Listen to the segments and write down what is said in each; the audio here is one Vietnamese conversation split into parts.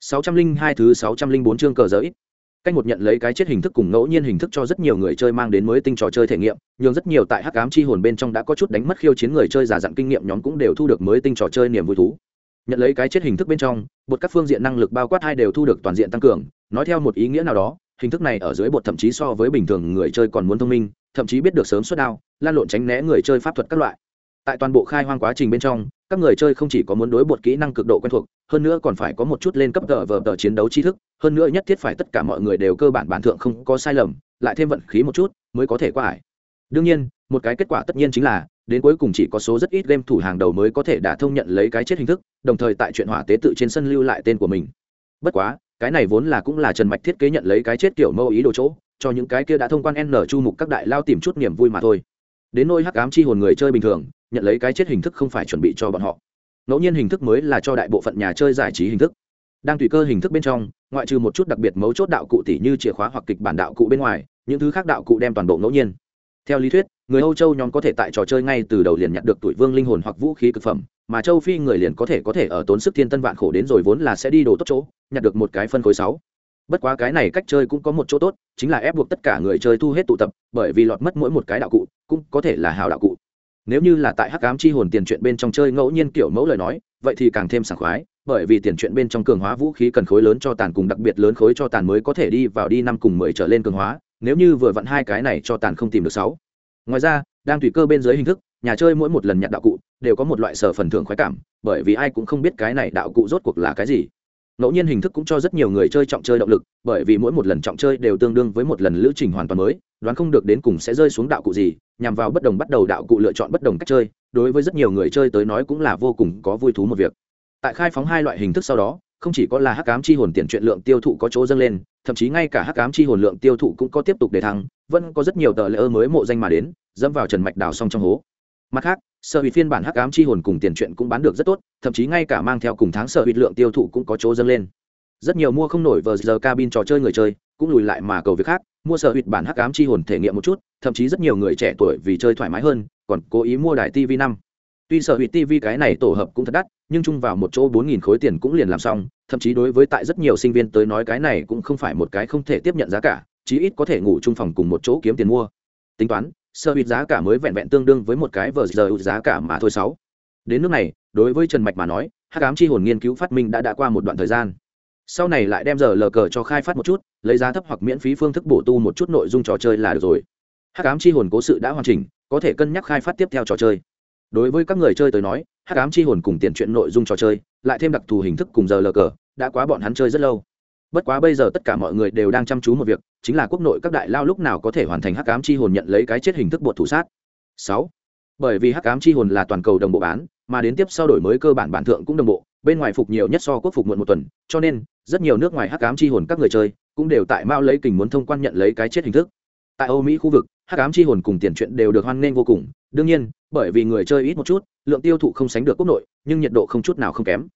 602 thứ 604 chương cờ giới. Cách một nhận lấy cái chết hình thức cùng ngẫu nhiên hình thức cho rất nhiều người chơi mang đến mới tinh trò chơi thể nghiệm, nhưng rất nhiều tại Hắc ám chi hồn bên trong đã có chút đánh mất khiêu chiến người chơi giả dặn kinh nghiệm nhóm cũng đều thu được mới tinh trò chơi niềm vui thú. Nhận lấy cái chết hình thức bên trong, bột các phương diện năng lực bao quát hai đều thu được toàn diện tăng cường, nói theo một ý nghĩa nào đó, hình thức này ở dưới bột thậm chí so với bình thường người chơi còn muốn thông minh, thậm chí biết được sớm xuất đao, lan lộn tránh né người chơi pháp thuật các loại tại toàn bộ khai hoang quá trình bên trong, các người chơi không chỉ có muốn đối bột kỹ năng cực độ quen thuộc, hơn nữa còn phải có một chút lên cấp tờ vờ tờ chiến đấu tri thức, hơn nữa nhất thiết phải tất cả mọi người đều cơ bản bản thượng không có sai lầm, lại thêm vận khí một chút, mới có thể qua ải. Đương nhiên, một cái kết quả tất nhiên chính là, đến cuối cùng chỉ có số rất ít game thủ hàng đầu mới có thể đả thông nhận lấy cái chết hình thức, đồng thời tại chuyện hỏa tế tự trên sân lưu lại tên của mình. Bất quá, cái này vốn là cũng là trần mạch thiết kế nhận lấy cái chết kiểu mâu ý đồ chỗ, cho những cái kia đã thông quan n chu mục các đại lao tìm chút niềm vui mà thôi. Đến nôi hắc ám chi hồn người chơi bình thường nhận lấy cái chết hình thức không phải chuẩn bị cho bọn họ. Ngẫu nhiên hình thức mới là cho đại bộ phận nhà chơi giải trí hình thức. Đang tùy cơ hình thức bên trong, ngoại trừ một chút đặc biệt mấu chốt đạo cụ tỷ như chìa khóa hoặc kịch bản đạo cụ bên ngoài, những thứ khác đạo cụ đem toàn bộ ngẫu nhiên. Theo lý thuyết, người âu châu nhóm có thể tại trò chơi ngay từ đầu liền nhặt được tuổi vương linh hồn hoặc vũ khí cực phẩm, mà châu phi người liền có thể có thể ở tốn sức thiên tân vạn khổ đến rồi vốn là sẽ đi đồ tốt chỗ, nhặt được một cái phân khối sáu. Bất quá cái này cách chơi cũng có một chỗ tốt, chính là ép buộc tất cả người chơi thu hết tụ tập, bởi vì lọt mất mỗi một cái đạo cụ, cũng có thể là hào đạo cụ nếu như là tại hắc ám chi hồn tiền chuyện bên trong chơi ngẫu nhiên kiểu mẫu lời nói, vậy thì càng thêm sảng khoái, bởi vì tiền chuyện bên trong cường hóa vũ khí cần khối lớn cho tàn cùng đặc biệt lớn khối cho tàn mới có thể đi vào đi năm cùng mười trở lên cường hóa, nếu như vừa vặn hai cái này cho tàn không tìm được sáu. Ngoài ra, đang tùy cơ bên dưới hình thức, nhà chơi mỗi một lần nhận đạo cụ, đều có một loại sở phần thưởng khoái cảm, bởi vì ai cũng không biết cái này đạo cụ rốt cuộc là cái gì ngẫu nhiên hình thức cũng cho rất nhiều người chơi trọng chơi động lực, bởi vì mỗi một lần trọng chơi đều tương đương với một lần lữ trình hoàn toàn mới, đoán không được đến cùng sẽ rơi xuống đạo cụ gì, nhằm vào bất đồng bắt đầu đạo cụ lựa chọn bất đồng cách chơi, đối với rất nhiều người chơi tới nói cũng là vô cùng có vui thú một việc. Tại khai phóng hai loại hình thức sau đó, không chỉ có là hắc cám chi hồn tiền chuyện lượng tiêu thụ có chỗ dâng lên, thậm chí ngay cả hắc cám chi hồn lượng tiêu thụ cũng có tiếp tục để thăng, vẫn có rất nhiều tờ lễ ơ mới mộ danh mà đến, dẫm vào trần mạch đào xong trong hố. Mặt khác sở hủy phiên bản hắc ám chi hồn cùng tiền truyện cũng bán được rất tốt, thậm chí ngay cả mang theo cùng tháng sở hủy lượng tiêu thụ cũng có chỗ dâng lên. Rất nhiều mua không nổi vờ giờ cabin trò chơi người chơi cũng lùi lại mà cầu việc khác, mua sở hủy bản hắc ám chi hồn thể nghiệm một chút, thậm chí rất nhiều người trẻ tuổi vì chơi thoải mái hơn, còn cố ý mua đài tv năm. Tuy sở hủy tv cái này tổ hợp cũng thật đắt, nhưng chung vào một chỗ bốn nghìn khối tiền cũng liền làm xong, thậm chí đối với tại rất nhiều sinh viên tới nói cái này cũng không phải một cái không thể tiếp nhận giá cả, chí ít có thể ngủ chung phòng cùng một chỗ kiếm tiền mua. Tính toán sơ hụt giá cả mới vẹn vẹn tương đương với một cái vờ giờ giá cả mà thôi sáu. Đến nước này, đối với trần mạch mà nói, hắc ám chi hồn nghiên cứu phát minh đã đã qua một đoạn thời gian. Sau này lại đem giờ lờ cờ cho khai phát một chút, lấy giá thấp hoặc miễn phí phương thức bổ tu một chút nội dung trò chơi là được rồi. Hắc ám chi hồn cố sự đã hoàn chỉnh, có thể cân nhắc khai phát tiếp theo trò chơi. Đối với các người chơi tới nói, hắc ám chi hồn cùng tiền chuyện nội dung trò chơi, lại thêm đặc thù hình thức cùng giờ lờ cờ, đã quá bọn hắn chơi rất lâu bất quá bây giờ tất cả mọi người đều đang chăm chú một việc, chính là quốc nội các đại lao lúc nào có thể hoàn thành hắc ám chi hồn nhận lấy cái chết hình thức bột thủ sát. Sáu, bởi vì hắc ám chi hồn là toàn cầu đồng bộ bán, mà đến tiếp sau đổi mới cơ bản bản thượng cũng đồng bộ, bên ngoài phục nhiều nhất so quốc phục muộn một tuần, cho nên, rất nhiều nước ngoài hắc ám chi hồn các người chơi cũng đều tại mao lấy kình muốn thông quan nhận lấy cái chết hình thức. Tại âu mỹ khu vực, hắc ám chi hồn cùng tiền chuyện đều được hoan nghênh vô cùng, đương nhiên, bởi vì người chơi ít một chút, lượng tiêu thụ không sánh được quốc nội, nhưng nhiệt độ không chút nào không kém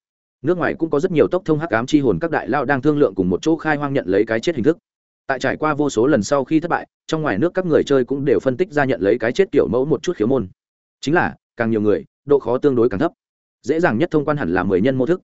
nước ngoài cũng có rất nhiều tốc thông hắc ám chi hồn các đại lao đang thương lượng cùng một chỗ khai hoang nhận lấy cái chết hình thức. Tại trải qua vô số lần sau khi thất bại, trong ngoài nước các người chơi cũng đều phân tích ra nhận lấy cái chết kiểu mẫu một chút khiếu môn. Chính là, càng nhiều người, độ khó tương đối càng thấp. Dễ dàng nhất thông quan hẳn là mười nhân mô thức.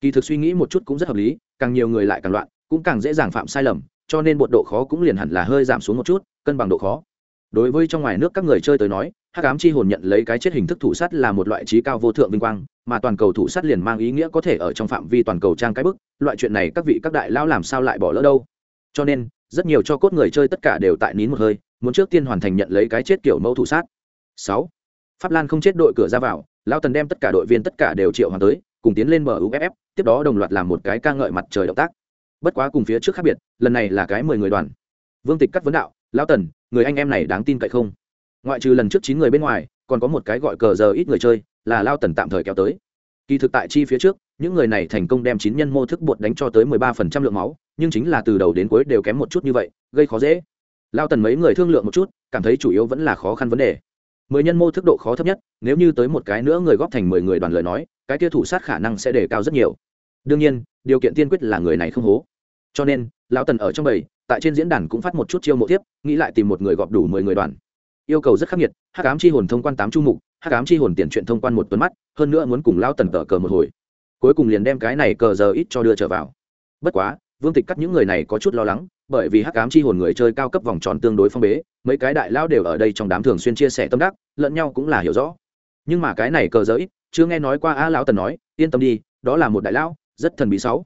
Kỳ thực suy nghĩ một chút cũng rất hợp lý, càng nhiều người lại càng loạn, cũng càng dễ dàng phạm sai lầm, cho nên bột độ khó cũng liền hẳn là hơi giảm xuống một chút, cân bằng độ khó. Đối với trong ngoài nước các người chơi tới nói hắc ám chi hồn nhận lấy cái chết hình thức thủ sát là một loại trí cao vô thượng vinh quang, mà toàn cầu thủ sát liền mang ý nghĩa có thể ở trong phạm vi toàn cầu trang cái bức, loại chuyện này các vị các đại lão làm sao lại bỏ lỡ đâu? Cho nên, rất nhiều cho cốt người chơi tất cả đều tại nín một hơi, muốn trước tiên hoàn thành nhận lấy cái chết kiểu mẫu thủ sát. Sáu, pháp lan không chết đội cửa ra vào, lão tần đem tất cả đội viên tất cả đều triệu hoàn tới, cùng tiến lên mở uff tiếp đó đồng loạt làm một cái ca ngợi mặt trời động tác. Bất quá cùng phía trước khác biệt, lần này là cái mười người đoàn. Vương tịch cắt vấn đạo, lão tần, người anh em này đáng tin cậy không? Ngoại trừ lần trước chín người bên ngoài, còn có một cái gọi cờ giờ ít người chơi, là lao tần tạm thời kéo tới. Kỳ thực tại chi phía trước, những người này thành công đem chín nhân mô thức bột đánh cho tới mười ba phần trăm lượng máu, nhưng chính là từ đầu đến cuối đều kém một chút như vậy, gây khó dễ. Lao tần mấy người thương lượng một chút, cảm thấy chủ yếu vẫn là khó khăn vấn đề. Mười nhân mô thức độ khó thấp nhất, nếu như tới một cái nữa người góp thành mười người đoàn lời nói, cái kia thủ sát khả năng sẽ đề cao rất nhiều. Đương nhiên, điều kiện tiên quyết là người này không hố. Cho nên lão tần ở trong bầy, tại trên diễn đàn cũng phát một chút chiêu mộ tiếp, nghĩ lại tìm một người gọp đủ mười người đoàn yêu cầu rất khắc nghiệt, hắc ám chi hồn thông quan tám chu mục, hắc ám chi hồn tiền chuyện thông quan một tuần mắt, hơn nữa muốn cùng lao tần tờ cờ một hồi. Cuối cùng liền đem cái này cờ giờ ít cho đưa trở vào. Bất quá, vương tịch cắt những người này có chút lo lắng, bởi vì hắc ám chi hồn người chơi cao cấp vòng tròn tương đối phong bế, mấy cái đại lao đều ở đây trong đám thường xuyên chia sẻ tâm đắc, lẫn nhau cũng là hiểu rõ. Nhưng mà cái này cờ giờ ít, chưa nghe nói qua a lão tần nói, yên tâm đi, đó là một đại lão rất thần bí sáu.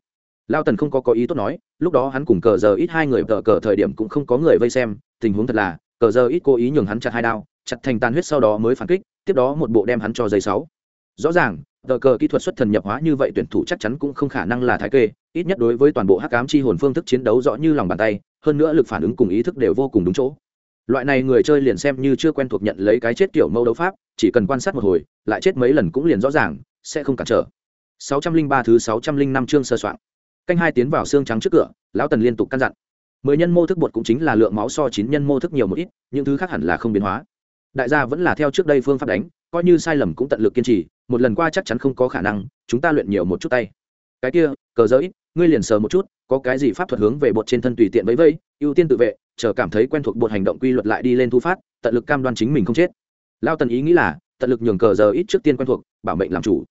Lao tần không có có ý tốt nói, lúc đó hắn cùng cờ giờ ít hai người tờ cờ thời điểm cũng không có người vây xem, tình huống thật là cờ giờ ít cố ý nhường hắn chặt hai đao, chặt thành tàn huyết sau đó mới phản kích, tiếp đó một bộ đem hắn cho giấy sáu. Rõ ràng, tờ cờ kỹ thuật xuất thần nhập hóa như vậy tuyển thủ chắc chắn cũng không khả năng là thái kê, ít nhất đối với toàn bộ hắc ám chi hồn phương thức chiến đấu rõ như lòng bàn tay, hơn nữa lực phản ứng cùng ý thức đều vô cùng đúng chỗ. Loại này người chơi liền xem như chưa quen thuộc nhận lấy cái chết kiểu mâu đấu pháp, chỉ cần quan sát một hồi, lại chết mấy lần cũng liền rõ ràng, sẽ không cản trở. 603 thứ 605 chương sơ soạn. Canh hai tiến vào xương trắng trước cửa, lão tần liên tục căn dặn mười nhân mô thức bột cũng chính là lượng máu so chín nhân mô thức nhiều một ít, những thứ khác hẳn là không biến hóa. Đại gia vẫn là theo trước đây phương pháp đánh, coi như sai lầm cũng tận lực kiên trì, một lần qua chắc chắn không có khả năng, chúng ta luyện nhiều một chút tay. Cái kia, cờ giới ngươi liền sờ một chút, có cái gì pháp thuật hướng về bột trên thân tùy tiện vẫy vẫy, ưu tiên tự vệ, chờ cảm thấy quen thuộc bột hành động quy luật lại đi lên thu phát, tận lực cam đoan chính mình không chết. Lao tần ý nghĩ là, tận lực nhường cờ giờ ít trước tiên quen thuộc, bảo mệnh làm chủ.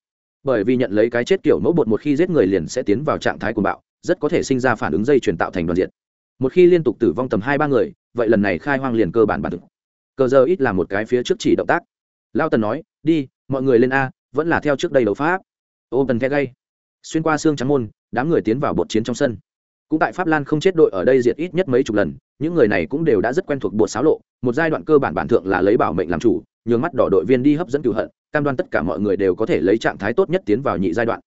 Bởi vì nhận lấy cái chết kiểu mẫu bột một khi giết người liền sẽ tiến vào trạng thái cuồng bạo, rất có thể sinh ra phản ứng dây chuyển tạo thành đoàn diện một khi liên tục tử vong tầm hai ba người, vậy lần này khai hoang liền cơ bản bản thực. Cờ giờ ít là một cái phía trước chỉ động tác. Lao tần nói, đi, mọi người lên a, vẫn là theo trước đây đấu pháp. Ô tần the gây xuyên qua xương trắng môn, đám người tiến vào bột chiến trong sân. Cũng tại pháp lan không chết đội ở đây diệt ít nhất mấy chục lần, những người này cũng đều đã rất quen thuộc bột xáo lộ, một giai đoạn cơ bản bản thượng là lấy bảo mệnh làm chủ, nhường mắt đỏ đội viên đi hấp dẫn cựu hận, cam đoan tất cả mọi người đều có thể lấy trạng thái tốt nhất tiến vào nhị giai đoạn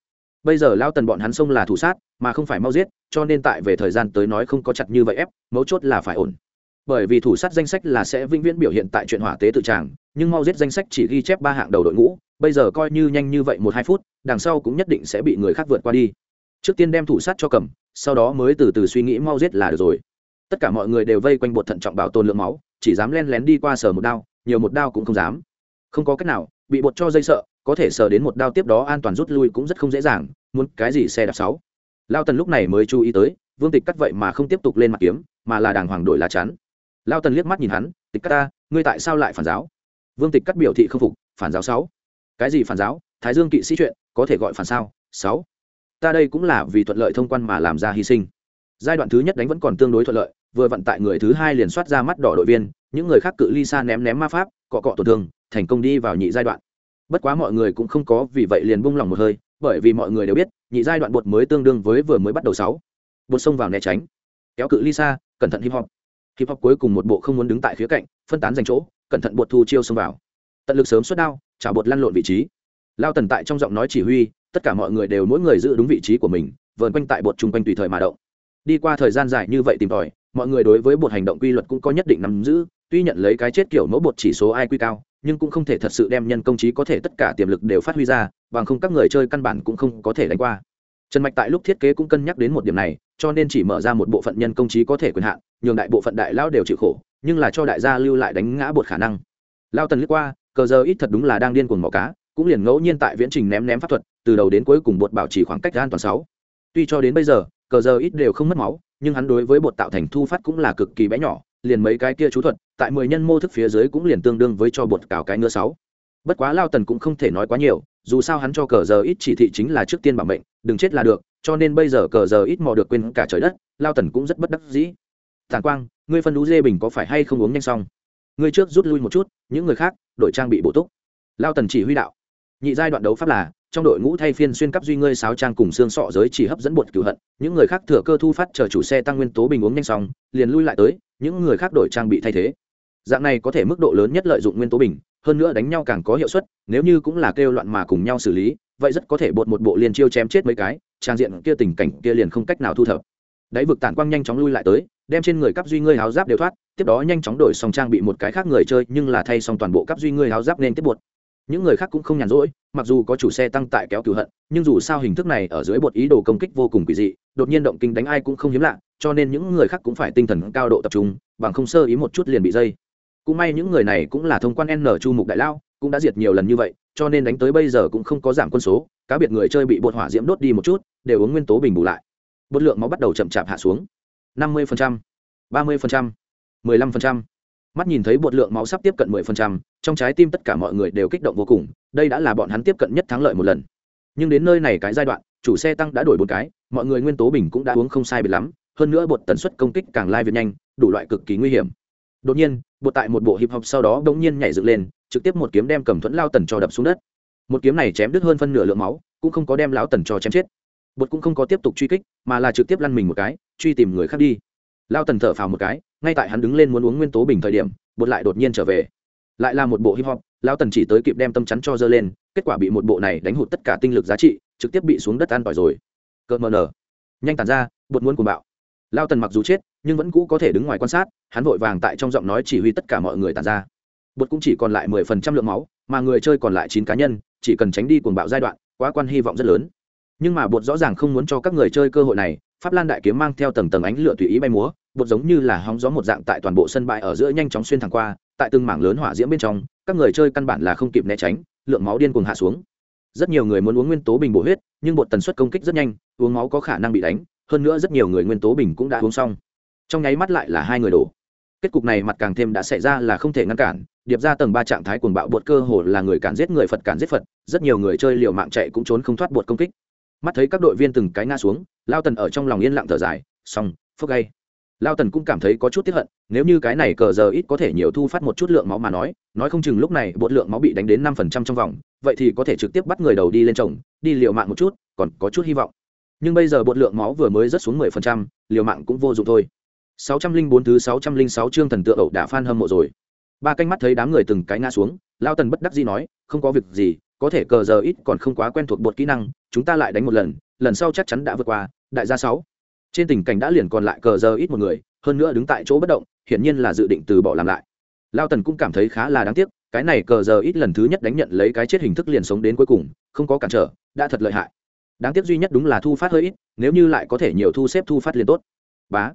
bây giờ lao tần bọn hắn xông là thủ sát, mà không phải mau giết, cho nên tại về thời gian tới nói không có chặt như vậy ép, mấu chốt là phải ổn. Bởi vì thủ sát danh sách là sẽ vĩnh viễn biểu hiện tại chuyện hỏa tế tự tràng, nhưng mau giết danh sách chỉ ghi chép ba hạng đầu đội ngũ, bây giờ coi như nhanh như vậy một hai phút, đằng sau cũng nhất định sẽ bị người khác vượt qua đi. Trước tiên đem thủ sát cho cầm, sau đó mới từ từ suy nghĩ mau giết là được rồi. Tất cả mọi người đều vây quanh bột thận trọng bảo tồn lượng máu, chỉ dám len lén đi qua sờ một đao, nhiều một đao cũng không dám. Không có cách nào, bị bột cho dây sợ có thể sờ đến một đao tiếp đó an toàn rút lui cũng rất không dễ dàng, muốn cái gì xe đạp sáu. Lao tần lúc này mới chú ý tới, vương tịch cắt vậy mà không tiếp tục lên mặt kiếm, mà là đàng hoàng đổi lá chắn. Lao tần liếc mắt nhìn hắn, tịch cắt ta, ngươi tại sao lại phản giáo? Vương tịch cắt biểu thị không phục, phản giáo sáu. Cái gì phản giáo? Thái dương kỵ sĩ chuyện, có thể gọi phản sao? Sáu. Ta đây cũng là vì thuận lợi thông quan mà làm ra hy sinh. Giai đoạn thứ nhất đánh vẫn còn tương đối thuận lợi, vừa vận tại người thứ hai liền soát ra mắt đỏ đội viên, những người khác cự ly xa ném ném ma pháp, cọ cọ tổn thương, thành công đi vào nhị giai đoạn bất quá mọi người cũng không có vì vậy liền buông lỏng một hơi, bởi vì mọi người đều biết, nhị giai đoạn bột mới tương đương với vừa mới bắt đầu sáu. Bột xông vào né tránh. Kéo cự ly xa cẩn thận hip hop. Hip hop cuối cùng một bộ không muốn đứng tại phía cạnh, phân tán dành chỗ, cẩn thận bột thu chiêu xông vào. Tận lực sớm xuất đao trả bột lăn lộn vị trí. Lao tần tại trong giọng nói chỉ huy, tất cả mọi người đều mỗi người giữ đúng vị trí của mình, vờn quanh tại bột chung quanh tùy thời mà động. Đi qua thời gian dài như vậy tìm tòi, mọi người đối với bột hành động quy luật cũng có nhất định nắm giữ, tuy nhận lấy cái chết kiểu mẫu bột chỉ số ai quy cao nhưng cũng không thể thật sự đem nhân công trí có thể tất cả tiềm lực đều phát huy ra, bằng không các người chơi căn bản cũng không có thể đánh qua. Trần mạch tại lúc thiết kế cũng cân nhắc đến một điểm này, cho nên chỉ mở ra một bộ phận nhân công trí có thể quyền hạn, nhường đại bộ phận đại lao đều chịu khổ, nhưng là cho đại gia lưu lại đánh ngã bột khả năng. Lao tần lướt qua, cờ giờ ít thật đúng là đang điên cuồng mỏ cá, cũng liền ngẫu nhiên tại viễn trình ném ném pháp thuật, từ đầu đến cuối cùng bột bảo trì khoảng cách an toàn sáu. Tuy cho đến bây giờ, cờ giờ ít đều không mất máu, nhưng hắn đối với bột tạo thành thu phát cũng là cực kỳ bé nhỏ, liền mấy cái kia chú thuật tại mười nhân mô thức phía dưới cũng liền tương đương với cho bột cào cái ngựa sáu. Bất quá lao tần cũng không thể nói quá nhiều, dù sao hắn cho cờ giờ ít chỉ thị chính là trước tiên bảo mệnh, đừng chết là được, cho nên bây giờ cờ giờ ít mò được quên cả trời đất, lao tần cũng rất bất đắc dĩ. Thản quang, ngươi phân đũ dê bình có phải hay không uống nhanh xong? Ngươi trước rút lui một chút, những người khác, đội trang bị bổ túc. Lao tần chỉ huy đạo. Nhị giai đoạn đấu pháp là, trong đội ngũ thay phiên xuyên cấp duy ngươi sáo trang cùng xương sọ giới chỉ hấp dẫn bột cửu hận, những người khác thừa cơ thu phát chờ chủ xe tăng nguyên tố bình uống nhanh xong, liền lui lại tới, những người khác đổi trang bị thay thế dạng này có thể mức độ lớn nhất lợi dụng nguyên tố bình, hơn nữa đánh nhau càng có hiệu suất, nếu như cũng là kêu loạn mà cùng nhau xử lý, vậy rất có thể bột một bộ liền chiêu chém chết mấy cái, trang diện kia tình cảnh kia liền không cách nào thu thập. Đáy vực tản quang nhanh chóng lui lại tới, đem trên người cắp duy ngươi háo giáp đều thoát, tiếp đó nhanh chóng đổi xong trang bị một cái khác người chơi, nhưng là thay xong toàn bộ cắp duy ngươi háo giáp nên tiếp bột. Những người khác cũng không nhàn rỗi, mặc dù có chủ xe tăng tại kéo cửu hận, nhưng dù sao hình thức này ở dưới bột ý đồ công kích vô cùng quỷ dị, đột nhiên động kinh đánh ai cũng không hiếm lạ, cho nên những người khác cũng phải tinh thần cao độ tập trung, bằng không sơ ý một chút liền bị dây cũng may những người này cũng là thông quan n chu mục đại lao, cũng đã diệt nhiều lần như vậy, cho nên đánh tới bây giờ cũng không có giảm quân số, cá biệt người chơi bị bột hỏa diễm đốt đi một chút, đều uống nguyên tố bình bù lại. Bột lượng máu bắt đầu chậm chạp hạ xuống. năm mươi ba mươi mười lăm mắt nhìn thấy bột lượng máu sắp tiếp cận mười phần trăm, trong trái tim tất cả mọi người đều kích động vô cùng, đây đã là bọn hắn tiếp cận nhất thắng lợi một lần. Nhưng đến nơi này cái giai đoạn, chủ xe tăng đã đổi một cái, mọi người nguyên tố bình cũng đã uống không sai biệt lắm, hơn nữa bột tần suất công kích càng lai việt nhanh, đủ loại cực kỳ nguy hiểm đột nhiên, bột tại một bộ hip hop sau đó bỗng nhiên nhảy dựng lên, trực tiếp một kiếm đem cầm thuẫn lao tần cho đập xuống đất. Một kiếm này chém đứt hơn phân nửa lượng máu, cũng không có đem lão tần cho chém chết. Bột cũng không có tiếp tục truy kích, mà là trực tiếp lăn mình một cái, truy tìm người khác đi. Lao tần thở phào một cái, ngay tại hắn đứng lên muốn uống nguyên tố bình thời điểm, bột lại đột nhiên trở về. Lại là một bộ hip hop lao tần chỉ tới kịp đem tâm chắn cho dơ lên, kết quả bị một bộ này đánh hụt tất cả tinh lực giá trị, trực tiếp bị xuống đất an tỏi rồi. Cợt mờ nở. Nhanh tàn ra, bột muốn cùng bạo lao tần mặc dù chết, nhưng vẫn cũ có thể đứng ngoài quan sát, hắn vội vàng tại trong giọng nói chỉ huy tất cả mọi người tàn ra. Bột cũng chỉ còn lại mười phần trăm lượng máu, mà người chơi còn lại chín cá nhân, chỉ cần tránh đi cuồng bạo giai đoạn, quá quan hy vọng rất lớn. Nhưng mà bột rõ ràng không muốn cho các người chơi cơ hội này, pháp lan đại kiếm mang theo tầng tầng ánh lửa tùy ý bay múa, bột giống như là hóng gió một dạng tại toàn bộ sân bãi ở giữa nhanh chóng xuyên thẳng qua, tại từng mảng lớn hỏa diễm bên trong, các người chơi căn bản là không kịp né tránh, lượng máu điên cuồng hạ xuống. Rất nhiều người muốn uống nguyên tố bình bổ huyết, nhưng bột tần suất công kích rất nhanh, uống máu có khả năng bị đánh hơn nữa rất nhiều người nguyên tố bình cũng đã uống xong. Trong nháy mắt lại là hai người đổ. Kết cục này mặt càng thêm đã xảy ra là không thể ngăn cản, điệp ra tầng ba trạng thái cuồng bạo bột cơ hồ là người cản giết người phật cản giết phật, rất nhiều người chơi liều mạng chạy cũng trốn không thoát bột công kích. Mắt thấy các đội viên từng cái ngã xuống, lao tần ở trong lòng yên lặng thở dài, xong phước gay. Lao tần cũng cảm thấy có chút tiếp hận, nếu như cái này cờ giờ ít có thể nhiều thu phát một chút lượng máu mà nói nói không chừng lúc này bột lượng máu bị đánh đến năm phần trăm trong vòng, vậy thì có thể trực tiếp bắt người đầu đi lên chồng đi liều mạng một chút, còn có chút hy vọng nhưng bây giờ bột lượng máu vừa mới rất xuống mười phần trăm, liều mạng cũng vô dụng thôi. sáu trăm linh bốn thứ sáu trăm linh sáu chương thần tượng ẩu đã fan hâm mộ rồi. Ba canh mắt thấy đám người từng cái ngã xuống lao tần bất đắc dĩ nói, không có việc gì, có thể cờ giờ ít còn không quá quen thuộc bột kỹ năng, chúng ta lại đánh một lần lần sau chắc chắn đã vượt qua, đại gia sáu. Trên tình cảnh đã liền còn lại cờ giờ ít một người, hơn nữa đứng tại chỗ bất động, hiển nhiên là dự định từ bỏ làm lại. Lao tần cũng cảm thấy khá là đáng tiếc, cái này cờ giờ ít lần thứ nhất đánh nhận lấy cái chết hình thức liền sống đến cuối cùng, không có cản trở, đã thật lợi hại đáng tiếc duy nhất đúng là thu phát hơi ít, nếu như lại có thể nhiều thu xếp thu phát liền tốt. Bá.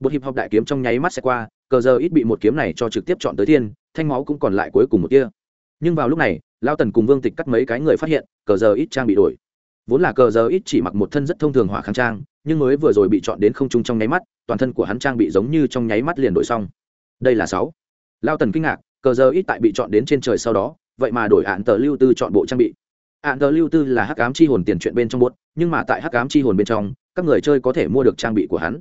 Một hiệp học đại kiếm trong nháy mắt sẽ qua, cờ giờ ít bị một kiếm này cho trực tiếp chọn tới thiên, thanh máu cũng còn lại cuối cùng một kia nhưng vào lúc này, lao tần cùng vương tịch cắt mấy cái người phát hiện, cờ giờ ít trang bị đổi. Vốn là cờ giờ ít chỉ mặc một thân rất thông thường hỏa kháng trang, nhưng mới vừa rồi bị chọn đến không trung trong nháy mắt, toàn thân của hắn trang bị giống như trong nháy mắt liền đổi xong. Đây là sáu. Lao tần kinh ngạc, cờ giờ ít tại bị chọn đến trên trời sau đó, vậy mà đổi hạn tờ lưu tư chọn bộ trang bị hạn tờ lưu tư là hắc ám chi hồn tiền chuyện bên trong bốt nhưng mà tại hắc ám chi hồn bên trong, các người chơi có thể mua được trang bị của hắn.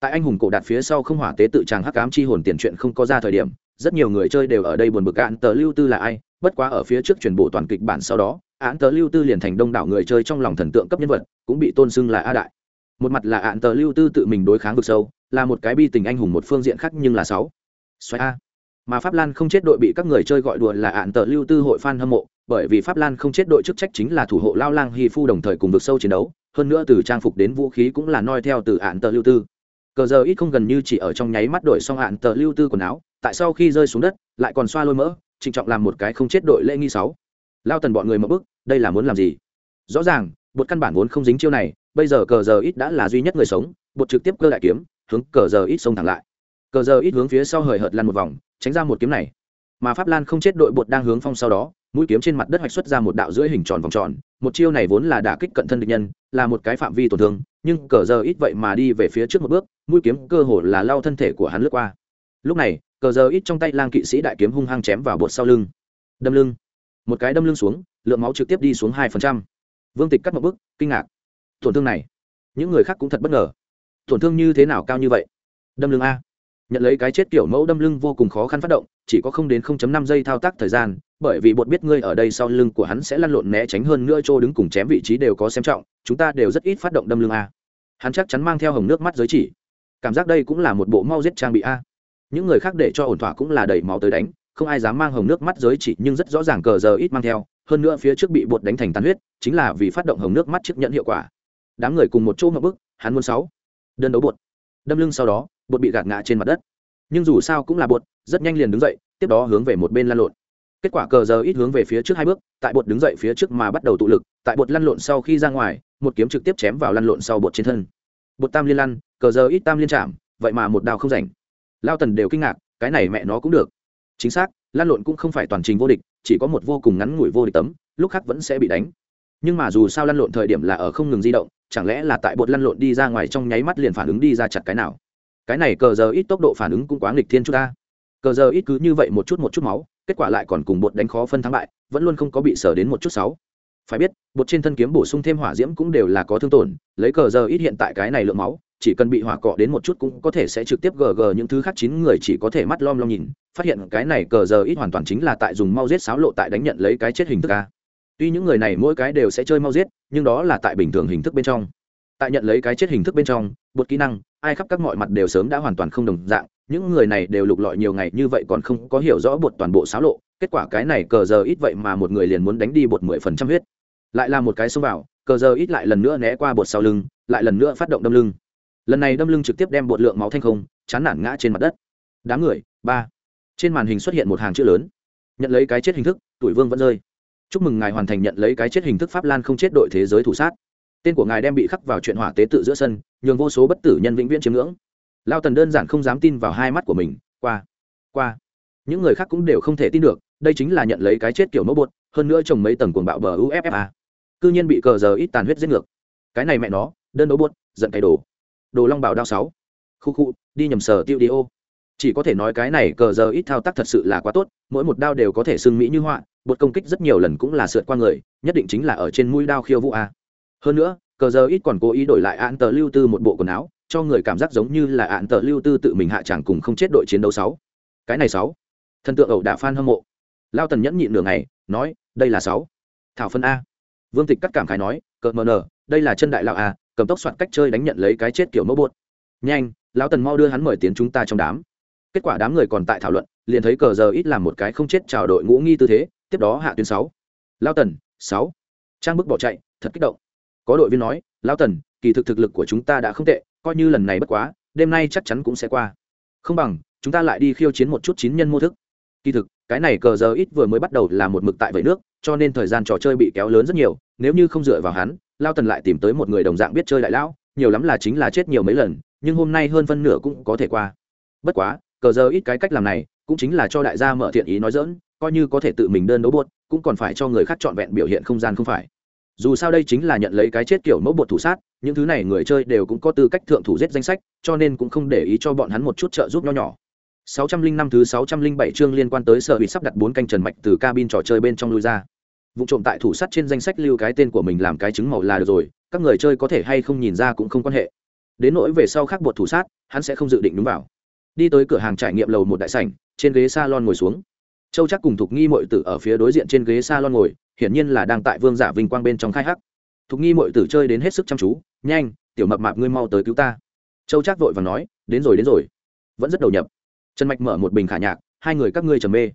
Tại anh hùng cổ đạt phía sau không hỏa tế tự tràng hắc ám chi hồn tiền chuyện không có ra thời điểm, rất nhiều người chơi đều ở đây buồn bực hạn tờ lưu tư là ai, bất quá ở phía trước truyền bộ toàn kịch bản sau đó án tờ lưu tư liền thành đông đảo người chơi trong lòng thần tượng cấp nhân vật, cũng bị tôn xưng là a đại. Một mặt là án tờ lưu tư tự mình đối kháng vực sâu, là một cái bi tình anh hùng một phương diện khác nhưng là sáu. Xoay a. Mà pháp lan không chết đội bị các người chơi gọi đùa là án tờ lưu tư hội fan hâm mộ bởi vì pháp lan không chết đội chức trách chính là thủ hộ lao lang hy phu đồng thời cùng vực sâu chiến đấu, hơn nữa từ trang phục đến vũ khí cũng là noi theo từ ạn tờ lưu tư. Cờ giờ ít không gần như chỉ ở trong nháy mắt đổi xong ạn tờ lưu tư quần áo, tại sau khi rơi xuống đất, lại còn xoa lôi mỡ, trịnh trọng làm một cái không chết đội lễ nghi sáu. Lao tần bọn người mở bức, đây là muốn làm gì? Rõ ràng, bột căn bản vốn không dính chiêu này, bây giờ cờ giờ ít đã là duy nhất người sống, bột trực tiếp cơ đại kiếm, hướng cờ giờ ít xông thẳng lại. Cờ giờ ít hướng phía sau hời hợt lăn một vòng, tránh ra một kiếm này mà pháp lan không chết đội bột đang hướng phong sau đó, mũi kiếm trên mặt đất hoạch xuất ra một đạo dưới hình tròn vòng tròn, một chiêu này vốn là đả kích cận thân địch nhân, là một cái phạm vi tổn thương, nhưng cờ giờ ít vậy mà đi về phía trước một bước, mũi kiếm cơ hồ là lao thân thể của hắn lướt qua. Lúc này, cờ giờ ít trong tay lang kỵ sĩ đại kiếm hung hăng chém vào bột sau lưng. Đâm lưng. Một cái đâm lưng xuống, lượng máu trực tiếp đi xuống hai phần trăm. Vương tịch cắt một bước kinh ngạc. Tổn thương này, những người khác cũng thật bất ngờ. Tổn thương như thế nào cao như vậy? Đâm lưng a nhận lấy cái chết kiểu mẫu đâm lưng vô cùng khó khăn phát động, chỉ có không đến 0.5 giây thao tác thời gian, bởi vì bột biết ngươi ở đây sau lưng của hắn sẽ lăn lộn né tránh hơn nữa chỗ đứng cùng chém vị trí đều có xem trọng, chúng ta đều rất ít phát động đâm lưng a. Hắn chắc chắn mang theo hồng nước mắt giới chỉ. Cảm giác đây cũng là một bộ mau giết trang bị a. Những người khác để cho ổn thỏa cũng là đẩy máu tới đánh, không ai dám mang hồng nước mắt giới chỉ, nhưng rất rõ ràng cờ giờ ít mang theo, hơn nữa phía trước bị bột đánh thành tàn huyết, chính là vì phát động hồng nước mắt trước nhận hiệu quả. Đám người cùng một chỗ ngập bức, hắn muốn sáu. Đơn đấu bột. Đâm lưng sau đó bột bị gạt ngã trên mặt đất. Nhưng dù sao cũng là bột, rất nhanh liền đứng dậy, tiếp đó hướng về một bên lăn lộn. Kết quả cờ giờ ít hướng về phía trước hai bước, tại bột đứng dậy phía trước mà bắt đầu tụ lực, tại bột lăn lộn sau khi ra ngoài, một kiếm trực tiếp chém vào lăn lộn sau bột trên thân. Bột tam liên lăn, cờ giờ ít tam liên chạm, vậy mà một đào không rảnh. Lao tần đều kinh ngạc, cái này mẹ nó cũng được. Chính xác, lăn lộn cũng không phải toàn trình vô địch, chỉ có một vô cùng ngắn ngủi vô địch tấm, lúc khác vẫn sẽ bị đánh. Nhưng mà dù sao lăn lộn thời điểm là ở không ngừng di động, chẳng lẽ là tại bột lăn lộn đi ra ngoài trong nháy mắt liền phản ứng đi ra chặt cái nào? Cái này cờ giờ ít tốc độ phản ứng cũng quá nghịch thiên chút ta. Cờ giờ ít cứ như vậy một chút một chút máu, kết quả lại còn cùng bột đánh khó phân thắng bại, vẫn luôn không có bị sở đến một chút sáu. Phải biết, bột trên thân kiếm bổ sung thêm hỏa diễm cũng đều là có thương tổn, lấy cờ giờ ít hiện tại cái này lượng máu, chỉ cần bị hỏa cọ đến một chút cũng có thể sẽ trực tiếp gờ gờ những thứ khác chín người chỉ có thể mắt lom lom nhìn, phát hiện cái này cờ giờ ít hoàn toàn chính là tại dùng mau giết sáo lộ tại đánh nhận lấy cái chết hình thức a. Tuy những người này mỗi cái đều sẽ chơi mau giết, nhưng đó là tại bình thường hình thức bên trong. Tại nhận lấy cái chết hình thức bên trong, bột kỹ năng ai khắp các mọi mặt đều sớm đã hoàn toàn không đồng dạng, những người này đều lục lọi nhiều ngày như vậy còn không có hiểu rõ bột toàn bộ xáo lộ, kết quả cái này cờ giờ ít vậy mà một người liền muốn đánh đi bột mười phần trăm huyết. Lại là một cái xông vào, cờ giờ ít lại lần nữa né qua bột sau lưng, lại lần nữa phát động đâm lưng. Lần này đâm lưng trực tiếp đem bột lượng máu thanh không, chán nản ngã trên mặt đất. Đám người, ba. Trên màn hình xuất hiện một hàng chữ lớn. Nhận lấy cái chết hình thức, tuổi vương vẫn rơi. Chúc mừng ngài hoàn thành nhận lấy cái chết hình thức pháp lan không chết đội thế giới thủ sát tên của ngài đem bị khắc vào chuyện hỏa tế tự giữa sân, nhường vô số bất tử nhân vĩnh viễn chiếm ngưỡng. Lao tần đơn giản không dám tin vào hai mắt của mình, qua qua. Những người khác cũng đều không thể tin được, đây chính là nhận lấy cái chết kiểu mẫu bột, hơn nữa trồng mấy tầng cuồng bạo bờ uffa cư nhiên bị cờ giờ ít tàn huyết giết ngược. Cái này mẹ nó, đơn đấu bột, giận cày đồ. Đồ long bảo đao sáu. Khu khu, đi nhầm sở tiêu đi ô. Chỉ có thể nói cái này cờ giờ ít thao tác thật sự là quá tốt, mỗi một đao đều có thể xưng mỹ như họa, bột công kích rất nhiều lần cũng là sượt qua người, nhất định chính là ở trên mũi đao khiêu vũ a hơn nữa, cờ giờ ít còn cố ý đổi lại ạn tờ lưu tư một bộ quần áo, cho người cảm giác giống như là ạn tờ lưu tư tự mình hạ tràng cùng không chết đội chiến đấu sáu. Cái này sáu. Thần tượng ẩu đả phan hâm mộ. Lao tần nhẫn nhịn nửa ngày, nói, đây là sáu. Thảo phân a. Vương tịch cắt cảm khái nói cờ mờ nờ, đây là chân đại lão a, cầm tốc soạn cách chơi đánh nhận lấy cái chết kiểu mẫu bột nhanh lão tần mau đưa hắn mời tiến chúng ta trong đám. Kết quả đám người còn tại thảo luận, liền thấy cờ giờ ít làm một cái không chết chào đội ngũ nghi tư thế, tiếp đó hạ tuyến sáu. Lao tần, sáu. Trang bức bỏ chạy, thật kích động có đội viên nói, Lão tần, kỳ thực thực lực của chúng ta đã không tệ, coi như lần này bất quá, đêm nay chắc chắn cũng sẽ qua. Không bằng, chúng ta lại đi khiêu chiến một chút chín nhân mô thức. Kỳ thực, cái này cờ giờ ít vừa mới bắt đầu là một mực tại vẩy nước, cho nên thời gian trò chơi bị kéo lớn rất nhiều, nếu như không dựa vào hắn lao tần lại tìm tới một người đồng dạng biết chơi đại lão, nhiều lắm là chính là chết nhiều mấy lần, nhưng hôm nay hơn phân nửa cũng có thể qua. Bất quá, cờ giờ ít cái cách làm này, cũng chính là cho đại gia mở thiện ý nói dỡn coi như có thể tự mình đơn đấu buốt, cũng còn phải cho người khác trọn vẹn biểu hiện không gian không phải dù sao đây chính là nhận lấy cái chết kiểu mẫu bột thủ sát, những thứ này người chơi đều cũng có tư cách thượng thủ giết danh sách, cho nên cũng không để ý cho bọn hắn một chút trợ giúp nho nhỏ. 605 thứ 607 chương liên quan tới sở bị sắp đặt bốn canh trần mạch từ cabin trò chơi bên trong lui ra. Vụ trộm tại thủ sát trên danh sách lưu cái tên của mình làm cái chứng màu là được rồi, các người chơi có thể hay không nhìn ra cũng không quan hệ. Đến nỗi về sau khác bột thủ sát, hắn sẽ không dự định đúng vào. Đi tới cửa hàng trải nghiệm lầu một đại sảnh, trên ghế salon ngồi xuống châu chắc cùng thục nghi mội tử ở phía đối diện trên ghế salon ngồi, hiển nhiên là đang tại vương giả vinh quang bên trong khai hắc. Thục nghi mội tử chơi đến hết sức chăm chú, nhanh, tiểu mập mạp ngươi mau tới cứu ta. Châu chắc vội và nói, đến rồi đến rồi. Vẫn rất đầu nhập. Trần mạch mở một bình khả nhạc, hai người các ngươi trầm mê.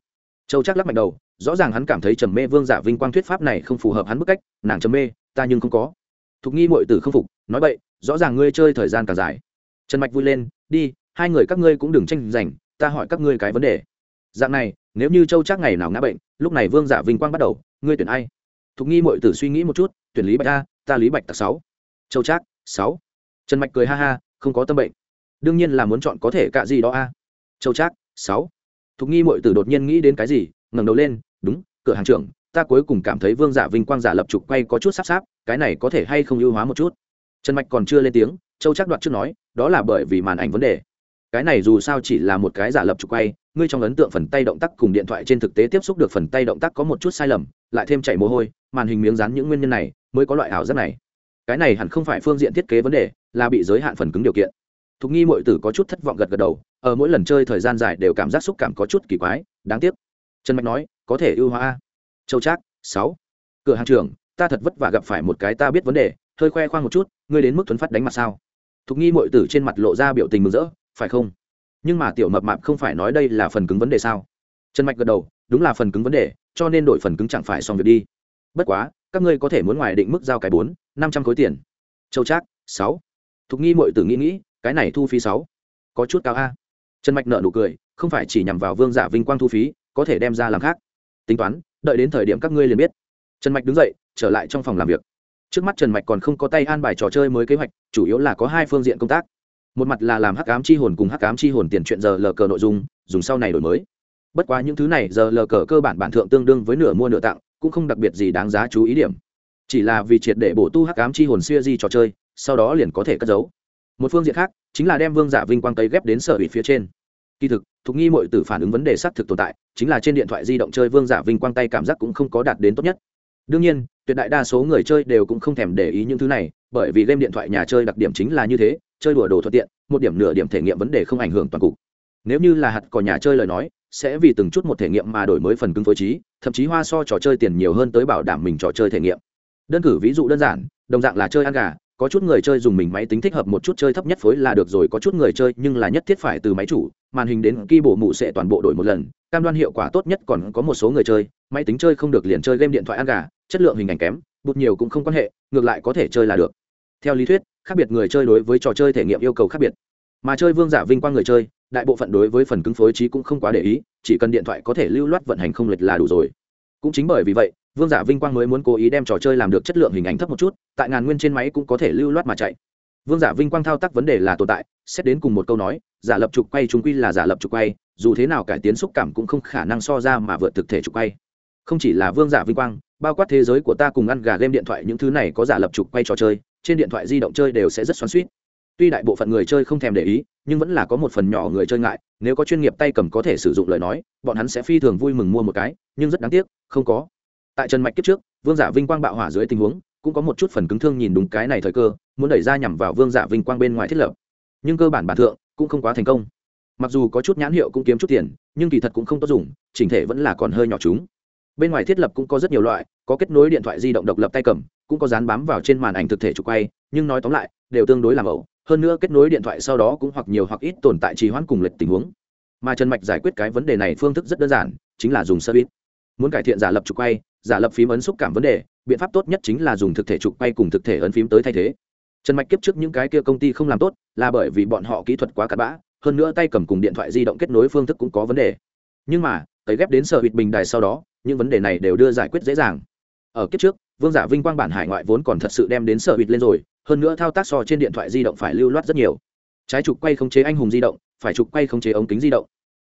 Châu chắc lắc mạnh đầu, rõ ràng hắn cảm thấy trầm mê vương giả vinh quang thuyết pháp này không phù hợp hắn bức cách, nàng trầm mê, ta nhưng không có. Thục nghi mội tử không phục, nói vậy rõ ràng ngươi chơi thời gian càng dài. Trần mạch vui lên, đi, hai người các ngươi cũng đừng tranh giành, ta hỏi các ngươi cái vấn đề dạng này, nếu như châu chắc ngày nào ngã bệnh, lúc này vương giả vinh quang bắt đầu, ngươi tuyển ai? Thục nghi mọi tử suy nghĩ một chút, tuyển lý bạch a, ta lý bạch tặc sáu. Châu trác, sáu. Trần mạch cười ha ha, không có tâm bệnh. Đương nhiên là muốn chọn có thể cạ gì đó a. Châu trác, sáu. Thục nghi mọi tử đột nhiên nghĩ đến cái gì, ngẩng đầu lên, đúng, cửa hàng trưởng, ta cuối cùng cảm thấy vương giả vinh quang giả lập trục quay có chút sắp sáp, cái này có thể hay không ưu hóa một chút? Trần mạch còn chưa lên tiếng, châu chắc đoạt trước nói, đó là bởi vì màn ảnh vấn đề cái này dù sao chỉ là một cái giả lập trục quay, ngươi trong ấn tượng phần tay động tác cùng điện thoại trên thực tế tiếp xúc được phần tay động tác có một chút sai lầm, lại thêm chảy mồ hôi, màn hình miếng dán những nguyên nhân này mới có loại ảo giác này. Cái này hẳn không phải phương diện thiết kế vấn đề, là bị giới hạn phần cứng điều kiện. Thục nghi mọi tử có chút thất vọng gật gật đầu, ở mỗi lần chơi thời gian dài đều cảm giác xúc cảm có chút kỳ quái, đáng tiếc. Trần mạch nói, có thể ưu hóa. Châu trác, sáu. Cửa hàng trưởng, ta thật vất vả gặp phải một cái ta biết vấn đề, hơi khoe khoang một chút, ngươi đến mức thuấn phát đánh mặt sao? Thục nghi mọi tử trên mặt lộ ra biểu tình mừng rỡ phải không? Nhưng mà tiểu mập mạp không phải nói đây là phần cứng vấn đề sao? Trần mạch gật đầu, đúng là phần cứng vấn đề, cho nên đổi phần cứng chẳng phải xong việc đi. Bất quá, các ngươi có thể muốn ngoài định mức giao cái bốn, năm trăm khối tiền. Châu trác, sáu. Thục nghi mọi tử nghĩ nghĩ, cái này thu phí sáu. Có chút cao a. Trần mạch nợ nụ cười, không phải chỉ nhằm vào vương giả vinh quang thu phí, có thể đem ra làm khác. Tính toán, đợi đến thời điểm các ngươi liền biết. Trần mạch đứng dậy, trở lại trong phòng làm việc. Trước mắt trần mạch còn không có tay an bài trò chơi mới kế hoạch, chủ yếu là có hai phương diện công tác một mặt là làm hắc ám chi hồn cùng hắc ám chi hồn tiền chuyện giờ lờ cờ nội dung, dùng sau này đổi mới. Bất quá những thứ này giờ lờ cờ cơ bản bản thượng tương đương với nửa mua nửa tặng, cũng không đặc biệt gì đáng giá chú ý điểm. Chỉ là vì triệt để bổ tu hắc ám chi hồn xuya di trò chơi, sau đó liền có thể cất giấu. Một phương diện khác, chính là đem vương giả vinh quang tây ghép đến sở ủy phía trên. Kỳ thực thục nghi mọi tử phản ứng vấn đề xác thực tồn tại, chính là trên điện thoại di động chơi vương giả vinh quang tay cảm giác cũng không có đạt đến tốt nhất. Đương nhiên, tuyệt đại đa số người chơi đều cũng không thèm để ý những thứ này, bởi vì game điện thoại nhà chơi đặc điểm chính là như thế chơi đùa đồ thuận tiện, một điểm nửa điểm thể nghiệm vấn đề không ảnh hưởng toàn cục. Nếu như là hạt cỏ nhà chơi lời nói, sẽ vì từng chút một thể nghiệm mà đổi mới phần cứng phối trí, thậm chí hoa so trò chơi tiền nhiều hơn tới bảo đảm mình trò chơi thể nghiệm. Đơn cử ví dụ đơn giản, đồng dạng là chơi ăn gà, có chút người chơi dùng mình máy tính thích hợp một chút chơi thấp nhất phối là được rồi, có chút người chơi nhưng là nhất thiết phải từ máy chủ, màn hình đến ki bộ mụ sẽ toàn bộ đổi một lần, cam đoan hiệu quả tốt nhất còn có một số người chơi, máy tính chơi không được liền chơi game điện thoại ăn gà, chất lượng hình ảnh kém, bụt nhiều cũng không quan hệ, ngược lại có thể chơi là được. Theo lý thuyết khác biệt người chơi đối với trò chơi thể nghiệm yêu cầu khác biệt. Mà chơi vương giả vinh quang người chơi, đại bộ phận đối với phần cứng phối trí cũng không quá để ý, chỉ cần điện thoại có thể lưu loát vận hành không lệch là đủ rồi. Cũng chính bởi vì vậy, vương giả vinh quang mới muốn cố ý đem trò chơi làm được chất lượng hình ảnh thấp một chút, tại ngàn nguyên trên máy cũng có thể lưu loát mà chạy. Vương giả vinh quang thao tác vấn đề là tồn tại, xét đến cùng một câu nói, giả lập trục quay chúng quy là giả lập trục quay, dù thế nào cải tiến xúc cảm cũng không khả năng so ra mà vượt thực thể trục quay. Không chỉ là vương giả vinh quang, bao quát thế giới của ta cùng ăn gà game điện thoại những thứ này có giả lập trục quay trò chơi trên điện thoại di động chơi đều sẽ rất xoắn suýt tuy đại bộ phận người chơi không thèm để ý, nhưng vẫn là có một phần nhỏ người chơi ngại, nếu có chuyên nghiệp tay cầm có thể sử dụng lời nói, bọn hắn sẽ phi thường vui mừng mua một cái, nhưng rất đáng tiếc, không có. Tại trần mạch kiếp trước, vương giả vinh quang bạo hỏa dưới tình huống, cũng có một chút phần cứng thương nhìn đúng cái này thời cơ, muốn đẩy ra nhằm vào vương giả vinh quang bên ngoài thiết lập. Nhưng cơ bản bản thượng, cũng không quá thành công. Mặc dù có chút nhãn hiệu cũng kiếm chút tiền, nhưng kỳ thật cũng không tốt dùng, chỉnh thể vẫn là còn hơi nhỏ chúng. Bên ngoài thiết lập cũng có rất nhiều loại, có kết nối điện thoại di động độc lập tay cầm cũng có dán bám vào trên màn ảnh thực thể chụp quay, nhưng nói tóm lại, đều tương đối làm ẩu. Hơn nữa kết nối điện thoại sau đó cũng hoặc nhiều hoặc ít tồn tại trì hoãn cùng lệch tình huống. Mà trần mạch giải quyết cái vấn đề này phương thức rất đơn giản, chính là dùng sơ bít muốn cải thiện giả lập chụp quay, giả lập phím ấn xúc cảm vấn đề, biện pháp tốt nhất chính là dùng thực thể chụp quay cùng thực thể ấn phím tới thay thế. Trần mạch kiếp trước những cái kia công ty không làm tốt, là bởi vì bọn họ kỹ thuật quá cặn bã, hơn nữa tay cầm cùng điện thoại di động kết nối phương thức cũng có vấn đề. Nhưng mà, cấy ghép đến sở hụt bình đài sau đó, những vấn đề này đều đưa giải quyết dễ dàng. Ở kiếp trước vương giả vinh quang bản hải ngoại vốn còn thật sự đem đến sở hụt lên rồi, hơn nữa thao tác so trên điện thoại di động phải lưu loát rất nhiều. Trái trục quay khống chế anh hùng di động, phải trục quay khống chế ống kính di động.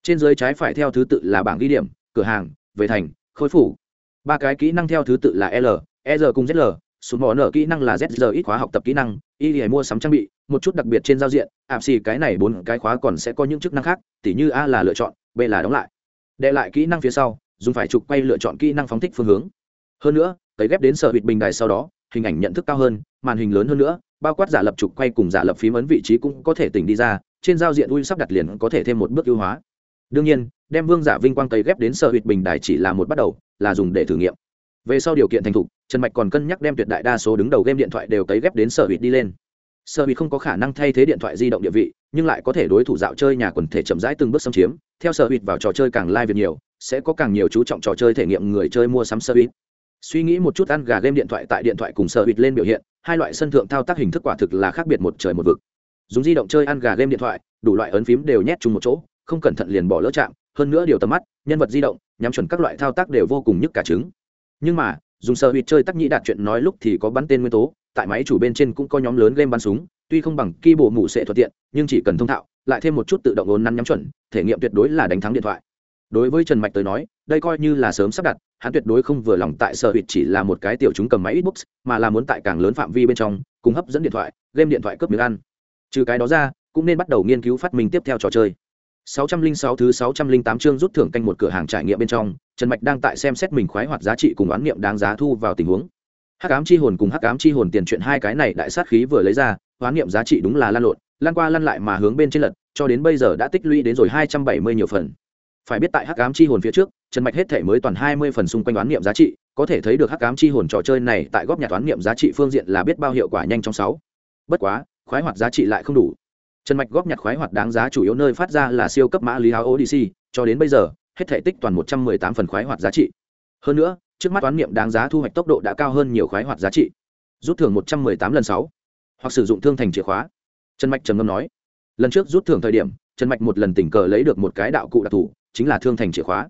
Trên dưới trái phải theo thứ tự là bảng ghi điểm, cửa hàng, về thành, khối phủ. Ba cái kỹ năng theo thứ tự là l e r cùng zl súng mỏ nở kỹ năng là zr ít khóa học tập kỹ năng, y để mua sắm trang bị, một chút đặc biệt trên giao diện, ạp xì cái này bốn cái khóa còn sẽ có những chức năng khác, tỉ như a là lựa chọn, b là đóng lại. Đệ lại kỹ năng phía sau, dùng phải trục quay lựa chọn kỹ năng phóng thích phương hướng. Hơn nữa cấy ghép đến sở hụt bình đài sau đó, hình ảnh nhận thức cao hơn, màn hình lớn hơn nữa, bao quát giả lập trục quay cùng giả lập phím ấn vị trí cũng có thể tỉnh đi ra, trên giao diện ui sắp đặt liền có thể thêm một bước ưu hóa. Đương nhiên, đem vương giả vinh quang cấy ghép đến sở hụt bình đài chỉ là một bắt đầu, là dùng để thử nghiệm. Về sau điều kiện thành thục, trần mạch còn cân nhắc đem tuyệt đại đa số đứng đầu game điện thoại đều cấy ghép đến sở hụt đi lên. Sở hụt không có khả năng thay thế điện thoại di động địa vị, nhưng lại có thể đối thủ dạo chơi nhà quần thể chậm rãi từng bước xâm chiếm. Theo sở hụt vào trò chơi càng live nhiều, sẽ có càng nhiều chú trọng trò chơi thể nghiệm người chơi mua sắm sở hụt suy nghĩ một chút ăn gà game điện thoại tại điện thoại cùng sợ bịt lên biểu hiện, hai loại sân thượng thao tác hình thức quả thực là khác biệt một trời một vực. Dùng di động chơi ăn gà game điện thoại, đủ loại ấn phím đều nhét chung một chỗ, không cẩn thận liền bỏ lỡ chạm, hơn nữa điều tầm mắt, nhân vật di động, nhắm chuẩn các loại thao tác đều vô cùng nhức cả trứng. Nhưng mà, dùng sợ bịt chơi tắc nhĩ đạt chuyện nói lúc thì có bắn tên nguyên tố, tại máy chủ bên trên cũng có nhóm lớn game bắn súng, tuy không bằng ki bộ mủ sẽ thuận tiện, nhưng chỉ cần thông thạo, lại thêm một chút tự động ốn nắn nhắm chuẩn, thể nghiệm tuyệt đối là đánh thắng điện thoại. Đối với trần mạch tới nói, đây coi như là sớm sắp đặt hắn tuyệt đối không vừa lòng tại sở hữu chỉ là một cái tiểu chúng cầm máy xbox mà là muốn tại càng lớn phạm vi bên trong cùng hấp dẫn điện thoại game điện thoại cướp miếng ăn trừ cái đó ra cũng nên bắt đầu nghiên cứu phát minh tiếp theo trò chơi 606 thứ 608 chương rút thưởng canh một cửa hàng trải nghiệm bên trong, Trần Mạch đang tại xem xét mình khoái hoạt giá trị cùng oán niệm đáng giá thu vào tình huống. Hắc ám chi hồn cùng Hắc ám chi hồn tiền chuyện hai cái này đại sát khí vừa lấy ra, oán niệm giá trị đúng là lan lộn, lan qua lăn lại mà hướng bên trên lật, cho đến bây giờ đã tích lũy đến rồi 270 nhiều phần. Phải biết tại Hắc ám chi hồn phía trước, Trần Mạch hết thể mới toàn 20 phần xung quanh đoán niệm giá trị, có thể thấy được Hắc ám chi hồn trò chơi này tại góp nhặt toán niệm giá trị phương diện là biết bao hiệu quả nhanh trong sáu. Bất quá, khoái hoạt giá trị lại không đủ. Trần mạch góp nhặt khoái hoạt đáng giá chủ yếu nơi phát ra là siêu cấp mã lý áo odyssey cho đến bây giờ hết thể tích toàn một trăm mười tám phần khoái hoạt giá trị. Hơn nữa trước mắt toán niệm đáng giá thu hoạch tốc độ đã cao hơn nhiều khoái hoạt giá trị. Rút thưởng một trăm mười tám lần sáu. Hoặc sử dụng thương thành chìa khóa. Trần mạch trầm ngâm nói. Lần trước rút thưởng thời điểm trần mạch một lần tình cờ lấy được một cái đạo cụ đặc thù chính là thương thành chìa khóa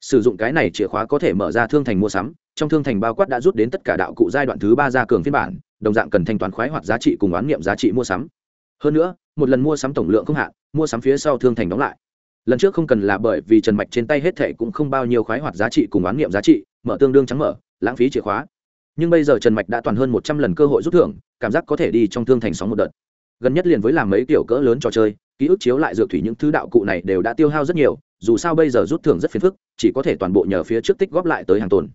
sử dụng cái này chìa khóa có thể mở ra thương thành mua sắm, trong thương thành bao quát đã rút đến tất cả đạo cụ giai đoạn thứ ba ra cường phiên bản, đồng dạng cần thanh toán khoái hoạt giá trị cùng oán niệm giá trị mua sắm. Hơn nữa, một lần mua sắm tổng lượng không hạn, mua sắm phía sau thương thành đóng lại. Lần trước không cần là bởi vì trần mạch trên tay hết thệ cũng không bao nhiêu khoái hoạt giá trị cùng oán niệm giá trị, mở tương đương trắng mở, lãng phí chìa khóa. Nhưng bây giờ trần mạch đã toàn hơn một trăm lần cơ hội rút thưởng, cảm giác có thể đi trong thương thành sóng một đợt. Gần nhất liền với làm mấy kiểu cỡ lớn trò chơi ký ức chiếu lại dược thủy những thứ đạo cụ này đều đã tiêu hao rất nhiều, dù sao bây giờ rút thưởng rất phiền phức, chỉ có thể toàn bộ nhờ phía trước tích góp lại tới hàng tồn.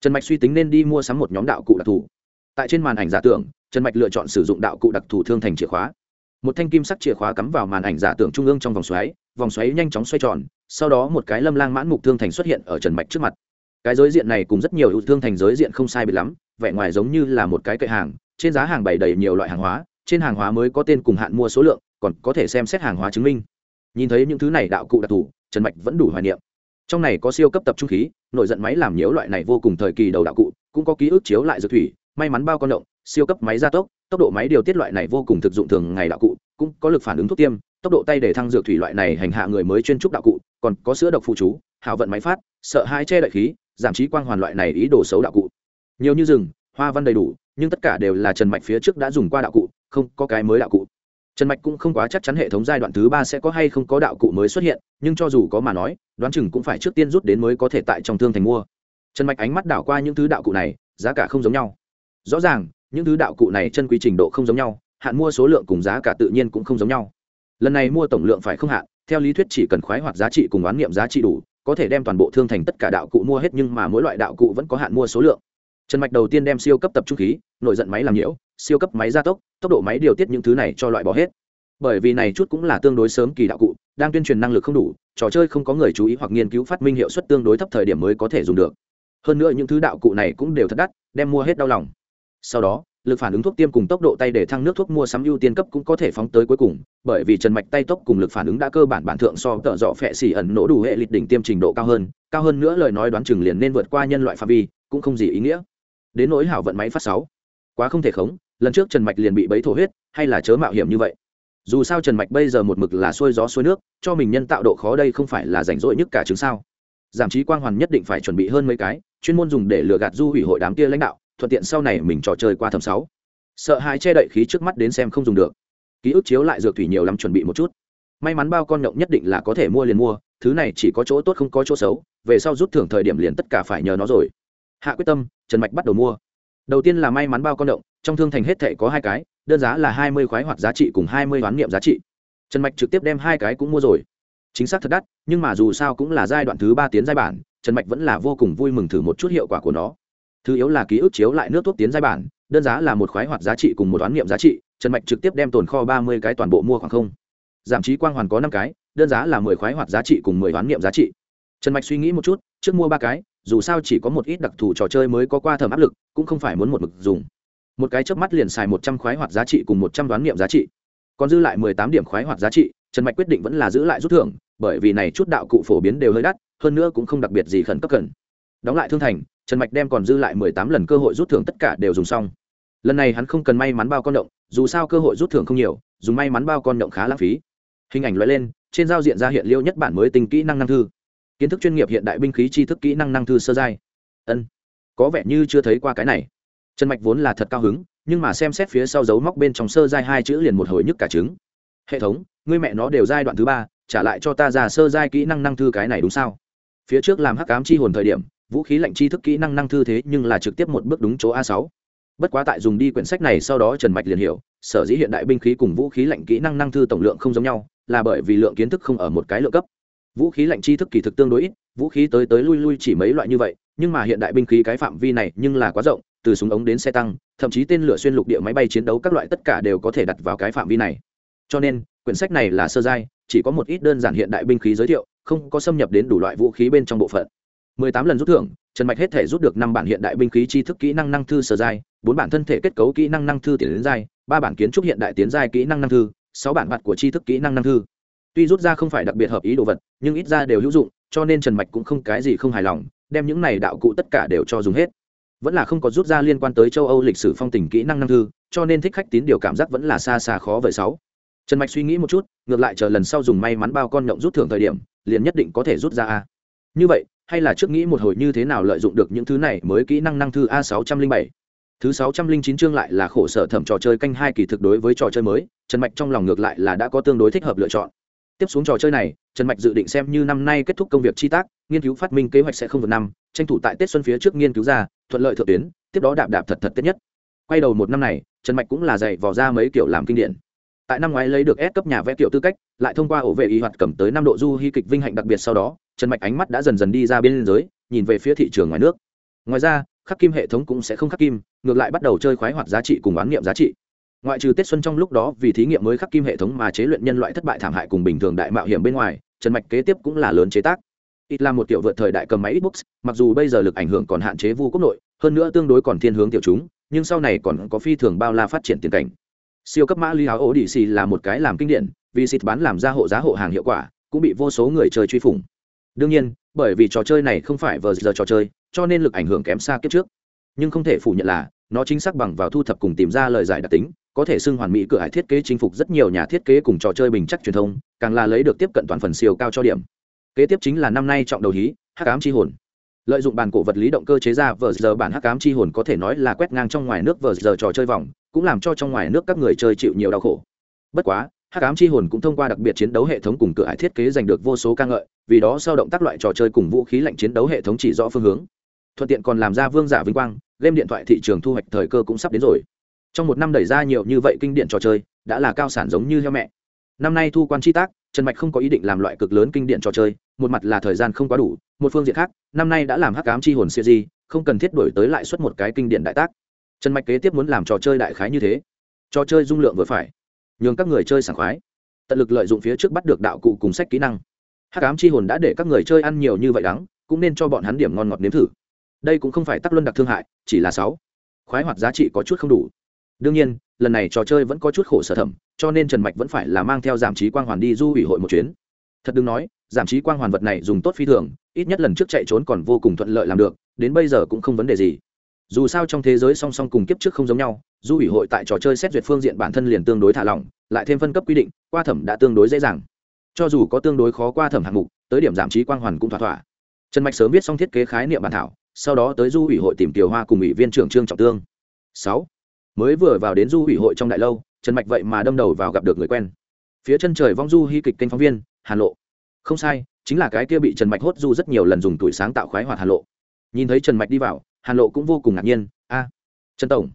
Trần mạch suy tính nên đi mua sắm một nhóm đạo cụ đặc thù. Tại trên màn ảnh giả tưởng, trần mạch lựa chọn sử dụng đạo cụ đặc thù thương thành chìa khóa. Một thanh kim sắc chìa khóa cắm vào màn ảnh giả tưởng trung ương trong vòng xoáy vòng xoáy nhanh chóng xoay tròn, sau đó một cái lâm lang mãn mục thương thành xuất hiện ở trần mạch trước mặt. Cái giới diện này cùng rất nhiều ưu thương thành giới diện không sai biệt lắm, vẻ ngoài giống như là một cái cậy hàng, trên giá hàng bày đầy nhiều loại hàng hóa, trên hàng hóa mới có tên cùng hạn mua số lượng còn có thể xem xét hàng hóa chứng minh. Nhìn thấy những thứ này đạo cụ đặc thù, trần mạch vẫn đủ hoài niệm. Trong này có siêu cấp tập trung khí, nội giận máy làm nhiễu loại này vô cùng thời kỳ đầu đạo cụ, cũng có ký ức chiếu lại dược thủy, may mắn bao con động, siêu cấp máy gia tốc tốc độ máy điều tiết loại này vô cùng thực dụng thường ngày đạo cụ, cũng có lực phản ứng thuốc tiêm, tốc độ tay để thăng dược thủy loại này hành hạ người mới chuyên trúc đạo cụ, còn có sữa độc phụ chú hào vận máy phát, sợ hai che đại khí, giảm trí quang hoàn loại này ý đồ xấu đạo cụ. Nhiều như rừng, hoa văn đầy đủ, nhưng tất cả đều là trần mạch phía trước đã dùng qua đạo cụ, không có cái mới đạo cụ trần mạch cũng không quá chắc chắn hệ thống giai đoạn thứ ba sẽ có hay không có đạo cụ mới xuất hiện, nhưng cho dù có mà nói, đoán chừng cũng phải trước tiên rút đến mới có thể tại trong thương thành mua. Trần mạch ánh mắt đảo qua những thứ đạo cụ này, giá cả không giống nhau. Rõ ràng, những thứ đạo cụ này chân quy trình độ không giống nhau, hạn mua số lượng cùng giá cả tự nhiên cũng không giống nhau. Lần này mua tổng lượng phải không hạn, theo lý thuyết chỉ cần khoái hoặc giá trị cùng oán niệm giá trị đủ, có thể đem toàn bộ thương thành tất cả đạo cụ mua hết nhưng mà mỗi loại đạo cụ vẫn có hạn mua số lượng. Trần mạch đầu tiên đem siêu cấp tập trung khí, nội giận máy làm nhiễu siêu cấp máy gia tốc tốc độ máy điều tiết những thứ này cho loại bỏ hết. Bởi vì này chút cũng là tương đối sớm kỳ đạo cụ, đang tuyên truyền năng lực không đủ, trò chơi không có người chú ý hoặc nghiên cứu phát minh hiệu suất tương đối thấp thời điểm mới có thể dùng được. Hơn nữa những thứ đạo cụ này cũng đều thật đắt, đem mua hết đau lòng. Sau đó, lực phản ứng thuốc tiêm cùng tốc độ tay để thăng nước thuốc mua sắm ưu tiên cấp cũng có thể phóng tới cuối cùng, bởi vì trần mạch tay tốc cùng lực phản ứng đã cơ bản bản thượng so tợ dọ phẹ xỉ ẩn nổ đủ hệ lịch đỉnh tiêm trình độ cao hơn cao hơn nữa lời nói đoán chừng liền nên vượt qua nhân loại phạm vi, cũng không gì ý nghĩa. Đến nỗi hảo vận máy phát sáu, quá không thể khống lần trước trần mạch liền bị bấy thổ huyết, hay là chớ mạo hiểm như vậy. Dù sao trần mạch bây giờ một mực là xuôi gió xuôi nước, cho mình nhân tạo độ khó đây không phải là rảnh rỗi nhất cả chứng sao. Giảm trí quang hoàn nhất định phải chuẩn bị hơn mấy cái, chuyên môn dùng để lừa gạt du hủy hội đám kia lãnh đạo, thuận tiện sau này mình trò chơi qua thầm sáu. Sợ hãi che đậy khí trước mắt đến xem không dùng được. Ký ức chiếu lại dược thủy nhiều lắm chuẩn bị một chút. May mắn bao con nhộng nhất định là có thể mua liền mua, thứ này chỉ có chỗ tốt không có chỗ xấu, về sau rút thưởng thời điểm liền tất cả phải nhờ nó rồi. Hạ quyết tâm, trần mạch bắt đầu mua đầu tiên là may mắn bao con động, trong thương thành hết thể có hai cái, đơn giá là hai mươi khoái hoạt giá trị cùng hai mươi hoán niệm giá trị. Trần mạch trực tiếp đem hai cái cũng mua rồi. Chính xác thật đắt, nhưng mà dù sao cũng là giai đoạn thứ ba tiến giai bản, trần mạch vẫn là vô cùng vui mừng thử một chút hiệu quả của nó. Thứ yếu là ký ức chiếu lại nước thuốc tiến giai bản, đơn giá là một khoái hoạt giá trị cùng một đoán niệm giá trị, trần mạch trực tiếp đem tồn kho ba mươi cái toàn bộ mua khoảng không. Giảm trí quang hoàn có năm cái, đơn giá là mười khoái hoạt giá trị cùng mười đoán niệm giá trị. Trần mạch suy nghĩ một chút, trước mua ba cái dù sao chỉ có một ít đặc thù trò chơi mới có qua thẩm áp lực, cũng không phải muốn một mực dùng. Một cái chớp mắt liền xài một trăm khoái hoạt giá trị cùng một trăm đoán niệm giá trị. Còn dư lại mười tám điểm khoái hoạt giá trị, trần mạch quyết định vẫn là giữ lại rút thưởng, bởi vì này chút đạo cụ phổ biến đều hơi đắt, hơn nữa cũng không đặc biệt gì khẩn cấp cần. Đóng lại thương thành, trần mạch đem còn dư lại mười tám lần cơ hội rút thưởng tất cả đều dùng xong. Lần này hắn không cần may mắn bao con động, dù sao cơ hội rút thưởng không nhiều, dùng may mắn bao con động khá lãng phí. Hình ảnh loại lên, trên giao diện ra hiện liêu nhất bản mới tình kỹ năng năng thư kiến thức chuyên nghiệp hiện đại binh khí tri thức kỹ năng năng thư sơ giai. Ân, có vẻ như chưa thấy qua cái này. Trần mạch vốn là thật cao hứng, nhưng mà xem xét phía sau dấu móc bên trong sơ giai hai chữ liền một hồi nhức cả trứng. Hệ thống, ngươi mẹ nó đều giai đoạn thứ ba, trả lại cho ta ra sơ giai kỹ năng năng thư cái này đúng sao? Phía trước làm hắc cám chi hồn thời điểm, vũ khí lạnh chi thức kỹ năng năng thư thế nhưng là trực tiếp một bước đúng chỗ a sáu. Bất quá tại dùng đi quyển sách này sau đó trần mạch liền hiểu, sở dĩ hiện đại binh khí cùng vũ khí lạnh kỹ năng năng thư tổng lượng không giống nhau, là bởi vì lượng kiến thức không ở một cái lượng cấp vũ khí lạnh chi thức kỳ thực tương đối ít, vũ khí tới tới lui lui chỉ mấy loại như vậy, nhưng mà hiện đại binh khí cái phạm vi này nhưng là quá rộng, từ súng ống đến xe tăng, thậm chí tên lửa xuyên lục địa máy bay chiến đấu các loại tất cả đều có thể đặt vào cái phạm vi này. Cho nên, quyển sách này là sơ giai, chỉ có một ít đơn giản hiện đại binh khí giới thiệu, không có xâm nhập đến đủ loại vũ khí bên trong bộ phận. 18 lần rút thưởng, trần mạch hết thể rút được năm bản hiện đại binh khí tri thức kỹ năng năng thư sơ giai, bốn bản thân thể kết cấu kỹ năng năng thư tiến đến giai, ba bản kiến trúc hiện đại tiến giai kỹ năng năng thư, sáu bản mặt của tri thức kỹ năng năng thư tuy rút ra không phải đặc biệt hợp ý đồ vật, nhưng ít ra đều hữu dụng, cho nên trần mạch cũng không cái gì không hài lòng, đem những này đạo cụ tất cả đều cho dùng hết. Vẫn là không có rút ra liên quan tới châu âu lịch sử phong tình kỹ năng năng thư, cho nên thích khách tín điều cảm giác vẫn là xa xa khó vời sáu. Trần mạch suy nghĩ một chút, ngược lại chờ lần sau dùng may mắn bao con nhộng rút thưởng thời điểm, liền nhất định có thể rút ra a. Như vậy, hay là trước nghĩ một hồi như thế nào lợi dụng được những thứ này mới kỹ năng năng thư a sáu trăm linh bảy. Thứ sáu trăm linh chín chương lại là khổ sở thẩm trò chơi canh hai kỳ thực đối với trò chơi mới, trần mạch trong lòng ngược lại là đã có tương đối thích hợp lựa chọn tiếp xuống trò chơi này, trần mạch dự định xem như năm nay kết thúc công việc chi tác, nghiên cứu phát minh kế hoạch sẽ không vượt năm, tranh thủ tại tết xuân phía trước nghiên cứu ra, thuận lợi thượng tuyến, tiếp đó đạp đạp thật thật tết nhất. Quay đầu một năm này, trần mạch cũng là dạy vò ra mấy kiểu làm kinh điển. Tại năm ngoái lấy được S cấp nhà vẽ kiểu tư cách, lại thông qua ổ vệ y hoạt cầm tới năm độ du hy kịch vinh hạnh đặc biệt sau đó, trần mạch ánh mắt đã dần dần đi ra bên giới nhìn về phía thị trường ngoài nước. Ngoài ra, khắc kim hệ thống cũng sẽ không khắc kim, ngược lại bắt đầu chơi khoái hoạt giá trị cùng bán nghiệm giá trị ngoại trừ tết xuân trong lúc đó vì thí nghiệm mới khắc kim hệ thống mà chế luyện nhân loại thất bại thảm hại cùng bình thường đại mạo hiểm bên ngoài, trần mạch kế tiếp cũng là lớn chế tác. Ít là một kiểu vượt thời đại cầm máy xbox, mặc dù bây giờ lực ảnh hưởng còn hạn chế vu quốc nội, hơn nữa tương đối còn thiên hướng tiểu chúng, nhưng sau này còn có phi thường bao la phát triển tiền cảnh. Siêu cấp mã ly áo ổ đĩ xì là một cái làm kinh điển, vì xịt bán làm ra hộ giá hộ hàng hiệu quả, cũng bị vô số người chơi truy phủng. Đương nhiên, bởi vì trò chơi này không phải vờ giờ trò chơi, cho nên lực ảnh hưởng kém xa kiếp trước. Nhưng không thể phủ nhận là nó chính xác bằng vào thu thập cùng tìm ra lời giải đặc tính, có thể xưng hoàn mỹ cửa hải thiết kế chinh phục rất nhiều nhà thiết kế cùng trò chơi bình chắc truyền thông, càng là lấy được tiếp cận toàn phần siêu cao cho điểm. Kế tiếp chính là năm nay trọng đầu hí, hắc ám chi hồn. Lợi dụng bàn cổ vật lý động cơ chế ra vờ giờ bản hắc ám chi hồn có thể nói là quét ngang trong ngoài nước vờ giờ trò chơi vòng, cũng làm cho trong ngoài nước các người chơi chịu nhiều đau khổ. Bất quá, hắc ám chi hồn cũng thông qua đặc biệt chiến đấu hệ thống cùng cửa hải thiết kế giành được vô số ca ngợi, vì đó sau động tác loại trò chơi cùng vũ khí lạnh chiến đấu hệ thống chỉ rõ phương hướng. Thuận tiện còn làm ra vương giả vinh quang game điện thoại thị trường thu hoạch thời cơ cũng sắp đến rồi. Trong một năm đẩy ra nhiều như vậy kinh điển trò chơi, đã là cao sản giống như heo mẹ. Năm nay thu quan chi tác, trần mạch không có ý định làm loại cực lớn kinh điển trò chơi, một mặt là thời gian không quá đủ, một phương diện khác, năm nay đã làm hắc ám chi hồn siêu di không cần thiết đổi tới lại xuất một cái kinh điển đại tác. Trần mạch kế tiếp muốn làm trò chơi đại khái như thế. Trò chơi dung lượng vừa phải, nhường các người chơi sảng khoái, tận lực lợi dụng phía trước bắt được đạo cụ cùng sách kỹ năng. Hắc ám chi hồn đã để các người chơi ăn nhiều như vậy đắng, cũng nên cho bọn hắn điểm ngon ngọt nếm thử đây cũng không phải tắc luân đặc thương hại, chỉ là sáu. Khoái hoạt giá trị có chút không đủ. Đương nhiên, lần này trò chơi vẫn có chút khổ sở thẩm, cho nên trần mạch vẫn phải là mang theo giảm trí quang hoàn đi du ủy hội một chuyến. Thật đừng nói, giảm trí quang hoàn vật này dùng tốt phi thường, ít nhất lần trước chạy trốn còn vô cùng thuận lợi làm được, đến bây giờ cũng không vấn đề gì. Dù sao trong thế giới song song cùng kiếp trước không giống nhau, du ủy hội tại trò chơi xét duyệt phương diện bản thân liền tương đối thả lỏng, lại thêm phân cấp quy định, qua thẩm đã tương đối dễ dàng. Cho dù có tương đối khó qua thẩm hạng mục, tới điểm giảm trí quang hoàn cũng thỏa thỏa. Trần mạch sớm viết xong thiết kế khái niệm bản thảo sau đó tới du ủy hội tìm tiểu hoa cùng ủy viên trưởng trương trọng tương. Sáu, mới vừa vào đến du ủy hội trong đại lâu, trần mạch vậy mà đâm đầu vào gặp được người quen. Phía chân trời vong du hy kịch kênh phóng viên hàn lộ. Không sai, chính là cái kia bị trần mạch hốt du rất nhiều lần dùng tuổi sáng tạo khoái hoạt hàn lộ. Nhìn thấy trần mạch đi vào hàn lộ cũng vô cùng ngạc nhiên, a, trần tổng.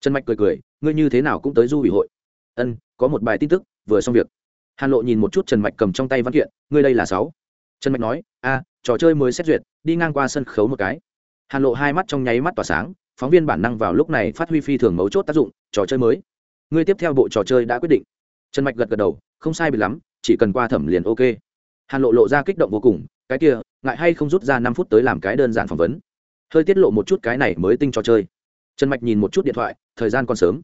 Trần mạch cười cười, ngươi như thế nào cũng tới du ủy hội? Ân, có một bài tin tức, vừa xong việc. Hàn lộ nhìn một chút trần mạch cầm trong tay văn kiện, ngươi đây là sáu. Trần mạch nói, a, trò chơi mới xét duyệt, đi ngang qua sân khấu một cái hàn lộ hai mắt trong nháy mắt tỏa sáng, phóng viên bản năng vào lúc này phát huy phi thường mấu chốt tác dụng, trò chơi mới. Ngươi tiếp theo bộ trò chơi đã quyết định. Trần mạch gật gật đầu, không sai bị lắm, chỉ cần qua thẩm liền ok. Hàn lộ lộ ra kích động vô cùng, cái kia, ngại hay không rút ra năm phút tới làm cái đơn giản phỏng vấn. Hơi tiết lộ một chút cái này mới tinh trò chơi. Trần mạch nhìn một chút điện thoại, thời gian còn sớm.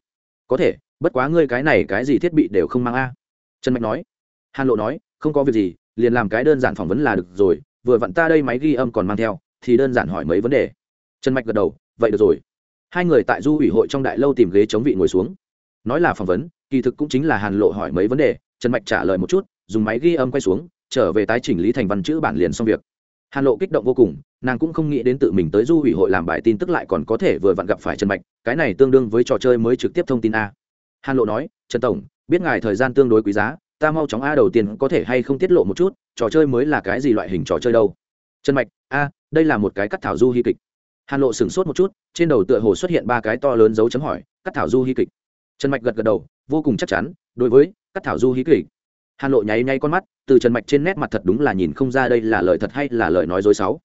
Có thể, bất quá ngươi cái này cái gì thiết bị đều không mang a. Trần mạch nói. Hàn lộ nói, không có việc gì, liền làm cái đơn giản phỏng vấn là được rồi, vừa vặn ta đây máy ghi âm còn mang theo thì đơn giản hỏi mấy vấn đề. Trần mạch gật đầu, vậy được rồi. Hai người tại du ủy hội trong đại lâu tìm ghế chống vị ngồi xuống. Nói là phỏng vấn, kỳ thực cũng chính là hàn lộ hỏi mấy vấn đề, trần mạch trả lời một chút, dùng máy ghi âm quay xuống, trở về tái chỉnh lý thành văn chữ bản liền xong việc. Hàn lộ kích động vô cùng, nàng cũng không nghĩ đến tự mình tới du ủy hội làm bài tin tức lại còn có thể vừa vặn gặp phải trần mạch, cái này tương đương với trò chơi mới trực tiếp thông tin a. Hàn lộ nói, trần tổng, biết ngài thời gian tương đối quý giá, ta mau chóng a đầu tiên có thể hay không tiết lộ một chút, trò chơi mới là cái gì loại hình trò chơi đâu? Trần mạch, a đây là một cái cắt thảo du hy kịch. Hàn lộ sửng sốt một chút, trên đầu tựa hồ xuất hiện ba cái to lớn dấu chấm hỏi, cắt thảo du hy kịch. Trần mạch gật gật đầu, vô cùng chắc chắn, đối với cắt thảo du hí kịch. Hàn lộ nháy nháy con mắt, từ trần mạch trên nét mặt thật đúng là nhìn không ra đây là lời thật hay là lời nói dối sáu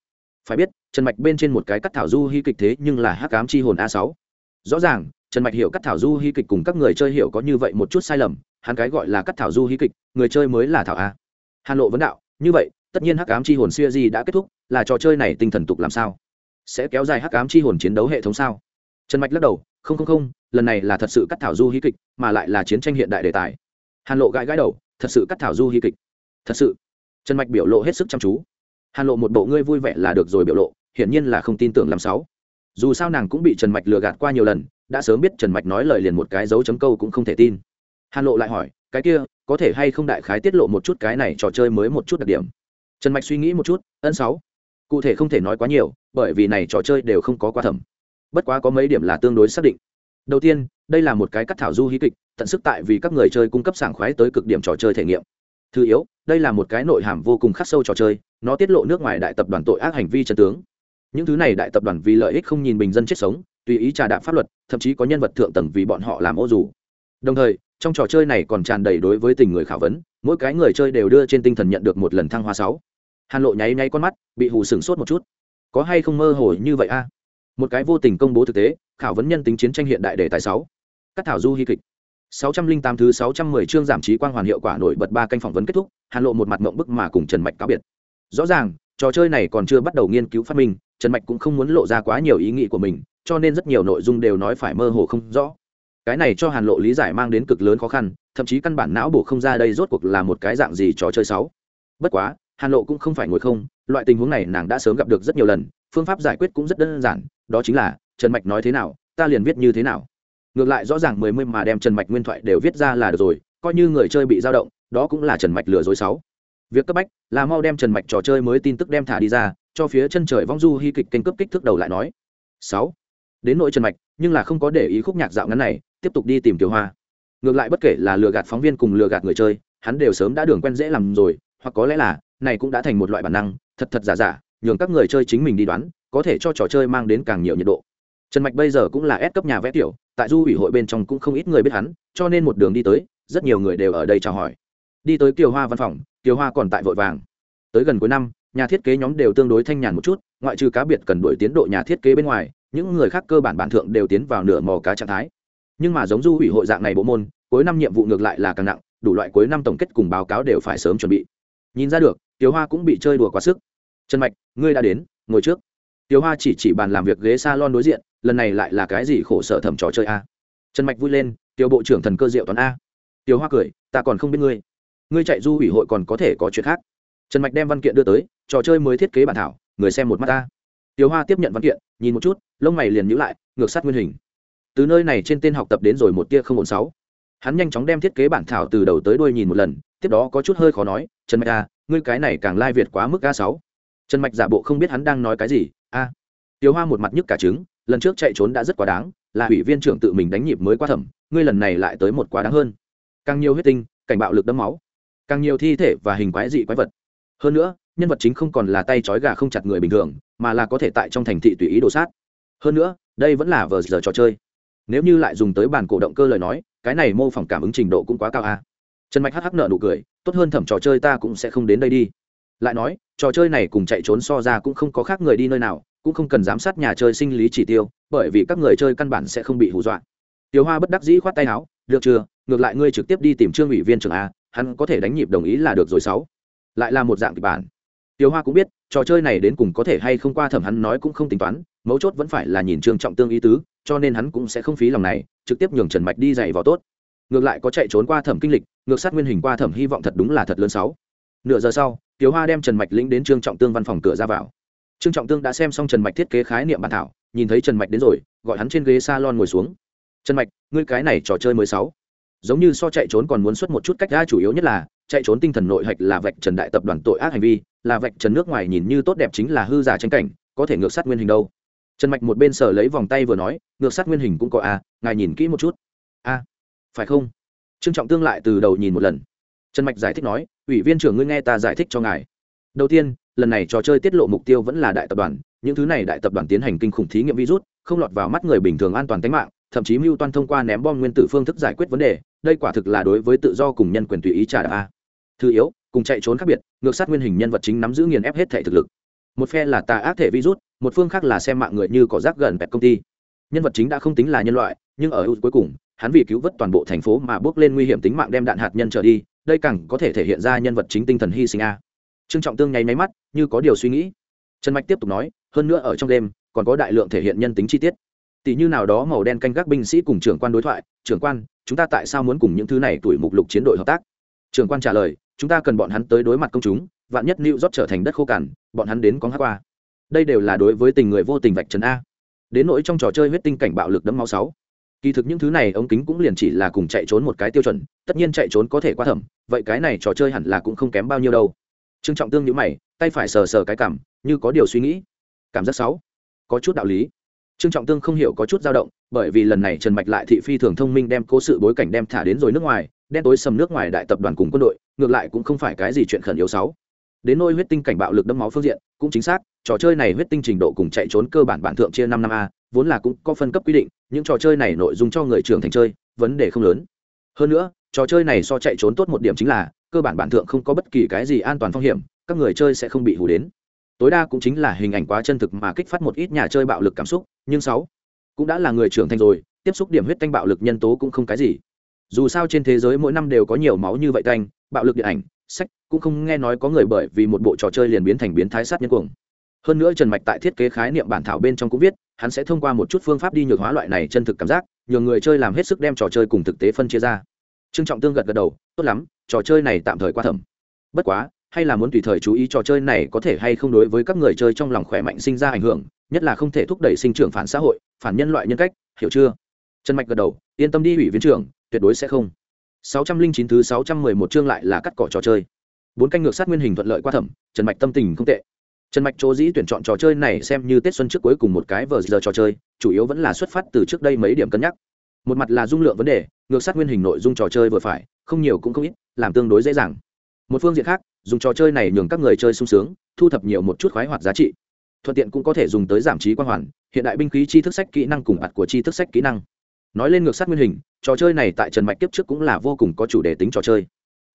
phải biết, trần mạch bên trên một cái cắt thảo du hy kịch thế nhưng là hắc cám chi hồn a sáu. Rõ ràng, trần mạch hiểu cắt thảo du hy kịch cùng các người chơi hiểu có như vậy một chút sai lầm, hắn cái gọi là cắt thảo du hy kịch, người chơi mới là thảo a. Hàn lộ vấn đạo, như vậy tất nhiên hắc ám chi hồn siêu di đã kết thúc, là trò chơi này tinh thần tục làm sao? Sẽ kéo dài hắc ám chi hồn chiến đấu hệ thống sao? Trần mạch lắc đầu, không không không, lần này là thật sự cắt thảo du hí kịch, mà lại là chiến tranh hiện đại đề tài. Hàn lộ gãi gãi đầu, thật sự cắt thảo du hí kịch. Thật sự. Trần mạch biểu lộ hết sức chăm chú. Hàn lộ một bộ ngươi vui vẻ là được rồi biểu lộ, hiển nhiên là không tin tưởng làm sáu dù sao nàng cũng bị trần mạch lừa gạt qua nhiều lần, đã sớm biết trần mạch nói lời liền một cái dấu chấm câu cũng không thể tin. Hàn lộ lại hỏi, cái kia, có thể hay không đại khái tiết lộ một chút cái này trò chơi mới một chút đặc điểm? Trần mạch suy nghĩ một chút, ân sáu, cụ thể không thể nói quá nhiều, bởi vì này trò chơi đều không có quá thẩm. Bất quá có mấy điểm là tương đối xác định. Đầu tiên, đây là một cái cắt thảo du hí kịch, tận sức tại vì các người chơi cung cấp sảng khoái tới cực điểm trò chơi thể nghiệm. Thứ yếu, đây là một cái nội hàm vô cùng khắc sâu trò chơi, nó tiết lộ nước ngoài đại tập đoàn tội ác hành vi chân tướng. Những thứ này đại tập đoàn vì lợi ích không nhìn bình dân chết sống, tùy ý trà đạp pháp luật, thậm chí có nhân vật thượng tầng vì bọn họ làm ô dù. Đồng thời, trong trò chơi này còn tràn đầy đối với tình người khảo vấn, mỗi cái người chơi đều đưa trên tinh thần nhận được một lần thăng hoa sáu hàn lộ nháy nháy con mắt, bị hù sừng sốt một chút. Có hay không mơ hồ như vậy a? Một cái vô tình công bố thực tế, khảo vấn nhân tính chiến tranh hiện đại đề tài sáu. Các thảo du hy kịch. 608 thứ 610 chương giảm trí quang hoàn hiệu quả nổi bật ba canh phỏng vấn kết thúc, hàn lộ một mặt mộng bức mà cùng trần mạch cáo biệt. Rõ ràng, trò chơi này còn chưa bắt đầu nghiên cứu phát minh, trần mạch cũng không muốn lộ ra quá nhiều ý nghĩ của mình, cho nên rất nhiều nội dung đều nói phải mơ hồ không rõ. Cái này cho hàn lộ lý giải mang đến cực lớn khó khăn, thậm chí căn bản não bộ không ra đây rốt cuộc là một cái dạng gì trò chơi sáu. Bất quá hàn lộ cũng không phải ngồi không, loại tình huống này nàng đã sớm gặp được rất nhiều lần, phương pháp giải quyết cũng rất đơn giản, đó chính là, trần mạch nói thế nào, ta liền viết như thế nào. Ngược lại rõ ràng mười mươi mà đem trần mạch nguyên thoại đều viết ra là được rồi, coi như người chơi bị dao động, đó cũng là trần mạch lừa dối sáu. Việc cấp bách là mau đem trần mạch trò chơi mới tin tức đem thả đi ra, cho phía chân trời vong du hy kịch kênh cấp kích thước đầu lại nói. Sáu. Đến nỗi trần mạch, nhưng là không có để ý khúc nhạc dạo ngắn này, tiếp tục đi tìm tiểu hoa. Ngược lại bất kể là lừa gạt phóng viên cùng lừa gạt người chơi, hắn đều sớm đã đường quen dễ làm rồi, hoặc có lẽ là này cũng đã thành một loại bản năng, thật thật giả giả, nhường các người chơi chính mình đi đoán, có thể cho trò chơi mang đến càng nhiều nhiệt độ. Trần mạch bây giờ cũng là ép cấp nhà vẽ tiểu, tại du ủy hội bên trong cũng không ít người biết hắn, cho nên một đường đi tới, rất nhiều người đều ở đây chào hỏi. Đi tới kiều hoa văn phòng, kiều hoa còn tại vội vàng. Tới gần cuối năm, nhà thiết kế nhóm đều tương đối thanh nhàn một chút, ngoại trừ cá biệt cần đổi tiến độ nhà thiết kế bên ngoài, những người khác cơ bản bản thượng đều tiến vào nửa mò cá trạng thái. Nhưng mà giống du ủy hội dạng này bộ môn, cuối năm nhiệm vụ ngược lại là càng nặng, đủ loại cuối năm tổng kết cùng báo cáo đều phải sớm chuẩn bị nhìn ra được, tiểu hoa cũng bị chơi đùa quá sức. Trần mạch, ngươi đã đến, ngồi trước. Tiểu hoa chỉ chỉ bàn làm việc ghế s a lon đối diện, lần này lại là cái gì khổ sở thẩm trò chơi a? Trần mạch vui lên, tiểu bộ trưởng thần cơ diệu toán a. Tiểu hoa cười, ta còn không biết ngươi. Ngươi chạy du ủy hội còn có thể có chuyện khác. Trần mạch đem văn kiện đưa tới, trò chơi mới thiết kế bản thảo, người xem một mắt ta. Tiểu hoa tiếp nhận văn kiện, nhìn một chút, lông mày liền nhữ lại, ngược sát nguyên hình. Từ nơi này trên tên học tập đến rồi một tia không ổn sáu. Hắn nhanh chóng đem thiết kế bản thảo từ đầu tới đuôi nhìn một lần tiếp đó có chút hơi khó nói, trần mạch à ngươi cái này càng lai việt quá mức a sáu. Trần mạch giả bộ không biết hắn đang nói cái gì, a. Tiểu hoa một mặt nhức cả trứng, lần trước chạy trốn đã rất quá đáng, là ủy viên trưởng tự mình đánh nhịp mới qua thẩm ngươi lần này lại tới một quá đáng hơn. Càng nhiều huyết tinh, cảnh bạo lực đấm máu, càng nhiều thi thể và hình quái dị quái vật. Hơn nữa, nhân vật chính không còn là tay trói gà không chặt người bình thường, mà là có thể tại trong thành thị tùy ý đổ sát. Hơn nữa, đây vẫn là vờ giờ trò chơi. Nếu như lại dùng tới bản cổ động cơ lời nói, cái này mô phỏng cảm ứng trình độ cũng quá cao a. à trần mạch hh nợ nụ cười, tốt hơn thẩm trò chơi ta cũng sẽ không đến đây đi. Lại nói, trò chơi này cùng chạy trốn so ra cũng không có khác người đi nơi nào, cũng không cần giám sát nhà chơi sinh lý chỉ tiêu, bởi vì các người chơi căn bản sẽ không bị hù dọa. Tiêu hoa bất đắc dĩ khoát tay áo, được chưa, ngược lại ngươi trực tiếp đi tìm trương ủy viên trưởng a, hắn có thể đánh nhịp đồng ý là được rồi sáu. Lại là một dạng kịch bản. Tiêu hoa cũng biết, trò chơi này đến cùng có thể hay không qua thẩm hắn nói cũng không tính toán, mấu chốt vẫn phải là nhìn trương trọng tương ý tứ, cho nên hắn cũng sẽ không phí lòng này, trực tiếp nhường trần mạch đi dạy vào tốt. Ngược lại có chạy trốn qua thẩm kinh lịch ngược sát nguyên hình qua thẩm hy vọng thật đúng là thật lớn sáu nửa giờ sau kiều Hoa đem Trần Mạch lĩnh đến Trương Trọng Tương văn phòng cửa ra vào. Trương Trọng Tương đã xem xong Trần Mạch thiết kế khái niệm bản thảo, nhìn thấy Trần Mạch đến rồi, gọi hắn trên ghế salon ngồi xuống. "Trần Mạch, ngươi cái này trò chơi mới sáu." Giống như so chạy trốn còn muốn xuất một chút cách ra chủ yếu nhất là, chạy trốn tinh thần nội hạch là vạch Trần đại tập đoàn tội ác hành vi, là vạch Trần nước ngoài nhìn như tốt đẹp chính là hư giả tranh cảnh, có thể ngược sát nguyên hình đâu. Trần Mạch một bên sở lấy vòng tay vừa nói, ngược sát nguyên hình cũng có a, à, ngài nhìn kỹ một chút. A, phải không? Trương Trọng Tương lại từ đầu nhìn một lần. Trần Mạch giải thích nói, ủy viên trưởng ngươi nghe ta giải thích cho ngài. Đầu tiên lần này trò chơi tiết lộ mục tiêu vẫn là đại tập đoàn. Những thứ này đại tập đoàn tiến hành kinh khủng thí nghiệm virus không lọt vào mắt người bình thường an toàn tính mạng thậm chí mưu toan thông qua ném bom nguyên tử phương thức giải quyết vấn đề. Đây quả thực là đối với tự do cùng nhân quyền tùy ý trả đạp a. Thứ yếu cùng chạy trốn khác biệt ngược sát nguyên hình nhân vật chính nắm giữ nghiền ép hết thể thực lực. Một phe là tà ác thể virus một phương khác là xem mạng người như có rác gần bẹt công ty. Nhân vật chính đã không tính là nhân loại nhưng ở ưu cuối cùng hắn vì cứu vớt toàn bộ thành phố mà bước lên nguy hiểm tính mạng đem đạn hạt nhân trở đi, đây càng có thể thể hiện ra nhân vật chính tinh thần hy sinh a. Trương trọng tương nháy máy mắt, như có điều suy nghĩ. Trần mạch tiếp tục nói, hơn nữa ở trong đêm, còn có đại lượng thể hiện nhân tính chi tiết. Tỷ như nào đó màu đen canh gác binh sĩ cùng trưởng quan đối thoại, trưởng quan, chúng ta tại sao muốn cùng những thứ này tuổi mục lục chiến đội hợp tác? Trưởng quan trả lời, chúng ta cần bọn hắn tới đối mặt công chúng, vạn nhất new rót trở thành đất khô cằn, bọn hắn đến có hát qua. Đây đều là đối với tình người vô tình vạch trần a. Đến nỗi trong trò chơi huyết tinh cảnh bạo lực đấm máu sáu kỳ thực những thứ này ống kính cũng liền chỉ là cùng chạy trốn một cái tiêu chuẩn, tất nhiên chạy trốn có thể qua thẩm, vậy cái này trò chơi hẳn là cũng không kém bao nhiêu đâu. Trương trọng tương nhữ mày, tay phải sờ sờ cái cảm, như có điều suy nghĩ. Cảm giác sáu, có chút đạo lý. Trương trọng tương không hiểu có chút dao động, bởi vì lần này trần mạch lại thị phi thường thông minh đem cố sự bối cảnh đem thả đến rồi nước ngoài, đen tối sầm nước ngoài đại tập đoàn cùng quân đội, ngược lại cũng không phải cái gì chuyện khẩn yếu sáu. Đến nôi huyết tinh cảnh bạo lực đẫm máu phương diện, cũng chính xác, trò chơi này huyết tinh trình độ cùng chạy trốn cơ bản bản thượng chia năm năm a vốn là cũng có phân cấp quy định, những trò chơi này nội dung cho người trưởng thành chơi, vấn đề không lớn. Hơn nữa, trò chơi này so chạy trốn tốt một điểm chính là, cơ bản bản thượng không có bất kỳ cái gì an toàn phong hiểm, các người chơi sẽ không bị hù đến. Tối đa cũng chính là hình ảnh quá chân thực mà kích phát một ít nhà chơi bạo lực cảm xúc, nhưng sáu cũng đã là người trưởng thành rồi, tiếp xúc điểm huyết tanh bạo lực nhân tố cũng không cái gì. Dù sao trên thế giới mỗi năm đều có nhiều máu như vậy tanh bạo lực điện ảnh, sách cũng không nghe nói có người bởi vì một bộ trò chơi liền biến thành biến thái sát nhân cuồng hơn nữa trần mạch tại thiết kế khái niệm bản thảo bên trong cũng viết, hắn sẽ thông qua một chút phương pháp đi nhược hóa loại này chân thực cảm giác nhờ người chơi làm hết sức đem trò chơi cùng thực tế phân chia ra. Trương trọng tương gật gật đầu, tốt lắm, trò chơi này tạm thời qua thẩm. Bất quá, hay là muốn tùy thời chú ý trò chơi này có thể hay không đối với các người chơi trong lòng khỏe mạnh sinh ra ảnh hưởng, nhất là không thể thúc đẩy sinh trưởng phản xã hội, phản nhân loại nhân cách, hiểu chưa? Trần mạch gật đầu, yên tâm đi, ủy viên trưởng, tuyệt đối sẽ không. 609 thứ 611 chương lại là cắt cỏ trò chơi. Bốn canh ngược sát nguyên hình thuận lợi qua thẩm, trần mạch tâm tình không tệ trần mạch chỗ dĩ tuyển chọn trò chơi này xem như tết xuân trước cuối cùng một cái vờ giờ trò chơi, chủ yếu vẫn là xuất phát từ trước đây mấy điểm cân nhắc. Một mặt là dung lượng vấn đề, ngược sát nguyên hình nội dung trò chơi vừa phải, không nhiều cũng không ít, làm tương đối dễ dàng. Một phương diện khác, dùng trò chơi này nhường các người chơi sung sướng, thu thập nhiều một chút khoái hoạt giá trị. Thuận tiện cũng có thể dùng tới giảm trí quan hoàn, hiện đại binh khí chi thức sách kỹ năng cùng ặt của chi thức sách kỹ năng. Nói lên ngược sát nguyên hình, trò chơi này tại trần mạch tiếp trước cũng là vô cùng có chủ đề tính trò chơi.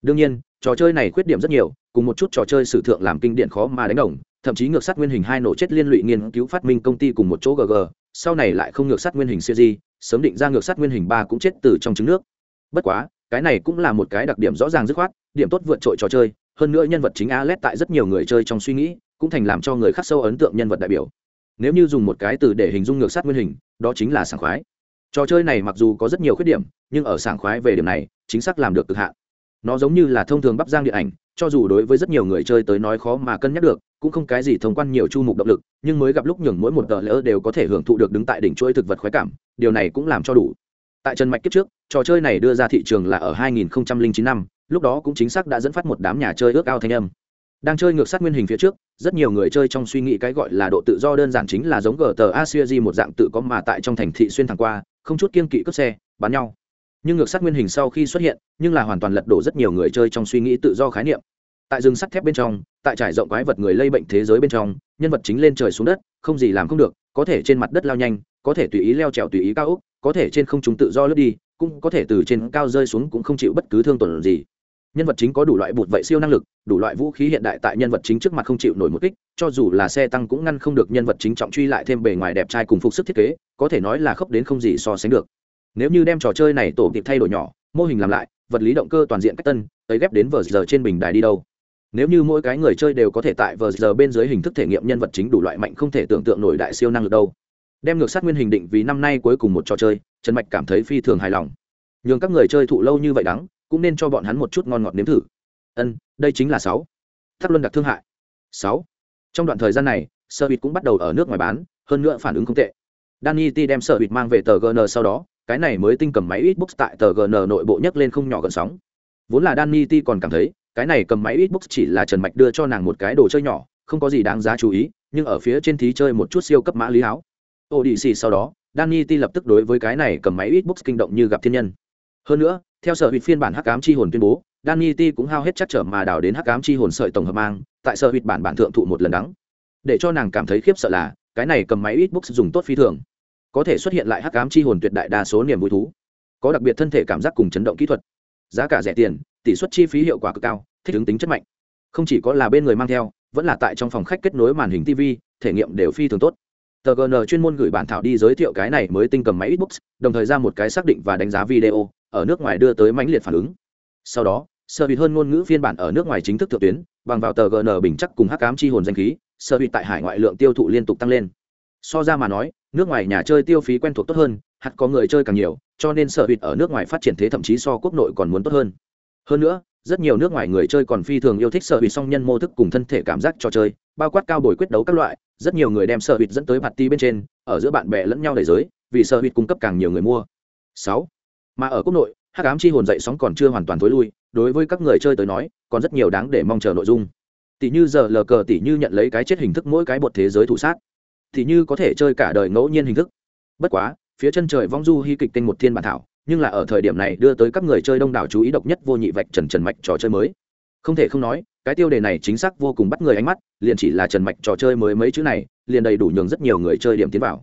Đương nhiên, trò chơi này khuyết điểm rất nhiều, cùng một chút trò chơi sử thượng làm kinh điển khó mà đánh đồng thậm chí ngược sát nguyên hình hai nổ chết liên lụy nghiên cứu phát minh công ty cùng một chỗ gg sau này lại không ngược sát nguyên hình siêu di, sớm định ra ngược sát nguyên hình ba cũng chết từ trong trứng nước. Bất quá, cái này cũng là một cái đặc điểm rõ ràng dứt khoát, điểm tốt vượt trội trò chơi, hơn nữa nhân vật chính alet tại rất nhiều người chơi trong suy nghĩ, cũng thành làm cho người khắc sâu ấn tượng nhân vật đại biểu. Nếu như dùng một cái từ để hình dung ngược sát nguyên hình, đó chính là sảng khoái. Trò chơi này mặc dù có rất nhiều khuyết điểm, nhưng ở sảng khoái về điểm này, chính xác làm được cực hạn nó giống như là thông thường bắp giang điện ảnh, cho dù đối với rất nhiều người chơi tới nói khó mà cân nhắc được, cũng không cái gì thông quan nhiều chu mục động lực, nhưng mới gặp lúc nhường mỗi một tờ lỡ đều có thể hưởng thụ được đứng tại đỉnh chuỗi thực vật khoái cảm, điều này cũng làm cho đủ. Tại trần mạch kiếp trước, trò chơi này đưa ra thị trường là ở 2009 năm, lúc đó cũng chính xác đã dẫn phát một đám nhà chơi ước ao thanh âm. Đang chơi ngược sát nguyên hình phía trước, rất nhiều người chơi trong suy nghĩ cái gọi là độ tự do đơn giản chính là giống gờ tờ asia một dạng tự có mà tại trong thành thị xuyên thẳng qua, không chút kiên kỵ cướp xe bắn nhau nhưng ngược sắt nguyên hình sau khi xuất hiện, nhưng là hoàn toàn lật đổ rất nhiều người chơi trong suy nghĩ tự do khái niệm. Tại rừng sắt thép bên trong, tại trải rộng quái vật người lây bệnh thế giới bên trong, nhân vật chính lên trời xuống đất, không gì làm không được, có thể trên mặt đất lao nhanh, có thể tùy ý leo trèo tùy ý cao úc có thể trên không chúng tự do lướt đi, cũng có thể từ trên cao rơi xuống cũng không chịu bất cứ thương tổn gì. Nhân vật chính có đủ loại bụt vậy siêu năng lực, đủ loại vũ khí hiện đại tại nhân vật chính trước mặt không chịu nổi một kích, cho dù là xe tăng cũng ngăn không được nhân vật chính trọng truy lại thêm bề ngoài đẹp trai cùng phục sức thiết kế, có thể nói là khốc đến không gì so sánh được nếu như đem trò chơi này tổ kịp thay đổi nhỏ, mô hình làm lại, vật lý động cơ toàn diện cách tân tới ghép đến vờ giờ trên bình đài đi đâu? Nếu như mỗi cái người chơi đều có thể tại vờ giờ bên dưới hình thức thể nghiệm nhân vật chính đủ loại mạnh không thể tưởng tượng nổi đại siêu năng lực đâu. Đem ngược sát nguyên hình định vì năm nay cuối cùng một trò chơi, trần mạch cảm thấy phi thường hài lòng. Nhường các người chơi thụ lâu như vậy đắng, cũng nên cho bọn hắn một chút ngon ngọt nếm thử. Ân, đây chính là sáu. Tháp luân đặc thương hại. Sáu. Trong đoạn thời gian này, sơ bịt cũng bắt đầu ở nước ngoài bán, hơn nữa phản ứng không tệ. Danny t đem sơ bịt mang về tờ gn sau đó cái này mới tinh cầm máy Xbox tại tờ GN nội bộ nhấc lên không nhỏ gần sóng. Vốn là Danny T còn cảm thấy, cái này cầm máy Xbox chỉ là Trần Mạch đưa cho nàng một cái đồ chơi nhỏ, không có gì đáng giá chú ý, nhưng ở phía trên thí chơi một chút siêu cấp mã lý áo. Odyssey sau đó, Danny T lập tức đối với cái này cầm máy Xbox kinh động như gặp thiên nhân. Hơn nữa, theo sở hữu phiên bản Hắc ám chi hồn tuyên bố, Danny T cũng hao hết chắc trở mà đào đến Hắc ám chi hồn sợi tổng hợp mang, tại sở hữu bản bản thượng thụ một lần đắng. Để cho nàng cảm thấy khiếp sợ là, cái này cầm máy Xbox dùng tốt phi thường có thể xuất hiện lại hắc ám chi hồn tuyệt đại đa số niềm vui thú, có đặc biệt thân thể cảm giác cùng chấn động kỹ thuật. Giá cả rẻ tiền, tỷ suất chi phí hiệu quả cực cao, thích ứng tính chất mạnh. Không chỉ có là bên người mang theo, vẫn là tại trong phòng khách kết nối màn hình tv thể nghiệm đều phi thường tốt. Tờ gn chuyên môn gửi bản thảo đi giới thiệu cái này mới tinh cầm máy xbox, đồng thời ra một cái xác định và đánh giá video, ở nước ngoài đưa tới mãnh liệt phản ứng. Sau đó sơ hữu hơn ngôn ngữ phiên bản ở nước ngoài chính thức thượng tuyến, bằng vào tờ gn bình chắc cùng hắc ám chi hồn danh khí sơ hữu tại hải ngoại lượng tiêu thụ liên tục tăng lên so ra mà nói, nước ngoài nhà chơi tiêu phí quen thuộc tốt hơn, hạt có người chơi càng nhiều, cho nên sở hụt ở nước ngoài phát triển thế thậm chí so quốc nội còn muốn tốt hơn. Hơn nữa, rất nhiều nước ngoài người chơi còn phi thường yêu thích sở hụt song nhân mô thức cùng thân thể cảm giác trò chơi, bao quát cao bồi quyết đấu các loại, rất nhiều người đem sở hụt dẫn tới mặt ti bên trên, ở giữa bạn bè lẫn nhau đầy giới, vì sở hụt cung cấp càng nhiều người mua. Sáu, mà ở quốc nội, hắc ám chi hồn dậy sóng còn chưa hoàn toàn thối lui, đối với các người chơi tới nói, còn rất nhiều đáng để mong chờ nội dung. Tỷ như giờ lờ cờ, tỷ như nhận lấy cái chết hình thức mỗi cái bột thế giới thủ sát thì như có thể chơi cả đời ngẫu nhiên hình thức. Bất quá, phía chân trời vong du hy kịch tên một thiên bản thảo, nhưng là ở thời điểm này đưa tới các người chơi đông đảo chú ý độc nhất vô nhị vạch trần trần mạch trò chơi mới. Không thể không nói, cái tiêu đề này chính xác vô cùng bắt người ánh mắt, liền chỉ là trần mạch trò chơi mới mấy chữ này, liền đầy đủ nhường rất nhiều người chơi điểm tiến vào.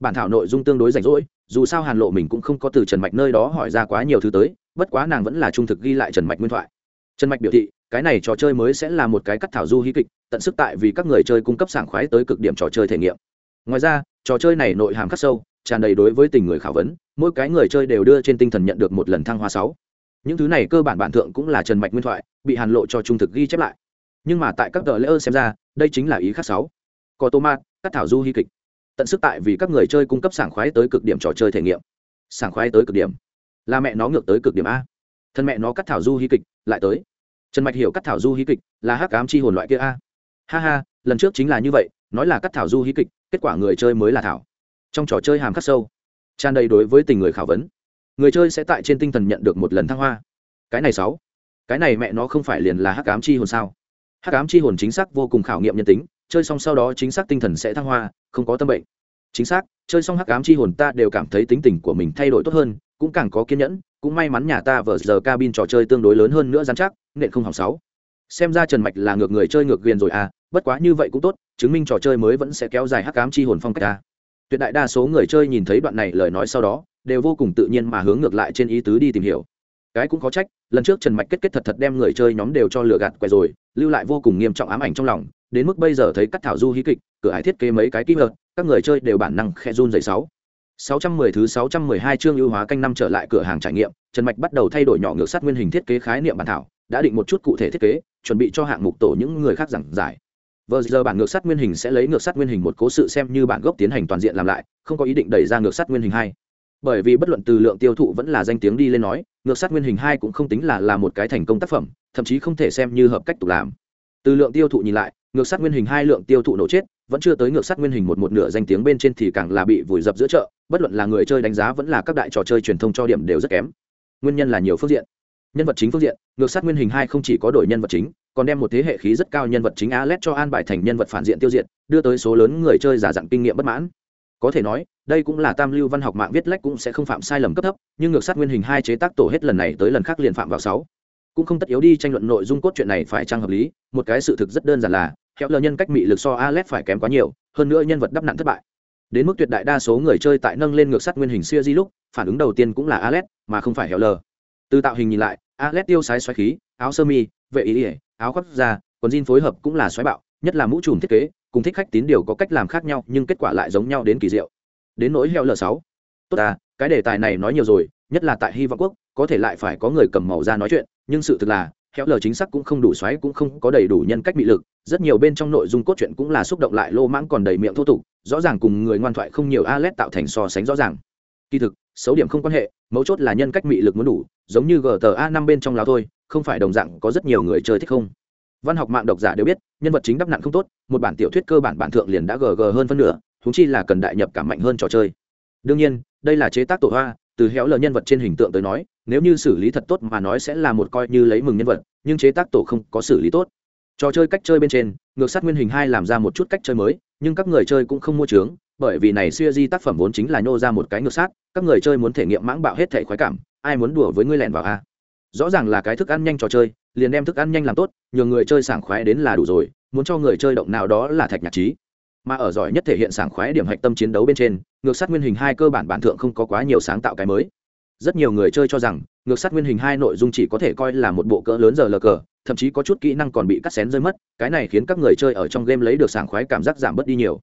Bản thảo nội dung tương đối rảnh rỗi, dù sao hàn lộ mình cũng không có từ trần mạch nơi đó hỏi ra quá nhiều thứ tới, bất quá nàng vẫn là trung thực ghi lại trần mạch nguyên thoại. Trần mạch biểu thị, cái này trò chơi mới sẽ là một cái cắt thảo du hí kịch, tận sức tại vì các người chơi cung cấp sảng khoái tới cực điểm trò chơi thể nghiệm ngoài ra, trò chơi này nội hàm khắc sâu, tràn đầy đối với tình người khảo vấn, mỗi cái người chơi đều đưa trên tinh thần nhận được một lần thăng hoa sáu. Những thứ này cơ bản bản thượng cũng là trần mạch nguyên thoại, bị hàn lộ cho trung thực ghi chép lại. Nhưng mà tại các tờ lễ ơn xem ra, đây chính là ý khác sáu. Có tô mát các thảo du hy kịch. Tận sức tại vì các người chơi cung cấp sảng khoái tới cực điểm trò chơi thể nghiệm. Sảng khoái tới cực điểm. Là mẹ nó ngược tới cực điểm a. Thân mẹ nó cắt thảo du hy kịch, lại tới. Trần mạch hiểu cắt thảo du hí kịch là hắc ám chi hồn loại kia a. Ha ha, lần trước chính là như vậy nói là cắt thảo du hí kịch, kết quả người chơi mới là thảo. Trong trò chơi hàm khắc sâu, tràn đầy đối với tình người khảo vấn. Người chơi sẽ tại trên tinh thần nhận được một lần thăng hoa. Cái này sáu, cái này mẹ nó không phải liền là hắc ám chi hồn sao? Hắc ám chi hồn chính xác vô cùng khảo nghiệm nhân tính, chơi xong sau đó chính xác tinh thần sẽ thăng hoa, không có tâm bệnh. Chính xác, chơi xong hắc ám chi hồn ta đều cảm thấy tính tình của mình thay đổi tốt hơn, cũng càng có kiên nhẫn, cũng may mắn nhà ta vờ giờ cabin trò chơi tương đối lớn hơn nữa dán chắc, nện không hỏng sáu xem ra trần mạch là ngược người chơi ngược ghiền rồi à bất quá như vậy cũng tốt chứng minh trò chơi mới vẫn sẽ kéo dài hắc ám chi hồn phong cách à. tuyệt đại đa số người chơi nhìn thấy đoạn này lời nói sau đó đều vô cùng tự nhiên mà hướng ngược lại trên ý tứ đi tìm hiểu cái cũng có trách lần trước trần mạch kết kết thật thật đem người chơi nhóm đều cho lừa gạt quẹ rồi lưu lại vô cùng nghiêm trọng ám ảnh trong lòng đến mức bây giờ thấy cắt thảo du hí kịch cửa hải thiết kế mấy cái kỹ hợp các người chơi đều bản năng khe run dày sáu 610 thứ 612 chương ưu hóa canh năm trở lại cửa hàng trải nghiệm, Trần Mạch bắt đầu thay đổi nhỏ ngược sắt nguyên hình thiết kế khái niệm bản thảo, đã định một chút cụ thể thiết kế, chuẩn bị cho hạng mục tổ những người khác giảng giải. Vừa giờ bản ngược sắt nguyên hình sẽ lấy ngược sắt nguyên hình một cố sự xem như bản gốc tiến hành toàn diện làm lại, không có ý định đẩy ra ngược sắt nguyên hình hai. Bởi vì bất luận từ lượng tiêu thụ vẫn là danh tiếng đi lên nói, ngược sắt nguyên hình hai cũng không tính là là một cái thành công tác phẩm, thậm chí không thể xem như hợp cách tục làm. Từ lượng tiêu thụ nhìn lại, ngược sắt nguyên hình hai lượng tiêu thụ nổ chết, vẫn chưa tới ngược sắt nguyên hình một một nửa danh tiếng bên trên thì càng là bị vùi dập giữa chợ bất luận là người chơi đánh giá vẫn là các đại trò chơi truyền thông cho điểm đều rất kém nguyên nhân là nhiều phương diện nhân vật chính phương diện, ngược sát nguyên hình hai không chỉ có đổi nhân vật chính, còn đem một thế hệ khí rất cao nhân vật chính alet cho an bài thành nhân vật phản diện tiêu diệt, đưa tới số lớn người chơi giả dặn kinh nghiệm bất mãn. Có thể nói, đây cũng là tam lưu văn học mạng viết lách cũng sẽ không phạm sai lầm cấp thấp, nhưng ngược sát nguyên hình hai chế tác tổ hết lần này tới lần khác liền phạm vào sáu. Cũng không tất yếu đi tranh luận nội dung cốt truyện này phải trang hợp lý, một cái sự thực rất đơn giản là, khéo lờ nhân cách mị lực so alet phải kém quá nhiều, hơn nữa nhân vật đắp nặn thất bại. Đến mức tuyệt đại đa số người chơi tại nâng lên ngược sát nguyên hình siêu di lúc, phản ứng đầu tiên cũng là alet, mà không phải hẻo lờ từ tạo hình nhìn lại Alex tiêu sái xoáy khí, áo sơ mi, vệ ý ỉa áo khoác da, quần jean phối hợp cũng là xoáy bạo, nhất là mũ trùm thiết kế, cùng thích khách tín điều có cách làm khác nhau, nhưng kết quả lại giống nhau đến kỳ diệu. Đến nỗi heo l sáu. Tốt à cái đề tài này nói nhiều rồi, nhất là tại hy vọng quốc, có thể lại phải có người cầm màu ra nói chuyện, nhưng sự thực là, heo l chính xác cũng không đủ xoáy, cũng không có đầy đủ nhân cách bị lực, rất nhiều bên trong nội dung cốt truyện cũng là xúc động lại lô mãng còn đầy miệng thô tục, rõ ràng cùng người ngoan thoại không nhiều alet tạo thành so sánh rõ ràng. Kỳ thực xấu điểm không quan hệ, mấu chốt là nhân cách mị lực muốn đủ, giống như gta năm bên trong láo thôi, không phải đồng dạng có rất nhiều người chơi thích không? Văn học mạng độc giả đều biết, nhân vật chính đắp nặng không tốt, một bản tiểu thuyết cơ bản bản thượng liền đã gg hơn phân nửa thúng chi là cần đại nhập cảm mạnh hơn trò chơi. Đương nhiên, đây là chế tác tổ hoa, từ héo lờ nhân vật trên hình tượng tới nói, nếu như xử lý thật tốt mà nói sẽ là một coi như lấy mừng nhân vật, nhưng chế tác tổ không có xử lý tốt. Trò chơi cách chơi bên trên, ngược sát nguyên hình hai làm ra một chút cách chơi mới, nhưng các người chơi cũng không mua trướng bởi vì này siêu di tác phẩm vốn chính là nhô ra một cái ngược sát, các người chơi muốn thể nghiệm mãng bạo hết thể khoái cảm, ai muốn đùa với ngươi lẻn vào a? Rõ ràng là cái thức ăn nhanh trò chơi, liền đem thức ăn nhanh làm tốt, nhờ người chơi sảng khoái đến là đủ rồi, muốn cho người chơi động nào đó là thạch nhạc trí. Mà ở giỏi nhất thể hiện sảng khoái điểm hạch tâm chiến đấu bên trên, ngược sát nguyên hình hai cơ bản bản thượng không có quá nhiều sáng tạo cái mới. Rất nhiều người chơi cho rằng, ngược sát nguyên hình hai nội dung chỉ có thể coi là một bộ cỡ lớn giờ lờ cờ, thậm chí có chút kỹ năng còn bị cắt xén rơi mất, cái này khiến các người chơi ở trong game lấy được sảng khoái cảm giác giảm bớt đi nhiều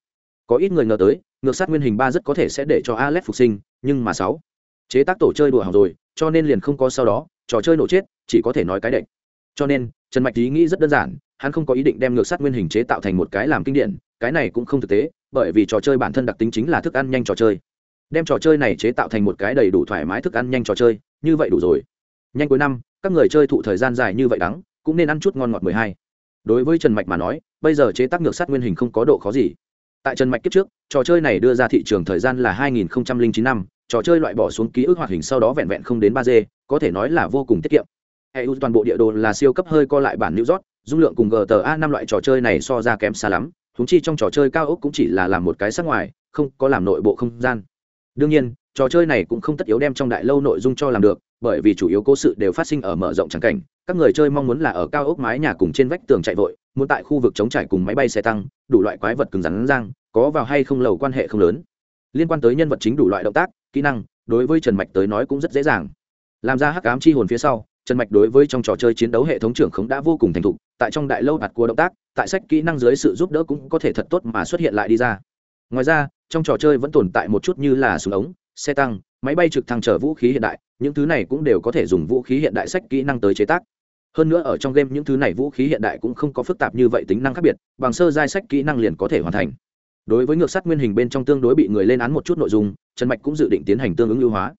có ít người ngờ tới, ngược sát nguyên hình ba rất có thể sẽ để cho alex phục sinh, nhưng mà sáu. Chế tác tổ chơi đùa hỏng rồi, cho nên liền không có sau đó, trò chơi nổ chết, chỉ có thể nói cái đệch cho nên, trần mạch ý nghĩ rất đơn giản, hắn không có ý định đem ngược sát nguyên hình chế tạo thành một cái làm kinh điển, cái này cũng không thực tế, bởi vì trò chơi bản thân đặc tính chính là thức ăn nhanh trò chơi. Đem trò chơi này chế tạo thành một cái đầy đủ thoải mái thức ăn nhanh trò chơi, như vậy đủ rồi. Nhanh cuối năm, các người chơi thụ thời gian dài như vậy đắng, cũng nên ăn chút ngon ngọt mười hai. Đối với trần mạch mà nói, bây giờ chế tác ngược sát nguyên hình không có độ khó gì tại trần mạch kiếp trước, trò chơi này đưa ra thị trường thời gian là hai nghìn chín năm, trò chơi loại bỏ xuống ký ức hoạt hình sau đó vẹn vẹn không đến ba d có thể nói là vô cùng tiết kiệm. Eu toàn bộ địa đồ là siêu cấp hơi co lại bản new york, dung lượng cùng gta năm loại trò chơi này so ra kém xa lắm thúng chi trong trò chơi cao ốc cũng chỉ là làm một cái sắc ngoài, không có làm nội bộ không gian. Đương nhiên trò chơi này cũng không tất yếu đem trong đại lâu nội dung cho làm được, bởi vì chủ yếu cố sự đều phát sinh ở mở rộng trắng cảnh. Các người chơi mong muốn là ở cao ốc mái nhà cùng trên vách tường chạy vội, muốn tại khu vực chống trải cùng máy bay xe tăng, đủ loại quái vật cứng rắn răng có vào hay không lầu quan hệ không lớn. Liên quan tới nhân vật chính đủ loại động tác, kỹ năng, đối với trần mạch tới nói cũng rất dễ dàng. Làm ra hắc ám chi hồn phía sau, trần mạch đối với trong trò chơi chiến đấu hệ thống trưởng khống đã vô cùng thành thục, tại trong đại lâu bạt của động tác, tại sách kỹ năng dưới sự giúp đỡ cũng có thể thật tốt mà xuất hiện lại đi ra. Ngoài ra, trong trò chơi vẫn tồn tại một chút như là súng ống xe tăng, máy bay trực thăng chở vũ khí hiện đại, những thứ này cũng đều có thể dùng vũ khí hiện đại sách kỹ năng tới chế tác. Hơn nữa ở trong game những thứ này vũ khí hiện đại cũng không có phức tạp như vậy tính năng khác biệt, bằng sơ giai sách kỹ năng liền có thể hoàn thành. Đối với ngược sắt nguyên hình bên trong tương đối bị người lên án một chút nội dung, trần mạch cũng dự định tiến hành tương ứng ưu hóa.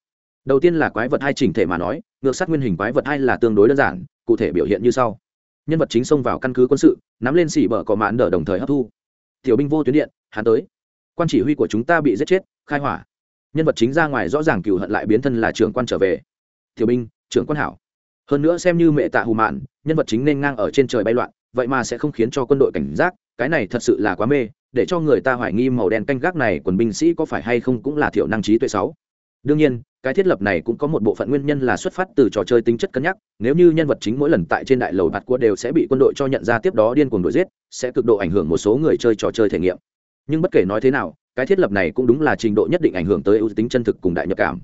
Đầu tiên là quái vật hai chỉnh thể mà nói, ngược sắt nguyên hình quái vật hai là tương đối đơn giản, cụ thể biểu hiện như sau. Nhân vật chính xông vào căn cứ quân sự, nắm lên xỉ bờ cỏ mãn đỡ đồng thời hấp thu. Tiểu binh vô tuyến điện, hắn tới. Quan chỉ huy của chúng ta bị giết chết, khai hỏa nhân vật chính ra ngoài rõ ràng cựu hận lại biến thân là trưởng quan trở về. Tiểu binh, trưởng quan hảo. Hơn nữa xem như mẹ tạ hù mạn, nhân vật chính nên ngang ở trên trời bay loạn, vậy mà sẽ không khiến cho quân đội cảnh giác, cái này thật sự là quá mê, để cho người ta hoài nghi màu đen canh gác này quần binh sĩ có phải hay không cũng là thiểu năng trí tuệ sáu. Đương nhiên, cái thiết lập này cũng có một bộ phận nguyên nhân là xuất phát từ trò chơi tính chất cân nhắc, nếu như nhân vật chính mỗi lần tại trên đại lầu bạt cua đều sẽ bị quân đội cho nhận ra tiếp đó điên cuồng đuổi giết, sẽ cực độ ảnh hưởng một số người chơi trò chơi thể nghiệm. Nhưng bất kể nói thế nào cái thiết lập này cũng đúng là trình độ nhất định ảnh hưởng tới ưu tính chân thực cùng đại nhập cảm.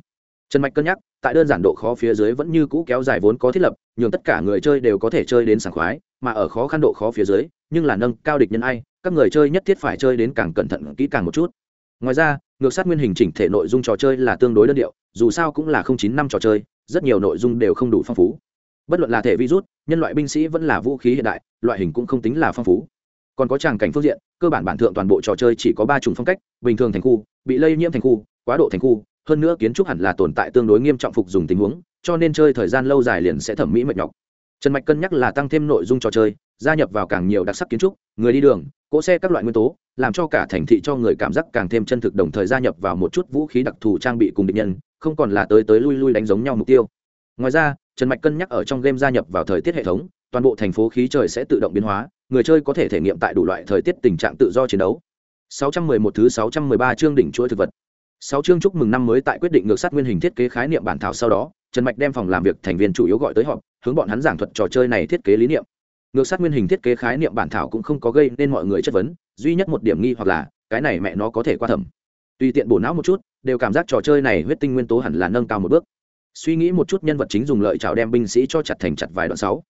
Trần mạch cân nhắc, tại đơn giản độ khó phía dưới vẫn như cũ kéo dài vốn có thiết lập, nhường tất cả người chơi đều có thể chơi đến sảng khoái, mà ở khó khăn độ khó phía dưới, nhưng là nâng cao địch nhân ai, các người chơi nhất thiết phải chơi đến càng cẩn thận, kỹ càng một chút. Ngoài ra, ngược sát nguyên hình chỉnh thể nội dung trò chơi là tương đối đơn điệu, dù sao cũng là không chín năm trò chơi, rất nhiều nội dung đều không đủ phong phú. Bất luận là thể virus nhân loại binh sĩ vẫn là vũ khí hiện đại, loại hình cũng không tính là phong phú còn có tràng cảnh phương diện, cơ bản bản thượng toàn bộ trò chơi chỉ có ba chủng phong cách, bình thường thành khu, bị lây nhiễm thành khu, quá độ thành khu, hơn nữa kiến trúc hẳn là tồn tại tương đối nghiêm trọng phục dùng tình huống, cho nên chơi thời gian lâu dài liền sẽ thẩm mỹ mệt nhọc. Trần mạch cân nhắc là tăng thêm nội dung trò chơi, gia nhập vào càng nhiều đặc sắc kiến trúc, người đi đường, cỗ xe các loại nguyên tố, làm cho cả thành thị cho người cảm giác càng thêm chân thực đồng thời gia nhập vào một chút vũ khí đặc thù trang bị cùng địch nhân, không còn là tới tới lui lui đánh giống nhau mục tiêu. Ngoài ra, trần mạch cân nhắc ở trong game gia nhập vào thời tiết hệ thống toàn bộ thành phố khí trời sẽ tự động biến hóa, người chơi có thể thể nghiệm tại đủ loại thời tiết tình trạng tự do chiến đấu. 611 thứ 613 chương đỉnh chuỗi thực vật. Sáu chương chúc mừng năm mới tại quyết định ngược sát nguyên hình thiết kế khái niệm bản thảo sau đó, trần mạch đem phòng làm việc thành viên chủ yếu gọi tới họp, hướng bọn hắn giảng thuật trò chơi này thiết kế lý niệm. Ngược sát nguyên hình thiết kế khái niệm bản thảo cũng không có gây nên mọi người chất vấn, duy nhất một điểm nghi hoặc là, cái này mẹ nó có thể qua thẩm. Tùy tiện bổ não một chút, đều cảm giác trò chơi này huyết tinh nguyên tố hẳn là nâng cao một bước. Suy nghĩ một chút, nhân vật chính dùng lợi chào đem binh sĩ cho chặt thành chặt vài đoạn sáu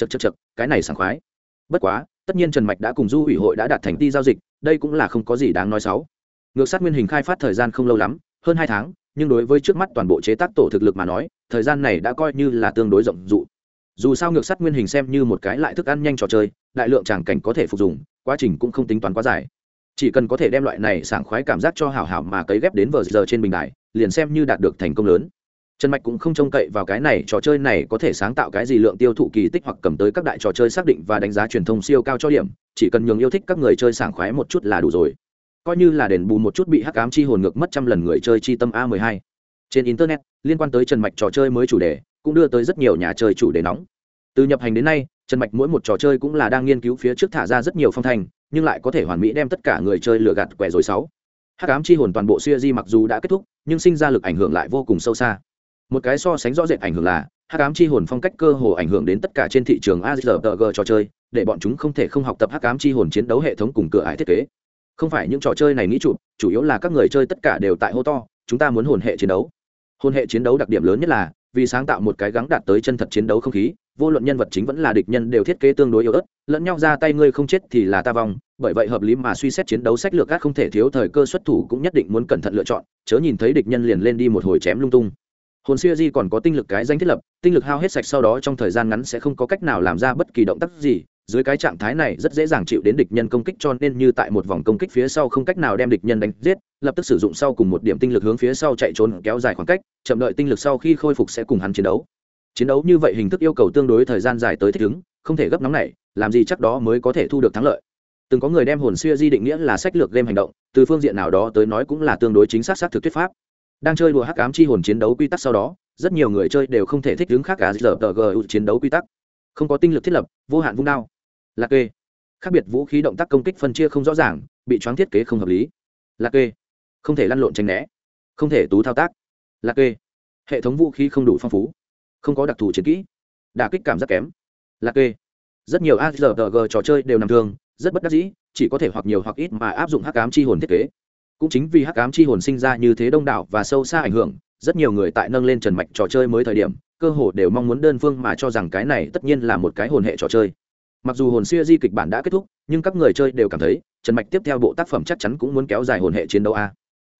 chật chật chật cái này sảng khoái. Bất quá tất nhiên trần mạch đã cùng du ủy hội đã đạt thành ti giao dịch đây cũng là không có gì đáng nói xấu. Ngược sát nguyên hình khai phát thời gian không lâu lắm hơn hai tháng nhưng đối với trước mắt toàn bộ chế tác tổ thực lực mà nói thời gian này đã coi như là tương đối rộng rụ dù sao ngược sắt nguyên hình xem như một cái lại thức ăn nhanh trò chơi đại lượng tràng cảnh có thể phục dụng, quá trình cũng không tính toán quá dài. Chỉ cần có thể đem loại này sảng khoái cảm giác cho hảo hảo mà cấy ghép đến vờ giờ trên bình đài liền xem như đạt được thành công lớn trần mạch cũng không trông cậy vào cái này, trò chơi này có thể sáng tạo cái gì lượng tiêu thụ kỳ tích hoặc cầm tới các đại trò chơi xác định và đánh giá truyền thông siêu cao cho điểm, chỉ cần nhường yêu thích các người chơi sảng khoái một chút là đủ rồi. Coi như là đền bù một chút bị hắc ám chi hồn ngược mất trăm lần người chơi chi tâm a 12 trên internet, liên quan tới trần mạch trò chơi mới chủ đề, cũng đưa tới rất nhiều nhà chơi chủ đề nóng. Từ nhập hành đến nay, trần mạch mỗi một trò chơi cũng là đang nghiên cứu phía trước thả ra rất nhiều phong thành nhưng lại có thể hoàn mỹ đem tất cả người chơi lừa gạt quẻ rồi sáu. Hắc ám chi hồn toàn bộ siêu di mặc dù đã kết thúc, nhưng sinh ra lực ảnh hưởng lại vô cùng sâu xa một cái so sánh rõ rệt ảnh hưởng là, hắc ám chi hồn phong cách cơ hồ ảnh hưởng đến tất cả trên thị trường azrg trò chơi, để bọn chúng không thể không học tập hắc ám chi hồn chiến đấu hệ thống cùng cửa ải thiết kế. Không phải những trò chơi này nghĩ chụp chủ yếu là các người chơi tất cả đều tại hô to, chúng ta muốn hồn hệ chiến đấu. Hồn hệ chiến đấu đặc điểm lớn nhất là, vì sáng tạo một cái gắng đạt tới chân thật chiến đấu không khí, vô luận nhân vật chính vẫn là địch nhân đều thiết kế tương đối yếu ớt, lẫn nhau ra tay ngươi không chết thì là ta vong, bởi vậy hợp lý mà suy xét chiến đấu sách lược gác không thể thiếu thời cơ xuất thủ cũng nhất định muốn cẩn thận lựa chọn, chớ nhìn thấy địch nhân liền lên đi một hồi chém lung tung hồn siêu di còn có tinh lực cái danh thiết lập, tinh lực hao hết sạch sau đó trong thời gian ngắn sẽ không có cách nào làm ra bất kỳ động tác gì, dưới cái trạng thái này rất dễ dàng chịu đến địch nhân công kích cho nên như tại một vòng công kích phía sau không cách nào đem địch nhân đánh giết, lập tức sử dụng sau cùng một điểm tinh lực hướng phía sau chạy trốn kéo dài khoảng cách, chậm đợi tinh lực sau khi khôi phục sẽ cùng hắn chiến đấu. Chiến đấu như vậy hình thức yêu cầu tương đối thời gian dài tới thích ứng, không thể gấp nóng này làm gì chắc đó mới có thể thu được thắng lợi. Từng có người đem hồn xưa di định nghĩa là sách lược game hành động, từ phương diện nào đó tới nói cũng là tương đối chính xác xác thực thuyết pháp đang chơi đùa hắc ám chi hồn chiến đấu quy tắc sau đó, rất nhiều người chơi đều không thể thích ứng khác cả giờ tờ gu chiến đấu quy tắc. Không có tinh lực thiết lập, vô hạn vung đao. Lạc kê. Khác biệt vũ khí động tác công kích phân chia không rõ ràng, bị choáng thiết kế không hợp lý. Lạc kê. Không thể lăn lộn tránh né. Không thể tú thao tác. Lạc kê. Hệ thống vũ khí không đủ phong phú. Không có đặc thù chiến kỹ. Đà kích cảm giác kém. Lạc kê. Rất nhiều azrg trò chơi đều nằm thương rất bất đắc dĩ, chỉ có thể hoặc nhiều hoặc ít mà áp dụng hắc ám chi hồn thiết kế cũng chính vì hắc ám chi hồn sinh ra như thế đông đảo và sâu xa ảnh hưởng, rất nhiều người tại nâng lên trần mạch trò chơi mới thời điểm, cơ hồ đều mong muốn đơn phương mà cho rằng cái này tất nhiên là một cái hồn hệ trò chơi. Mặc dù hồn xưa di kịch bản đã kết thúc, nhưng các người chơi đều cảm thấy, trần mạch tiếp theo bộ tác phẩm chắc chắn cũng muốn kéo dài hồn hệ chiến đấu a.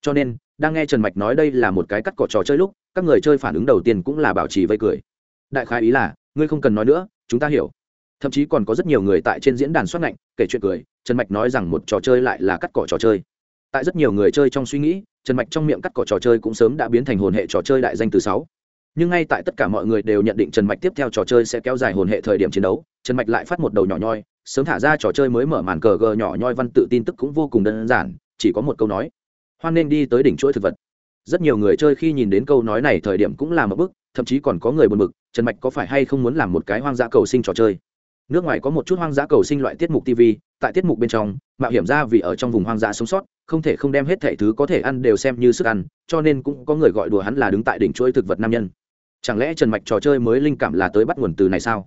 Cho nên, đang nghe trần mạch nói đây là một cái cắt cỏ trò chơi lúc, các người chơi phản ứng đầu tiên cũng là bảo trì vây cười. Đại khái ý là, ngươi không cần nói nữa, chúng ta hiểu. Thậm chí còn có rất nhiều người tại trên diễn đàn soát ngạnh, kể chuyện cười, trần mạch nói rằng một trò chơi lại là cắt cỏ trò chơi tại rất nhiều người chơi trong suy nghĩ, trần mạch trong miệng cắt cỏ trò chơi cũng sớm đã biến thành hồn hệ trò chơi đại danh từ sáu. Nhưng ngay tại tất cả mọi người đều nhận định trần mạch tiếp theo trò chơi sẽ kéo dài hồn hệ thời điểm chiến đấu, trần mạch lại phát một đầu nhỏ nhoi, sớm thả ra trò chơi mới mở màn cờ gờ nhỏ nhoi văn tự tin tức cũng vô cùng đơn giản, chỉ có một câu nói. Hoan nên đi tới đỉnh chuỗi thực vật. Rất nhiều người chơi khi nhìn đến câu nói này thời điểm cũng là một bức, thậm chí còn có người buồn bực, trần mạch có phải hay không muốn làm một cái hoang dã cầu sinh trò chơi? Nước ngoài có một chút hoang dã cầu sinh loại tiết mục tv tại tiết mục bên trong mạo hiểm ra vì ở trong vùng hoang dã sống sót, không thể không đem hết thảy thứ có thể ăn đều xem như sức ăn, cho nên cũng có người gọi đùa hắn là đứng tại đỉnh chuỗi thực vật nam nhân. Chẳng lẽ trần mạch trò chơi mới linh cảm là tới bắt nguồn từ này sao?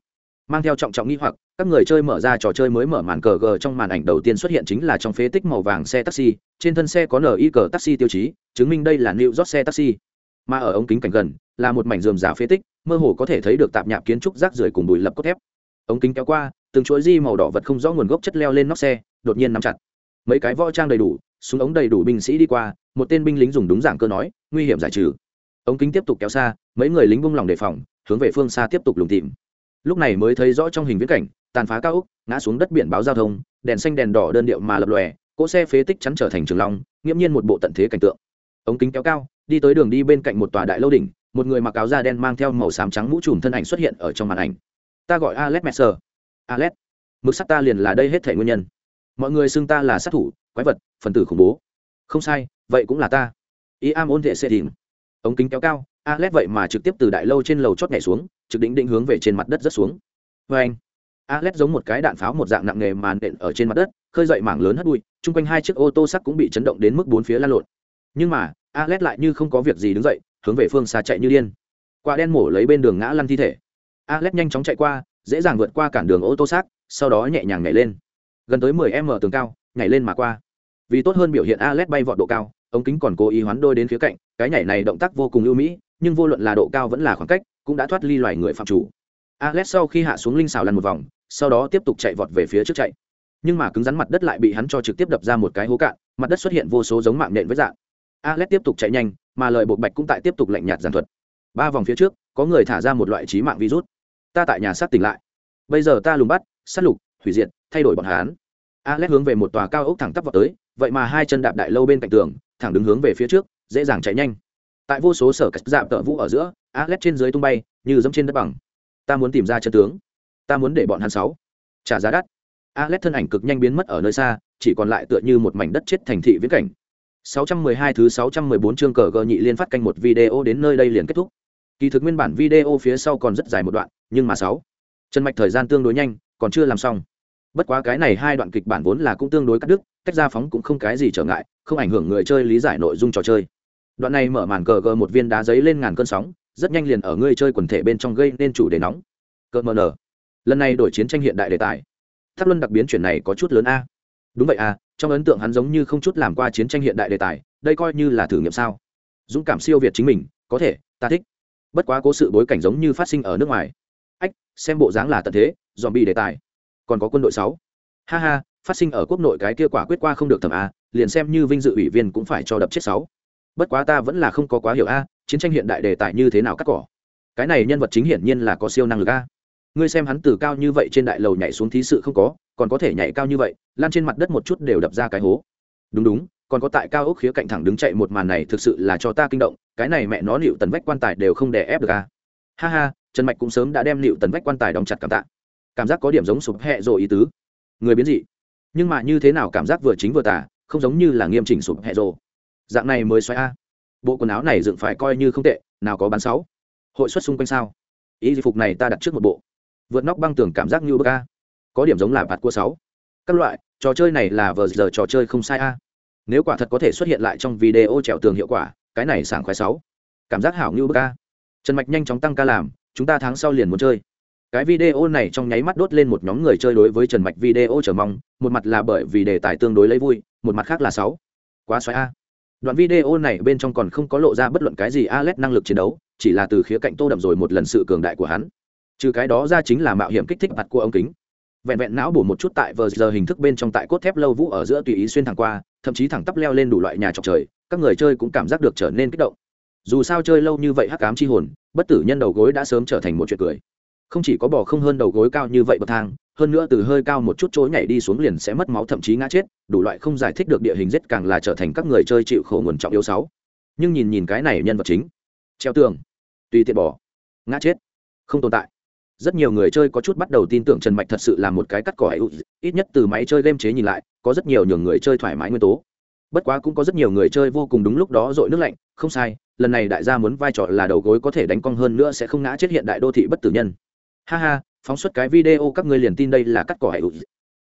Mang theo trọng trọng nghi hoặc, các người chơi mở ra trò chơi mới mở màn cờ gờ trong màn ảnh đầu tiên xuất hiện chính là trong phế tích màu vàng xe taxi, trên thân xe có n i cờ taxi tiêu chí, chứng minh đây là new york xe taxi. Mà ở ống kính cảnh gần, là một mảnh rườm rà phế tích, mơ hồ có thể thấy được tạp nhạp kiến trúc rác rưởi cùng bụi lập cốt thép. Ống kính kéo qua, từng chuỗi di màu đỏ vật không rõ nguồn gốc chất leo lên nóc xe đột nhiên nắm chặt. Mấy cái võ trang đầy đủ, súng ống đầy đủ binh sĩ đi qua, một tên binh lính dùng đúng giảng cơ nói, nguy hiểm giải trừ. Ống kính tiếp tục kéo xa, mấy người lính bung lòng đề phòng, hướng về phương xa tiếp tục lùng tìm. Lúc này mới thấy rõ trong hình viễn cảnh, tàn phá cao úc ngã xuống đất biển báo giao thông, đèn xanh đèn đỏ đơn điệu mà lập lòe, cỗ xe phế tích chắn trở thành trường long, nghiễm nhiên một bộ tận thế cảnh tượng. Ống kính kéo cao, đi tới đường đi bên cạnh một tòa đại lâu đỉnh, một người mặc áo da đen mang theo màu xám trắng mũ trùm thân ảnh xuất hiện ở trong màn ảnh. Ta gọi alex messer. Alex, mực sắt ta liền là đây hết thể nguyên nhân mọi người xưng ta là sát thủ, quái vật, phần tử khủng bố. Không sai, vậy cũng là ta. Ý am ôn thệ xê tìm. Ống kính kéo cao alex vậy mà trực tiếp từ đại lâu trên lầu chót nhảy xuống, trực định định hướng về trên mặt đất rất xuống. Vê anh alex giống một cái đạn pháo một dạng nặng nề màn đện ở trên mặt đất, khơi dậy mảng lớn hất bụi, chung quanh hai chiếc ô tô sắt cũng bị chấn động đến mức bốn phía lan lộn. Nhưng mà alex lại như không có việc gì đứng dậy, hướng về phương xa chạy như điên. Quả đen mổ lấy bên đường ngã lăn thi thể. Alex nhanh chóng chạy qua, dễ dàng vượt qua cản đường ô tô xác sau đó nhẹ nhàng nhảy lên gần tới 10 m tường cao, nhảy lên mà qua. Vì tốt hơn biểu hiện alex bay vọt độ cao, ống kính còn cố ý hoán đôi đến phía cạnh, cái nhảy này động tác vô cùng ưu mỹ, nhưng vô luận là độ cao vẫn là khoảng cách, cũng đã thoát ly loài người phạm chủ. Alex sau khi hạ xuống linh xào lăn một vòng, sau đó tiếp tục chạy vọt về phía trước chạy. Nhưng mà cứng rắn mặt đất lại bị hắn cho trực tiếp đập ra một cái hố cạn, mặt đất xuất hiện vô số giống mạng nện với dạng. Alex tiếp tục chạy nhanh, mà lời bộ bạch cũng tại tiếp tục lạnh nhạt giàn thuật. Ba vòng phía trước, có người thả ra một loại trí mạng virus. Ta tại nhà sát tỉnh lại. Bây giờ ta lùng bắt, sát lục hủy diệt thay đổi bọn hán alex hướng về một tòa cao ốc thẳng tắp vào tới vậy mà hai chân đạp đại lâu bên cạnh tường thẳng đứng hướng về phía trước dễ dàng chạy nhanh tại vô số sở cách dạp tợ vũ ở giữa alex trên dưới tung bay như giống trên đất bằng ta muốn tìm ra chân tướng ta muốn để bọn hắn sáu trả giá đắt alex thân ảnh cực nhanh biến mất ở nơi xa chỉ còn lại tựa như một mảnh đất chết thành thị viễn cảnh 612 thứ 614 chương cờ gờ nhị liên phát canh một video đến nơi đây liền kết thúc. Kỳ thực nguyên bản video phía sau còn rất dài một đoạn, nhưng mà sáu. Chân mạch thời gian tương đối nhanh, còn chưa làm xong. Bất quá cái này hai đoạn kịch bản vốn là cũng tương đối cắt đứt, cách ra phóng cũng không cái gì trở ngại, không ảnh hưởng người chơi lý giải nội dung trò chơi. Đoạn này mở màn cờ gờ một viên đá giấy lên ngàn cơn sóng, rất nhanh liền ở người chơi quần thể bên trong gây nên chủ đề nóng. Cờ mờ nở. Lần này đổi chiến tranh hiện đại đề tài. Tháp luân đặc biến chuyển này có chút lớn a. Đúng vậy a, trong ấn tượng hắn giống như không chút làm qua chiến tranh hiện đại đề tài đây coi như là thử nghiệm sao dũng cảm siêu việt chính mình có thể ta thích bất quá cố sự bối cảnh giống như phát sinh ở nước ngoài ách xem bộ dáng là tận thế dòm bị đề tài còn có quân đội sáu. Ha ha, phát sinh ở quốc nội cái kia quả quyết qua không được thẩm a, liền xem như vinh dự ủy viên cũng phải cho đập chết sáu. Bất quá ta vẫn là không có quá hiểu a, chiến tranh hiện đại đề tài như thế nào cắt cỏ? Cái này nhân vật chính hiển nhiên là có siêu năng lực a. Ngươi xem hắn từ cao như vậy trên đại lầu nhảy xuống thí sự không có, còn có thể nhảy cao như vậy, lan trên mặt đất một chút đều đập ra cái hố. Đúng đúng, còn có tại cao ốc khía cạnh thẳng đứng chạy một màn này thực sự là cho ta kinh động, cái này mẹ nó liệu tần vách quan tài đều không đè ép được a. Ha ha, trần mạch cũng sớm đã đem liệu tần vách quan tài đóng chặt cảm tạ cảm giác có điểm giống sụp hẹ rồi ý tứ. Người biến dị. Nhưng mà như thế nào cảm giác vừa chính vừa tả không giống như là nghiêm chỉnh sụp hẹ rồ. Dạng này mới xoay a. Bộ quần áo này dựng phải coi như không tệ, nào có bán sáu. Hội xuất xung quanh sao? Ý phục này ta đặt trước một bộ. Vượt nóc băng tường cảm giác như bơ ca có điểm giống là bạt cua sáu. Các loại, trò chơi này là vờ giờ trò chơi không sai a. Nếu quả thật có thể xuất hiện lại trong video trèo tường hiệu quả, cái này sảng khoái sáu. Cảm giác hảo như bơ ca trần mạch nhanh chóng tăng ca làm, chúng ta tháng sau liền muốn chơi cái video này trong nháy mắt đốt lên một nhóm người chơi đối với trần mạch video chờ mong, một mặt là bởi vì đề tài tương đối lấy vui, một mặt khác là sáu quá xoáy a. Đoạn video này bên trong còn không có lộ ra bất luận cái gì Alex năng lực chiến đấu, chỉ là từ khía cạnh tô đậm rồi một lần sự cường đại của hắn. Trừ cái đó ra chính là mạo hiểm kích thích mặt của ống kính. Vẹn vẹn não bổ một chút tại vờ giờ hình thức bên trong tại cốt thép lâu vũ ở giữa tùy ý xuyên thẳng qua, thậm chí thẳng tắp leo lên đủ loại nhà trọc trời, các người chơi cũng cảm giác được trở nên kích động. Dù sao chơi lâu như vậy hắc ám chi hồn, bất tử nhân đầu gối đã sớm trở thành một chuyện cười không chỉ có bò không hơn đầu gối cao như vậy bậc thang, hơn nữa từ hơi cao một chút chối nhảy đi xuống liền sẽ mất máu thậm chí ngã chết, đủ loại không giải thích được địa hình rất càng là trở thành các người chơi chịu khổ nguồn trọng yếu sáu. Nhưng nhìn nhìn cái này nhân vật chính, treo tường, tùy tiện bỏ, ngã chết, không tồn tại. Rất nhiều người chơi có chút bắt đầu tin tưởng trần mạch thật sự là một cái cắt cỏ ít nhất từ máy chơi game chế nhìn lại, có rất nhiều nhường người chơi thoải mái nguyên tố. Bất quá cũng có rất nhiều người chơi vô cùng đúng lúc đó dội nước lạnh, không sai, lần này đại gia muốn vai trò là đầu gối có thể đánh cong hơn nữa sẽ không ngã chết hiện đại đô thị bất tử nhân ha ha, phóng xuất cái video các ngươi liền tin đây là cắt cỏ hệ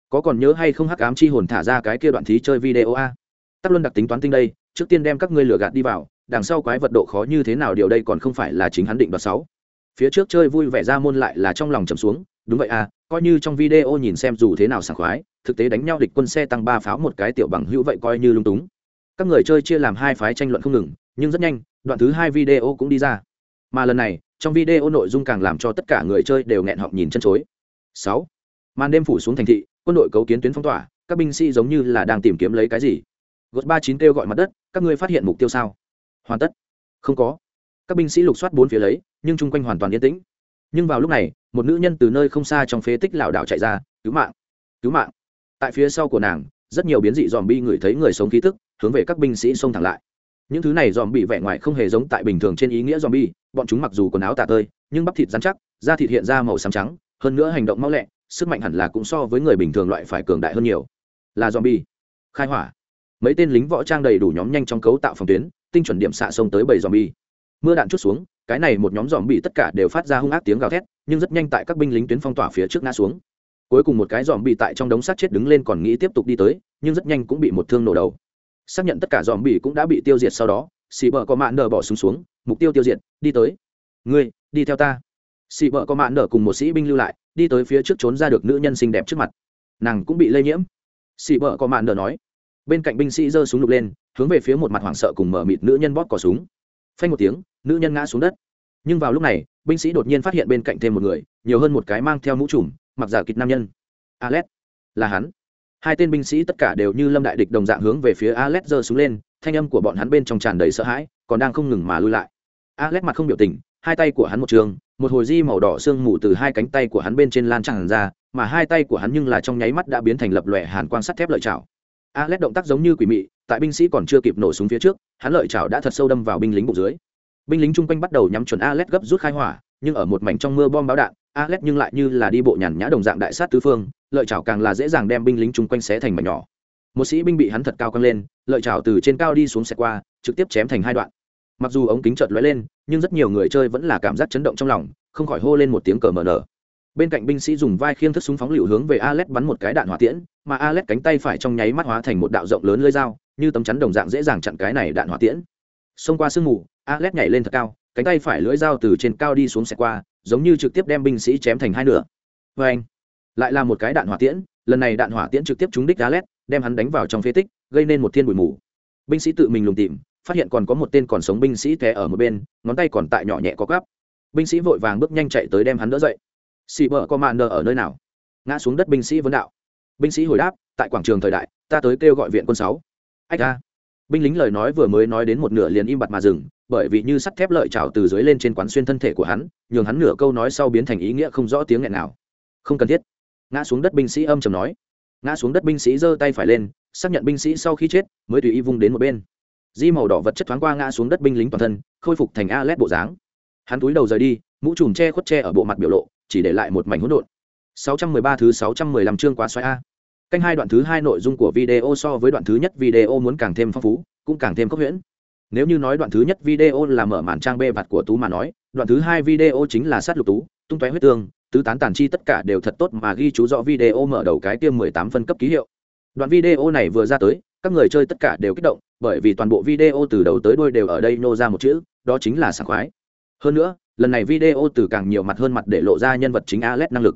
có còn nhớ hay không hắc ám chi hồn thả ra cái kia đoạn thí chơi video a? Tắc luân đặc tính toán tinh đây, trước tiên đem các ngươi lừa gạt đi vào, đằng sau quái vật độ khó như thế nào điều đây còn không phải là chính hắn định đoạt sáu. Phía trước chơi vui vẻ ra môn lại là trong lòng trầm xuống, đúng vậy à coi như trong video nhìn xem dù thế nào sảng khoái, thực tế đánh nhau địch quân xe tăng ba pháo một cái tiểu bằng hữu vậy coi như lung túng. Các người chơi chia làm hai phái tranh luận không ngừng, nhưng rất nhanh, đoạn thứ hai video cũng đi ra. Mà lần này trong video nội dung càng làm cho tất cả người chơi đều nghẹn họng nhìn chân chối. Sáu, màn đêm phủ xuống thành thị, quân đội cấu kiến tuyến phong tỏa, các binh sĩ giống như là đang tìm kiếm lấy cái gì? Gột ba chín kêu gọi mặt đất, các ngươi phát hiện mục tiêu sao? Hoàn tất. Không có. Các binh sĩ lục soát bốn phía lấy, nhưng chung quanh hoàn toàn yên tĩnh. Nhưng vào lúc này, một nữ nhân từ nơi không xa trong phế tích lảo đảo chạy ra, cứu mạng! Cứu mạng! Tại phía sau của nàng, rất nhiều biến dị dòm bi ngửi thấy người sống khí tức, hướng về các binh sĩ xông thẳng lại những thứ này dòm bị vẻ ngoài không hề giống tại bình thường trên ý nghĩa dòm bi bọn chúng mặc dù quần áo tả tơi, nhưng bắp thịt dán chắc, da thịt hiện ra màu xám trắng, hơn nữa hành động mau lẹ, sức mạnh hẳn là cũng so với người bình thường loại phải cường đại hơn nhiều. Là dòm bi khai hỏa. Mấy tên lính võ trang đầy đủ nhóm nhanh trong cấu tạo phòng tuyến, tinh chuẩn điểm xạ sông tới bảy dòm bi mưa đạn chút xuống, cái này một nhóm dòm bị tất cả đều phát ra hung ác tiếng gào thét, nhưng rất nhanh tại các binh lính tuyến phong tỏa phía trước ngã xuống. Cuối cùng một cái dòm bị tại trong đống sát chết đứng lên còn nghĩ tiếp tục đi tới, nhưng rất nhanh cũng bị một thương nổ đầu xác nhận tất cả dòm bị cũng đã bị tiêu diệt sau đó xì bờ có mạn nở bỏ súng xuống, xuống mục tiêu tiêu diệt đi tới. Ngươi đi theo ta. Xì bờ có mạn nở cùng một sĩ binh lưu lại đi tới phía trước trốn ra được nữ nhân xinh đẹp trước mặt. Nàng cũng bị lây nhiễm. Xì bờ có mạn nở nói. Bên cạnh binh sĩ giơ súng lục lên hướng về phía một mặt hoảng sợ cùng mở mịt nữ nhân bóp cỏ súng. Phanh một tiếng nữ nhân ngã xuống đất. Nhưng vào lúc này binh sĩ đột nhiên phát hiện bên cạnh thêm một người nhiều hơn một cái mang theo mũ trùm mặc giả kịch nam nhân. Alex là hắn hai tên binh sĩ tất cả đều như lâm đại địch đồng dạng hướng về phía alex giơ xuống lên, thanh âm của bọn hắn bên trong tràn đầy sợ hãi, còn đang không ngừng mà lui lại. Alex mặt không biểu tình, hai tay của hắn một trường, một hồi di màu đỏ sương mù từ hai cánh tay của hắn bên trên lan tràn ra, mà hai tay của hắn nhưng là trong nháy mắt đã biến thành lập lòe hàn quang sắt thép lợi chảo. Alex động tác giống như quỷ mị, tại binh sĩ còn chưa kịp nổ súng phía trước, hắn lợi chảo đã thật sâu đâm vào binh lính bụng dưới. Binh lính chung quanh bắt đầu nhắm chuẩn alex gấp rút khai hỏa, nhưng ở một mảnh trong mưa bom báo đạn alex nhưng lại như là đi bộ nhàn nhã đồng dạng đại sát tứ phương lợi chảo càng là dễ dàng đem binh lính chung quanh xé thành mảnh nhỏ. Một sĩ binh bị hắn thật cao căng lên lợi chảo từ trên cao đi xuống xẹt qua trực tiếp chém thành hai đoạn. Mặc dù ống kính chợt lóe lên nhưng rất nhiều người chơi vẫn là cảm giác chấn động trong lòng không khỏi hô lên một tiếng cờ mở nở. Bên cạnh binh sĩ dùng vai khiêng thức súng phóng lựu hướng về Alex bắn một cái đạn hỏa tiễn, mà Alex cánh tay phải trong nháy mắt hóa thành một đạo rộng lớn lưỡi dao, như tấm chắn đồng dạng dễ dàng chặn cái này đạn hỏa tiễn. Xông qua sương mù, Alex nhảy lên thật cao, cánh tay phải lưỡi dao từ trên cao đi xuống xẹt qua, giống như trực tiếp đem binh sĩ chém thành hai nửa. Và anh, lại là một cái đạn hỏa tiễn, lần này đạn hỏa tiễn trực tiếp trúng đích Alex, đem hắn đánh vào trong phế tích, gây nên một thiên bụi mù. Binh sĩ tự mình lùng tìm, phát hiện còn có một tên còn sống binh sĩ té ở một bên, ngón tay còn tại nhỏ nhẹ có gắp. Binh sĩ vội vàng bước nhanh chạy tới đem hắn đỡ dậy xì bờ commander ở nơi nào ngã xuống đất binh sĩ vấn đạo binh sĩ hồi đáp tại quảng trường thời đại ta tới kêu gọi viện quân sáu ách ra binh lính lời nói vừa mới nói đến một nửa liền im bặt mà dừng, bởi vì như sắt thép lợi trào từ dưới lên trên quán xuyên thân thể của hắn, nhường hắn nửa câu nói sau biến thành ý nghĩa không rõ tiếng nghẹn nào. Không cần thiết. Ngã xuống đất binh sĩ âm chầm nói. Ngã xuống đất binh sĩ giơ tay phải lên, xác nhận binh sĩ sau khi chết, mới tùy y vung đến một bên. Di màu đỏ vật chất thoáng qua ngã xuống đất binh lính toàn thân, khôi phục thành a lét bộ dáng. Hắn túi đầu rời đi, mũ trùm che khuất che ở bộ mặt biểu lộ, chỉ để lại một mảnh hỗn độn. 613 thứ 615 chương quá xoáy a canh hai đoạn thứ hai nội dung của video so với đoạn thứ nhất video muốn càng thêm phong phú, cũng càng thêm cốc huyễn nếu như nói đoạn thứ nhất video là mở màn trang bê vặt của tú mà nói, đoạn thứ hai video chính là sát lục tú, tung tóe huyết tương, tứ tán tàn chi tất cả đều thật tốt mà ghi chú rõ video mở đầu cái tiêm 18 phân cấp ký hiệu. Đoạn video này vừa ra tới, các người chơi tất cả đều kích động, bởi vì toàn bộ video từ đầu tới đuôi đều ở đây nô ra một chữ, đó chính là sảng khoái. Hơn nữa, lần này video từ càng nhiều mặt hơn mặt để lộ ra nhân vật chính Alex năng lực.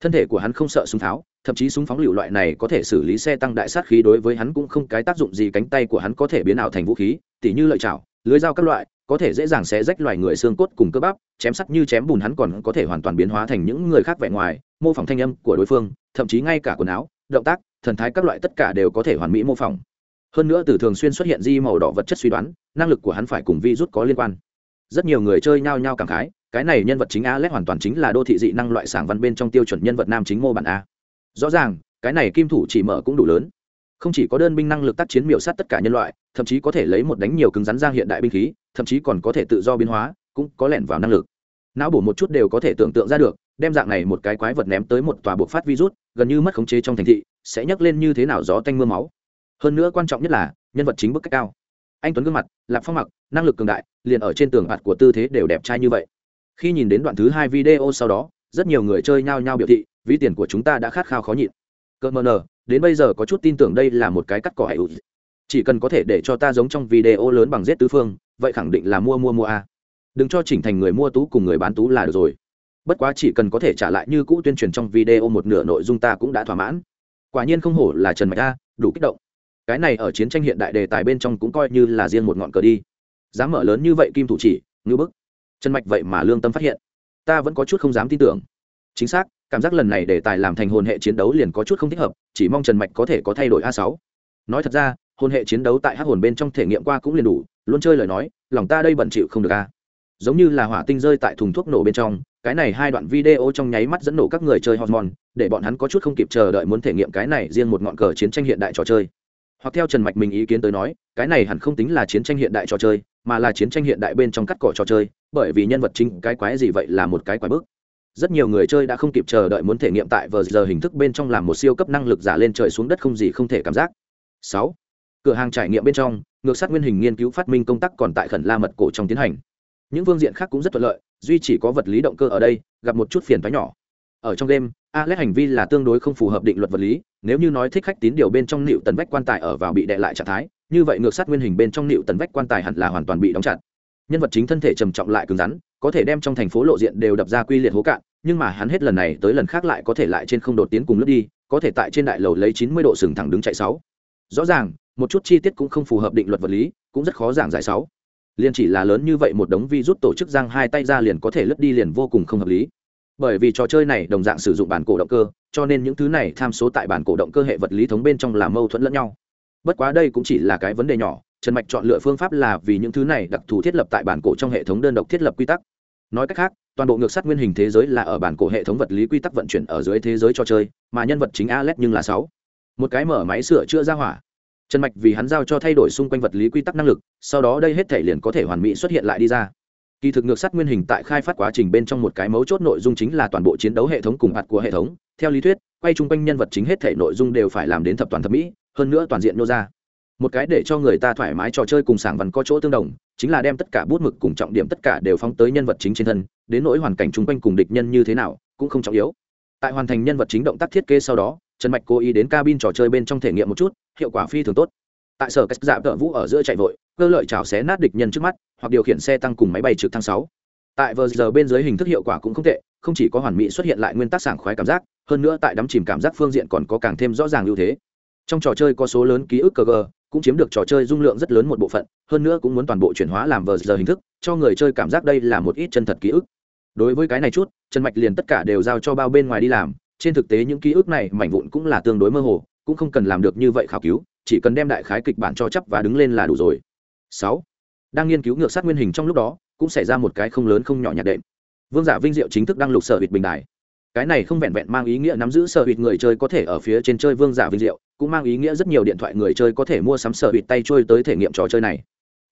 Thân thể của hắn không sợ súng tháo thậm chí súng phóng lựu loại này có thể xử lý xe tăng đại sát khí đối với hắn cũng không cái tác dụng gì, cánh tay của hắn có thể biến ảo thành vũ khí, tỉ như lợi chảo, lưới dao các loại, có thể dễ dàng xé rách loài người xương cốt cùng cơ bắp, chém sắt như chém bùn hắn còn có thể hoàn toàn biến hóa thành những người khác vẻ ngoài, mô phỏng thanh âm của đối phương, thậm chí ngay cả quần áo, động tác, thần thái các loại tất cả đều có thể hoàn mỹ mô phỏng. Hơn nữa từ thường xuyên xuất hiện di màu đỏ vật chất suy đoán, năng lực của hắn phải cùng virus có liên quan. Rất nhiều người chơi nhao nhao cảm khái, cái này nhân vật chính a lét hoàn toàn chính là đô thị dị năng loại sảng văn bên trong tiêu chuẩn nhân vật nam chính mô bản a rõ ràng, cái này kim thủ chỉ mở cũng đủ lớn. Không chỉ có đơn binh năng lực tác chiến miểu sát tất cả nhân loại, thậm chí có thể lấy một đánh nhiều cứng rắn giang hiện đại binh khí, thậm chí còn có thể tự do biến hóa, cũng có lẻn vào năng lực. Não bổ một chút đều có thể tưởng tượng ra được, đem dạng này một cái quái vật ném tới một tòa buộc phát virus, gần như mất khống chế trong thành thị, sẽ nhấc lên như thế nào gió tanh mưa máu. Hơn nữa quan trọng nhất là, nhân vật chính bức cách cao. Anh tuấn gương mặt lạp phong mặc, năng lực cường đại, liền ở trên tường mặt của tư thế đều đẹp trai như vậy. Khi nhìn đến đoạn thứ hai video sau đó rất nhiều người chơi nhao nhao biểu thị, ví tiền của chúng ta đã khát khao khó nhịn. Cợt mờ nờ, đến bây giờ có chút tin tưởng đây là một cái cắt cỏ hải ụt chỉ cần có thể để cho ta giống trong video lớn bằng giết tứ phương, vậy khẳng định là mua mua mua a. Đừng cho chỉnh thành người mua tú cùng người bán tú là được rồi. Bất quá chỉ cần có thể trả lại như cũ tuyên truyền trong video một nửa nội dung ta cũng đã thỏa mãn. Quả nhiên không hổ là trần mạch a, đủ kích động. Cái này ở chiến tranh hiện đại đề tài bên trong cũng coi như là riêng một ngọn cờ đi. Dám mở lớn như vậy kim thủ chỉ ngư bức. Trần mạch vậy mà lương tâm phát hiện ta vẫn có chút không dám tin tưởng. Chính xác, cảm giác lần này để tài làm thành hồn hệ chiến đấu liền có chút không thích hợp, chỉ mong trần mạch có thể có thay đổi a sáu. Nói thật ra, hồn hệ chiến đấu tại hát hồn bên trong thể nghiệm qua cũng liền đủ, luôn chơi lời nói, lòng ta đây bận chịu không được a. Giống như là hỏa tinh rơi tại thùng thuốc nổ bên trong, cái này hai đoạn video trong nháy mắt dẫn nổ các người chơi hormone, để bọn hắn có chút không kịp chờ đợi muốn thể nghiệm cái này riêng một ngọn cờ chiến tranh hiện đại trò chơi hoặc theo trần mạch mình ý kiến tới nói, cái này hẳn không tính là chiến tranh hiện đại trò chơi, mà là chiến tranh hiện đại bên trong cắt cỏ trò chơi, bởi vì nhân vật chính cái quái gì vậy là một cái quái bước rất nhiều người chơi đã không kịp chờ đợi muốn thể nghiệm tại vờ giờ hình thức bên trong làm một siêu cấp năng lực giả lên trời xuống đất không gì không thể cảm giác. Sáu, cửa hàng trải nghiệm bên trong, ngược sát nguyên hình nghiên cứu phát minh công tác còn tại khẩn la mật cổ trong tiến hành. Những phương diện khác cũng rất thuận lợi, duy chỉ có vật lý động cơ ở đây, gặp một chút phiền thoái nhỏ ở trong game alex hành vi là tương đối không phù hợp định luật vật lý, nếu như nói thích khách tín điều bên trong nịu tần vách quan tài ở vào bị đệ lại trạng thái, như vậy ngược sát nguyên hình bên trong nịu tần vách quan tài hẳn là hoàn toàn bị đóng chặt. Nhân vật chính thân thể trầm trọng lại cứng rắn, có thể đem trong thành phố lộ diện đều đập ra quy liệt hố cạn, nhưng mà hắn hết lần này tới lần khác lại có thể lại trên không đột tiến cùng lướt đi, có thể tại trên đại lầu lấy chín mươi độ sừng thẳng đứng chạy sáu. Rõ ràng, một chút chi tiết cũng không phù hợp định luật vật lý, cũng rất khó giảng giải sáu. Liền chỉ là lớn như vậy một đống vi rút tổ chức giang hai tay ra liền có thể lướt đi liền vô cùng không hợp lý bởi vì trò chơi này đồng dạng sử dụng bản cổ động cơ, cho nên những thứ này tham số tại bản cổ động cơ hệ vật lý thống bên trong là mâu thuẫn lẫn nhau. Bất quá đây cũng chỉ là cái vấn đề nhỏ, trần mạch chọn lựa phương pháp là vì những thứ này đặc thù thiết lập tại bản cổ trong hệ thống đơn độc thiết lập quy tắc. Nói cách khác, toàn bộ ngược sát nguyên hình thế giới là ở bản cổ hệ thống vật lý quy tắc vận chuyển ở dưới thế giới trò chơi, mà nhân vật chính alex nhưng là sáu. Một cái mở máy sửa chữa ra hỏa. Trần mạch vì hắn giao cho thay đổi xung quanh vật lý quy tắc năng lực, sau đó đây hết thể liền có thể hoàn mỹ xuất hiện lại đi ra kỳ thực ngược sát nguyên hình tại khai phát quá trình bên trong một cái mấu chốt nội dung chính là toàn bộ chiến đấu hệ thống cùng hạt của hệ thống. Theo lý thuyết, quay chung quanh nhân vật chính hết thể nội dung đều phải làm đến thập toàn thập mỹ, hơn nữa toàn diện nô ra. Một cái để cho người ta thoải mái trò chơi cùng sảng văn có chỗ tương đồng, chính là đem tất cả bút mực cùng trọng điểm tất cả đều phóng tới nhân vật chính trên thân, đến nỗi hoàn cảnh chung quanh cùng địch nhân như thế nào, cũng không trọng yếu. Tại hoàn thành nhân vật chính động tác thiết kế sau đó, trần mạch cố ý đến cabin trò chơi bên trong thể nghiệm một chút, hiệu quả phi thường tốt. Tại sở cách dạ tợ vũ ở giữa chạy vội cơ lợi chảo xé nát địch nhân trước mắt, hoặc điều khiển xe tăng cùng máy bay trực thăng sáu. Tại vờ giờ bên dưới hình thức hiệu quả cũng không tệ, không chỉ có hoàn mỹ xuất hiện lại nguyên tắc sảng khoái cảm giác, hơn nữa tại đắm chìm cảm giác phương diện còn có càng thêm rõ ràng ưu thế. Trong trò chơi có số lớn ký ức cờ gờ, cũng chiếm được trò chơi dung lượng rất lớn một bộ phận, hơn nữa cũng muốn toàn bộ chuyển hóa làm vờ giờ hình thức, cho người chơi cảm giác đây là một ít chân thật ký ức. Đối với cái này chút, trần mạch liền tất cả đều giao cho bao bên ngoài đi làm, trên thực tế những ký ức này mảnh vụn cũng là tương đối mơ hồ, cũng không cần làm được như vậy khảo cứu, chỉ cần đem đại khái kịch bản cho chấp và đứng lên là đủ rồi sáu. Đang nghiên cứu ngược sát nguyên hình trong lúc đó, cũng xảy ra một cái không lớn không nhỏ nhạc đệm. Vương giả vinh diệu chính thức đăng lục sở hụt bình đài. Cái này không vẹn vẹn mang ý nghĩa nắm giữ sở hụt người chơi có thể ở phía trên chơi vương giả vinh diệu, cũng mang ý nghĩa rất nhiều điện thoại người chơi có thể mua sắm sở hụt tay trôi tới thể nghiệm trò chơi này.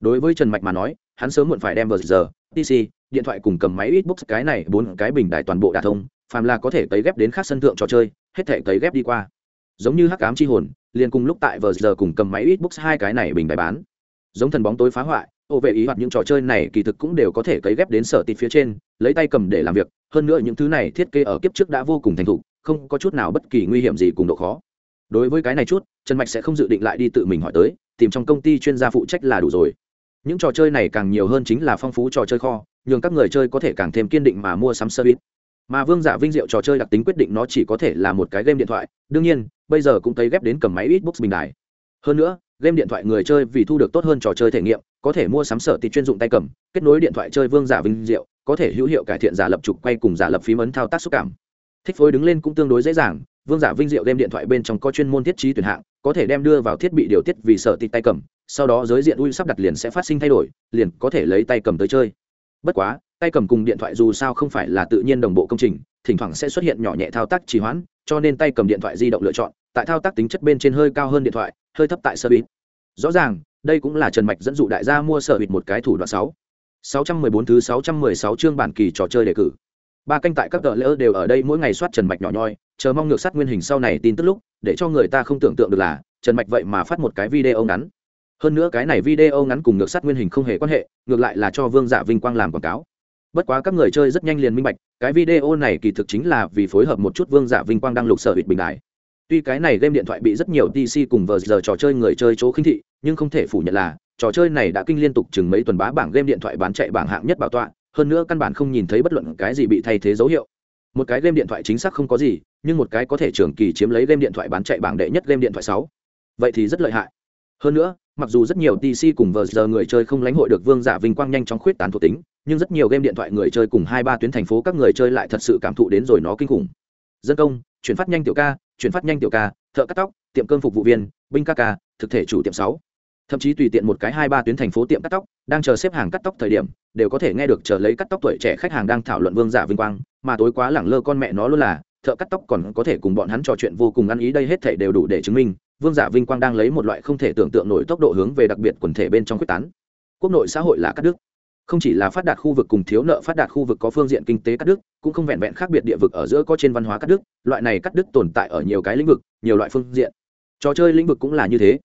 Đối với trần mạch mà nói, hắn sớm muộn phải đem vào giờ pc điện thoại cùng cầm máy xbox cái này bốn cái bình đài toàn bộ đà thông, phàm là có thể cấy ghép đến khác sân thượng trò chơi, hết thể cấy ghép đi qua. Giống như hắc ám chi hồn, liền cùng lúc tại vờ giờ cùng cầm máy xbox hai cái này bình đài bán giống thần bóng tối phá hoại, ô vệ ý hoặc những trò chơi này kỳ thực cũng đều có thể cấy ghép đến sở tịt phía trên, lấy tay cầm để làm việc, hơn nữa những thứ này thiết kế ở kiếp trước đã vô cùng thành thục, không có chút nào bất kỳ nguy hiểm gì cùng độ khó. Đối với cái này chút, trần mạch sẽ không dự định lại đi tự mình hỏi tới, tìm trong công ty chuyên gia phụ trách là đủ rồi. Những trò chơi này càng nhiều hơn chính là phong phú trò chơi kho, nhường các người chơi có thể càng thêm kiên định mà mua sắm service. Mà vương giả vinh diệu trò chơi đặc tính quyết định nó chỉ có thể là một cái game điện thoại, đương nhiên, bây giờ cũng thấy ghép đến cầm máy xbox bình đài. Hơn nữa game điện thoại người chơi vì thu được tốt hơn trò chơi thể nghiệm, có thể mua sắm sở tịt chuyên dụng tay cầm, kết nối điện thoại chơi vương giả vinh diệu, có thể hữu hiệu cải thiện giả lập trục quay cùng giả lập phím ấn thao tác xúc cảm. Thích phối đứng lên cũng tương đối dễ dàng, vương giả vinh diệu game điện thoại bên trong có chuyên môn thiết trí tuyển hạng, có thể đem đưa vào thiết bị điều tiết vì sở tịt tay cầm, sau đó giới diện ui sắp đặt liền sẽ phát sinh thay đổi, liền có thể lấy tay cầm tới chơi. Bất quá, tay cầm cùng điện thoại dù sao không phải là tự nhiên đồng bộ công trình, thỉnh thoảng sẽ xuất hiện nhỏ nhẹ thao tác trì hoãn, cho nên tay cầm điện thoại di động lựa chọn, tại thao tác tính chất bên trên hơi cao hơn điện thoại, hơi thấp tại sơ bít rõ ràng, đây cũng là trần mạch dẫn dụ đại gia mua sở bịt một cái thủ đoạn sáu. 614 thứ 616 chương bản kỳ trò chơi đề cử. Ba canh tại các tờ lỡ đều ở đây mỗi ngày soát trần mạch nhỏ nhoi, chờ mong ngược sát nguyên hình sau này tin tức lúc, để cho người ta không tưởng tượng được là, trần mạch vậy mà phát một cái video ngắn. Hơn nữa cái này video ngắn cùng ngược sát nguyên hình không hề quan hệ, ngược lại là cho vương giả vinh quang làm quảng cáo. Bất quá các người chơi rất nhanh liền minh bạch, cái video này kỳ thực chính là vì phối hợp một chút vương giả vinh quang đang lục sở hụt bình đại tuy cái này game điện thoại bị rất nhiều TC cùng vờ giờ trò chơi người chơi chỗ khinh thị, nhưng không thể phủ nhận là, trò chơi này đã kinh liên tục chừng mấy tuần bá bảng game điện thoại bán chạy bảng hạng nhất bảo tọa, hơn nữa căn bản không nhìn thấy bất luận cái gì bị thay thế dấu hiệu. Một cái game điện thoại chính xác không có gì, nhưng một cái có thể trường kỳ chiếm lấy game điện thoại bán chạy bảng đệ nhất game điện thoại sáu. Vậy thì rất lợi hại. Hơn nữa, mặc dù rất nhiều TC cùng vờ giờ người chơi không lãnh hội được vương giả vinh quang nhanh chóng khuyết tán thuộc tính, nhưng rất nhiều game điện thoại người chơi cùng hai ba tuyến thành phố các người chơi lại thật sự cảm thụ đến rồi nó kinh khủng. Dân công, chuyển phát nhanh tiểu ca chuyển phát nhanh tiểu ca, thợ cắt tóc, tiệm cơm phục vụ viên, binh ca ca, thực thể chủ tiệm sáu. Thậm chí tùy tiện một cái hai ba tuyến thành phố tiệm cắt tóc, đang chờ xếp hàng cắt tóc thời điểm, đều có thể nghe được chờ lấy cắt tóc tuổi trẻ khách hàng đang thảo luận vương giả vinh quang, mà tối quá lẳng lơ con mẹ nó luôn là, thợ cắt tóc còn có thể cùng bọn hắn trò chuyện vô cùng ăn ý đây hết thể đều đủ để chứng minh, vương giả vinh quang đang lấy một loại không thể tưởng tượng nổi tốc độ hướng về đặc biệt quần thể bên trong quyết tán. Quốc nội xã hội là cắt đứt không chỉ là phát đạt khu vực cùng thiếu nợ phát đạt khu vực có phương diện kinh tế cắt đứt, cũng không vẹn vẹn khác biệt địa vực ở giữa có trên văn hóa cắt đứt, loại này cắt đứt tồn tại ở nhiều cái lĩnh vực, nhiều loại phương diện. Trò chơi lĩnh vực cũng là như thế.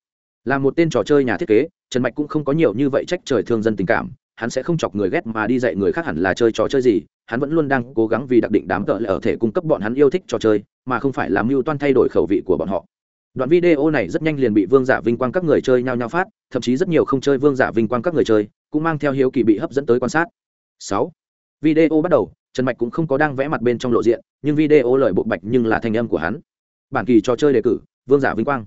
Là một tên trò chơi nhà thiết kế, trần mạch cũng không có nhiều như vậy trách trời thương dân tình cảm, hắn sẽ không chọc người ghét mà đi dạy người khác hẳn là chơi trò chơi gì, hắn vẫn luôn đang cố gắng vì đặc định đám tợ lại ở thể cung cấp bọn hắn yêu thích trò chơi, mà không phải làm mưu toan thay đổi khẩu vị của bọn họ đoạn video này rất nhanh liền bị vương giả vinh quang các người chơi nhao nhao phát thậm chí rất nhiều không chơi vương giả vinh quang các người chơi cũng mang theo hiếu kỳ bị hấp dẫn tới quan sát. Sáu video bắt đầu trần mạch cũng không có đang vẽ mặt bên trong lộ diện nhưng video lời bộ bạch nhưng là thanh âm của hắn. Bản kỳ trò chơi đề cử vương giả vinh quang.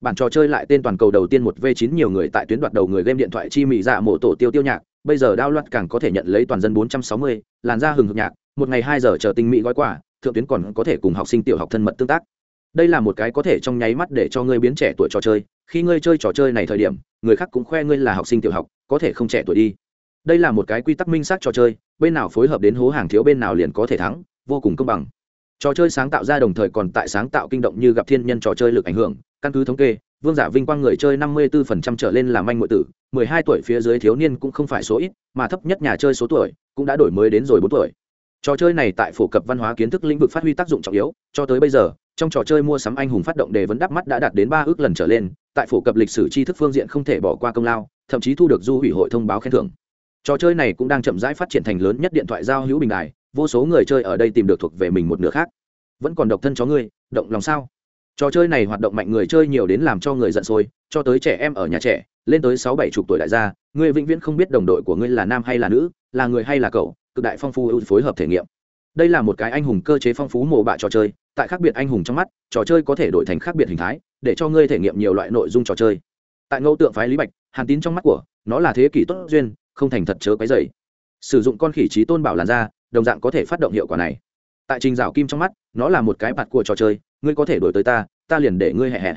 Bản trò chơi lại tên toàn cầu đầu tiên một v 9 nhiều người tại tuyến đoạt đầu người game điện thoại chi mỹ dạ mổ tổ tiêu tiêu nhạc bây giờ đao loạt càng có thể nhận lấy toàn dân 460, làn da hừng hực nhạc một ngày hai giờ chờ tinh mỹ gói quà thượng tuyến còn có thể cùng học sinh tiểu học thân mật tương tác đây là một cái có thể trong nháy mắt để cho ngươi biến trẻ tuổi trò chơi. Khi ngươi chơi trò chơi này thời điểm, người khác cũng khoe ngươi là học sinh tiểu học, có thể không trẻ tuổi đi. Đây là một cái quy tắc minh xác trò chơi, bên nào phối hợp đến hố hàng thiếu bên nào liền có thể thắng, vô cùng công bằng. Trò chơi sáng tạo ra đồng thời còn tại sáng tạo kinh động như gặp thiên nhân trò chơi lực ảnh hưởng. Căn cứ thống kê, vương giả vinh quang người chơi năm mươi 54% trở lên là manh ngụy tử, mười hai tuổi phía dưới thiếu niên cũng không phải số ít, mà thấp nhất nhà chơi số tuổi cũng đã đổi mới đến rồi bốn tuổi trò chơi này tại phổ cập văn hóa kiến thức lĩnh vực phát huy tác dụng trọng yếu, cho tới bây giờ, trong trò chơi mua sắm anh hùng phát động đề vấn đáp mắt đã đạt đến ba ước lần trở lên, tại phổ cập lịch sử tri thức phương diện không thể bỏ qua công lao, thậm chí thu được du hủy hội thông báo khen thưởng. Trò chơi này cũng đang chậm rãi phát triển thành lớn nhất điện thoại giao hữu bình đài, vô số người chơi ở đây tìm được thuộc về mình một nửa khác. Vẫn còn độc thân chó ngươi, động lòng sao? Trò chơi này hoạt động mạnh người chơi nhiều đến làm cho người giận sôi, cho tới trẻ em ở nhà trẻ, lên tới sáu bảy chục tuổi đại gia, ngươi vĩnh viễn không biết đồng đội của ngươi là nam hay là nữ, là người hay là cậu cực đại phong phú ưu phối hợp thể nghiệm. Đây là một cái anh hùng cơ chế phong phú mồ bạ trò chơi, tại khác biệt anh hùng trong mắt, trò chơi có thể đổi thành khác biệt hình thái, để cho ngươi thể nghiệm nhiều loại nội dung trò chơi. Tại ngẫu tượng phái lý bạch, hàn tín trong mắt của, nó là thế kỷ tốt duyên, không thành thật chớ quấy dày sử dụng con khỉ trí tôn bảo làn da, đồng dạng có thể phát động hiệu quả này. Tại trình dạo kim trong mắt, nó là một cái bạt của trò chơi, ngươi có thể đổi tới ta ta liền để ngươi hẹ hẹ.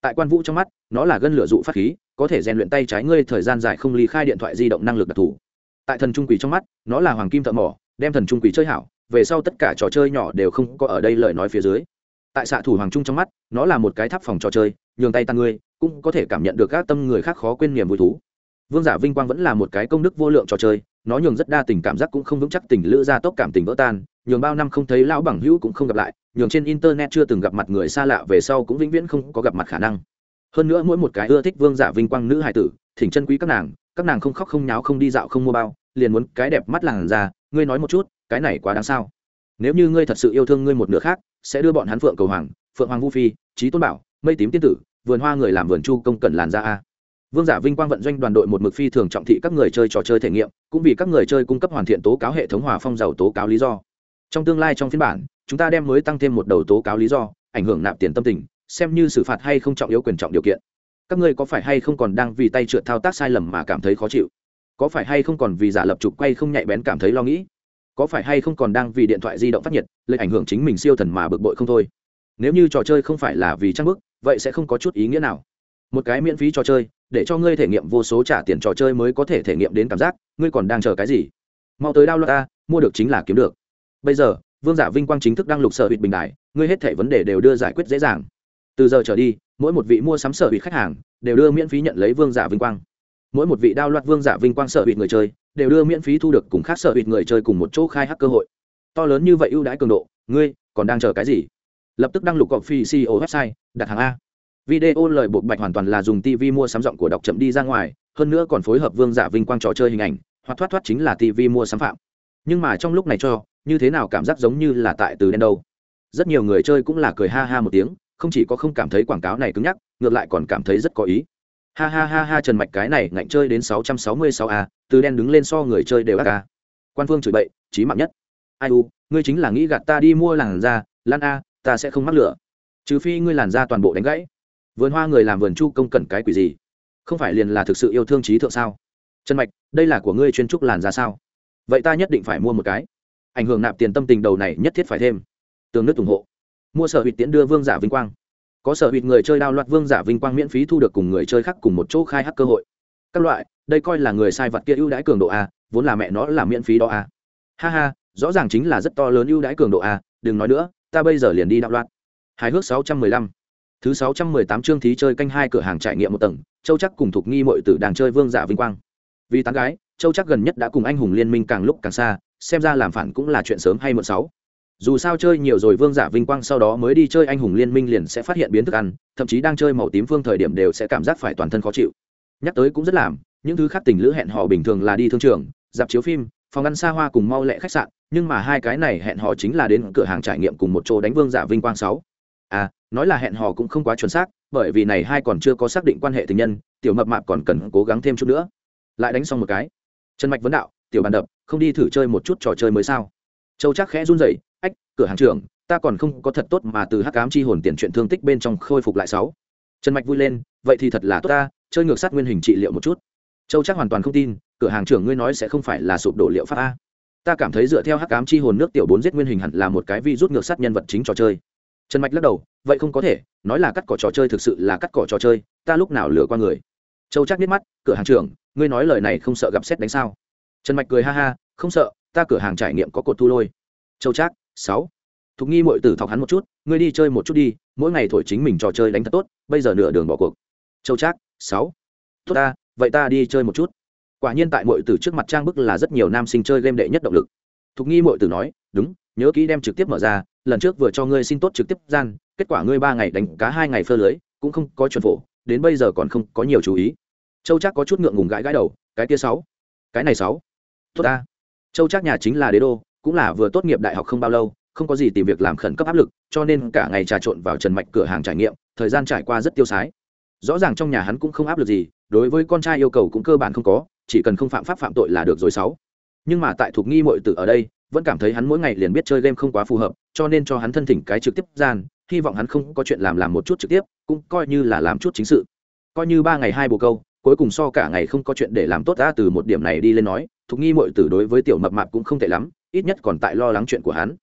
Tại quan vũ trong mắt, nó là gân lửa dụ phát khí, có thể rèn luyện tay trái ngươi thời gian dài không ly khai điện thoại di động năng lực đặc thù tại thần trung quỷ trong mắt, nó là hoàng kim thợ mỏ, đem thần trung quỷ chơi hảo, về sau tất cả trò chơi nhỏ đều không có ở đây lời nói phía dưới. Tại xạ thủ hoàng trung trong mắt, nó là một cái tháp phòng trò chơi, nhường tay tăng ngươi, cũng có thể cảm nhận được các tâm người khác khó quên niềm vui thú. Vương giả vinh quang vẫn là một cái công đức vô lượng trò chơi, nó nhường rất đa tình cảm giác cũng không vững chắc, tình lữ ra tốc cảm tình vỡ tan, nhường bao năm không thấy lão bằng hữu cũng không gặp lại, nhường trên internet chưa từng gặp mặt người xa lạ về sau cũng vĩnh viễn không có gặp mặt khả năng. Hơn nữa mỗi một cái ưa thích vương giả vinh quang nữ hài tử, thỉnh chân quý các nàng các nàng không khóc không nháo không đi dạo không mua bao, liền muốn cái đẹp mắt làn ra ngươi nói một chút, cái này quá đáng sao? Nếu như ngươi thật sự yêu thương ngươi một nửa khác, sẽ đưa bọn hắn phượng cầu hoàng, phượng hoàng vu phi trí tôn bảo, mây tím tiên tử, vườn hoa người làm vườn chu công cần làn ra a. Vương giả vinh quang vận doanh đoàn đội một mực phi thường trọng thị các người chơi trò chơi thể nghiệm, cũng vì các người chơi cung cấp hoàn thiện tố cáo hệ thống hòa phong giàu tố cáo lý do. Trong tương lai trong phiên bản, chúng ta đem mới tăng thêm một đầu tố cáo lý do, ảnh hưởng nạp tiền tâm tình, xem như xử phạt hay không trọng yếu quyền trọng điều kiện các ngươi có phải hay không còn đang vì tay trượt thao tác sai lầm mà cảm thấy khó chịu? Có phải hay không còn vì giả lập trục quay không nhạy bén cảm thấy lo nghĩ? Có phải hay không còn đang vì điện thoại di động phát nhiệt lệch ảnh hưởng chính mình siêu thần mà bực bội không thôi? Nếu như trò chơi không phải là vì trang bức, vậy sẽ không có chút ý nghĩa nào. Một cái miễn phí trò chơi, để cho ngươi thể nghiệm vô số trả tiền trò chơi mới có thể thể nghiệm đến cảm giác, ngươi còn đang chờ cái gì? Mau tới đao loạt ta, mua được chính là kiếm được. Bây giờ, vương giả vinh quang chính thức đang lục sở hụt bình đại ngươi hết thể vấn đề đều đưa giải quyết dễ dàng. Từ giờ trở đi mỗi một vị mua sắm sở bị khách hàng đều đưa miễn phí nhận lấy vương giả vinh quang. Mỗi một vị đao loạt vương giả vinh quang sở bị người chơi đều đưa miễn phí thu được cùng khác sở bị người chơi cùng một chỗ khai hắc cơ hội. To lớn như vậy ưu đãi cường độ, ngươi còn đang chờ cái gì? Lập tức đăng lục cọc phi ceo website, đặt hàng a. Video lời buộc bạch hoàn toàn là dùng tv mua sắm giọng của đọc chậm đi ra ngoài, hơn nữa còn phối hợp vương giả vinh quang trò chơi hình ảnh, hoặc thoát thoát chính là tv mua sắm phạm. Nhưng mà trong lúc này cho, như thế nào cảm giác giống như là tại từ đen đâu? Rất nhiều người chơi cũng là cười ha ha một tiếng không chỉ có không cảm thấy quảng cáo này cứng nhắc, ngược lại còn cảm thấy rất có ý. Ha ha ha ha, trần mạch cái này ngạnh chơi đến 666 a, từ đen đứng lên so người chơi đều ác a. Quan phương chửi bậy, chí mạng nhất. Ai u, ngươi chính là nghĩ gạt ta đi mua làn da lan a, ta sẽ không mắc lửa. Trừ phi ngươi làn da toàn bộ đánh gãy. Vườn hoa người làm vườn chu công cần cái quỷ gì? Không phải liền là thực sự yêu thương trí thượng sao? Trần mạch, đây là của ngươi chuyên trúc làn da sao? Vậy ta nhất định phải mua một cái. Ảnh hưởng nạp tiền tâm tình đầu này nhất thiết phải thêm. Tường nước ủng hộ mua sở hụt tiễn đưa vương giả vinh quang. Có sở hụt người chơi đao loạt vương giả vinh quang miễn phí thu được cùng người chơi khác cùng một chỗ khai hắc cơ hội. Các loại, đây coi là người sai vật kia ưu đãi cường độ a, vốn là mẹ nó là miễn phí đó a. Ha ha, rõ ràng chính là rất to lớn ưu đãi cường độ a, đừng nói nữa, ta bây giờ liền đi đạo loạt. Hài hước sáu trăm mười lăm. Thứ sáu trăm mười tám chương thí chơi canh hai cửa hàng trải nghiệm một tầng, châu chắc cùng thục nghi mọi tử đang chơi vương giả vinh quang. Vì tán gái, châu chắc gần nhất đã cùng anh hùng liên minh càng lúc càng xa, xem ra làm phản cũng là chuyện sớm hay muộn sáu dù sao chơi nhiều rồi vương giả vinh quang sau đó mới đi chơi anh hùng liên minh liền sẽ phát hiện biến thức ăn, thậm chí đang chơi màu tím phương thời điểm đều sẽ cảm giác phải toàn thân khó chịu. Nhắc tới cũng rất làm, những thứ khác tình lữ hẹn họ bình thường là đi thương trường, dạp chiếu phim, phòng ăn xa hoa cùng mau lẹ khách sạn, nhưng mà hai cái này hẹn họ chính là đến cửa hàng trải nghiệm cùng một chỗ đánh vương giả vinh quang sáu. À nói là hẹn họ cũng không quá chuẩn xác, bởi vì này hai còn chưa có xác định quan hệ tình nhân, tiểu mập mạp còn cần cố gắng thêm chút nữa. Lại đánh xong một cái. Trần mạch vấn đạo, tiểu bàn đập, không đi thử chơi một chút trò chơi mới sao? Châu chắc khẽ run rẩy cửa hàng trưởng, ta còn không có thật tốt mà từ hắc ám chi hồn tiền chuyện thương tích bên trong khôi phục lại sáu. Trần mạch vui lên, vậy thì thật là tốt ta, chơi ngược sát nguyên hình trị liệu một chút. Châu chắc hoàn toàn không tin, cửa hàng trưởng ngươi nói sẽ không phải là sụp đổ liệu pháp a. Ta cảm thấy dựa theo hắc ám chi hồn nước tiểu bốn giết nguyên hình hẳn là một cái vi rút ngược sát nhân vật chính trò chơi. Trần mạch lắc đầu, vậy không có thể, nói là cắt cỏ trò chơi thực sự là cắt cỏ trò chơi, ta lúc nào lừa qua người. Châu chắc biết mắt, cửa hàng trưởng, ngươi nói lời này không sợ gặp xét đánh sao? Trần mạch cười ha ha, không sợ, ta cửa hàng trải nghiệm có cột thu lôi. Châu trác sáu. Thục nghi mội tử thọc hắn một chút, ngươi đi chơi một chút đi, mỗi ngày thổi chính mình trò chơi đánh thật tốt, bây giờ nửa đường bỏ cuộc. Châu trác, sáu. Tốt ta, vậy ta đi chơi một chút. Quả nhiên tại mội tử trước mặt trang bức là rất nhiều nam sinh chơi game đệ nhất động lực. Thục nghi mội tử nói, đúng, nhớ kỹ đem trực tiếp mở ra, lần trước vừa cho ngươi xin tốt trực tiếp gian, kết quả ngươi ba ngày đánh cá hai ngày phơ lưới, cũng không có chuẩn phổ, đến bây giờ còn không có nhiều chú ý. Châu chắc có chút ngượng ngùng gãi gãi đầu, cái kia sáu. Cái này sáu. Tốt ta. Châu chắc nhà chính là đế đô cũng là vừa tốt nghiệp đại học không bao lâu, không có gì tìm việc làm khẩn cấp áp lực, cho nên cả ngày trà trộn vào trần mạch cửa hàng trải nghiệm, thời gian trải qua rất tiêu sái. Rõ ràng trong nhà hắn cũng không áp lực gì, đối với con trai yêu cầu cũng cơ bản không có, chỉ cần không phạm pháp phạm tội là được rồi sáu. Nhưng mà tại thuộc nghi mội tử ở đây, vẫn cảm thấy hắn mỗi ngày liền biết chơi game không quá phù hợp, cho nên cho hắn thân thỉnh cái trực tiếp gian, hy vọng hắn không có chuyện làm làm một chút trực tiếp, cũng coi như là làm chút chính sự. Coi như ba ngày hai bồ câu, cuối cùng so cả ngày không có chuyện để làm tốt ra từ một điểm này đi lên nói thục nghi mội tử đối với tiểu mập mạp cũng không tệ lắm ít nhất còn tại lo lắng chuyện của hắn.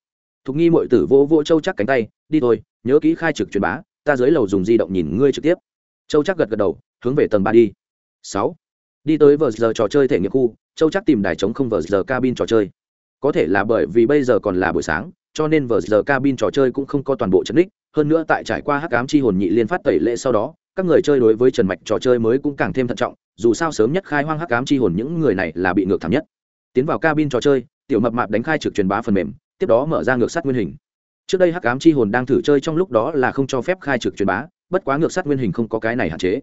Thục nghi mội tử vô vô châu chắc cánh tay, đi thôi, nhớ kỹ khai trực truyền bá, ta dưới lầu dùng di động nhìn ngươi trực tiếp. Châu chắc gật gật đầu, hướng về tầng ba đi. Sáu. Đi tới vờ giờ trò chơi thể nghiệm khu, châu chắc tìm đài trống không vờ giờ cabin trò chơi. Có thể là bởi vì bây giờ còn là buổi sáng, cho nên vờ giờ cabin trò chơi cũng không có toàn bộ trận đích hơn nữa tại trải qua hắc ám chi hồn nhị liên phát tẩy lệ sau đó, các người chơi đối với trần mạch trò chơi mới cũng càng thêm thận trọng, dù sao sớm nhất khai hoang hắc ám chi hồn những người này là bị ngược thảm nhất. Tiến vào cabin trò chơi tiểu mập mạp đánh khai trực truyền bá phần mềm, tiếp đó mở ra ngược sắt nguyên hình. Trước đây hắc ám chi hồn đang thử chơi trong lúc đó là không cho phép khai trực truyền bá, bất quá ngược sắt nguyên hình không có cái này hạn chế.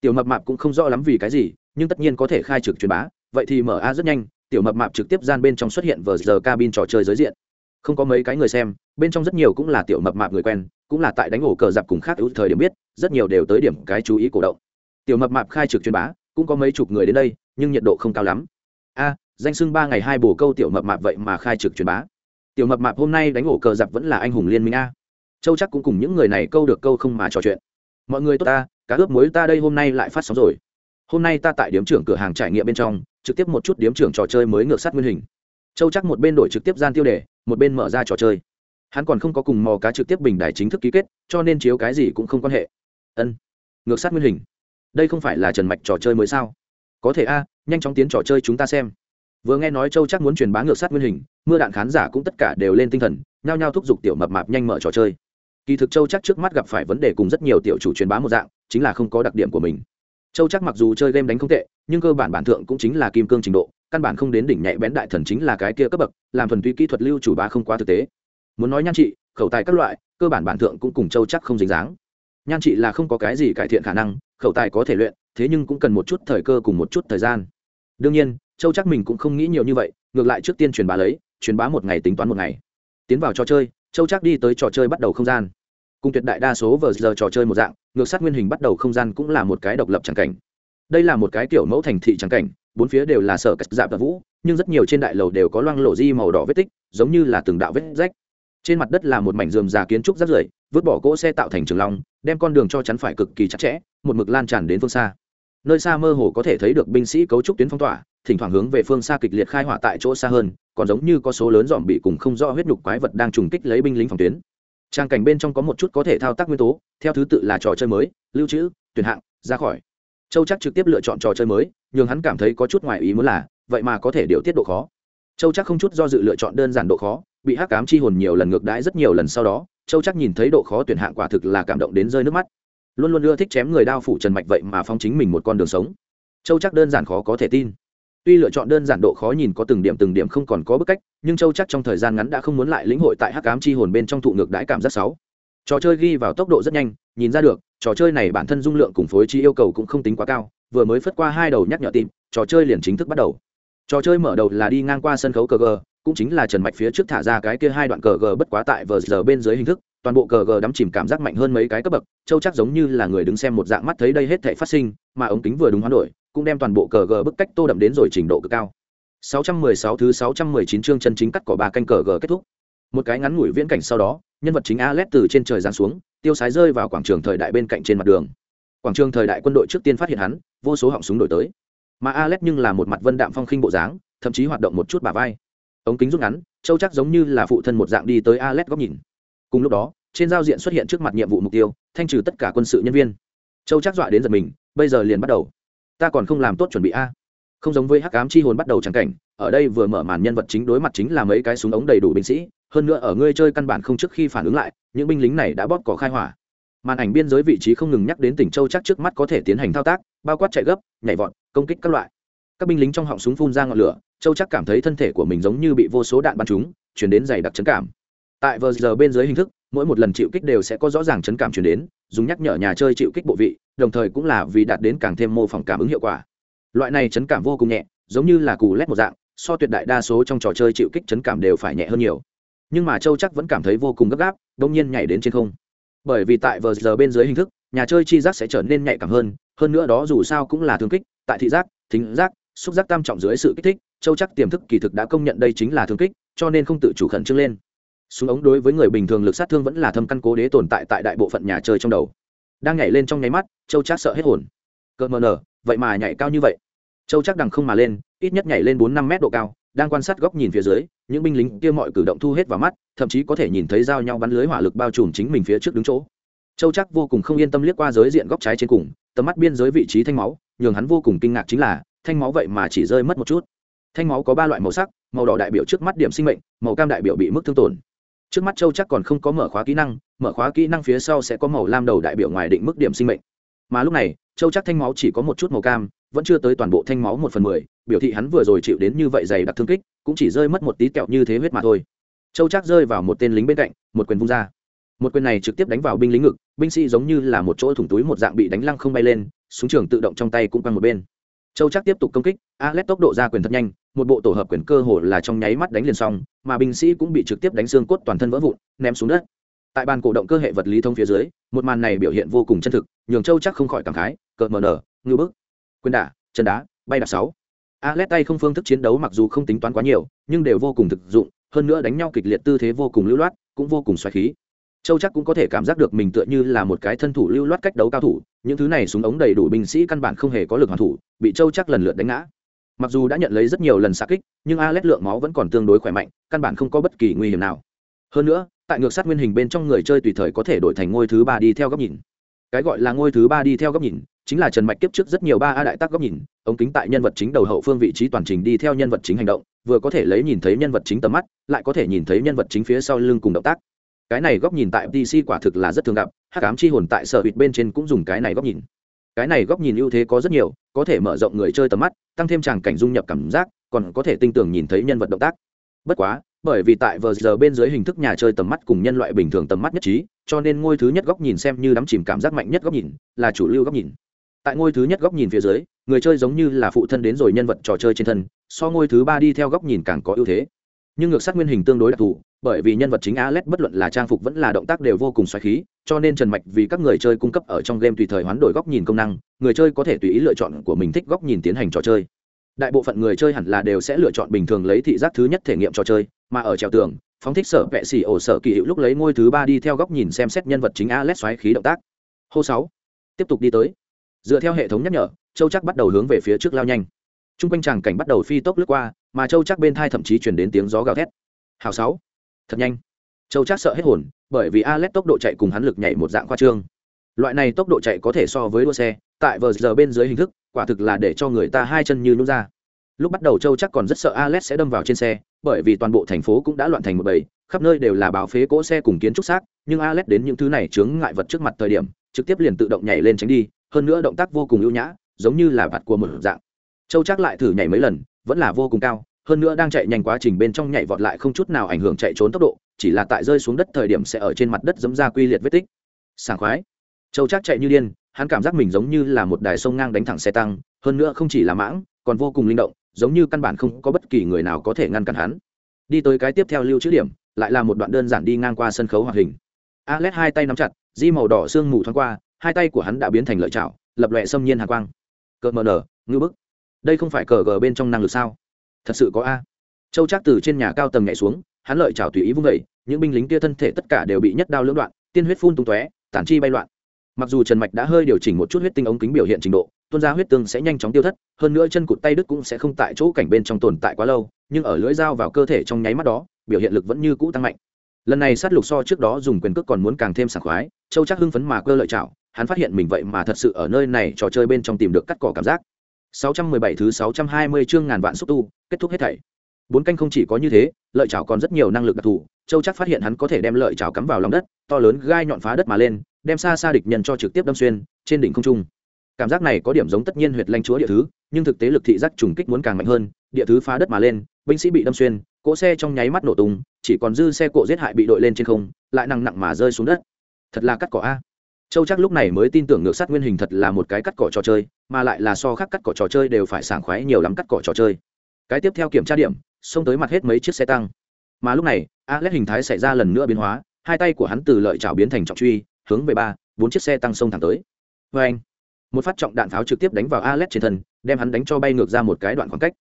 Tiểu mập mạp cũng không rõ lắm vì cái gì, nhưng tất nhiên có thể khai trực truyền bá, vậy thì mở a rất nhanh, tiểu mập mạp trực tiếp gian bên trong xuất hiện vờ giờ cabin trò chơi giới diện. Không có mấy cái người xem, bên trong rất nhiều cũng là tiểu mập mạp người quen, cũng là tại đánh ổ cờ dạp cùng khác ưu thời điểm biết, rất nhiều đều tới điểm cái chú ý cổ động. Tiểu mập mạp khai trực truyền bá, cũng có mấy chục người đến đây, nhưng nhiệt độ không cao lắm danh xưng ba ngày hai bổ câu tiểu mập mạp vậy mà khai trực truyền bá. Tiểu mập mạp hôm nay đánh ổ cờ dạp vẫn là anh hùng liên minh a. Châu chắc cũng cùng những người này câu được câu không mà trò chuyện. Mọi người tốt ta, cá ướp muối ta đây hôm nay lại phát sóng rồi. Hôm nay ta tại điếm trưởng cửa hàng trải nghiệm bên trong, trực tiếp một chút điếm trưởng trò chơi mới ngược sát nguyên hình. Châu chắc một bên đổi trực tiếp gian tiêu đề, một bên mở ra trò chơi. Hắn còn không có cùng mò cá trực tiếp bình đài chính thức ký kết, cho nên chiếu cái gì cũng không quan hệ. Ân, ngược sát nguyên hình. Đây không phải là trần mạch trò chơi mới sao? Có thể a, nhanh chóng tiến trò chơi chúng ta xem vừa nghe nói châu chắc muốn truyền bá ngược sát nguyên hình, mưa đạn khán giả cũng tất cả đều lên tinh thần, nhao nhao thúc giục tiểu mập mạp nhanh mở trò chơi. Kỳ thực châu chắc trước mắt gặp phải vấn đề cùng rất nhiều tiểu chủ truyền bá một dạng, chính là không có đặc điểm của mình. Châu chắc mặc dù chơi game đánh không tệ, nhưng cơ bản bản thượng cũng chính là kim cương trình độ, căn bản không đến đỉnh nhạy bén đại thần chính là cái kia cấp bậc, làm thuần túy kỹ thuật lưu chủ bá không quá thực tế. Muốn nói nhan trị, khẩu tài các loại, cơ bản bản thượng cũng cùng châu chắc không dính dáng. Nhan trị là không có cái gì cải thiện khả năng, khẩu tài có thể luyện, thế nhưng cũng cần một chút thời cơ cùng một chút thời gian. Đương nhiên châu chắc mình cũng không nghĩ nhiều như vậy, ngược lại trước tiên truyền bá lấy, truyền bá một ngày tính toán một ngày. Tiến vào trò chơi, châu chắc đi tới trò chơi bắt đầu không gian. Cùng tuyệt đại đa số vờ giờ trò chơi một dạng, ngược sát nguyên hình bắt đầu không gian cũng là một cái độc lập tràng cảnh. Đây là một cái kiểu mẫu thành thị tràng cảnh, bốn phía đều là sở cách dạp và vũ, nhưng rất nhiều trên đại lầu đều có loang lộ di màu đỏ vết tích, giống như là từng đạo vết rách. Trên mặt đất là một mảnh rườm già kiến trúc rác rưởi, vứt bỏ cỗ xe tạo thành trường long, đem con đường cho chắn phải cực kỳ chặt chẽ, một mực lan tràn đến phương xa nơi xa mơ hồ có thể thấy được binh sĩ cấu trúc tuyến phong tỏa, thỉnh thoảng hướng về phương xa kịch liệt khai hỏa tại chỗ xa hơn, còn giống như có số lớn dòm bị cùng không rõ huyết nhục quái vật đang trùng kích lấy binh lính phòng tuyến. Trang cảnh bên trong có một chút có thể thao tác nguyên tố, theo thứ tự là trò chơi mới, lưu trữ, tuyển hạng, ra khỏi. Châu chắc trực tiếp lựa chọn trò chơi mới nhưng hắn cảm thấy có chút ngoài ý muốn là, vậy mà có thể điều tiết độ khó. Châu chắc không chút do dự lựa chọn đơn giản độ khó, bị hắc cám chi hồn nhiều lần ngược đãi rất nhiều lần sau đó, châu chắc nhìn thấy độ khó tuyển hạng quả thực là cảm động đến rơi nước mắt luôn luôn ưa thích chém người đao phủ trần mạch vậy mà phong chính mình một con đường sống. Châu chắc đơn giản khó có thể tin. Tuy lựa chọn đơn giản độ khó nhìn có từng điểm từng điểm không còn có bức cách, nhưng châu chắc trong thời gian ngắn đã không muốn lại lĩnh hội tại hắc cám chi hồn bên trong thụ ngược đãi cảm giác sáu trò chơi ghi vào tốc độ rất nhanh, nhìn ra được, trò chơi này bản thân dung lượng cùng phối chi yêu cầu cũng không tính quá cao, vừa mới phất qua hai đầu nhắc nhở tìm, trò chơi liền chính thức bắt đầu. Trò chơi mở đầu là đi ngang qua sân khấu cờ gờ, cũng chính là trần mạch phía trước thả ra cái kia hai đoạn cờ gờ bất quá tại vờ giờ bên dưới hình thức toàn bộ cờ gờ đắm chìm cảm giác mạnh hơn mấy cái cấp bậc, châu chắc giống như là người đứng xem một dạng mắt thấy đây hết thể phát sinh, mà ống kính vừa đúng hoán đổi, cũng đem toàn bộ cờ gờ bức cách tô đậm đến rồi trình độ cực cao. 616 thứ 619 chương chân chính cắt cỏ ba canh cờ gờ kết thúc. Một cái ngắn ngủi viễn cảnh sau đó, nhân vật chính Alet từ trên trời giáng xuống, tiêu sái rơi vào quảng trường thời đại bên cạnh trên mặt đường. Quảng trường thời đại quân đội trước tiên phát hiện hắn, vô số họng súng đổi tới. Mà Alet nhưng là một mặt vân đạm phong khinh bộ dáng, thậm chí hoạt động một chút bà vai. Ống kính rút ngắn, châu chắc giống như là phụ thân một dạng đi tới Alet góc nhìn cùng lúc đó, trên giao diện xuất hiện trước mặt nhiệm vụ mục tiêu, thanh trừ tất cả quân sự nhân viên. Châu chắc dọa đến giật mình, bây giờ liền bắt đầu. Ta còn không làm tốt chuẩn bị a. Không giống với hắc ám chi hồn bắt đầu trắng cảnh, ở đây vừa mở màn nhân vật chính đối mặt chính là mấy cái súng ống đầy đủ binh sĩ, hơn nữa ở ngươi chơi căn bản không trước khi phản ứng lại, những binh lính này đã bóp cỏ khai hỏa. Màn ảnh biên giới vị trí không ngừng nhắc đến tỉnh châu chắc trước mắt có thể tiến hành thao tác, bao quát chạy gấp, nhảy vọt, công kích các loại. Các binh lính trong họng súng phun ra ngọn lửa, châu chắc cảm thấy thân thể của mình giống như bị vô số đạn bắn trúng, chuyển đến dày đặc chấn cảm tại vờ giờ bên dưới hình thức, mỗi một lần chịu kích đều sẽ có rõ ràng chấn cảm chuyển đến, dùng nhắc nhở nhà chơi chịu kích bộ vị, đồng thời cũng là vì đạt đến càng thêm mô phỏng cảm ứng hiệu quả. Loại này chấn cảm vô cùng nhẹ, giống như là cù lét một dạng, so tuyệt đại đa số trong trò chơi chịu kích chấn cảm đều phải nhẹ hơn nhiều. Nhưng mà châu chắc vẫn cảm thấy vô cùng gấp gáp đông nhiên nhảy đến trên không. Bởi vì tại vờ giờ bên dưới hình thức, nhà chơi chi giác sẽ trở nên nhạy cảm hơn hơn nữa đó dù sao cũng là thương kích, tại thị giác, thính giác, xúc giác tam trọng dưới sự kích thích, châu chắc tiềm thức kỳ thực đã công nhận đây chính là thương kích, cho nên không tự chủ khẩn trương lên súng ống đối với người bình thường lực sát thương vẫn là thâm căn cố đế tồn tại tại đại bộ phận nhà chơi trong đầu. Đang nhảy lên trong nháy mắt, châu chắc sợ hết hồn. Cợt mờ nở, vậy mà nhảy cao như vậy. Châu chắc đằng không mà lên, ít nhất nhảy lên bốn năm mét độ cao, đang quan sát góc nhìn phía dưới, những binh lính kia mọi cử động thu hết vào mắt, thậm chí có thể nhìn thấy dao nhau bắn lưới hỏa lực bao trùm chính mình phía trước đứng chỗ. Châu chắc vô cùng không yên tâm liếc qua giới diện góc trái trên cùng, tầm mắt biên giới vị trí thanh máu, nhường hắn vô cùng kinh ngạc chính là, thanh máu vậy mà chỉ rơi mất một chút. Thanh máu có ba loại màu sắc, màu đỏ đại biểu trước mắt điểm sinh mệnh, màu cam đại biểu bị mức thương tổn trước mắt châu chắc còn không có mở khóa kỹ năng, mở khóa kỹ năng phía sau sẽ có màu lam đầu đại biểu ngoài định mức điểm sinh mệnh. Mà lúc này, châu chắc thanh máu chỉ có một chút màu cam, vẫn chưa tới toàn bộ thanh máu một phần mười, biểu thị hắn vừa rồi chịu đến như vậy dày đặc thương kích, cũng chỉ rơi mất một tí kẹo như thế huyết mà thôi. Châu chắc rơi vào một tên lính bên cạnh, một quyền vung ra. Một quyền này trực tiếp đánh vào binh lính ngực, binh sĩ giống như là một chỗ thủng túi một dạng bị đánh lăng không bay lên, súng trường tự động trong tay cũng quăng một bên châu Trác tiếp tục công kích alex tốc độ ra quyền thật nhanh, một bộ tổ hợp quyền cơ hồ là trong nháy mắt đánh liền xong, mà binh sĩ cũng bị trực tiếp đánh xương cốt toàn thân vỡ vụn, ném xuống đất. Tại bàn cổ động cơ hệ vật lý thông phía dưới, một màn này biểu hiện vô cùng chân thực, nhường châu Trác không khỏi cảm khái, cợt mờ nở ngư bức. Quyền đả, chân đá, bay đạp sáu. Alex tay không phương thức chiến đấu mặc dù không tính toán quá nhiều, nhưng đều vô cùng thực dụng, hơn nữa đánh nhau kịch liệt tư thế vô cùng lưu loát, cũng vô cùng xoáy khí châu chắc cũng có thể cảm giác được mình tựa như là một cái thân thủ lưu loát cách đấu cao thủ, những thứ này súng ống đầy đủ binh sĩ căn bản không hề có lực hoàn thủ, bị châu chắc lần lượt đánh ngã. Mặc dù đã nhận lấy rất nhiều lần xa kích, nhưng a lượng máu vẫn còn tương đối khỏe mạnh, căn bản không có bất kỳ nguy hiểm nào. Hơn nữa, tại ngược sát nguyên hình bên trong người chơi tùy thời có thể đổi thành ngôi thứ ba đi theo góc nhìn. Cái gọi là ngôi thứ ba đi theo góc nhìn, chính là trần mạch kiếp trước rất nhiều ba a đại tác góc nhìn, ống kính tại nhân vật chính đầu hậu phương vị trí toàn trình đi theo nhân vật chính hành động, vừa có thể lấy nhìn thấy nhân vật chính tầm mắt, lại có thể nhìn thấy nhân vật chính phía sau lưng cùng động tác cái này góc nhìn tại pc quả thực là rất thường gặp hát cám chi hồn tại sở hụt bên trên cũng dùng cái này góc nhìn. Cái này góc nhìn ưu thế có rất nhiều, có thể mở rộng người chơi tầm mắt, tăng thêm tràng cảnh dung nhập cảm giác, còn có thể tinh tường nhìn thấy nhân vật động tác. Bất quá, bởi vì tại vờ giờ bên dưới hình thức nhà chơi tầm mắt cùng nhân loại bình thường tầm mắt nhất trí, cho nên ngôi thứ nhất góc nhìn xem như đắm chìm cảm giác mạnh nhất góc nhìn, là chủ lưu góc nhìn. Tại ngôi thứ nhất góc nhìn phía dưới, người chơi giống như là phụ thân đến rồi nhân vật trò chơi trên thân, so ngôi thứ ba đi theo góc nhìn càng có ưu thế. Nhưng ngược sát nguyên hình tương đối đặc thù bởi vì nhân vật chính Alex bất luận là trang phục vẫn là động tác đều vô cùng xoáy khí, cho nên Trần Mạch vì các người chơi cung cấp ở trong game tùy thời hoán đổi góc nhìn công năng, người chơi có thể tùy ý lựa chọn của mình thích góc nhìn tiến hành trò chơi. Đại bộ phận người chơi hẳn là đều sẽ lựa chọn bình thường lấy thị giác thứ nhất thể nghiệm trò chơi, mà ở trèo tường, phóng thích sở vẽ xỉ ổ sở kỳ hữu lúc lấy ngôi thứ ba đi theo góc nhìn xem xét nhân vật chính Alex xoáy khí động tác. Hô sáu, tiếp tục đi tới. Dựa theo hệ thống nhắc nhở, Châu chắc bắt đầu hướng về phía trước lao nhanh. Trung quanh tràng cảnh bắt đầu phi tốc lướt qua, mà Châu chắc bên thai thậm chí truyền đến tiếng gió gào thét. Hào sáu thật nhanh. Châu chắc sợ hết hồn, bởi vì alex tốc độ chạy cùng hắn lực nhảy một dạng khoa trương. Loại này tốc độ chạy có thể so với đua xe, tại vờ giờ bên dưới hình thức, quả thực là để cho người ta hai chân như nút ra. Lúc bắt đầu châu chắc còn rất sợ alex sẽ đâm vào trên xe, bởi vì toàn bộ thành phố cũng đã loạn thành một bầy, khắp nơi đều là báo phế cỗ xe cùng kiến trúc xác, nhưng alex đến những thứ này chướng ngại vật trước mặt thời điểm, trực tiếp liền tự động nhảy lên tránh đi, hơn nữa động tác vô cùng ưu nhã, giống như là vặt của một dạng. Châu chắc lại thử nhảy mấy lần, vẫn là vô cùng cao hơn nữa đang chạy nhanh quá trình bên trong nhảy vọt lại không chút nào ảnh hưởng chạy trốn tốc độ, chỉ là tại rơi xuống đất thời điểm sẽ ở trên mặt đất dẫm ra quy liệt vết tích. Sảng khoái. Châu chắc chạy như điên, hắn cảm giác mình giống như là một đài sông ngang đánh thẳng xe tăng, hơn nữa không chỉ là mãng, còn vô cùng linh động, giống như căn bản không có bất kỳ người nào có thể ngăn cản hắn. Đi tới cái tiếp theo lưu trữ điểm, lại là một đoạn đơn giản đi ngang qua sân khấu hoạt hình. Alex hai tay nắm chặt, di màu đỏ sương mù thoáng qua, hai tay của hắn đã biến thành lợi chảo, lập lệ xâm nhiên hạ quang. Cờ mờ nở, ngư bức. Đây không phải cờ gờ bên trong năng lực sao? Thật sự có a. Châu Trác từ trên nhà cao tầng nhảy xuống, hắn lợi chảo tùy ý vung vẩy những binh lính kia thân thể tất cả đều bị nhất đao lưỡng đoạn, tiên huyết phun tung tóe, tản chi bay loạn. Mặc dù trần mạch đã hơi điều chỉnh một chút huyết tinh ống kính biểu hiện trình độ, tuôn ra huyết tương sẽ nhanh chóng tiêu thất, hơn nữa chân cụt tay đứt cũng sẽ không tại chỗ cảnh bên trong tồn tại quá lâu, nhưng ở lưỡi dao vào cơ thể trong nháy mắt đó, biểu hiện lực vẫn như cũ tăng mạnh. Lần này sát lục so trước đó dùng quyền cước còn muốn càng thêm sảng khoái, châu chắc hưng phấn mà cơ lợi chảo, hắn phát hiện mình vậy mà thật sự ở nơi này trò chơi bên trong tìm được cắt cỏ cảm giác. 617 thứ 620 chương ngàn vạn xúc tu, kết thúc hết thảy. Bốn canh không chỉ có như thế, lợi chảo còn rất nhiều năng lực đặc thù, Châu chắc phát hiện hắn có thể đem lợi chảo cắm vào lòng đất, to lớn gai nhọn phá đất mà lên, đem xa xa địch nhân cho trực tiếp đâm xuyên, trên đỉnh không trung. Cảm giác này có điểm giống tất nhiên huyệt lanh chúa địa thứ, nhưng thực tế lực thị giác trùng kích muốn càng mạnh hơn, địa thứ phá đất mà lên, binh sĩ bị đâm xuyên, cỗ xe trong nháy mắt nổ tung, chỉ còn dư xe cộ giết hại bị đội lên trên không, lại nặng nặng mà rơi xuống đất. Thật là cắt cỏ a châu chắc lúc này mới tin tưởng ngược sát nguyên hình thật là một cái cắt cỏ trò chơi, mà lại là so khác cắt cỏ trò chơi đều phải sảng khoái nhiều lắm cắt cỏ trò chơi. Cái tiếp theo kiểm tra điểm, xông tới mặt hết mấy chiếc xe tăng. Mà lúc này, alex hình thái xảy ra lần nữa biến hóa, hai tay của hắn từ lợi chảo biến thành trọng truy, hướng về ba, bốn chiếc xe tăng xông thẳng tới. Vê anh, một phát trọng đạn pháo trực tiếp đánh vào alex trên thân, đem hắn đánh cho bay ngược ra một cái đoạn khoảng cách.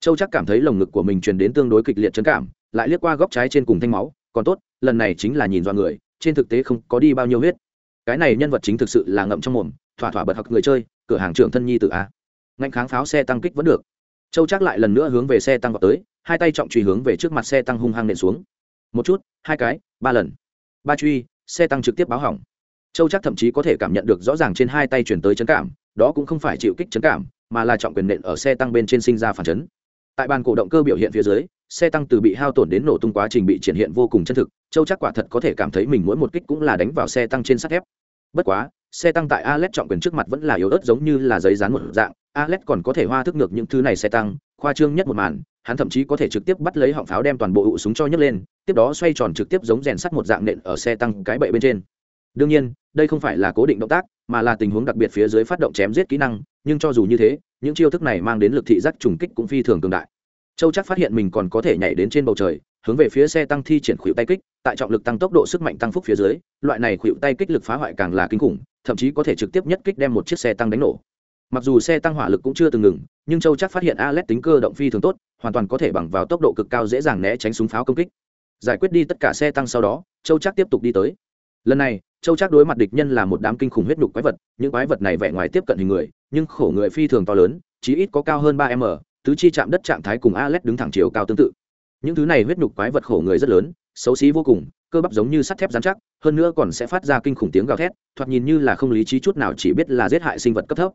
Châu chắc cảm thấy lồng ngực của mình truyền đến tương đối kịch liệt chấn cảm, lại liếc qua góc trái trên cùng thanh máu, còn tốt, lần này chính là nhìn do người, trên thực tế không có đi bao nhiêu huyết cái này nhân vật chính thực sự là ngậm trong mồm, thỏa thỏa bật học người chơi, cửa hàng trưởng thân nhi tự a. Ngạnh kháng pháo xe tăng kích vẫn được. Châu chắc lại lần nữa hướng về xe tăng vào tới, hai tay trọng truy hướng về trước mặt xe tăng hung hăng nện xuống. Một chút, hai cái, ba lần. Ba truy, xe tăng trực tiếp báo hỏng. Châu chắc thậm chí có thể cảm nhận được rõ ràng trên hai tay chuyển tới chấn cảm, đó cũng không phải chịu kích chấn cảm, mà là trọng quyền nện ở xe tăng bên trên sinh ra phản chấn. Tại bàn cổ động cơ biểu hiện phía dưới, xe tăng từ bị hao tổn đến nổ tung quá trình bị triển hiện vô cùng chân thực, châu chắc quả thật có thể cảm thấy mình mỗi một kích cũng là đánh vào xe tăng trên sắt thép bất quá, xe tăng tại Alet trọng quyền trước mặt vẫn là yếu ớt giống như là giấy dán một dạng. Alet còn có thể hoa thức ngược những thứ này xe tăng, khoa trương nhất một màn, hắn thậm chí có thể trực tiếp bắt lấy họng pháo đem toàn bộ ụ súng cho nhấc lên, tiếp đó xoay tròn trực tiếp giống rèn sắt một dạng nện ở xe tăng cái bệ bên trên. Đương nhiên, đây không phải là cố định động tác, mà là tình huống đặc biệt phía dưới phát động chém giết kỹ năng, nhưng cho dù như thế, những chiêu thức này mang đến lực thị giác trùng kích cũng phi thường cường đại. Châu chắc phát hiện mình còn có thể nhảy đến trên bầu trời hướng về phía xe tăng thi triển khuỷu tay kích, tại trọng lực tăng tốc độ sức mạnh tăng phúc phía dưới, loại này khuỷu tay kích lực phá hoại càng là kinh khủng, thậm chí có thể trực tiếp nhất kích đem một chiếc xe tăng đánh nổ. Mặc dù xe tăng hỏa lực cũng chưa từng ngừng, nhưng châu chắc phát hiện Alet tính cơ động phi thường tốt, hoàn toàn có thể bằng vào tốc độ cực cao dễ dàng né tránh súng pháo công kích. Giải quyết đi tất cả xe tăng sau đó, châu chắc tiếp tục đi tới. Lần này, châu chắc đối mặt địch nhân là một đám kinh khủng huyết nục quái vật, những quái vật này vẻ ngoài tiếp cận hình người, nhưng khổ người phi thường to lớn, chí ít có cao hơn ba m, tứ chi chạm đất trạng thái cùng Alet đứng thẳng chiều cao tương tự những thứ này huyết nhục quái vật khổ người rất lớn, xấu xí vô cùng, cơ bắp giống như sắt thép dán chắc, hơn nữa còn sẽ phát ra kinh khủng tiếng gào thét, thoạt nhìn như là không lý trí chút nào chỉ biết là giết hại sinh vật cấp thấp.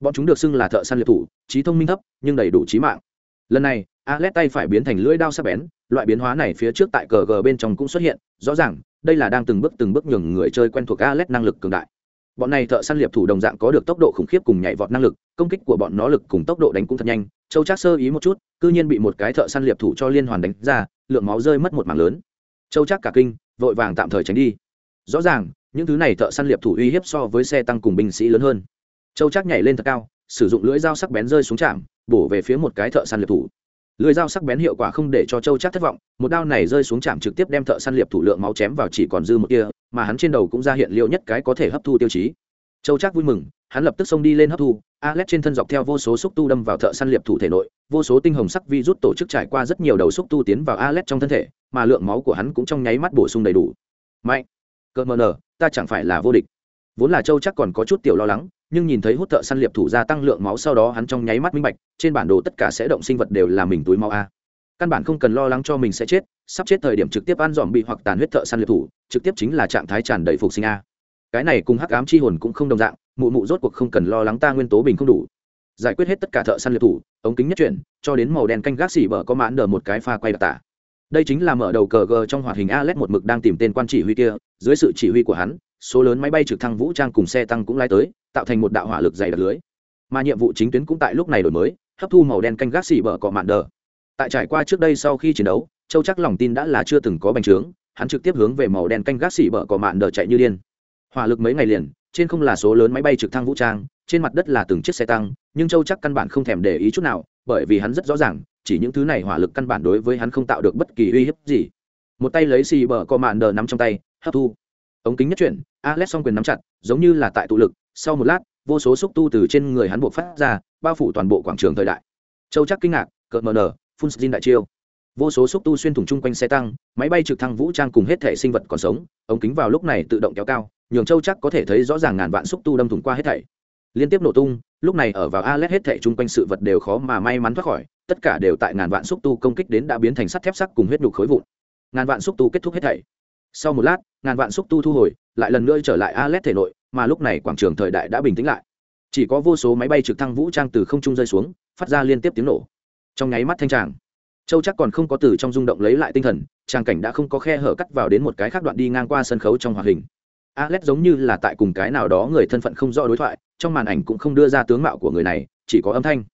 Bọn chúng được xưng là thợ săn liệt thủ, trí thông minh thấp, nhưng đầy đủ trí mạng. Lần này alex tay phải biến thành lưỡi đao sắc bén, loại biến hóa này phía trước tại cờ g bên trong cũng xuất hiện, rõ ràng, đây là đang từng bước từng bước nhường người chơi quen thuộc alex năng lực cường đại bọn này thợ săn liệp thủ đồng dạng có được tốc độ khủng khiếp cùng nhảy vọt năng lực, công kích của bọn nó lực cùng tốc độ đánh cũng thật nhanh. Châu trác sơ ý một chút, cư nhiên bị một cái thợ săn liệp thủ cho liên hoàn đánh ra, lượng máu rơi mất một mảng lớn. Châu trác cả kinh, vội vàng tạm thời tránh đi. Rõ ràng, những thứ này thợ săn liệp thủ uy hiếp so với xe tăng cùng binh sĩ lớn hơn. Châu trác nhảy lên thật cao, sử dụng lưỡi dao sắc bén rơi xuống trạm, bổ về phía một cái thợ săn liệp thủ lưỡi dao sắc bén hiệu quả không để cho châu chắc thất vọng, một đao này rơi xuống chạm trực tiếp đem thợ săn liệp thủ lượng máu chém vào chỉ còn dư một kia mà hắn trên đầu cũng ra hiện liệu nhất cái có thể hấp thu tiêu chí. Châu chắc vui mừng, hắn lập tức xông đi lên hấp thu, alex trên thân dọc theo vô số xúc tu đâm vào thợ săn liệp thủ thể nội, vô số tinh hồng sắc vi rút tổ chức trải qua rất nhiều đầu xúc tu tiến vào alex trong thân thể, mà lượng máu của hắn cũng trong nháy mắt bổ sung đầy đủ. Mạnh cỡ mờ nở ta chẳng phải là vô địch. Vốn là châu chắc còn có chút tiểu lo lắng nhưng nhìn thấy hút thợ săn liệp thủ gia tăng lượng máu sau đó hắn trong nháy mắt minh bạch, trên bản đồ tất cả sẽ động sinh vật đều là mình túi máu a. Căn bản không cần lo lắng cho mình sẽ chết, sắp chết thời điểm trực tiếp ăn dòm bị hoặc tàn huyết thợ săn liệp thủ, trực tiếp chính là trạng thái tràn đầy phục sinh a. Cái này cùng hắc ám chi hồn cũng không đồng dạng, mụ mụ rốt cuộc không cần lo lắng ta nguyên tố bình không đủ. Giải quyết hết tất cả thợ săn liệp thủ, ống kính nhất chuyển, cho đến màu đen canh gác xỉ bờ có mãn đờ một cái pha quay đặc tả. Đây chính là mở đầu cờ g trong hoạt hình alex một mực đang tìm tên quan chỉ huy kia, dưới sự chỉ huy của hắn, số lớn máy bay trực thăng vũ trang cùng xe tăng cũng lai tới tạo thành một đạo hỏa lực dày đặc lưới. Mà nhiệm vụ chính tuyến cũng tại lúc này đổi mới, hấp thu màu đen canh gác xỉ bờ cọ mạn đờ. Tại trải qua trước đây sau khi chiến đấu, châu chắc lòng tin đã là chưa từng có bành trướng, hắn trực tiếp hướng về màu đen canh gác xỉ bờ cọ mạn đờ chạy như điên. Hỏa lực mấy ngày liền, trên không là số lớn máy bay trực thăng vũ trang, trên mặt đất là từng chiếc xe tăng, nhưng châu chắc căn bản không thèm để ý chút nào, bởi vì hắn rất rõ ràng, chỉ những thứ này hỏa lực căn bản đối với hắn không tạo được bất kỳ uy hiếp gì. Một tay lấy xì bờ cọ mạn đờ nắm trong tay, hấp thu ống kính nhất chuyển alex song quyền nắm chặt, giống như là tại tụ lực, sau một lát, vô số xúc tu từ trên người hắn buộc phát ra, bao phủ toàn bộ quảng trường thời đại. Châu chắc kinh ngạc, cợt mờ nở, phun xin đại chiêu. Vô số xúc tu xuyên thủng chung quanh xe tăng, máy bay trực thăng vũ trang cùng hết thể sinh vật còn sống, ống kính vào lúc này tự động kéo cao, nhường châu chắc có thể thấy rõ ràng ngàn vạn xúc tu đâm thủng qua hết thảy. Liên tiếp nổ tung, lúc này ở vào Alex hết thảy chung quanh sự vật đều khó mà may mắn thoát khỏi, tất cả đều tại ngàn vạn xúc tu công kích đến đã biến thành sắt thép sắc cùng huyết nhục khối vụn. Ngàn vạn xúc tu kết thúc hết thảy sau một lát, ngàn vạn xúc tu thu hồi, lại lần nữa trở lại Alet thể nội, mà lúc này quảng trường thời đại đã bình tĩnh lại. Chỉ có vô số máy bay trực thăng vũ trang từ không trung rơi xuống, phát ra liên tiếp tiếng nổ. Trong nháy mắt thanh tràng, châu chắc còn không có từ trong rung động lấy lại tinh thần trang cảnh đã không có khe hở cắt vào đến một cái khác đoạn đi ngang qua sân khấu trong hoạt hình. Alex giống như là tại cùng cái nào đó người thân phận không rõ đối thoại, trong màn ảnh cũng không đưa ra tướng mạo của người này, chỉ có âm thanh.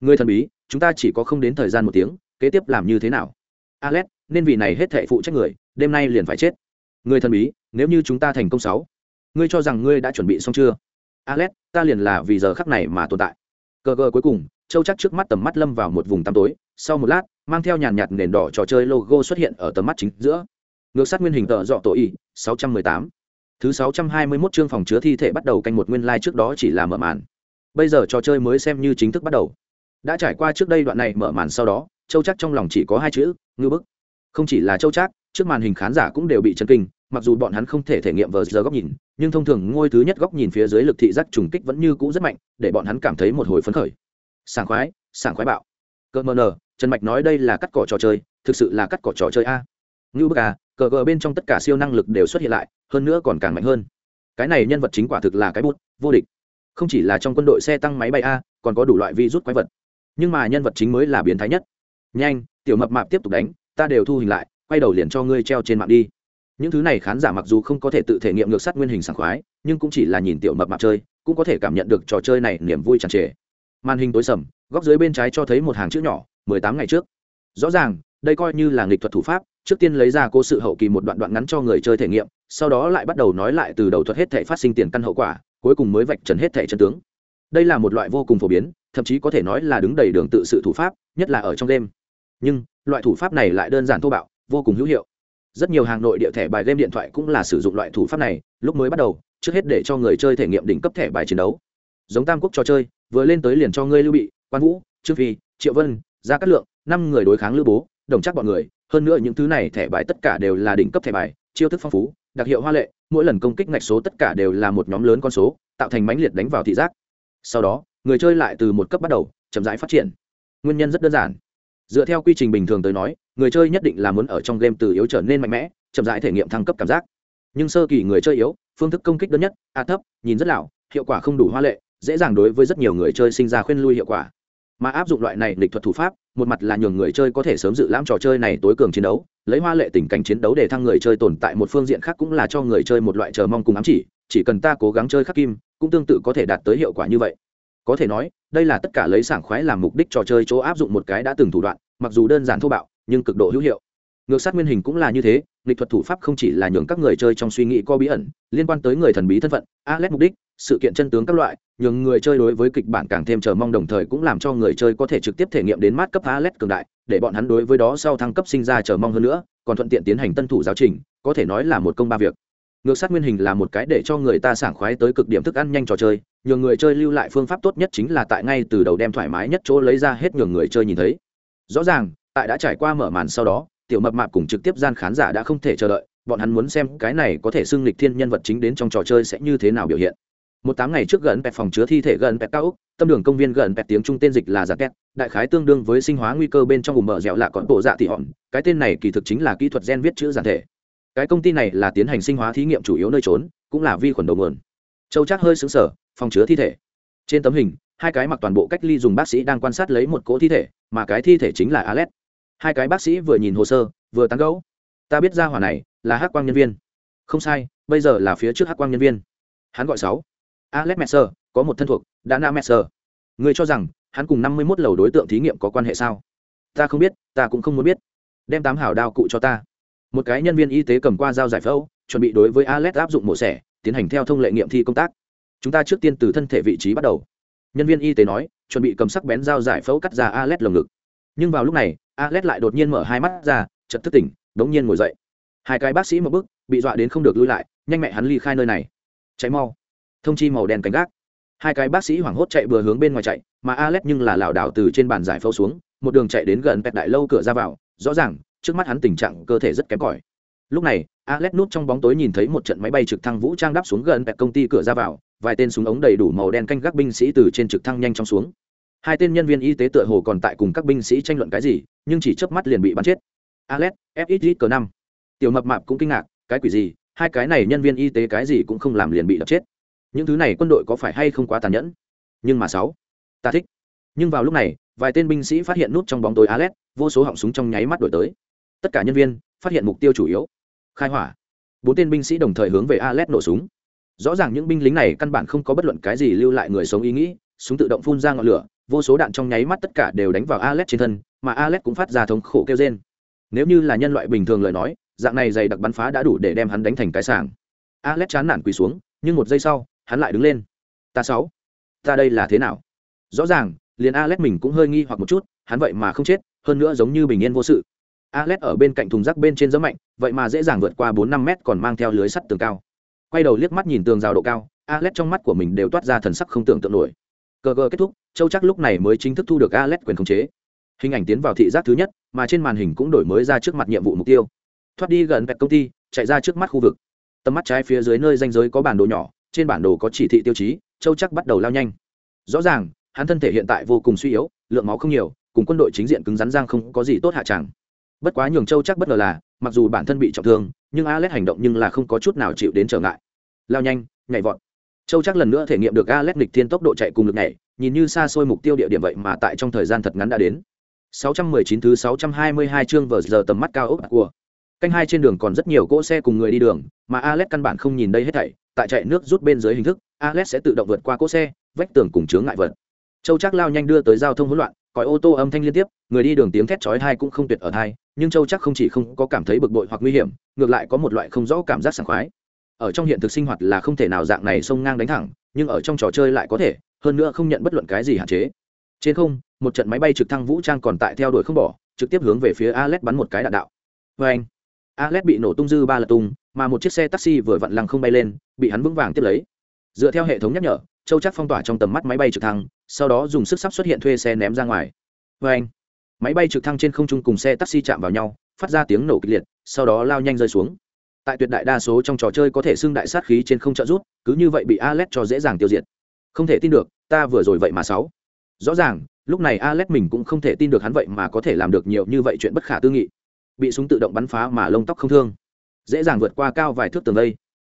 Người thần bí, chúng ta chỉ có không đến thời gian một tiếng, kế tiếp làm như thế nào? Alex nên vì này hết thệ phụ trách người, đêm nay liền phải chết người thần bí, nếu như chúng ta thành công sáu, ngươi cho rằng ngươi đã chuẩn bị xong chưa? Alex, ta liền là vì giờ khắc này mà tồn tại. Cờ cờ cuối cùng, châu chắc trước mắt tầm mắt lâm vào một vùng tăm tối, sau một lát, mang theo nhàn nhạt nền đỏ trò chơi logo xuất hiện ở tầm mắt chính giữa. Ngược sát nguyên hình tợ dọ tổ y 618. thứ 621 chương phòng chứa thi thể bắt đầu canh một nguyên lai、like、trước đó chỉ là mở màn. Bây giờ trò chơi mới xem như chính thức bắt đầu. Đã trải qua trước đây đoạn này mở màn sau đó, châu chắc trong lòng chỉ có hai chữ, ngư bức. Không chỉ là châu chắc trước màn hình khán giả cũng đều bị chấn kinh, mặc dù bọn hắn không thể thể nghiệm vờ giờ góc nhìn, nhưng thông thường ngôi thứ nhất góc nhìn phía dưới lực thị giác trùng kích vẫn như cũ rất mạnh, để bọn hắn cảm thấy một hồi phấn khởi. Sảng khoái sảng khoái bạo. Cờ mờ nờ, trần mạch nói đây là cắt cỏ trò chơi, thực sự là cắt cỏ trò chơi a. Ngưu bức à cờ gờ bên trong tất cả siêu năng lực đều xuất hiện lại, hơn nữa còn càng mạnh hơn. Cái này nhân vật chính quả thực là cái bút, vô địch. Không chỉ là trong quân đội xe tăng máy bay a, còn có đủ loại vi rút quái vật. Nhưng mà nhân vật chính mới là biến thái nhất. Nhanh, tiểu mập mạp tiếp tục đánh, ta đều thu hình lại quay đầu liền cho ngươi treo trên mạng đi. Những thứ này khán giả mặc dù không có thể tự thể nghiệm ngược sát nguyên hình sảng khoái, nhưng cũng chỉ là nhìn tiểu mập mạp chơi, cũng có thể cảm nhận được trò chơi này niềm vui tràn trề. Màn hình tối sầm, góc dưới bên trái cho thấy một hàng chữ nhỏ, mười tám ngày trước. Rõ ràng, đây coi như là nghịch thuật thủ pháp, trước tiên lấy ra cô sự hậu kỳ một đoạn đoạn ngắn cho người chơi thể nghiệm, sau đó lại bắt đầu nói lại từ đầu thuật hết thể phát sinh tiền căn hậu quả, cuối cùng mới vạch trần hết thể chân tướng. Đây là một loại vô cùng phổ biến, thậm chí có thể nói là đứng đầy đường tự sự thủ pháp, nhất là ở trong đêm. Nhưng, loại thủ pháp này lại đơn giản thô bạo vô cùng hữu hiệu. Rất nhiều hàng nội địa thẻ bài game điện thoại cũng là sử dụng loại thủ pháp này, lúc mới bắt đầu, trước hết để cho người chơi thể nghiệm đỉnh cấp thẻ bài chiến đấu. Giống tam quốc trò chơi, vừa lên tới liền cho ngươi lưu bị, quan vũ, trương phi, triệu vân, gia cát lượng, năm người đối kháng lưu bố, đồng chắc bọn người. Hơn nữa những thứ này thẻ bài tất cả đều là đỉnh cấp thẻ bài, chiêu thức phong phú, đặc hiệu hoa lệ, mỗi lần công kích ngạch số tất cả đều là một nhóm lớn con số, tạo thành mãnh liệt đánh vào thị giác. Sau đó, người chơi lại từ một cấp bắt đầu, chậm rãi phát triển. Nguyên nhân rất đơn giản dựa theo quy trình bình thường tới nói, người chơi nhất định là muốn ở trong game từ yếu trở nên mạnh mẽ, chậm rãi thể nghiệm thăng cấp cảm giác. Nhưng sơ kỳ người chơi yếu, phương thức công kích đơn nhất, a thấp, nhìn rất lão, hiệu quả không đủ hoa lệ, dễ dàng đối với rất nhiều người chơi sinh ra khuyên lui hiệu quả. Mà áp dụng loại này lịch thuật thủ pháp, một mặt là nhường người chơi có thể sớm dự lãm trò chơi này tối cường chiến đấu, lấy hoa lệ tình cảnh chiến đấu để thăng người chơi tồn tại một phương diện khác cũng là cho người chơi một loại chờ mong cùng ám chỉ chỉ cần ta cố gắng chơi khắc kim, cũng tương tự có thể đạt tới hiệu quả như vậy có thể nói, đây là tất cả lấy sảng khoái làm mục đích trò chơi chỗ áp dụng một cái đã từng thủ đoạn, mặc dù đơn giản thô bạo, nhưng cực độ hữu hiệu. Ngược sát nguyên hình cũng là như thế, nghịch thuật thủ pháp không chỉ là nhường các người chơi trong suy nghĩ có bí ẩn, liên quan tới người thần bí thân phận alex mục đích, sự kiện chân tướng các loại, nhường người chơi đối với kịch bản càng thêm chờ mong đồng thời cũng làm cho người chơi có thể trực tiếp thể nghiệm đến mát cấp alex cường đại, để bọn hắn đối với đó sau thăng cấp sinh ra chờ mong hơn nữa, còn thuận tiện tiến hành tân thủ giáo trình, có thể nói là một công ba việc ngược sát nguyên hình là một cái để cho người ta sảng khoái tới cực điểm thức ăn nhanh trò chơi nhường người chơi lưu lại phương pháp tốt nhất chính là tại ngay từ đầu đem thoải mái nhất chỗ lấy ra hết nhường người chơi nhìn thấy. Rõ ràng, tại đã trải qua mở màn sau đó, tiểu mập mạp cùng trực tiếp gian khán giả đã không thể chờ đợi, bọn hắn muốn xem cái này có thể xưng lịch thiên nhân vật chính đến trong trò chơi sẽ như thế nào biểu hiện. Một tám ngày trước gần pẹt phòng chứa thi thể gần pẹt cao úc, tâm đường công viên gần pẹt tiếng trung tên dịch là giả pẹt đại khái tương đương với sinh hóa nguy cơ bên trong vùng mở dẻo lạ còn bộ dạ thị hòn, cái tên này kỳ thực chính là kỹ thuật gen viết chữ giản thể cái công ty này là tiến hành sinh hóa thí nghiệm chủ yếu nơi trốn, cũng là vi khuẩn đầu nguồn. Châu chắc hơi xứng sở phòng chứa thi thể. Trên tấm hình, hai cái mặc toàn bộ cách ly dùng bác sĩ đang quan sát lấy một cỗ thi thể, mà cái thi thể chính là alex. Hai cái bác sĩ vừa nhìn hồ sơ, vừa tán gẫu. Ta biết ra hỏa này là hắc quang nhân viên. Không sai, bây giờ là phía trước hắc quang nhân viên. Hắn gọi sáu. Alex messer, có một thân thuộc, dana messer. Người cho rằng, hắn cùng năm mươi mốt lầu đối tượng thí nghiệm có quan hệ sao? Ta không biết, ta cũng không muốn biết. Đem tám hảo đao cụ cho ta một cái nhân viên y tế cầm qua dao giải phẫu, chuẩn bị đối với alex áp dụng mổ xẻ, tiến hành theo thông lệ nghiệm thi công tác. Chúng ta trước tiên từ thân thể vị trí bắt đầu. Nhân viên y tế nói, chuẩn bị cầm sắc bén dao giải phẫu cắt ra alex lồng ngực. Nhưng vào lúc này, alex lại đột nhiên mở hai mắt ra chật thức tỉnh, đống nhiên ngồi dậy. Hai cái bác sĩ một bước, bị dọa đến không được lui lại, nhanh mẹ hắn ly khai nơi này. Cháy mau. Thông chi màu đen cánh gác. Hai cái bác sĩ hoảng hốt chạy vừa hướng bên ngoài chạy, mà alex nhưng là lảo đảo từ trên bàn giải phẫu xuống, một đường chạy đến gần pẹt đại lâu cửa ra vào, rõ ràng trước mắt hắn tình trạng cơ thể rất kém cỏi. Lúc này, alex nút trong bóng tối nhìn thấy một trận máy bay trực thăng vũ trang đáp xuống gần pẹt công ty cửa ra vào, vài tên súng ống đầy đủ màu đen canh gác binh sĩ từ trên trực thăng nhanh chóng xuống. Hai tên nhân viên y tế tựa hồ còn tại cùng các binh sĩ tranh luận cái gì, nhưng chỉ chớp mắt liền bị bắn chết. Alex fxg cờ năm. Tiểu mập mạp cũng kinh ngạc, cái quỷ gì? Hai cái này nhân viên y tế cái gì cũng không làm liền bị đập chết. Những thứ này quân đội có phải hay không quá tàn nhẫn? Nhưng mà sáu, ta thích. Nhưng vào lúc này, vài tên binh sĩ phát hiện nút trong bóng tối alex, vô số họng súng trong nháy mắt đổi tới tất cả nhân viên phát hiện mục tiêu chủ yếu. Khai hỏa. Bốn tên binh sĩ đồng thời hướng về alex nổ súng. Rõ ràng những binh lính này căn bản không có bất luận cái gì lưu lại người sống ý nghĩ, súng tự động phun ra ngọn lửa, vô số đạn trong nháy mắt tất cả đều đánh vào alex trên thân, mà alex cũng phát ra thống khổ kêu trên nếu như là nhân loại bình thường lời nói, dạng này dày đặc bắn phá đã đủ để đem hắn đánh thành cái sảng. Alex chán nản quỳ xuống, nhưng một giây sau, hắn lại đứng lên. Ta sáu, ta đây là thế nào? Rõ ràng, liền alex mình cũng hơi nghi hoặc một chút, hắn vậy mà không chết, hơn nữa giống như bình yên vô sự alex ở bên cạnh thùng rác bên trên giẫm mạnh, vậy mà dễ dàng vượt qua bốn năm mét còn mang theo lưới sắt tường cao. Quay đầu liếc mắt nhìn tường rào độ cao, alex trong mắt của mình đều toát ra thần sắc không tưởng tượng nổi. Cờ cờ kết thúc, châu chắc lúc này mới chính thức thu được alex quyền khống chế. Hình ảnh tiến vào thị giác thứ nhất, mà trên màn hình cũng đổi mới ra trước mặt nhiệm vụ mục tiêu. Thoát đi gần vẹt công ty, chạy ra trước mắt khu vực. Tầm mắt trái phía dưới nơi danh giới có bản đồ nhỏ, trên bản đồ có chỉ thị tiêu chí, châu chắc bắt đầu lao nhanh. Rõ ràng, hắn thân thể hiện tại vô cùng suy yếu, lượng máu không nhiều, cùng quân đội chính diện cứng rắn giang không có gì tốt hạ chẳng bất quá nhường châu chắc bất ngờ là, mặc dù bản thân bị trọng thương, nhưng alex hành động nhưng là không có chút nào chịu đến trở ngại. Lao nhanh, nhảy vọt. Châu chắc lần nữa thể nghiệm được alex lịch thiên tốc độ chạy cùng lực nhảy, nhìn như xa xôi mục tiêu địa điểm vậy mà tại trong thời gian thật ngắn đã đến. 619 thứ 622 chương vở giờ tầm mắt cao ốc của. Canh hai trên đường còn rất nhiều cỗ xe cùng người đi đường, mà alex căn bản không nhìn đây hết thảy, tại chạy nước rút bên dưới hình thức, alex sẽ tự động vượt qua cỗ xe, vách tường cùng chướng ngại vật. Châu chắc lao nhanh đưa tới giao thông hỗn loạn còi ô tô âm thanh liên tiếp, người đi đường tiếng thét chói tai cũng không tuyệt ở thai nhưng châu chắc không chỉ không có cảm thấy bực bội hoặc nguy hiểm, ngược lại có một loại không rõ cảm giác sảng khoái. Ở trong hiện thực sinh hoạt là không thể nào dạng này xông ngang đánh thẳng, nhưng ở trong trò chơi lại có thể, hơn nữa không nhận bất luận cái gì hạn chế. Trên không, một trận máy bay trực thăng vũ trang còn tại theo đuổi không bỏ, trực tiếp hướng về phía alex bắn một cái đạn đạo. Vê anh alex bị nổ tung dư ba lật tung, mà một chiếc xe taxi vừa vặn lăng không bay lên, bị hắn vững vàng tiếp lấy. Dựa theo hệ thống nhắc nhở, châu chắc phong tỏa trong tầm mắt máy bay trực thăng sau đó dùng sức sắp xuất hiện thuê xe ném ra ngoài. Vê anh, máy bay trực thăng trên không trung cùng xe taxi chạm vào nhau, phát ra tiếng nổ kịch liệt, sau đó lao nhanh rơi xuống. Tại tuyệt đại đa số trong trò chơi có thể xưng đại sát khí trên không trợ rút cứ như vậy bị alex cho dễ dàng tiêu diệt. Không thể tin được, ta vừa rồi vậy mà sáu. Rõ ràng, lúc này alex mình cũng không thể tin được hắn vậy mà có thể làm được nhiều như vậy chuyện bất khả tư nghị. Bị súng tự động bắn phá mà lông tóc không thương. Dễ dàng vượt qua cao vài thước tường lây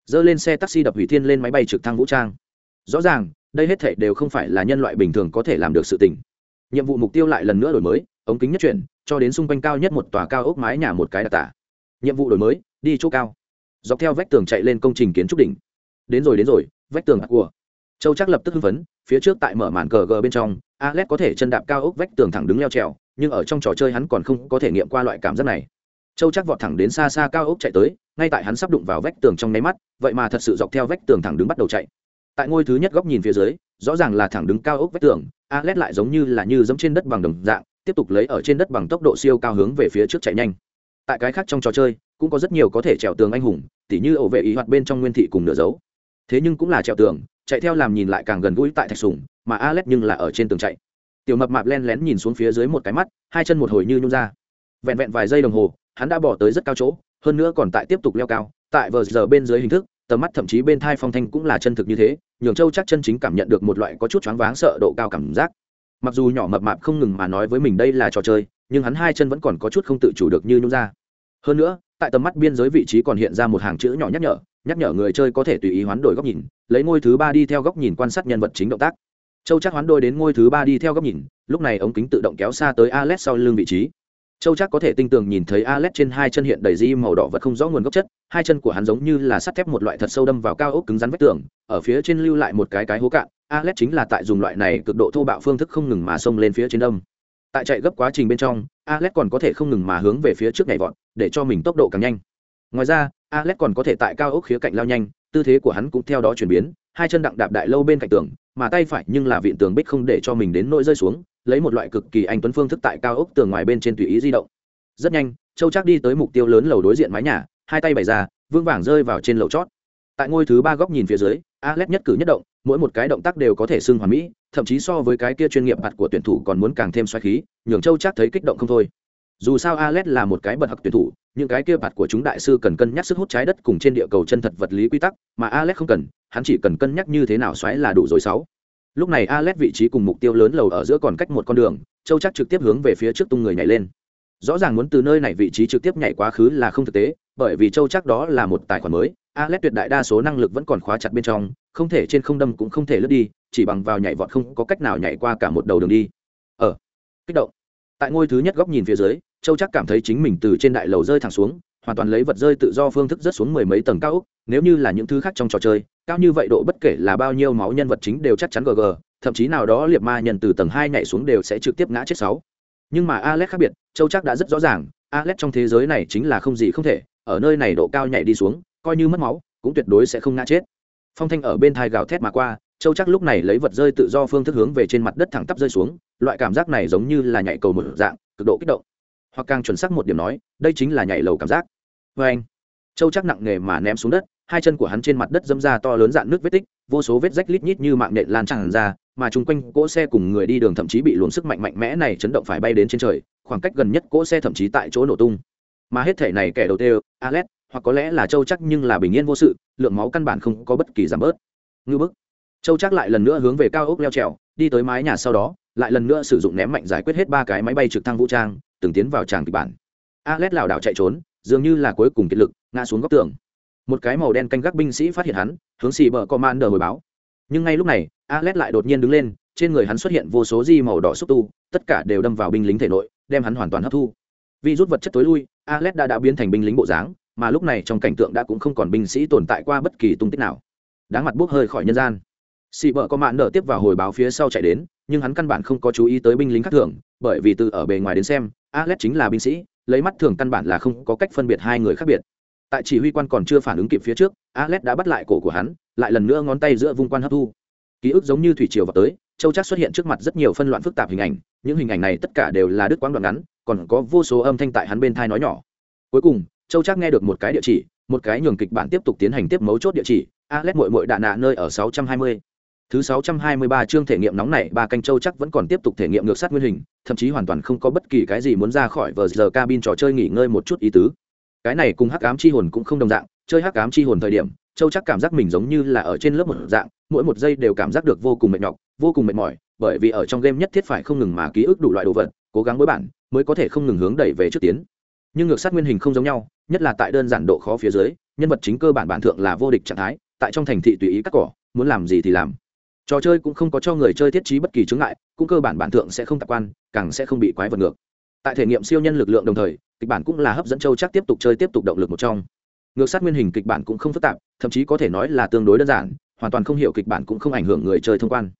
dơ lên xe taxi đập hủy thiên lên máy bay trực thăng vũ trang. Rõ ràng đây hết thể đều không phải là nhân loại bình thường có thể làm được sự tình. Nhiệm vụ mục tiêu lại lần nữa đổi mới, ống kính nhất chuyển, cho đến xung quanh cao nhất một tòa cao ốc mái nhà một cái đặc tả. Nhiệm vụ đổi mới, đi chỗ cao. Dọc theo vách tường chạy lên công trình kiến trúc đỉnh. Đến rồi đến rồi, vách tường của. Châu chắc lập tức hưng phấn, phía trước tại mở màn cờ gờ bên trong, alex có thể chân đạp cao ốc vách tường thẳng đứng leo trèo, nhưng ở trong trò chơi hắn còn không có thể nghiệm qua loại cảm giác này. Châu chắc vọt thẳng đến xa xa cao ốc chạy tới, ngay tại hắn sắp đụng vào vách tường trong nháy mắt, vậy mà thật sự dọc theo vách tường thẳng đứng bắt đầu chạy tại ngôi thứ nhất góc nhìn phía dưới, rõ ràng là thẳng đứng cao ốc vách tường alex lại giống như là như giống trên đất bằng đồng dạng, tiếp tục lấy ở trên đất bằng tốc độ siêu cao hướng về phía trước chạy nhanh. Tại cái khác trong trò chơi, cũng có rất nhiều có thể trèo tường anh hùng, tỉ như ổ vệ ý hoạt bên trong nguyên thị cùng nửa dấu. Thế nhưng cũng là trèo tường, chạy theo làm nhìn lại càng gần gũi tại thạch sùng, mà alex nhưng là ở trên tường chạy. Tiểu mập mạp len lén nhìn xuống phía dưới một cái mắt, hai chân một hồi như nhung ra. Vẹn vẹn vài giây đồng hồ, hắn đã bỏ tới rất cao chỗ, hơn nữa còn tại tiếp tục leo cao, tại vờ giờ bên dưới hình thức tầm mắt thậm chí bên thai phong thanh cũng là chân thực như thế, nhường châu chắc chân chính cảm nhận được một loại có chút choáng váng sợ độ cao cảm giác. Mặc dù nhỏ mập mạp không ngừng mà nói với mình đây là trò chơi, nhưng hắn hai chân vẫn còn có chút không tự chủ được như nhung ra. Hơn nữa, tại tầm mắt biên giới vị trí còn hiện ra một hàng chữ nhỏ nhắc nhở nhắc nhở người chơi có thể tùy ý hoán đổi góc nhìn, lấy ngôi thứ ba đi theo góc nhìn quan sát nhân vật chính động tác. Châu chắc hoán đổi đến ngôi thứ ba đi theo góc nhìn, lúc này ống kính tự động kéo xa tới alex sau lưng vị trí châu chắc có thể tinh tường nhìn thấy alex trên hai chân hiện đầy di màu đỏ vật không rõ nguồn gốc chất, hai chân của hắn giống như là sắt thép một loại thật sâu đâm vào cao ốc cứng rắn vách tường, ở phía trên lưu lại một cái cái hố cạn alex chính là tại dùng loại này cực độ thô bạo phương thức không ngừng mà xông lên phía trên đâm. tại chạy gấp quá trình bên trong alex còn có thể không ngừng mà hướng về phía trước nhảy vọt, để cho mình tốc độ càng nhanh ngoài ra alex còn có thể tại cao ốc khía cạnh lao nhanh, tư thế của hắn cũng theo đó chuyển biến, hai chân đặng đạp đại lâu bên cạnh tường, mà tay phải nhưng là vịn tường bích không để cho mình đến nỗi rơi xuống lấy một loại cực kỳ anh tuấn phương thức tại cao ốc tường ngoài bên trên tùy ý di động. Rất nhanh, châu chắc đi tới mục tiêu lớn lầu đối diện mái nhà, hai tay bày ra vương vàng rơi vào trên lầu chót. Tại ngôi thứ ba góc nhìn phía dưới, alex nhất cử nhất động, mỗi một cái động tác đều có thể xưng hoàn mỹ, thậm chí so với cái kia chuyên nghiệp mặt của tuyển thủ còn muốn càng thêm xoáy khí, nhường châu chắc thấy kích động không thôi. Dù sao alex là một cái bật học tuyển thủ, những cái kia mặt của chúng đại sư cần cân nhắc sức hút trái đất cùng trên địa cầu chân thật vật lý quy tắc, mà alex không cần, hắn chỉ cần cân nhắc như thế nào xoáy là đủ rồi sáu lúc này alex vị trí cùng mục tiêu lớn lầu ở giữa còn cách một con đường châu chắc trực tiếp hướng về phía trước tung người nhảy lên. Rõ ràng muốn từ nơi này vị trí trực tiếp nhảy quá khứ là không thực tế bởi vì châu chắc đó là một tài khoản mới alex tuyệt đại đa số năng lực vẫn còn khóa chặt bên trong không thể trên không đâm cũng không thể lướt đi chỉ bằng vào nhảy vọt không có cách nào nhảy qua cả một đầu đường đi. Ở ờ, kích động. Tại ngôi thứ nhất góc nhìn phía dưới châu chắc cảm thấy chính mình từ trên đại lầu rơi thẳng xuống hoàn toàn lấy vật rơi tự do phương thức rớt xuống mười mấy tầng cao ốc nếu như là những thứ khác trong trò chơi cao như vậy độ bất kể là bao nhiêu máu nhân vật chính đều chắc chắn gg thậm chí nào đó liệt ma nhân từ tầng hai nhảy xuống đều sẽ trực tiếp ngã chết sáu. Nhưng mà alex khác biệt, châu chắc đã rất rõ ràng, alex trong thế giới này chính là không gì không thể, ở nơi này độ cao nhảy đi xuống, coi như mất máu, cũng tuyệt đối sẽ không ngã chết. Phong thanh ở bên thai gào thét mà qua, châu chắc lúc này lấy vật rơi tự do phương thức hướng về trên mặt đất thẳng tắp rơi xuống, loại cảm giác này giống như là nhảy cầu một dạng, cực độ kích động. Hoặc càng chuẩn xác một điểm nói, đây chính là nhảy lầu cảm giác. Vê anh châu chắc nặng nề mà ném xuống đất hai chân của hắn trên mặt đất dâm ra to lớn dạn nước vết tích, vô số vết rách lít nhít như mạng nện lan tràn ra, mà chung quanh cỗ xe cùng người đi đường thậm chí bị luồng sức mạnh mạnh mẽ này chấn động phải bay đến trên trời, khoảng cách gần nhất cỗ xe thậm chí tại chỗ nổ tung. Mà hết thể này kẻ đầu tiên, alex, hoặc có lẽ là châu chắc nhưng là bình yên vô sự, lượng máu căn bản không có bất kỳ giảm bớt. Ngư bức. Châu chắc lại lần nữa hướng về cao ốc leo trèo, đi tới mái nhà sau đó, lại lần nữa sử dụng ném mạnh giải quyết hết ba cái máy bay trực thăng vũ trang, từng tiến vào tràng kịch bản. Alex lảo đảo chạy trốn, dường như là cuối cùng kiệt lực, ngã xuống góc tường một cái màu đen canh gác binh sĩ phát hiện hắn, hướng xì bờ commander hồi báo. Nhưng ngay lúc này, alex lại đột nhiên đứng lên, trên người hắn xuất hiện vô số di màu đỏ xúc tu, tất cả đều đâm vào binh lính thể nội, đem hắn hoàn toàn hấp thu. Vì rút vật chất tối lui, alex đã đã biến thành binh lính bộ dáng, mà lúc này trong cảnh tượng đã cũng không còn binh sĩ tồn tại qua bất kỳ tung tích nào. Đáng mặt bốc hơi khỏi nhân gian. Xì bờ commander tiếp vào hồi báo phía sau chạy đến, nhưng hắn căn bản không có chú ý tới binh lính khác thường, bởi vì từ ở bề ngoài đến xem, alex chính là binh sĩ, lấy mắt thường căn bản là không có cách phân biệt hai người khác biệt tại chỉ huy quan còn chưa phản ứng kịp phía trước alex đã bắt lại cổ của hắn lại lần nữa ngón tay giữa vung quan hấp thu ký ức giống như thủy triều vào tới châu chắc xuất hiện trước mặt rất nhiều phân loạn phức tạp hình ảnh những hình ảnh này tất cả đều là đứt quãng đoạn ngắn còn có vô số âm thanh tại hắn bên thai nói nhỏ cuối cùng châu chắc nghe được một cái địa chỉ một cái nhường kịch bản tiếp tục tiến hành tiếp mấu chốt địa chỉ alex mội mội đạ nạ nơi ở 620. Thứ 623 chương thể nghiệm nóng này, ba canh châu chắc vẫn còn tiếp tục thể nghiệm ngược sát nguyên hình, thậm chí hoàn toàn không có bất kỳ cái gì muốn ra khỏi vờ giờ cabin trò chơi nghỉ ngơi một chút ý tứ. Cái này cùng hắc ám chi hồn cũng không đồng dạng, chơi hắc ám chi hồn thời điểm châu chắc cảm giác mình giống như là ở trên lớp một dạng mỗi một giây đều cảm giác được vô cùng mệt nhọc vô cùng mệt mỏi bởi vì ở trong game nhất thiết phải không ngừng mà ký ức đủ loại đồ vật cố gắng với bản mới có thể không ngừng hướng đẩy về trước tiến. Nhưng ngược sát nguyên hình không giống nhau nhất là tại đơn giản độ khó phía dưới nhân vật chính cơ bản bản thượng là vô địch trạng thái tại trong thành thị tùy ý cắt cỏ muốn làm gì thì làm. Trò chơi cũng không có cho người chơi thiết trí bất kỳ chướng ngại cũng cơ bản bản thượng sẽ không tạc quan càng sẽ không bị quái vật ngược. Tại thể nghiệm siêu nhân lực lượng đồng thời kịch bản cũng là hấp dẫn châu chắc tiếp tục chơi, tiếp tục động lực một trong. Ngược sát nguyên hình kịch bản cũng không phức tạp, thậm chí có thể nói là tương đối đơn giản, hoàn toàn không hiểu kịch bản cũng không ảnh hưởng người chơi thông quan.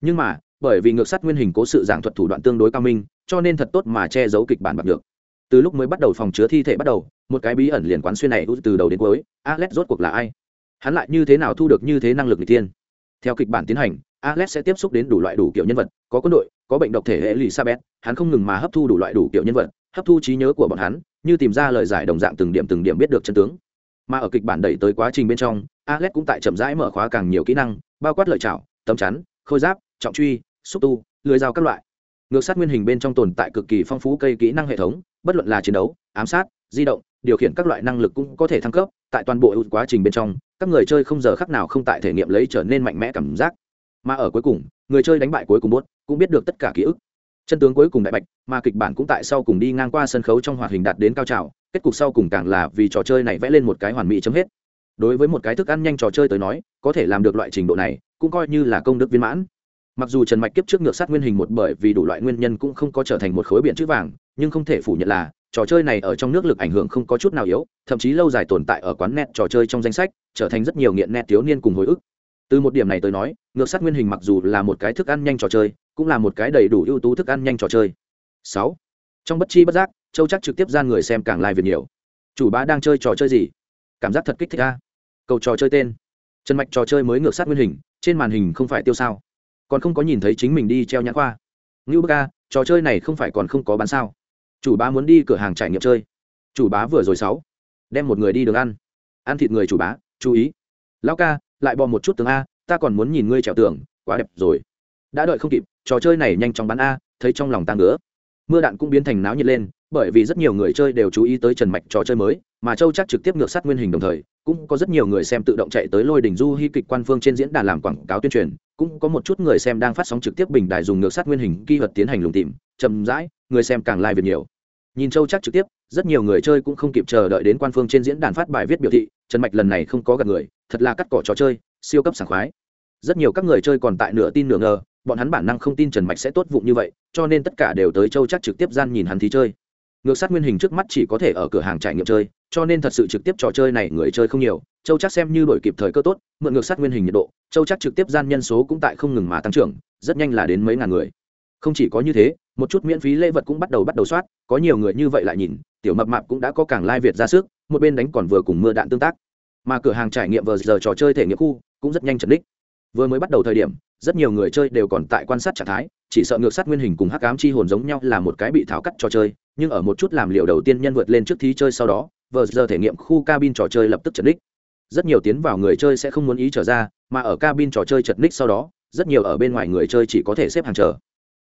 Nhưng mà, bởi vì ngược sát nguyên hình cố sự giảng thuật thủ đoạn tương đối cao minh, cho nên thật tốt mà che giấu kịch bản bạc được. Từ lúc mới bắt đầu phòng chứa thi thể bắt đầu, một cái bí ẩn liền quán xuyên này từ đầu đến cuối, alex rốt cuộc là ai? Hắn lại như thế nào thu được như thế năng lực n g tiên theo kịch bản tiến hành, alex sẽ tiếp xúc đến đủ loại đủ kiểu nhân vật, có quân đội, có bệnh độc thể hệ elizabeth, hắn không ngừng mà hấp thu đủ loại đủ kiểu nhân vật hấp thu trí nhớ của bọn hắn, như tìm ra lời giải đồng dạng từng điểm từng điểm biết được chân tướng. Mà ở kịch bản đẩy tới quá trình bên trong, alex cũng tại chậm rãi mở khóa càng nhiều kỹ năng, bao quát lợi chảo tấm chắn, khôi giáp, trọng truy, xúc tu, lưới dao các loại. Ngược sát nguyên hình bên trong tồn tại cực kỳ phong phú cây kỹ năng hệ thống, bất luận là chiến đấu, ám sát, di động, điều khiển các loại năng lực cũng có thể thăng cấp, tại toàn bộ quá trình bên trong, các người chơi không giờ khắc nào không tại thể nghiệm lấy trở nên mạnh mẽ cảm giác. Mà ở cuối cùng, người chơi đánh bại cuối cùng bốt cũng biết được tất cả ký ức chân tướng cuối cùng đại bạch, mà kịch bản cũng tại sau cùng đi ngang qua sân khấu trong hoạt hình đạt đến cao trào, kết cục sau cùng càng là vì trò chơi này vẽ lên một cái hoàn mỹ chấm hết. Đối với một cái thức ăn nhanh trò chơi tới nói, có thể làm được loại trình độ này, cũng coi như là công đức viên mãn. Mặc dù trần mạch kiếp trước ngược sát nguyên hình một bởi vì đủ loại nguyên nhân cũng không có trở thành một khối biện chữ vàng, nhưng không thể phủ nhận là, trò chơi này ở trong nước lực ảnh hưởng không có chút nào yếu, thậm chí lâu dài tồn tại ở quán net trò chơi trong danh sách, trở thành rất nhiều nghiện net thiếu niên cùng hồi ức. Từ một điểm này tới nói, ngược sát nguyên hình mặc dù là một cái thức ăn nhanh trò chơi cũng là một cái đầy đủ ưu tú thức ăn nhanh trò chơi. Sáu. Trong bất chi bất giác, châu chắc trực tiếp ra người xem càng lai like nhiều. Chủ bá đang chơi trò chơi gì? Cảm giác thật kích thích a. Cầu trò chơi tên. Trần mạch trò chơi mới ngược sát nguyên hình, trên màn hình không phải tiêu sao. Còn không có nhìn thấy chính mình đi treo nhãn khoa. Ngưu bức a, trò chơi này không phải còn không có bán sao? Chủ bá muốn đi cửa hàng trải nghiệm chơi. Chủ bá vừa rồi sáu. Đem một người đi đường ăn. Ăn thịt người chủ bá, chú ý. Lão ca, lại bò một chút tường a, ta còn muốn nhìn ngươi trèo tường, quá đẹp rồi. Đã đợi không kịp trò chơi này nhanh chóng bắn a, thấy trong lòng ta ngứa. Mưa đạn cũng biến thành náo nhiệt lên, bởi vì rất nhiều người chơi đều chú ý tới trần mạch trò chơi mới, mà châu chắc trực tiếp ngược sát nguyên hình đồng thời, cũng có rất nhiều người xem tự động chạy tới lôi đình du hy kịch quan phương trên diễn đàn làm quảng cáo tuyên truyền, cũng có một chút người xem đang phát sóng trực tiếp bình đài dùng ngược sát nguyên hình kỹ thuật tiến hành lùng tìm, chậm rãi, người xem càng lai like nhiều. Nhìn châu chắc trực tiếp, rất nhiều người chơi cũng không kịp chờ đợi đến quan phương trên diễn đàn phát bài viết biểu thị, trần mạch lần này không có gặp người, thật là cắt cỏ trò chơi, siêu cấp sảng khoái. Rất nhiều các người chơi còn tại nửa tin nửa ngờ bọn hắn bản năng không tin trần mạch sẽ tốt vụng như vậy, cho nên tất cả đều tới châu chắc trực tiếp gian nhìn hắn thí chơi. Ngược sát nguyên hình trước mắt chỉ có thể ở cửa hàng trải nghiệm chơi, cho nên thật sự trực tiếp trò chơi này người chơi không nhiều, châu chắc xem như đổi kịp thời cơ tốt, mượn ngược sát nguyên hình nhiệt độ, châu chắc trực tiếp gian nhân số cũng tại không ngừng mà tăng trưởng, rất nhanh là đến mấy ngàn người. Không chỉ có như thế, một chút miễn phí lễ vật cũng bắt đầu bắt đầu soát, có nhiều người như vậy lại nhìn, tiểu mập mạp cũng đã có càng lai việt ra sức, một bên đánh còn vừa cùng mưa đạn tương tác. Mà cửa hàng trải nghiệm vờ giờ trò chơi thể nghiệm khu cũng rất nhanh trần đích. Vừa mới bắt đầu thời điểm rất nhiều người chơi đều còn tại quan sát trạng thái, chỉ sợ ngược sát nguyên hình cùng hắc ám chi hồn giống nhau là một cái bị tháo cắt trò chơi, nhưng ở một chút làm liệu đầu tiên nhân vượt lên trước thí chơi sau đó, vờ giờ thể nghiệm khu cabin trò chơi lập tức chật ních. rất nhiều tiến vào người chơi sẽ không muốn ý trở ra, mà ở cabin trò chơi chật ních sau đó, rất nhiều ở bên ngoài người chơi chỉ có thể xếp hàng chờ.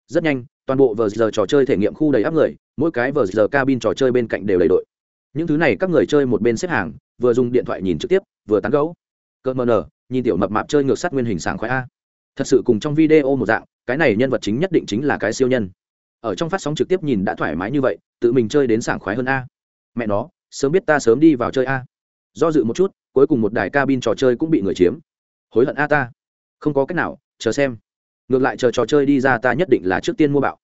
Rất nhanh, toàn bộ vờ giờ trò chơi thể nghiệm khu đầy áp người, mỗi cái vờ giờ cabin trò chơi bên cạnh đều đầy đội. Những thứ này các người chơi một bên xếp hàng, vừa dùng điện thoại nhìn trực tiếp, vừa tán gấu cơn mờ nở nhìn tiểu mập mạp chơi ngược sát nguyên hình sảng khoái a thật sự cùng trong video một dạng, cái này nhân vật chính nhất định chính là cái siêu nhân. Ở trong phát sóng trực tiếp nhìn đã thoải mái như vậy, tự mình chơi đến sảng khoái hơn a. Mẹ nó, sớm biết ta sớm đi vào chơi a. Do dự một chút, cuối cùng một đài cabin trò chơi cũng bị người chiếm. Hối hận a ta. Không có cách nào, chờ xem. Ngược lại chờ trò chơi đi ra ta nhất định là trước tiên mua bạo.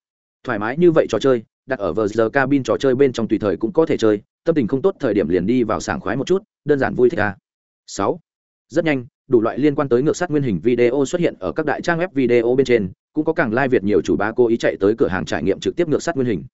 Thoải mái như vậy trò chơi, đặt ở vờ giờ cabin trò chơi bên trong tùy thời cũng có thể chơi, tâm tình không tốt thời điểm liền đi vào sảng khoái một chút, đơn giản vui thích a. Sáu. Rất nhanh đủ loại liên quan tới ngược sát nguyên hình video xuất hiện ở các đại trang web video bên trên, cũng có càng lai việt nhiều chủ bá cố ý chạy tới cửa hàng trải nghiệm trực tiếp ngược sát nguyên hình.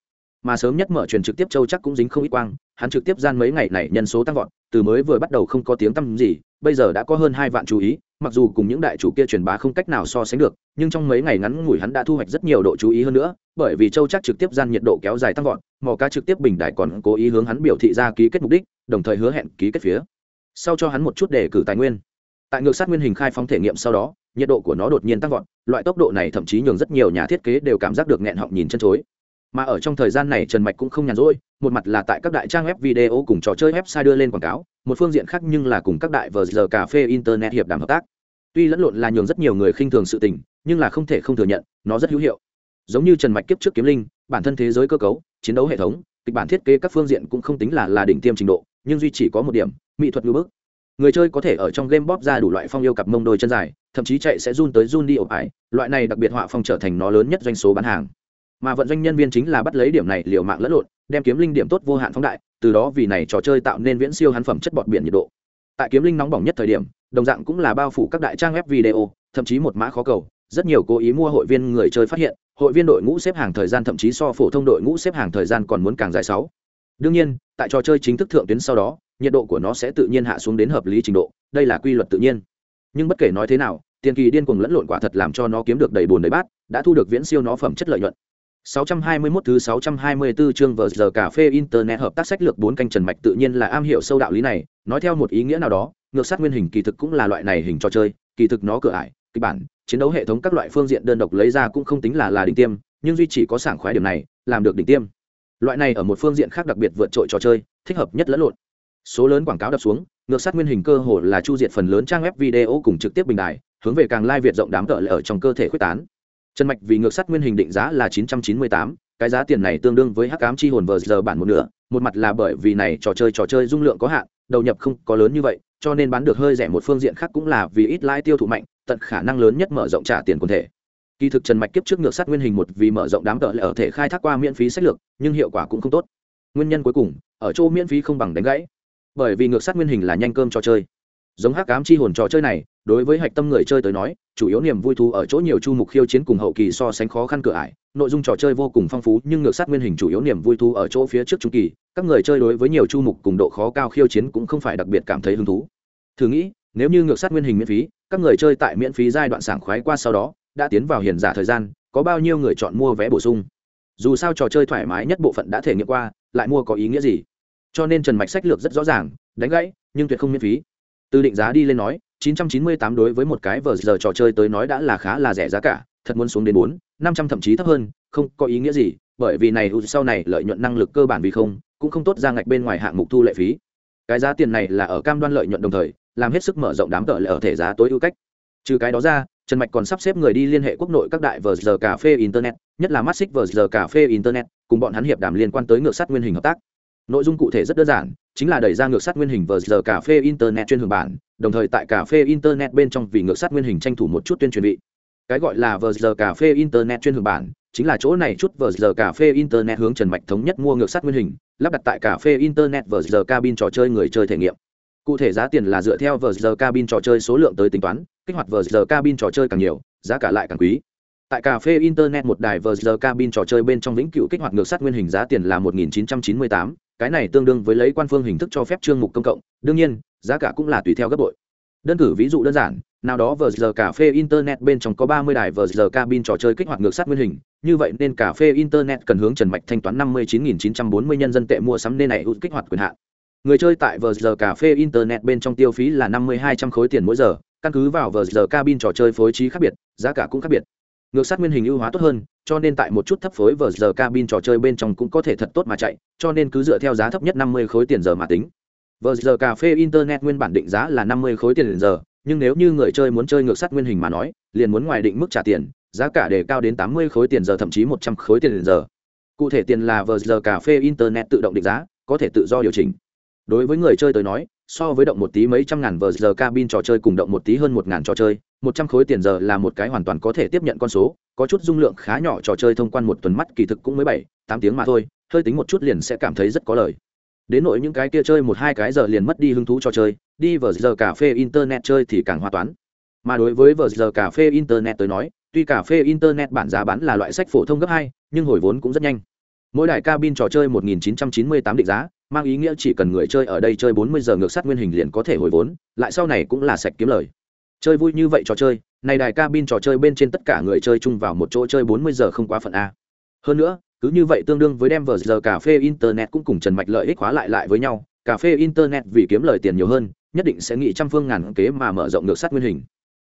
Mà sớm nhất mở truyền trực tiếp châu chắc cũng dính không ít quang, hắn trực tiếp gian mấy ngày này nhân số tăng vọt, từ mới vừa bắt đầu không có tiếng tăm gì, bây giờ đã có hơn hai vạn chú ý, mặc dù cùng những đại chủ kia truyền bá không cách nào so sánh được, nhưng trong mấy ngày ngắn ngủi hắn đã thu hoạch rất nhiều độ chú ý hơn nữa, bởi vì châu chắc trực tiếp gian nhiệt độ kéo dài tăng vọt, mò cá trực tiếp bình đại còn cố ý hướng hắn biểu thị ra ký kết mục đích, đồng thời hứa hẹn ký kết phía. Sau cho hắn một chút để cử tài nguyên tại ngược sát nguyên hình khai phóng thể nghiệm sau đó, nhiệt độ của nó đột nhiên tăng vọt, loại tốc độ này thậm chí nhường rất nhiều nhà thiết kế đều cảm giác được nghẹn họng nhìn chân chối. Mà ở trong thời gian này trần mạch cũng không nhàn rỗi, một mặt là tại các đại trang web video cùng trò chơi website đưa lên quảng cáo, một phương diện khác nhưng là cùng các đại vờ giờ cà phê internet hiệp đàm hợp tác. Tuy lẫn lộn là nhường rất nhiều người khinh thường sự tình, nhưng là không thể không thừa nhận, nó rất hữu hiệu. Giống như trần mạch kiếp trước kiếm linh, bản thân thế giới cơ cấu, chiến đấu hệ thống, kịch bản thiết kế các phương diện cũng không tính là là đỉnh tiêm trình độ, nhưng duy chỉ có một điểm, mỹ thuật ngữ bức người chơi có thể ở trong game bóp ra đủ loại phong yêu cặp mông đôi chân dài, thậm chí chạy sẽ run tới run đi ổ ải. Loại này đặc biệt họa phong trở thành nó lớn nhất doanh số bán hàng. Mà vận doanh nhân viên chính là bắt lấy điểm này liều mạng lẫn lộn, đem kiếm linh điểm tốt vô hạn phóng đại, từ đó vì này trò chơi tạo nên viễn siêu hắn phẩm chất bọt biển nhiệt độ. Tại kiếm linh nóng bỏng nhất thời điểm, đồng dạng cũng là bao phủ các đại trang web video, thậm chí một mã khó cầu. Rất nhiều cố ý mua hội viên người chơi phát hiện, hội viên đội ngũ xếp hàng thời gian thậm chí so phổ thông đội ngũ xếp hàng thời gian còn muốn càng dài sáu. Đương nhiên, tại trò chơi chính thức thượng tuyến sau đó nhiệt độ của nó sẽ tự nhiên hạ xuống đến hợp lý trình độ, đây là quy luật tự nhiên. Nhưng bất kể nói thế nào, tiền kỳ điên cuồng lẫn lộn quả thật làm cho nó kiếm được đầy bùn đầy bát, đã thu được viễn siêu nó phẩm chất lợi nhuận. 621 thứ 624 chương vở giờ cà phê internet hợp tác sách lược bốn canh trần mạch tự nhiên là am hiểu sâu đạo lý này, nói theo một ý nghĩa nào đó, ngược sát nguyên hình kỳ thực cũng là loại này hình trò chơi, kỳ thực nó cửa ải, kịch bản, chiến đấu hệ thống các loại phương diện đơn độc lấy ra cũng không tính là là đỉnh tiêm, nhưng duy chỉ có sảng khoái điểm này, làm được đỉnh tiêm. Loại này ở một phương diện khác đặc biệt vượt trội trò chơi, thích hợp nhất lẫn lộn số lớn quảng cáo đập xuống, ngược sát nguyên hình cơ hồ là chu diệt phần lớn trang web video cùng trực tiếp bình đài, hướng về càng lai việt rộng đám cỡ ở trong cơ thể quyết tán. Trần mạch vì ngược sát nguyên hình định giá là chín trăm chín mươi tám, cái giá tiền này tương đương với hắc ám chi hồn vờ giờ bản một nửa, một mặt là bởi vì này trò chơi trò chơi dung lượng có hạn, đầu nhập không có lớn như vậy, cho nên bán được hơi rẻ một phương diện khác cũng là vì ít lãi tiêu thụ mạnh, tận khả năng lớn nhất mở rộng trả tiền quần thể. Kỳ thực trần mạch kiếp trước ngược sát nguyên hình một vì mở rộng đám cỡ ở thể khai thác qua miễn phí sách lược, nhưng hiệu quả cũng không tốt. Nguyên nhân cuối cùng, ở chỗ miễn phí không bằng đánh gãy bởi vì ngược sát nguyên hình là nhanh cơm trò chơi. Giống hắc ám chi hồn trò chơi này, đối với hạch tâm người chơi tới nói, chủ yếu niềm vui thú ở chỗ nhiều chu mục khiêu chiến cùng hậu kỳ so sánh khó khăn cửa ải, nội dung trò chơi vô cùng phong phú, nhưng ngược sát nguyên hình chủ yếu niềm vui thú ở chỗ phía trước trung kỳ, các người chơi đối với nhiều chu mục cùng độ khó cao khiêu chiến cũng không phải đặc biệt cảm thấy hứng thú. Thử nghĩ, nếu như ngược sát nguyên hình miễn phí, các người chơi tại miễn phí giai đoạn sảng khoái qua sau đó, đã tiến vào hiền giả thời gian, có bao nhiêu người chọn mua vé bổ sung? Dù sao trò chơi thoải mái nhất bộ phận đã thể nghiệm qua, lại mua có ý nghĩa gì? Cho nên trần mạch sách lược rất rõ ràng, đánh gãy, nhưng tuyệt không miễn phí. Từ định giá đi lên nói 998 đối với một cái vờ giờ trò chơi tới nói đã là khá là rẻ giá cả, thật muốn xuống đến bốn, năm trăm thậm chí thấp hơn, không có ý nghĩa gì, bởi vì này sau này lợi nhuận năng lực cơ bản vì không, cũng không tốt ra ngạch bên ngoài hạng mục thu lệ phí. Cái giá tiền này là ở cam đoan lợi nhuận đồng thời, làm hết sức mở rộng đám tợ lệ ở thể giá tối ưu cách. Trừ cái đó ra, trần mạch còn sắp xếp người đi liên hệ quốc nội các đại vờ giờ cà phê internet, nhất là mắt xích vờ giờ cà phê internet, cùng bọn hắn hiệp đàm liên quan tới ngược sát nguyên hình hợp tác nội dung cụ thể rất đơn giản chính là đẩy ra ngược sát nguyên hình vờ giờ cà phê internet chuyên hưởng bản đồng thời tại cà phê internet bên trong vì ngược sát nguyên hình tranh thủ một chút tuyên truyền vị. Cái gọi là vờ giờ cà phê internet chuyên hưởng bản chính là chỗ này chút vờ giờ cà phê internet hướng trần mạch thống nhất mua ngược sát nguyên hình lắp đặt tại cà phê internet vờ giờ cabin trò chơi người chơi thể nghiệm. Cụ thể giá tiền là dựa theo vờ giờ cabin trò chơi số lượng tới tính toán kích hoạt vờ giờ cabin trò chơi càng nhiều giá cả lại càng quý. Tại cà phê internet một đài vờ giờ cabin trò chơi bên trong lĩnh cựu kích hoạt ngược sát nguyên hình giá tiền là 1998, cái này tương đương với lấy quan phương hình thức cho phép chương mục công cộng, đương nhiên, giá cả cũng là tùy theo gấp bội. Đơn cử ví dụ đơn giản, nào đó vờ giờ cà phê internet bên trong có ba mươi đài vờ giờ cabin trò chơi kích hoạt ngược sát nguyên hình, như vậy nên cà phê internet cần hướng trần mạch thanh toán năm mươi chín nghìn chín trăm bốn mươi nhân dân tệ mua sắm nên này hữu kích hoạt quyền hạn. Người chơi tại vờ giờ cà phê internet bên trong tiêu phí là năm mươi hai trăm khối tiền mỗi giờ, căn cứ vào vờ giờ cabin trò chơi phối trí khác biệt, giá cả cũng khác biệt ngược sát nguyên hình ưu hóa tốt hơn, cho nên tại một chút thấp phối vờ giờ cabin trò chơi bên trong cũng có thể thật tốt mà chạy, cho nên cứ dựa theo giá thấp nhất năm mươi khối tiền giờ mà tính. Vờ giờ cà phê internet nguyên bản định giá là năm mươi khối tiền giờ, nhưng nếu như người chơi muốn chơi ngược sát nguyên hình mà nói, liền muốn ngoài định mức trả tiền, giá cả đề cao đến tám mươi khối tiền giờ, thậm chí một trăm khối tiền giờ. Cụ thể tiền là vờ giờ cà phê internet tự động định giá, có thể tự do điều chỉnh. Đối với người chơi tới nói so với động một tí mấy trăm ngàn vờ giờ cabin trò chơi cùng động một tí hơn một ngàn trò chơi, một trăm khối tiền giờ là một cái hoàn toàn có thể tiếp nhận con số, có chút dung lượng khá nhỏ trò chơi thông quan một tuần mắt kỳ thực cũng mới bảy, tám tiếng mà thôi, hơi tính một chút liền sẽ cảm thấy rất có lời. Đến nội những cái kia chơi một hai cái giờ liền mất đi hứng thú cho chơi, đi vờ giờ cà phê internet chơi thì càng hoa toán. Mà đối với vờ giờ cà phê internet tới nói, tuy cà phê internet bản giá bán là loại sách phổ thông gấp hai, nhưng hồi vốn cũng rất nhanh. Mỗi đại cabin trò chơi 1998 định giá mang ý nghĩa chỉ cần người chơi ở đây chơi 40 giờ ngược sát nguyên hình liền có thể hồi vốn, lại sau này cũng là sạch kiếm lời. Chơi vui như vậy trò chơi, này đài cabin trò chơi bên trên tất cả người chơi chung vào một chỗ chơi 40 giờ không quá phận a. Hơn nữa, cứ như vậy tương đương với đem vờ giờ cà phê internet cũng cùng trần mạch lợi ích hóa lại lại với nhau, cà phê internet vì kiếm lời tiền nhiều hơn, nhất định sẽ nghĩ trăm phương ngàn kế mà mở rộng ngược sát nguyên hình.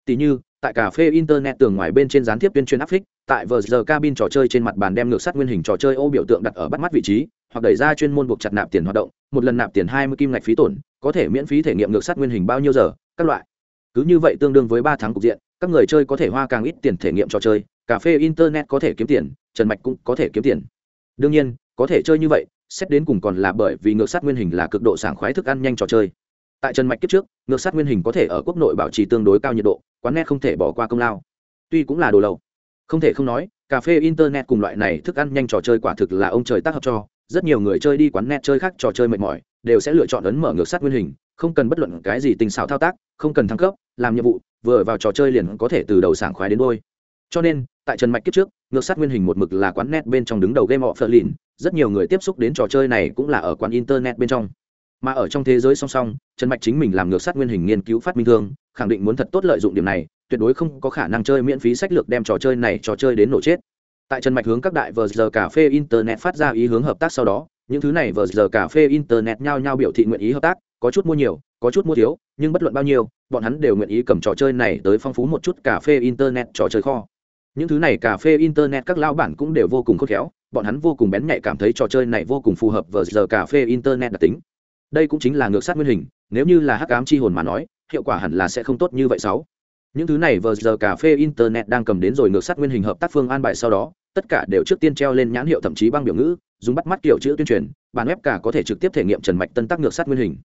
Tỷ như tại cà phê internet tường ngoài bên trên gián tiếp tuyên truyền áp phích tại vờ giờ cabin trò chơi trên mặt bàn đem ngược sắt nguyên hình trò chơi ô biểu tượng đặt ở bắt mắt vị trí, hoặc đẩy ra chuyên môn buộc chặt nạp tiền hoạt động, một lần nạp tiền hai mươi kim ngạch phí tổn, có thể miễn phí thể nghiệm ngược sắt nguyên hình bao nhiêu giờ, các loại. Cứ như vậy tương đương với ba tháng cục diện, các người chơi có thể hoa càng ít tiền thể nghiệm trò chơi, cà phê internet có thể kiếm tiền, trần mạch cũng có thể kiếm tiền. Đương nhiên, có thể chơi như vậy, xét đến cùng còn là bởi vì ngược sát nguyên hình là cực độ sảng khoái thức ăn nhanh trò chơi tại trần mạch kiếp trước, ngược sát nguyên hình có thể ở quốc nội bảo trì tương đối cao nhiệt độ, quán net không thể bỏ qua công lao. Tuy cũng là đồ lầu không thể không nói, cà phê, internet cùng loại này thức ăn nhanh trò chơi quả thực là ông trời tác hợp cho. Rất nhiều người chơi đi quán net chơi khác trò chơi mệt mỏi, đều sẽ lựa chọn ấn mở ngược sát nguyên hình, không cần bất luận cái gì tình xảo thao tác, không cần thăng cấp, làm nhiệm vụ, vừa vào trò chơi liền có thể từ đầu sảng khoái đến đôi cho nên, tại trần mạch kiếp trước, ngược sát nguyên hình một mực là quán net bên trong đứng đầu game of lìn rất nhiều người tiếp xúc đến trò chơi này cũng là ở quán internet bên trong mà ở trong thế giới song song, trần mạch chính mình làm ngược sát nguyên hình nghiên cứu phát minh thương, khẳng định muốn thật tốt lợi dụng điểm này, tuyệt đối không có khả năng chơi miễn phí sách lược đem trò chơi này trò chơi đến nổ chết. Tại trần mạch hướng các đại vờ giờ cà phê internet phát ra ý hướng hợp tác sau đó, những thứ này vờ giờ cà phê internet nhao nhao biểu thị nguyện ý hợp tác, có chút mua nhiều, có chút mua thiếu, nhưng bất luận bao nhiêu, bọn hắn đều nguyện ý cầm trò chơi này tới phong phú một chút cà phê internet trò chơi kho. Những thứ này cà phê internet các lao bản cũng đều vô cùng khôn khéo, bọn hắn vô cùng bén nhạy cảm thấy trò chơi này vô cùng phù hợp vờ giờ cà phê internet đặc tính đây cũng chính là ngược sát nguyên hình, nếu như là hắc ám chi hồn mà nói, hiệu quả hẳn là sẽ không tốt như vậy sáu. Những thứ này vờ giờ cà phê internet đang cầm đến rồi ngược sát nguyên hình hợp tác phương an bài sau đó, tất cả đều trước tiên treo lên nhãn hiệu thậm chí băng biểu ngữ, dùng bắt mắt kiểu chữ tuyên truyền, bản web cả có thể trực tiếp thể nghiệm trần mạch tân tác ngược sát nguyên hình.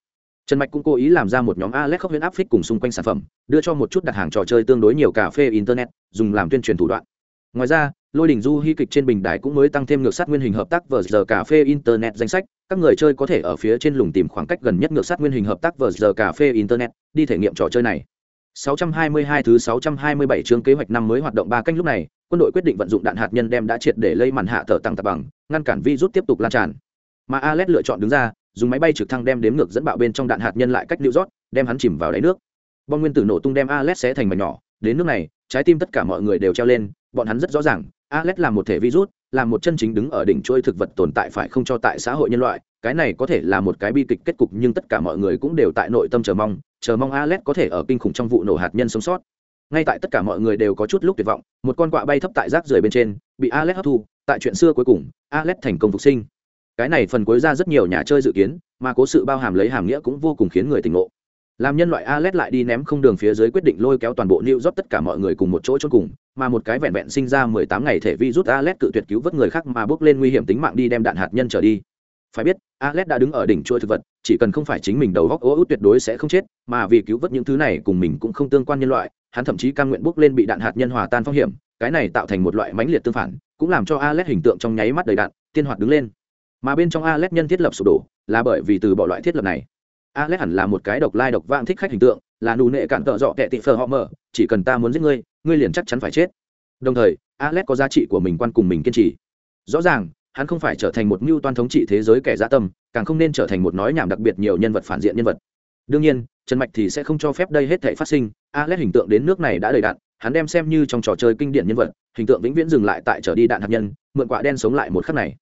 Trần mạch cũng cố ý làm ra một nhóm alex khốc huyễn áp phích cùng xung quanh sản phẩm, đưa cho một chút đặt hàng trò chơi tương đối nhiều cà phê internet, dùng làm tuyên truyền thủ đoạn. Ngoài ra lôi đình du hy kịch trên bình đài cũng mới tăng thêm ngược sát nguyên hình hợp tác vờ giờ cà phê internet danh sách. Các người chơi có thể ở phía trên lùng tìm khoảng cách gần nhất ngược sát nguyên hình hợp tác vờ giờ cà phê internet, đi thể nghiệm trò chơi này. 622 thứ 627 chương kế hoạch năm mới hoạt động ba canh lúc này, quân đội quyết định vận dụng đạn hạt nhân đem đã triệt để lây màn hạ thở tăng tập bằng, ngăn cản virus tiếp tục lan tràn. Mà Alet lựa chọn đứng ra, dùng máy bay trực thăng đem đếm ngược dẫn bạo bên trong đạn hạt nhân lại cách lưu rót đem hắn chìm vào đáy nước. Bom nguyên tử nổ tung đem Alet xé thành mảnh nhỏ. Đến nước này, trái tim tất cả mọi người đều treo lên, bọn hắn rất rõ ràng Alet là một thể virus, là một chân chính đứng ở đỉnh chuôi thực vật tồn tại phải không cho tại xã hội nhân loại, cái này có thể là một cái bi kịch kết cục nhưng tất cả mọi người cũng đều tại nội tâm chờ mong chờ mong Alet có thể ở kinh khủng trong vụ nổ hạt nhân sống sót. Ngay tại tất cả mọi người đều có chút lúc tuyệt vọng, một con quạ bay thấp tại rác rưởi bên trên, bị Alet hấp thu, tại chuyện xưa cuối cùng Alet thành công phục sinh. Cái này phần cuối ra rất nhiều nhà chơi dự kiến, mà cố sự bao hàm lấy hàm nghĩa cũng vô cùng khiến người tỉnh ngộ làm nhân loại Alet lại đi ném không đường phía dưới quyết định lôi kéo toàn bộ New York tất cả mọi người cùng một chỗ chôn cùng, mà một cái vẹn vẹn sinh ra 18 ngày thể vi rút Alet cự tuyệt cứu vớt người khác mà bước lên nguy hiểm tính mạng đi đem đạn hạt nhân trở đi. Phải biết, Alet đã đứng ở đỉnh chuôi thực vật, chỉ cần không phải chính mình đầu góc ố út tuyệt đối sẽ không chết, mà vì cứu vớt những thứ này cùng mình cũng không tương quan nhân loại, hắn thậm chí cam nguyện bước lên bị đạn hạt nhân hòa tan phong hiểm, cái này tạo thành một loại mãnh liệt tương phản, cũng làm cho Alet hình tượng trong nháy mắt đầy đạn, tiên hoạt đứng lên mà bên trong Alet nhân thiết lập sụp đổ là bởi vì từ bỏ loại thiết lập này Alex hẳn là một cái độc lai độc vãng thích khách hình tượng, là nụ nệ cản tợ dọ tệ tị phờ họ mở chỉ cần ta muốn giết ngươi ngươi liền chắc chắn phải chết. Đồng thời, Alex có giá trị của mình quan cùng mình kiên trì. Rõ ràng, hắn không phải trở thành một mưu toan thống trị thế giới kẻ dã tâm, càng không nên trở thành một nói nhảm đặc biệt nhiều nhân vật phản diện nhân vật. Đương nhiên, trần mạch thì sẽ không cho phép đây hết thể phát sinh. Alex hình tượng đến nước này đã đầy đạn, hắn đem xem như trong trò chơi kinh điển nhân vật, hình tượng vĩnh viễn dừng lại tại trở đi đạn hạt nhân, mượn quả đen sống lại một khắc này.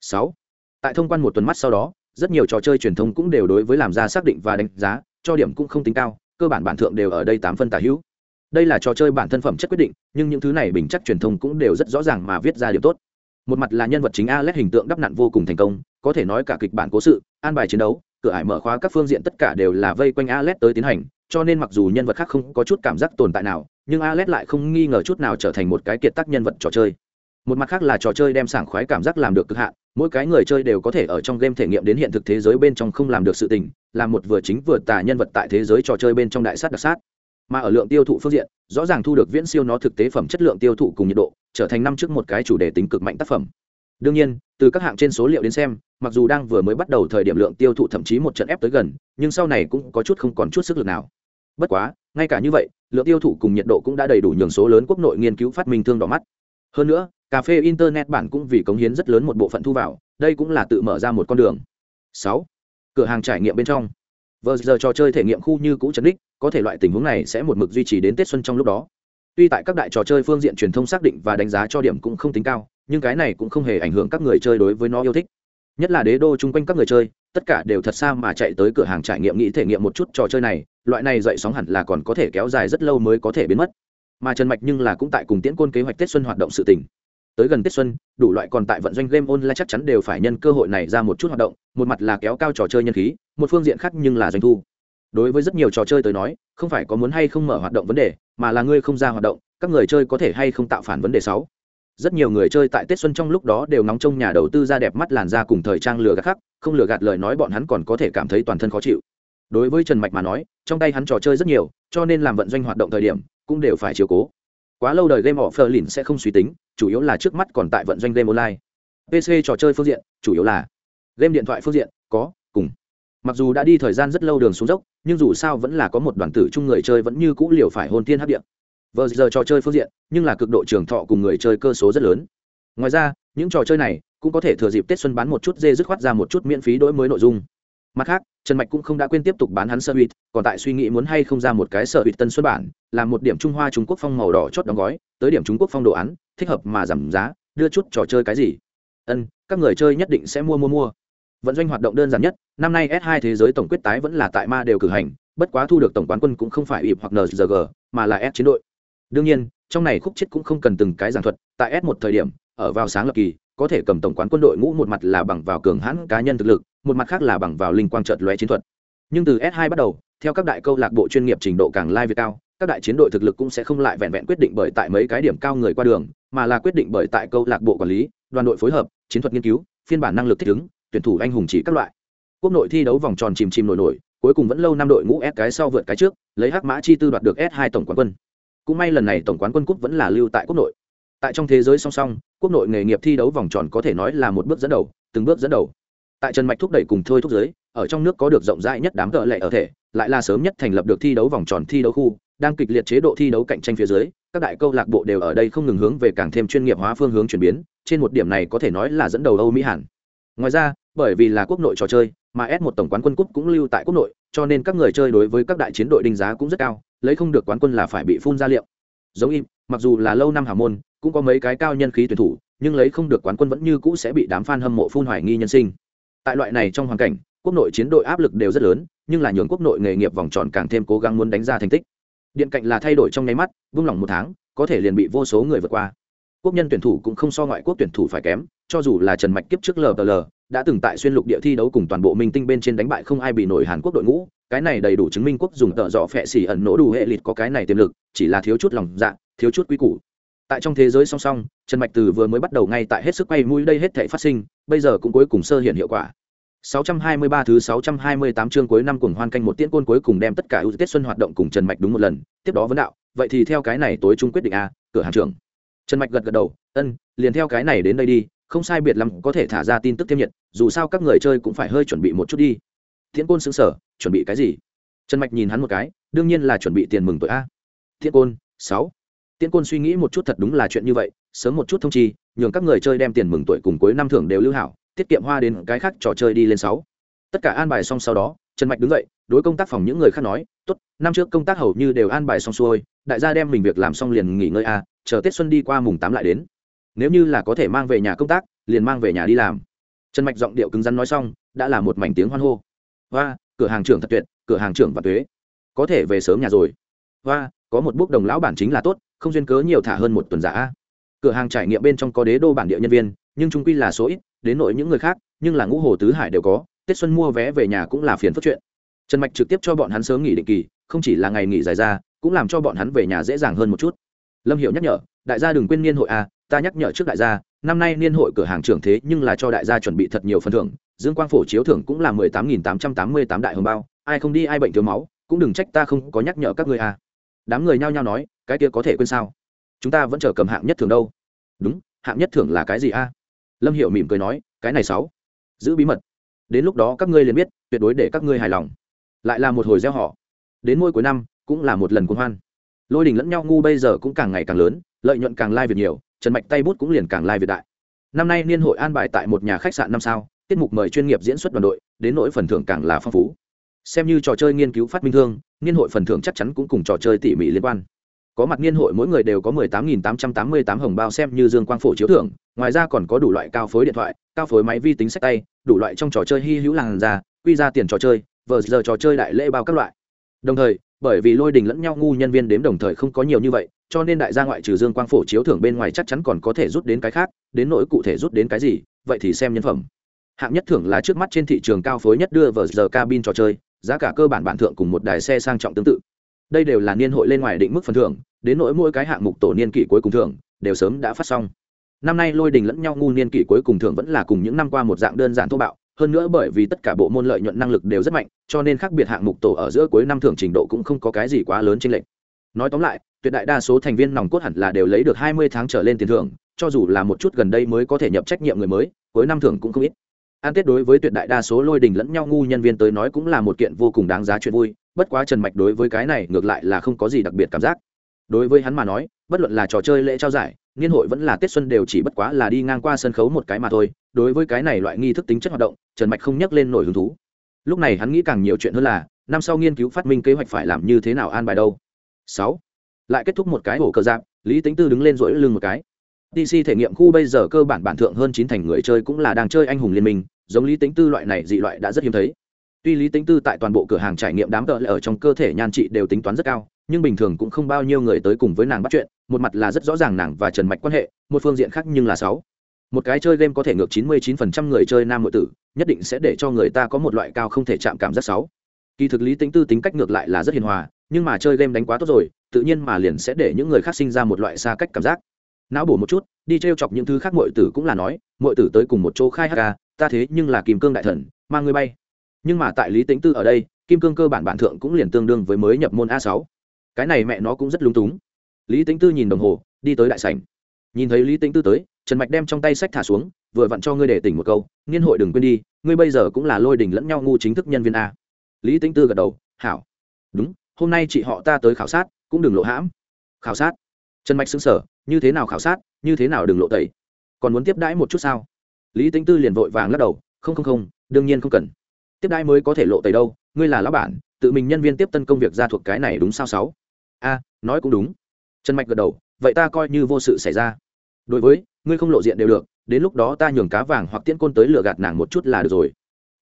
Sáu. Tại thông quan một tuần mắt sau đó rất nhiều trò chơi truyền thông cũng đều đối với làm ra xác định và đánh giá, cho điểm cũng không tính cao, cơ bản bản thượng đều ở đây tám phân tả hữu. Đây là trò chơi bản thân phẩm chất quyết định, nhưng những thứ này bình chắc truyền thông cũng đều rất rõ ràng mà viết ra điều tốt. Một mặt là nhân vật chính alex hình tượng đắp nặn vô cùng thành công, có thể nói cả kịch bản cố sự, an bài chiến đấu, cửa ải mở khóa các phương diện tất cả đều là vây quanh alex tới tiến hành, cho nên mặc dù nhân vật khác không có chút cảm giác tồn tại nào, nhưng alex lại không nghi ngờ chút nào trở thành một cái kiệt tác nhân vật trò chơi. Một mặt khác là trò chơi đem sảng khoái cảm giác làm được cực hạn mỗi cái người chơi đều có thể ở trong game thể nghiệm đến hiện thực thế giới bên trong không làm được sự tình, là một vừa chính vừa tà nhân vật tại thế giới trò chơi bên trong đại sát đặc sát. Mà ở lượng tiêu thụ phương diện, rõ ràng thu được viễn siêu nó thực tế phẩm chất lượng tiêu thụ cùng nhiệt độ, trở thành năm trước một cái chủ đề tính cực mạnh tác phẩm. Đương nhiên, từ các hạng trên số liệu đến xem, mặc dù đang vừa mới bắt đầu thời điểm lượng tiêu thụ thậm chí một trận ép tới gần, nhưng sau này cũng có chút không còn chút sức lực nào. Bất quá, ngay cả như vậy, lượng tiêu thụ cùng nhiệt độ cũng đã đầy đủ nhường số lớn quốc nội nghiên cứu phát minh thương đỏ mắt. Hơn nữa cà phê internet bản cũng vì cống hiến rất lớn một bộ phận thu vào, đây cũng là tự mở ra một con đường. Sáu, cửa hàng trải nghiệm bên trong. Vờ giờ trò chơi thể nghiệm khu như cũ trấn đích, có thể loại tình huống này sẽ một mực duy trì đến tết xuân trong lúc đó. Tuy tại các đại trò chơi phương diện truyền thông xác định và đánh giá cho điểm cũng không tính cao, nhưng cái này cũng không hề ảnh hưởng các người chơi đối với nó yêu thích. Nhất là đế đô chung quanh các người chơi, tất cả đều thật xa mà chạy tới cửa hàng trải nghiệm nghĩ thể nghiệm một chút trò chơi này, loại này dậy sóng hẳn là còn có thể kéo dài rất lâu mới có thể biến mất. Mà trần mạch nhưng là cũng tại cùng tiễn côn kế hoạch tết xuân hoạt động sự tỉnh tới gần tết xuân, đủ loại còn tại vận doanh game online chắc chắn đều phải nhân cơ hội này ra một chút hoạt động, một mặt là kéo cao trò chơi nhân khí, một phương diện khác nhưng là doanh thu. Đối với rất nhiều trò chơi tới nói, không phải có muốn hay không mở hoạt động vấn đề, mà là ngươi không ra hoạt động, các người chơi có thể hay không tạo phản vấn đề sáu rất nhiều người chơi tại tết xuân trong lúc đó đều nóng trong nhà đầu tư ra đẹp mắt làn da cùng thời trang lừa gạt khác, không lừa gạt lời nói bọn hắn còn có thể cảm thấy toàn thân khó chịu. Đối với trần mạch mà nói, trong tay hắn trò chơi rất nhiều, cho nên làm vận doanh hoạt động thời điểm, cũng đều phải chiều cố. Quá lâu đời game offer lìn sẽ không suy tính chủ yếu là trước mắt còn tại vận doanh game online. Pc trò chơi phương diện, chủ yếu là game điện thoại phương diện, có, cùng. Mặc dù đã đi thời gian rất lâu đường xuống dốc, nhưng dù sao vẫn là có một đoàn tử chung người chơi vẫn như cũ liều phải hôn tiên hấp điện vờ giờ trò chơi phương diện, nhưng là cực độ trường thọ cùng người chơi cơ số rất lớn. Ngoài ra, những trò chơi này cũng có thể thừa dịp tết xuân bán một chút dê dứt khoát ra một chút miễn phí đổi mới nội dung. Mặt khác, trần mạch cũng không đã quên tiếp tục bán hắn sơ bịt còn tại suy nghĩ muốn hay không ra một cái sơ bịt tân xuất bản, làm một điểm trung hoa trung quốc phong màu đỏ chốt đóng gói, tới điểm trung quốc phong đồ án thích hợp mà giảm giá, đưa chút trò chơi cái gì? Ân, các người chơi nhất định sẽ mua mua mua. Vận doanh hoạt động đơn giản nhất, năm nay s 2 thế giới tổng quyết tái vẫn là tại ma đều cử hành, bất quá thu được tổng quán quân cũng không phải ịp hoặc nzg mà là s chiến đội. Đương nhiên, trong này khúc chết cũng không cần từng cái giảng thuật, tại s một thời điểm, ở vào sáng lập kỳ, có thể cầm tổng quán quân đội ngũ một mặt là bằng vào cường hãn cá nhân thực lực, một mặt khác là bằng vào linh quang trợt lóe chiến thuật. Nhưng từ s 2 bắt đầu, theo các đại câu lạc bộ chuyên nghiệp trình độ càng lai việt cao, các đại chiến đội thực lực cũng sẽ không lại vẹn vẹn quyết định bởi tại mấy cái điểm cao người qua đường mà là quyết định bởi tại câu lạc bộ quản lý, đoàn đội phối hợp, chiến thuật nghiên cứu, phiên bản năng lực thích ứng, tuyển thủ anh hùng chỉ các loại. Quốc nội thi đấu vòng tròn chìm chìm nổi nổi, cuối cùng vẫn lâu năm đội ngũ s cái sau vượt cái trước, lấy hắc mã chi tư đoạt được s 2 tổng quán quân. Cũng may lần này tổng quán quân cúp vẫn là lưu tại quốc nội. Tại trong thế giới song song, quốc nội nghề nghiệp thi đấu vòng tròn có thể nói là một bước dẫn đầu, từng bước dẫn đầu. Tại trần mạch thúc đẩy cùng thôi thúc giới, ở trong nước có được rộng rãi nhất đám cỡ lệ ở thể lại là sớm nhất thành lập được thi đấu vòng tròn thi đấu khu, đang kịch liệt chế độ thi đấu cạnh tranh phía dưới, các đại câu lạc bộ đều ở đây không ngừng hướng về càng thêm chuyên nghiệp hóa phương hướng chuyển biến, trên một điểm này có thể nói là dẫn đầu âu mỹ hẳn ngoài ra, bởi vì là quốc nội trò chơi, mà s một tổng quán quân cúp cũng lưu tại quốc nội, cho nên các người chơi đối với các đại chiến đội đánh giá cũng rất cao, lấy không được quán quân là phải bị phun ra liệu. Giống im, mặc dù là lâu năm hào môn, cũng có mấy cái cao nhân khí tuyển thủ, nhưng lấy không được quán quân vẫn như cũ sẽ bị đám f a n hâm mộ phun hoài nghi nhân sinh. Tại loại này trong hoàn cảnh quốc nội chiến đội áp lực đều rất lớn, nhưng là nhường quốc nội nghề nghiệp vòng tròn càng thêm cố gắng muốn đánh ra thành tích. Điện cạnh là thay đổi trong nháy mắt, vung lòng một tháng, có thể liền bị vô số người vượt qua. Quốc nhân tuyển thủ cũng không so ngoại quốc tuyển thủ phải kém, cho dù là trần mạch kiếp trước lờ lờ đã từng tại xuyên lục địa thi đấu cùng toàn bộ minh tinh bên trên đánh bại không ai bị nổi hàn quốc đội ngũ, cái này đầy đủ chứng minh quốc dùng tợ dọ phẹ xỉ ẩn nỗ đủ hệ lịt có cái này tiềm lực, chỉ là thiếu chút lòng dạ thiếu chút quy củ. Tại trong thế giới song song, trần mạch từ vừa mới bắt đầu ngay tại hết sức quay mũi đây hết thể phát sinh, bây giờ cũng cuối cùng sơ hiện hiệu quả. 623 thứ 628 chương cuối năm cùng hoan canh một tiễn côn cuối cùng đem tất cả ưu tiết xuân hoạt động cùng Trần Mạch đúng một lần, tiếp đó vấn đạo, vậy thì theo cái này tối trung quyết định a, cửa hàng trưởng. Trần Mạch gật gật đầu, ân, liền theo cái này đến đây đi, không sai biệt lắm có thể thả ra tin tức thêm nhiệt, dù sao các người chơi cũng phải hơi chuẩn bị một chút đi. Tiễn côn sững sờ. chuẩn bị cái gì? Trần Mạch nhìn hắn một cái, đương nhiên là chuẩn bị tiền mừng tuổi a. Tiễn côn, 6. Tiễn côn suy nghĩ một chút thật đúng là chuyện như vậy, sớm một chút thông chi, nhường các người chơi đem tiền mừng tuổi cùng cuối năm thưởng đều lưu hảo, tiết kiệm hoa đến cái khác trò chơi đi lên sáu. Tất cả an bài xong sau đó trần mạch đứng dậy đối công tác phòng những người khác nói tốt năm trước công tác hầu như đều an bài xong xuôi đại gia đem mình việc làm xong liền nghỉ ngơi a à, chờ tết xuân đi qua mùng tám lại đến. Nếu như là có thể mang về nhà công tác liền mang về nhà đi làm. Trần mạch giọng điệu cứng rắn nói xong đã là một mảnh tiếng hoan hô. Và cửa hàng trưởng thật tuyệt cửa hàng trưởng và thuế có thể về sớm nhà rồi. Và có một bước đồng lão bản chính là tốt không duyên cớ nhiều thả hơn một tuần giả cửa hàng trải nghiệm bên trong có đế đô bản địa nhân viên nhưng trung quy là số ít đến nội những người khác, nhưng là ngũ hồ tứ hải đều có, tết xuân mua vé về nhà cũng là phiền phức chuyện. Trần mạch trực tiếp cho bọn hắn sớm nghỉ định kỳ, không chỉ là ngày nghỉ dài ra, cũng làm cho bọn hắn về nhà dễ dàng hơn một chút. Lâm hiệu nhắc nhở, đại gia đừng quên niên hội a ta nhắc nhở trước đại gia, năm nay niên hội cửa hàng trưởng thế nhưng là cho đại gia chuẩn bị thật nhiều phần thưởng, dương quang phổ chiếu thưởng cũng là mười tám nghìn tám trăm tám mươi tám đại hồng bao, ai không đi ai bệnh thiếu máu, cũng đừng trách ta không có nhắc nhở các người a à. đám người nhao nhao nói, cái kia có thể quên sao? Chúng ta vẫn chờ cầm hạng nhất thường đâu. Đúng, hạng nhất thưởng là cái gì a lâm hiệu mỉm cười nói, cái này sáu, giữ bí mật. Đến lúc đó các ngươi liền biết, tuyệt đối để các ngươi hài lòng. Lại là một hồi gieo họ. Đến môi cuối năm, cũng là một lần cuốn hoan. Lôi đình lẫn nhau ngu bây giờ cũng càng ngày càng lớn, lợi nhuận càng lai việt nhiều, trần mạch tay bút cũng liền càng lai việt đại. Năm nay niên hội an bài tại một nhà khách sạn năm sao, tiết mục mời chuyên nghiệp diễn xuất đoàn đội, đến nỗi phần thưởng càng là phong phú. Xem như trò chơi nghiên cứu phát minh thương, niên hội phần thưởng chắc chắn cũng cùng trò chơi tỉ mỉ liên quan có mặt niên hội mỗi người đều có 18.888 hồng bao xem như dương quang phổ chiếu thưởng, ngoài ra còn có đủ loại cao phối điện thoại, cao phối máy vi tính sách tay, đủ loại trong trò chơi hy hữu làng ra quy ra tiền trò chơi, vờ giờ trò chơi đại lễ bao các loại. Đồng thời, bởi vì lôi đình lẫn nhau ngu nhân viên đếm đồng thời không có nhiều như vậy, cho nên đại gia ngoại trừ dương quang phổ chiếu thưởng bên ngoài chắc chắn còn có thể rút đến cái khác, đến nỗi cụ thể rút đến cái gì, vậy thì xem nhân phẩm. Hạng nhất thưởng là trước mắt trên thị trường cao phối nhất đưa vào giờ cabin trò chơi, giá cả cơ bản bản thượng cùng một đài xe sang trọng tương tự đây đều là niên hội lên ngoài định mức phần thưởng, đến nỗi mỗi cái hạng mục tổ niên kỷ cuối cùng thưởng, đều sớm đã phát xong. Năm nay lôi đình lẫn nhau ngu niên kỷ cuối cùng thưởng vẫn là cùng những năm qua một dạng đơn giản thô bạo, hơn nữa bởi vì tất cả bộ môn lợi nhuận năng lực đều rất mạnh, cho nên khác biệt hạng mục tổ ở giữa cuối năm thưởng trình độ cũng không có cái gì quá lớn trên lệnh nói tóm lại, tuyệt đại đa số thành viên nòng cốt hẳn là đều lấy được hai mươi tháng trở lên tiền thưởng, cho dù là một chút gần đây mới có thể nhập trách nhiệm người mới, cuối năm thưởng cũng không ít. An tết đối với tuyệt đại đa số lôi đình lẫn nhau ngu nhân viên tới nói cũng là một kiện vô cùng đáng giá chuyện vui bất quá trần mạch đối với cái này ngược lại là không có gì đặc biệt cảm giác. Đối với hắn mà nói, bất luận là trò chơi lễ trao giải, niên hội vẫn là tết xuân đều chỉ bất quá là đi ngang qua sân khấu một cái mà thôi. Đối với cái này loại nghi thức tính chất hoạt động, trần mạch không nhắc lên nổi hứng thú. Lúc này hắn nghĩ càng nhiều chuyện hơn là, năm sau nghiên cứu phát minh kế hoạch phải làm như thế nào an bài đâu. Sáu, lại kết thúc một cái ổ cờ giáp, lý tính tư đứng lên rỗi lưng một cái. Dc thể nghiệm khu bây giờ cơ bản bản thượng hơn chín thành người chơi cũng là đang chơi anh hùng liên minh, giống lý tính tư loại này dị loại đã rất hiếm thấy tuy lý tính tư tại toàn bộ cửa hàng trải nghiệm đám tợ ở trong cơ thể nhan trị đều tính toán rất cao, nhưng bình thường cũng không bao nhiêu người tới cùng với nàng bắt chuyện, một mặt là rất rõ ràng nàng và trần mạch quan hệ, một phương diện khác nhưng là sáu. Một cái chơi game có thể ngược chín mươi chín phần trăm người chơi nam nội tử, nhất định sẽ để cho người ta có một loại cao không thể chạm cảm giác sáu. Kỳ thực lý tính tư tính cách ngược lại là rất hiền hòa, nhưng mà chơi game đánh quá tốt rồi, tự nhiên mà liền sẽ để những người khác sinh ra một loại xa cách cảm giác. Não bổ một chút, đi t r e o chọc những thứ khác mọi tử cũng là nói mọi tử tới cùng một chỗ khai hk ta thế nhưng là kim cương đại thần, mang ngươi bay nhưng mà tại lý tính tư ở đây, kim cương cơ bản bản thượng cũng liền tương đương với mới nhập môn a sáu. Cái này mẹ nó cũng rất lúng túng. Lý tính tư nhìn đồng hồ, đi tới đại sảnh. Nhìn thấy lý tính tư tới, trần mạch đem trong tay sách thả xuống, vừa vặn cho ngươi để tỉnh một câu, niên hội đừng quên đi, ngươi bây giờ cũng là lôi đình lẫn nhau ngu chính thức nhân viên a. Lý tính tư gật đầu, hảo. Đúng, hôm nay chị họ ta tới khảo sát, cũng đừng lộ hãm. Khảo sát? Trần mạch xứng sở như thế nào khảo sát, như thế nào đừng lộ tẩy? Còn muốn tiếp đãi một chút sao? Lý tính tư liền vội vàng lắc đầu, không không không, đương nhiên không cần tiếp đãi mới có thể lộ tẩy đâu, ngươi là lão bản, tự mình nhân viên tiếp tân công việc ra thuộc cái này đúng sao sáu? A, nói cũng đúng. Trần mạch gật đầu, vậy ta coi như vô sự xảy ra. Đối với, ngươi không lộ diện đều được, đến lúc đó ta nhường cá vàng hoặc tiễn côn tới lừa gạt nàng một chút là được rồi.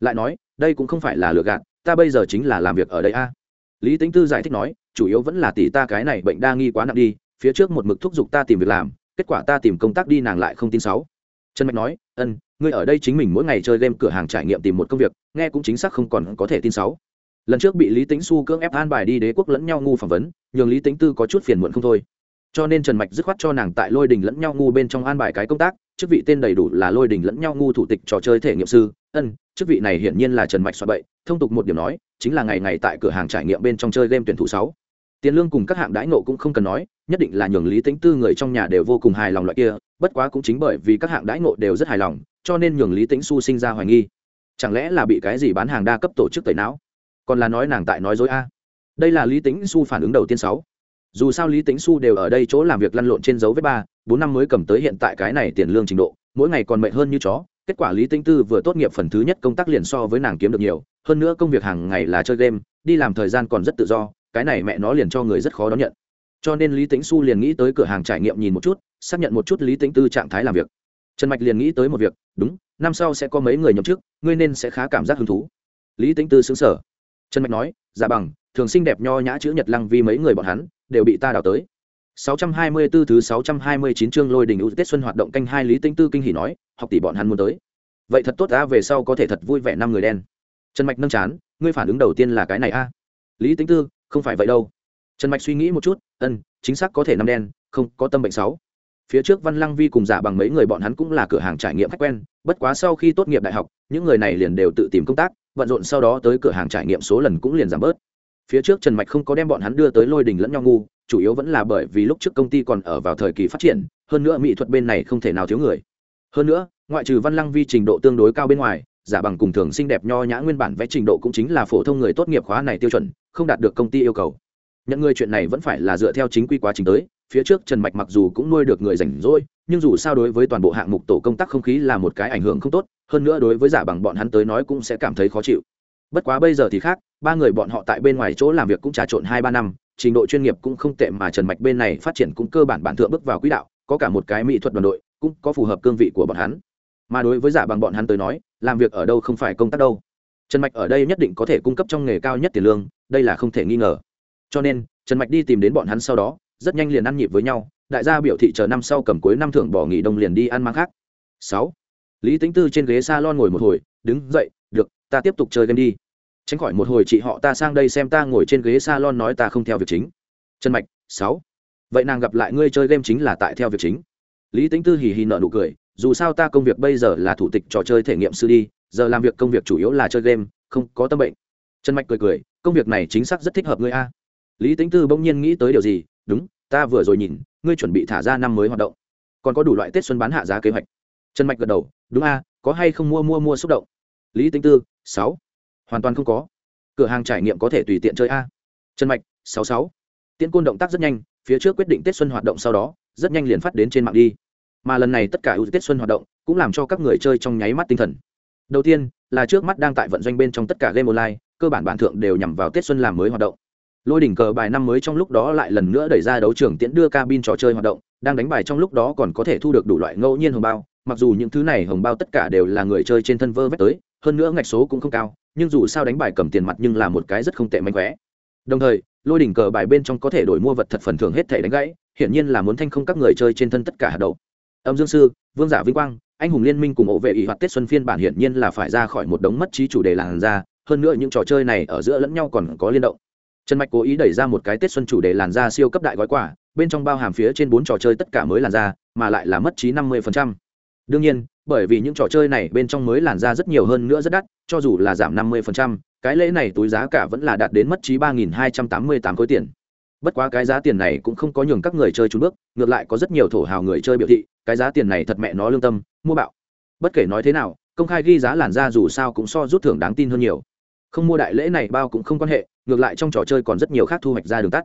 Lại nói, đây cũng không phải là lừa gạt, ta bây giờ chính là làm việc ở đây a. Lý tính tư giải thích nói, chủ yếu vẫn là tỷ ta cái này bệnh đa nghi quá nặng đi, phía trước một mực thúc giục ta tìm việc làm, kết quả ta tìm công tác đi nàng lại không tin sáu. Trần mạch nói, ân ngươi ở đây chính mình mỗi ngày chơi game cửa hàng trải nghiệm tìm một công việc, nghe cũng chính xác không còn có thể tin sáu lần trước bị lý tính su cưỡng ép an bài đi đế quốc lẫn nhau ngu phỏng vấn, nhường lý tính tư có chút phiền muộn không thôi. Cho nên trần mạch dứt khoát cho nàng tại lôi đình lẫn nhau ngu bên trong an bài cái công tác, chức vị tên đầy đủ là lôi đình lẫn nhau ngu thủ tịch trò chơi thể nghiệm sư. Ân, chức vị này hiển nhiên là trần mạch soạn bậy, thông tục một điểm nói, chính là ngày ngày tại cửa hàng trải nghiệm bên trong chơi game tuyển thủ sáu. Tiền lương cùng các hạng đãi nộ cũng không cần nói nhất định là nhường lý tính tư người trong nhà đều vô cùng hài lòng loại kia, bất quá cũng chính bởi vì các hạng đãi ngộ đều rất hài lòng, cho nên nhường lý tính su sinh ra hoài nghi. Chẳng lẽ là bị cái gì bán hàng đa cấp tổ chức tẩy não? Còn là nói nàng tại nói dối a? Đây là lý tính su phản ứng đầu tiên sáu. Dù sao lý tính su đều ở đây chỗ làm việc lăn lộn trên dấu vết ba, bốn năm mới cầm tới hiện tại cái này tiền lương trình độ, mỗi ngày còn mệt hơn như chó. Kết quả lý tinh tư vừa tốt nghiệp phần thứ nhất công tác liền so với nàng kiếm được nhiều, hơn nữa công việc hàng ngày là chơi game, đi làm thời gian còn rất tự do, cái này mẹ nó liền cho người rất khó đón nhận cho nên lý tính su liền nghĩ tới cửa hàng trải nghiệm nhìn một chút, xác nhận một chút lý tính tư trạng thái làm việc. Trần mạch liền nghĩ tới một việc, đúng, năm sau sẽ có mấy người nhậm chức, ngươi nên sẽ khá cảm giác hứng thú. Lý tính tư xứng sở trần mạch nói giả bằng, thường xinh đẹp nho nhã chữ nhật lăng vì mấy người bọn hắn đều bị ta đào tới. 624 thứ 629 chương lôi đình ưu tết xuân hoạt động canh hai lý tinh tư kinh hỉ nói, học tỷ bọn hắn muốn tới. Vậy thật tốt a về sau có thể thật vui vẻ năm người đen. Trần mạch nâng chán, ngươi phản ứng đầu tiên là cái này a lý tinh tư, không phải vậy đâu. Trần mạch suy nghĩ một chút ân, chính xác có thể năm đen, không, có tâm bệnh sáu. Phía trước văn lăng vi cùng giả bằng mấy người bọn hắn cũng là cửa hàng trải nghiệm khách quen, bất quá sau khi tốt nghiệp đại học, những người này liền đều tự tìm công tác, bận rộn sau đó tới cửa hàng trải nghiệm số lần cũng liền giảm bớt. Phía trước trần mạch không có đem bọn hắn đưa tới lôi đình lẫn nhau ngu, chủ yếu vẫn là bởi vì lúc trước công ty còn ở vào thời kỳ phát triển, hơn nữa mỹ thuật bên này không thể nào thiếu người. Hơn nữa, ngoại trừ văn lăng vi trình độ tương đối cao bên ngoài, giả bằng cùng thường xinh đẹp nho nhã nguyên bản vẽ trình độ cũng chính là phổ thông người tốt nghiệp khóa này tiêu chuẩn, không đạt được công ty yêu cầu nhận người chuyện này vẫn phải là dựa theo chính quy quá trình tới, phía trước trần mạch mặc dù cũng nuôi được người rảnh rỗi, nhưng dù sao đối với toàn bộ hạng mục tổ công tác không khí là một cái ảnh hưởng không tốt, hơn nữa đối với giả bằng bọn hắn tới nói cũng sẽ cảm thấy khó chịu. Bất quá bây giờ thì khác, ba người bọn họ tại bên ngoài chỗ làm việc cũng trà trộn hai ba năm, trình độ chuyên nghiệp cũng không tệ mà trần mạch bên này phát triển cũng cơ bản bản thượng bước vào quỹ đạo, có cả một cái mỹ thuật đoàn đội, cũng có phù hợp cương vị của bọn hắn. Mà đối với giả bằng bọn hắn tới nói, làm việc ở đâu không phải công tác đâu. Trần mạch ở đây nhất định có thể cung cấp trong nghề cao nhất tiền lương, đây là không thể nghi ngờ cho nên, trần mạch đi tìm đến bọn hắn sau đó, rất nhanh liền ăn nhịp với nhau, đại gia biểu thị chờ năm sau cầm cuối năm thưởng bỏ nghỉ đông liền đi ăn mang khác. Sáu, lý tính tư trên ghế s a lon ngồi một hồi, đứng dậy, được, ta tiếp tục chơi game đi. Tránh khỏi một hồi chị họ ta sang đây xem ta ngồi trên ghế s a lon nói ta không theo việc chính. Trần mạch, sáu, vậy nàng gặp lại ngươi chơi game chính là tại theo việc chính. Lý tính tư hì hì nợ nụ cười, dù sao ta công việc bây giờ là thủ tịch trò chơi thể nghiệm sư đi, giờ làm việc công việc chủ yếu là chơi game, không có tâm bệnh. Trần mạch cười cười, công việc này chính xác rất thích hợp ngươi a lý tính tư bỗng nhiên nghĩ tới điều gì, đúng, ta vừa rồi nhìn, ngươi chuẩn bị thả ra năm mới hoạt động. Còn có đủ loại tết xuân bán hạ giá kế hoạch. Trần mạch gật đầu, đúng a, có hay không mua mua mua xúc động? Lý tính tư, sáu. Hoàn toàn không có. Cửa hàng trải nghiệm có thể tùy tiện chơi a. Trần mạch, sáu sáu. Tiễn côn động tác rất nhanh, phía trước quyết định tết xuân hoạt động sau đó, rất nhanh liền phát đến trên mạng đi. Mà lần này tất cả ưu tết xuân hoạt động, cũng làm cho các người chơi trong nháy mắt tinh thần. Đầu tiên, là trước mắt đang tại vận doanh bên trong tất cả game online, cơ bản bản thượng đều nhằm vào tết xuân làm mới hoạt động lôi đỉnh cờ bài năm mới trong lúc đó lại lần nữa đẩy ra đấu trường tiễn đưa cabin trò chơi hoạt động, đang đánh bài trong lúc đó còn có thể thu được đủ loại ngẫu nhiên hồng bao, mặc dù những thứ này hồng bao tất cả đều là người chơi trên thân vơ vét tới, hơn nữa ngạch số cũng không cao, nhưng dù sao đánh bài cầm tiền mặt nhưng là một cái rất không tệ mạnh khỏe đồng thời, lôi đỉnh cờ bài bên trong có thể đổi mua vật thật phần thưởng hết thể đánh gãy, hiển nhiên là muốn thanh không các người chơi trên thân tất cả hạt đậu. Âm dương sư, vương giả vinh quang, anh hùng liên minh cùng hộ vệ ỷ hoạt tết xuân phiên bản hiển nhiên là phải ra khỏi một đống mất trí chủ đề làn ra hơn nữa những trò chơi này ở giữa lẫn nhau còn có liên động trần mạch cố ý đẩy ra một cái tết xuân chủ đề làn ra siêu cấp đại gói quả bên trong bao hàm phía trên bốn trò chơi tất cả mới làn ra mà lại là mất trí năm mươi đương nhiên, bởi vì những trò chơi này bên trong mới làn ra rất nhiều hơn nữa rất đắt, cho dù là giảm năm mươi cái lễ này túi giá cả vẫn là đạt đến mất trí ba nghìn hai trăm tám mươi tám khối tiền. Bất quá cái giá tiền này cũng không có nhường các người chơi trung bước, ngược lại có rất nhiều thổ hào người chơi biểu thị, cái giá tiền này thật mẹ nó lương tâm, mua bạo. Bất kể nói thế nào, công khai ghi giá làn ra dù sao cũng so rút thưởng đáng tin hơn nhiều không mua đại lễ này bao cũng không quan hệ, ngược lại trong trò chơi còn rất nhiều khác thu hoạch ra đường tắt.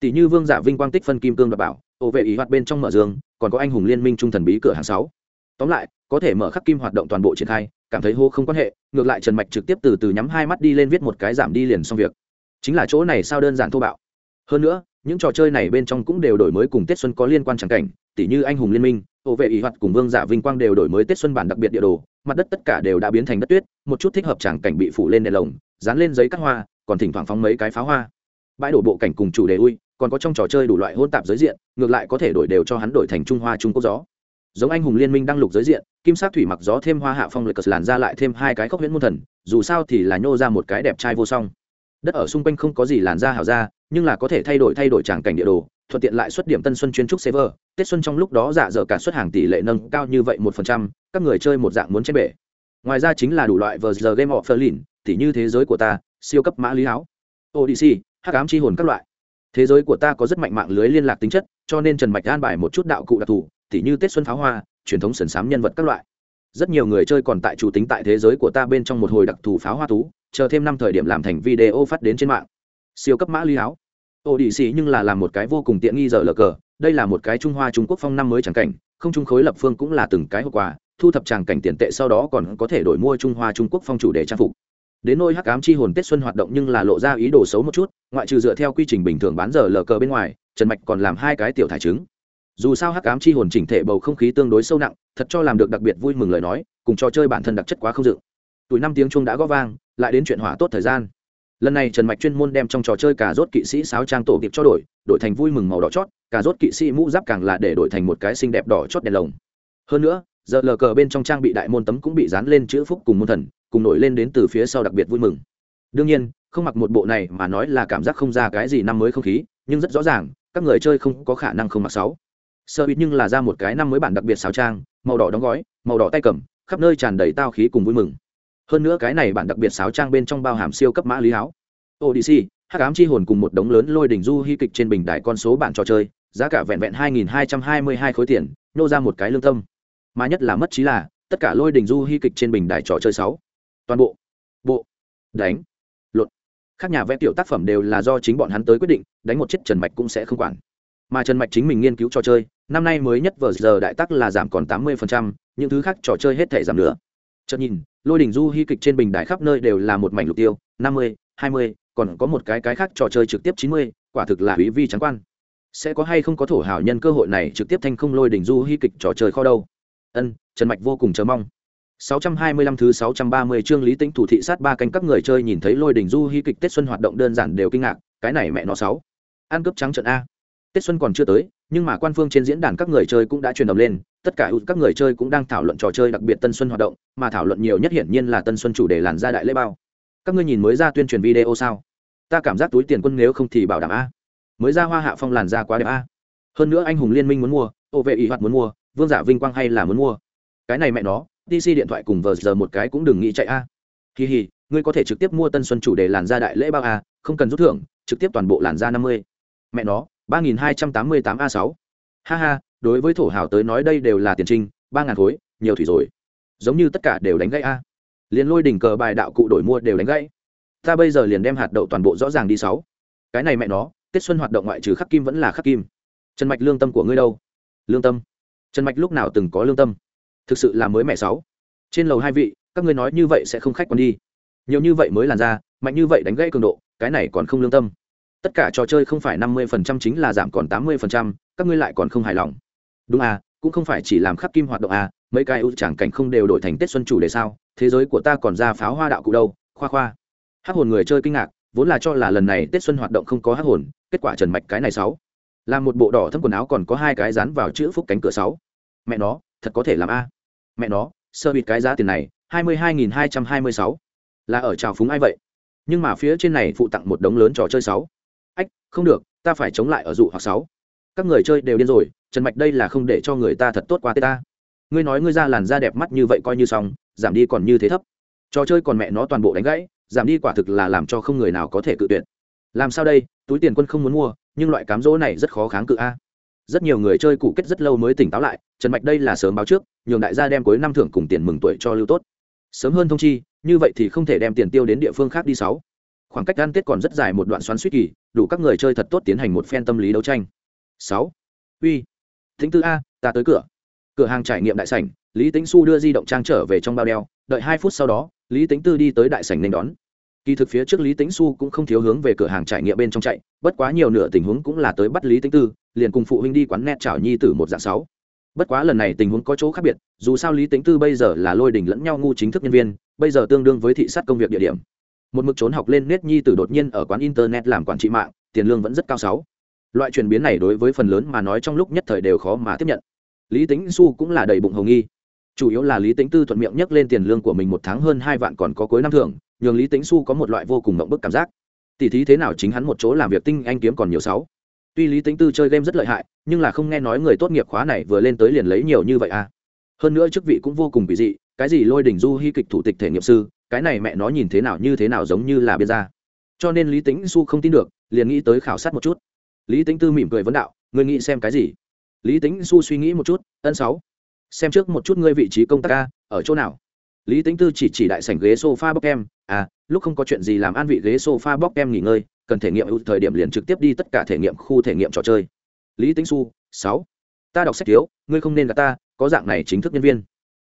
Tỷ như vương giả vinh quang tích phân kim cương đảm bảo, ổ vệ ý hoạt bên trong mở dương còn có anh hùng liên minh trung thần bí cửa hàng sáu. Tóm lại, có thể mở khắc kim hoạt động toàn bộ triển khai, cảm thấy hô không quan hệ, ngược lại trần mạch trực tiếp từ từ nhắm hai mắt đi lên viết một cái giảm đi liền xong việc. Chính là chỗ này sao đơn giản thô bạo. Hơn nữa, những trò chơi này bên trong cũng đều đổi mới cùng tết xuân có liên quan tràng cảnh, tỷ như anh hùng liên minh hộ vệ ý hoạt cùng vương giả vinh quang đều đổi mới tết xuân bản đặc biệt địa đồ, mặt đất tất cả đều đã biến thành đất tuyết, một chút thích hợp tràng cảnh bị phủ lên đèn lồng dán lên giấy cắt hoa, còn thỉnh thoảng phóng mấy cái pháo hoa. Bãi đổ bộ cảnh cùng chủ đề ui, còn có trong trò chơi đủ loại hôn tạp giới diện, ngược lại có thể đổi đều cho hắn đổi thành trung hoa trung quốc gió. Giống anh hùng liên minh đăng lục giới diện, kim sát thủy mặc gió thêm hoa hạ phong lệ cờ làn ra lại thêm hai cái khốc huyễn môn thần, dù sao thì là nhô ra một cái đẹp trai vô song. Đất ở xung quanh không có gì làn da hào ra nhưng là có thể thay đổi thay đổi tràng cảnh địa đồ, thuận tiện lại xuất điểm tân xuân chuyên trúc server tết xuân trong lúc đó giả dở cả xuất hàng tỷ lệ nâng cao như vậy một phần trăm, các người chơi một dạng muốn trên bể. Ngoài ra chính là đủ loại vờ giờ game họ phơ lìn tỉ như thế giới của ta, siêu cấp mã lý áo, odyssey, hắc ám chi hồn các loại. Thế giới của ta có rất mạnh mạng lưới liên lạc tính chất, cho nên trần mạch an bài một chút đạo cụ đặc thù, tỉ như tết xuân pháo hoa, truyền thống sần sám nhân vật các loại. Rất nhiều người chơi còn tại chủ tính tại thế giới của ta bên trong một hồi đặc thù pháo hoa tú, chờ thêm năm thời điểm làm thành video phát đến trên mạng. Siêu cấp mã lý áo ô đi xì nhưng là làm một cái vô cùng tiện nghi giờ lờ cờ, đây là một cái trung hoa trung quốc phong năm mới tràng cảnh, không trung khối lập phương cũng là từng cái hậu quả, thu thập tràng cảnh tiền tệ sau đó còn có thể đổi mua trung hoa trung quốc phong chủ đề trang phục đến nôi hắc ám chi hồn tết xuân hoạt động nhưng là lộ ra ý đồ xấu một chút, ngoại trừ dựa theo quy trình bình thường bán giờ lờ cờ bên ngoài, trần mạch còn làm hai cái tiểu thải trứng. Dù sao hắc ám chi hồn chỉnh thể bầu không khí tương đối sâu nặng, thật cho làm được đặc biệt vui mừng lời nói, cùng trò chơi bản thân đặc chất quá không dự. Tuổi năm tiếng chuông đã góp vang, lại đến chuyện hỏa tốt thời gian. Lần này trần mạch chuyên môn đem trong trò chơi cà rốt kỵ sĩ sáo trang tổ kịp cho đổi đổi thành vui mừng màu đỏ chót, cà rốt kỵ sĩ mũ giáp càng là để đổi thành một cái xinh đẹp đỏ chót đèn lồng. Hơn nữa, giờ lờ cờ bên trong trang bị đại môn tấm cũng bị dán lên chữ phúc cùng môn thần cùng nổi lên đến từ phía sau đặc biệt vui mừng. Đương nhiên, không mặc một bộ này mà nói là cảm giác không ra cái gì năm mới không khí, nhưng rất rõ ràng, các người chơi không có khả năng không mặc sáu. Sơ ít nhưng là ra một cái năm mới bản đặc biệt sáo trang, màu đỏ đóng gói, màu đỏ tay cầm, khắp nơi tràn đầy tao khí cùng vui mừng. Hơn nữa cái này bản đặc biệt sáo trang bên trong bao hàm siêu cấp mã lý áo odyssey, hắc ám chi hồn cùng một đống lớn lôi đỉnh du hy kịch trên bình đài con số bản trò chơi, giá cả vẹn vẹn hai nghìn hai trăm hai mươi hai khối tiền, nô ra một cái lương tâm. Mà nhất là mất trí là, tất cả lôi đỉnh du hy kịch trên bình đài trò chơi sáu toàn bộ. Bộ. Đánh. Lột. Các nhà vẽ tiểu tác phẩm đều là do chính bọn hắn tới quyết định, đánh một chiếc trần mạch cũng sẽ không quản. Mà trần mạch chính mình nghiên cứu trò chơi, năm nay mới nhất vờ giờ đại tắc là giảm còn tám mươi những thứ khác trò chơi hết thể giảm nữa chợt nhìn, lôi đỉnh du hy kịch trên bình đài khắp nơi đều là một mảnh lục tiêu, năm mươi, hai mươi, còn có một cái cái khác trò chơi trực tiếp chín mươi, quả thực là hủy vi trắng quan. Sẽ có hay không có thổ hào nhân cơ hội này trực tiếp thanh không lôi đỉnh du hy kịch trò chơi kho đâu? Ân, trần mạch vô cùng chờ mong. 625 thứ 630 chương Lý Tĩnh thủ thị sát ba canh các người chơi nhìn thấy lôi đỉnh du hí kịch Tết xuân hoạt động đơn giản đều kinh ngạc, cái này mẹ nó sáu. Ăn cướp trắng trận a. Tết xuân còn chưa tới nhưng mà quan phương trên diễn đàn các người chơi cũng đã truyền động lên tất cả các người chơi cũng đang thảo luận trò chơi đặc biệt tân xuân hoạt động mà thảo luận nhiều nhất hiển nhiên là tân xuân chủ đề làn ra đại lễ bao. Các ngươi nhìn mới ra tuyên truyền video sao? Ta cảm giác túi tiền quân nếu không thì bảo đảm a. Mới ra hoa hạ phong làn ra quá đẹp a. Hơn nữa anh hùng liên minh muốn mua ô vệ ủy hoạt muốn mua vương giả vinh quang hay là muốn mua? Cái này mẹ nó dc điện thoại cùng vờ giờ một cái cũng đừng nghĩ chạy a. À. Kỳ hỉ, ngươi có thể trực tiếp mua tân xuân chủ đề làn da đại lễ bao a không cần rút thưởng trực tiếp toàn bộ làn da năm mươi. Mẹ nó ba nghìn hai trăm tám mươi tám a sáu. Ha ha đối với thổ hào tới nói đây đều là tiền trinh ba ngàn khối nhiều thủy rồi. Giống như tất cả đều đánh gãy a. Liên lôi đỉnh cờ bài đạo cụ đổi mua đều đánh gãy. Ta bây giờ liền đem hạt đậu toàn bộ rõ ràng đi sáu. Cái này mẹ nó tết xuân hoạt động ngoại trừ khắc kim vẫn là khắc kim. Trần mạch lương tâm của ngươi đâu? Lương tâm. Trần mạch lúc nào từng có lương tâm? Thực sự là mới mẹ sáu. Trên lầu hai vị, các ngươi nói như vậy sẽ không khách còn đi. Nhiều như vậy mới làn ra mạnh như vậy đánh gãy cường độ, cái này còn không lương tâm. Tất cả trò chơi không phải năm mươi phần trăm chính là giảm còn tám mươi phần trăm, các ngươi lại còn không hài lòng. Đúng à cũng không phải chỉ làm khắc kim hoạt động à mấy cái ưu tràng cảnh không đều đổi thành tết xuân chủ đề sao, thế giới của ta còn ra pháo hoa đạo cụ đâu, khoa khoa. Hát hồn người chơi kinh ngạc, vốn là cho là lần này tết xuân hoạt động không có hát hồn, kết quả trần mạch cái này sáu. Làm một bộ đỏ thâm quần áo còn có hai cái dán vào chữ phúc cánh cửa sáu. Mẹ nó, thật có thể làm a mẹ nó, sơ bịt cái giá tiền này, hai mươi hai nghìn hai trăm hai mươi sáu. Là ở trào phúng ai vậy? Nhưng mà phía trên này phụ tặng một đống lớn trò chơi sáu. Ách, không được, ta phải chống lại ở dụ hoặc sáu. Các người chơi đều điên rồi, trần mạch đây là không để cho người ta thật tốt qua tê ta. Ngươi nói ngươi ra làn da đẹp mắt như vậy coi như xong, giảm đi còn như thế thấp. Trò chơi còn mẹ nó toàn bộ đánh gãy, giảm đi quả thực là làm cho không người nào có thể cự tuyệt. Làm sao đây, túi tiền quân không muốn mua, nhưng loại cám dỗ này rất khó kháng cự a rất nhiều người chơi cụ kết rất lâu mới tỉnh táo lại, trần mạch đây là sớm báo trước, nhường đại gia đem cuối năm thưởng cùng tiền mừng tuổi cho lưu tốt. Sớm hơn thông chi, như vậy thì không thể đem tiền tiêu đến địa phương khác đi sáu. Khoảng cách ăn tết còn rất dài một đoạn xoắn suýt kỳ, đủ các người chơi thật tốt tiến hành một phen tâm lý đấu tranh. Sáu. Uy. Thính tư a, ta tới cửa. Cửa hàng trải nghiệm đại sảnh, lý tính su đưa di động trang trở về trong bao đeo, đợi hai phút sau đó, lý tính tư đi tới đại sảnh nên đón kỳ thực phía trước lý tính su cũng không thiếu hướng về cửa hàng trải nghiệm bên trong chạy, bất quá nhiều nửa tình huống cũng là tới bắt lý tính tư, liền cùng phụ huynh đi quán net chảo nhi tử một dạng sáu. Bất quá lần này tình huống có chỗ khác biệt, dù sao lý tính tư bây giờ là lôi đình lẫn nhau ngu chính thức nhân viên, bây giờ tương đương với thị sát công việc địa điểm. Một mực trốn học lên nết nhi tử đột nhiên ở quán internet làm quản trị mạng, tiền lương vẫn rất cao sáu. Loại chuyển biến này đối với phần lớn mà nói trong lúc nhất thời đều khó mà tiếp nhận. Lý tính su cũng là đầy bụng hồng nghi. Chủ yếu là lý tính tư thuận miệng nhắc lên tiền lương của mình một tháng hơn hai vạn còn có cuối năm thưởng nhường lý Tĩnh su có một loại vô cùng mộng bức cảm giác tỉ thí thế nào chính hắn một chỗ làm việc tinh anh kiếm còn nhiều sáu tuy lý Tĩnh tư chơi game rất lợi hại nhưng là không nghe nói người tốt nghiệp khóa này vừa lên tới liền lấy nhiều như vậy à hơn nữa chức vị cũng vô cùng kỳ dị cái gì lôi đỉnh du hy kịch thủ tịch thể nghiệm sư cái này mẹ nó nhìn thế nào như thế nào giống như là biên gia cho nên lý Tĩnh su không tin được liền nghĩ tới khảo sát một chút lý Tĩnh tư mỉm cười vấn đạo người nghĩ xem cái gì lý Tĩnh su suy nghĩ một chút ân sáu xem trước một chút ngươi vị trí công tác ca ở chỗ nào lý tính tư chỉ chỉ đại sảnh ghế sofa bóc em à lúc không có chuyện gì làm an vị ghế sofa bóc em nghỉ ngơi, cần thể nghiệm ưu thời điểm liền trực tiếp đi tất cả thể nghiệm khu thể nghiệm trò chơi. Lý tính su sáu, ta đọc sách thiếu, ngươi không nên gặp ta, có dạng này chính thức nhân viên.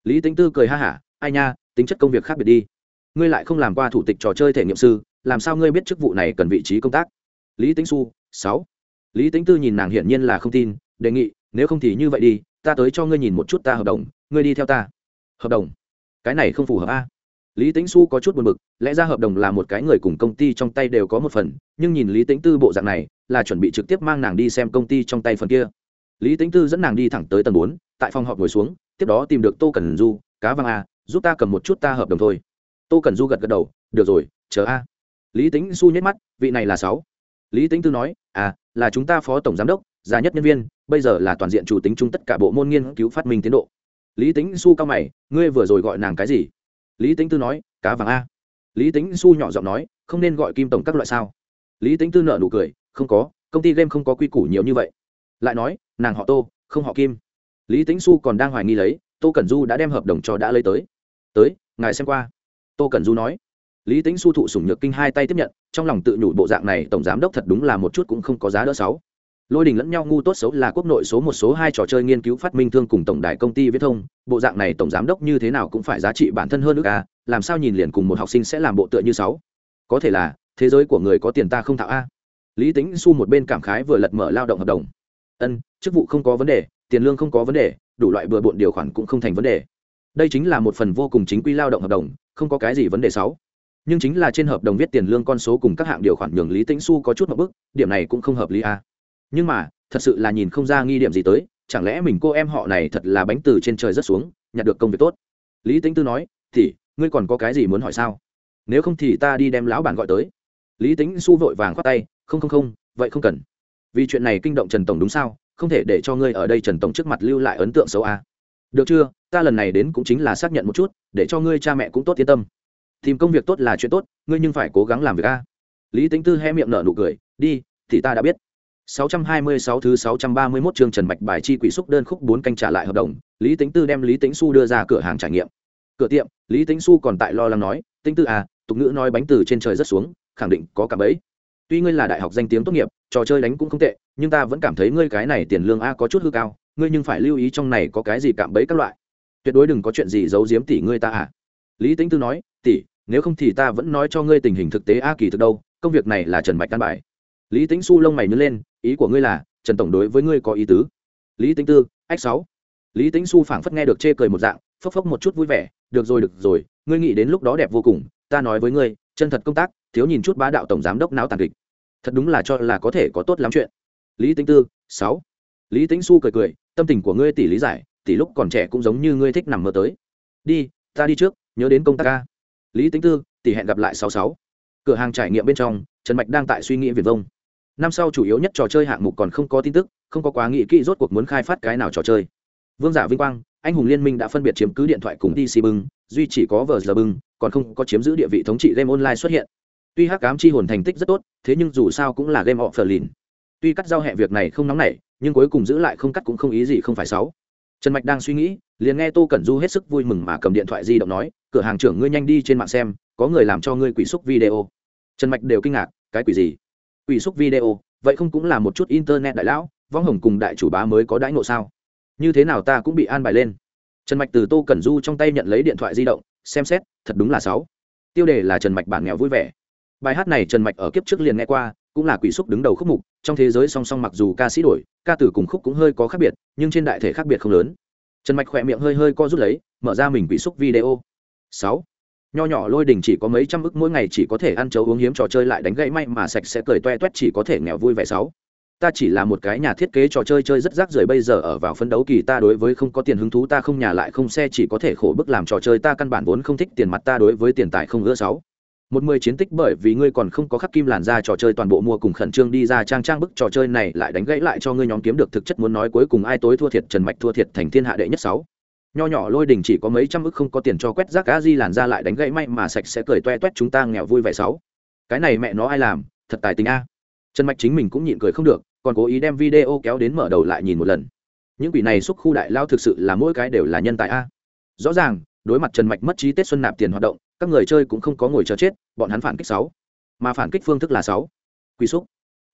Lý tính tư cười ha hả, ai nha, tính chất công việc khác biệt đi. Ngươi lại không làm qua thủ tịch trò chơi thể nghiệm sư, làm sao ngươi biết chức vụ này cần vị trí công tác? Lý tính su sáu. Lý tính tư nhìn nàng hiển nhiên là không tin, đề nghị, nếu không thì như vậy đi, ta tới cho ngươi nhìn một chút ta hợp đồng, ngươi đi theo ta. Hợp đồng? Cái này không phù hợp a. Lý tính su có chút buồn b ự c lẽ ra hợp đồng là một cái người cùng công ty trong tay đều có một phần, nhưng nhìn lý tính tư bộ dạng này, là chuẩn bị trực tiếp mang nàng đi xem công ty trong tay phần kia. Lý tính tư dẫn nàng đi thẳng tới tầng bốn, tại phòng họp ngồi xuống, tiếp đó tìm được tô cần du, cá văng a à, giúp ta cầm một chút ta hợp đồng thôi. Tô cần du gật gật đầu, được rồi, chờ a. Lý tính su nhét mắt, vị này là sáu. Lý tính tư nói à là chúng ta phó tổng giám đốc, già nhất nhân viên, bây giờ là toàn diện chủ tính chung tất cả bộ môn nghiên cứu phát minh tiến độ lý tính su cao mày, ngươi vừa rồi gọi nàng cái gì? Lý tính tư nói, cá vàng a. Lý tính su nhỏ giọng nói, không nên gọi kim tổng các loại sao? Lý tính tư nợ nụ cười, không có, công ty game không có quy củ nhiều như vậy. Lại nói, nàng họ tô, không họ kim. Lý tính su còn đang hoài nghi lấy, tô cẩn du đã đem hợp đồng cho đã lấy tới. Tới, ngài xem qua. Tô cẩn du nói. Lý tính su thụ sủng nhược kinh hai tay tiếp nhận, trong lòng tự nhủ bộ dạng này tổng giám đốc thật đúng là một chút cũng không có giá đỡ sáu lôi đình lẫn nhau ngu tốt xấu là quốc nội số một số hai trò chơi nghiên cứu phát minh thương cùng tổng đài công ty viễn thông. Bộ dạng này tổng giám đốc như thế nào cũng phải giá trị bản thân hơn ước a làm sao nhìn liền cùng một học sinh sẽ làm bộ tựa như sáu. Có thể là, thế giới của người có tiền ta không thạo a. Lý tính su một bên cảm khái vừa lật mở lao động hợp đồng. Ân, chức vụ không có vấn đề, tiền lương không có vấn đề, đủ loại bừa bộn điều khoản cũng không thành vấn đề. Đây chính là một phần vô cùng chính quy lao động hợp đồng, không có cái gì vấn đề sáu. Nhưng chính là trên hợp đồng viết tiền lương con số cùng các hạng điều khoản nhường lý tĩnh su có chút một bức, điểm này cũng không hợp lý a nhưng mà, thật sự là nhìn không ra nghi điểm gì tới, chẳng lẽ mình cô em họ này thật là bánh từ trên trời rất xuống, nhặt được công việc tốt? Lý tính tư nói, thì, ngươi còn có cái gì muốn hỏi sao? Nếu không thì ta đi đem lão bản gọi tới. Lý tính su vội vàng khoát tay, không không không, vậy không cần. Vì chuyện này kinh động trần tổng đúng sao? Không thể để cho ngươi ở đây trần tổng trước mặt lưu lại ấn tượng xấu à. được chưa? Ta lần này đến cũng chính là xác nhận một chút, để cho ngươi cha mẹ cũng tốt yên tâm. Tìm công việc tốt là chuyện tốt, ngươi nhưng phải cố gắng làm việc a lý tính tư hé miệng nở nụ cười, đi, thì ta đã biết. 626 thứ 631 chương Trần Mạch bài chi quỷ xúc đơn khúc 4 canh trả lại hợp đồng, Lý Tĩnh Tư đem Lý Tĩnh Xu đưa ra cửa hàng trải nghiệm. Cửa tiệm, Lý Tĩnh Xu còn tại lo lắng nói, "Tĩnh Tư à, tục ngữ nói bánh từ trên trời rất xuống, khẳng định có cả bẫy. Tuy ngươi là đại học danh tiếng tốt nghiệp, trò chơi đánh cũng không tệ, nhưng ta vẫn cảm thấy ngươi cái này tiền lương a có chút hư cao, ngươi nhưng phải lưu ý trong này có cái gì cạm bẫy các loại. Tuyệt đối đừng có chuyện gì giấu giếm tỷ ngươi ta à." Lý Tĩnh Tư nói, "Tỷ, nếu không thì ta vẫn nói cho ngươi tình hình thực tế a kỳ thực đâu, công việc này là Trần Mạch căn bài." Lý Tĩnh Su lông mày nhướng lên, ý của ngươi là trần tổng đối với ngươi có ý tứ. Lý tính tư ách sáu. Lý tính su phảng phất nghe được chê cười một dạng phốc phốc một chút vui vẻ được rồi được rồi ngươi nghĩ đến lúc đó đẹp vô cùng ta nói với ngươi chân thật công tác thiếu nhìn chút bá đạo tổng giám đốc não tàn kịch. Thật đúng là cho là có thể có tốt lắm chuyện. Lý tính tư sáu. Lý tính su cười cười tâm tình của ngươi tỷ lý giải tỷ lúc còn trẻ cũng giống như ngươi thích nằm mơ tới. Đi ta đi trước nhớ đến công tác ca. Lý tính tư tỷ hẹn gặp lại sáu sáu. Cửa hàng trải nghiệm bên trong trần mạch đang tại suy nghĩ viền vông năm sau chủ yếu nhất trò chơi hạng mục còn không có tin tức, không có quá nghĩ kỹ rốt cuộc muốn khai phát cái nào trò chơi. Vương giả vinh quang, anh hùng liên minh đã phân biệt chiếm cứ điện thoại cùng dc bưng, duy chỉ có vờ giờ bưng, còn không có chiếm giữ địa vị thống trị game online xuất hiện. Tuy hắc cám chi hồn thành tích rất tốt, thế nhưng dù sao cũng là game họ phờ lìn tuy cắt giao hẹ việc này không nóng nảy, nhưng cuối cùng giữ lại không cắt cũng không ý gì không phải sáu trần mạch đang suy nghĩ, liền nghe tô cẩn du hết sức vui mừng mà cầm điện thoại di động nói, cửa hàng trưởng ngươi nhanh đi trên mạng xem, có người làm cho ngươi quỷ xúc video. Trần mạch đều kinh ngạc, cái quỷ gì? Quỷ xúc video, vậy không cũng là một chút internet đại lão, vong hồng cùng đại chủ bá mới có đãi ngộ sao? Như thế nào ta cũng bị an bài lên. Trần mạch từ tô cẩn du trong tay nhận lấy điện thoại di động, xem xét, thật đúng là sáu. Tiêu đề là trần mạch bản nghèo vui vẻ. Bài hát này trần mạch ở kiếp trước liền nghe qua, cũng là quỷ xúc đứng đầu khúc mục, trong thế giới song song mặc dù ca sĩ đổi, ca tử cùng khúc cũng hơi có khác biệt, nhưng trên đại thể khác biệt không lớn. Trần mạch khỏe miệng hơi hơi co rút lấy, mở ra mình quỷ xúc video. Sáu nho nhỏ lôi đình chỉ có mấy trăm ức mỗi ngày chỉ có thể ăn chấu uống hiếm trò chơi lại đánh gãy may mà sạch sẽ cười toe toét chỉ có thể nghèo vui vẻ sáu. Ta chỉ là một cái nhà thiết kế trò chơi chơi rất rác rưởi bây giờ ở vào phân đấu kỳ ta đối với không có tiền hứng thú ta không nhà lại không xe chỉ có thể khổ bức làm trò chơi ta căn bản vốn không thích tiền mặt ta đối với tiền tài không ưa sáu. Một mười chiến tích bởi vì ngươi còn không có khắc kim làn ra trò chơi toàn bộ mua cùng khẩn trương đi ra trang trang bức trò chơi này lại đánh gãy lại cho ngươi nhóm kiếm được thực chất muốn nói cuối cùng ai tối thua thiệt trần mạch thua thiệt thành thiên hạ đệ nhất sáu nho nhỏ lôi đình chỉ có mấy trăm ức không có tiền cho quét rác a di làn ra lại đánh gãy may mà sạch sẽ cười toe toét chúng ta nghèo vui vẻ sáu. Cái này mẹ nó ai làm, thật tài tình a. Trần mạch chính mình cũng nhịn cười không được, còn cố ý đem video kéo đến mở đầu lại nhìn một lần. Những quỷ này xúc khu đại lao thực sự là mỗi cái đều là nhân tài a. Rõ ràng, đối mặt trần mạch mất trí tết xuân nạp tiền hoạt động, các người chơi cũng không có ngồi chờ chết, bọn hắn phản kích sáu. Mà phản kích phương thức là sáu. Quỷ xúc.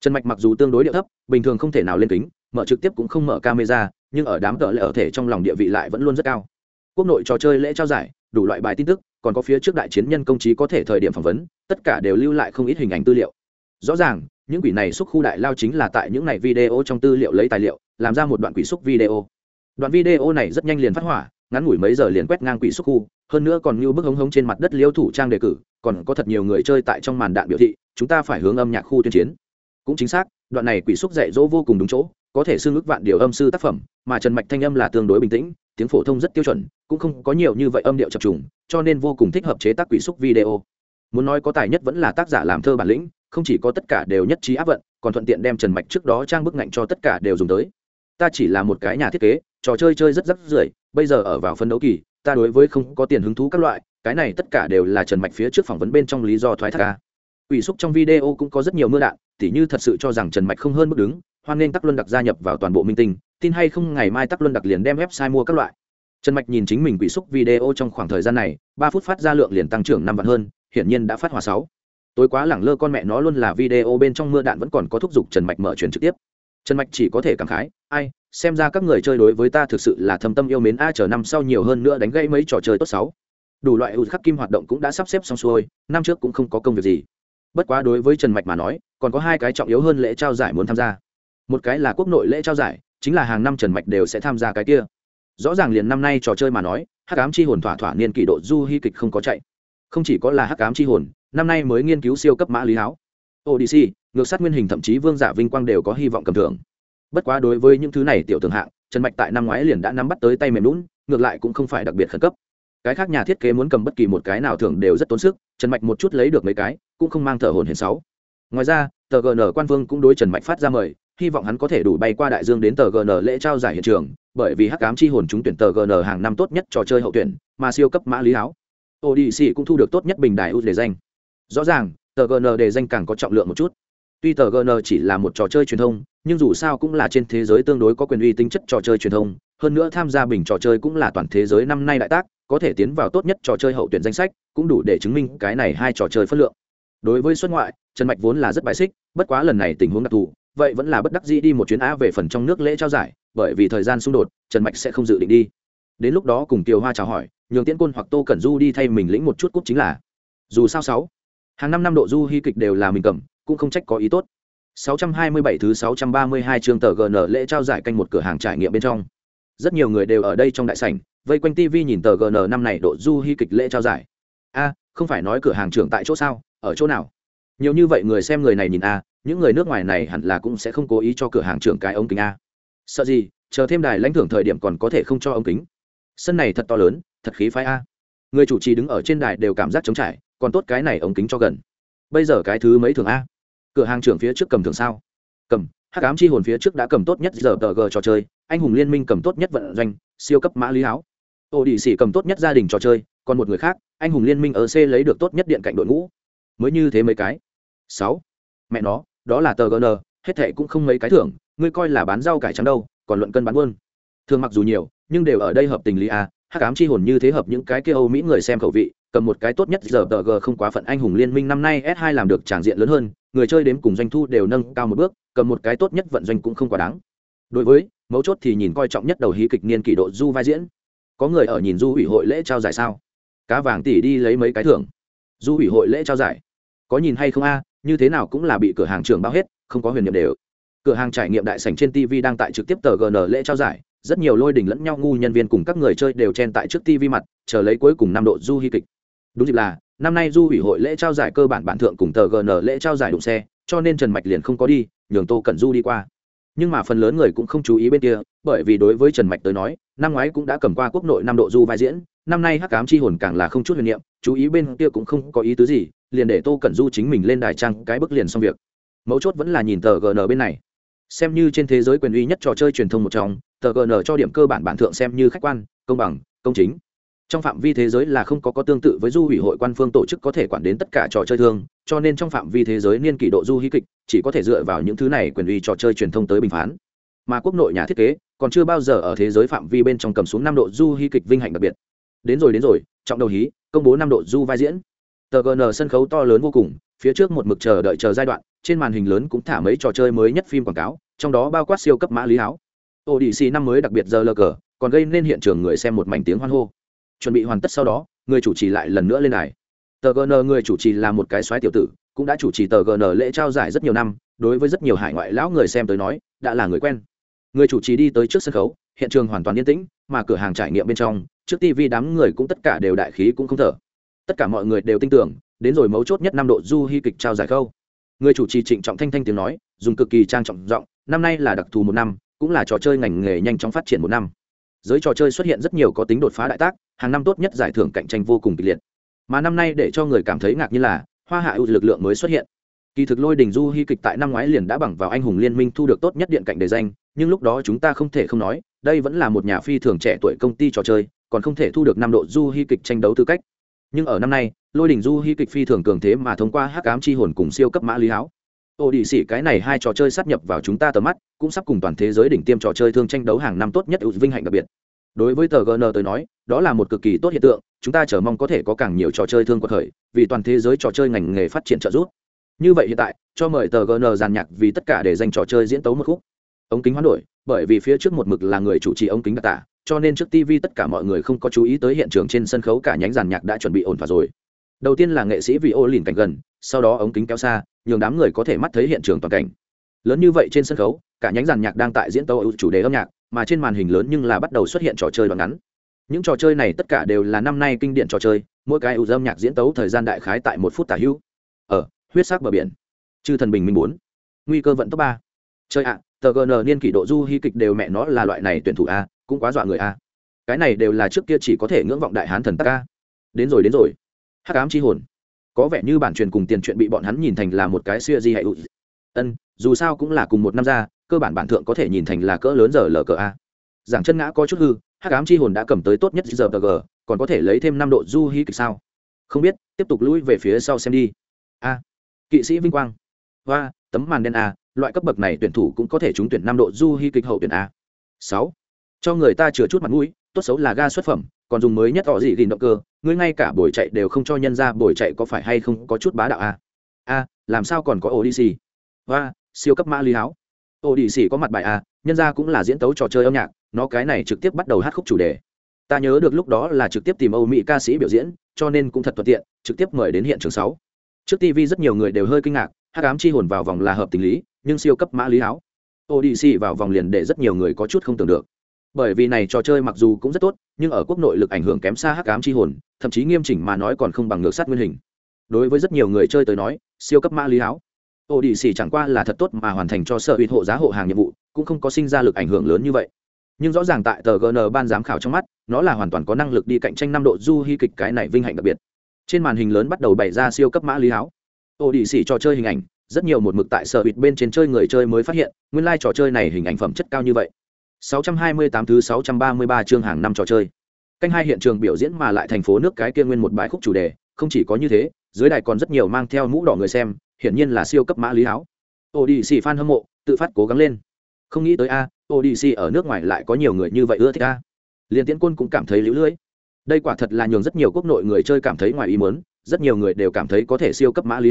Trần mạch mặc dù tương đối địa thấp, bình thường không thể nào lên kính mở trực tiếp cũng không mở camera, nhưng ở đám cỡ lệ ở thể trong lòng địa vị lại vẫn luôn rất cao. Quốc nội trò chơi lễ trao giải, đủ loại bài tin tức, còn có phía trước đại chiến nhân công trí có thể thời điểm phỏng vấn, tất cả đều lưu lại không ít hình ảnh tư liệu. Rõ ràng, những quỷ này xúc khu đại lao chính là tại những này video trong tư liệu lấy tài liệu, làm ra một đoạn quỷ xúc video. Đoạn video này rất nhanh liền phát hỏa, ngắn ngủi mấy giờ liền quét ngang quỷ xúc khu, hơn nữa còn như bức hống hống trên mặt đất liêu thủ trang đề cử, còn có thật nhiều người chơi tại trong màn đạn biểu thị, chúng ta phải hướng âm nhạc khu tuyên chiến. Cũng chính xác, đoạn này quỷ xúc dạy dỗ vô cùng đúng chỗ có thể xương ước vạn điều âm sư tác phẩm, mà trần mạch thanh âm là tương đối bình tĩnh, tiếng phổ thông rất tiêu chuẩn, cũng không có nhiều như vậy âm điệu chập trùng, cho nên vô cùng thích hợp chế tác quỷ xúc video. Muốn nói có tài nhất vẫn là tác giả làm thơ bản lĩnh, không chỉ có tất cả đều nhất trí áp vận, còn thuận tiện đem trần mạch trước đó trang bức ngạnh cho tất cả đều dùng tới. Ta chỉ là một cái nhà thiết kế, trò chơi chơi rất rắc rưởi, bây giờ ở vào phân đấu kỳ, ta đối với không có tiền hứng thú các loại, cái này tất cả đều là trần mạch phía trước phỏng vấn bên trong lý do thoái thác ca ủy xúc trong video cũng có rất nhiều mưa đạn, tỉ như thật sự cho rằng trần mạch không hơn mức đứng hoan nghênh tắc luân đặc gia nhập vào toàn bộ minh tinh, tin hay không ngày mai tắc luân đặc liền đem website mua các loại. Trần mạch nhìn chính mình quỷ xúc video trong khoảng thời gian này, ba phút phát ra lượng liền tăng trưởng năm vạn hơn, hiển nhiên đã phát hòa sáu. Tối quá lẳng lơ con mẹ nó luôn là video bên trong mưa đạn vẫn còn có thúc giục trần mạch mở truyền trực tiếp. Trần mạch chỉ có thể cảm khái, ai, xem ra các người chơi đối với ta thực sự là thâm tâm yêu mến, a, chờ năm sau nhiều hơn nữa đánh gây mấy trò chơi tốt sáu. Đủ loại ưu khắc kim hoạt động cũng đã sắp xếp xong xuôi, năm trước cũng không có công việc gì. Bất quá đối với trần mạch mà nói, còn có hai cái trọng yếu hơn lễ trao giải muốn tham gia một cái là quốc nội lễ trao giải, chính là hàng năm trần mạch đều sẽ tham gia cái kia. Rõ ràng liền năm nay trò chơi mà nói, hắc ám chi hồn thỏa thỏa niên kỷ độ du hy kịch không có chạy. Không chỉ có là hắc ám chi hồn, năm nay mới nghiên cứu siêu cấp mã lý háo odyssey, ngược sát nguyên hình thậm chí vương giả vinh quang đều có hy vọng cầm thưởng. Bất quá đối với những thứ này tiểu tưởng hạng, trần mạch tại năm ngoái liền đã nắm bắt tới tay mềm lún, ngược lại cũng không phải đặc biệt khẩn cấp. Cái khác nhà thiết kế muốn cầm bất kỳ một cái nào thường đều rất tốn sức, trần mạch một chút lấy được mấy cái, cũng không mang thở hồn hiền sáu. Ngoài ra, tờ gn quan vương cũng đối trần mạch phát ra mời hy vọng hắn có thể đủ bay qua đại dương đến tờ gn lễ trao giải hiện trường, bởi vì hắc cám chi hồn trúng tuyển tờ gn hàng năm tốt nhất trò chơi hậu tuyển, mà siêu cấp mã lý áo odc cũng thu được tốt nhất bình đài ưu đề danh. Rõ ràng, tờ gn đề danh càng có trọng lượng một chút. Tuy tờ gn chỉ là một trò chơi truyền thông, nhưng dù sao cũng là trên thế giới tương đối có quyền uy tính chất trò chơi truyền thông, hơn nữa tham gia bình trò chơi cũng là toàn thế giới năm nay đại tác, có thể tiến vào tốt nhất trò chơi hậu tuyển danh sách, cũng đủ để chứng minh cái này hai trò chơi phất lượng. Đối với xuất ngoại, trần mạch vốn là rất bài xích, bất quá lần này tình huống đặc thù vậy vẫn là bất đắc dĩ đi một chuyến á về phần trong nước lễ trao giải bởi vì thời gian xung đột trần mạch sẽ không dự định đi đến lúc đó cùng kiều hoa chào hỏi nhường tiễn côn hoặc tô cẩn du đi thay mình lĩnh một chút cúp chính là dù sao sáu hàng năm năm độ du hy kịch đều là mình cầm cũng không trách có ý tốt 627 thứ 632 chương tờ GN lễ trao giải canh một cửa hàng trải nghiệm bên trong. Rất nhiều người đều ở đây trong đại sảnh, vây quanh TV nhìn tờ GN năm này độ du hy kịch lễ trao giải. A, không phải nói cửa hàng trưởng tại chỗ sao, ở chỗ nào? Nhiều như vậy người xem người này nhìn a, những người nước ngoài này hẳn là cũng sẽ không cố ý cho cửa hàng trưởng cái ống kính a. Sợ gì, chờ thêm đài lãnh thưởng thời điểm còn có thể không cho ống kính. Sân này thật to lớn, thật khí phái a. Người chủ trì đứng ở trên đài đều cảm giác trống trải, còn tốt cái này ống kính cho gần. Bây giờ cái thứ mấy thường a? cửa hàng trưởng phía trước cầm thường sao cầm hắc ám chi hồn phía trước đã cầm tốt nhất giờ tờ g trò chơi anh hùng liên minh cầm tốt nhất vận doanh siêu cấp mã lý áo ô đi xỉ cầm tốt nhất gia đình trò chơi còn một người khác anh hùng liên minh ở c lấy được tốt nhất điện cạnh đội ngũ mới như thế mấy cái sáu mẹ nó đó là tờ gn hết thệ cũng không mấy cái thưởng, ngươi coi là bán rau cải trắng đâu, còn luận cân bán buôn. Thường mặc dù nhiều, nhưng đều ở đây hợp tình lý a hát cám chi hồn như thế hợp những cái kia âu mỹ người xem khẩu vị, cầm một cái tốt nhất giờ tờ g không quá phận anh hùng liên minh năm nay s 2 làm được tràng diện lớn hơn, người chơi đếm cùng doanh thu đều nâng cao một bước, cầm một cái tốt nhất vận doanh cũng không quá đáng. Đối với, mấu chốt thì nhìn coi trọng nhất đầu hí kịch niên kỷ độ du vai diễn. Có người ở nhìn du ủy hội lễ trao giải sao? Cá vàng tỷ đi lấy mấy cái thưởng? Du ủy hội lễ trao giải. Có nhìn hay không a? Như thế nào cũng là bị cửa hàng trưởng bao hết, không có huyền nhiệm đều. Cửa hàng trải nghiệm đại sảnh trên tv đang tại trực tiếp tờ gn lễ trao giải, rất nhiều lôi đình lẫn nhau ngu nhân viên cùng các người chơi đều chen tại trước tv mặt, chờ lấy cuối cùng năm độ du hy kịch. Đúng dịp là, năm nay du ủy hội lễ trao giải cơ bản bản thượng cùng tờ gn lễ trao giải đụng xe, cho nên trần mạch liền không có đi, nhường tô cẩn du đi qua. Nhưng mà phần lớn người cũng không chú ý bên kia, bởi vì đối với trần mạch tới nói, năm ngoái cũng đã cầm qua quốc nội năm độ du vai diễn năm nay hắc cám chi hồn càng là không chút huyền niệm, chú ý bên kia cũng không có ý tứ gì, liền để tô cẩn du chính mình lên đài trang cái bức liền xong việc. Mấu chốt vẫn là nhìn tờ gn bên này. Xem như trên thế giới quyền uy nhất trò chơi truyền thông một trong, tờ gn cho điểm cơ bản bản thượng xem như khách quan, công bằng, công chính. Trong phạm vi thế giới là không có có tương tự với du hủy hội quan phương tổ chức có thể quản đến tất cả trò chơi thương, cho nên trong phạm vi thế giới niên kỷ độ du hí kịch, chỉ có thể dựa vào những thứ này quyền uy trò chơi truyền thông tới bình phán. Mà quốc nội nhà thiết kế, còn chưa bao giờ ở thế giới phạm vi bên trong cầm xuống năm độ du hí kịch vinh hạnh đặc biệt đến rồi đến rồi, trọng đầu hí, công bố năm độ du vai diễn. Tờ gn sân khấu to lớn vô cùng, phía trước một mực chờ đợi chờ giai đoạn, trên màn hình lớn cũng thả mấy trò chơi mới nhất phim quảng cáo, trong đó bao quát siêu cấp mã lý áo odc năm mới đặc biệt giờ lờ cờ, còn gây nên hiện trường người xem một mảnh tiếng hoan hô. Chuẩn bị hoàn tất sau đó, người chủ trì lại lần nữa lên đài. Tờ gn người chủ trì là một cái soái tiểu tử, cũng đã chủ trì tờ gn lễ trao giải rất nhiều năm, đối với rất nhiều hải ngoại lão người xem tới nói, đã là người quen. Người chủ trì đi tới trước sân khấu hiện trường hoàn toàn yên tĩnh, mà cửa hàng trải nghiệm bên trong, trước tv đám người cũng tất cả đều đại khí cũng không thở. Tất cả mọi người đều tin tưởng, đến rồi mấu chốt nhất năm độ du hy kịch trao giải khâu người chủ trì trịnh trọng thanh thanh tiếng nói, dùng cực kỳ trang trọng giọng, năm nay là đặc thù một năm, cũng là trò chơi ngành nghề nhanh chóng phát triển một năm. Giới trò chơi xuất hiện rất nhiều có tính đột phá đại tác, hàng năm tốt nhất giải thưởng cạnh tranh vô cùng kịch liệt. Mà năm nay để cho người cảm thấy ngạc nhiên là, hoa hạ ưu lực lượng mới xuất hiện. Kỳ thực lôi đình du hy kịch tại năm ngoái liền đã bằng vào anh hùng liên minh thu được tốt nhất điện cạnh đề danh nhưng lúc đó chúng ta không thể không nói, đây vẫn là một nhà phi thường trẻ tuổi công ty trò chơi, còn không thể thu được năm độ du hy kịch tranh đấu tư cách. Nhưng ở năm nay, lôi đình du hy kịch phi thường cường thế mà thông qua hắc ám c h i hồn cùng siêu cấp mã lý háo. Ô đi xỉ cái này hai trò chơi sát nhập vào chúng ta tầm mắt, cũng sắp cùng toàn thế giới đỉnh tiêm trò chơi thương tranh đấu hàng năm tốt nhất ưu vinh hạnh đặc biệt. Đối với tờ gn tới nói, đó là một cực kỳ tốt hiện tượng, chúng ta chờ mong có thể có càng nhiều trò chơi thương cuộc khởi, vì toàn thế giới trò chơi ngành nghề phát triển trợ giúp. Như vậy hiện tại, cho mời tờ gn giàn nhạc vì tất cả để dành trò chơi diễn tấu một khúc ống kính hoán đổi, bởi vì phía trước một mực là người chủ trì ống kính đặc tả, cho nên trước tv tất cả mọi người không có chú ý tới hiện trường trên sân khấu cả nhánh giàn nhạc đã chuẩn bị ổn thỏa rồi. Đầu tiên là nghệ sĩ vì ô lìn cảnh gần, sau đó ống kính kéo xa, nhường đám người có thể mắt thấy hiện trường toàn cảnh. Lớn như vậy trên sân khấu, cả nhánh giàn nhạc đang tại diễn tấu chủ đề âm nhạc, mà trên màn hình lớn nhưng là bắt đầu xuất hiện trò chơi đoạn ngắn. Những trò chơi này tất cả đều là năm nay kinh điển trò chơi, mỗi cái ưu âm nhạc diễn tấu thời gian đại khái tại một phút tả hữu. Ở huyết sắc bờ biển. Chư thần bình minh bốn. Nguy cơ vận tốc ba. Chơi ạ tờ gn niên kỷ độ du hy kịch đều mẹ nó là loại này tuyển thủ a, cũng quá dọa người a. Cái này đều là trước kia chỉ có thể ngưỡng vọng đại hán thần tắc a. Đến rồi đến rồi. Hắc ám chi hồn. Có vẻ như bản truyền cùng tiền chuyện bị bọn hắn nhìn thành là một cái xuya di hay ân, dù sao cũng là cùng một năm ra, cơ bản bản thượng có thể nhìn thành là cỡ lớn giờ lờ cờ a. Giảng chân ngã có chút hư, hắc ám chi hồn đã cầm tới tốt nhất giờ g còn có thể lấy thêm năm độ du hy kịch sao? Không biết, tiếp tục lũi về phía sau xem đi. A. Kỵ sĩ vinh quang. Hoa, tấm màn đen a loại cấp bậc này tuyển thủ cũng có thể trúng tuyển năm độ du hy kịch hậu tuyển a. Sáu. Cho người ta chừa chút mặt mũi, tốt xấu là ga xuất phẩm, còn dùng mới nhất họ gì gìn động cơ, ngươi ngay cả buổi chạy đều không cho nhân ra buổi chạy có phải hay không có chút bá đạo a. A, làm sao còn có odc và siêu cấp mã lý háo. Odc có mặt bài a, nhân ra cũng là diễn tấu trò chơi âm nhạc, nó cái này trực tiếp bắt đầu hát khúc chủ đề. Ta nhớ được lúc đó là trực tiếp tìm âu mỹ ca sĩ biểu diễn, cho nên cũng thật thuận tiện, trực tiếp mời đến hiện trường sáu. Trước tv rất nhiều người đều hơi kinh ngạc, hát ám chi hồn vào vòng là hợp tình lý nhưng siêu cấp mã lý áo. Odyssey vào vòng liền để rất nhiều người có chút không tưởng được. Bởi vì này trò chơi mặc dù cũng rất tốt, nhưng ở quốc nội lực ảnh hưởng kém xa hắc ám chi hồn, thậm chí nghiêm chỉnh mà nói còn không bằng ngược sát nguyên hình. Đối với rất nhiều người chơi tới nói, siêu cấp mã lý áo. Ô đi xỉ chẳng qua là thật tốt mà hoàn thành cho sở hữu hộ giá hộ hàng nhiệm vụ, cũng không có sinh ra lực ảnh hưởng lớn như vậy. Nhưng rõ ràng tại tờ gn ban giám khảo trong mắt, nó là hoàn toàn có năng lực đi cạnh tranh năm độ du hy kịch cái này vinh hạnh đặc biệt. Trên màn hình lớn bắt đầu bày ra siêu cấp mã lý áo. Ô đi xỉ trò chơi hình ảnh rất nhiều một mực tại sở hữu bên trên chơi người chơi mới phát hiện nguyên lai trò chơi này hình ảnh phẩm chất cao như vậy 628 thứ 633 chương hàng năm trò chơi. Canh hai hiện trường biểu diễn mà lại thành phố nước cái kia nguyên một bài khúc chủ đề, không chỉ có như thế, dưới đài còn rất nhiều mang theo mũ đỏ người xem, hiển nhiên là siêu cấp mã lý áo. Odyssey fan hâm mộ, tự phát cố gắng lên. Không nghĩ tới a, Odyssey ở nước ngoài lại có nhiều người như vậy ưa thích a. Liên Tiễn Quân cũng cảm thấy liễu lưỡi. Đây quả thật là nhường rất nhiều quốc nội người chơi cảm thấy ngoài ý muốn, rất nhiều người đều cảm thấy có thể siêu cấp mã lý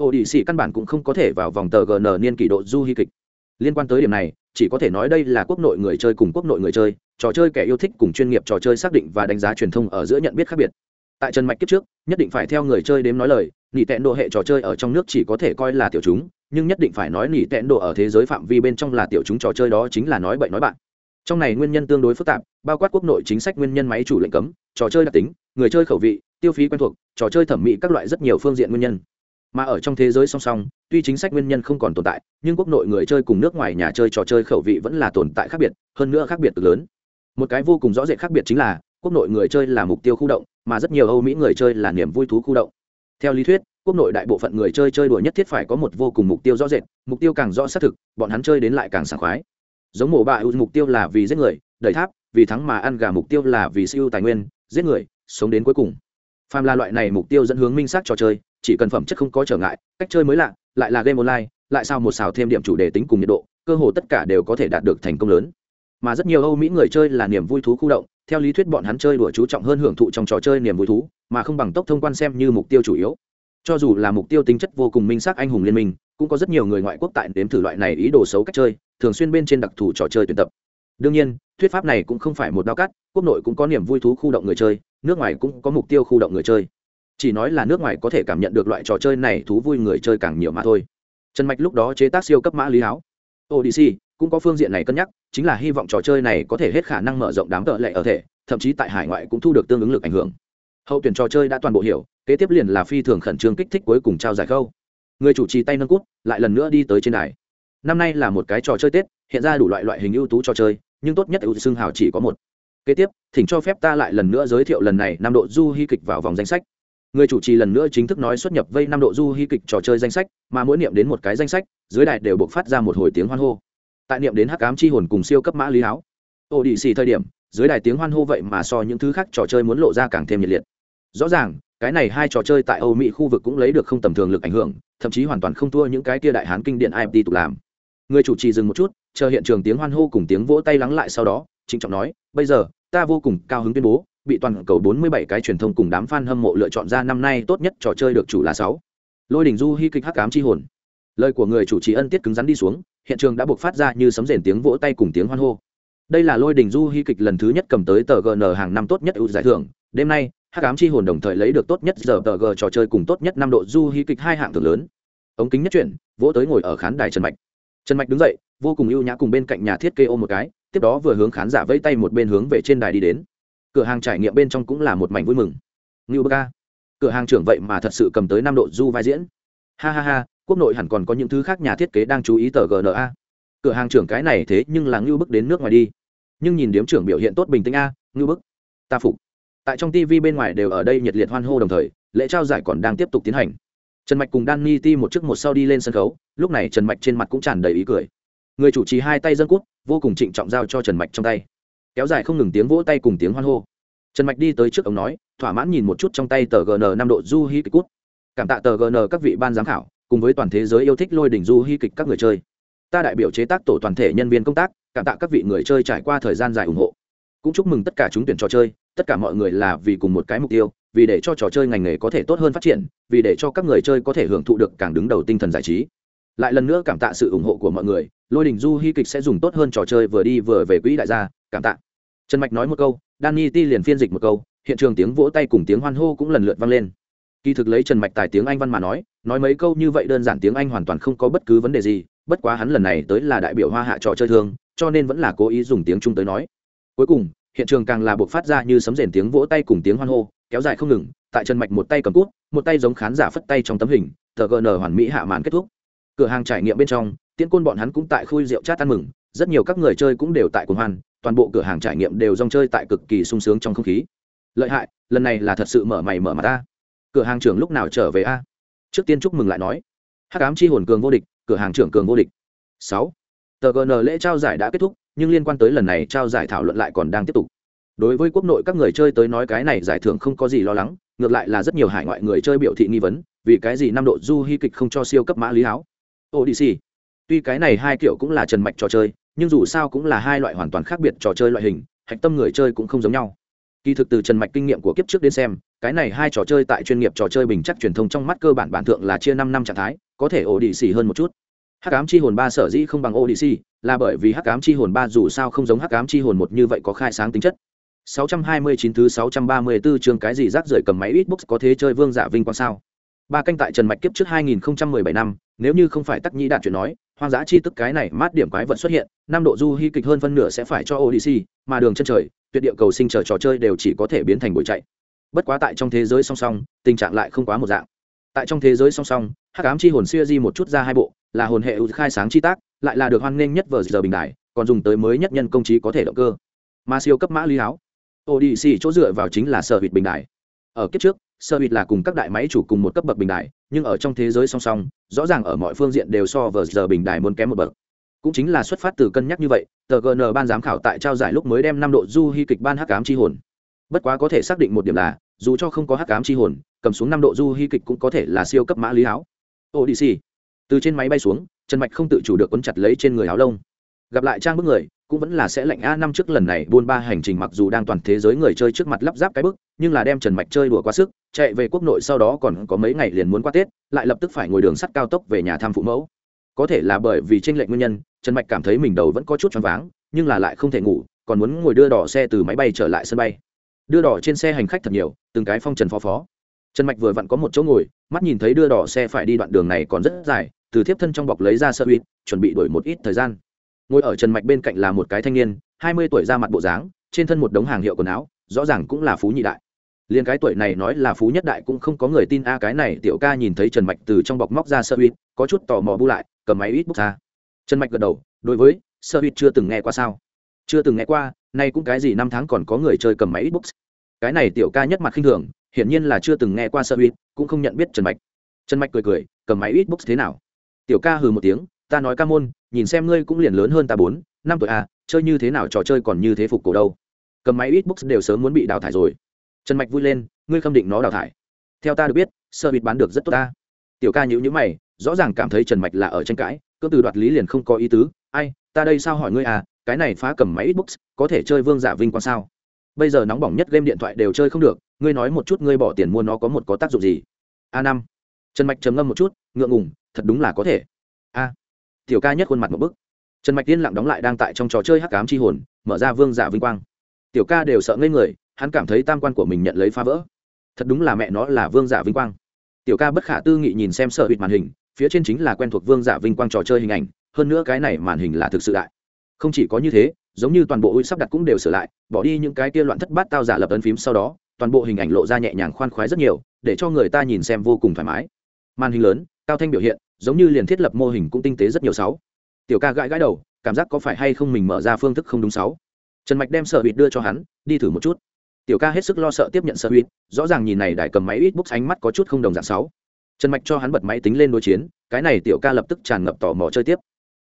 ổ đi Odyssey căn bản cũng không có thể vào vòng tờ GN niên kỷ độ du hy kịch. Liên quan tới điểm này, chỉ có thể nói đây là quốc nội người chơi cùng quốc nội người chơi trò chơi kẻ yêu thích cùng chuyên nghiệp trò chơi xác định và đánh giá truyền thông ở giữa nhận biết khác biệt. Tại trần mạch kiếp trước nhất định phải theo người chơi đếm nói lời nỉ tẹn độ hệ trò chơi ở trong nước chỉ có thể coi là tiểu chúng nhưng nhất định phải nói nỉ tẹn độ ở thế giới phạm vi bên trong là tiểu chúng trò chơi đó chính là nói bậy nói bạn. Trong này nguyên nhân tương đối phức tạp bao quát quốc nội chính sách nguyên nhân máy chủ lệnh cấm trò chơi đặc tính người chơi khẩu vị tiêu phí quen thuộc trò chơi thẩm mỹ các loại rất nhiều phương diện nguyên nhân mà ở trong thế giới song song, tuy chính sách nguyên nhân không còn tồn tại, nhưng quốc nội người chơi cùng nước ngoài nhà chơi trò chơi khẩu vị vẫn là tồn tại khác biệt, hơn nữa khác biệt cực lớn. Một cái vô cùng rõ rệt khác biệt chính là, quốc nội người chơi là mục tiêu khu động, mà rất nhiều âu mỹ người chơi là niềm vui thú khu động. Theo lý thuyết, quốc nội đại bộ phận người chơi chơi đùa nhất thiết phải có một vô cùng mục tiêu rõ rệt, mục tiêu càng rõ xác thực, bọn hắn chơi đến lại càng sảng khoái. Giống mổ bạ hữu mục tiêu là vì giết người, đẩy tháp, vì thắng mà ăn gà mục tiêu là vì siêu tài nguyên, giết người, sống đến cuối cùng. Phàm là loại này mục tiêu dẫn hướng minh xác trò chơi chỉ cần phẩm chất không có trở ngại, cách chơi mới lạ, lại là game online, lại sao một xào thêm điểm chủ đề tính cùng nhiệt độ, cơ hồ tất cả đều có thể đạt được thành công lớn. Mà rất nhiều âu mỹ người chơi là niềm vui thú khu động, theo lý thuyết bọn hắn chơi đùa chú trọng hơn hưởng thụ trong trò chơi niềm vui thú, mà không bằng tốc thông quan xem như mục tiêu chủ yếu. Cho dù là mục tiêu tính chất vô cùng minh xác anh hùng liên minh, cũng có rất nhiều người ngoại quốc tại đếm thử loại này ý đồ xấu cách chơi, thường xuyên bên trên đặc thù trò chơi tuyển tập. Đương nhiên, thuyết pháp này cũng không phải một đao cắt, quốc nội cũng có niềm vui thú khu động người chơi, nước ngoài cũng có mục tiêu khu động người chơi chỉ nói là nước ngoài có thể cảm nhận được loại trò chơi này thú vui người chơi càng nhiều mà thôi. Trần mạch lúc đó chế tác siêu cấp mã lý háo. Odc cũng có phương diện này cân nhắc, chính là hy vọng trò chơi này có thể hết khả năng mở rộng đám tợ lệ ở thể, thậm chí tại hải ngoại cũng thu được tương ứng lực ảnh hưởng. Hậu tuyển trò chơi đã toàn bộ hiểu, kế tiếp liền là phi thường khẩn trương kích thích cuối cùng trao giải khâu. Người chủ trì tay nâng cút, lại lần nữa đi tới trên đài. Năm nay là một cái trò chơi tết, hiện ra đủ loại loại hình ưu tú trò chơi, nhưng tốt nhất ưu xương hào chỉ có một. Kế tiếp, thỉnh cho phép ta lại lần nữa giới thiệu lần này năm độ du hy kịch vào vòng danh sách người chủ trì lần nữa chính thức nói xuất nhập vây năm độ du hy kịch trò chơi danh sách, mà mỗi niệm đến một cái danh sách, dưới đài đều buộc phát ra một hồi tiếng hoan hô. Tại niệm đến hắc ám chi hồn cùng siêu cấp mã lý háo ô đi xì thời điểm, dưới đài tiếng hoan hô vậy mà so những thứ khác trò chơi muốn lộ ra càng thêm nhiệt liệt. Rõ ràng, cái này hai trò chơi tại âu mỹ khu vực cũng lấy được không tầm thường lực ảnh hưởng, thậm chí hoàn toàn không thua những cái kia đại hán kinh điện imt tục làm. Người chủ trì dừng một chút, chờ hiện trường tiếng hoan hô cùng tiếng vỗ tay lắng lại sau đó, trịnh trọng nói, bây giờ, ta vô cùng cao hứng tuyên bố bị toàn cầu 47 cái truyền thông cùng đám fan hâm mộ lựa chọn ra năm nay tốt nhất trò chơi được chủ là 6. Lôi đỉnh du hy kịch hắc ám chi hồn. Lời của người chủ trì ân tiết cứng rắn đi xuống, hiện trường đã buộc phát ra như sấm rền tiếng vỗ tay cùng tiếng hoan hô. Đây là Lôi đỉnh du hy kịch lần thứ nhất cầm tới tờ GN hàng năm tốt nhất ưu giải thưởng, đêm nay, hắc ám chi hồn đồng thời lấy được tốt nhất giờ tờ G trò chơi cùng tốt nhất năm độ du hy kịch hai hạng thưởng lớn. Ống kính nhất chuyển, vỗ tới ngồi ở khán đài Trần Mạch. Trần Mạch đứng dậy, vô cùng ưu nhã cùng bên cạnh nhà thiết kế ôm một cái, tiếp đó vừa hướng khán giả vẫy tay một bên hướng về trên đài đi đến cửa hàng trải nghiệm bên trong cũng là một mảnh vui mừng. Ngưu bơ ca, cửa hàng trưởng vậy mà thật sự cầm tới năm độ du vai diễn. Ha ha ha, quốc nội hẳn còn có những thứ khác nhà thiết kế đang chú ý tờ gna cửa hàng trưởng cái này thế nhưng là ngưu bức đến nước ngoài đi. Nhưng nhìn điếm trưởng biểu hiện tốt bình tĩnh a, ngưu bức. Ta phục. Tại trong tv bên ngoài đều ở đây nhiệt liệt hoan hô đồng thời, lễ trao giải còn đang tiếp tục tiến hành. Trần mạch cùng danny ti một chiếc một sau đi lên sân khấu, lúc này trần mạch trên mặt cũng tràn đầy ý cười. Người chủ trì hai tay dân cút, vô cùng trịnh trọng giao cho trần mạch trong tay kéo dài không ngừng tiếng vỗ tay cùng tiếng hoan hô. Trần mạch đi tới trước ông nói, thỏa mãn nhìn một chút trong tay tờ gn năm độ du hi kịch cút. Cảm tạ tờ gn các vị ban giám khảo, cùng với toàn thế giới yêu thích lôi đỉnh du hi kịch các người chơi. Ta đại biểu chế tác tổ toàn thể nhân viên công tác, cảm tạ các vị người chơi trải qua thời gian dài ủng hộ. Cũng chúc mừng tất cả chúng tuyển trò chơi, tất cả mọi người là vì cùng một cái mục tiêu, vì để cho trò chơi ngành nghề có thể tốt hơn phát triển, vì để cho các người chơi có thể hưởng thụ được càng đứng đầu tinh thần giải trí. Lại lần nữa cảm tạ sự ủng hộ của mọi người, lôi đình du hy kịch sẽ dùng tốt hơn trò chơi vừa đi vừa về quỹ đại gia cảm tạ. Trần mạch nói một câu, danny ti liền phiên dịch một câu, hiện trường tiếng vỗ tay cùng tiếng hoan hô cũng lần lượt vang lên. Kỳ thực lấy trần mạch tài tiếng anh văn mà nói nói mấy câu như vậy đơn giản tiếng anh hoàn toàn không có bất cứ vấn đề gì, bất quá hắn lần này tới là đại biểu hoa hạ trò chơi thương, cho nên vẫn là cố ý dùng tiếng trung tới nói. Cuối cùng, hiện trường càng là buộc phát ra như sấm rền tiếng vỗ tay cùng tiếng hoan hô, kéo dài không ngừng, tại trần mạch một tay cầm cút, một tay giống khán giả phất tay trong tấm hình, tờ gn hoàn mỹ hạ màn kết thúc. Cửa hàng trải nghiệm bên trong, tiễn côn bọn hắn cũng tại khui rượu chát ăn mừng, rất nhiều các người chơi cũng đều tại cuồng hoan toàn bộ cửa hàng trải nghiệm đều rong chơi tại cực kỳ sung sướng trong không khí. Lợi hại, lần này là thật sự mở mày mở mặt ta. Cửa hàng trưởng lúc nào trở về a? Trước tiên chúc mừng lại nói. Hắc ám chi hồn cường vô địch, cửa hàng trưởng cường vô địch. Sáu. Tờ gn lễ trao giải đã kết thúc, nhưng liên quan tới lần này trao giải thảo luận lại còn đang tiếp tục. Đối với quốc nội các người chơi tới nói cái này giải thưởng không có gì lo lắng, ngược lại là rất nhiều hải ngoại người chơi biểu thị nghi vấn, vì cái gì năm độ du hy kịch không cho siêu cấp mã lý háo? Odc tuy cái này hai kiểu cũng là trần mạch trò chơi nhưng dù sao cũng là hai loại hoàn toàn khác biệt trò chơi loại hình hạch tâm người chơi cũng không giống nhau. Kỳ thực từ trần mạch kinh nghiệm của kiếp trước đến xem cái này hai trò chơi tại chuyên nghiệp trò chơi bình chắc truyền thông trong mắt cơ bản bản thượng là chia năm năm trạng thái có thể ổ đĩ xì hơn một chút. Hắc ám chi hồn ba sở dĩ không bằng ổ đĩ xì là bởi vì hắc ám chi hồn ba dù sao không giống hắc ám chi hồn một như vậy có khai sáng tính chất. 629 thứ 634 chương cái gì rác rưởi cầm máy Xbox có thế chơi vương giả vinh quang sao? Ba canh tại Trần Mạch kiếp trước 2017 năm, nếu như không phải tắc nhĩ đạt chuyện nói, hoang dã chi tức cái này mát điểm quái vật xuất hiện, năm độ du hy kịch hơn phân nửa sẽ phải cho Odyssey, mà đường chân trời, tuyệt địa cầu sinh chờ trò chơi đều chỉ có thể biến thành buổi chạy. Bất quá tại trong thế giới song song, tình trạng lại không quá một dạng. Tại trong thế giới song song, Hắc ám chi hồn xưa di một chút ra hai bộ, là hồn hệ khai sáng chi tác, lại là được hoan nghênh nhất vờ giờ bình đại, còn dùng tới mới nhất nhân công trí có thể động cơ. Mà siêu cấp mã lý áo, Odyssey chỗ dựa vào chính là sở hữu bình đại. Ở kiếp trước, sở hữu là cùng các đại máy chủ cùng một cấp bậc bình đại, nhưng ở trong thế giới song song, rõ ràng ở mọi phương diện đều so với giờ bình đài muốn kém một bậc. Cũng chính là xuất phát từ cân nhắc như vậy, tờ GN ban giám khảo tại trao giải lúc mới đem năm độ du hy kịch ban hắc ám chi hồn. Bất quá có thể xác định một điểm là, dù cho không có hắc ám chi hồn, cầm xuống năm độ du hy kịch cũng có thể là siêu cấp mã lý áo. odc Từ trên máy bay xuống, Trần Mạch không tự chủ được cuốn chặt lấy trên người áo lông. Gặp lại trang bức người, cũng vẫn là sẽ lạnh a năm trước lần này, buôn ba hành trình mặc dù đang toàn thế giới người chơi trước mặt lắp ráp cái bức, nhưng là đem trần mạch chơi đùa quá sức, chạy về quốc nội sau đó còn có mấy ngày liền muốn qua tết, lại lập tức phải ngồi đường sắt cao tốc về nhà thăm phụ mẫu. Có thể là bởi vì tranh lệch nguyên nhân, trần mạch cảm thấy mình đầu vẫn có chút choáng váng, nhưng là lại không thể ngủ, còn muốn ngồi đưa đỏ xe từ máy bay trở lại sân bay. Đưa đỏ trên xe hành khách thật nhiều, từng cái phong trần phó phó. Trần mạch vừa vặn có một chỗ ngồi, mắt nhìn thấy đưa đỏ xe phải đi đoạn đường này còn rất dài, từ thiếp thân trong bọc lấy ra sơ uy, chuẩn bị đổi một ít thời gian ngồi ở trần mạch bên cạnh là một cái thanh niên, hai mươi tuổi ra mặt bộ dáng, trên thân một đống hàng hiệu quần áo, rõ ràng cũng là phú nhị đại. Liền cái tuổi này nói là phú nhất đại cũng không có người tin a, cái này tiểu ca nhìn thấy trần mạch từ trong bọc móc ra sơ uýt có chút tò mò bu lại, cầm máy ít bút ra. Trần mạch gật đầu, đối với, sơ uýt chưa từng nghe qua sao? Chưa từng nghe qua, nay cũng cái gì năm tháng còn có người chơi cầm máy ít bút? Cái này tiểu ca nhất mặt khinh thường, hiển nhiên là chưa từng nghe qua sơ uýt cũng không nhận biết trần mạch. Trần mạch cười cười, cầm máy ít bút thế nào? Tiểu ca hừ một tiếng, ta nói ca môn nhìn xem ngươi cũng liền lớn hơn ta bốn, năm tuổi à chơi như thế nào trò chơi còn như thế phục cổ đâu. Cầm máy ít books đều sớm muốn bị đào thải rồi. Trần mạch vui lên, ngươi khâm định nó đào thải. Theo ta được biết sơ bịt bán được rất tốt ta. Tiểu ca nhữ nhữ mày, rõ ràng cảm thấy trần mạch là ở tranh cãi cơ từ đoạt lý liền không có ý tứ. Ai, ta đây sao hỏi ngươi à cái này phá cầm máy ít books có thể chơi vương giả vinh quang sao? Bây giờ nóng bỏng nhất game điện thoại đều chơi không được, ngươi nói một chút ngươi bỏ tiền mua nó có một có tác dụng gì? A năm. Trần mạch trầm ngâm một chút, ngượng ngùng, thật đúng là có thể. A tiểu ca nhất khuôn mặt một bức. Trần mạch tiên lặng đóng lại đang tại trong trò chơi hắc cám c h i hồn, mở ra vương giả vinh quang. Tiểu ca đều sợ ngây người, hắn cảm thấy tam quan của mình nhận lấy phá vỡ. Thật đúng là mẹ nó là vương giả vinh quang. Tiểu ca bất khả tư nghị nhìn xem sợ bịt màn hình, phía trên chính là quen thuộc vương giả vinh quang trò chơi hình ảnh, hơn nữa cái này màn hình là thực sự đại. Không chỉ có như thế, giống như toàn bộ ui sắp đặt cũng đều sửa lại, bỏ đi những cái kia loạn thất bát tao giả lập ấn phím sau đó, toàn bộ hình ảnh lộ ra nhẹ nhàng khoan khoái rất nhiều, để cho người ta nhìn xem vô cùng thoải mái. Màn hình lớn, cao thanh biểu hiện giống như liền thiết lập mô hình cũng tinh tế rất nhiều sáu. Tiểu ca gãi gãi đầu, cảm giác có phải hay không mình mở ra phương thức không đúng sáu. Trần mạch đem sợ bịt đưa cho hắn, đi thử một chút. Tiểu ca hết sức lo sợ tiếp nhận sợ bịt rõ ràng nhìn này đại cầm máy ít bút ánh mắt có chút không đồng dạng sáu. Trần mạch cho hắn bật máy tính lên đối chiến, cái này tiểu ca lập tức tràn ngập tò mò chơi tiếp.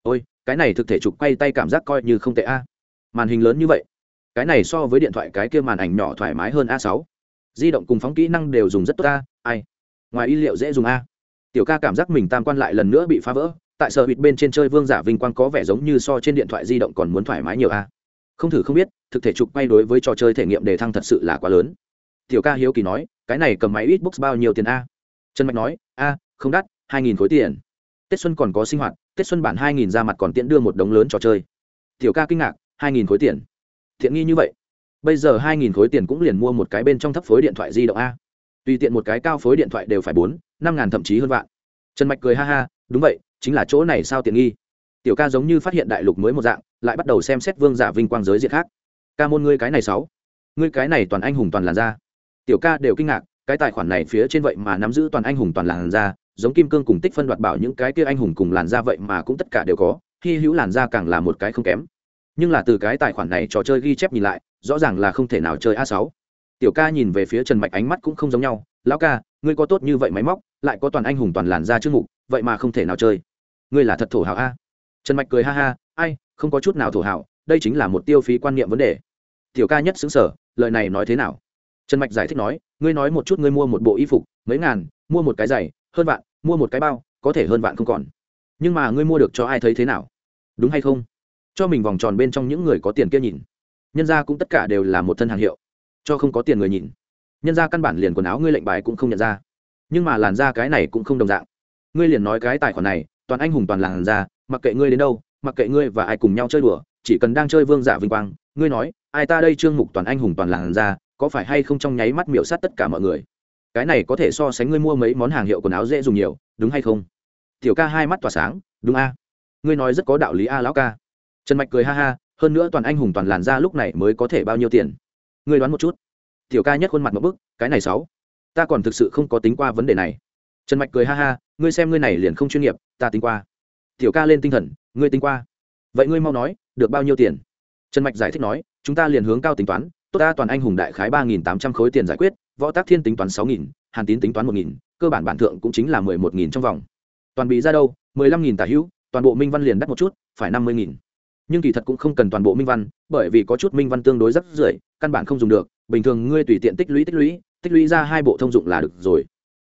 Ôi, cái này thực thể chụp quay tay cảm giác coi như không tệ a. Màn hình lớn như vậy. Cái này so với điện thoại cái kia màn ảnh nhỏ thoải mái hơn a sáu. Di động cùng phóng kỹ năng đều dùng rất tốt a, ai? Ngoài y liệu dễ dùng a tiểu ca cảm giác mình tam quan lại lần nữa bị phá vỡ, tại sở hụt bên trên chơi vương giả vinh quang có vẻ giống như so trên điện thoại di động còn muốn thoải mái nhiều a. Không thử không biết, thực thể trục quay đối với trò chơi thể nghiệm đề thăng thật sự là quá lớn. Tiểu ca hiếu kỳ nói, cái này cầm máy xbox bao nhiêu tiền a? Trần mạch nói, a, không đắt, hai nghìn khối tiền. Tết xuân còn có sinh hoạt, tết xuân bản hai nghìn ra mặt còn tiện đưa một đống lớn trò chơi. Tiểu ca kinh ngạc, hai nghìn khối tiền. Thiện nghi như vậy. Bây giờ hai nghìn khối tiền cũng liền mua một cái bên trong thấp phối điện thoại di động a tùy tiện một cái cao phối điện thoại đều phải bốn, năm ngàn thậm chí hơn vạn. Trần mạch cười ha ha, đúng vậy, chính là chỗ này sao tiện nghi? Tiểu ca giống như phát hiện đại lục mới một dạng, lại bắt đầu xem xét vương giả vinh quang giới diện khác. Ca môn ngươi cái này sáu, ngươi cái này toàn anh hùng toàn làn da. Tiểu ca đều kinh ngạc, cái tài khoản này phía trên vậy mà nắm giữ toàn anh hùng toàn làn da, giống kim cương cùng tích phân đoạt bảo những cái kia anh hùng cùng làn da vậy mà cũng tất cả đều có, hy hữu làn da càng là một cái không kém. Nhưng là từ cái tài khoản này trò chơi ghi chép nhìn lại, rõ ràng là không thể nào chơi a sáu tiểu ca nhìn về phía trần mạch ánh mắt cũng không giống nhau. Lão ca, ngươi có tốt như vậy máy móc, lại có toàn anh hùng toàn làn da trước mục vậy mà không thể nào chơi. Ngươi là thật thổ hào a. Trần mạch cười ha ha, ai, không có chút nào thổ hào đây chính là một tiêu phí quan niệm vấn đề. Tiểu ca nhất xứng sở lời này nói thế nào? Trần mạch giải thích nói, ngươi nói một chút ngươi mua một bộ y phục, mấy ngàn, mua một cái giày, hơn vạn, mua một cái bao, có thể hơn vạn không còn. Nhưng mà ngươi mua được cho ai thấy thế nào? Đúng hay không? Cho mình vòng tròn bên trong những người có tiền kia nhìn. Nhân ra cũng tất cả đều là một thân hàng hiệu cho không có tiền người nhìn. Nhân ra căn bản liền quần áo ngươi lệnh bài cũng không nhận ra. Nhưng mà làn da cái này cũng không đồng dạng. Ngươi liền nói cái tài khoản này, toàn anh hùng toàn làn da, mặc kệ ngươi đến đâu, mặc kệ ngươi và ai cùng nhau chơi đùa, chỉ cần đang chơi vương giả vinh quang, ngươi nói, ai ta đây trương mục toàn anh hùng toàn làn da, có phải hay không trong nháy mắt miểu sát tất cả mọi người? Cái này có thể so sánh ngươi mua mấy món hàng hiệu quần áo dễ dùng nhiều, đúng hay không? Tiểu ca hai mắt tỏa sáng, đúng a. Ngươi nói rất có đạo lý a, lão ca. Trần mạch cười ha ha, hơn nữa toàn anh hùng toàn làn da lúc này mới có thể bao nhiêu tiền? Ngươi đoán một chút. Tiểu ca nhất khuôn mặt một bức, cái này sáu. Ta còn thực sự không có tính qua vấn đề này. Trần mạch cười ha ha, ngươi xem ngươi này liền không chuyên nghiệp, ta tính qua. Tiểu ca lên tinh thần, ngươi tính qua. Vậy ngươi mau nói, được bao nhiêu tiền? Trần mạch giải thích nói, chúng ta liền hướng cao tính toán, tốt ta toàn anh hùng đại khái ba nghìn tám trăm khối tiền giải quyết, võ tác thiên tính toán sáu nghìn, hàn tín tính toán một nghìn, cơ bản bản thượng cũng chính là mười một nghìn trong vòng. Toàn bị ra đâu? mười lăm nghìn tả hữu, toàn bộ minh văn liền đắt một chút, phải năm mươi nghìn nhưng kỳ thật cũng không cần toàn bộ minh văn, bởi vì có chút minh văn tương đối rất rưởi, căn bản không dùng được. Bình thường ngươi tùy tiện tích lũy tích lũy tích lũy ra hai bộ thông dụng là được rồi.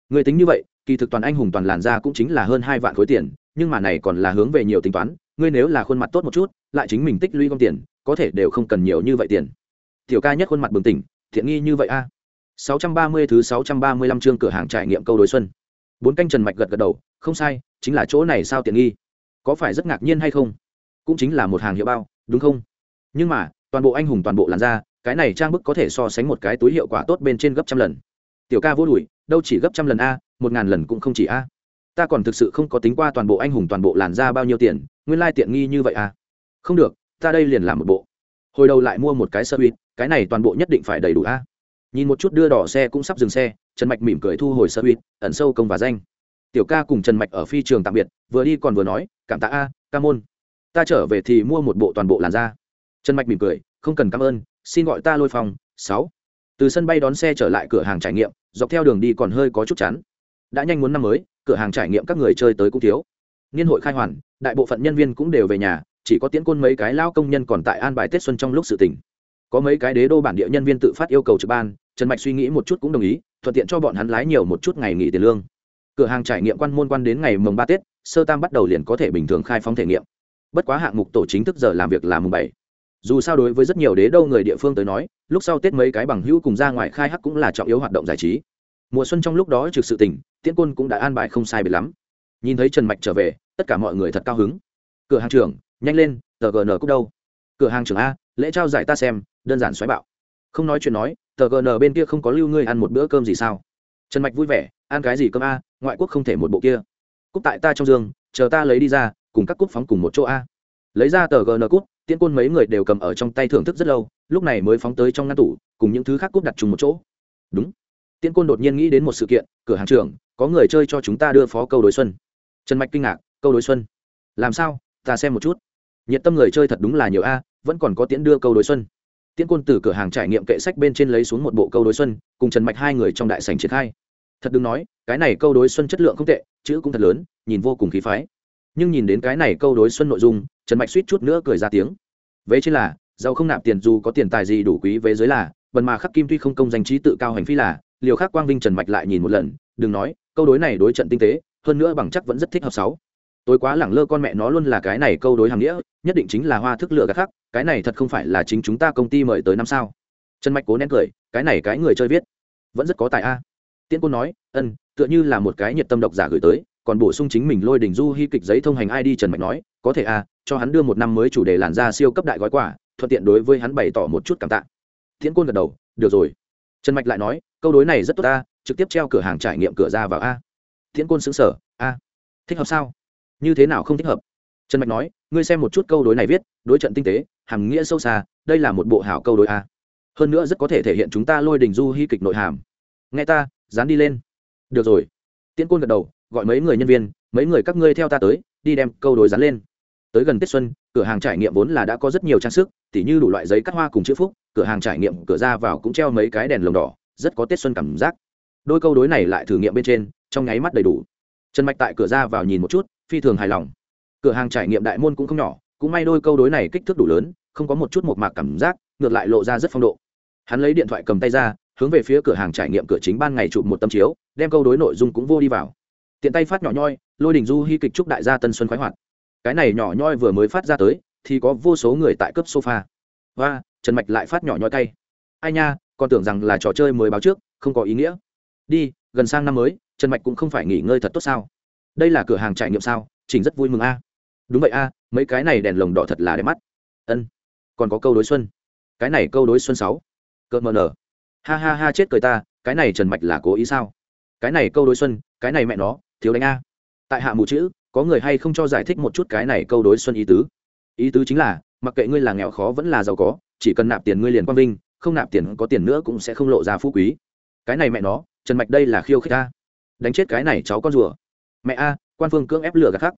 Người tính như vậy, kỳ thực toàn anh hùng toàn làn ra cũng chính là hơn hai vạn khối tiền, nhưng mà này còn là hướng về nhiều tính toán, ngươi nếu là khuôn mặt tốt một chút, lại chính mình tích lũy công tiền, có thể đều không cần nhiều như vậy tiền. Tiểu ca nhất khuôn mặt bừng tỉnh, thiện nghi như vậy a. À. 630 thứ 635 chương cửa hàng trải nghiệm câu đối xuân. Bốn canh trần mạch gật gật đầu, không sai, chính là chỗ này sao tiện nghi? Có phải rất ngạc nhiên hay không? Cũng chính là một hàng hiệu bao, đúng không? Nhưng mà, toàn bộ anh hùng toàn bộ làn da, cái này trang bức có thể so sánh một cái túi hiệu quả tốt bên trên gấp trăm lần. Tiểu ca vô đùi, đâu chỉ gấp trăm lần a, một ngàn lần cũng không chỉ a. Ta còn thực sự không có tính qua toàn bộ anh hùng toàn bộ làn da bao nhiêu tiền, nguyên lai tiện nghi như vậy a. Không được, ta đây liền làm một bộ. Hồi đầu lại mua một cái sơ uýt cái này toàn bộ nhất định phải đầy đủ a. Nhìn một chút đưa đỏ xe cũng sắp dừng xe, trần mạch mỉm cười thu hồi sơ uýt ẩn sâu công và danh. Tiểu ca cùng trần mạch ở phi trường tạm biệt, vừa đi còn vừa nói, cảm tạ a, ca môn ta trở về thì mua một bộ toàn bộ làn da. Trần mạch mỉm cười, không cần cảm ơn, xin gọi ta lôi phòng, sáu. Từ sân bay đón xe trở lại cửa hàng trải nghiệm, dọc theo đường đi còn hơi có chút chán. Đã nhanh muốn năm mới, cửa hàng trải nghiệm các người chơi tới cũng thiếu. Niên hội khai hoàn, đại bộ phận nhân viên cũng đều về nhà, chỉ có tiễn côn mấy cái lao công nhân còn tại an bài tết xuân trong lúc sự tỉnh có mấy cái đế đô bản địa nhân viên tự phát yêu cầu trực ban, trần mạch suy nghĩ một chút cũng đồng ý, thuận tiện cho bọn hắn lái nhiều một chút ngày nghỉ tiền lương. Cửa hàng trải nghiệm quan môn quan đến ngày mồng ba tết, sơ tam bắt đầu liền có thể bình thường khai phóng thể nghiệm bất quá hạng mục tổ chính thức giờ làm việc là mùng bảy. Dù sao đối với rất nhiều đế đô người địa phương tới nói, lúc sau tết mấy cái bằng hữu cùng ra ngoài khai hắc cũng là trọng yếu hoạt động giải trí. Mùa xuân trong lúc đó trực sự tỉnh tiễn côn cũng đã an bài không sai biệt lắm. Nhìn thấy trần mạch trở về, tất cả mọi người thật cao hứng. Cửa hàng trưởng, nhanh lên tờ gn cúc đâu? Cửa hàng trưởng a, lễ trao giải ta xem, đơn giản xoáy bạo. Không nói chuyện nói tờ gn bên kia không có lưu ngươi ăn một bữa cơm gì sao? Trần mạch vui vẻ, ăn cái gì cơm a, ngoại quốc không thể một bộ kia. Cúc tại ta trong giường, chờ ta lấy đi ra cùng các cút phóng cùng một chỗ a. Lấy ra tờ gn cút tiễn côn mấy người đều cầm ở trong tay thưởng thức rất lâu, lúc này mới phóng tới trong ngăn tủ, cùng những thứ khác cút đặt chung một chỗ. Đúng. Tiễn côn đột nhiên nghĩ đến một sự kiện, cửa hàng trưởng, có người chơi cho chúng ta đưa phó câu đối xuân. Trần mạch kinh ngạc, câu đối xuân. Làm sao? Ta xem một chút. Nhiệt tâm người chơi thật đúng là nhiều a, vẫn còn có tiễn đưa câu đối xuân. Tiễn côn từ cửa hàng trải nghiệm kệ sách bên trên lấy xuống một bộ câu đối xuân, cùng trần mạch hai người trong đại sành triển khai. Thật đừng nói, cái này câu đối xuân chất lượng không tệ, chữ cũng thật lớn, nhìn vô cùng khí phái nhưng nhìn đến cái này câu đối xuân nội dung, trần mạch suýt chút nữa cười ra tiếng. Vế trên là, giàu không nạp tiền dù có tiền tài gì đủ quý vế dưới là, bần mà khắc kim tuy không công danh trí tự cao hành phi là, liều khắc quang vinh trần mạch lại nhìn một lần, đừng nói, câu đối này đối trận tinh tế, hơn nữa bằng chắc vẫn rất thích hợp sáu. Tối quá lẳng lơ con mẹ nó luôn là cái này câu đối hàng nghĩa, nhất định chính là hoa thức lựa gạt khắc, cái này thật không phải là chính chúng ta công ty mời tới năm sao. Trần mạch cố nén cười, cái này cái người chơi viết, vẫn rất có tài a. Tiễn cô nói ân tựa như là một cái nhiệt tâm độc giả gửi tới còn bổ sung chính mình lôi đỉnh du hy kịch giấy thông hành id trần mạch nói, có thể a cho hắn đưa một năm mới chủ đề làn ra siêu cấp đại gói quả thuận tiện đối với hắn bày tỏ một chút cảm tạ. Tiễn côn gật đầu, được rồi. Trần mạch lại nói, câu đối này rất tốt a trực tiếp treo cửa hàng trải nghiệm cửa ra vào a. Tiễn côn xứng sở a, thích hợp sao? Như thế nào không thích hợp? Trần mạch nói, ngươi xem một chút câu đối này viết, đối trận tinh tế, hàm nghĩa sâu xa, đây là một bộ hảo câu đối a. Hơn nữa rất có thể thể hiện chúng ta lôi đình du hy kịch nội hàm. Nghe ta, dán đi lên. Được rồi. Tiễn côn gật đầu gọi mấy người nhân viên, mấy người các ngươi theo ta tới, đi đem câu đối dán lên. Tới gần tết xuân, cửa hàng trải nghiệm vốn là đã có rất nhiều trang sức, tỉ như đủ loại giấy cắt hoa cùng chữ phúc, cửa hàng trải nghiệm cửa ra vào cũng treo mấy cái đèn lồng đỏ, rất có tết xuân cảm giác. Đôi câu đối này lại thử nghiệm bên trên, trong nháy mắt đầy đủ. Trần mạch tại cửa ra vào nhìn một chút, phi thường hài lòng. Cửa hàng trải nghiệm đại môn cũng không nhỏ, cũng may đôi câu đối này kích thước đủ lớn, không có một chút một mạc cảm giác, ngược lại lộ ra rất phong độ. Hắn lấy điện thoại cầm tay ra, hướng về phía cửa hàng trải nghiệm cửa chính ban ngày chụp một tấm chiếu, đem câu đối nội dung cũng vô đi vào tiện tay phát nhỏ nhoi lôi đình du hy kịch chúc đại gia tân xuân khoái hoạt. Cái này nhỏ nhoi vừa mới phát ra tới thì có vô số người tại cấp sofa. Và trần mạch lại phát nhỏ nhoi tay, ai nha còn tưởng rằng là trò chơi mới báo trước không có ý nghĩa. Đi gần sang năm mới trần mạch cũng không phải nghỉ ngơi thật tốt sao? Đây là cửa hàng trải nghiệm sao? Chỉnh rất vui mừng a. À. Đúng vậy a mấy cái này đèn lồng đỏ thật là đẹp mắt. Ân. Còn có câu đối xuân. Cái này câu đối xuân sáu. Cợt mờ nở. Ha ha ha chết cười ta cái này trần mạch là cố ý sao? Cái này câu đối xuân cái này mẹ nó thiếu đánh a. Tại hạ mù chữ, có người hay không cho giải thích một chút cái này câu đối xuân ý tứ? Ý tứ chính là, mặc kệ ngươi là nghèo khó vẫn là giàu có, chỉ cần nạp tiền ngươi liền quang vinh, không nạp tiền có tiền nữa cũng sẽ không lộ ra phú quý. Cái này mẹ nó, trần mạch đây là khiêu khích a đánh chết cái này cháu con rùa. Mẹ a, quan phương cưỡng ép lửa gạt khắc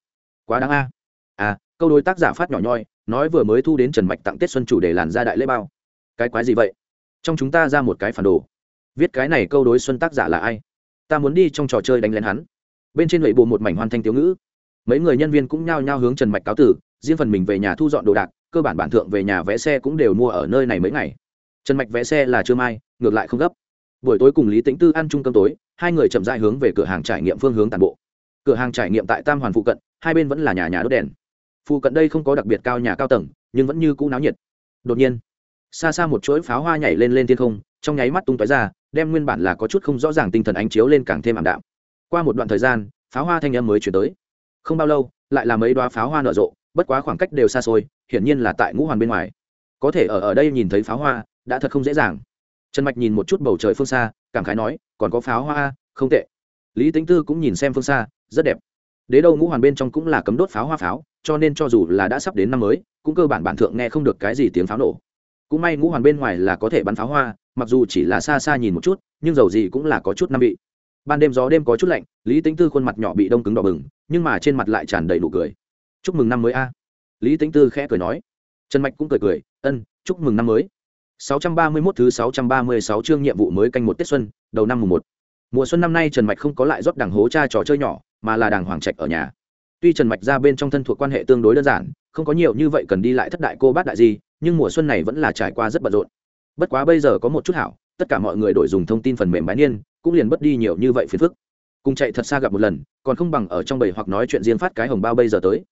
quá đáng a. À câu đối tác giả phát nhỏ nhoi, nói vừa mới thu đến trần mạch tặng tết xuân chủ đề làn ra đại lễ bao. Cái quái gì vậy? Trong chúng ta ra một cái phản đồ. Viết cái này câu đối xuân tác giả là ai? Ta muốn đi trong trò chơi đánh lén hắn bên trên lệ bộ một mảnh hoàn thanh thiếu ngữ. Mấy người nhân viên cũng nhao nhao hướng trần mạch cáo tử, riêng phần mình về nhà thu dọn đồ đạc, cơ bản bản thượng về nhà vé xe cũng đều mua ở nơi này mấy ngày. Trần mạch vé xe là chưa mai, ngược lại không gấp. Buổi tối cùng lý tĩnh tư ăn chung cơm tối, hai người chậm dại hướng về cửa hàng trải nghiệm phương hướng tàn bộ. Cửa hàng trải nghiệm tại tam hoàn phụ cận, hai bên vẫn là nhà nhà đốt đèn. Phụ cận đây không có đặc biệt cao nhà cao tầng, nhưng vẫn như cũ náo nhiệt. Đột nhiên, xa xa một chuỗi pháo hoa nhảy lên lên thiên không, trong nháy mắt tung tói ra, đem nguyên bản là có chút không rõ ràng tinh thần ánh chiếu lên càng thêm ảm đạm qua một đoạn thời gian, pháo hoa thanh âm mới chuyển tới. Không bao lâu, lại là mấy đoá pháo hoa nở rộ, bất quá khoảng cách đều xa xôi, hiển nhiên là tại ngũ hoàn bên ngoài. Có thể ở ở đây nhìn thấy pháo hoa, đã thật không dễ dàng. Trần mạch nhìn một chút bầu trời phương xa, cảm khái nói, còn có pháo hoa, không tệ. Lý tính tư cũng nhìn xem phương xa, rất đẹp. Đế đâu ngũ hoàn bên trong cũng là cấm đốt pháo hoa pháo, cho nên cho dù là đã sắp đến năm mới, cũng cơ bản bản thượng nghe không được cái gì tiếng pháo nổ. Cũng may ngũ hoàn bên ngoài là có thể bắn pháo hoa, mặc dù chỉ là xa xa nhìn một chút, nhưng dầu gì cũng là có chút năm bị ban đêm gió đêm có chút lạnh lý tính tư khuôn mặt nhỏ bị đông cứng đỏ bừng nhưng mà trên mặt lại tràn đầy nụ cười chúc mừng năm mới a lý tính tư khẽ cười nói trần mạch cũng cười cười ân chúc mừng năm mới 631 thứ 636 chương nhiệm vụ mới canh một Tết xuân, đầu năm mùng 1. Mùa xuân năm nay Trần Mạch không có lại rót đảng hố cha trò chơi nhỏ, mà là đàng hoàng trạch ở nhà. Tuy Trần Mạch ra bên trong thân thuộc quan hệ tương đối đơn giản, không có nhiều như vậy cần đi lại thất đại cô bát đại gì, nhưng mùa xuân này vẫn là trải qua rất bận rộn. Bất quá bây giờ có một chút hảo, tất cả mọi người đổi dùng thông tin phần mềm bái niên, cũng liền bất đi nhiều như vậy phiền phức. Cùng chạy thật xa gặp một lần, còn không bằng ở trong bầy hoặc nói chuyện riêng phát cái hồng bao bây giờ tới.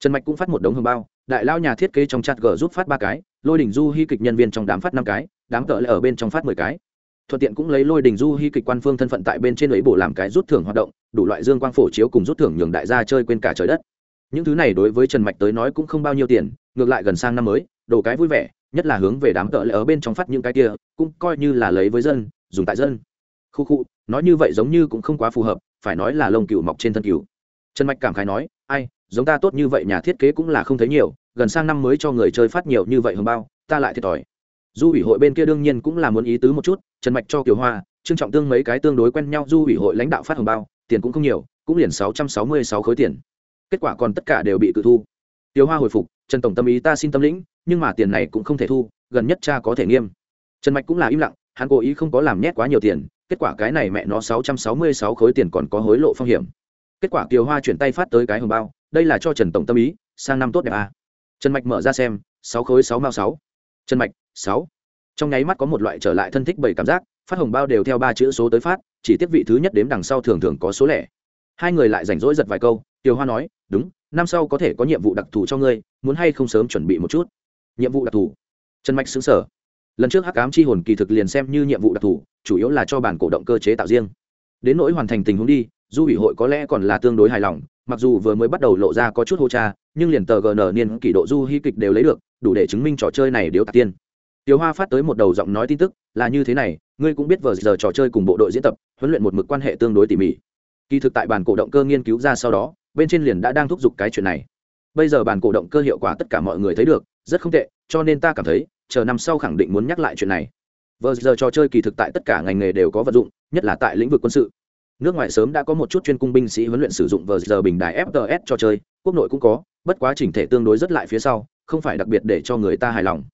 Trần Mạch cũng phát một đống hồng bao, đại lao nhà thiết kế trong chat g giúp phát ba cái, lôi đỉnh du hy kịch nhân viên trong đám phát năm cái đám cỡ lại ở bên trong phát mười cái thuận tiện cũng lấy lôi đỉnh du hy kịch quan phương thân phận tại bên trên ấy bộ làm cái rút thưởng hoạt động đủ loại dương quang phổ chiếu cùng rút thưởng nhường đại gia chơi quên cả trời đất những thứ này đối với trần mạch tới nói cũng không bao nhiêu tiền ngược lại gần sang năm mới đồ cái vui vẻ nhất là hướng về đám cỡ lại ở bên trong phát những cái kia cũng coi như là lấy với dân dùng tại dân khu khu, nói như vậy giống như cũng không quá phù hợp, phải nói là lông cừu mọc trên thân cừu. Trần mạch cảm khái nói, ai, giống ta tốt như vậy nhà thiết kế cũng là không thấy nhiều, gần sang năm mới cho người chơi phát nhiều như vậy hơn bao, ta lại thiệt thòi. Du ủy hội bên kia đương nhiên cũng là muốn ý tứ một chút, trần mạch cho kiều hoa, trương trọng tương mấy cái tương đối quen nhau du ủy hội lãnh đạo phát hồng bao, tiền cũng không nhiều, cũng liền sáu trăm sáu mươi sáu khối tiền. Kết quả còn tất cả đều bị cự thu. Tiêu hoa hồi phục, trần tổng tâm ý ta xin tâm lĩnh, nhưng mà tiền này cũng không thể thu, gần nhất cha có thể nghiêm. Trần mạch cũng là im lặng hắn cố ý không có làm nhét quá nhiều tiền, kết quả cái này mẹ nó sáu trăm sáu mươi sáu khối tiền còn có hối lộ phong hiểm. Kết quả kiều hoa chuyển tay phát tới cái hồng bao, đây là cho trần tổng tâm ý, sang năm tốt đẹp à. trần mạch mở ra xem, sáu khối sáu mao sáu. Trần mạch, sáu. Trong nháy mắt có một loại trở lại thân thích bảy cảm giác, phát hồng bao đều theo ba chữ số tới phát, chỉ tiếp vị thứ nhất đếm đằng sau thường thường có số lẻ. Hai người lại rảnh rỗi giật vài câu tiểu hoa nói, đúng, năm sau có thể có nhiệm vụ đặc thù cho ngươi, muốn hay không sớm chuẩn bị một chút? Nhiệm vụ đặc thù? Trần mạch xứng sở lần trước hắc ám chi hồn kỳ thực liền xem như nhiệm vụ đặc thù chủ yếu là cho bản cổ động cơ chế tạo riêng đến nỗi hoàn thành tình huống đi du ủy hội có lẽ còn là tương đối hài lòng mặc dù vừa mới bắt đầu lộ ra có chút hô cha nhưng liền tờ gn niên kỷ độ du hy kịch đều lấy được đủ để chứng minh trò chơi này điếu tạc tiên Tiểu Hoa phát tới một đầu giọng nói tin tức, là như thế này, ngươi cũng biết vừa giờ trò chơi cùng bộ đội diễn tập, huấn luyện một mực quan hệ tương đối tỉ mỉ. Kỳ thực tại bản cổ động cơ nghiên cứu ra sau đó, bên trên liền đã đang thúc giục cái chuyện này. Bây giờ bản cổ động cơ hiệu quả tất cả mọi người thấy được, rất không tệ, cho nên ta cảm thấy, chờ năm sau khẳng định muốn nhắc lại chuyện này. Vừa giờ trò chơi kỳ thực tại tất cả ngành nghề đều có vận dụng, nhất là tại lĩnh vực quân sự. Nước ngoài sớm đã có một chút chuyên cung binh sĩ huấn luyện sử dụng vừa giờ bình đài FPS trò chơi, quốc nội cũng có, bất quá chỉnh thể tương đối rất lại phía sau, không phải đặc biệt để cho người ta hài lòng.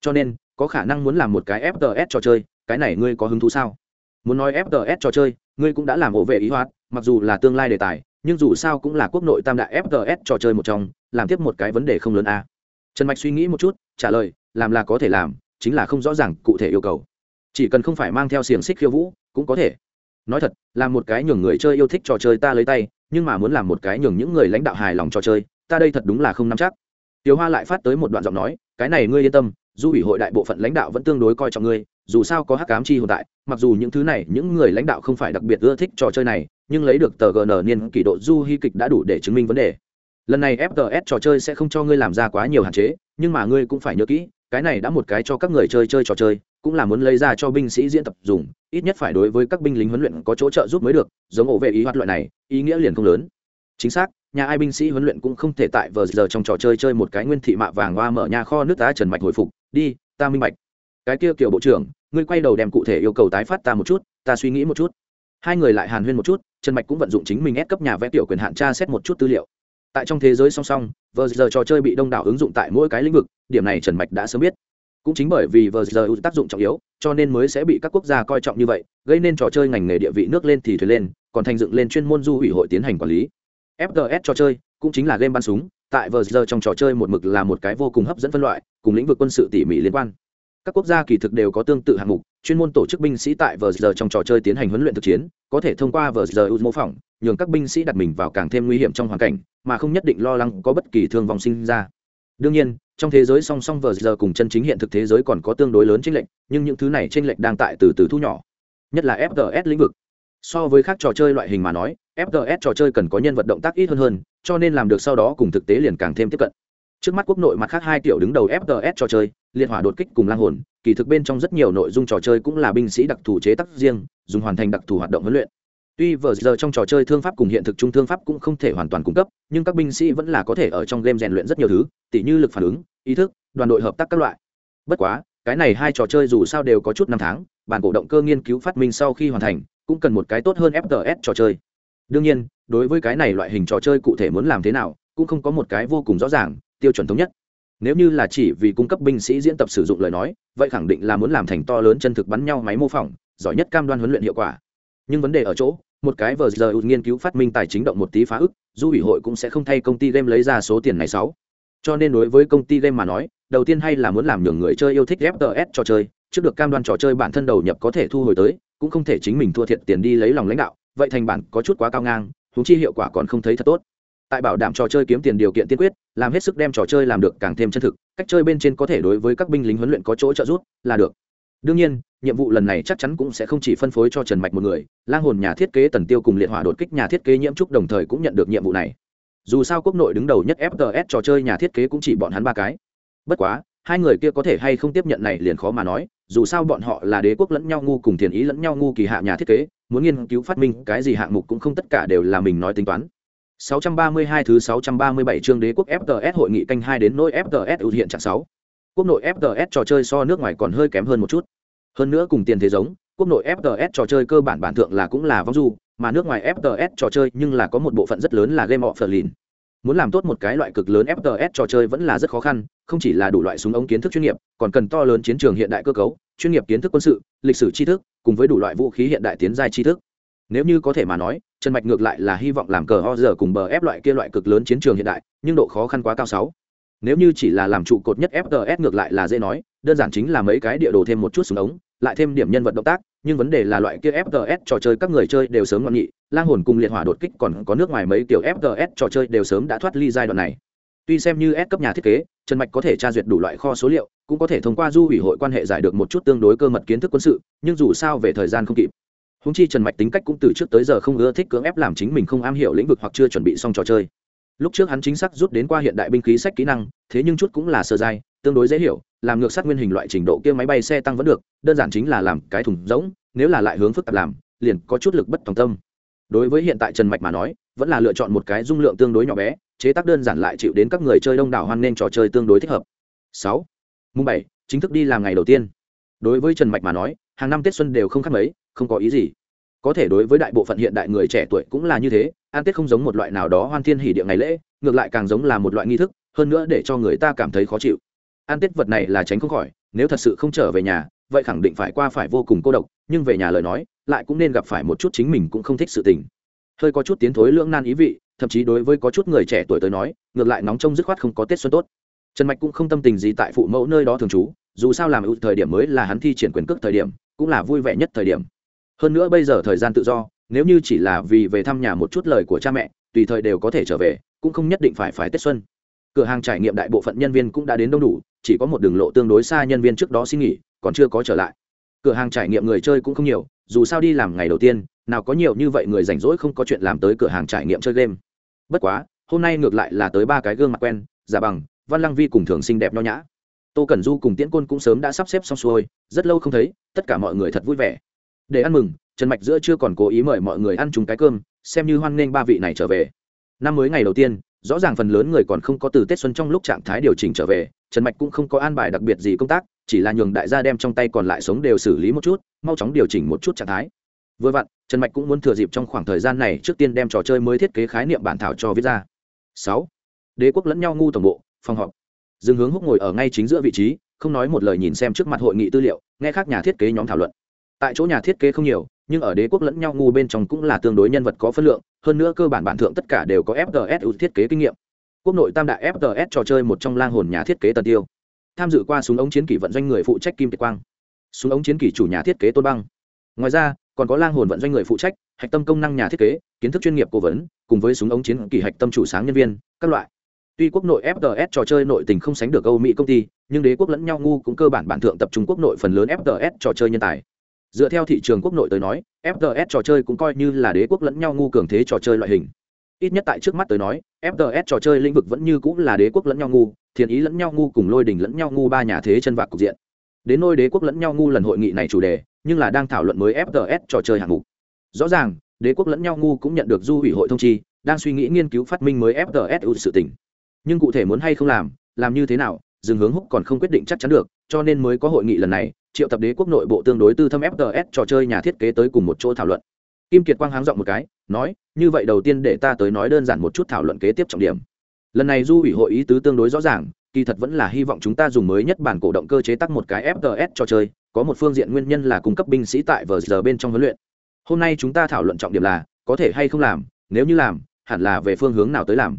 Cho nên, có khả năng muốn làm một cái fts trò chơi cái này ngươi có hứng thú sao muốn nói fts trò chơi ngươi cũng đã làm ổ vệ ý hoạt mặc dù là tương lai đề tài nhưng dù sao cũng là quốc nội tam đại fts trò chơi một trong làm tiếp một cái vấn đề không lớn a trần mạch suy nghĩ một chút trả lời làm là có thể làm chính là không rõ ràng cụ thể yêu cầu. Chỉ cần không phải mang theo xiềng xích khiêu vũ cũng có thể. Nói thật làm một cái nhường người chơi yêu thích trò chơi ta lấy tay nhưng mà muốn làm một cái nhường những người lãnh đạo hài lòng trò chơi ta đây thật đúng là không nắm chắc. Tiểu Hoa lại phát tới một đoạn giọng nói, cái này ngươi yên tâm, dù ủy hội đại bộ phận lãnh đạo vẫn tương đối coi trọng ngươi dù sao có hắc cám chi hồn tại mặc dù những thứ này những người lãnh đạo không phải đặc biệt ưa thích trò chơi này nhưng lấy được tờ gn niên kỷ độ du hy kịch đã đủ để chứng minh vấn đề. Lần này fts trò chơi sẽ không cho ngươi làm ra quá nhiều hạn chế nhưng mà ngươi cũng phải nhớ kỹ cái này đã một cái cho các người chơi chơi trò chơi, cũng là muốn lấy ra cho binh sĩ diễn tập dùng, ít nhất phải đối với các binh lính huấn luyện có chỗ trợ giúp mới được, giống ổ vệ ý hoạt loại này, ý nghĩa liền không lớn. Chính xác, nhà ai binh sĩ huấn luyện cũng không thể tại vờ giờ trong trò chơi chơi một cái nguyên thị mạ vàng hoa mở nhà kho nước tá trần mạch hồi phục, đi, ta minh bạch. Cái kia kiểu bộ trưởng, ngươi quay đầu đem cụ thể yêu cầu tái phát ta một chút, ta suy nghĩ một chút. Hai người lại hàn huyên một chút, trần mạch cũng vận dụng chính mình ép cấp nhà vẽ tiểu quyền hạn tra xét một chút tư liệu tại trong thế giới song song vờ giờ trò chơi bị đông đảo ứng dụng tại mỗi cái lĩnh vực, điểm này trần mạch đã sớm biết. Cũng chính bởi vì vờ giờ tác dụng trọng yếu, cho nên mới sẽ bị các quốc gia coi trọng như vậy, gây nên trò chơi ngành nghề địa vị nước lên thì thuyền lên, còn thành dựng lên chuyên môn du ủy hội tiến hành quản lý. Fts trò chơi cũng chính là game bắn súng, tại vờ giờ trong trò chơi một mực là một cái vô cùng hấp dẫn phân loại, cùng lĩnh vực quân sự tỉ mỉ liên quan. Các quốc gia kỳ thực đều có tương tự hạng mục chuyên môn tổ chức binh sĩ tại vờ giờ trong trò chơi tiến hành huấn luyện thực chiến, có thể thông qua vờ giờ mô phỏng, nhường các binh sĩ đặt mình vào càng thêm nguy hiểm trong hoàn cảnh, mà không nhất định lo lắng có bất kỳ thương vong sinh ra. Đương nhiên, trong thế giới song song vờ giờ cùng chân chính hiện thực thế giới còn có tương đối lớn tranh lệch, nhưng những thứ này tranh lệch đang tại từ từ thu nhỏ. Nhất là fts lĩnh vực. So với các trò chơi loại hình mà nói fts trò chơi cần có nhân vật động tác ít hơn hơn, cho nên làm được sau đó cùng thực tế liền càng thêm tiếp cận. Trước mắt quốc nội mặt khác hai tiểu đứng đầu fts trò chơi liên hỏa đột kích cùng lang hồn kỳ thực bên trong rất nhiều nội dung trò chơi cũng là binh sĩ đặc thù chế tác riêng, dùng hoàn thành đặc thù hoạt động huấn luyện. Tuy vừa giờ trong trò chơi thương pháp cùng hiện thực trung thương pháp cũng không thể hoàn toàn cung cấp, nhưng các binh sĩ vẫn là có thể ở trong game rèn luyện rất nhiều thứ, tỉ như lực phản ứng, ý thức, đoàn đội hợp tác các loại. Bất quá, cái này hai trò chơi dù sao đều có chút năm tháng, bản cổ động cơ nghiên cứu phát minh sau khi hoàn thành, cũng cần một cái tốt hơn fts trò chơi. Đương nhiên, đối với cái này loại hình trò chơi cụ thể muốn làm thế nào, cũng không có một cái vô cùng rõ ràng, tiêu chuẩn thống nhất nếu như là chỉ vì cung cấp binh sĩ diễn tập sử dụng lời nói, vậy khẳng định là muốn làm thành to lớn chân thực bắn nhau máy mô phỏng, giỏi nhất cam đoan huấn luyện hiệu quả. Nhưng vấn đề ở chỗ, một cái vờ giờ nghiên cứu phát minh tài chính động một tí phá ức, du ủy hội cũng sẽ không thay công ty game lấy ra số tiền này sáu. Cho nên đối với công ty game mà nói, đầu tiên hay là muốn làm nhường người chơi yêu thích fts trò chơi, trước được cam đoan trò chơi bản thân đầu nhập có thể thu hồi tới, cũng không thể chính mình thua thiệt tiền đi lấy lòng lãnh đạo, vậy thành bản có chút quá cao ngang húng chi hiệu quả còn không thấy thật tốt tại bảo đảm trò chơi kiếm tiền điều kiện tiên quyết, làm hết sức đem trò chơi làm được càng thêm chân thực, cách chơi bên trên có thể đối với các binh lính huấn luyện có chỗ trợ giúp là được. Đương nhiên, nhiệm vụ lần này chắc chắn cũng sẽ không chỉ phân phối cho trần mạch một người, lang hồn nhà thiết kế tần tiêu cùng liệt hỏa đột kích nhà thiết kế nhiễm trúc đồng thời cũng nhận được nhiệm vụ này. Dù sao quốc nội đứng đầu nhất fts trò chơi nhà thiết kế cũng chỉ bọn hắn ba cái. Bất quá, hai người kia có thể hay không tiếp nhận này liền khó mà nói, dù sao bọn họ là đế quốc lẫn nhau ngu cùng thiền ý lẫn nhau ngu kỳ hạ nhà thiết kế, muốn nghiên cứu phát minh cái gì hạng mục cũng không tất cả đều là mình nói tính toán. 632 thứ 637 chương đế quốc FTS hội nghị canh 2 đến nỗi FTS ưu hiện trạng 6. Quốc nội FTS trò chơi so nước ngoài còn hơi kém hơn một chút. Hơn nữa cùng tiền thế giống, quốc nội FTS trò chơi cơ bản bản thượng là cũng là vong du, mà nước ngoài FTS trò chơi nhưng là có một bộ phận rất lớn là game offline. muốn làm tốt một cái loại cực lớn fts trò chơi vẫn là rất khó khăn không chỉ là đủ loại súng ống kiến thức chuyên nghiệp còn cần to lớn chiến trường hiện đại cơ cấu chuyên nghiệp kiến thức quân sự lịch sử tri thức cùng với đủ loại vũ khí hiện đại tiến giai tri thức nếu như có thể mà nói, trần mạch ngược lại là hy vọng làm cờ ho giờ cùng bờ ép loại kia loại cực lớn chiến trường hiện đại, nhưng độ khó khăn quá cao sáu. Nếu như chỉ là làm trụ cột nhất fts ngược lại là dễ nói, đơn giản chính là mấy cái địa đồ thêm một chút súng ống, lại thêm điểm nhân vật động tác, nhưng vấn đề là loại kia fts trò chơi các người chơi đều sớm ngoan nghị, lang hồn cùng liệt hỏa đột kích còn có nước ngoài mấy kiểu fts trò chơi đều sớm đã thoát ly giai đoạn này. Tuy xem như S cấp nhà thiết kế, trần mạch có thể tra duyệt đủ loại kho số liệu, cũng có thể thông qua du ủy hội quan hệ giải được một chút tương đối cơ mật kiến thức quân sự, nhưng dù sao về thời gian không kịp húng chi trần mạch tính cách cũng từ trước tới giờ không ưa thích cưỡng ép làm chính mình không am hiểu lĩnh vực hoặc chưa chuẩn bị xong trò chơi. Lúc trước hắn chính xác rút đến qua hiện đại binh khí sách kỹ năng, thế nhưng chút cũng là sơ dai tương đối dễ hiểu, làm ngược sát nguyên hình loại trình độ kia máy bay xe tăng vẫn được, đơn giản chính là làm cái thùng rỗng, nếu là lại hướng phức tạp làm, liền có chút lực bất tòng tâm. Đối với hiện tại trần mạch mà nói, vẫn là lựa chọn một cái dung lượng tương đối nhỏ bé, chế tác đơn giản lại chịu đến các người chơi đông đảo hoan nên trò chơi tương đối thích hợp. Sáu, mùng bảy, chính thức đi làm ngày đầu tiên. Đối với trần mạch mà nói, hàng năm tết xuân đều không khác mấy không có ý gì. Có thể đối với đại bộ phận hiện đại người trẻ tuổi cũng là như thế, ăn tết không giống một loại nào đó hoan thiên hỉ địa ngày lễ, ngược lại càng giống là một loại nghi thức, hơn nữa để cho người ta cảm thấy khó chịu. Ăn tết vật này là tránh không khỏi, nếu thật sự không trở về nhà, vậy khẳng định phải qua phải vô cùng cô độc, nhưng về nhà lời nói, lại cũng nên gặp phải một chút chính mình cũng không thích sự tình. Hơi có chút tiến thối lưỡng nan ý vị, thậm chí đối với có chút người trẻ tuổi tới nói, ngược lại nóng trông dứt khoát không có tết xuân tốt. Trần mạch cũng không tâm tình gì tại phụ mẫu nơi đó thường trú, dù sao làm ưu thời điểm mới là hắn thi triển quyền cước thời điểm, cũng là vui vẻ nhất thời điểm hơn nữa bây giờ thời gian tự do, nếu như chỉ là vì về thăm nhà một chút lời của cha mẹ, tùy thời đều có thể trở về, cũng không nhất định phải phải tết xuân. Cửa hàng trải nghiệm đại bộ phận nhân viên cũng đã đến đông đủ, chỉ có một đường lộ tương đối xa nhân viên trước đó xin nghỉ, còn chưa có trở lại. Cửa hàng trải nghiệm người chơi cũng không nhiều, dù sao đi làm ngày đầu tiên, nào có nhiều như vậy người rảnh rỗi không có chuyện làm tới cửa hàng trải nghiệm chơi game. Bất quá, hôm nay ngược lại là tới ba cái gương mặt quen, giả bằng, văn lăng vi cùng thường xinh đẹp nho nhã. Tô cẩn du cùng tiễn côn cũng sớm đã sắp xếp xong xuôi, rất lâu không thấy, tất cả mọi người thật vui vẻ để ăn mừng, trần mạch giữa chưa còn cố ý mời mọi người ăn chung cái cơm, xem như hoan nghênh ba vị này trở về. Năm mới ngày đầu tiên, rõ ràng phần lớn người còn không có từ tết xuân trong lúc trạng thái điều chỉnh trở về, trần mạch cũng không có an bài đặc biệt gì công tác, chỉ là nhường đại gia đem trong tay còn lại sống đều xử lý một chút, mau chóng điều chỉnh một chút trạng thái. Vừa vặn, trần mạch cũng muốn thừa dịp trong khoảng thời gian này trước tiên đem trò chơi mới thiết kế khái niệm bản thảo cho viết ra. Sáu, đế quốc lẫn nhau ngu tổng bộ, phòng họp. Dương hướng húc ngồi ở ngay chính giữa vị trí, không nói một lời nhìn xem trước mặt hội nghị tư liệu, nghe khác nhà thiết kế nhóm thảo luận tại chỗ nhà thiết kế không nhiều, nhưng ở đế quốc lẫn nhau ngu bên trong cũng là tương đối nhân vật có phân lượng, hơn nữa cơ bản bản thượng tất cả đều có fts thiết kế kinh nghiệm. Quốc nội tam đại fts trò chơi một trong lang hồn nhà thiết kế tần tiêu. Tham dự qua súng ống chiến kỷ vận doanh người phụ trách kim tuyệt quang. Súng ống chiến kỷ chủ nhà thiết kế tôn băng. Ngoài ra, còn có lang hồn vận doanh người phụ trách, hạch tâm công năng nhà thiết kế, kiến thức chuyên nghiệp cố vấn, cùng với súng ống chiến kỷ hạch tâm chủ sáng nhân viên, các loại. Tuy quốc nội fts trò chơi nội tình không sánh được âu mỹ công ty, nhưng đế quốc lẫn nhau ngu cũng cơ bản bản thượng tập trung quốc nội phần lớn fts trò chơi nhân tài dựa theo thị trường quốc nội tới nói fts trò chơi cũng coi như là đế quốc lẫn nhau ngu cường thế trò chơi loại hình. Ít nhất tại trước mắt tới nói fts trò chơi lĩnh vực vẫn như cũng là đế quốc lẫn nhau ngu thiền ý lẫn nhau ngu cùng lôi đình lẫn nhau ngu ba nhà thế chân vạc cục diện. Đến nôi đế quốc lẫn nhau ngu lần hội nghị này chủ đề, nhưng là đang thảo luận mới fts trò chơi hạng mục. Rõ ràng, đế quốc lẫn nhau ngu cũng nhận được du ủy hội thông chi, đang suy nghĩ nghiên cứu phát minh mới fts sự tỉnh nhưng cụ thể muốn hay không làm làm như thế nào dừng hướng húc còn không quyết định chắc chắn được, cho nên mới có hội nghị lần này triệu tập đế quốc nội bộ tương đối tư thâm fts trò chơi nhà thiết kế tới cùng một chỗ thảo luận. Kim kiệt quang háng dọn một cái, nói, như vậy đầu tiên để ta tới nói đơn giản một chút thảo luận kế tiếp trọng điểm. Lần này du ủy hội ý tứ tương đối rõ ràng, kỳ thật vẫn là hy vọng chúng ta dùng mới nhất bản cổ động cơ chế tác một cái fts trò chơi, có một phương diện nguyên nhân là cung cấp binh sĩ tại vờ giờ bên trong huấn luyện. Hôm nay chúng ta thảo luận trọng điểm là, có thể hay không làm, nếu như làm, hẳn là về phương hướng nào tới làm.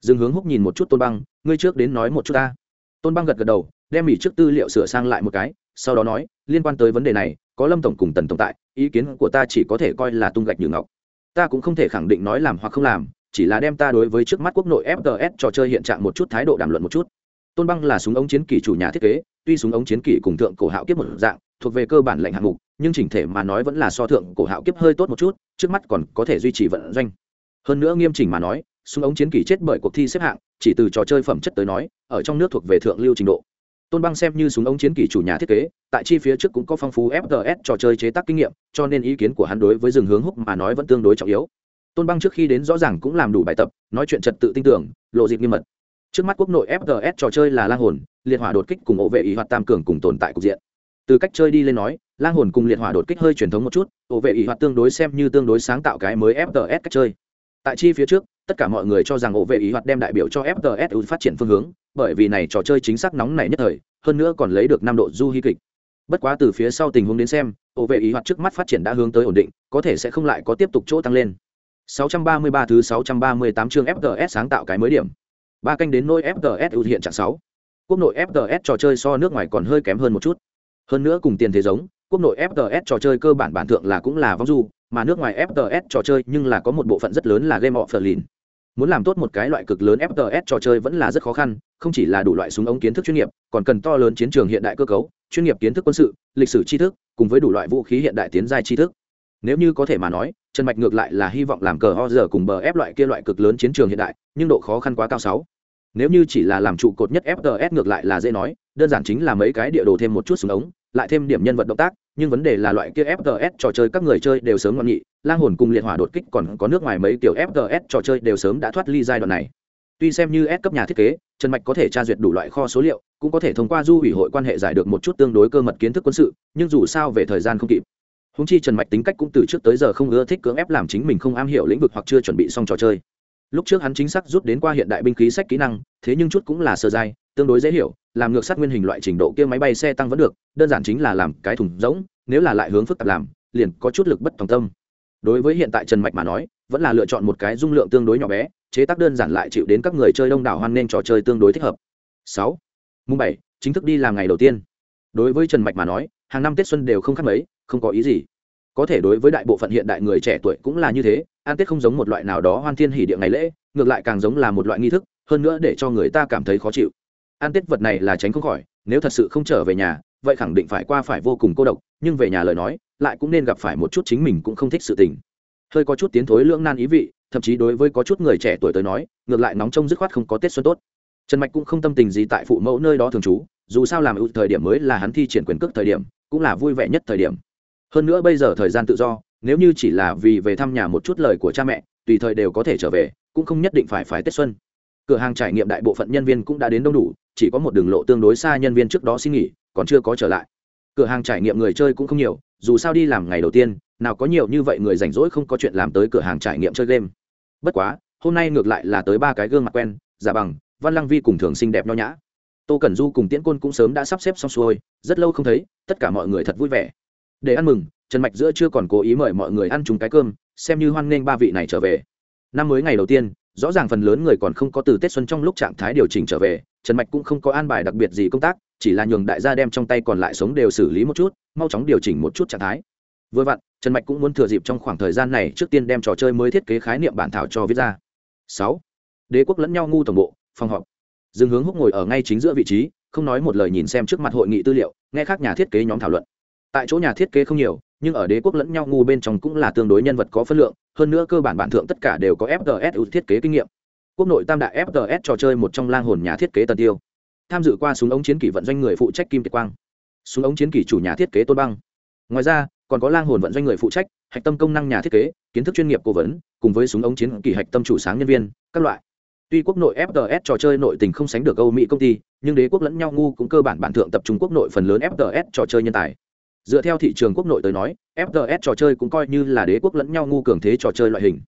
Dương hướng húc nhìn một chút tôn băng, ngươi trước đến nói một chút ta. Tôn băng gật gật đầu, đem ỉ trước tư liệu sửa sang lại một cái sau đó nói, liên quan tới vấn đề này, có lâm tổng cùng tần tổng tại, ý kiến của ta chỉ có thể coi là tung gạch như ngọc. Ta cũng không thể khẳng định nói làm hoặc không làm, chỉ là đem ta đối với trước mắt quốc nội fts trò chơi hiện trạng một chút thái độ đàm luận một chút. Tôn băng là súng ống chiến kỷ chủ nhà thiết kế, tuy súng ống chiến kỷ cùng thượng cổ hạo kiếp một dạng, thuộc về cơ bản lệnh hạng mục, nhưng chỉnh thể mà nói vẫn là so thượng cổ hạo kiếp hơi tốt một chút, trước mắt còn có thể duy trì vận doanh. Hơn nữa nghiêm chỉnh mà nói, súng ống chiến kỷ chết bởi cuộc thi xếp hạng, chỉ từ trò chơi phẩm chất tới nói, ở trong nước thuộc về thượng lưu trình độ tôn băng xem như súng ống chiến kỷ chủ nhà thiết kế, tại chi phía trước cũng có phong phú fts trò chơi chế tác kinh nghiệm, cho nên ý kiến của hắn đối với rừng hướng húc mà nói vẫn tương đối trọng yếu. Tôn băng trước khi đến rõ ràng cũng làm đủ bài tập, nói chuyện trật tự tin tưởng, lộ dịp nghiêm mật. Trước mắt quốc nội fts trò chơi là lang hồn, liệt hỏa đột kích cùng ổ vệ ý hoạt tam cường cùng tồn tại cục diện. Từ cách chơi đi lên nói, lang hồn cùng liệt hỏa đột kích hơi truyền thống một chút, ổ vệ ý hoạt tương đối xem như tương đối sáng tạo cái mới fts cách chơi. Tại chi phía trước tất cả mọi người cho rằng ổ vệ ý hoạt đem đại biểu cho fts phát triển phương hướng, bởi vì này trò chơi chính xác nóng này nhất thời, hơn nữa còn lấy được năm độ du hy kịch. Bất quá từ phía sau tình huống đến xem, ổ vệ ý hoạt trước mắt phát triển đã hướng tới ổn định, có thể sẽ không lại có tiếp tục chỗ tăng lên. 633 thứ 638 chương fts sáng tạo cái mới điểm. Ba canh đến nôi fts ưu hiện trạng 6. quốc nội fts trò chơi so nước ngoài còn hơi kém hơn một chút. Hơn nữa cùng tiền thế giống, quốc nội fts trò chơi cơ bản bản thượng là cũng là vong du, mà nước ngoài fts trò chơi nhưng là có một bộ phận rất lớn là game offline muốn làm tốt một cái loại cực lớn fts trò chơi vẫn là rất khó khăn, không chỉ là đủ loại súng ống kiến thức chuyên nghiệp, còn cần to lớn chiến trường hiện đại cơ cấu, chuyên nghiệp kiến thức quân sự, lịch sử tri thức, cùng với đủ loại vũ khí hiện đại tiến giai tri thức. Nếu như có thể mà nói, trần mạch ngược lại là hy vọng làm cờ ho giờ cùng bờ ép loại kia loại cực lớn chiến trường hiện đại, nhưng độ khó khăn quá cao sáu. Nếu như chỉ là làm trụ cột nhất fts ngược lại là dễ nói, đơn giản chính là mấy cái địa đồ thêm một chút súng ống lại thêm điểm nhân vật động tác, nhưng vấn đề là loại kia fts trò chơi các người chơi đều sớm ngon nghị lang hồn cùng liệt hỏa đột kích còn có nước ngoài mấy kiểu fts trò chơi đều sớm đã thoát ly giai đoạn này. Tuy xem như S cấp nhà thiết kế, trần mạch có thể tra duyệt đủ loại kho số liệu, cũng có thể thông qua du ủy hội quan hệ giải được một chút tương đối cơ mật kiến thức quân sự, nhưng dù sao về thời gian không kịp. Húng chi trần mạch tính cách cũng từ trước tới giờ không ưa thích cưỡng ép làm chính mình không am hiểu lĩnh vực hoặc chưa chuẩn bị xong trò chơi. Lúc trước hắn chính xác rút đến qua hiện đại binh khí sách kỹ năng, thế nhưng chút cũng là sơ giai tương đối dễ hiểu, làm ngược sát nguyên hình loại trình độ kia máy bay xe tăng vẫn được, đơn giản chính là làm cái thùng rỗng, nếu là lại hướng phức tạp làm, liền có chút lực bất tòng tâm. Đối với hiện tại trần mạch mà nói, vẫn là lựa chọn một cái dung lượng tương đối nhỏ bé, chế tác đơn giản lại chịu đến các người chơi đông đảo hoan nên trò chơi tương đối thích hợp. Sáu, mùng bảy, chính thức đi làm ngày đầu tiên. Đối với trần mạch mà nói, hàng năm tết xuân đều không khác mấy, không có ý gì. Có thể đối với đại bộ phận hiện đại người trẻ tuổi cũng là như thế, ăn tết không giống một loại nào đó hoan thiên hỉ địa ngày lễ, ngược lại càng giống là một loại nghi thức, hơn nữa để cho người ta cảm thấy khó chịu ăn tết vật này là tránh không khỏi, nếu thật sự không trở về nhà, vậy khẳng định phải qua phải vô cùng cô độc, nhưng về nhà lời nói, lại cũng nên gặp phải một chút chính mình cũng không thích sự tình. Hơi có chút tiến thối lưỡng nan ý vị, thậm chí đối với có chút người trẻ tuổi tới nói, ngược lại nóng trông dứt khoát không có tết xuân tốt. Trần mạch cũng không tâm tình gì tại phụ mẫu nơi đó thường trú, dù sao làm ưu thời điểm mới là hắn thi triển quyền cước thời điểm, cũng là vui vẻ nhất thời điểm. Hơn nữa bây giờ thời gian tự do, nếu như chỉ là vì về thăm nhà một chút lời của cha mẹ, tùy thời đều có thể trở về, cũng không nhất định phải phải tết xuân. Cửa hàng trải nghiệm đại bộ phận nhân viên cũng đã đến đông đủ chỉ có một đường lộ tương đối xa nhân viên trước đó xin nghỉ, còn chưa có trở lại. Cửa hàng trải nghiệm người chơi cũng không nhiều, dù sao đi làm ngày đầu tiên, nào có nhiều như vậy người rảnh rỗi không có chuyện làm tới cửa hàng trải nghiệm chơi game. Bất quá, hôm nay ngược lại là tới ba cái gương mặt quen, giả bằng, văn lăng vi cùng thường xinh đẹp nho nhã. Tô cẩn du cùng tiễn côn cũng sớm đã sắp xếp xong xuôi, rất lâu không thấy, tất cả mọi người thật vui vẻ. Để ăn mừng, trần mạch giữa chưa còn cố ý mời mọi người ăn chung cái cơm, xem như hoan nghênh ba vị này trở về. Năm mới ngày đầu tiên, rõ ràng phần lớn người còn không có từ tết xuân trong lúc trạng thái điều chỉnh trở về trần mạch cũng không có an bài đặc biệt gì công tác, chỉ là nhường đại gia đem trong tay còn lại sống đều xử lý một chút, mau chóng điều chỉnh một chút trạng thái. Vừa vặn, trần mạch cũng muốn thừa dịp trong khoảng thời gian này trước tiên đem trò chơi mới thiết kế khái niệm bản thảo cho viết ra. Sáu. Đế quốc lẫn nhau ngu tổng bộ, phòng họp. Dương hướng húc ngồi ở ngay chính giữa vị trí, không nói một lời nhìn xem trước mặt hội nghị tư liệu, nghe khác nhà thiết kế nhóm thảo luận. Tại chỗ nhà thiết kế không nhiều, nhưng ở đế quốc lẫn nhau ngu bên trong cũng là tương đối nhân vật có phân lượng, hơn nữa cơ bản bản thượng tất cả đều có FGSU thiết kế kinh nghiệm quốc nội tam đại fts trò chơi một trong lang hồn nhà thiết kế tần tiêu. Tham dự qua súng ống chiến kỷ vận doanh người phụ trách kim kiệt quang. Súng ống chiến kỷ chủ nhà thiết kế tôn băng. Ngoài ra, còn có lang hồn vận doanh người phụ trách hạch tâm công năng nhà thiết kế, kiến thức chuyên nghiệp cố vấn, cùng với súng ống chiến kỷ hạch tâm chủ sáng nhân viên, các loại. Tuy quốc nội fts trò chơi nội tình không sánh được âu mỹ công ty, nhưng đế quốc lẫn nhau ngu cũng cơ bản bản thượng tập trung quốc nội phần lớn fts trò chơi nhân tài. Dựa theo thị trường quốc nội tới nói fts trò chơi cũng coi như là đế quốc lẫn nhau ngu cường thế trò chơi loại hình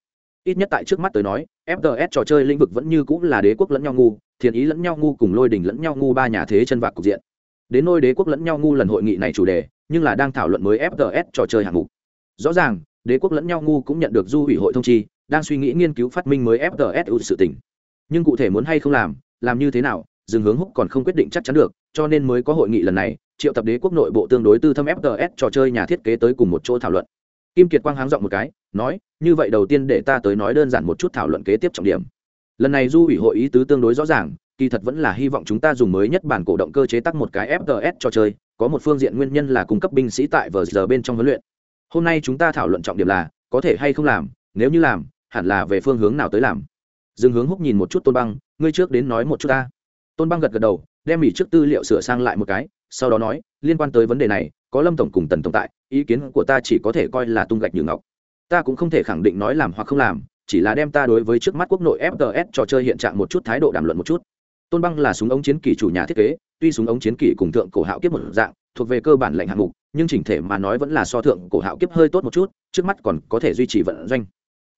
ít nhất tại trước mắt tới nói fts trò chơi lĩnh vực vẫn như cũng là đế quốc lẫn nhau ngu, thiền ý lẫn nhau ngu cùng lôi đình lẫn nhau ngu ba nhà thế chân vạc cục diện. Đến nôi đế quốc lẫn nhau ngu lần hội nghị này chủ đề, nhưng là đang thảo luận mới fts trò chơi hạng mục. Rõ ràng, đế quốc lẫn nhau ngu cũng nhận được du ủy hội thông chi, đang suy nghĩ nghiên cứu phát minh mới fts sự tỉnh nhưng cụ thể muốn hay không làm làm như thế nào dừng hướng húc còn không quyết định chắc chắn được, cho nên mới có hội nghị lần này, triệu tập đế quốc nội bộ tương đối tư thâm fts trò chơi nhà thiết kế tới cùng một chỗ thảo luận kim kiệt quang háng giọng một cái, nói, như vậy đầu tiên để ta tới nói đơn giản một chút thảo luận kế tiếp trọng điểm. Lần này du ủy hội ý tứ tương đối rõ ràng, kỳ thật vẫn là hy vọng chúng ta dùng mới nhất bản cổ động cơ chế tắc một cái fts trò chơi, có một phương diện nguyên nhân là cung cấp binh sĩ tại vờ giờ bên trong huấn luyện. Hôm nay chúng ta thảo luận trọng điểm là, có thể hay không làm, nếu như làm, hẳn là về phương hướng nào tới làm. Dương hướng húc nhìn một chút tôn băng, ngươi trước đến nói một chút ta. Tôn băng gật gật đầu, đem mỹ trước tư liệu sửa sang lại một cái sau đó nói, liên quan tới vấn đề này, có lâm tổng cùng tần tổng tại, ý kiến của ta chỉ có thể coi là tung gạch như ngọc. Ta cũng không thể khẳng định nói làm hoặc không làm, chỉ là đem ta đối với trước mắt quốc nội fts trò chơi hiện trạng một chút thái độ đàm luận một chút. Tôn băng là súng ống chiến kỳ chủ nhà thiết kế, tuy súng ống chiến kỳ cùng thượng cổ hạo kiếp một dạng, thuộc về cơ bản lệnh hạng mục, nhưng chỉnh thể mà nói vẫn là so thượng cổ hạo kiếp hơi tốt một chút, trước mắt còn có thể duy trì vận doanh.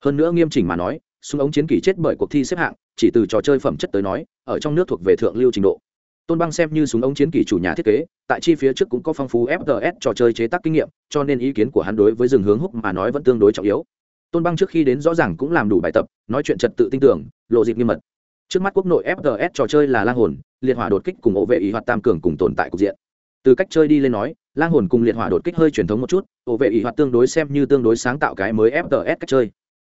Hơn nữa nghiêm chỉnh mà nói, súng ống chiến kỳ chết bởi cuộc thi xếp hạng, chỉ từ trò chơi phẩm chất tới nói, ở trong nước thuộc về thượng lưu trình độ tôn băng xem như súng ống chiến kỷ chủ nhà thiết kế, tại chi phía trước cũng có phong phú fts trò chơi chế tác kinh nghiệm, cho nên ý kiến của hắn đối với rừng hướng húc mà nói vẫn tương đối trọng yếu. Tôn băng trước khi đến rõ ràng cũng làm đủ bài tập, nói chuyện trật tự tin tưởng lộ dịp nghiêm mật. Trước mắt quốc nội fts trò chơi là lang hồn, liệt hỏa đột kích cùng ổ vệ ý hoạt tam cường cùng tồn tại cục diện. Từ cách chơi đi lên nói, lang hồn cùng liệt hỏa đột kích hơi truyền thống một chút, ổ vệ ý hoạt tương đối xem như tương đối sáng tạo cái mới fts cách chơi.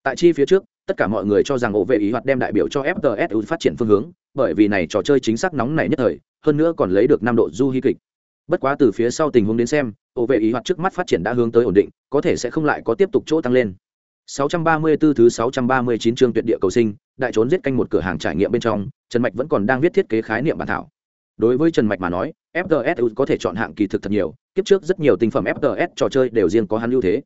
Tại chi phía trước, tất cả mọi người cho rằng ổ vệ ý hoạt đem đại biểu cho fts phát triển phương hướng bởi vì này trò chơi chính xác nóng này nhất thời hơn nữa còn lấy được năm độ du hy kịch bất quá từ phía sau tình huống đến xem ổ vệ ý hoạt trước mắt phát triển đã hướng tới ổn định có thể sẽ không lại có tiếp tục chỗ tăng lên 634 thứ 639 chương tuyệt địa cầu sinh, đại trốn giết canh một cửa hàng trải nghiệm bên trong, Trần Mạch vẫn còn đang viết thiết kế khái niệm bản thảo. Đối với Trần Mạch mà nói, FTS có thể chọn hạng kỳ thực thật nhiều, kiếp trước rất nhiều tinh phẩm FTS trò chơi đều riêng có hắn ưu thế.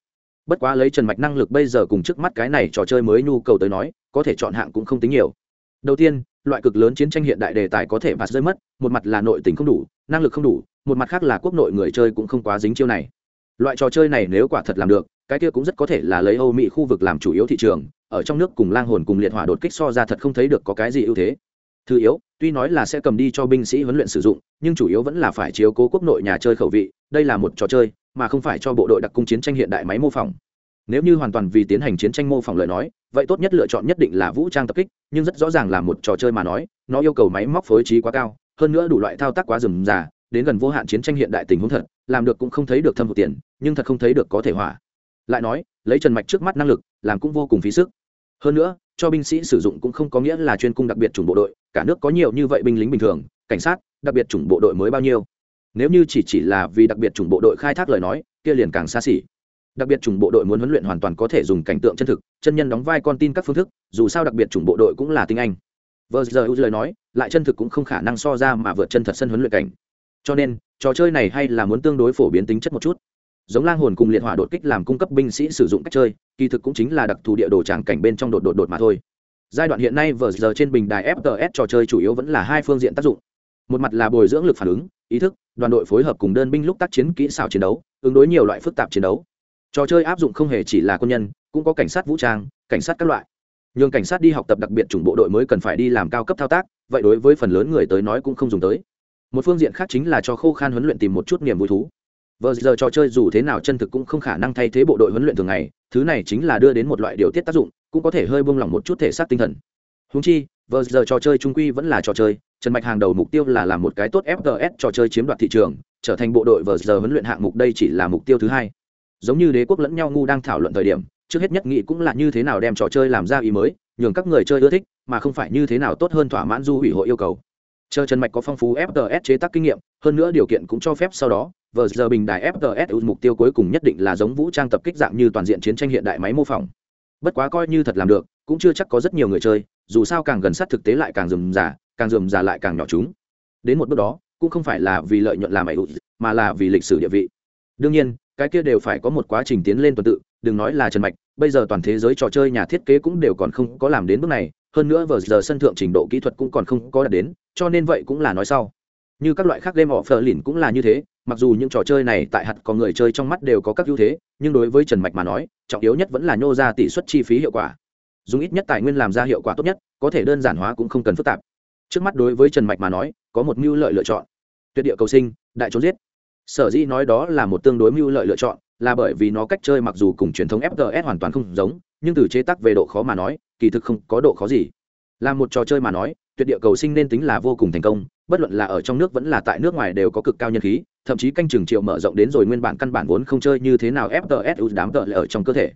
Bất quá lấy Trần Mạch năng lực bây giờ cùng trước mắt cái này trò chơi mới nhu cầu tới nói, có thể chọn hạng cũng không tính nhiều. Đầu tiên, loại cực lớn chiến tranh hiện đại đề tài có thể bạt rơi mất, một mặt là nội tình không đủ, năng lực không đủ, một mặt khác là quốc nội người chơi cũng không quá dính chiêu này. Loại trò chơi này nếu quả thật làm được, cái kia cũng rất có thể là lấy âu mỹ khu vực làm chủ yếu thị trường ở trong nước cùng lang hồn cùng liệt hỏa đột kích so ra thật không thấy được có cái gì ưu thế thứ yếu tuy nói là sẽ cầm đi cho binh sĩ huấn luyện sử dụng nhưng chủ yếu vẫn là phải chiếu cố quốc nội nhà chơi khẩu vị đây là một trò chơi mà không phải cho bộ đội đặc cung chiến tranh hiện đại máy mô phỏng nếu như hoàn toàn vì tiến hành chiến tranh mô phỏng lời nói, vậy tốt nhất lựa chọn nhất định là vũ trang tập kích, nhưng rất rõ ràng là một trò chơi mà nói, nó yêu cầu máy móc phối trí quá cao, hơn nữa đủ loại thao tác quá rườm rà, đến gần vô hạn chiến tranh hiện đại tình huống thật, làm được cũng không thấy được thâm hụt tiền, nhưng thật không thấy được có thể hỏa. Lại nói, lấy trần mạch trước mắt năng lực, làm cũng vô cùng phí sức. Hơn nữa, cho binh sĩ sử dụng cũng không có nghĩa là chuyên cung đặc biệt chủng bộ đội, cả nước có nhiều như vậy binh lính bình thường, cảnh sát, đặc biệt chủng bộ đội mới bao nhiêu? Nếu như chỉ chỉ là vì đặc biệt chủng bộ đội khai thác lời nói, kia liền càng xa xỉ đặc biệt chủng bộ đội muốn huấn luyện hoàn toàn có thể dùng cảnh tượng chân thực, chân nhân đóng vai con tin các phương thức, dù sao đặc biệt chủng bộ đội cũng là tinh anh. Vờ giờ lời nói, lại chân thực cũng không khả năng so ra mà vượt chân thật sân huấn luyện cảnh. Cho nên, trò chơi này hay là muốn tương đối phổ biến tính chất một chút. Giống lang hồn cùng liệt hỏa đột kích làm cung cấp binh sĩ sử dụng cách chơi, kỳ thực cũng chính là đặc thù địa đồ tràng cảnh bên trong đột đột đột mà thôi. Giai đoạn hiện nay vờ giờ trên bình đài fts trò chơi chủ yếu vẫn là hai phương diện tác dụng. Một mặt là bồi dưỡng lực phản ứng, ý thức, đoàn đội phối hợp cùng đơn binh lúc tác chiến kỹ xảo chiến đấu, ứng đối nhiều loại phức tạp chiến đấu trò chơi áp dụng không hề chỉ là quân nhân, cũng có cảnh sát vũ trang, cảnh sát các loại. Nhường cảnh sát đi học tập đặc biệt chủng bộ đội mới cần phải đi làm cao cấp thao tác, vậy đối với phần lớn người tới nói cũng không dùng tới. Một phương diện khác chính là cho khô khan huấn luyện tìm một chút niềm vui thú. Vờ giờ trò chơi dù thế nào chân thực cũng không khả năng thay thế bộ đội huấn luyện thường ngày, thứ này chính là đưa đến một loại điều tiết tác dụng, cũng có thể hơi buông lỏng một chút thể xác tinh thần. Húng chi vờ giờ trò chơi trung quy vẫn là trò chơi, trần mạch hàng đầu mục tiêu là làm một cái tốt fts trò chơi chiếm đoạt thị trường, trở thành bộ đội vờ giờ huấn luyện hạng mục đây chỉ là mục tiêu thứ hai giống như đế quốc lẫn nhau ngu đang thảo luận thời điểm, trước hết nhất nghĩ cũng là như thế nào đem trò chơi làm ra ý mới, nhường các người chơi ưa thích, mà không phải như thế nào tốt hơn thỏa mãn du ủy hội yêu cầu. Chờ trần mạch có phong phú fts chế tác kinh nghiệm, hơn nữa điều kiện cũng cho phép sau đó, vờ giờ bình đài fts mục tiêu cuối cùng nhất định là giống vũ trang tập kích dạng như toàn diện chiến tranh hiện đại máy mô phỏng. Bất quá coi như thật làm được, cũng chưa chắc có rất nhiều người chơi, dù sao càng gần sát thực tế lại càng dườm giả càng dườm giả lại càng nhỏ chúng. Đến một bước đó, cũng không phải là vì lợi nhuận làm ẩy mà là vì lịch sử địa vị. Đương nhiên cái kia đều phải có một quá trình tiến lên tuần tự, đừng nói là trần mạch, bây giờ toàn thế giới trò chơi nhà thiết kế cũng đều còn không có làm đến bước này, hơn nữa vờ giờ sân thượng trình độ kỹ thuật cũng còn không có đạt đến, cho nên vậy cũng là nói sau. Như các loại khác game offer lìn cũng là như thế, mặc dù những trò chơi này tại hạt có người chơi trong mắt đều có các ưu thế, nhưng đối với trần mạch mà nói, trọng yếu nhất vẫn là nhô ra tỷ suất chi phí hiệu quả. Dùng ít nhất tài nguyên làm ra hiệu quả tốt nhất, có thể đơn giản hóa cũng không cần phức tạp. Trước mắt đối với trần mạch mà nói, có một mưu lợi lựa chọn. Tuyệt địa cầu sinh, đại trốn giết sở dĩ nói đó là một tương đối mưu lợi lựa chọn, là bởi vì nó cách chơi mặc dù cùng truyền thống fts hoàn toàn không giống, nhưng từ chế tác về độ khó mà nói, kỳ thực không có độ khó gì. Là một trò chơi mà nói, tuyệt địa cầu sinh nên tính là vô cùng thành công, bất luận là ở trong nước vẫn là tại nước ngoài đều có cực cao nhân khí, thậm chí canh chừng triệu mở rộng đến rồi nguyên bản căn bản vốn không chơi như thế nào fts đám tợ lại ở trong cơ thể.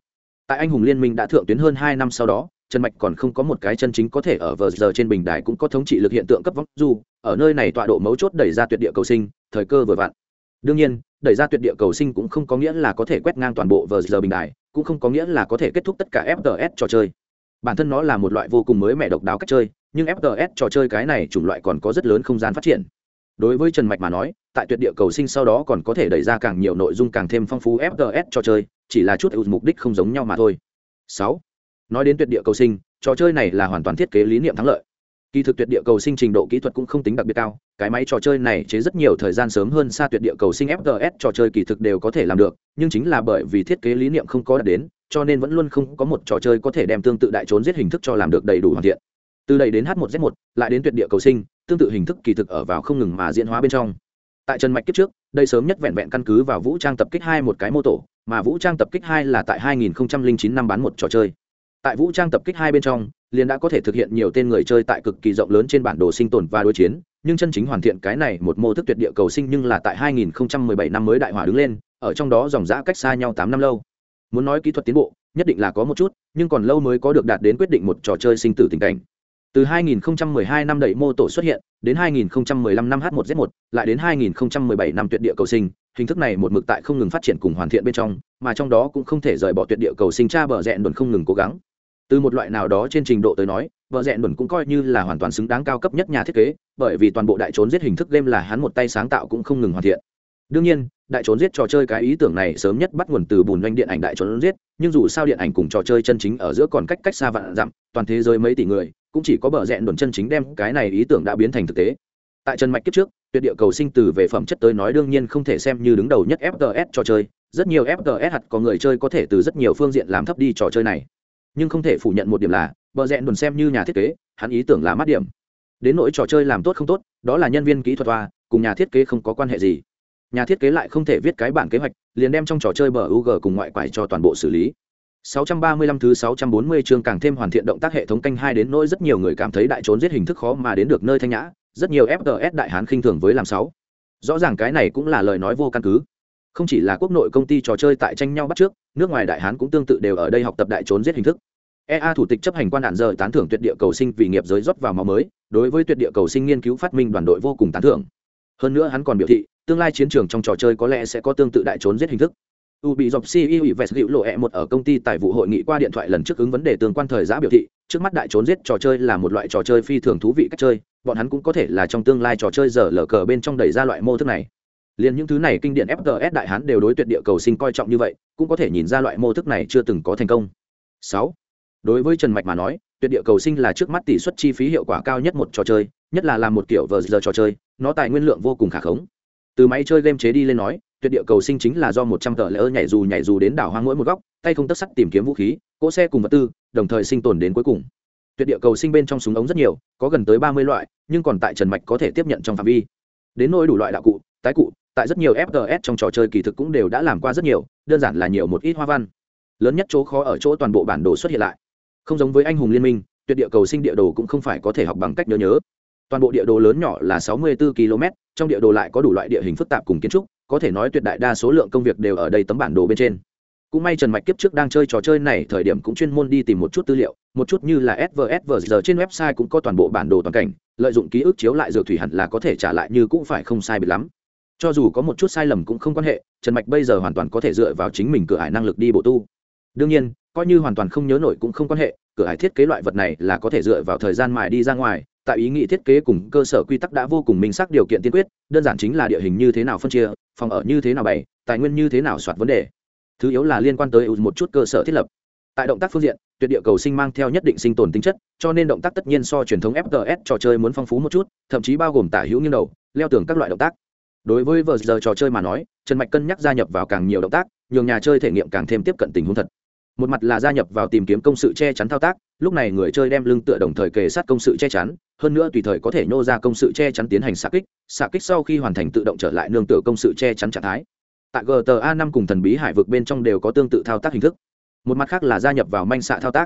Tại anh hùng liên minh đã thượng tuyến hơn hai năm sau đó, trần mạch còn không có một cái chân chính có thể ở vờ giờ trên bình đài cũng có thống trị lực hiện tượng cấp vóc du, ở nơi này tọa độ mấu chốt đẩy ra tuyệt địa cầu sinh, thời cơ vừa vặn đương nhiên, đẩy ra tuyệt địa cầu sinh cũng không có nghĩa là có thể quét ngang toàn bộ vờ giờ bình đài, cũng không có nghĩa là có thể kết thúc tất cả fts trò chơi. Bản thân nó là một loại vô cùng mới mẻ độc đáo cách chơi, nhưng fts trò chơi cái này chủng loại còn có rất lớn không gian phát triển. Đối với trần mạch mà nói, tại tuyệt địa cầu sinh sau đó còn có thể đẩy ra càng nhiều nội dung càng thêm phong phú fts trò chơi, chỉ là chút mục đích không giống nhau mà thôi. Sáu. Nói đến tuyệt địa cầu sinh, trò chơi này là hoàn toàn thiết kế lý niệm thắng lợi kỳ thực tuyệt địa cầu sinh trình độ kỹ thuật cũng không tính đặc biệt cao, cái máy trò chơi này chế rất nhiều thời gian sớm hơn xa tuyệt địa cầu sinh fts trò chơi kỳ thực đều có thể làm được, nhưng chính là bởi vì thiết kế lý niệm không có đạt đến, cho nên vẫn luôn không có một trò chơi có thể đem tương tự đại trốn giết hình thức cho làm được đầy đủ hoàn thiện. Từ đây đến h 1 z 1 lại đến tuyệt địa cầu sinh, tương tự hình thức kỳ thực ở vào không ngừng mà diễn hóa bên trong. Tại trần mạch kiếp trước, đây sớm nhất vẹn vẹn căn cứ vào vũ trang tập kích hai một cái mô tổ, mà vũ trang tập kích hai là tại 2009 năm bán một trò chơi. Tại vũ trang tập kích hai bên trong liền đã có thể thực hiện nhiều tên người chơi tại cực kỳ rộng lớn trên bản đồ sinh tồn và đối chiến, nhưng chân chính hoàn thiện cái này một mô thức tuyệt địa cầu sinh nhưng là tại 2017 năm mới đại hỏa đứng lên, ở trong đó dòng giã cách xa nhau tám năm lâu. Muốn nói kỹ thuật tiến bộ, nhất định là có một chút, nhưng còn lâu mới có được đạt đến quyết định một trò chơi sinh tử tình cảnh. Từ 2012 năm đẩy mô tổ xuất hiện, đến 2015 năm H1Z1 lại đến 2017 năm tuyệt địa cầu sinh, hình thức này một mực tại không ngừng phát triển cùng hoàn thiện bên trong, mà trong đó cũng không thể rời bỏ tuyệt địa cầu sinh cha bờ rẽn đồn không ngừng cố gắng từ một loại nào đó trên trình độ tới nói, vợ rẽ đồn cũng coi như là hoàn toàn xứng đáng cao cấp nhất nhà thiết kế, bởi vì toàn bộ đại trốn giết hình thức game là hắn một tay sáng tạo cũng không ngừng hoàn thiện. Đương nhiên, đại trốn giết trò chơi cái ý tưởng này sớm nhất bắt nguồn từ bùn doanh điện ảnh đại trốn giết, nhưng dù sao điện ảnh cùng trò chơi chân chính ở giữa còn cách cách xa vạn dặm, toàn thế giới mấy tỷ người, cũng chỉ có bờ rẽ đồn chân chính đem cái này ý tưởng đã biến thành thực tế. Tại chân mạch kiếp trước, tuyệt địa cầu sinh từ về phẩm chất tới nói đương nhiên không thể xem như đứng đầu nhất fts trò chơi, rất nhiều fts hạt có người chơi có thể từ rất nhiều phương diện làm thấp đi trò chơi này nhưng không thể phủ nhận một điểm là bờ rẽ đồn xem như nhà thiết kế hắn ý tưởng là mát điểm đến nỗi trò chơi làm tốt không tốt đó là nhân viên kỹ thuật toa cùng nhà thiết kế không có quan hệ gì nhà thiết kế lại không thể viết cái bản kế hoạch liền đem trong trò chơi bờ UG cùng ngoại quải cho toàn bộ xử lý 635 thứ 640 chương càng thêm hoàn thiện động tác hệ thống canh hai đến nỗi rất nhiều người cảm thấy đại trốn giết hình thức khó mà đến được nơi thanh nhã, rất nhiều FPS đại hán khinh thường với làm sáu. Rõ ràng cái này cũng là lời nói vô căn cứ. Không chỉ là quốc nội công ty trò chơi tại tranh nhau bắt trước, nước ngoài đại hán cũng tương tự đều ở đây học tập đại trốn giết hình thức. EA thủ tịch chấp hành quan đạn giờ tán thưởng tuyệt địa cầu sinh vì nghiệp giới rót vào máu mới, đối với tuyệt địa cầu sinh nghiên cứu phát minh đoàn đội vô cùng tán thưởng. Hơn nữa hắn còn biểu thị, tương lai chiến trường trong trò chơi có lẽ sẽ có tương tự đại trốn giết hình thức u bị dọc ceo ủy vest hữu lộ e một ở công ty tại vụ hội nghị qua điện thoại lần trước ứng vấn đề tương quan thời giá biểu thị trước mắt đại trốn giết trò chơi là một loại trò chơi phi thường thú vị cách chơi bọn hắn cũng có thể là trong tương lai trò chơi giờ lờ cờ bên trong đẩy ra loại mô thức này liền những thứ này kinh điển fts đại hán đều đối tuyệt địa cầu sinh coi trọng như vậy, cũng có thể nhìn ra loại mô thức này chưa từng có thành công. Sáu. Đối với trần mạch mà nói, tuyệt địa cầu sinh là trước mắt tỷ suất chi phí hiệu quả cao nhất một trò chơi, nhất là làm một kiểu vờ giờ trò chơi, nó tài nguyên lượng vô cùng khả khống. Từ máy chơi game chế đi lên nói, tuyệt địa cầu sinh chính là do một trăm tờ lỡ nhảy dù nhảy dù đến đảo hoang mỗi một góc, tay không tất sắt tìm kiếm vũ khí, cỗ xe cùng vật tư, đồng thời sinh tồn đến cuối cùng. Tuyệt địa cầu sinh bên trong súng ống rất nhiều, có gần tới ba mươi loại, nhưng còn tại trần mạch có thể tiếp nhận trong phạm vi. Đến nỗi đủ loại đạo cụ, tái cụ tại rất nhiều fts trong trò chơi kỳ thực cũng đều đã làm qua rất nhiều, đơn giản là nhiều một ít hoa văn. Lớn nhất chỗ khó ở chỗ toàn bộ bản đồ xuất hiện lại. Không giống với anh hùng liên minh, tuyệt địa cầu sinh địa đồ cũng không phải có thể học bằng cách nhớ nhớ. Toàn bộ địa đồ lớn nhỏ là 64 km, trong địa đồ lại có đủ loại địa hình phức tạp cùng kiến trúc, có thể nói tuyệt đại đa số lượng công việc đều ở đây tấm bản đồ bên trên. Cũng may trần mạch kiếp trước đang chơi trò chơi này, thời điểm cũng chuyên môn đi tìm một chút tư liệu, một chút như là svsvg giờ trên website cũng có toàn bộ bản đồ toàn cảnh, lợi dụng ký ức chiếu lại dược thủy hẳn là có thể trả lại, như cũng phải không sai bị lắm cho dù có một chút sai lầm cũng không quan hệ, trần mạch bây giờ hoàn toàn có thể dựa vào chính mình cửa hải năng lực đi bổ tu. Đương nhiên, coi như hoàn toàn không nhớ nổi cũng không quan hệ, cửa hải thiết kế loại vật này là có thể dựa vào thời gian mài đi ra ngoài, tại ý nghĩ thiết kế cùng cơ sở quy tắc đã vô cùng minh xác điều kiện tiên quyết, đơn giản chính là địa hình như thế nào phân chia, phòng ở như thế nào bày, tài nguyên như thế nào soạt vấn đề. Thứ yếu là liên quan tới một chút cơ sở thiết lập. Tại động tác phương diện, tuyệt địa cầu sinh mang theo nhất định sinh tồn tính chất, cho nên động tác tất nhiên so truyền thống fts trò chơi muốn phong phú một chút, thậm chí bao gồm tả hữu nghiêng đầu, leo tường các loại động tác đối với vờ giờ trò chơi mà nói, trần mạch cân nhắc gia nhập vào càng nhiều động tác, nhường nhà chơi thể nghiệm càng thêm tiếp cận tình huống thật. Một mặt là gia nhập vào tìm kiếm công sự che chắn thao tác, lúc này người chơi đem lưng tựa đồng thời kề sát công sự che chắn, hơn nữa tùy thời có thể nhô ra công sự che chắn tiến hành xạ kích xạ kích sau khi hoàn thành tự động trở lại nương tựa công sự che chắn trạng thái. Tại gta năm cùng thần bí hải vực bên trong đều có tương tự thao tác hình thức. Một mặt khác là gia nhập vào manh xạ thao tác.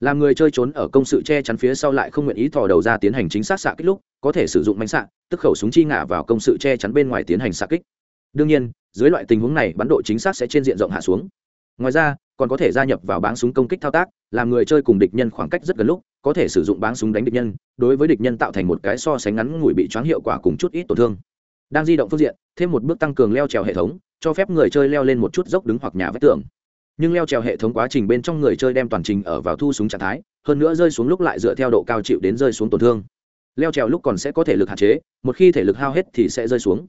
Làm người chơi trốn ở công sự che chắn phía sau lại không nguyện ý thò đầu ra tiến hành chính xác xạ kích lúc có thể sử dụng mánh xạ, tức khẩu súng chi ngả vào công sự che chắn bên ngoài tiến hành xạ kích. Đương nhiên, dưới loại tình huống này, bắn độ chính xác sẽ trên diện rộng hạ xuống. Ngoài ra, còn có thể gia nhập vào báng súng công kích thao tác, làm người chơi cùng địch nhân khoảng cách rất gần lúc, có thể sử dụng báng súng đánh địch nhân, đối với địch nhân tạo thành một cái so sánh ngắn ngủi bị choáng hiệu quả cùng chút ít tổn thương. Đang di động phương diện, thêm một bước tăng cường leo trèo hệ thống, cho phép người chơi leo lên một chút dốc đứng hoặc nhà vách tường. Nhưng leo trèo hệ thống quá trình bên trong người chơi đem toàn trình ở vào thu súng trạng thái, hơn nữa rơi xuống lúc lại dựa theo độ cao chịu đến rơi xuống tổn thương leo trèo lúc còn sẽ có thể lực hạn chế, một khi thể lực hao hết thì sẽ rơi xuống.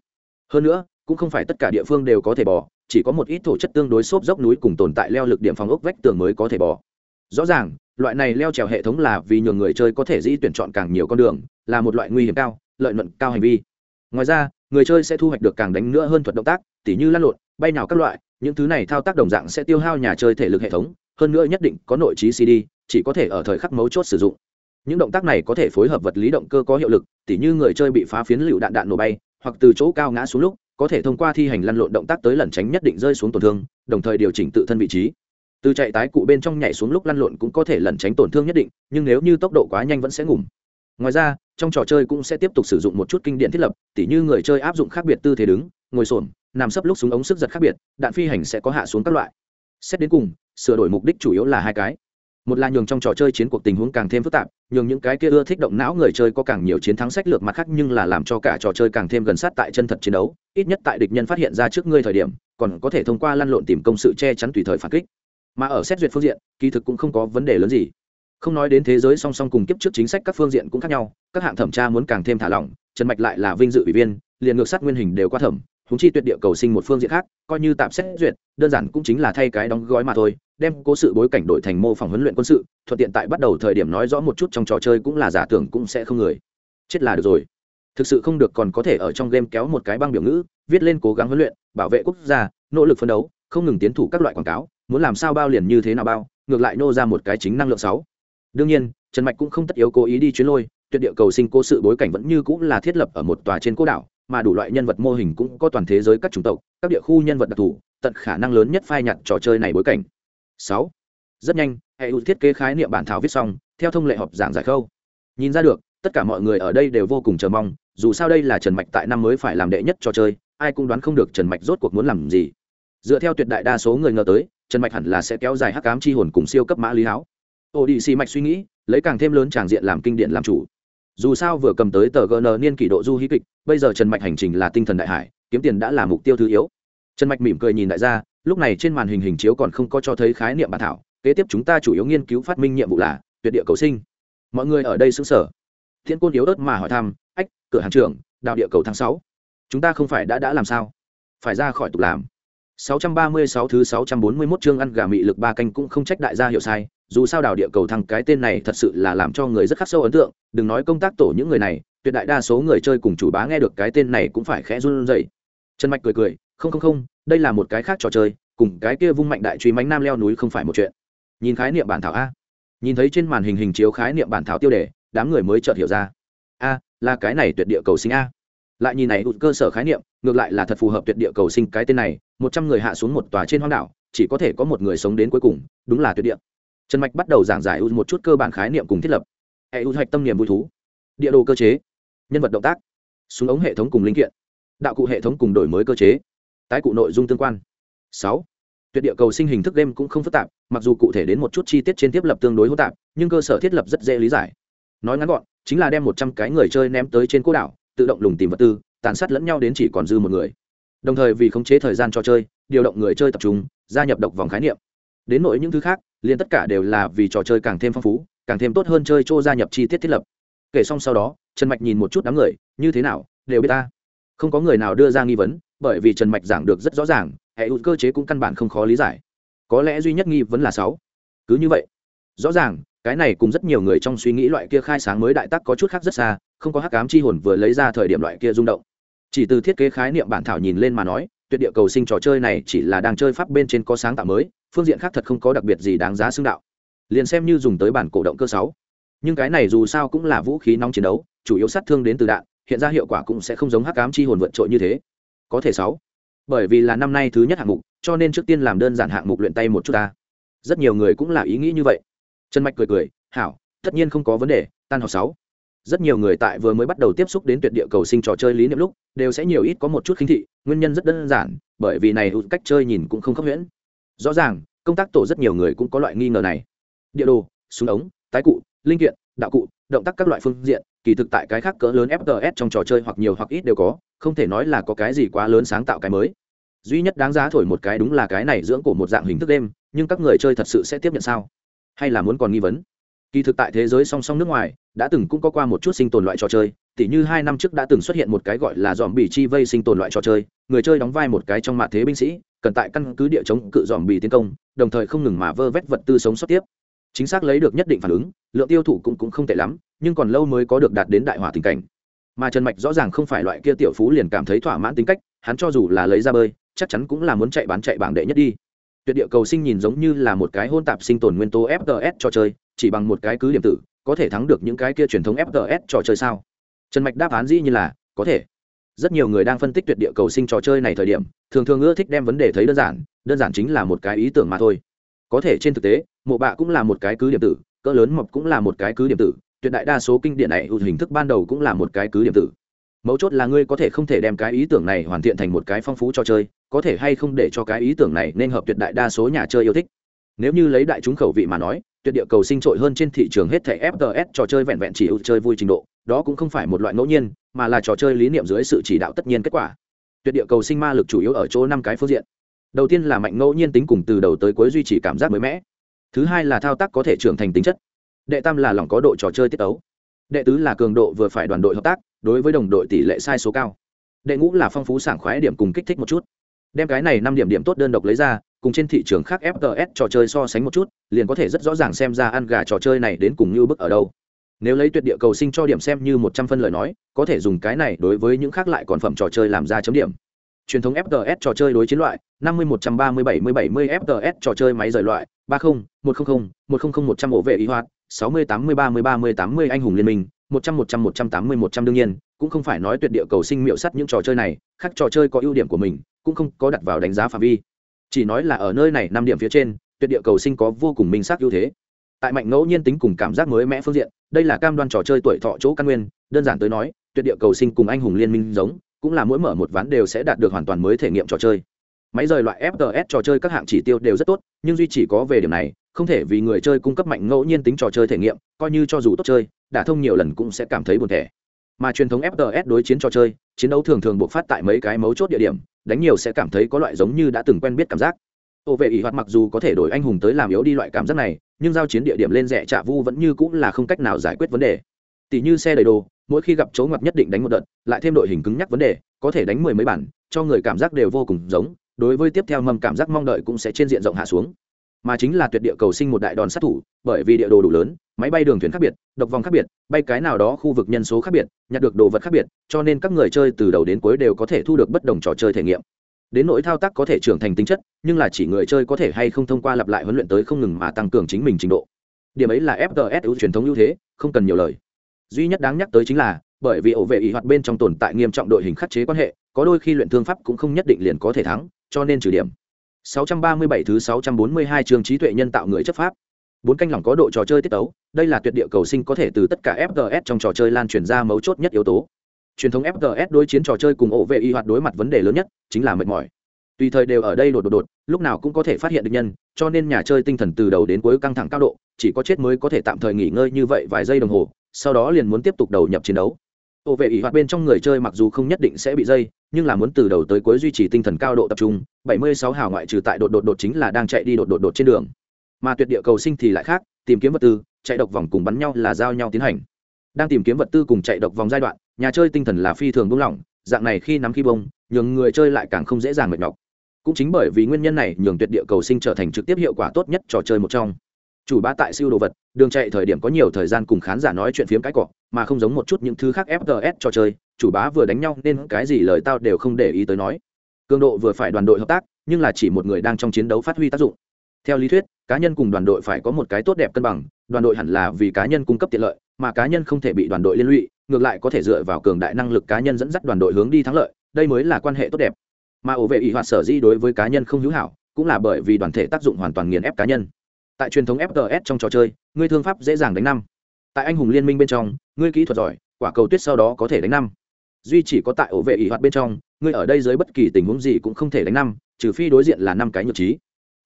Hơn nữa, cũng không phải tất cả địa phương đều có thể bỏ chỉ có một ít thổ chất tương đối xốp dốc núi cùng tồn tại leo lực điểm phòng ốc vách tường mới có thể bỏ rõ ràng, loại này leo trèo hệ thống là vì nhường người chơi có thể dĩ tuyển chọn càng nhiều con đường, là một loại nguy hiểm cao, lợi nhuận cao hành vi. Ngoài ra, người chơi sẽ thu hoạch được càng đánh nữa hơn thuật động tác, tỉ như lăn lộn, bay nào các loại, những thứ này thao tác đồng dạng sẽ tiêu hao nhà chơi thể lực hệ thống, hơn nữa nhất định có nội trí cd, chỉ có thể ở thời khắc mấu chốt sử dụng những động tác này có thể phối hợp vật lý động cơ có hiệu lực, tỉ như người chơi bị phá phiến lựu đạn đạn nổ bay, hoặc từ chỗ cao ngã xuống lúc, có thể thông qua thi hành lăn lộn động tác tới lẩn tránh nhất định rơi xuống tổn thương, đồng thời điều chỉnh tự thân vị trí. Từ chạy tái cụ bên trong nhảy xuống lúc lăn lộn cũng có thể lẩn tránh tổn thương nhất định, nhưng nếu như tốc độ quá nhanh vẫn sẽ ngủm. Ngoài ra, trong trò chơi cũng sẽ tiếp tục sử dụng một chút kinh điển thiết lập, tỉ như người chơi áp dụng khác biệt tư thế đứng, ngồi xổm, nằm sấp lúc súng ống sức giật khác biệt, đạn phi hành sẽ có hạ xuống các loại. Xét đến cùng, sửa đổi mục đích chủ yếu là hai cái một là nhường trong trò chơi chiến cuộc tình huống càng thêm phức tạp, nhường những cái kia ưa thích động não người chơi có càng nhiều chiến thắng sách lược mặt khác nhưng là làm cho cả trò chơi càng thêm gần sát tại chân thật chiến đấu, ít nhất tại địch nhân phát hiện ra trước ngươi thời điểm, còn có thể thông qua lăn lộn tìm công sự che chắn tùy thời phản kích. Mà ở xét duyệt phương diện, kỳ thực cũng không có vấn đề lớn gì. Không nói đến thế giới song song cùng kiếp trước chính sách các phương diện cũng khác nhau, các hạng thẩm tra muốn càng thêm thả lỏng, trần mạch lại là vinh dự ủy viên, liền ngược sát nguyên hình đều qua thẩm húng chi tuyệt địa cầu sinh một phương diện khác, coi như tạm xét duyệt, đơn giản cũng chính là thay cái đóng gói mà thôi đem cố sự bối cảnh đổi thành mô phỏng huấn luyện quân sự, thuận tiện tại bắt đầu thời điểm nói rõ một chút trong trò chơi cũng là giả tưởng cũng sẽ không người. Chết là được rồi. Thực sự không được còn có thể ở trong game kéo một cái băng biểu ngữ, viết lên cố gắng huấn luyện, bảo vệ quốc gia, nỗ lực phấn đấu, không ngừng tiến thủ các loại quảng cáo, muốn làm sao bao liền như thế nào bao, ngược lại nô ra một cái chính năng lượng sáu. Đương nhiên, trần mạch cũng không tất yếu cố ý đi chuyến lôi, tuyệt địa cầu sinh cố sự bối cảnh vẫn như cũng là thiết lập ở một tòa trên cố đảo, mà đủ loại nhân vật mô hình cũng có toàn thế giới các chủng tộc, các địa khu nhân vật đặc thù, tận khả năng lớn nhất phai nhặt trò chơi này bối cảnh sáu. Rất nhanh, hệ thiết kế khái niệm bản thảo viết xong, theo thông lệ họp giảng giải khâu. Nhìn ra được, tất cả mọi người ở đây đều vô cùng chờ mong, dù sao đây là trần mạch tại năm mới phải làm đệ nhất trò chơi, ai cũng đoán không được trần mạch rốt cuộc muốn làm gì. Dựa theo tuyệt đại đa số người ngờ tới, trần mạch hẳn là sẽ kéo dài hắc cám chi hồn cùng siêu cấp mã lý háo. Ô đi xì mạch suy nghĩ, lấy càng thêm lớn tràng diện làm kinh điển làm chủ. Dù sao vừa cầm tới tờ gn niên kỷ độ du hí kịch, bây giờ trần mạch hành trình là tinh thần đại hải, kiếm tiền đã là mục tiêu thứ yếu. Trần mạch mỉm cười nhìn đại gia lúc này trên màn hình hình chiếu còn không có cho thấy khái niệm bản thảo kế tiếp chúng ta chủ yếu nghiên cứu phát minh nhiệm vụ là tuyệt địa cầu sinh. Mọi người ở đây xứng sở thiên côn yếu ớt mà hỏi thăm ách cửa hàng trưởng đào địa cầu tháng sáu chúng ta không phải đã đã làm sao? Phải ra khỏi tục làm. 636 thứ 641 chương ăn gà mị lực ba canh cũng không trách đại gia hiểu sai, dù sao đào địa cầu thăng cái tên này thật sự là làm cho người rất khắc sâu ấn tượng, đừng nói công tác tổ những người này, tuyệt đại đa số người chơi cùng chủ bá nghe được cái tên này cũng phải khẽ run rẩy. Trần Mạch cười cười, không không không, đây là một cái khác trò chơi, cùng cái kia vung mạnh đại truy mánh nam leo núi không phải một chuyện. Nhìn khái niệm bản thảo a. Nhìn thấy trên màn hình hình chiếu khái niệm bản thảo tiêu đề, đám người mới chợt hiểu ra. A, là cái này tuyệt địa cầu sinh a. Lại nhìn này cơ sở khái niệm ngược lại là thật phù hợp tuyệt địa cầu sinh cái tên này một trăm người hạ xuống một tòa trên hoang đảo chỉ có thể có một người sống đến cuối cùng đúng là tuyệt địa. Trần mạch bắt đầu giảng giải một chút cơ bản khái niệm cùng thiết lập. Hệ ưu hoạch tâm niềm vui thú. Địa đồ cơ chế. Nhân vật động tác. Súng ống hệ thống cùng linh kiện. Đạo cụ hệ thống cùng đổi mới cơ chế tái cụ nội dung tương quan. Sáu, tuyệt địa cầu sinh hình thức game cũng không phức tạp, mặc dù cụ thể đến một chút chi tiết trên thiết lập tương đối hỗn tạp, nhưng cơ sở thiết lập rất dễ lý giải. Nói ngắn gọn, chính là đem một trăm cái người chơi ném tới trên cô đảo, tự động lùng tìm vật tư, tàn sát lẫn nhau đến chỉ còn dư một người. Đồng thời vì khống chế thời gian cho chơi, điều động người chơi tập trung, gia nhập độc vòng khái niệm. Đến nội những thứ khác, liền tất cả đều là vì trò chơi càng thêm phong phú, càng thêm tốt hơn chơi chỗ gia nhập chi tiết thiết lập. Kể xong sau đó, trần mạch nhìn một chút đám người, như thế nào? Đều biết ta. Không có người nào đưa ra nghi vấn bởi vì trần mạch giảng được rất rõ ràng, hệ hữu cơ chế cũng căn bản không khó lý giải. Có lẽ duy nhất nghi vấn là sáu. Cứ như vậy, rõ ràng, cái này cùng rất nhiều người trong suy nghĩ loại kia khai sáng mới đại tắc có chút khác rất xa, không có hắc cám chi hồn vừa lấy ra thời điểm loại kia rung động. Chỉ từ thiết kế khái niệm bản thảo nhìn lên mà nói, tuyệt địa cầu sinh trò chơi này chỉ là đang chơi pháp bên trên có sáng tạo mới, phương diện khác thật không có đặc biệt gì đáng giá xưng đạo. Liền xem như dùng tới bản cổ động cơ sáu. Nhưng cái này dù sao cũng là vũ khí nóng chiến đấu, chủ yếu sát thương đến từ đạn, hiện ra hiệu quả cũng sẽ không giống hắc cám chi hồn vượt trội như thế có thể sáu. Bởi vì là năm nay thứ nhất hạng mục, cho nên trước tiên làm đơn giản hạng mục luyện tay một chút ta. Rất nhiều người cũng là ý nghĩ như vậy. Trần mạch cười cười, hảo, tất nhiên không có vấn đề, tan học sáu. Rất nhiều người tại vừa mới bắt đầu tiếp xúc đến tuyệt địa cầu sinh trò chơi lý niệm lúc, đều sẽ nhiều ít có một chút khinh thị, nguyên nhân rất đơn giản, bởi vì này cách chơi nhìn cũng không khốc huyễn rõ ràng, công tác tổ rất nhiều người cũng có loại nghi ngờ này. Địa đồ, súng ống, tái cụ, linh kiện, đạo cụ, động tác các loại phương diện, kỳ thực tại cái khác cỡ lớn fts trong trò chơi hoặc nhiều hoặc ít đều có không thể nói là có cái gì quá lớn sáng tạo cái mới. Duy nhất đáng giá thổi một cái đúng là cái này dưỡng cổ một dạng hình thức đêm nhưng các người chơi thật sự sẽ tiếp nhận sao? Hay là muốn còn nghi vấn? Kỳ thực tại thế giới song song nước ngoài đã từng cũng có qua một chút sinh tồn loại trò chơi tỉ như hai năm trước đã từng xuất hiện một cái gọi là dòm bì chi vây sinh tồn loại trò chơi người chơi đóng vai một cái trong mạng thế binh sĩ cần tại căn cứ địa chống cự dòm bì tiến công đồng thời không ngừng mà vơ vét vật tư sống sót tiếp. Chính xác lấy được nhất định phản ứng lượng tiêu thụ cũng, cũng không tệ lắm nhưng còn lâu mới có được đạt đến đại hỏa tình cảnh mà trần mạch rõ ràng không phải loại kia tiểu phú liền cảm thấy thỏa mãn tính cách, hắn cho dù là lấy ra bơi, chắc chắn cũng là muốn chạy bán chạy bảng đệ nhất đi. Tuyệt địa cầu sinh nhìn giống như là một cái hôn tạp sinh tồn nguyên tố fts trò chơi, chỉ bằng một cái cứ điểm tử, có thể thắng được những cái kia truyền thống fts trò chơi sao? Trần mạch đáp án dĩ như là, có thể. Rất nhiều người đang phân tích tuyệt địa cầu sinh trò chơi này thời điểm, thường thường ưa thích đem vấn đề thấy đơn giản đơn giản chính là một cái ý tưởng mà thôi. Có thể trên thực tế, mộ bạ cũng là một cái cứ điểm tử, cỡ lớn mọc cũng là một cái cứ điểm tử tuyệt đại đa số kinh điển này hình thức ban đầu cũng là một cái cứ điểm tử. Mấu chốt là ngươi có thể không thể đem cái ý tưởng này hoàn thiện thành một cái phong phú trò chơi, có thể hay không để cho cái ý tưởng này nên hợp tuyệt đại đa số nhà chơi yêu thích. Nếu như lấy đại chúng khẩu vị mà nói, tuyệt địa cầu sinh trội hơn trên thị trường hết thẻ fts trò chơi vẹn vẹn chỉ ưu chơi vui trình độ, đó cũng không phải một loại ngẫu nhiên, mà là trò chơi lý niệm dưới sự chỉ đạo tất nhiên kết quả. Tuyệt địa cầu sinh ma lực chủ yếu ở chỗ năm cái phương diện. Đầu tiên là mạnh ngẫu nhiên tính cùng từ đầu tới cuối duy trì cảm giác mới mẻ. Thứ hai là thao tác có thể trưởng thành tính chất đệ tam là lòng có độ trò chơi tiết ấu. Đệ tứ là cường độ vừa phải đoàn đội hợp tác, đối với đồng đội tỷ lệ sai số cao. Đệ ngũ là phong phú sảng khoái điểm cùng kích thích một chút. Đem cái này năm điểm điểm tốt đơn độc lấy ra, cùng trên thị trường khác fts trò chơi so sánh một chút, liền có thể rất rõ ràng xem ra ăn gà trò chơi này đến cùng như bức ở đâu. Nếu lấy tuyệt địa cầu sinh cho điểm xem như một trăm phân lời nói, có thể dùng cái này đối với những khác lại còn phẩm trò chơi làm ra chấm điểm. Truyền thống fts trò chơi đối chiến loại, năm mươi một trăm ba mươi bảy mươi bảy mươi fts trò chơi máy rời loại, ba mươi một trăm linh một trăm linh một trăm ổ vệ ý hoạt sáu mươi tám mươi, ba mươi ba mươi, tám mươi anh hùng liên minh, một trăm một trăm một trăm tám mươi, một trăm đương nhiên, cũng không phải nói tuyệt địa cầu sinh miệu sắt những trò chơi này, khác trò chơi có ưu điểm của mình, cũng không có đặt vào đánh giá phạm vi. Chỉ nói là ở nơi này năm điểm phía trên, tuyệt địa cầu sinh có vô cùng minh xác ưu thế. Tại mạnh ngẫu nhiên tính cùng cảm giác mới mẽ phương diện, đây là cam đoan trò chơi tuổi thọ chỗ căn nguyên, đơn giản tới nói, tuyệt địa cầu sinh cùng anh hùng liên minh giống, cũng là mỗi mở một ván đều sẽ đạt được hoàn toàn mới thể nghiệm trò chơi máy rời loại fts trò chơi các hạng chỉ tiêu đều rất tốt, nhưng duy chỉ có về điểm này, không thể vì người chơi cung cấp mạnh ngẫu nhiên tính trò chơi thể nghiệm, coi như cho dù tốt chơi, đã thông nhiều lần cũng sẽ cảm thấy buồn thẻ. Mà truyền thống fts đối chiến trò chơi, chiến đấu thường thường buộc phát tại mấy cái mấu chốt địa điểm, đánh nhiều sẽ cảm thấy có loại giống như đã từng quen biết cảm giác. Ô vệ ỷ hoạt mặc dù có thể đổi anh hùng tới làm yếu đi loại cảm giác này, nhưng giao chiến địa điểm lên rẻ trả vu vẫn như cũng là không cách nào giải quyết vấn đề. Tỷ như xe đầy đồ, mỗi khi gặp chỗ ngoặt nhất định đánh một đợt, lại thêm đội hình cứng nhắc vấn đề, có thể đánh mười mấy bản, cho người cảm giác đều vô cùng giống đối với tiếp theo mầm cảm giác mong đợi cũng sẽ trên diện rộng hạ xuống. Mà chính là tuyệt địa cầu sinh một đại đòn sát thủ, bởi vì địa đồ đủ lớn, máy bay đường thuyền khác biệt, độc vòng khác biệt, bay cái nào đó khu vực nhân số khác biệt, nhặt được đồ vật khác biệt, cho nên các người chơi từ đầu đến cuối đều có thể thu được bất đồng trò chơi thể nghiệm. Đến nỗi thao tác có thể trưởng thành tính chất, nhưng là chỉ người chơi có thể hay không thông qua lặp lại huấn luyện tới không ngừng mà tăng cường chính mình trình độ. Điểm ấy là fts ưu truyền thống ưu thế, không cần nhiều lời. Duy nhất đáng nhắc tới chính là, bởi vì ổ vệ ý hoạt bên trong tồn tại nghiêm trọng đội hình khắc chế quan hệ, có đôi khi luyện thương pháp cũng không nhất định liền có thể thắng cho nên trừ điểm. 637 thứ 642 trường trí tuệ nhân tạo người chấp pháp. Bốn canh lỏng có độ trò chơi tiết tấu, đây là tuyệt địa cầu sinh có thể từ tất cả fts trong trò chơi lan truyền ra mấu chốt nhất yếu tố. Truyền thống fts đối chiến trò chơi cùng ổ vệ y hoạt đối mặt vấn đề lớn nhất chính là mệt mỏi. Tùy thời đều ở đây đột đột đột, lúc nào cũng có thể phát hiện được nhân, cho nên nhà chơi tinh thần từ đầu đến cuối căng thẳng cao độ, chỉ có chết mới có thể tạm thời nghỉ ngơi như vậy vài giây đồng hồ, sau đó liền muốn tiếp tục đầu nhập chiến đấu ổ vệ ỷ hoạt bên trong người chơi mặc dù không nhất định sẽ bị dây, nhưng là muốn từ đầu tới cuối duy trì tinh thần cao độ tập trung 76 hào ngoại trừ tại đột đột đột chính là đang chạy đi đột đột đột trên đường. Mà tuyệt địa cầu sinh thì lại khác, tìm kiếm vật tư, chạy độc vòng cùng bắn nhau là giao nhau tiến hành. Đang tìm kiếm vật tư cùng chạy độc vòng giai đoạn, nhà chơi tinh thần là phi thường buông lỏng, dạng này khi nắm khi bông, nhường người chơi lại càng không dễ dàng mệt nhọc. Cũng chính bởi vì nguyên nhân này, nhường tuyệt địa cầu sinh trở thành trực tiếp hiệu quả tốt nhất trò chơi một trong. Chủ bá tại siêu đồ vật đường chạy thời điểm có nhiều thời gian cùng khán giả nói chuyện phiếm cái cọ, mà không giống một chút những thứ khác fts trò chơi, chủ bá vừa đánh nhau nên cái gì lời tao đều không để ý tới nói. Cường độ vừa phải đoàn đội hợp tác, nhưng là chỉ một người đang trong chiến đấu phát huy tác dụng. Theo lý thuyết, cá nhân cùng đoàn đội phải có một cái tốt đẹp cân bằng, đoàn đội hẳn là vì cá nhân cung cấp tiện lợi, mà cá nhân không thể bị đoàn đội liên lụy, ngược lại có thể dựa vào cường đại năng lực cá nhân dẫn dắt đoàn đội hướng đi thắng lợi, đây mới là quan hệ tốt đẹp. Mà ổ vệ ỷ hoạt sở di đối với cá nhân không hữu hảo, cũng là bởi vì đoàn thể tác dụng hoàn toàn nghiền ép cá nhân tại truyền thống fts trong trò chơi, ngươi thương pháp dễ dàng đánh năm. Tại anh hùng liên minh bên trong, ngươi kỹ thuật giỏi, quả cầu tuyết sau đó có thể đánh năm. Duy chỉ có tại ổ vệ ỷ hoạt bên trong, ngươi ở đây dưới bất kỳ tình huống gì cũng không thể đánh năm, trừ phi đối diện là năm cái nhược trí.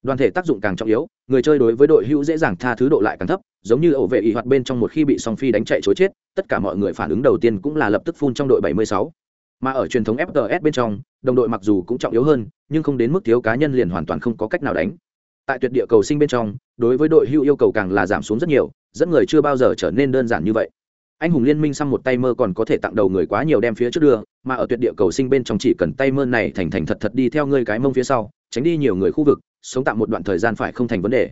Đoàn thể tác dụng càng trọng yếu, người chơi đối với đội hữu dễ dàng tha thứ độ lại càng thấp, giống như ổ vệ ỷ hoạt bên trong một khi bị song phi đánh chạy chối chết, tất cả mọi người phản ứng đầu tiên cũng là lập tức phun trong đội 76. mà ở truyền thống fts bên trong, đồng đội mặc dù cũng trọng yếu hơn, nhưng không đến mức thiếu cá nhân liền hoàn toàn không có cách nào đánh. Tại tuyệt địa cầu sinh bên trong đối với đội hưu yêu cầu càng là giảm xuống rất nhiều, dẫn người chưa bao giờ trở nên đơn giản như vậy. Anh hùng liên minh xăm một tay mơ còn có thể tặng đầu người quá nhiều đem phía trước đưa, mà ở tuyệt địa cầu sinh bên trong chỉ cần tay mơ này thành thành thật thật đi theo ngươi cái mông phía sau, tránh đi nhiều người khu vực, sống tạm một đoạn thời gian phải không thành vấn đề.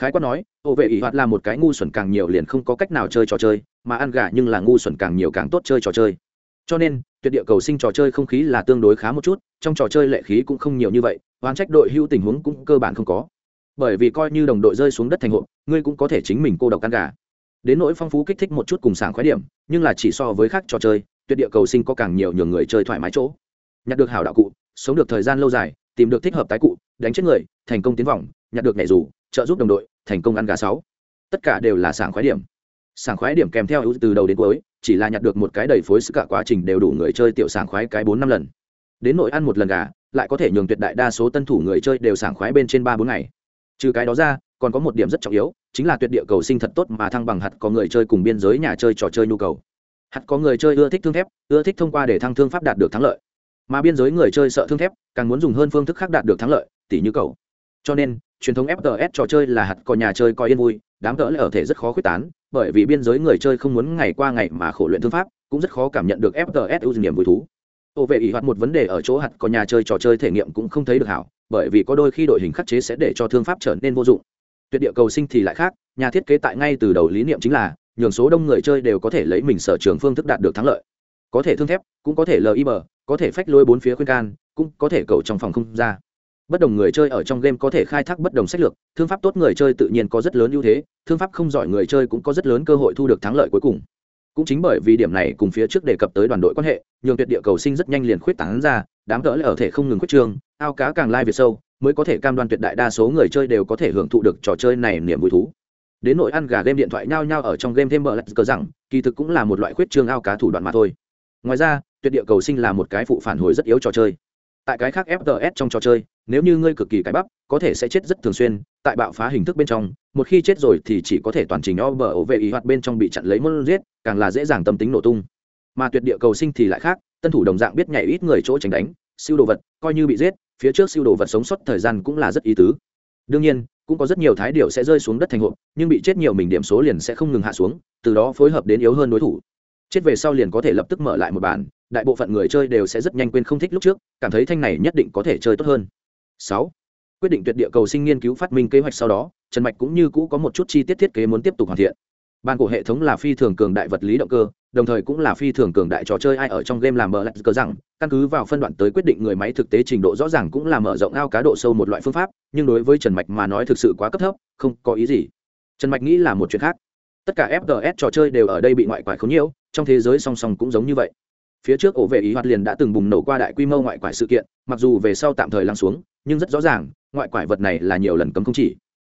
Khái quát nói, ô vệ ỷ hoạt là một cái ngu xuẩn càng nhiều liền không có cách nào chơi trò chơi, mà ăn gà nhưng là ngu xuẩn càng nhiều càng tốt chơi trò chơi. Cho nên, tuyệt địa cầu sinh trò chơi không khí là tương đối khá một chút, trong trò chơi lệ khí cũng không nhiều như vậy, oán trách đội hưu tình huống cũng cơ bản không có bởi vì coi như đồng đội rơi xuống đất thành hộ, ngươi cũng có thể chính mình cô độc căn gà. Đến nỗi phong phú kích thích một chút cùng sảng khoái điểm, nhưng là chỉ so với khác trò chơi, tuyệt địa cầu sinh có càng nhiều nhường người chơi thoải mái chỗ. Nhặt được hảo đạo cụ, sống được thời gian lâu dài, tìm được thích hợp tái cụ, đánh chết người, thành công tiến vòng, nhặt được nhảy dù, trợ giúp đồng đội, thành công ăn gà sáu. Tất cả đều là sảng khoái điểm. Sảng khoái điểm kèm theo ưu từ đầu đến cuối, chỉ là nhặt được một cái đầy phối sức cả quá trình đều đủ người chơi tiểu sảng khoái cái bốn năm lần. Đến nội ăn một lần gà, lại có thể nhường tuyệt đại đa số tân thủ người chơi đều sảng khoái bên trên ba bốn ngày trừ cái đó ra, còn có một điểm rất trọng yếu, chính là tuyệt địa cầu sinh thật tốt mà thăng bằng hạt có người chơi cùng biên giới nhà chơi trò chơi nhu cầu. Hạt có người chơi ưa thích thương thép, ưa thích thông qua để thăng thương pháp đạt được thắng lợi. Mà biên giới người chơi sợ thương thép, càng muốn dùng hơn phương thức khác đạt được thắng lợi tỷ như cầu. Cho nên, truyền thống fts trò chơi là hạt có nhà chơi coi yên vui, đám cỡ lại ở thể rất khó quyết tán, bởi vì biên giới người chơi không muốn ngày qua ngày mà khổ luyện thương pháp, cũng rất khó cảm nhận được fts ưu điểm vui thú. Ô vệ ý hoạt một vấn đề ở chỗ hạt có nhà chơi trò chơi thể nghiệm cũng không thấy được hảo bởi vì có đôi khi đội hình khắc chế sẽ để cho thương pháp trở nên vô dụng. Tuyệt địa cầu sinh thì lại khác, nhà thiết kế tại ngay từ đầu lý niệm chính là, nhường số đông người chơi đều có thể lấy mình sở trường phương thức đạt được thắng lợi. Có thể thương thép, cũng có thể lim có thể phách lôi bốn phía khuyên can, cũng có thể cầu trong phòng không ra. Bất đồng người chơi ở trong game có thể khai thác bất đồng sách lược, thương pháp tốt người chơi tự nhiên có rất lớn ưu thế, thương pháp không giỏi người chơi cũng có rất lớn cơ hội thu được thắng lợi cuối cùng cũng chính bởi vì điểm này cùng phía trước đề cập tới đoàn đội quan hệ, nhường tuyệt địa cầu sinh rất nhanh liền khuyết tán ra, đám cỡ ở thể không ngừng khuyết trường ao cá càng lai việt sâu, mới có thể cam đoan tuyệt đại đa số người chơi đều có thể hưởng thụ được trò chơi này niềm vui thú. Đến nội ăn gà game điện thoại nhao nhao ở trong game thêm bờ lạch cờ rằng, kỳ thực cũng là một loại khuyết trương ao cá thủ đoạn mà thôi. Ngoài ra, tuyệt địa cầu sinh là một cái phụ phản hồi rất yếu trò chơi. Tại cái khác fts trong trò chơi, nếu như ngươi cực kỳ cái bắp, có thể sẽ chết rất thường xuyên tại bạo phá hình thức bên trong, một khi chết rồi thì chỉ có thể toàn trình o bờ ổ vệ ý hoạt bên trong bị chặn lấy môn giết, càng là dễ dàng tâm tính nổ tung. Mà tuyệt địa cầu sinh thì lại khác, tân thủ đồng dạng biết nhảy ít người chỗ tránh đánh, siêu đồ vật, coi như bị giết, phía trước siêu đồ vật sống sót thời gian cũng là rất ý tứ. Đương nhiên, cũng có rất nhiều thái điệu sẽ rơi xuống đất thành hộp, nhưng bị chết nhiều mình điểm số liền sẽ không ngừng hạ xuống, từ đó phối hợp đến yếu hơn đối thủ. Chết về sau liền có thể lập tức mở lại một bản đại bộ phận người chơi đều sẽ rất nhanh quên không thích lúc trước, cảm thấy thanh này nhất định có thể chơi tốt hơn. Sáu quyết định tuyệt địa cầu sinh nghiên cứu phát minh kế hoạch sau đó, trần mạch cũng như cũ có một chút chi tiết thiết kế muốn tiếp tục hoàn thiện. Ban của hệ thống là phi thường cường đại vật lý động cơ, đồng thời cũng là phi thường cường đại trò chơi ai ở trong game làm mở lạch cờ rằng, căn cứ vào phân đoạn tới quyết định người máy thực tế trình độ rõ ràng cũng là mở rộng ao cá độ sâu một loại phương pháp, nhưng đối với trần mạch mà nói thực sự quá cấp thấp, không có ý gì. Trần mạch nghĩ là một chuyện khác. Tất cả fts trò chơi đều ở đây bị ngoại quải khốn nhiễu trong thế giới song song cũng giống như vậy phía trước ổ vệ ý hoạt liền đã từng bùng nổ qua đại quy mô ngoại quải sự kiện, mặc dù về sau tạm thời lắng xuống, nhưng rất rõ ràng, ngoại quải vật này là nhiều lần cấm không chỉ.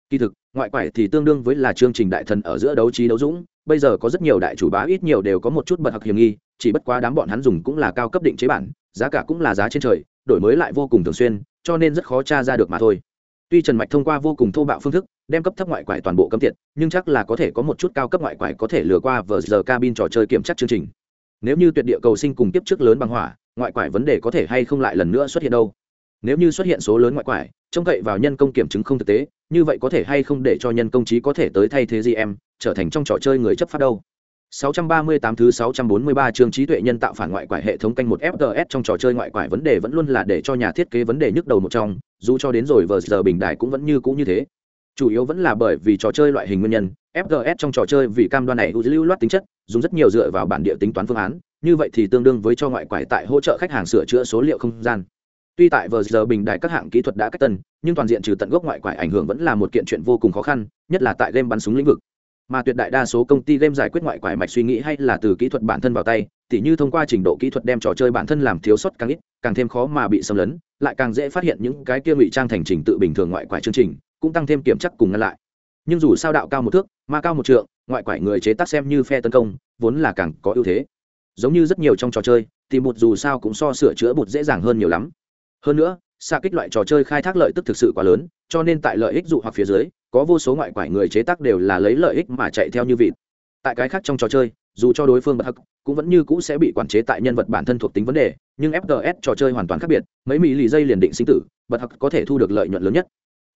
Kỳ thực, ngoại quải thì tương đương với là chương trình đại thần ở giữa đấu trí đấu dũng, bây giờ có rất nhiều đại chủ bá ít nhiều đều có một chút bật hặc hiểm nghi, chỉ bất quá đám bọn hắn dùng cũng là cao cấp định chế bản, giá cả cũng là giá trên trời, đổi mới lại vô cùng thường xuyên, cho nên rất khó tra ra được mà thôi. Tuy trần mạch thông qua vô cùng thô bạo phương thức, đem cấp thấp ngoại quải toàn bộ cấm tiệt, nhưng chắc là có thể có một chút cao cấp ngoại quải có thể lừa qua vờ giờ cabin trò chơi kiểm tra chương trình nếu như tuyệt địa cầu sinh cùng tiếp trước lớn bằng hỏa ngoại quải vấn đề có thể hay không lại lần nữa xuất hiện đâu nếu như xuất hiện số lớn ngoại quải trông cậy vào nhân công kiểm chứng không thực tế như vậy có thể hay không để cho nhân công trí có thể tới thay thế gì em trở thành trong trò chơi người chấp pháp đâu 638 thứ 643 chương trí tuệ nhân tạo phản ngoại quải hệ thống canh một FTS trong trò chơi ngoại quải vấn đề vẫn luôn là để cho nhà thiết kế vấn đề nhức đầu một trong, dù cho đến rồi vừa giờ bình đại cũng vẫn như cũ như thế. Chủ yếu vẫn là bởi vì trò chơi loại hình nguyên nhân, FPS trong trò chơi vì cam đoan này lưu loát tính chất, dùng rất nhiều dựa vào bản địa tính toán phương án, như vậy thì tương đương với cho ngoại quải tại hỗ trợ khách hàng sửa chữa số liệu không gian. Tuy tại vừa giờ bình đại các hạng kỹ thuật đã cách tân, nhưng toàn diện trừ tận gốc ngoại quải ảnh hưởng vẫn là một kiện chuyện vô cùng khó khăn, nhất là tại game bắn súng lĩnh vực mà tuyệt đại đa số công ty game giải quyết ngoại quải mạch suy nghĩ hay là từ kỹ thuật bản thân vào tay tỉ như thông qua trình độ kỹ thuật đem trò chơi bản thân làm thiếu sót càng ít càng thêm khó mà bị xâm lấn lại càng dễ phát hiện những cái kia ngụy trang thành trình tự bình thường ngoại quải chương trình cũng tăng thêm kiểm chắc cùng ngăn lại. Nhưng dù sao đạo cao một thước, ma cao một trượng, ngoại quải người chế tác xem như phe tấn công, vốn là càng có ưu thế. Giống như rất nhiều trong trò chơi, thì một dù sao cũng so sửa chữa bụt dễ dàng hơn nhiều lắm. Hơn nữa xa kích loại trò chơi khai thác lợi tức thực sự quá lớn, cho nên tại lợi ích dụ hoặc phía dưới, có vô số ngoại quải người chế tác đều là lấy lợi ích mà chạy theo như vịt. Tại cái khác trong trò chơi, dù cho đối phương bật hắc, cũng vẫn như cũ sẽ bị quản chế tại nhân vật bản thân thuộc tính vấn đề, nhưng fts trò chơi hoàn toàn khác biệt, mấy mỹ lì dây liền định sinh tử, bật hắc có thể thu được lợi nhuận lớn nhất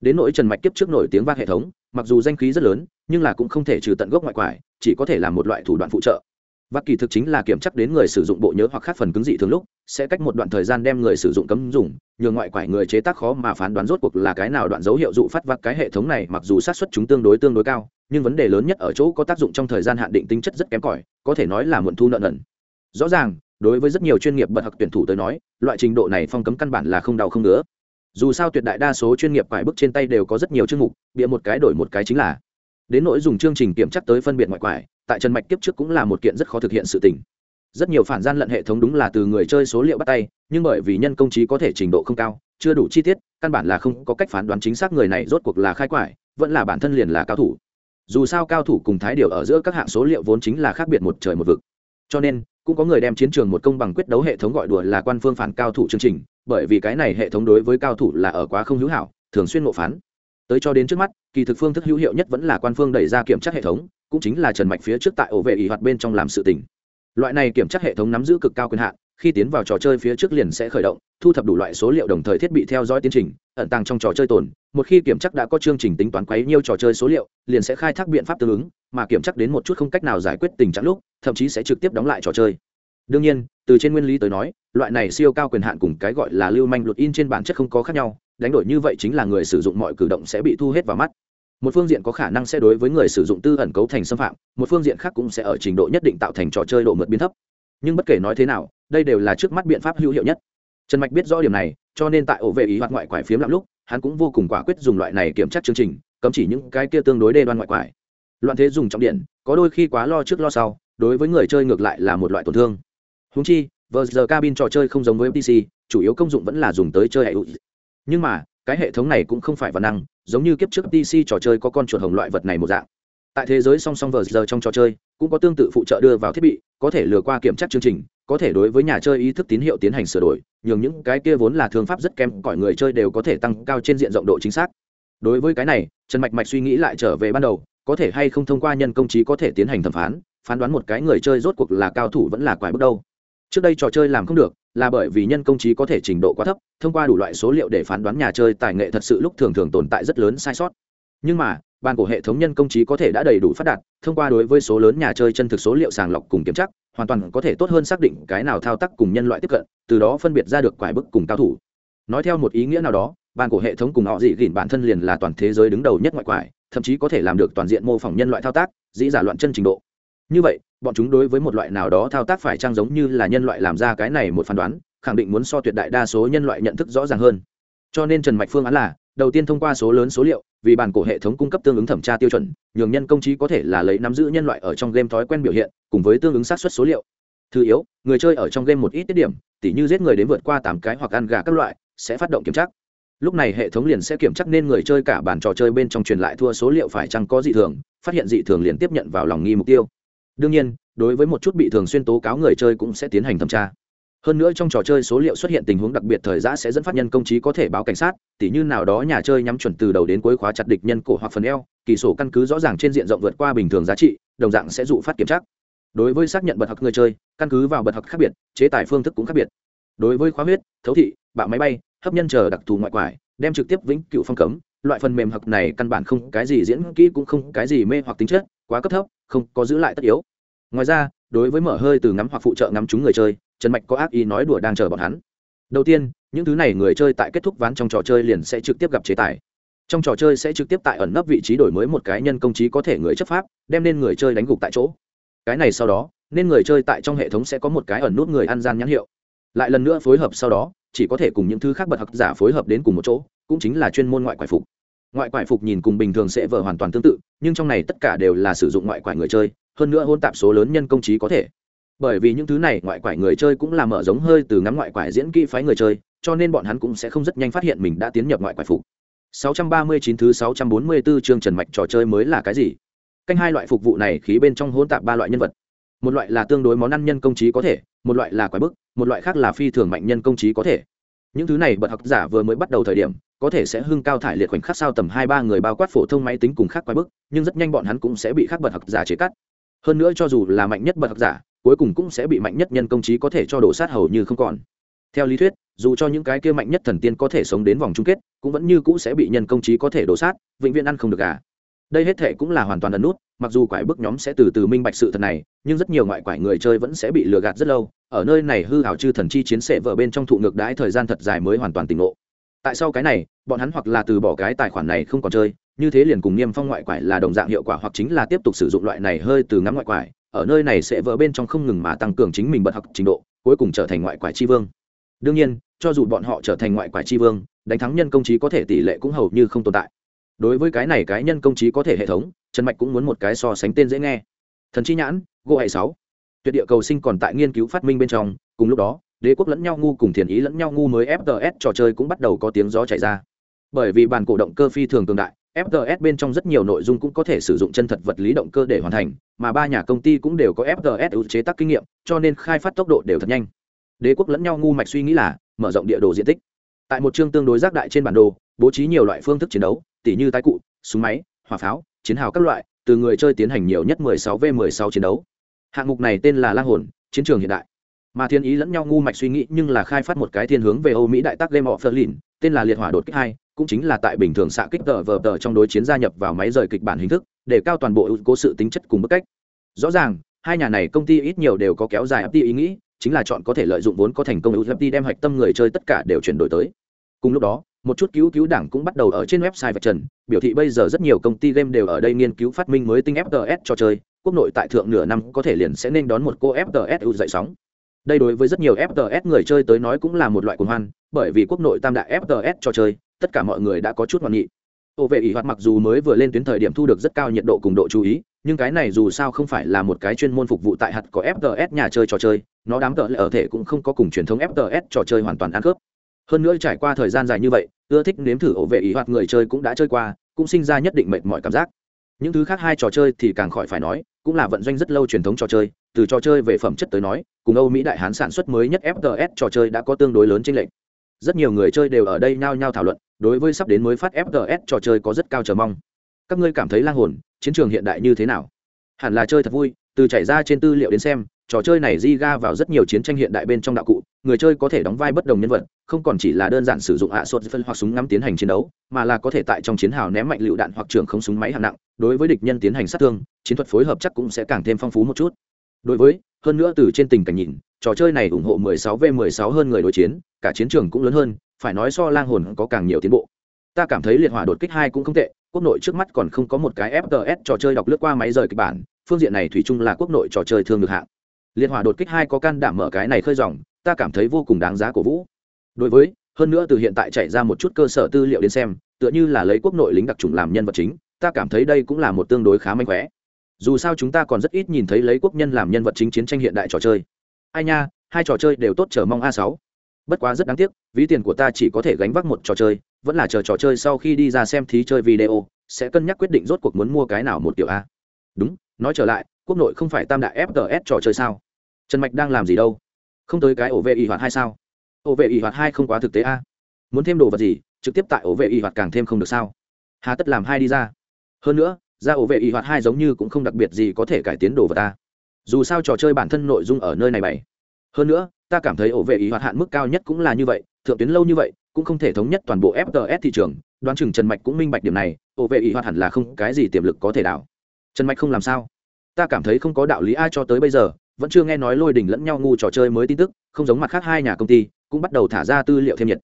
đến nỗi trần mạch kiếp trước nổi tiếng vang hệ thống, mặc dù danh khí rất lớn, nhưng là cũng không thể trừ tận gốc ngoại quải, chỉ có thể là một loại thủ đoạn phụ trợ. Vắc kỳ thực chính là kiểm chắc đến người sử dụng bộ nhớ hoặc khác phần cứng dị thường lúc, sẽ cách một đoạn thời gian đem người sử dụng cấm dùng nhường ngoại quải người chế tác khó mà phán đoán rốt cuộc là cái nào đoạn dấu hiệu dụ phát vác cái hệ thống này mặc dù sát xuất chúng tương đối tương đối cao, nhưng vấn đề lớn nhất ở chỗ có tác dụng trong thời gian hạn định tính chất rất kém cỏi, có thể nói là muộn thu nợ nần. Rõ ràng, đối với rất nhiều chuyên nghiệp bật học tuyển thủ tới nói, loại trình độ này phong cấm căn bản là không đau không nữa dù sao tuyệt đại đa số chuyên nghiệp quải bức trên tay đều có rất nhiều chương mục, bịa một cái đổi một cái chính là. Đến nỗi dùng chương trình kiểm chắc tới phân biệt ngoại quải, tại trần mạch tiếp trước cũng là một kiện rất khó thực hiện sự tình. Rất nhiều phản gian lận hệ thống đúng là từ người chơi số liệu bắt tay, nhưng bởi vì nhân công trí có thể trình độ không cao, chưa đủ chi tiết, căn bản là không có cách phán đoán chính xác người này rốt cuộc là khai quải, vẫn là bản thân liền là cao thủ. Dù sao cao thủ cùng thái điều ở giữa các hạng số liệu vốn chính là khác biệt một trời một vực. Cho nên, cũng có người đem chiến trường một công bằng quyết đấu hệ thống gọi đùa là quan phương phản cao thủ chương trình bởi vì cái này hệ thống đối với cao thủ là ở quá không hữu hảo, thường xuyên ngộ phán. Tới cho đến trước mắt, kỳ thực phương thức hữu hiệu nhất vẫn là quan phương đẩy ra kiểm tra hệ thống, cũng chính là trần mạch phía trước tại ổ vệ ỷ hoạt bên trong làm sự tình. Loại này kiểm tra hệ thống nắm giữ cực cao quyền hạn, khi tiến vào trò chơi phía trước liền sẽ khởi động, thu thập đủ loại số liệu đồng thời thiết bị theo dõi tiến trình, ẩn tàng trong trò chơi tồn. Một khi kiểm chắc đã có chương trình tính toán quấy nhiêu trò chơi số liệu, liền sẽ khai thác biện pháp tương ứng, mà kiểm chắc đến một chút không cách nào giải quyết tình trạng lúc, thậm chí sẽ trực tiếp đóng lại trò chơi đương nhiên, từ trên nguyên lý tới nói, loại này siêu cao quyền hạn cùng cái gọi là lưu manh luật in trên bản chất không có khác nhau, đánh đổi như vậy chính là người sử dụng mọi cử động sẽ bị thu hết vào mắt. Một phương diện có khả năng sẽ đối với người sử dụng tư ẩn cấu thành xâm phạm, một phương diện khác cũng sẽ ở trình độ nhất định tạo thành trò chơi độ mượt biến thấp. Nhưng bất kể nói thế nào, đây đều là trước mắt biện pháp hữu hiệu nhất. Trần mạch biết rõ điểm này, cho nên tại ổ vệ ý hoạt ngoại quải phiếm lắm lúc, hắn cũng vô cùng quả quyết dùng loại này kiểm tra chương trình, cấm chỉ những cái kia tương đối đê đoan ngoại quải. Loạn thế dùng trọng điện, có đôi khi quá lo trước lo sau, đối với người chơi ngược lại là một loại tổn thương húng chi, vờ giờ cabin trò chơi không giống với ftc chủ yếu công dụng vẫn là dùng tới chơi hệ nhưng mà, cái hệ thống này cũng không phải văn năng, giống như kiếp trước ftc trò chơi có con chuột hồng loại vật này một dạng. Tại thế giới song song vờ giờ trong trò chơi, cũng có tương tự phụ trợ đưa vào thiết bị, có thể lừa qua kiểm tra chương trình, có thể đối với nhà chơi ý thức tín hiệu tiến hành sửa đổi, nhường những cái kia vốn là thương pháp rất kém, cỏi người chơi đều có thể tăng cao trên diện rộng độ chính xác. Đối với cái này, trần mạch mạch suy nghĩ lại trở về ban đầu, có thể hay không thông qua nhân công trí có thể tiến hành thẩm phán phán đoán một cái người chơi rốt cuộc là cao thủ vẫn là quái bước đâu trước đây trò chơi làm không được, là bởi vì nhân công trí có thể trình độ quá thấp, thông qua đủ loại số liệu để phán đoán nhà chơi tài nghệ thật sự lúc thường thường tồn tại rất lớn sai sót. Nhưng mà, bàn của hệ thống nhân công trí có thể đã đầy đủ phát đạt, thông qua đối với số lớn nhà chơi chân thực số liệu sàng lọc cùng kiểm chắc hoàn toàn có thể tốt hơn xác định cái nào thao tác cùng nhân loại tiếp cận, từ đó phân biệt ra được quải bức cùng cao thủ. Nói theo một ý nghĩa nào đó, bàn của hệ thống cùng họ dị gỉn bản thân liền là toàn thế giới đứng đầu nhất ngoại quải, thậm chí có thể làm được toàn diện mô phỏng nhân loại thao tác, dĩ giả loạn chân trình độ như vậy, bọn chúng đối với một loại nào đó thao tác phải trang giống như là nhân loại làm ra cái này một phán đoán, khẳng định muốn so tuyệt đại đa số nhân loại nhận thức rõ ràng hơn. Cho nên trần mạch phương án là, đầu tiên thông qua số lớn số liệu, vì bản cổ hệ thống cung cấp tương ứng thẩm tra tiêu chuẩn, nhường nhân công trí có thể là lấy nắm giữ nhân loại ở trong game thói quen biểu hiện, cùng với tương ứng sát xuất số liệu. Thứ yếu, người chơi ở trong game một ít tiết điểm, tỉ như giết người đến vượt qua tám cái hoặc ăn gà các loại, sẽ phát động kiểm tra. Lúc này hệ thống liền sẽ kiểm tra nên người chơi cả bản trò chơi bên trong truyền lại thua số liệu phải chăng có dị thường, phát hiện dị thường liền tiếp nhận vào lòng nghi mục tiêu đương nhiên, đối với một chút bị thường xuyên tố cáo người chơi cũng sẽ tiến hành thẩm tra. Hơn nữa trong trò chơi số liệu xuất hiện tình huống đặc biệt thời giã sẽ dẫn phát nhân công trí có thể báo cảnh sát, tỉ như nào đó nhà chơi nhắm chuẩn từ đầu đến cuối khóa chặt địch nhân cổ hoặc phần eo, kỳ sổ căn cứ rõ ràng trên diện rộng vượt qua bình thường giá trị, đồng dạng sẽ dụ phát kiểm tra. Đối với xác nhận bật học người chơi, căn cứ vào bật học khác biệt, chế tài phương thức cũng khác biệt. Đối với khóa huyết, thấu thị, bạo máy bay, hấp nhân chờ đặc thù ngoại quải, đem trực tiếp vĩnh cựu phong cấm, loại phần mềm học này căn bản không cái gì diễn kỹ cũng không cái gì mê hoặc tính chất quá cấp thấp, không có giữ lại tất yếu. Ngoài ra, đối với mở hơi từ ngắm hoặc phụ trợ ngắm chúng người chơi, trần mạch có ác ý nói đùa đang chờ bọn hắn. Đầu tiên, những thứ này người chơi tại kết thúc ván trong trò chơi liền sẽ trực tiếp gặp chế tài. Trong trò chơi sẽ trực tiếp tại ẩn nấp vị trí đổi mới một cái nhân công trí có thể người chấp pháp, đem nên người chơi đánh gục tại chỗ. Cái này sau đó, nên người chơi tại trong hệ thống sẽ có một cái ẩn nút người ăn gian nhãn hiệu. Lại lần nữa phối hợp sau đó, chỉ có thể cùng những thứ khác bật học giả phối hợp đến cùng một chỗ, cũng chính là chuyên môn ngoại quải phục ngoại quải phục nhìn cùng bình thường sẽ vở hoàn toàn tương tự, nhưng trong này tất cả đều là sử dụng ngoại quải người chơi, hơn nữa hôn tạp số lớn nhân công trí có thể. Bởi vì những thứ này ngoại quải người chơi cũng là mở giống hơi từ ngắm ngoại quải diễn kỹ phái người chơi, cho nên bọn hắn cũng sẽ không rất nhanh phát hiện mình đã tiến nhập ngoại quải phục. 639 thứ 644 chương trần mạch trò chơi mới là cái gì? Canh hai loại phục vụ này khí bên trong hỗn tạp ba loại nhân vật. Một loại là tương đối món ăn nhân công trí có thể, một loại là quái bức, một loại khác là phi thường mạnh nhân công trí có thể. Những thứ này bật học giả vừa mới bắt đầu thời điểm có thể sẽ hưng cao thải liệt khoảnh khắc sao tầm hai ba người bao quát phổ thông máy tính cùng khác quái bức, nhưng rất nhanh bọn hắn cũng sẽ bị khác bật học giả chế cắt. Hơn nữa cho dù là mạnh nhất bật học giả, cuối cùng cũng sẽ bị mạnh nhất nhân công trí có thể cho đổ sát hầu như không còn. Theo lý thuyết, dù cho những cái kia mạnh nhất thần tiên có thể sống đến vòng chung kết, cũng vẫn như cũ sẽ bị nhân công trí có thể đổ sát, vĩnh viễn ăn không được gà. Đây hết thệ cũng là hoàn toàn ẩn nút, mặc dù quải bức nhóm sẽ từ từ minh bạch sự thật này, nhưng rất nhiều ngoại quải người chơi vẫn sẽ bị lừa gạt rất lâu, ở nơi này hư hảo chư thần chi chiến sệ vợ bên trong thụ ngược đãi thời gian thật dài mới hoàn toàn tỉnh ngộ tại sao cái này, bọn hắn hoặc là từ bỏ cái tài khoản này không còn chơi, như thế liền cùng niêm phong ngoại quải là đồng dạng hiệu quả hoặc chính là tiếp tục sử dụng loại này hơi từ ngắm ngoại quải, ở nơi này sẽ vỡ bên trong không ngừng mà tăng cường chính mình bật học trình độ, cuối cùng trở thành ngoại quải tri vương. Đương nhiên, cho dù bọn họ trở thành ngoại quải tri vương, đánh thắng nhân công trí có thể tỷ lệ cũng hầu như không tồn tại. Đối với cái này cái nhân công trí có thể hệ thống, trần mạch cũng muốn một cái so sánh tên dễ nghe. Thần chi nhãn gỗ hệ sáu. Tuyệt địa cầu sinh còn tại nghiên cứu phát minh bên trong, cùng lúc đó đế quốc lẫn nhau ngu cùng thiền ý lẫn nhau ngu mới fts trò chơi cũng bắt đầu có tiếng gió chảy ra. Bởi vì bàn cổ động cơ phi thường tương đại fts bên trong rất nhiều nội dung cũng có thể sử dụng chân thật vật lý động cơ để hoàn thành, mà ba nhà công ty cũng đều có fts ưu chế tác kinh nghiệm, cho nên khai phát tốc độ đều thật nhanh. Đế quốc lẫn nhau ngu mạch suy nghĩ là mở rộng địa đồ diện tích. Tại một chương tương đối giác đại trên bản đồ, bố trí nhiều loại phương thức chiến đấu, tỉ như tái cụ, súng máy, hỏa pháo, chiến hào các loại, từ người chơi tiến hành nhiều nhất 16 v 16 chiến đấu. Hạng mục này tên là lang hồn, chiến trường hiện đại mà thiên ý lẫn nhau ngu mạch suy nghĩ nhưng là khai phát một cái thiên hướng về âu mỹ đại tác game of berlin tên là liệt hỏa đột kích hai, cũng chính là tại bình thường xạ kích tờ vờ tờ trong đối chiến gia nhập vào máy rời kịch bản hình thức, để cao toàn bộ cố sự tính chất cùng bức cách. Rõ ràng, hai nhà này công ty ít nhiều đều có kéo dài FT ý nghĩ, chính là chọn có thể lợi dụng vốn có thành công FT đem hạch tâm người chơi tất cả đều chuyển đổi tới. Cùng lúc đó, một chút cứu cứu đảng cũng bắt đầu ở trên website vạch trần, biểu thị bây giờ rất nhiều công ty game đều ở đây nghiên cứu phát minh mới tinh fts cho chơi, quốc nội tại thượng nửa năm có thể liền sẽ nên đón một cô fts ưu dậy sóng đây đối với rất nhiều fts người chơi tới nói cũng là một loại cuồng hoan, bởi vì quốc nội tam đại fts cho chơi, tất cả mọi người đã có chút ngoạn nghị ô vệ ỷ hoạt mặc dù mới vừa lên tuyến thời điểm thu được rất cao nhiệt độ cùng độ chú ý, nhưng cái này dù sao không phải là một cái chuyên môn phục vụ tại hạt có fts nhà chơi trò chơi, nó đám tợ lại ở thể cũng không có cùng truyền thống fts trò chơi hoàn toàn ăn khớp. Hơn nữa trải qua thời gian dài như vậy, ưa thích nếm thử ổ vệ ý hoạt người chơi cũng đã chơi qua, cũng sinh ra nhất định mệt mỏi cảm giác những thứ khác hai trò chơi thì càng khỏi phải nói, cũng là vận doanh rất lâu truyền thống trò chơi, từ trò chơi về phẩm chất tới nói, cùng âu mỹ đại hán sản xuất mới nhất fts trò chơi đã có tương đối lớn trên lệnh rất nhiều người chơi đều ở đây nhao nhao thảo luận, đối với sắp đến mới phát fts trò chơi có rất cao chờ mong. Các ngươi cảm thấy lang hồn, chiến trường hiện đại như thế nào? Hẳn là chơi thật vui, từ chảy ra trên tư liệu đến xem trò chơi này di ga vào rất nhiều chiến tranh hiện đại bên trong đạo cụ, người chơi có thể đóng vai bất đồng nhân vật, không còn chỉ là đơn giản sử dụng ạ sốt phân hoặc súng ngắm tiến hành chiến đấu, mà là có thể tại trong chiến hào ném mạnh lựu đạn hoặc trường không súng máy hạng nặng, đối với địch nhân tiến hành sát thương, chiến thuật phối hợp chắc cũng sẽ càng thêm phong phú một chút. Đối với, hơn nữa từ trên tình cảnh nhìn, trò chơi này ủng hộ 16 v 16 hơn người đối chiến, cả chiến trường cũng lớn hơn, phải nói so lang hồn có càng nhiều tiến bộ. Ta cảm thấy liệt hỏa đột kích hai cũng không tệ, quốc nội trước mắt còn không có một cái fts trò chơi đọc lướt qua máy rời kịch bản, phương diện này thủy chung là quốc nội trò chơi thương được hạng liệt hỏa đột kích hai có can đảm mở cái này khơi dòng, ta cảm thấy vô cùng đáng giá cổ vũ. Đối với, hơn nữa từ hiện tại chạy ra một chút cơ sở tư liệu đến xem, tựa như là lấy quốc nội lính đặc trùng làm nhân vật chính, ta cảm thấy đây cũng là một tương đối khá mạnh khỏe dù sao chúng ta còn rất ít nhìn thấy lấy quốc nhân làm nhân vật chính chiến tranh hiện đại trò chơi. Ai nha, hai trò chơi đều tốt chờ mong a sáu. Bất quá rất đáng tiếc, ví tiền của ta chỉ có thể gánh vác một trò chơi, vẫn là chờ trò chơi sau khi đi ra xem thí chơi video, sẽ cân nhắc quyết định rốt cuộc muốn mua cái nào một kiểu a. Đúng, nói trở lại, quốc nội không phải tam đại fts trò chơi sao? Trần mạch đang làm gì đâu? Không tới cái ổ vệ y hoạt hai sao? Ổ vệ y hoạt hai không quá thực tế a. Muốn thêm đồ vật gì, trực tiếp tại ổ vệ y hoạt càng thêm không được sao? Hà tất làm hai đi ra. Hơn nữa, ra ổ vệ y hoạt hai giống như cũng không đặc biệt gì có thể cải tiến đồ vật ta. Dù sao trò chơi bản thân nội dung ở nơi này bày. Hơn nữa, ta cảm thấy ổ vệ y hoạt hạn mức cao nhất cũng là như vậy, thượng tuyến lâu như vậy, cũng không thể thống nhất toàn bộ fts thị trường. Đoán chừng trần mạch cũng minh bạch điểm này, ổ vệ y hoạt hẳn là không cái gì tiềm lực có thể đảo. Trần mạch không làm sao? Ta cảm thấy không có đạo lý ai cho tới bây giờ vẫn chưa nghe nói lôi đình lẫn nhau ngu trò chơi mới tin tức, không giống mặt khác hai nhà công ty, cũng bắt đầu thả ra tư liệu thêm nhiệt.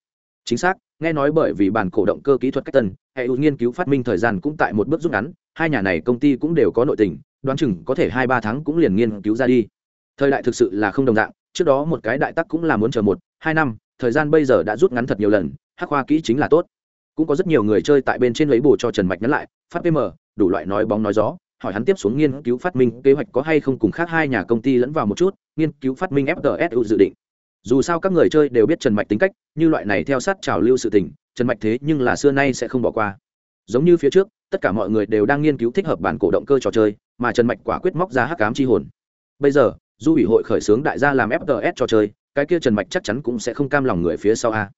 Chính xác, nghe nói bởi vì bản cổ động cơ kỹ thuật cách tân, hệ nghiên cứu phát minh thời gian cũng tại một bước rút ngắn, hai nhà này công ty cũng đều có nội tình, đoán chừng có thể hai ba tháng cũng liền nghiên cứu ra đi. Thời đại thực sự là không đồng dạng, trước đó một cái đại tắc cũng là muốn chờ một, hai năm, thời gian bây giờ đã rút ngắn thật nhiều lần, hắc hoa kỹ chính là tốt. Cũng có rất nhiều người chơi tại bên trên lấy bù cho trần mạch nhắn lại, phát pm đủ loại nói bóng nói gió hỏi hắn tiếp xuống nghiên cứu phát minh, kế hoạch có hay không cùng khác hai nhà công ty lẫn vào một chút, nghiên cứu phát minh fts dự định. Dù sao các người chơi đều biết trần mạch tính cách, như loại này theo sát trào lưu sự tình, trần mạch thế nhưng là xưa nay sẽ không bỏ qua. Giống như phía trước, tất cả mọi người đều đang nghiên cứu thích hợp bản cổ động cơ trò chơi, mà trần mạch quả quyết móc ra hắc cám chi hồn. Bây giờ du ủy hội khởi xướng đại gia làm fts trò chơi, cái kia trần mạch chắc chắn cũng sẽ không cam lòng người phía sau a.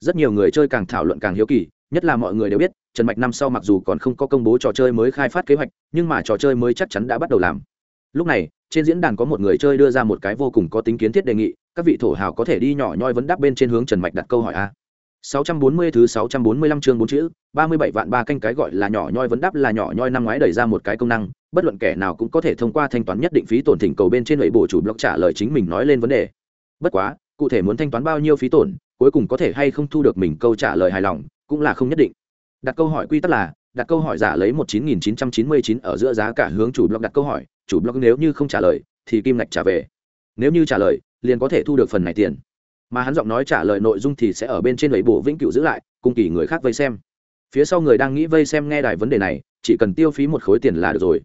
Rất nhiều người chơi càng thảo luận càng hiếu kỳ, nhất là mọi người đều biết trần mạch năm sau mặc dù còn không có công bố trò chơi mới khai phát kế hoạch, nhưng mà trò chơi mới chắc chắn đã bắt đầu làm. Lúc này, trên diễn đàn có một người chơi đưa ra một cái vô cùng có tính kiến thiết đề nghị, các vị thổ hào có thể đi nhỏ nhoi vấn đáp bên trên hướng trần mạch đặt câu hỏi a. 640 thứ 645 chương bốn chữ 37 vạn ba canh cái gọi là nhỏ nhoi vấn đáp là nhỏ nhoi năm ngoái đẩy ra một cái công năng, bất luận kẻ nào cũng có thể thông qua thanh toán nhất định phí tổn thỉnh cầu bên trên lợi bổ chủ blog trả lời chính mình nói lên vấn đề. Bất quá, cụ thể muốn thanh toán bao nhiêu phí tổn, cuối cùng có thể hay không thu được mình câu trả lời hài lòng, cũng là không nhất định đặt câu hỏi quy tắc là, đặt câu hỏi giả lấy một chín nghìn chín trăm chín mươi chín ở giữa giá cả hướng chủ blog đặt câu hỏi, chủ blog nếu như không trả lời, thì kim ngạch trả về. Nếu như trả lời, liền có thể thu được phần này tiền. Mà hắn giọng nói trả lời nội dung thì sẽ ở bên trên lầy bộ vĩnh cửu giữ lại, cùng kỳ người khác vây xem. Phía sau người đang nghĩ vây xem nghe đài vấn đề này, chỉ cần tiêu phí một khối tiền là được rồi.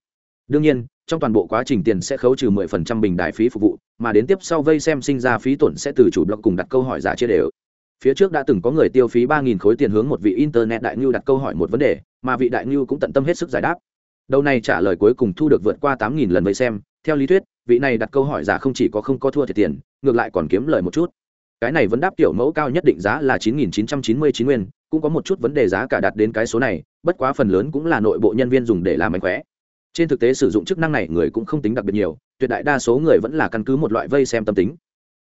Đương nhiên, trong toàn bộ quá trình tiền sẽ khấu trừ 10% bình đài phí phục vụ, mà đến tiếp sau vây xem sinh ra phí tổn sẽ từ chủ blog cùng đặt câu hỏi giả chia đều phía trước đã từng có người tiêu phí 3.000 khối tiền hướng một vị internet đại ngưu đặt câu hỏi một vấn đề, mà vị đại ngưu cũng tận tâm hết sức giải đáp. Đầu này trả lời cuối cùng thu được vượt qua 8.000 lần vây xem. Theo lý thuyết, vị này đặt câu hỏi giả không chỉ có không có thua thiệt tiền, ngược lại còn kiếm lời một chút. Cái này vẫn đáp tiểu mẫu cao nhất định giá là 9.999 nguyên, cũng có một chút vấn đề giá cả đạt đến cái số này, bất quá phần lớn cũng là nội bộ nhân viên dùng để làm mánh khóe. Trên thực tế sử dụng chức năng này người cũng không tính đặc biệt nhiều, tuyệt đại đa số người vẫn là căn cứ một loại vây xem tâm tính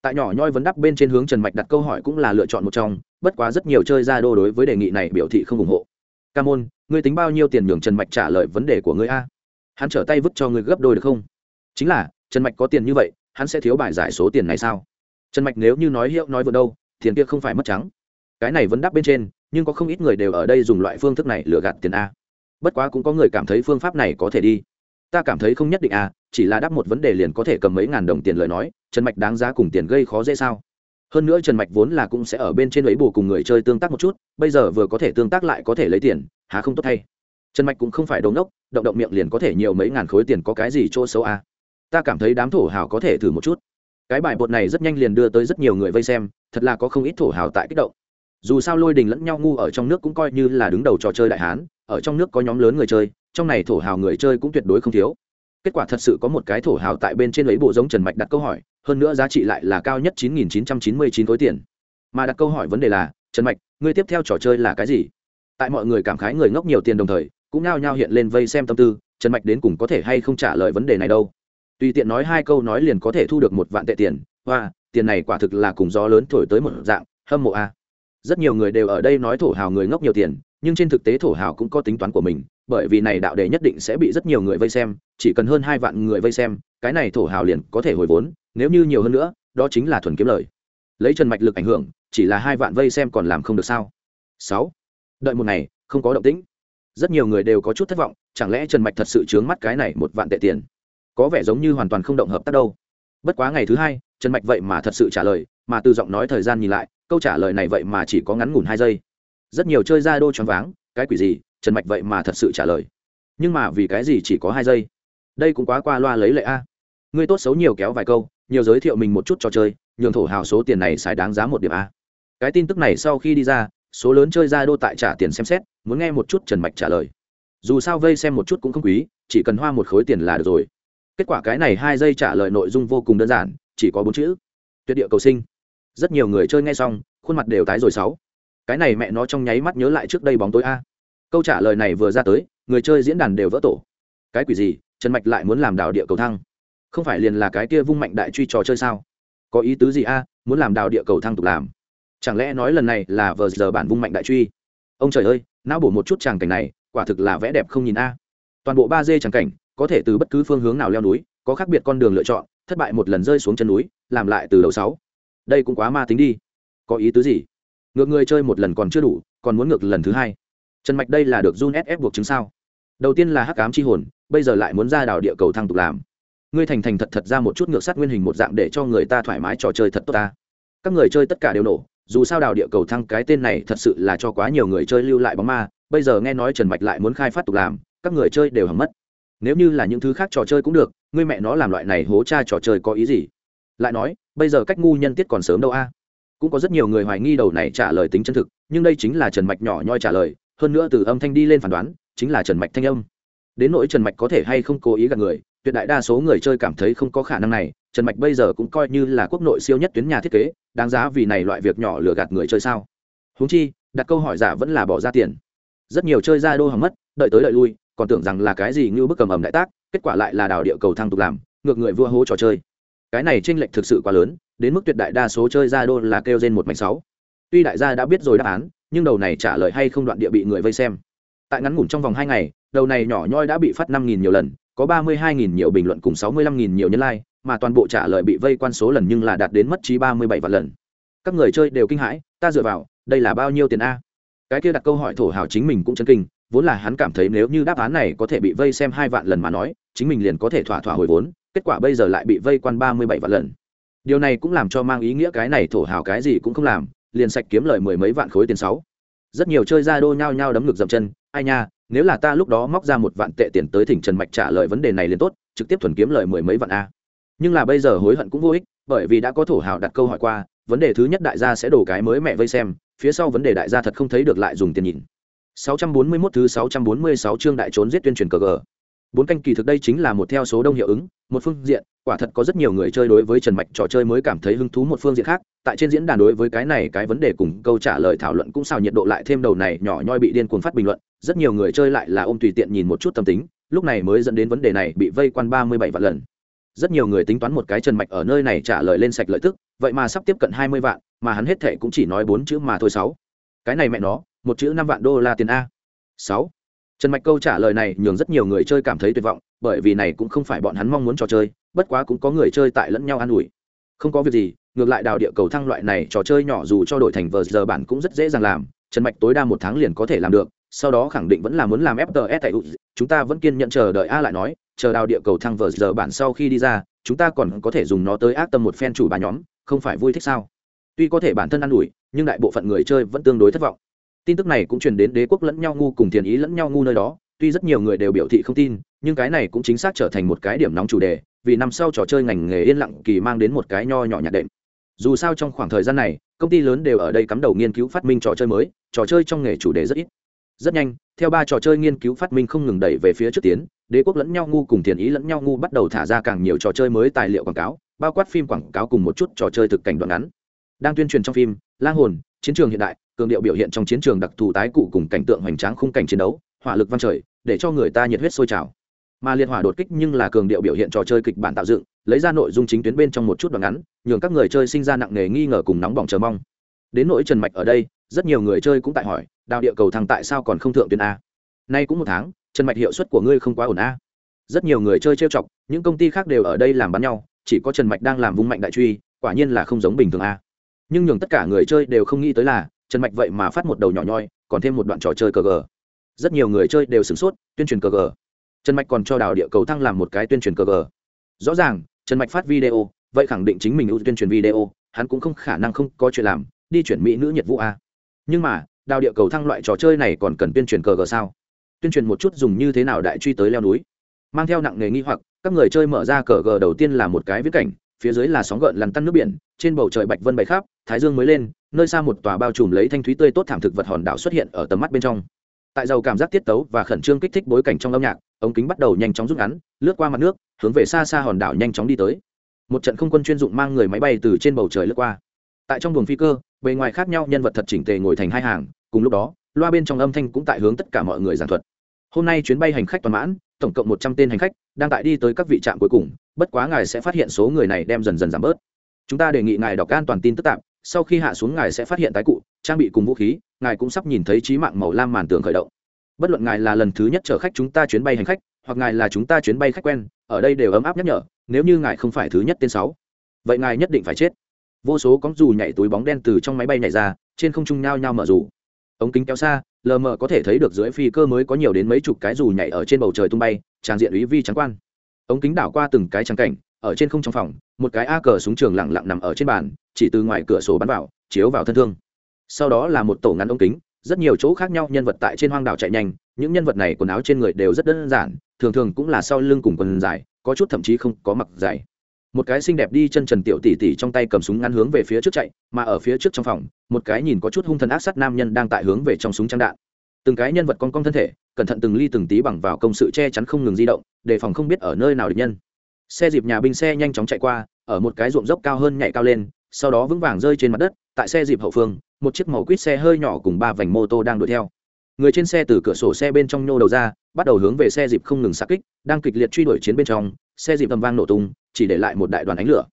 tại nhỏ nhoi vấn đáp bên trên hướng trần mạch đặt câu hỏi cũng là lựa chọn một trong, bất quá rất nhiều chơi ra đô đối với đề nghị này biểu thị không ủng hộ. Ca môn, ngươi tính bao nhiêu tiền nhường trần mạch trả lời vấn đề của ngươi a? Hắn trở tay vứt cho ngươi gấp đôi được không? Chính là, trần mạch có tiền như vậy, hắn sẽ thiếu bài giải số tiền này sao? Trần mạch nếu như nói hiệu nói vừa đâu, tiền kia không phải mất trắng. Cái này vẫn đáp bên trên, nhưng có không ít người đều ở đây dùng loại phương thức này lừa gạt tiền a. Bất quá cũng có người cảm thấy phương pháp này có thể đi. Ta cảm thấy không nhất định a chỉ là đáp một vấn đề liền có thể cầm mấy ngàn đồng tiền lời nói, trần mạch đáng giá cùng tiền gây khó dễ sao? Hơn nữa trần mạch vốn là cũng sẽ ở bên trên ấy bù cùng người chơi tương tác một chút, bây giờ vừa có thể tương tác lại có thể lấy tiền, há không tốt thay. Trần mạch cũng không phải đống đốc động động miệng liền có thể nhiều mấy ngàn khối tiền có cái gì chỗ xấu à. ta cảm thấy đám thổ hào có thể thử một chút. Cái bài bột này rất nhanh liền đưa tới rất nhiều người vây xem, thật là có không ít thổ hào tại kích động. Dù sao lôi đình lẫn nhau ngu ở trong nước cũng coi như là đứng đầu trò chơi đại hán, ở trong nước có nhóm lớn người chơi, trong này thổ hào người chơi cũng tuyệt đối không thiếu kết quả thật sự có một cái thổ hào tại bên trên lấy bộ giống trần mạch đặt câu hỏi, hơn nữa giá trị lại là cao nhất chín nghìn chín trăm chín mươi chín khối tiền. Mà đặt câu hỏi vấn đề là, trần mạch, ngươi tiếp theo trò chơi là cái gì? Tại mọi người cảm khái người ngốc nhiều tiền đồng thời, cũng nao nhao hiện lên vây xem tâm tư, trần mạch đến cùng có thể hay không trả lời vấn đề này đâu. Tùy tiện nói hai câu nói liền có thể thu được một vạn tệ tiền. Hoa, tiền này quả thực là cùng gió lớn thổi tới một dạng, hâm mộ a. Rất nhiều người đều ở đây nói thổ hào người ngốc nhiều tiền, nhưng trên thực tế thổ hào cũng có tính toán của mình bởi vì này đạo đề nhất định sẽ bị rất nhiều người vây xem, chỉ cần hơn hai vạn người vây xem, cái này thổ hào liền có thể hồi vốn, nếu như nhiều hơn nữa, đó chính là thuần kiếm lời. Lấy trần mạch lực ảnh hưởng, chỉ là hai vạn vây xem còn làm không được sao? Sáu. Đợi một ngày, không có động tĩnh. Rất nhiều người đều có chút thất vọng, chẳng lẽ trần mạch thật sự chướng mắt cái này một vạn tệ tiền? Có vẻ giống như hoàn toàn không động hợp tác đâu. Bất quá ngày thứ hai, trần mạch vậy mà thật sự trả lời, mà từ giọng nói thời gian nhìn lại, câu trả lời này vậy mà chỉ có ngắn ngủn hai giây. Rất nhiều chơi ra đô choáng váng, cái quỷ gì trần mạch vậy mà thật sự trả lời. Nhưng mà vì cái gì chỉ có hai giây? Đây cũng quá qua loa lấy lệ a. Ngươi tốt xấu nhiều kéo vài câu, nhiều giới thiệu mình một chút trò chơi, nhường thổ hào số tiền này xài đáng giá một điểm a. Cái tin tức này sau khi đi ra, số lớn chơi ra đô tại trả tiền xem xét, muốn nghe một chút trần mạch trả lời. Dù sao vây xem một chút cũng không quý, chỉ cần hoa một khối tiền là được rồi. Kết quả cái này hai giây trả lời nội dung vô cùng đơn giản, chỉ có bốn chữ. Tuyệt địa cầu sinh. Rất nhiều người chơi nghe xong, khuôn mặt đều tái rồi sáu. Cái này mẹ nó trong nháy mắt nhớ lại trước đây bóng tối a câu trả lời này vừa ra tới, người chơi diễn đàn đều vỡ tổ. Cái quỷ gì, trần mạch lại muốn làm đào địa cầu thăng? Không phải liền là cái kia vung mạnh đại truy trò chơi sao? Có ý tứ gì a, muốn làm đào địa cầu thăng tục làm? Chẳng lẽ nói lần này là vờ giờ bản vung mạnh đại truy? Ông trời ơi, não bổ một chút tràng cảnh này, quả thực là vẽ đẹp không nhìn a. Toàn bộ ba d tràng cảnh, có thể từ bất cứ phương hướng nào leo núi, có khác biệt con đường lựa chọn, thất bại một lần rơi xuống chân núi, làm lại từ đầu sáu. Đây cũng quá ma tính đi. Có ý tứ gì? Ngược người chơi một lần còn chưa đủ, còn muốn ngược lần thứ hai trần mạch đây là được run ép buộc chứng sao? Đầu tiên là hắc cám c h i hồn, bây giờ lại muốn ra đảo địa cầu thăng tục làm. Ngươi thành thành thật thật ra một chút ngược sát nguyên hình một dạng để cho người ta thoải mái trò chơi thật tốt ta. Các người chơi tất cả đều nổ, dù sao đào địa cầu thăng cái tên này thật sự là cho quá nhiều người chơi lưu lại bóng ma, bây giờ nghe nói trần mạch lại muốn khai phát tục làm, các người chơi đều hầm mất. Nếu như là những thứ khác trò chơi cũng được, ngươi mẹ nó làm loại này hố cha trò chơi có ý gì? Lại nói, bây giờ cách ngu nhân tiết còn sớm đâu a? Cũng có rất nhiều người hoài nghi đầu này trả lời tính chân thực, nhưng đây chính là trần mạch nhỏ nhoi trả lời hơn nữa từ âm thanh đi lên phán đoán, chính là trần mạch thanh âm. Đến nỗi trần mạch có thể hay không cố ý gạt người, tuyệt đại đa số người chơi cảm thấy không có khả năng này, trần mạch bây giờ cũng coi như là quốc nội siêu nhất tuyến nhà thiết kế, đáng giá vì này loại việc nhỏ lừa gạt người chơi sao? Húng chi, đặt câu hỏi giả vẫn là bỏ ra tiền. Rất nhiều chơi ra đô hỏng mất, đợi tới đợi lui, còn tưởng rằng là cái gì như bức cầm ầm đại tác, kết quả lại là đào địa cầu thang tục làm, ngược người vua hố trò chơi. Cái này tranh lệch thực sự quá lớn, đến mức tuyệt đại đa số chơi ra đô là kêu trên một mảnh sáu. Tuy đại gia đã biết rồi đáp án nhưng đầu này trả lời hay không đoạn địa bị người vây xem. Tại ngắn ngủn trong vòng hai ngày, đầu này nhỏ nhoi đã bị phát năm nghìn nhiều lần, có ba mươi hai nghìn nhiều bình luận cùng sáu mươi lăm nghìn nhiều nhân like, mà toàn bộ trả lời bị vây quan số lần nhưng là đạt đến mất trí ba mươi bảy vạn lần. Các người chơi đều kinh hãi, ta dựa vào, đây là bao nhiêu tiền a? Cái kia đặt câu hỏi thổ hào chính mình cũng chân kinh, vốn là hắn cảm thấy nếu như đáp án này có thể bị vây xem hai vạn lần mà nói, chính mình liền có thể thỏa thỏa hồi vốn, kết quả bây giờ lại bị vây quan ba mươi bảy vạn lần. Điều này cũng làm cho mang ý nghĩa cái này thổ hào cái gì cũng không làm liền sạch kiếm lời mười mấy vạn khối tiền sáu. Rất nhiều chơi ra đô nhao nhao đấm ngực dậm chân, ai nha, nếu là ta lúc đó móc ra một vạn tệ tiền tới thỉnh trần mạch trả lời vấn đề này liền tốt, trực tiếp thuần kiếm lời mười mấy vạn a. Nhưng là bây giờ hối hận cũng vô ích, bởi vì đã có thổ hào đặt câu hỏi qua, vấn đề thứ nhất đại gia sẽ đổ cái mới mẹ vây xem, phía sau vấn đề đại gia thật không thấy được lại dùng tiền nhìn. 641 thứ 646 chương đại trốn giết tuyên truyền cờ gờ bốn canh kỳ thực đây chính là một theo số đông hiệu ứng, một phương diện, quả thật có rất nhiều người chơi đối với trần mạch trò chơi mới cảm thấy hứng thú một phương diện khác, tại trên diễn đàn đối với cái này cái vấn đề cùng câu trả lời thảo luận cũng sao nhiệt độ lại thêm đầu này nhỏ nhoi bị điên cuồng phát bình luận, rất nhiều người chơi lại là ôm tùy tiện nhìn một chút tâm tính, lúc này mới dẫn đến vấn đề này bị vây quan ba mươi bảy vạn lần. Rất nhiều người tính toán một cái trần mạch ở nơi này trả lời lên sạch lợi tức, vậy mà sắp tiếp cận hai mươi vạn, mà hắn hết thệ cũng chỉ nói bốn chữ mà thôi sáu. Cái này mẹ nó, một chữ năm vạn đô la tiền a. Sáu trần mạch câu trả lời này nhường rất nhiều người chơi cảm thấy tuyệt vọng, bởi vì này cũng không phải bọn hắn mong muốn trò chơi, bất quá cũng có người chơi tại lẫn nhau an ủi. Không có việc gì, ngược lại đào địa cầu thăng loại này trò chơi nhỏ dù cho đổi thành vờ giờ bản cũng rất dễ dàng làm, trần mạch tối đa một tháng liền có thể làm được, sau đó khẳng định vẫn là muốn làm fts tại chúng ta vẫn kiên nhận chờ đợi a lại nói, chờ đào địa cầu thăng vờ giờ bản sau khi đi ra, chúng ta còn có thể dùng nó tới ác tâm một phen chủ bà nhóm, không phải vui thích sao? Tuy có thể bản thân ă n ủi, nhưng đại bộ phận người chơi vẫn tương đối thất vọng tin tức này cũng truyền đến đế quốc lẫn nhau ngu cùng tiền ý lẫn nhau ngu nơi đó, tuy rất nhiều người đều biểu thị không tin, nhưng cái này cũng chính xác trở thành một cái điểm nóng chủ đề, vì năm sau trò chơi ngành nghề yên lặng kỳ mang đến một cái nho nhỏ nhạc đệm. Dù sao trong khoảng thời gian này, công ty lớn đều ở đây cắm đầu nghiên cứu phát minh trò chơi mới, trò chơi trong nghề chủ đề rất ít. Rất nhanh, theo ba trò chơi nghiên cứu phát minh không ngừng đẩy về phía trước tiến, đế quốc lẫn nhau ngu cùng tiền ý lẫn nhau ngu bắt đầu thả ra càng nhiều trò chơi mới tài liệu quảng cáo, bao quát phim quảng cáo cùng một chút trò chơi thực cảnh đoạn ngắn. Đang tuyên truyền trong phim, lang hồn chiến trường hiện đại, cường điệu biểu hiện trong chiến trường đặc thù tái cụ cùng cảnh tượng hoành tráng khung cảnh chiến đấu, hỏa lực văn trời, để cho người ta nhiệt huyết sôi trào. Mà liệt hỏa đột kích nhưng là cường điệu biểu hiện trò chơi kịch bản tạo dựng, lấy ra nội dung chính tuyến bên trong một chút đoạn ngắn, nhường các người chơi sinh ra nặng nề nghi ngờ cùng nóng bỏng chờ mong. Đến nỗi trần mạch ở đây, rất nhiều người chơi cũng tại hỏi, đào địa cầu thăng tại sao còn không thượng tuyến a? Nay cũng một tháng, trần mạch hiệu suất của ngươi không quá ổn a. Rất nhiều người chơi trêu chọc, những công ty khác đều ở đây làm bắn nhau, chỉ có trần mạch đang làm vung mạnh đại truy, quả nhiên là không giống bình thường a nhưng nhường tất cả người chơi đều không nghĩ tới là, trần mạch vậy mà phát một đầu nhỏ nhoi, còn thêm một đoạn trò chơi cờ gờ. Rất nhiều người chơi đều sửng sốt, tuyên truyền cờ gờ. Trần mạch còn cho đào địa cầu thăng làm một cái tuyên truyền cờ gờ. Rõ ràng, trần mạch phát video, vậy khẳng định chính mình ưu tuyên truyền video, hắn cũng không khả năng không có chuyện làm, đi chuyển mỹ nữ nhiệt vụ a. Nhưng mà đào địa cầu thăng loại trò chơi này còn cần tuyên truyền cờ gờ sao? Tuyên truyền một chút dùng như thế nào đại truy tới leo núi? Mang theo nặng nghề nghi hoặc, các người chơi mở ra cờ gờ đầu tiên là một cái viết cảnh phía dưới là sóng gợn lằn tăn nước biển, trên bầu trời bạch vân bày khắp, thái dương mới lên, nơi xa một tòa bao trùm lấy thanh thúy tươi tốt thảm thực vật hòn đảo xuất hiện ở tầm mắt bên trong. Tại giàu cảm giác tiết tấu và khẩn trương kích thích bối cảnh trong âm nhạc, ống kính bắt đầu nhanh chóng rút ngắn, lướt qua mặt nước, hướng về xa xa hòn đảo nhanh chóng đi tới. Một trận không quân chuyên dụng mang người máy bay từ trên bầu trời lướt qua. Tại trong buồng phi cơ, bề ngoài khác nhau nhân vật thật chỉnh tề ngồi thành hai hàng, cùng lúc đó, loa bên trong âm thanh cũng tại hướng tất cả mọi người giảng thuật. Hôm nay chuyến bay hành khách toàn mãn, tổng cộng một trăm tên hành khách, đang tại đi tới các vị trạm cuối cùng bất quá ngài sẽ phát hiện số người này đem dần dần giảm bớt. Chúng ta đề nghị ngài đọc an toàn tin tức tạm, sau khi hạ xuống ngài sẽ phát hiện tái cụ, trang bị cùng vũ khí, ngài cũng sắp nhìn thấy trí mạng màu lam màn tường khởi động. Bất luận ngài là lần thứ nhất chở khách chúng ta chuyến bay hành khách, hoặc ngài là chúng ta chuyến bay khách quen, ở đây đều ấm áp nhắc nhở, nếu như ngài không phải thứ nhất tên sáu, vậy ngài nhất định phải chết. Vô số con dù nhảy túi bóng đen từ trong máy bay nhảy ra, trên không trung nhao nhao mở dù. Ống kính kéo xa, lờ mờ có thể thấy được dưới phi cơ mới có nhiều đến mấy chục cái dù nhảy ở trên bầu trời tung bay tràn diện ủy vi trắng quan ống kính đảo qua từng cái trắng cảnh, ở trên không trong phòng, một cái a cờ súng trường lặng lặng nằm ở trên bàn, chỉ từ ngoài cửa sổ bắn vào, chiếu vào thân thương. Sau đó là một tổ ngắn ống kính, rất nhiều chỗ khác nhau nhân vật tại trên hoang đảo chạy nhanh, những nhân vật này quần áo trên người đều rất đơn giản, thường thường cũng là sau lưng cùng quần dài, có chút thậm chí không có mặc dài. Một cái xinh đẹp đi chân trần tiểu tỷ tỷ trong tay cầm súng ngắn hướng về phía trước chạy, mà ở phía trước trong phòng, một cái nhìn có chút hung thần ác sát nam nhân đang tại hướng về trong súng trang đạn. Từng cái nhân vật con con thân thể cẩn thận từng ly từng tí bằng vào công sự che chắn không ngừng di động đề phòng không biết ở nơi nào địch nhân. Xe dịp nhà binh xe nhanh chóng chạy qua, ở một cái ruộng dốc cao hơn nhảy cao lên, sau đó vững vàng rơi trên mặt đất, tại xe dịp hậu phương, một chiếc màu quýt xe hơi nhỏ cùng ba vành mô tô đang đuổi theo. Người trên xe từ cửa sổ xe bên trong nhô đầu ra, bắt đầu hướng về xe dịp không ngừng xa kích, đang kịch liệt truy đuổi chiến bên trong, xe dịp tầm vang nổ tung, chỉ để lại một đại đoàn ánh lửa.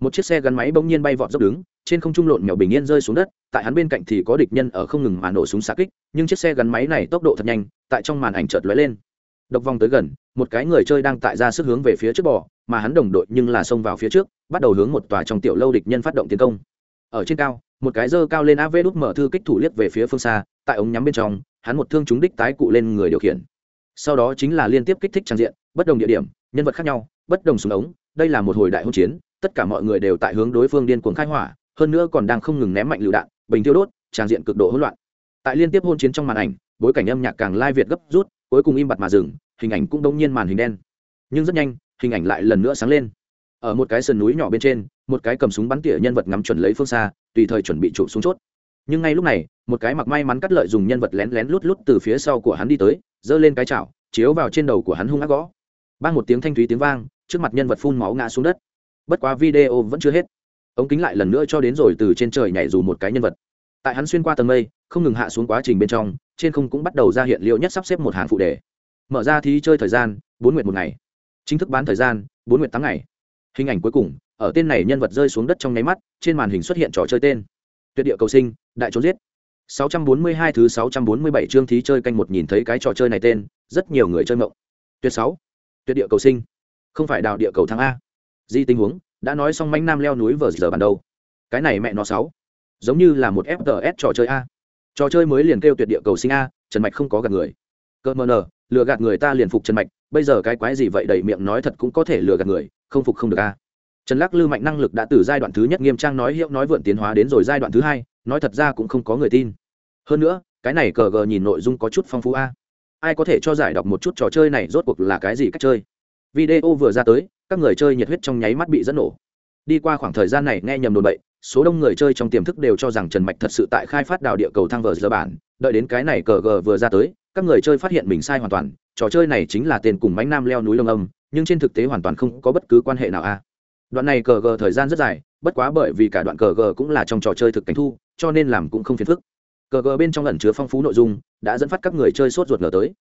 Một chiếc xe gắn máy bỗng nhiên bay vọt dốc đứng trên không trung lộn mèo bình yên rơi xuống đất, tại hắn bên cạnh thì có địch nhân ở không ngừng mà nổ súng xa kích, nhưng chiếc xe gắn máy này tốc độ thật nhanh, tại trong màn ảnh chợt lóe lên. Độc vòng tới gần, một cái người chơi đang tại ra sức hướng về phía trước bò, mà hắn đồng đội nhưng là xông vào phía trước, bắt đầu hướng một tòa trong tiểu lâu địch nhân phát động tiến công. Ở trên cao, một cái dơ cao lên av đút mở thư kích thủ liếc về phía phương xa, tại ống nhắm bên trong, hắn một thương chúng đích tái cụ lên người điều khiển. Sau đó chính là liên tiếp kích thích trang diện, bất đồng địa điểm, nhân vật khác nhau, bất đồng súng ống, đây là một hồi đại hỗn chiến, tất cả mọi người đều tại hướng đối phương điên cuồng khai hỏa hơn nữa còn đang không ngừng ném mạnh lựu đạn, bình thiêu đốt tràng diện cực độ hỗn loạn. Tại liên tiếp hôn chiến trong màn ảnh, bối cảnh âm nhạc càng lai việt gấp rút, cuối cùng im bặt mà dừng, hình ảnh cũng đông nhiên màn hình đen. Nhưng rất nhanh, hình ảnh lại lần nữa sáng lên. Ở một cái sườn núi nhỏ bên trên, một cái cầm súng bắn tỉa nhân vật ngắm chuẩn lấy phương xa, tùy thời chuẩn bị trụ xuống chốt. Nhưng ngay lúc này, một cái mặc may mắn cắt lợi dùng nhân vật lén lén lút lút từ phía sau của hắn đi tới, giơ lên cái chảo, chiếu vào trên đầu của hắn hung ác gõ. Ban một tiếng thanh thúy tiếng vang, trước mặt nhân vật phun máu ngã xuống đất. Bất quá video vẫn chưa hết ống kính lại lần nữa cho đến rồi từ trên trời nhảy dù một cái nhân vật. Tại hắn xuyên qua tầng mây, không ngừng hạ xuống quá trình bên trong, trên không cũng bắt đầu ra hiện liệu nhất sắp xếp một hàng phụ đề. Mở ra thi chơi thời gian, bốn nguyện một ngày. Chính thức bán thời gian, bốn nguyện tám ngày. Hình ảnh cuối cùng, ở tên này nhân vật rơi xuống đất trong nháy mắt, trên màn hình xuất hiện trò chơi tên. Tuyệt địa cầu sinh, đại trốn giết. 642 thứ 647 chương thí chơi canh một nhìn thấy cái trò chơi này tên, rất nhiều người chơi mộng. Tuyệt sáu. Tuyệt địa cầu sinh. Không phải đào địa cầu thắng a. Di tình huống đã nói xong manh nam leo núi vờ giờ bàn đầu. Cái này mẹ nó sáu. Giống như là một fts trò chơi a. Trò chơi mới liền kêu tuyệt địa cầu sinh a, trần mạch không có gạt người. Cơ mờ nờ, lừa gạt người ta liền phục trần mạch, bây giờ cái quái gì vậy đầy miệng nói thật cũng có thể lừa gạt người, không phục không được a. Trần lắc lư mạnh năng lực đã từ giai đoạn thứ nhất nghiêm trang nói hiệu nói vượn tiến hóa đến rồi giai đoạn thứ hai, nói thật ra cũng không có người tin. Hơn nữa, cái này cờ gờ nhìn nội dung có chút phong phú a. Ai có thể cho giải đọc một chút trò chơi này rốt cuộc là cái gì cách chơi? Video vừa ra tới các người chơi nhiệt huyết trong nháy mắt bị dẫn nổ. Đi qua khoảng thời gian này nghe nhầm đồn bậy, số đông người chơi trong tiềm thức đều cho rằng trần mạch thật sự tại khai phát đào địa cầu thăng vờ giờ bản, đợi đến cái này cờ gờ vừa ra tới, các người chơi phát hiện mình sai hoàn toàn, trò chơi này chính là tên cùng bánh nam leo núi lông âm, nhưng trên thực tế hoàn toàn không có bất cứ quan hệ nào a. Đoạn này cờ gờ thời gian rất dài, bất quá bởi vì cả đoạn cờ gờ cũng là trong trò chơi thực cảnh thu, cho nên làm cũng không phiền phức. Cờ gờ bên trong ẩn chứa phong phú nội dung, đã dẫn phát các người chơi sốt ruột ngờ tới.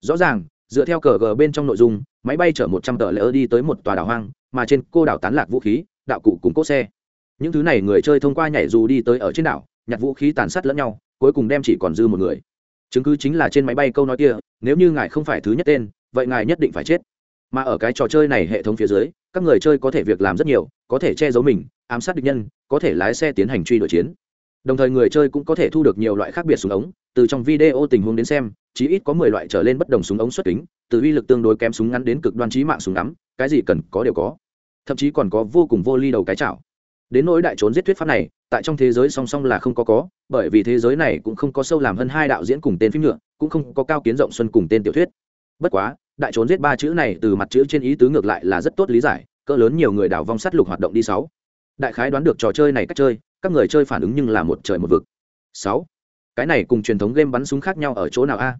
Rõ ràng dựa theo cờ gờ bên trong nội dung, máy bay chở một trăm tờ lỡ đi tới một tòa đảo hoang, mà trên cô đảo tán lạc vũ khí, đạo cụ cùng cốt xe. Những thứ này người chơi thông qua nhảy dù đi tới ở trên đảo, nhặt vũ khí tàn sát lẫn nhau, cuối cùng đem chỉ còn dư một người. Chứng cứ chính là trên máy bay câu nói kia, nếu như ngài không phải thứ nhất tên, vậy ngài nhất định phải chết. Mà ở cái trò chơi này hệ thống phía dưới, các người chơi có thể việc làm rất nhiều, có thể che giấu mình, ám sát địch nhân, có thể lái xe tiến hành truy đuổi chiến. Đồng thời người chơi cũng có thể thu được nhiều loại khác biệt súng ống, từ trong video tình huống đến xem chí ít có mười loại trở lên bất đồng súng ống xuất kính, từ uy lực tương đối kém súng ngắn đến cực đoan trí mạng súng ngắm, cái gì cần có đều có. Thậm chí còn có vô cùng vô ly đầu cái chảo. Đến nỗi đại trốn giết thuyết pháp này, tại trong thế giới song song là không có có, bởi vì thế giới này cũng không có sâu làm hơn hai đạo diễn cùng tên phim nhựa, cũng không có cao kiến rộng xuân cùng tên tiểu thuyết. Bất quá, đại trốn giết ba chữ này từ mặt chữ trên ý tứ ngược lại là rất tốt lý giải, cỡ lớn nhiều người đào vong sát lục hoạt động đi sáu. Đại khái đoán được trò chơi này cách chơi, các người chơi phản ứng nhưng là một trời một vực. Sáu cái này cùng truyền thống game bắn súng khác nhau ở chỗ nào a?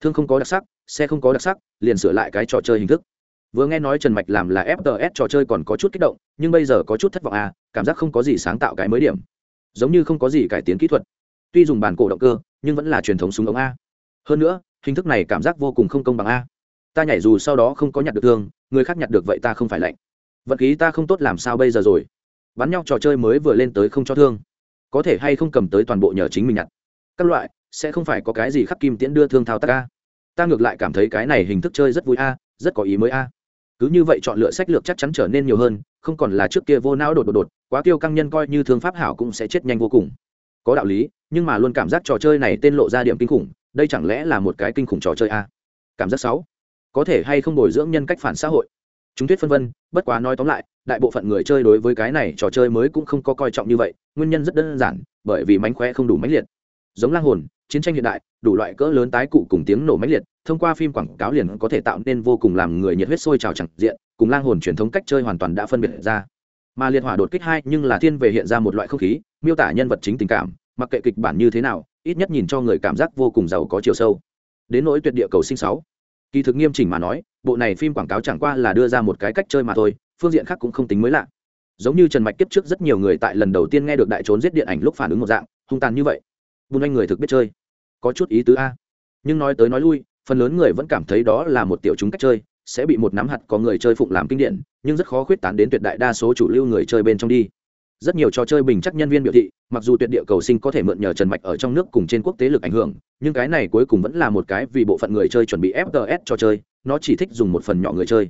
Thương không có đặc sắc, xe không có đặc sắc, liền sửa lại cái trò chơi hình thức. Vừa nghe nói trần mạch làm là fts trò chơi còn có chút kích động, nhưng bây giờ có chút thất vọng a, cảm giác không có gì sáng tạo cái mới điểm. Giống như không có gì cải tiến kỹ thuật. Tuy dùng bàn cổ động cơ, nhưng vẫn là truyền thống súng ống a. Hơn nữa, hình thức này cảm giác vô cùng không công bằng a. Ta nhảy dù sau đó không có nhặt được thương, người khác nhặt được vậy ta không phải lạnh. Vật khí ta không tốt làm sao bây giờ rồi? Bắn nhau trò chơi mới vừa lên tới không cho thương. Có thể hay không cầm tới toàn bộ nhờ chính mình nhặt các loại, sẽ không phải có cái gì khắc kim tiễn đưa thương thao tác a. Ta ngược lại cảm thấy cái này hình thức chơi rất vui a, rất có ý mới a. Cứ như vậy chọn lựa sách lược chắc chắn trở nên nhiều hơn, không còn là trước kia vô não đột đột đột, quá tiêu căng nhân coi như thương pháp hảo cũng sẽ chết nhanh vô cùng. Có đạo lý, nhưng mà luôn cảm giác trò chơi này tên lộ ra điểm kinh khủng, đây chẳng lẽ là một cái kinh khủng trò chơi a? Cảm giác sáu có thể hay không bồi dưỡng nhân cách phản xã hội? Chúng thuyết phân vân, bất quá nói tóm lại, đại bộ phận người chơi đối với cái này trò chơi mới cũng không có coi trọng như vậy, nguyên nhân rất đơn giản, bởi vì mánh khóe không đủ mãnh liệt giống lang hồn, chiến tranh hiện đại, đủ loại cỡ lớn tái cụ cùng tiếng nổ mãnh liệt, thông qua phim quảng cáo liền có thể tạo nên vô cùng làm người nhiệt huyết sôi trào chẳng diện, cùng lang hồn truyền thống cách chơi hoàn toàn đã phân biệt ra. Mà liệt hỏa đột kích hai nhưng là thiên về hiện ra một loại không khí, miêu tả nhân vật chính tình cảm, mặc kệ kịch bản như thế nào, ít nhất nhìn cho người cảm giác vô cùng giàu có chiều sâu. Đến nỗi tuyệt địa cầu sinh sáu, kỳ thực nghiêm chỉnh mà nói, bộ này phim quảng cáo chẳng qua là đưa ra một cái cách chơi mà thôi, phương diện khác cũng không tính mới lạ. Giống như trần mạch kiếp trước rất nhiều người tại lần đầu tiên nghe được đại trốn giết điện ảnh lúc phản ứng một dạng, hung tàn như vậy bùn anh người thực biết chơi. Có chút ý tứ a. Nhưng nói tới nói lui, phần lớn người vẫn cảm thấy đó là một tiểu chúng cách chơi, sẽ bị một nắm hạt có người chơi phụng làm kinh điển, nhưng rất khó khuyết tán đến tuyệt đại đa số chủ lưu người chơi bên trong đi. Rất nhiều trò chơi bình chắc nhân viên biểu thị, mặc dù tuyệt địa cầu sinh có thể mượn nhờ trần mạch ở trong nước cùng trên quốc tế lực ảnh hưởng, nhưng cái này cuối cùng vẫn là một cái vì bộ phận người chơi chuẩn bị fts cho chơi, nó chỉ thích dùng một phần nhỏ người chơi.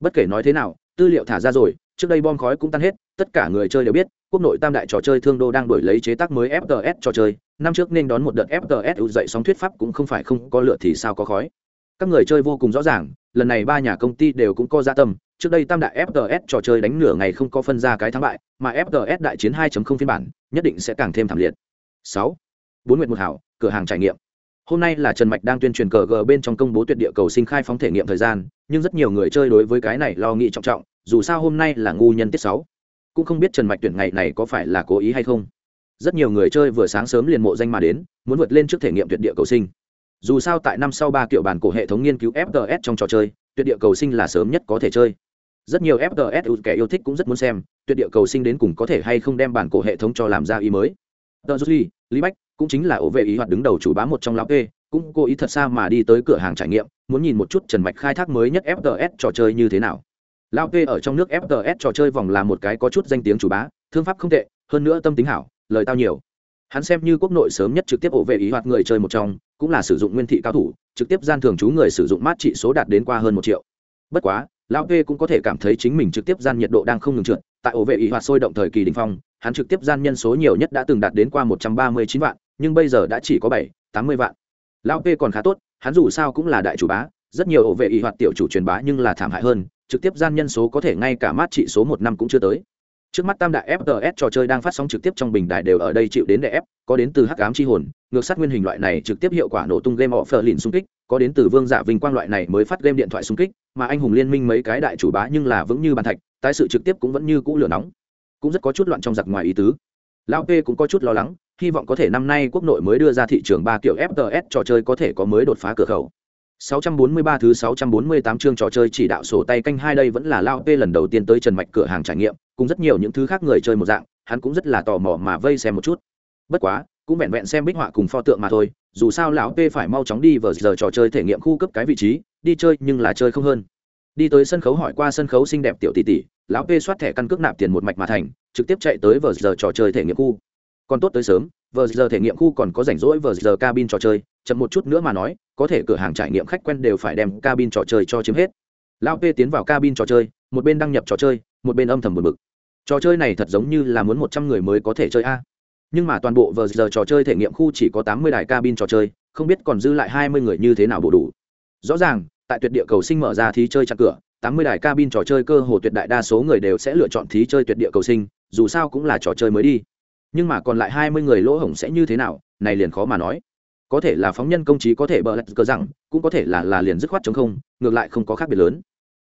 Bất kể nói thế nào, tư liệu thả ra rồi trước đây bom khói cũng tan hết, tất cả người chơi đều biết, quốc nội tam đại trò chơi thương đô đang đổi lấy chế tác mới fts trò chơi. Năm trước nên đón một đợt fts dậy sóng thuyết pháp cũng không phải không có lửa thì sao có khói. Các người chơi vô cùng rõ ràng, lần này ba nhà công ty đều cũng có gia tâm. Trước đây tam đại fts trò chơi đánh nửa ngày không có phân ra cái thắng bại, mà fts đại chiến 2.0 phiên bản, nhất định sẽ càng thêm thảm liệt. 6. bốn nguyện một hảo, cửa hàng trải nghiệm. Hôm nay là trần mạch đang tuyên truyền cờ g bên trong công bố tuyệt địa cầu sinh khai phóng thể nghiệm thời gian, nhưng rất nhiều người chơi đối với cái này lo nghĩ trọng trọng dù sao hôm nay là ngu nhân tiết sáu, cũng không biết trần mạch tuyển ngày này có phải là cố ý hay không. Rất nhiều người chơi vừa sáng sớm liền mộ danh mà đến, muốn vượt lên trước thể nghiệm tuyệt địa cầu sinh. Dù sao tại năm sau ba kiểu bản cổ hệ thống nghiên cứu fts trong trò chơi, tuyệt địa cầu sinh là sớm nhất có thể chơi. Rất nhiều fts kẻ yêu thích cũng rất muốn xem, tuyệt địa cầu sinh đến cùng có thể hay không đem bản cổ hệ thống cho làm ra ý mới. Tờ lý bách, cũng chính là ổ vệ ý hoạt đứng đầu chủ bá một trong lão kê, cũng cố ý thật xa mà đi tới cửa hàng trải nghiệm, muốn nhìn một chút trần mạch khai thác mới nhất fts trò chơi như thế nào lão p ở trong nước fts trò chơi vòng là một cái có chút danh tiếng chủ bá, thương pháp không tệ, hơn nữa tâm tính hảo, lời tao nhiều. Hắn xem như quốc nội sớm nhất trực tiếp ổ vệ ý hoạt người chơi một trong, cũng là sử dụng nguyên thị cao thủ, trực tiếp gian thường chú người sử dụng mát trị số đạt đến qua hơn một triệu. Bất quá lão p cũng có thể cảm thấy chính mình trực tiếp gian nhiệt độ đang không ngừng trượt, tại ổ vệ ý hoạt sôi động thời kỳ đình phong, hắn trực tiếp gian nhân số nhiều nhất đã từng đạt đến qua một trăm ba mươi chín vạn, nhưng bây giờ đã chỉ có bảy, tám mươi vạn. Lão p còn khá tốt, hắn dù sao cũng là đại chủ bá, rất nhiều ổ vệ ý hoạt tiểu chủ truyền bá nhưng là thảm hại hơn trực tiếp gian nhân số có thể ngay cả mát trị số một năm cũng chưa tới. Trước mắt tam đại fts trò chơi đang phát sóng trực tiếp trong bình đại đều ở đây chịu đến đè ép, có đến từ hắc ám chi hồn, ngược sát nguyên hình loại này trực tiếp hiệu quả nổ tung game họ phờ lìn xung kích, có đến từ vương giả vinh quang loại này mới phát game điện thoại xung kích, mà anh hùng liên minh mấy cái đại chủ bá nhưng là vững như bàn thạch, tái sự trực tiếp cũng vẫn như cũ lửa nóng. Cũng rất có chút loạn trong giặc ngoài ý tứ. Lão p cũng có chút lo lắng, hy vọng có thể năm nay quốc nội mới đưa ra thị trường ba kiểu fts trò chơi có thể có mới đột phá cửa khẩu. 643 thứ 648 chương trò chơi chỉ đạo sổ tay canh hai đây vẫn là Lao P lần đầu tiên tới Trần Mạch cửa hàng trải nghiệm, cùng rất nhiều những thứ khác người chơi một dạng, hắn cũng rất là tò mò mà vây xem một chút. Bất quá, cũng vẹn vẹn xem bích họa cùng pho tượng mà thôi, dù sao lão P phải mau chóng đi vào giờ trò chơi thể nghiệm khu cấp cái vị trí, đi chơi nhưng là chơi không hơn. Đi tới sân khấu hỏi qua sân khấu xinh đẹp tiểu tỷ tỷ, lão P soát thẻ căn cước nạp tiền một mạch mà thành, trực tiếp chạy tới vào giờ trò chơi thể nghiệm khu. Còn tốt tới sớm, vờ giờ thể nghiệm khu còn có rảnh rỗi vờ giờ cabin trò chơi chậm một chút nữa mà nói có thể cửa hàng trải nghiệm khách quen đều phải đem cabin trò chơi cho chiếm hết. Lao p tiến vào cabin trò chơi một bên đăng nhập trò chơi một bên âm thầm buồn bực. Trò chơi này thật giống như là muốn một trăm người mới có thể chơi a. Nhưng mà toàn bộ vờ giờ trò chơi thể nghiệm khu chỉ có tám mươi đài cabin trò chơi không biết còn dư lại hai mươi người như thế nào bổ đủ. Rõ ràng tại tuyệt địa cầu sinh mở ra thí chơi chặt cửa tám mươi đài cabin trò chơi cơ hồ tuyệt đại đa số người đều sẽ lựa chọn thí chơi tuyệt địa cầu sinh dù sao cũng là trò chơi mới đi nhưng mà còn lại hai mươi người lỗ hổng sẽ như thế nào, này liền khó mà nói. Có thể là phóng nhân công trí có thể bờ lạch cờ rằng, cũng có thể là là liền dứt khoát chống không, ngược lại không có khác biệt lớn.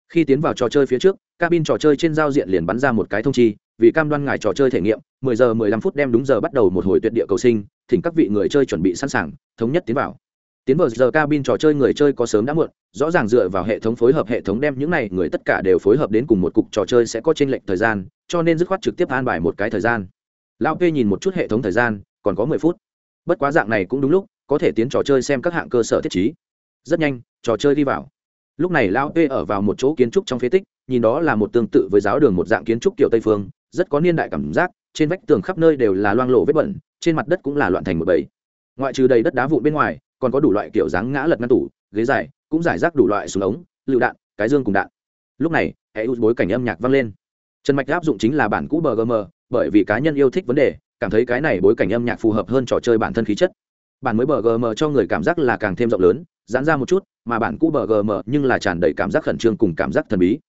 Khi tiến vào trò chơi phía trước, cabin trò chơi trên giao diện liền bắn ra một cái thông chi, vì cam đoan ngài trò chơi thể nghiệm 10 giờ 15 phút đem đúng giờ bắt đầu một hồi tuyệt địa cầu sinh, thỉnh các vị người chơi chuẩn bị sẵn sàng, thống nhất tiến vào. Tiến vào giờ cabin trò chơi người chơi có sớm đã muộn, rõ ràng dựa vào hệ thống phối hợp hệ thống đem những này người tất cả đều phối hợp đến cùng một cục trò chơi sẽ có trên lệnh thời gian, cho nên dứt khoát trực tiếp an bài một cái thời gian lão p nhìn một chút hệ thống thời gian, còn có mười phút. Bất quá dạng này cũng đúng lúc, có thể tiến trò chơi xem các hạng cơ sở thiết chí rất nhanh, trò chơi đi vào. Lúc này lão p ở vào một chỗ kiến trúc trong phế tích, nhìn đó là một tương tự với giáo đường một dạng kiến trúc kiểu tây phương, rất có niên đại cảm giác, trên vách tường khắp nơi đều là loang lộ vết bẩn, trên mặt đất cũng là loạn thành một bầy. Ngoại trừ đầy đất đá vụn bên ngoài, còn có đủ loại kiểu dáng ngã lật ngăn tủ, ghế dài, cũng giải rác đủ loại súng ống, lựu đạn, cái dương cùng đạn. Lúc này, hệ bối cảnh âm nhạc vang lên. Trần mạch áp dụng chính là bản cũ bgm bởi vì cá nhân yêu thích vấn đề, cảm thấy cái này bối cảnh âm nhạc phù hợp hơn trò chơi bản thân khí chất. Bản mới bgm cho người cảm giác là càng thêm rộng lớn, giãn ra một chút, mà bản cũ bgm nhưng là tràn đầy cảm giác khẩn trương cùng cảm giác thần bí.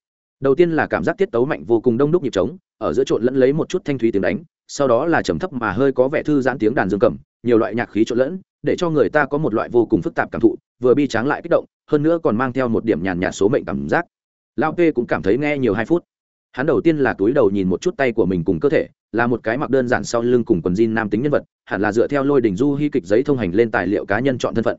Đầu tiên là cảm giác tiết tấu mạnh vô cùng đông đúc nhịp trống, ở giữa trộn lẫn lấy một chút thanh thúy tiếng đánh, sau đó là trầm thấp mà hơi có vẻ thư giãn tiếng đàn dương cầm, nhiều loại nhạc khí trộn lẫn, để cho người ta có một loại vô cùng phức tạp cảm thụ, vừa bi tráng lại kích động, hơn nữa còn mang theo một điểm nhàn nhạt số mệnh cảm giác. Lao p cũng cảm thấy nghe nhiều hai phút hắn đầu tiên là túi đầu nhìn một chút tay của mình cùng cơ thể, là một cái mặc đơn giản sau lưng cùng quần jean nam tính nhân vật, hẳn là dựa theo lôi đình du hy kịch giấy thông hành lên tài liệu cá nhân chọn thân phận.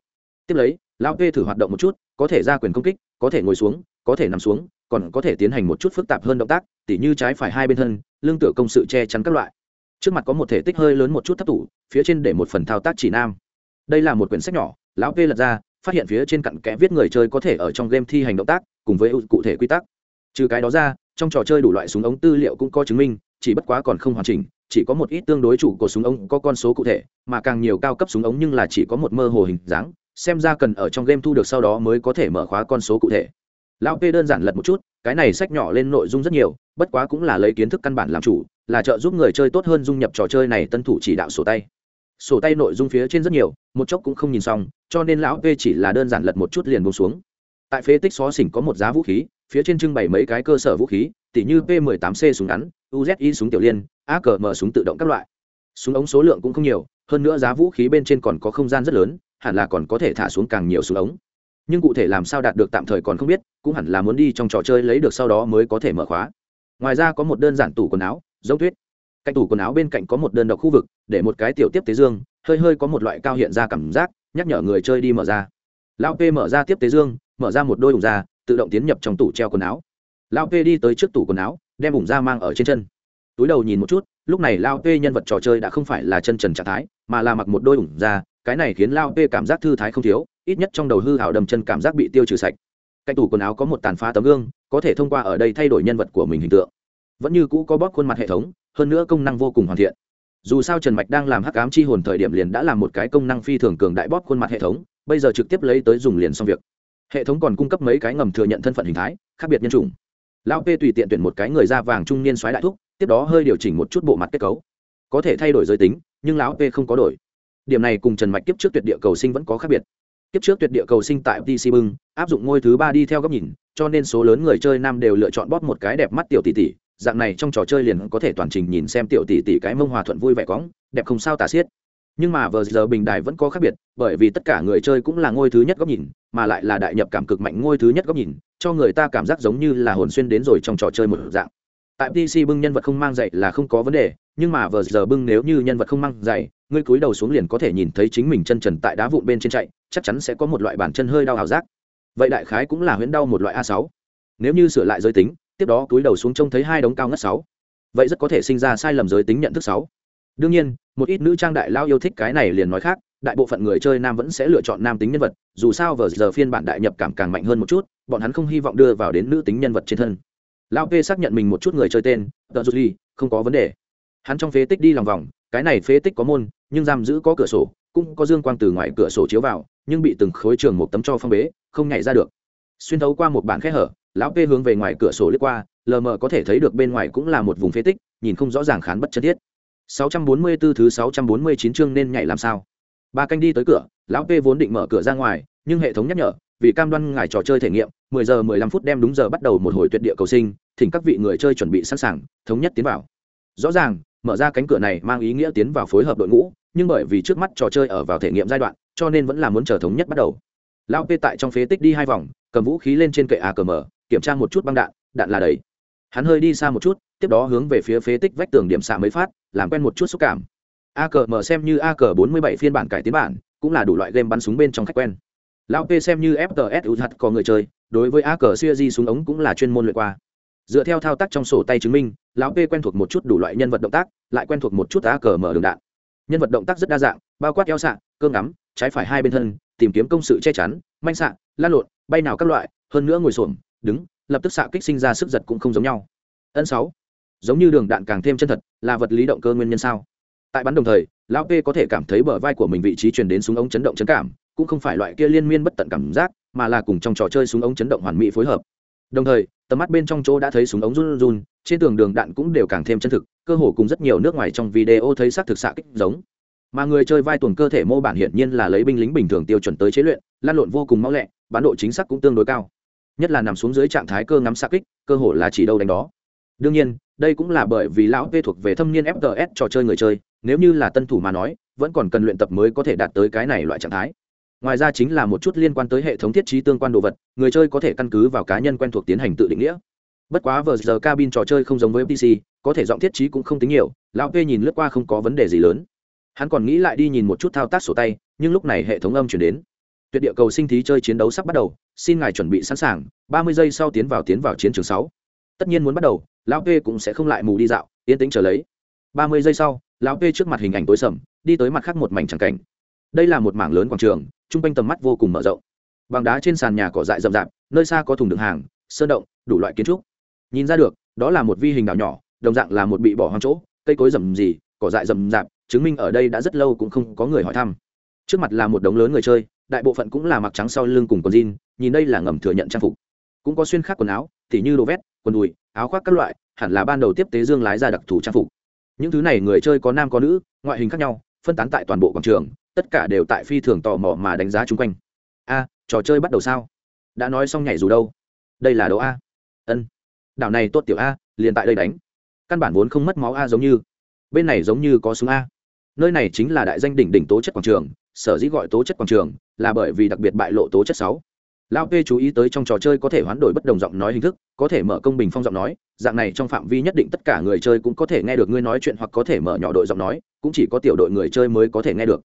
Tiếp lấy, lão p thử hoạt động một chút, có thể ra quyền công kích, có thể ngồi xuống, có thể nằm xuống, còn có thể tiến hành một chút phức tạp hơn động tác, tỉ như trái phải hai bên thân lương tựa công sự che chắn các loại. Trước mặt có một thể tích hơi lớn một chút thấp tủ, phía trên để một phần thao tác chỉ nam. Đây là một quyển sách nhỏ, lão p lật ra, phát hiện phía trên cặn kẽ viết người chơi có thể ở trong game thi hành động tác, cùng với cụ thể quy tắc. Trừ cái đó ra trong trò chơi đủ loại súng ống tư liệu cũng có chứng minh, chỉ bất quá còn không hoàn chỉnh, chỉ có một ít tương đối chủ của súng ống có con số cụ thể, mà càng nhiều cao cấp súng ống nhưng là chỉ có một mơ hồ hình dáng, xem ra cần ở trong game thu được sau đó mới có thể mở khóa con số cụ thể. Lão p đơn giản lật một chút, cái này sách nhỏ lên nội dung rất nhiều, bất quá cũng là lấy kiến thức căn bản làm chủ, là trợ giúp người chơi tốt hơn dung nhập trò chơi này tân thủ chỉ đạo sổ tay. Sổ tay nội dung phía trên rất nhiều, một chốc cũng không nhìn xong, cho nên lão p chỉ là đơn giản lật một chút liền buông xuống. Tại phế tích xó xỉnh có một giá vũ khí phía trên trưng bày mấy cái cơ sở vũ khí, tỉ như p 18 c súng ngắn uzi súng tiểu liên akm súng tự động các loại. Súng ống số lượng cũng không nhiều, hơn nữa giá vũ khí bên trên còn có không gian rất lớn, hẳn là còn có thể thả xuống càng nhiều súng ống. Nhưng cụ thể làm sao đạt được tạm thời còn không biết, cũng hẳn là muốn đi trong trò chơi lấy được sau đó mới có thể mở khóa. Ngoài ra có một đơn giản tủ quần áo, giống tuyết. Cạnh tủ quần áo bên cạnh có một đơn độc khu vực, để một cái tiểu tiếp tế dương, hơi hơi có một loại cao hiện ra cảm giác, nhắc nhở người chơi đi mở ra. Lão p mở ra tiếp tế dương, mở ra một đôi ủng da tự động tiến nhập trong tủ treo quần áo. Lão p đi tới trước tủ quần áo, đem ủng da mang ở trên chân. Túi đầu nhìn một chút, lúc này lao p nhân vật trò chơi đã không phải là chân trần trạng thái, mà là mặc một đôi ủng da, cái này khiến lao p cảm giác thư thái không thiếu, ít nhất trong đầu hư hảo đầm chân cảm giác bị tiêu trừ sạch. Cạnh tủ quần áo có một tàn phá tấm gương, có thể thông qua ở đây thay đổi nhân vật của mình hình tượng. Vẫn như cũ có bóp khuôn mặt hệ thống, hơn nữa công năng vô cùng hoàn thiện. Dù sao trần mạch đang làm hắc ám chi hồn thời điểm liền đã làm một cái công năng phi thường cường đại bóp khuôn mặt hệ thống, bây giờ trực tiếp lấy tới dùng liền xong việc hệ thống còn cung cấp mấy cái ngầm thừa nhận thân phận hình thái, khác biệt nhân chủng. Lão p tùy tiện tuyển một cái người da vàng trung niên xoáy đại thúc, tiếp đó hơi điều chỉnh một chút bộ mặt kết cấu. Có thể thay đổi giới tính, nhưng lão p không có đổi. Điểm này cùng trần mạch kiếp trước tuyệt địa cầu sinh vẫn có khác biệt. Kiếp trước tuyệt địa cầu sinh tại pc bưng, áp dụng ngôi thứ ba đi theo góc nhìn, cho nên số lớn người chơi nam đều lựa chọn bóp một cái đẹp mắt tiểu tỷ tỷ. Dạng này trong trò chơi liền có thể toàn trình nhìn xem tiểu tỷ tỷ cái mông hòa thuận vui vẻ cóng, đẹp không sao tả xiết nhưng mà vờ giờ bình đài vẫn có khác biệt, bởi vì tất cả người chơi cũng là ngôi thứ nhất góc nhìn, mà lại là đại nhập cảm cực mạnh ngôi thứ nhất góc nhìn, cho người ta cảm giác giống như là hồn xuyên đến rồi trong trò chơi một dạng. Tại pc bưng nhân vật không mang dạy là không có vấn đề, nhưng mà vờ giờ bưng nếu như nhân vật không mang dạy, ngươi cúi đầu xuống liền có thể nhìn thấy chính mình chân trần tại đá vụn bên trên chạy, chắc chắn sẽ có một loại bản chân hơi đau ảo giác. Vậy đại khái cũng là huyễn đau một loại a sáu. Nếu như sửa lại giới tính, tiếp đó cúi đầu xuống trông thấy hai đống cao ngất sáu. Vậy rất có thể sinh ra sai lầm giới tính nhận thức sáu đương nhiên, một ít nữ trang đại lao yêu thích cái này liền nói khác, đại bộ phận người chơi nam vẫn sẽ lựa chọn nam tính nhân vật, dù sao vờ giờ phiên bản đại nhập cảm càng mạnh hơn một chút, bọn hắn không hy vọng đưa vào đến nữ tính nhân vật trên thân. Lao p xác nhận mình một chút người chơi tên, tờ du ly, không có vấn đề. Hắn trong phế tích đi lòng vòng, cái này phế tích có môn, nhưng giam giữ có cửa sổ, cũng có dương quang từ ngoài cửa sổ chiếu vào, nhưng bị từng khối trường một tấm cho phong bế, không nhảy ra được. Xuyên thấu qua một bản khe hở, lão p hướng về ngoài cửa sổ lướt qua, lờ mờ có thể thấy được bên ngoài cũng là một vùng phế tích, nhìn không rõ ràng khán bất chân thiết. 644 thứ 649 chương nên nhảy làm sao? Ba canh đi tới cửa, lão p vốn định mở cửa ra ngoài, nhưng hệ thống nhắc nhở, vì cam đoan ngài trò chơi thể nghiệm 10 giờ 15 phút đem đúng giờ bắt đầu một hồi tuyệt địa cầu sinh, thỉnh các vị người chơi chuẩn bị sẵn sàng, thống nhất tiến vào. Rõ ràng, mở ra cánh cửa này mang ý nghĩa tiến vào phối hợp đội ngũ, nhưng bởi vì trước mắt trò chơi ở vào thể nghiệm giai đoạn, cho nên vẫn là muốn chờ thống nhất bắt đầu. Lão p tại trong phế tích đi hai vòng, cầm vũ khí lên trên kệ akm kiểm tra một chút băng đạn đạn là đầy. Hắn hơi đi xa một chút tiếp đó hướng về phía phế tích vách tường điểm xạ mới phát, làm quen một chút xúc cảm. Akm xem như ak 47 phiên bản cải tiến bản, cũng là đủ loại game bắn súng bên trong khách quen. Lão p xem như fts ưu thật có người chơi, đối với ak xuya di súng ống cũng là chuyên môn luyện qua. Dựa theo thao tác trong sổ tay chứng minh, lão p quen thuộc một chút đủ loại nhân vật động tác, lại quen thuộc một chút ak mở đường đạn. Nhân vật động tác rất đa dạng, bao quát eo xạ, cơ ngắm, trái phải hai bên thân, tìm kiếm công sự che chắn, manh xạ lan lộn, bay nào các loại, hơn nữa ngồi xổm, đứng, lập tức xạ kích sinh ra sức giật cũng không giống nhau. Ân sáu giống như đường đạn càng thêm chân thật, là vật lý động cơ nguyên nhân sao? Tại bắn đồng thời, lão p có thể cảm thấy bờ vai của mình vị trí truyền đến súng ống chấn động chấn cảm, cũng không phải loại kia liên miên bất tận cảm giác, mà là cùng trong trò chơi súng ống chấn động hoàn mỹ phối hợp. Đồng thời, tầm mắt bên trong chỗ đã thấy súng ống run run, trên tường đường đạn cũng đều càng thêm chân thực, cơ hồ cùng rất nhiều nước ngoài trong video thấy xác thực xạ kích giống. Mà người chơi vai tuần cơ thể mô bản hiển nhiên là lấy binh lính bình thường tiêu chuẩn tới chế luyện, lan lộn vô cùng mau lẹ, bán độ chính xác cũng tương đối cao. Nhất là nằm xuống dưới trạng thái cơ ngắm xạ kích, cơ hồ là chỉ đâu đánh đó. Đương nhiên đây cũng là bởi vì lão p thuộc về thâm niên fts trò chơi người chơi, nếu như là tân thủ mà nói, vẫn còn cần luyện tập mới có thể đạt tới cái này loại trạng thái. Ngoài ra chính là một chút liên quan tới hệ thống thiết trí tương quan đồ vật, người chơi có thể căn cứ vào cá nhân quen thuộc tiến hành tự định nghĩa. Bất quá vờ giờ cabin trò chơi không giống với pc có thể giọng thiết trí cũng không tính nhiều, lão p nhìn lướt qua không có vấn đề gì lớn. Hắn còn nghĩ lại đi nhìn một chút thao tác sổ tay, nhưng lúc này hệ thống âm chuyển đến. Tuyệt địa cầu sinh thí chơi chiến đấu sắp bắt đầu, xin ngài chuẩn bị sẵn sàng, ba mươi giây sau tiến vào tiến vào chiến trường sáu. Tất nhiên muốn bắt đầu lão p cũng sẽ không lại mù đi dạo, yên tĩnh chờ lấy. Ba mươi giây sau, lão p trước mặt hình ảnh tối sầm, đi tới mặt khác một mảnh tràng cảnh. Đây là một mảng lớn quảng trường, chung quanh tầm mắt vô cùng mở rộng. Bằng đá trên sàn nhà cỏ dại rậm rạp, nơi xa có thùng đường hàng, sơn động, đủ loại kiến trúc. Nhìn ra được, đó là một vi hình đảo nhỏ, đồng dạng là một bị bỏ hoang chỗ, cây cối rậm gì cỏ dại rậm rạp, chứng minh ở đây đã rất lâu cũng không có người hỏi thăm. Trước mặt là một đống lớn người chơi, đại bộ phận cũng là mặc trắng sau lưng cùng con jean, nhìn đây là ngầm thừa nhận trang phục cũng có xuyên khác quần áo, tỉ như đồ vét, quần đùi, áo khoác các loại, hẳn là ban đầu tiếp tế dương lái ra đặc thù trang phục. Những thứ này người chơi có nam có nữ, ngoại hình khác nhau, phân tán tại toàn bộ quảng trường, tất cả đều tại phi thường tò mò mà đánh giá chung quanh. A, trò chơi bắt đầu sao? Đã nói xong nhảy dù đâu? Đây là đấu a. Ân. Đảo này tốt tiểu a, liền tại đây đánh. Căn bản vốn không mất máu a giống như. Bên này giống như có súng a. Nơi này chính là đại danh đỉnh đỉnh tố chất quảng trường, sở dĩ gọi tố chất quảng trường là bởi vì đặc biệt bại lộ tố chất sáu lao p chú ý tới trong trò chơi có thể hoán đổi bất đồng giọng nói hình thức, có thể mở công bình phong giọng nói, dạng này trong phạm vi nhất định tất cả người chơi cũng có thể nghe được ngươi nói chuyện hoặc có thể mở nhỏ đội giọng nói, cũng chỉ có tiểu đội người chơi mới có thể nghe được.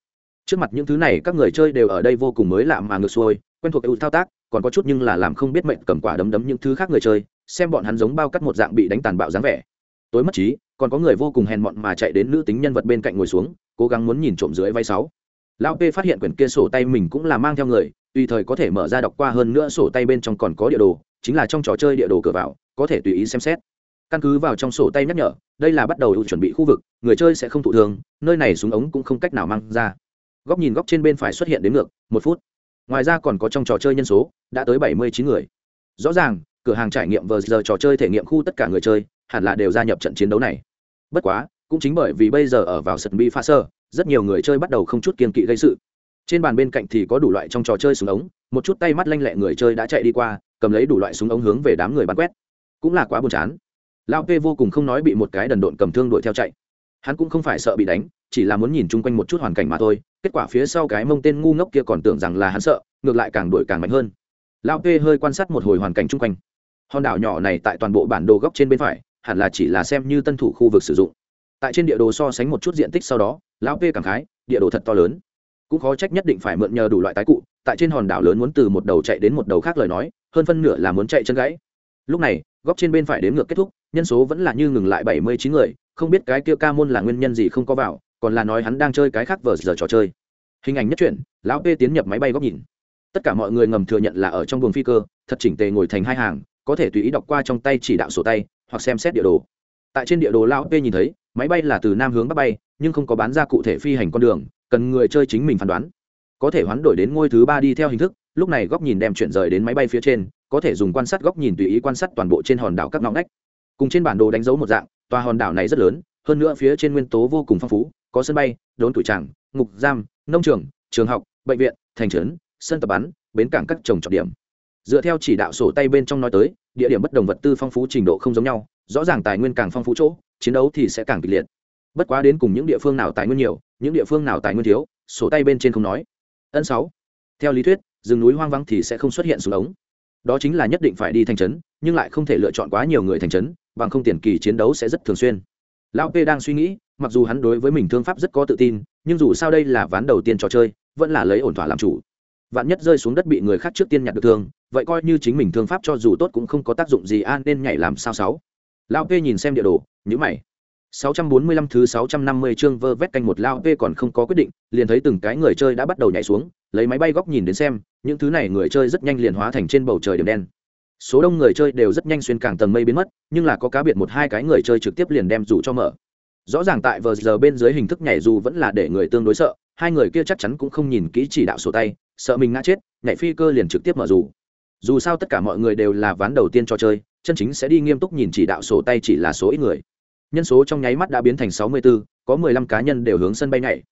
Trước mặt những thứ này, các người chơi đều ở đây vô cùng mới lạ mà ngược xuôi, quen thuộc ưu thao tác, còn có chút nhưng là làm không biết mệnh cầm quả đấm đấm những thứ khác người chơi, xem bọn hắn giống bao cắt một dạng bị đánh tàn bạo dáng vẻ. Tối mất trí, còn có người vô cùng hèn mọn mà chạy đến nữ tính nhân vật bên cạnh ngồi xuống, cố gắng muốn nhìn trộm dưới vai sáu. Lão p phát hiện quyển kia sổ tay mình cũng là mang theo người tùy thời có thể mở ra đọc qua hơn nữa sổ tay bên trong còn có địa đồ, chính là trong trò chơi địa đồ cửa vào, có thể tùy ý xem xét. Căn cứ vào trong sổ tay nhắc nhở, đây là bắt đầu chuẩn bị khu vực, người chơi sẽ không thụ thường nơi này súng ống cũng không cách nào mang ra. Góc nhìn góc trên bên phải xuất hiện đến ngược, một phút. Ngoài ra còn có trong trò chơi nhân số, đã tới bảy mươi chín người. Rõ ràng, cửa hàng trải nghiệm vờ giờ trò chơi thể nghiệm khu tất cả người chơi, hẳn là đều gia nhập trận chiến đấu này. Bất quá, cũng chính bởi vì bây giờ ở vào sân bi pha sơ, rất nhiều người chơi bắt đầu không chút kiên kỵ gây sự trên bàn bên cạnh thì có đủ loại trong trò chơi súng ống, một chút tay mắt lanh lẹ người chơi đã chạy đi qua, cầm lấy đủ loại súng ống hướng về đám người bắn quét. Cũng là quá buồn chán. Lao p vô cùng không nói bị một cái đần độn cầm thương đuổi theo chạy. Hắn cũng không phải sợ bị đánh, chỉ là muốn nhìn chung quanh một chút hoàn cảnh mà thôi. Kết quả phía sau cái mông tên ngu ngốc kia còn tưởng rằng là hắn sợ, ngược lại càng đuổi càng mạnh hơn. Lao p hơi quan sát một hồi hoàn cảnh chung quanh. Hòn đảo nhỏ này tại toàn bộ bản đồ góc trên bên phải, hẳn là chỉ là xem như tân thủ khu vực sử dụng. Tại trên địa đồ so sánh một chút diện tích sau đó, lão p cảm khái, địa đồ thật to lớn cũng khó trách nhất định phải mượn nhờ đủ loại tái cụ tại trên hòn đảo lớn muốn từ một đầu chạy đến một đầu khác lời nói hơn phân nửa là muốn chạy chân gãy. Lúc này góc trên bên phải đếm ngược kết thúc nhân số vẫn là như ngừng lại bảy mươi chín người không biết cái kia ca môn là nguyên nhân gì không có vào còn là nói hắn đang chơi cái khác vờ giờ trò chơi. Hình ảnh nhất chuyển, lão p tiến nhập máy bay góc nhìn. Tất cả mọi người ngầm thừa nhận là ở trong buồng phi cơ thật chỉnh tề ngồi thành hai hàng có thể tùy ý đọc qua trong tay chỉ đạo sổ tay hoặc xem xét địa đồ. Tại trên địa đồ lão p nhìn thấy máy bay là từ nam hướng bắc bay nhưng không có bán ra cụ thể phi hành con đường cần người chơi chính mình phán đoán. Có thể hoán đổi đến ngôi thứ ba đi theo hình thức, lúc này góc nhìn đem chuyển rời đến máy bay phía trên, có thể dùng quan sát góc nhìn tùy ý quan sát toàn bộ trên hòn đảo các ngõ ngách. Cùng trên bản đồ đánh dấu một dạng, tòa hòn đảo này rất lớn, hơn nữa phía trên nguyên tố vô cùng phong phú, có sân bay đốn tuổi tràng, ngục giam, nông trường trường học, bệnh viện, thành trấn, sân tập bắn, bến cảng các trồng trọng điểm. Dựa theo chỉ đạo sổ tay bên trong nói tới, địa điểm bất đồng vật tư phong phú trình độ không giống nhau, rõ ràng tài nguyên càng phong phú chỗ, chiến đấu thì sẽ càng kịch liệt bất quá đến cùng những địa phương nào tài nguyên nhiều, những địa phương nào tài nguyên thiếu, sổ tay bên trên không nói. Ân sáu. Theo lý thuyết, rừng núi hoang vắng thì sẽ không xuất hiện xuống ống. Đó chính là nhất định phải đi thành trấn, nhưng lại không thể lựa chọn quá nhiều người thành trấn, bằng không tiền kỳ chiến đấu sẽ rất thường xuyên. Lão p đang suy nghĩ, mặc dù hắn đối với mình thương pháp rất có tự tin, nhưng dù sao đây là ván đầu tiên trò chơi, vẫn là lấy ổn thỏa làm chủ. Vạn nhất rơi xuống đất bị người khác trước tiên nhặt được thương, vậy coi như chính mình thương pháp cho dù tốt cũng không có tác dụng gì an nên nhảy làm sao sáu? Lão p nhìn xem địa đồ nhữ mày. 645 thứ 650 chương vơ vét canh một lao V còn không có quyết định, liền thấy từng cái người chơi đã bắt đầu nhảy xuống, lấy máy bay góc nhìn đến xem, những thứ này người chơi rất nhanh liền hóa thành trên bầu trời điểm đen. Số đông người chơi đều rất nhanh xuyên càng tầng mây biến mất, nhưng là có cá biệt một hai cái người chơi trực tiếp liền đem dù cho mở. Rõ ràng tại vừa giờ bên dưới hình thức nhảy dù vẫn là để người tương đối sợ, hai người kia chắc chắn cũng không nhìn kỹ chỉ đạo sổ tay, sợ mình ngã chết, nhảy phi cơ liền trực tiếp mở dù. Dù sao tất cả mọi người đều là ván đầu tiên cho chơi, chân chính sẽ đi nghiêm túc nhìn chỉ đạo sổ tay chỉ là số ít người nhân số trong nháy mắt đã biến thành sáu mươi 64, có mười lăm cá nhân đều hướng sân bay nhảy.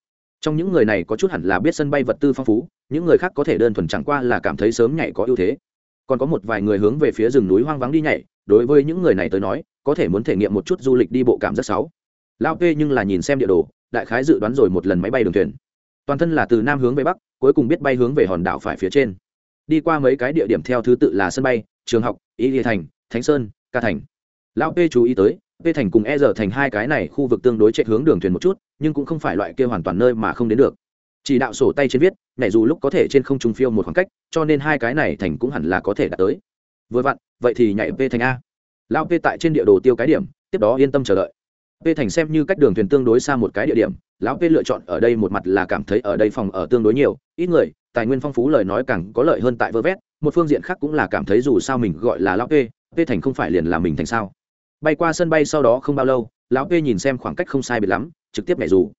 Trong những người này có chút hẳn là biết sân bay vật tư phong phú những người khác có thể đơn thuần chẳng qua là cảm thấy sớm nhảy có ưu thế. Còn có một vài người hướng về phía rừng núi hoang vắng đi nhảy đối với những người này tới nói có thể muốn thể nghiệm một chút du lịch đi bộ cảm giác sáu. Lao kê nhưng là nhìn xem địa đồ đại khái dự đoán rồi một lần máy bay đường thuyền. Toàn thân là từ nam hướng về bắc cuối cùng biết bay hướng về hòn đảo phải phía trên. Đi qua mấy cái địa điểm theo thứ tự là sân bay trường học y lìa thành thánh sơn ca thành. Lão p chú ý tới p thành cùng e giờ thành hai cái này khu vực tương đối chạy hướng đường thuyền một chút, nhưng cũng không phải loại kia hoàn toàn nơi mà không đến được. Chỉ đạo sổ tay trên viết, nhảy dù lúc có thể trên không trung phiêu một khoảng cách, cho nên hai cái này thành cũng hẳn là có thể đạt tới. Vừa vặn, vậy thì nhảy p thành a. Lão p tại trên địa đồ tiêu cái điểm, tiếp đó yên tâm chờ đợi. P thành xem như cách đường thuyền tương đối xa một cái địa điểm, lão p lựa chọn ở đây một mặt là cảm thấy ở đây phòng ở tương đối nhiều, ít người, tài nguyên phong phú lời nói càng có lợi hơn tại vơ vét, một phương diện khác cũng là cảm thấy dù sao mình gọi là lão p p thành không phải liền là mình thành sao bay qua sân bay sau đó không bao lâu, lão p nhìn xem khoảng cách không sai biệt lắm, trực tiếp nhảy dù.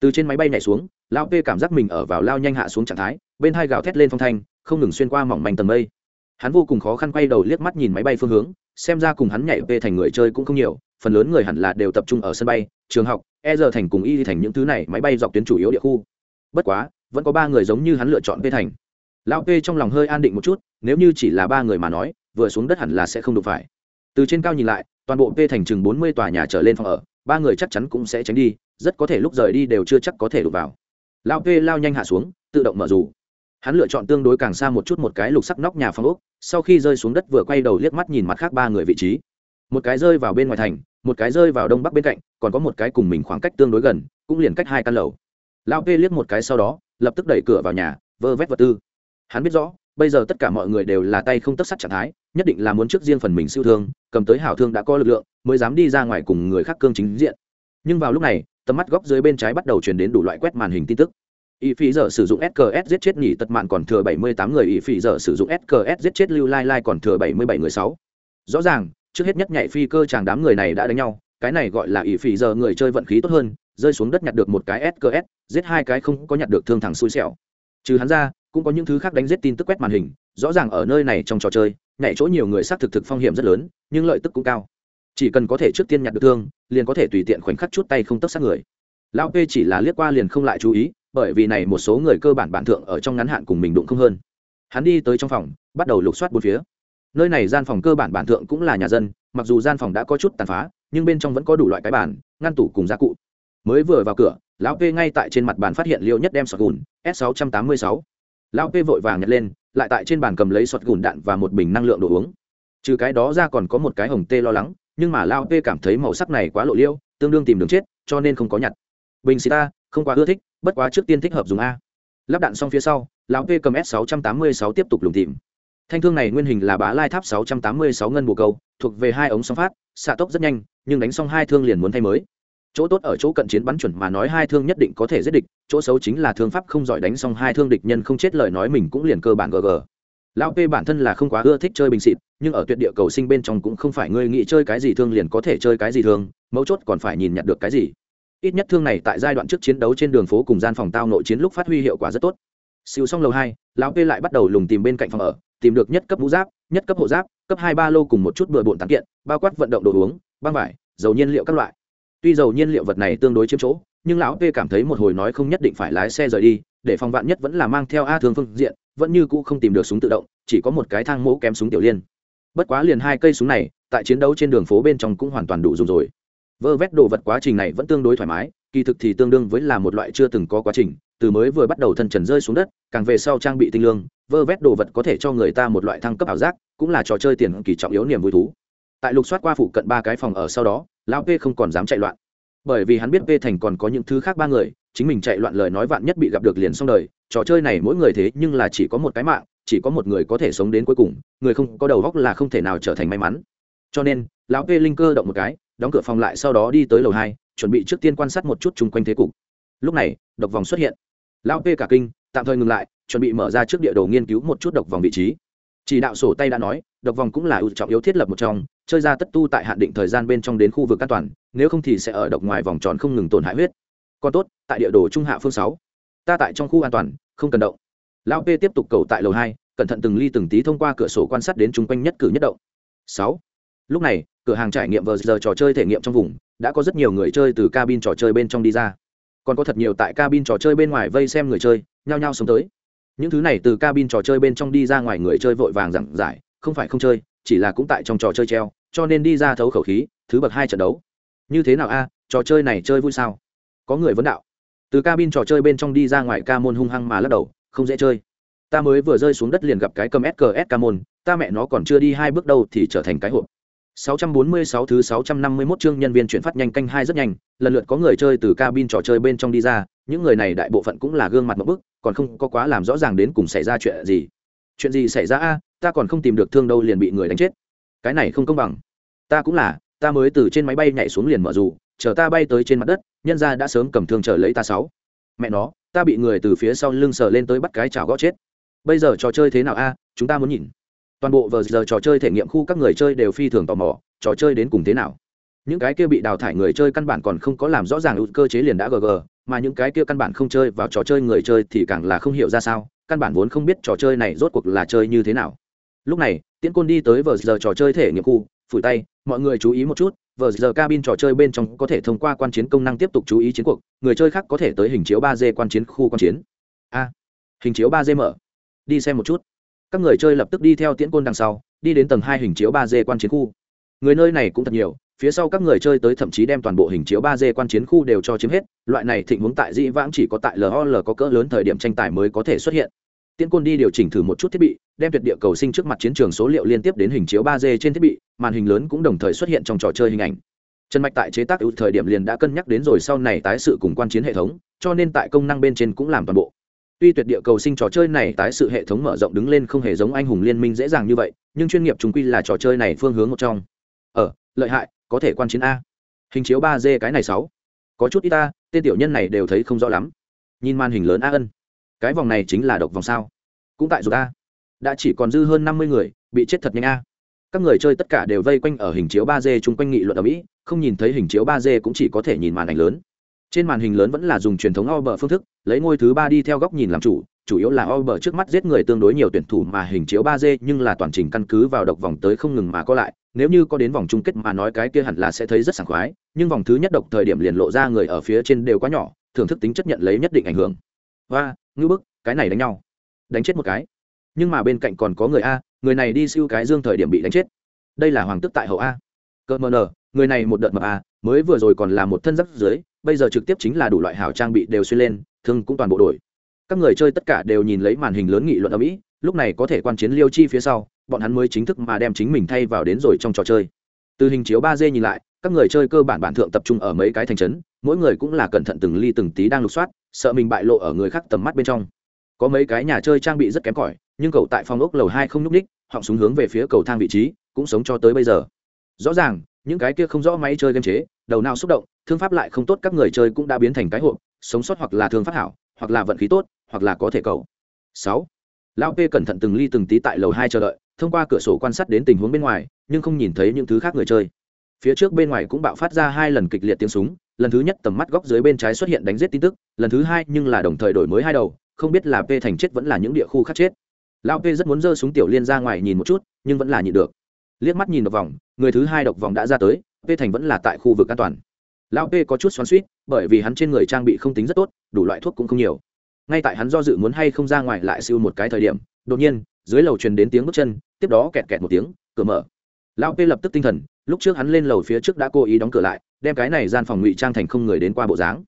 Từ trên máy bay nhảy xuống, lão p cảm giác mình ở vào lao nhanh hạ xuống trạng thái, bên hai gào thét lên phong thanh, không ngừng xuyên qua mỏng manh tầng mây. Hắn vô cùng khó khăn quay đầu liếc mắt nhìn máy bay phương hướng, xem ra cùng hắn nhảy p thành người chơi cũng không nhiều, phần lớn người hẳn là đều tập trung ở sân bay, trường học e giờ thành cùng y thành những thứ này máy bay dọc tuyến chủ yếu địa khu. Bất quá, vẫn có ba người giống như hắn lựa chọn p thành. Lão p trong lòng hơi an định một chút, nếu như chỉ là ba người mà nói, vừa xuống đất hẳn là sẽ không đụng phải. Từ trên cao nhìn lại toàn bộ p thành chừng bốn mươi tòa nhà trở lên phòng ở, ba người chắc chắn cũng sẽ tránh đi, rất có thể lúc rời đi đều chưa chắc có thể đụt vào. Lao p lao nhanh hạ xuống, tự động mở dù. Hắn lựa chọn tương đối càng xa một chút một cái lục sắc nóc nhà phòng ốc, sau khi rơi xuống đất vừa quay đầu liếc mắt nhìn mặt khác ba người vị trí. Một cái rơi vào bên ngoài thành, một cái rơi vào đông bắc bên cạnh, còn có một cái cùng mình khoảng cách tương đối gần, cũng liền cách hai căn lầu. Lao p liếc một cái sau đó, lập tức đẩy cửa vào nhà, vơ vét vật tư. Hắn biết rõ bây giờ tất cả mọi người đều là tay không tất sắt trạng thái, nhất định là muốn trước riêng phần mình siêu thương, cầm tới hảo thương đã có lực lượng, mới dám đi ra ngoài cùng người khác cương chính diện. Nhưng vào lúc này, tầm mắt góc dưới bên trái bắt đầu truyền đến đủ loại quét màn hình tin tức. Y phí giờ sử dụng sks giết chết nhỉ tật mạng còn thừa 78 người Y phí giờ sử dụng sks giết chết lưu lai lai còn thừa 77 người sáu. Rõ ràng, trước hết nhất nhảy phi cơ chàng đám người này đã đánh nhau, cái này gọi là Y phí giờ người chơi vận khí tốt hơn, rơi xuống đất nhặt được một cái sks giết hai cái không có nhặt được thương thẳng xui xẻo trừ hắn ra, cũng có những thứ khác đánh giết tin tức quét màn hình, rõ ràng ở nơi này trong trò chơi, nhảy chỗ nhiều người xác thực thực phong hiểm rất lớn, nhưng lợi tức cũng cao. Chỉ cần có thể trước tiên nhặt được thương, liền có thể tùy tiện khoảnh khắc chút tay không tấp sát người. Lão p chỉ là liếc qua liền không lại chú ý, bởi vì này một số người cơ bản bản thượng ở trong ngắn hạn cùng mình đụng không hơn. Hắn đi tới trong phòng, bắt đầu lục soát bốn phía. Nơi này gian phòng cơ bản bản thượng cũng là nhà dân, mặc dù gian phòng đã có chút tàn phá, nhưng bên trong vẫn có đủ loại cái bàn, ngăn tủ cùng gia cụ. Mới vừa vào cửa lão p ngay tại trên mặt bàn phát hiện liêu nhất đem sọt gùn, s 686 lão p vội vàng nhặt lên, lại tại trên bàn cầm lấy sọt gùn đạn và một bình năng lượng đồ uống. Trừ cái đó ra còn có một cái hồng tê lo lắng, nhưng mà Lão p cảm thấy màu sắc này quá lộ liêu, tương đương tìm đường chết, cho nên không có nhặt. Bình xịt ta không quá ưa thích, bất quá trước tiên thích hợp dùng a. Lắp đạn xong phía sau, lão p cầm s 686 tiếp tục lùng tìm. Thanh thương này nguyên hình là bá lai tháp 686 ngân bồ câu, thuộc về hai ống song phát, xạ tốc rất nhanh, nhưng đánh xong hai thương liền muốn thay mới chỗ tốt ở chỗ cận chiến bắn chuẩn mà nói hai thương nhất định có thể giết địch, chỗ xấu chính là thương pháp không giỏi đánh xong hai thương địch nhân không chết lời nói mình cũng liền cơ bản gg lão p bản thân là không quá ưa thích chơi bình xịt, nhưng ở tuyệt địa cầu sinh bên trong cũng không phải ngươi nghĩ chơi cái gì thương liền có thể chơi cái gì thương, mấu chốt còn phải nhìn nhận được cái gì. Ít nhất thương này tại giai đoạn trước chiến đấu trên đường phố cùng gian phòng tao nội chiến lúc phát huy hiệu quả rất tốt. Siêu xong lầu hai, lão p lại bắt đầu lùng tìm bên cạnh phòng ở, tìm được nhất cấp mũ giáp, nhất cấp hộ giáp, cấp hai ba lô cùng một chút bừa bộn tán kiện, bao quát vận động đồ uống, băng vải, dầu nhiên liệu các loại tuy dầu nhiên liệu vật này tương đối chiếm chỗ, nhưng lão p cảm thấy một hồi nói không nhất định phải lái xe rời đi, để phòng vạn nhất vẫn là mang theo a thương phương diện, vẫn như cũ không tìm được súng tự động, chỉ có một cái thang mẫu kém súng tiểu liên. Bất quá liền hai cây súng này, tại chiến đấu trên đường phố bên trong cũng hoàn toàn đủ dùng rồi. Vơ vét đồ vật quá trình này vẫn tương đối thoải mái, kỳ thực thì tương đương với là một loại chưa từng có quá trình, từ mới vừa bắt đầu thân trần rơi xuống đất, càng về sau trang bị tinh lương, vơ vét đồ vật có thể cho người ta một loại thăng cấp ảo giác, cũng là trò chơi tiền kỳ trọng yếu niềm vui thú. Tại lục soát qua phụ cận ba cái phòng ở sau đó lão p không còn dám chạy loạn. Bởi vì hắn biết p thành còn có những thứ khác ba người, chính mình chạy loạn lời nói vạn nhất bị gặp được liền xong đời. Trò chơi này mỗi người thế nhưng là chỉ có một cái mạng, chỉ có một người có thể sống đến cuối cùng, người không có đầu góc là không thể nào trở thành may mắn. Cho nên, lão p linh cơ động một cái, đóng cửa phòng lại sau đó đi tới lầu hai, chuẩn bị trước tiên quan sát một chút chung quanh thế cục. Lúc này, độc vòng xuất hiện. Lão p cả kinh, tạm thời ngừng lại, chuẩn bị mở ra trước địa đồ nghiên cứu một chút độc vòng vị trí. Chỉ đạo sổ tay đã nói, độc vòng cũng là ưu trọng yếu thiết lập một trong chơi ra tất tu tại hạn định thời gian bên trong đến khu vực an toàn, nếu không thì sẽ ở độc ngoài vòng tròn không ngừng tổn hại huyết. Còn tốt, tại địa đồ trung hạ phương sáu, ta tại trong khu an toàn, không cần động. Lão p tiếp tục cầu tại lầu hai, cẩn thận từng ly từng tí thông qua cửa sổ quan sát đến chung quanh nhất cử nhất động. Sáu, lúc này, cửa hàng trải nghiệm vờ giờ trò chơi thể nghiệm trong vùng, đã có rất nhiều người chơi từ cabin trò chơi bên trong đi ra. Còn có thật nhiều tại cabin trò chơi bên ngoài vây xem người chơi, nhao nhao sống tới. Những thứ này từ cabin trò chơi bên trong đi ra ngoài người chơi vội vàng giảng giải, không phải không chơi, chỉ là cũng tại trong trò chơi treo cho nên đi ra thấu khẩu khí thứ bậc hai trận đấu. Như thế nào a trò chơi này chơi vui sao? Có người vấn đạo. Từ cabin trò chơi bên trong đi ra ngoài ca môn hung hăng mà lắc đầu không dễ chơi. Ta mới vừa rơi xuống đất liền gặp cái cầm sqs ca môn ta mẹ nó còn chưa đi hai bước đâu thì trở thành cái hộp. 646 thứ 651 chương nhân viên chuyển phát nhanh canh hai rất nhanh, lần lượt có người chơi từ cabin trò chơi bên trong đi ra, những người này đại bộ phận cũng là gương mặt một bức, còn không có quá làm rõ ràng đến cùng xảy ra chuyện gì. Chuyện gì xảy ra a, ta còn không tìm được thương đâu liền bị người đánh chết. Cái này không công bằng. Ta cũng là, ta mới từ trên máy bay nhảy xuống liền mở dù, chờ ta bay tới trên mặt đất, nhân gia đã sớm cầm thương chờ lấy ta sáu. Mẹ nó, ta bị người từ phía sau lưng sờ lên tới bắt cái chảo gõ chết. Bây giờ trò chơi thế nào a, chúng ta muốn nhìn toàn bộ vờ giờ trò chơi thể nghiệm khu các người chơi đều phi thường tò mò trò chơi đến cùng thế nào những cái kia bị đào thải người chơi căn bản còn không có làm rõ ràng cơ chế liền đã gg mà những cái kia căn bản không chơi vào trò chơi người chơi thì càng là không hiểu ra sao căn bản vốn không biết trò chơi này rốt cuộc là chơi như thế nào lúc này, tiễn côn đi tới vờ giờ trò chơi thể nghiệm khu, phủi tay, mọi người chú ý một chút vờ giờ cabin trò chơi bên trong có thể thông qua quan chiến công năng tiếp tục chú ý chiến cuộc, người chơi khác có thể tới hình chiếu ba d quan chiến khu quan chiến. A, hình chiếu ba d mở. Đi xem một chút. Các người chơi lập tức đi theo tiễn côn đằng sau, đi đến tầng hai hình chiếu ba d quan chiến khu. Người nơi này cũng thật nhiều, phía sau các người chơi tới thậm chí đem toàn bộ hình chiếu ba d quan chiến khu đều cho chiếm hết, loại này thịnh hướng tại dĩ vãng chỉ có tại lol có cỡ lớn thời điểm tranh tài mới có thể xuất hiện tiên côn đi điều chỉnh thử một chút thiết bị, đem tuyệt địa cầu sinh trước mặt chiến trường số liệu liên tiếp đến hình chiếu ba d trên thiết bị, màn hình lớn cũng đồng thời xuất hiện trong trò chơi hình ảnh. Trần mạch tại chế tác ưu thời điểm liền đã cân nhắc đến rồi sau này tái sự cùng quan chiến hệ thống, cho nên tại công năng bên trên cũng làm toàn bộ. Tuy tuyệt địa cầu sinh trò chơi này tái sự hệ thống mở rộng đứng lên không hề giống anh hùng liên minh dễ dàng như vậy, nhưng chuyên nghiệp chúng quy là trò chơi này phương hướng một trong. Ờ lợi hại, có thể quan chiến a. Hình chiếu ba d cái này sáu. Có chút ít ta tên tiểu nhân này đều thấy không rõ lắm. Nhìn màn hình lớn a ân cái vòng này chính là độc vòng sao? Cũng tại dù ta đã chỉ còn dư hơn năm mươi người, bị chết thật nhanh a. Các người chơi tất cả đều vây quanh ở hình chiếu ba d chung quanh nghị luận ở mỹ, không nhìn thấy hình chiếu ba d cũng chỉ có thể nhìn màn ảnh lớn. Trên màn hình lớn vẫn là dùng truyền thống o bờ phương thức, lấy ngôi thứ ba đi theo góc nhìn làm chủ chủ yếu là o bờ trước mắt giết người tương đối nhiều tuyển thủ mà hình chiếu ba d nhưng là toàn trình căn cứ vào độc vòng tới không ngừng mà có lại. Nếu như có đến vòng chung kết mà nói cái kia hẳn là sẽ thấy rất sảng khoái, nhưng vòng thứ nhất độc thời điểm liền lộ ra người ở phía trên đều quá nhỏ, thưởng thức tính chất nhận lấy nhất định ảnh hưởng. Và ngư bức, cái này đánh nhau. Đánh chết một cái. Nhưng mà bên cạnh còn có người a, người này đi siêu cái dương thời điểm bị đánh chết. Đây là hoàng tức tại hậu a. Cơ mờ nờ, người này một đợt mập a, mới vừa rồi còn là một thân giáp dưới, bây giờ trực tiếp chính là đủ loại hảo trang bị đều xuyên lên, thương cũng toàn bộ đổi. Các người chơi tất cả đều nhìn lấy màn hình lớn nghị luận ở mỹ, lúc này có thể quan chiến liêu chi phía sau, bọn hắn mới chính thức mà đem chính mình thay vào đến rồi trong trò chơi. Từ hình chiếu ba d nhìn lại các người chơi cơ bản bản thượng tập trung ở mấy cái thành trấn, mỗi người cũng là cẩn thận từng ly từng tí đang lục soát, sợ mình bại lộ ở người khác tầm mắt bên trong. Có mấy cái nhà chơi trang bị rất kém cỏi, nhưng cậu tại phòng ốc lầu hai không n ú c ních họng súng hướng về phía cầu thang vị trí, cũng sống cho tới bây giờ. Rõ ràng, những cái kia không rõ máy chơi game chế, đầu nào xúc động, thương pháp lại không tốt, các người chơi cũng đã biến thành cái hộp, sống sót hoặc là thương pháp hảo, hoặc là vận khí tốt, hoặc là có thể cầu. Sáu. Lão p cẩn thận từng ly từng tí tại lầu hai chờ đợi, thông qua cửa sổ quan sát đến tình huống bên ngoài, nhưng không nhìn thấy những thứ khác người chơi phía trước bên ngoài cũng bạo phát ra hai lần kịch liệt tiếng súng, lần thứ nhất tầm mắt góc dưới bên trái xuất hiện đánh giết tin tức, lần thứ hai nhưng là đồng thời đổi mới hai đầu, không biết là p thành chết vẫn là những địa khu khác chết. Lao p rất muốn giơ súng tiểu liên ra ngoài nhìn một chút, nhưng vẫn là nhịn được. Liếc mắt nhìn độc vòng, người thứ hai độc vòng đã ra tới, p thành vẫn là tại khu vực an toàn. Lao p có chút xoắn suýt bởi vì hắn trên người trang bị không tính rất tốt, đủ loại thuốc cũng không nhiều. Ngay tại hắn do dự muốn hay không ra ngoài lại siêu một cái thời điểm, đột nhiên, dưới lầu truyền đến tiếng bước chân, tiếp đó kẹt kẹt một tiếng, cửa mở. Lao p lập tức tinh thần lúc trước hắn lên lầu phía trước đã cố ý đóng cửa lại đem cái này gian phòng ngụy trang thành không người đến qua bộ dáng.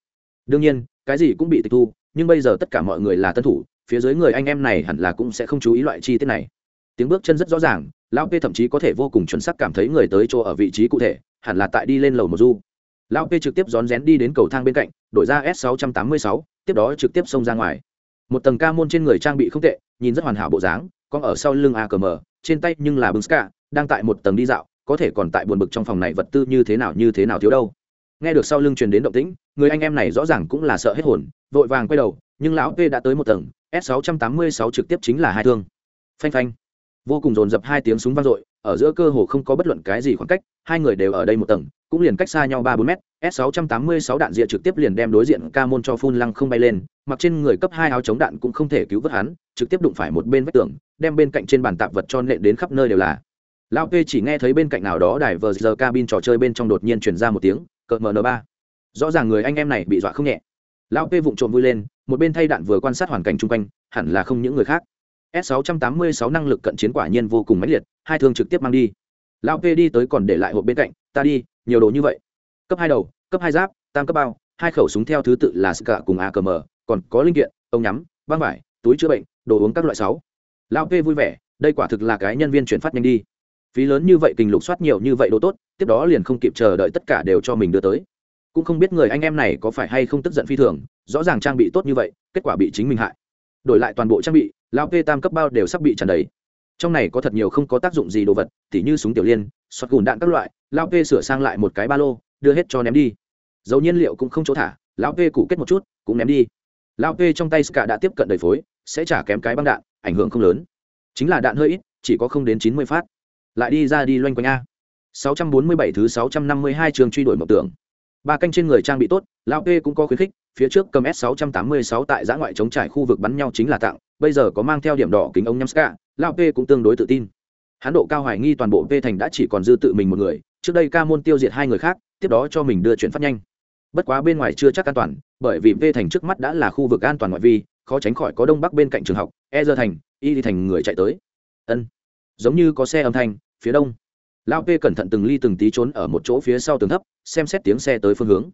Đương nhiên cái gì cũng bị tịch thu nhưng bây giờ tất cả mọi người là tân thủ phía dưới người anh em này hẳn là cũng sẽ không chú ý loại chi tiết này. Tiếng bước chân rất rõ ràng lão p thậm chí có thể vô cùng chuẩn xác cảm thấy người tới chỗ ở vị trí cụ thể hẳn là tại đi lên lầu một du. Lão p trực tiếp rón rén đi đến cầu thang bên cạnh đổi ra s 686, tiếp đó trực tiếp xông ra ngoài. Một tầng ca môn trên người trang bị không tệ nhìn rất hoàn hảo bộ dáng còn ở sau lưng akm trên tay nhưng là bưng ska đang tại một tầng đi dạo có thể còn tại buồn bực trong phòng này vật tư như thế nào như thế nào thiếu đâu. Nghe được sau lưng truyền đến động tĩnh, người anh em này rõ ràng cũng là sợ hết hồn, vội vàng quay đầu, nhưng lão p đã tới một tầng, s 686 trực tiếp chính là hai thương. Phanh phanh. Vô cùng dồn dập hai tiếng súng vang dội, ở giữa cơ hồ không có bất luận cái gì khoảng cách, hai người đều ở đây một tầng, cũng liền cách xa nhau ba bốn mét, s 686 đạn diện trực tiếp liền đem đối diện ca môn cho phun lăng không bay lên, mặc trên người cấp hai áo chống đạn cũng không thể cứu vớt hắn, trực tiếp đụng phải một bên vách tường, đem bên cạnh trên bàn tạp vật cho nện đến khắp nơi đều là lão p chỉ nghe thấy bên cạnh nào đó đài vờ giờ cabin trò chơi bên trong đột nhiên chuyển ra một tiếng, cợt mn ba. Rõ ràng người anh em này bị dọa không nhẹ. Lão p vụng trộm vui lên, một bên thay đạn vừa quan sát hoàn cảnh chung quanh, hẳn là không những người khác. S 686 năng lực cận chiến quả nhiên vô cùng mãnh liệt, hai thương trực tiếp mang đi. Lão p đi tới còn để lại hộp bên cạnh, ta đi, nhiều đồ như vậy. Cấp hai đầu, cấp hai giáp, tam cấp bao, hai khẩu súng theo thứ tự là ska cùng akm còn có linh kiện ông nhắm, băng vải, túi chữa bệnh, đồ uống các loại sáu. Lão p vui vẻ, đây quả thực là cái nhân viên chuyển phát nhanh đi phí lớn như vậy, kinh lục soát nhiều như vậy đồ tốt, tiếp đó liền không kịp chờ đợi tất cả đều cho mình đưa tới. Cũng không biết người anh em này có phải hay không tức giận phi thường, rõ ràng trang bị tốt như vậy, kết quả bị chính mình hại. Đổi lại toàn bộ trang bị lao p tam cấp bao đều sắp bị tràn đầy. Trong này có thật nhiều không có tác dụng gì đồ vật, tỉ như súng tiểu liên, xoát gùn đạn các loại lao p sửa sang lại một cái ba lô, đưa hết cho ném đi. Dầu nhiên liệu cũng không chỗ thả, lão p cụ kết một chút, cũng ném đi. Lão p trong tay ska đã tiếp cận đầy phối, sẽ trả kém cái băng đạn, ảnh hưởng không lớn. Chính là đạn hơi ít, chỉ có không đến chín mươi phát lại đi ra đi loanh quanh a. 647 thứ 652 trường truy đuổi mộng tưởng. Ba canh trên người trang bị tốt lao kê cũng có khuyến khích, phía trước cầm s 686 tại giã ngoại chống trải khu vực bắn nhau chính là tặng, bây giờ có mang theo điểm đỏ kính ống nhắm ska lao kê cũng tương đối tự tin. Hán độ cao hoài nghi toàn bộ p thành đã chỉ còn dư tự mình một người, trước đây ca môn tiêu diệt hai người khác, tiếp đó cho mình đưa chuyển phát nhanh. Bất quá bên ngoài chưa chắc an toàn, bởi vì p thành trước mắt đã là khu vực an toàn ngoại vi, khó tránh khỏi có đông bắc bên cạnh trường học e giờ thành, y đi thành người chạy tới. Ân giống như có xe âm thanh, phía đông. Lão p cẩn thận từng ly từng tí trốn ở một chỗ phía sau tường thấp, xem xét tiếng xe tới phương hướng.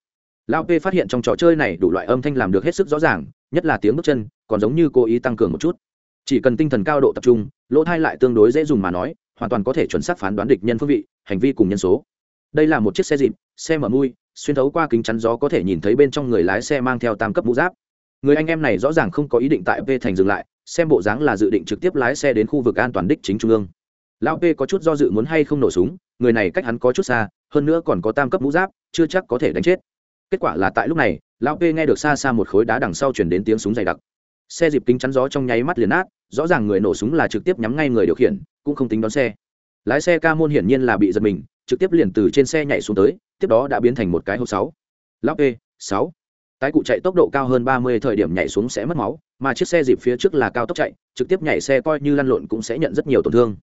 Lão p phát hiện trong trò chơi này đủ loại âm thanh làm được hết sức rõ ràng, nhất là tiếng bước chân, còn giống như cố ý tăng cường một chút. Chỉ cần tinh thần cao độ tập trung, lỗ thai lại tương đối dễ dùng mà nói, hoàn toàn có thể chuẩn xác phán đoán địch nhân phương vị, hành vi cùng nhân số. Đây là một chiếc xe dịp, xe mở mui, xuyên thấu qua kính chắn gió có thể nhìn thấy bên trong người lái xe mang theo tam cấp mũ giáp. Người anh em này rõ ràng không có ý định tại p thành dừng lại, xem bộ dáng là dự định trực tiếp lái xe đến khu vực an toàn đích chính trung ương lão p có chút do dự muốn hay không nổ súng, người này cách hắn có chút xa, hơn nữa còn có tam cấp mũ giáp, chưa chắc có thể đánh chết. Kết quả là tại lúc này, lão p nghe được xa xa một khối đá đằng sau chuyển đến tiếng súng dày đặc. Xe dịp kính chắn gió trong nháy mắt liền nát, rõ ràng người nổ súng là trực tiếp nhắm ngay người điều khiển, cũng không tính đón xe. Lái xe ca môn hiển nhiên là bị giật mình, trực tiếp liền từ trên xe nhảy xuống tới, tiếp đó đã biến thành một cái hộp sáu. Lão p sáu. Tái cụ chạy tốc độ cao hơn ba mươi, thời điểm nhảy xuống sẽ mất máu, mà chiếc xe dịp phía trước là cao tốc chạy, trực tiếp nhảy xe coi như lăn lộn cũng sẽ nhận rất nhiều tổn thương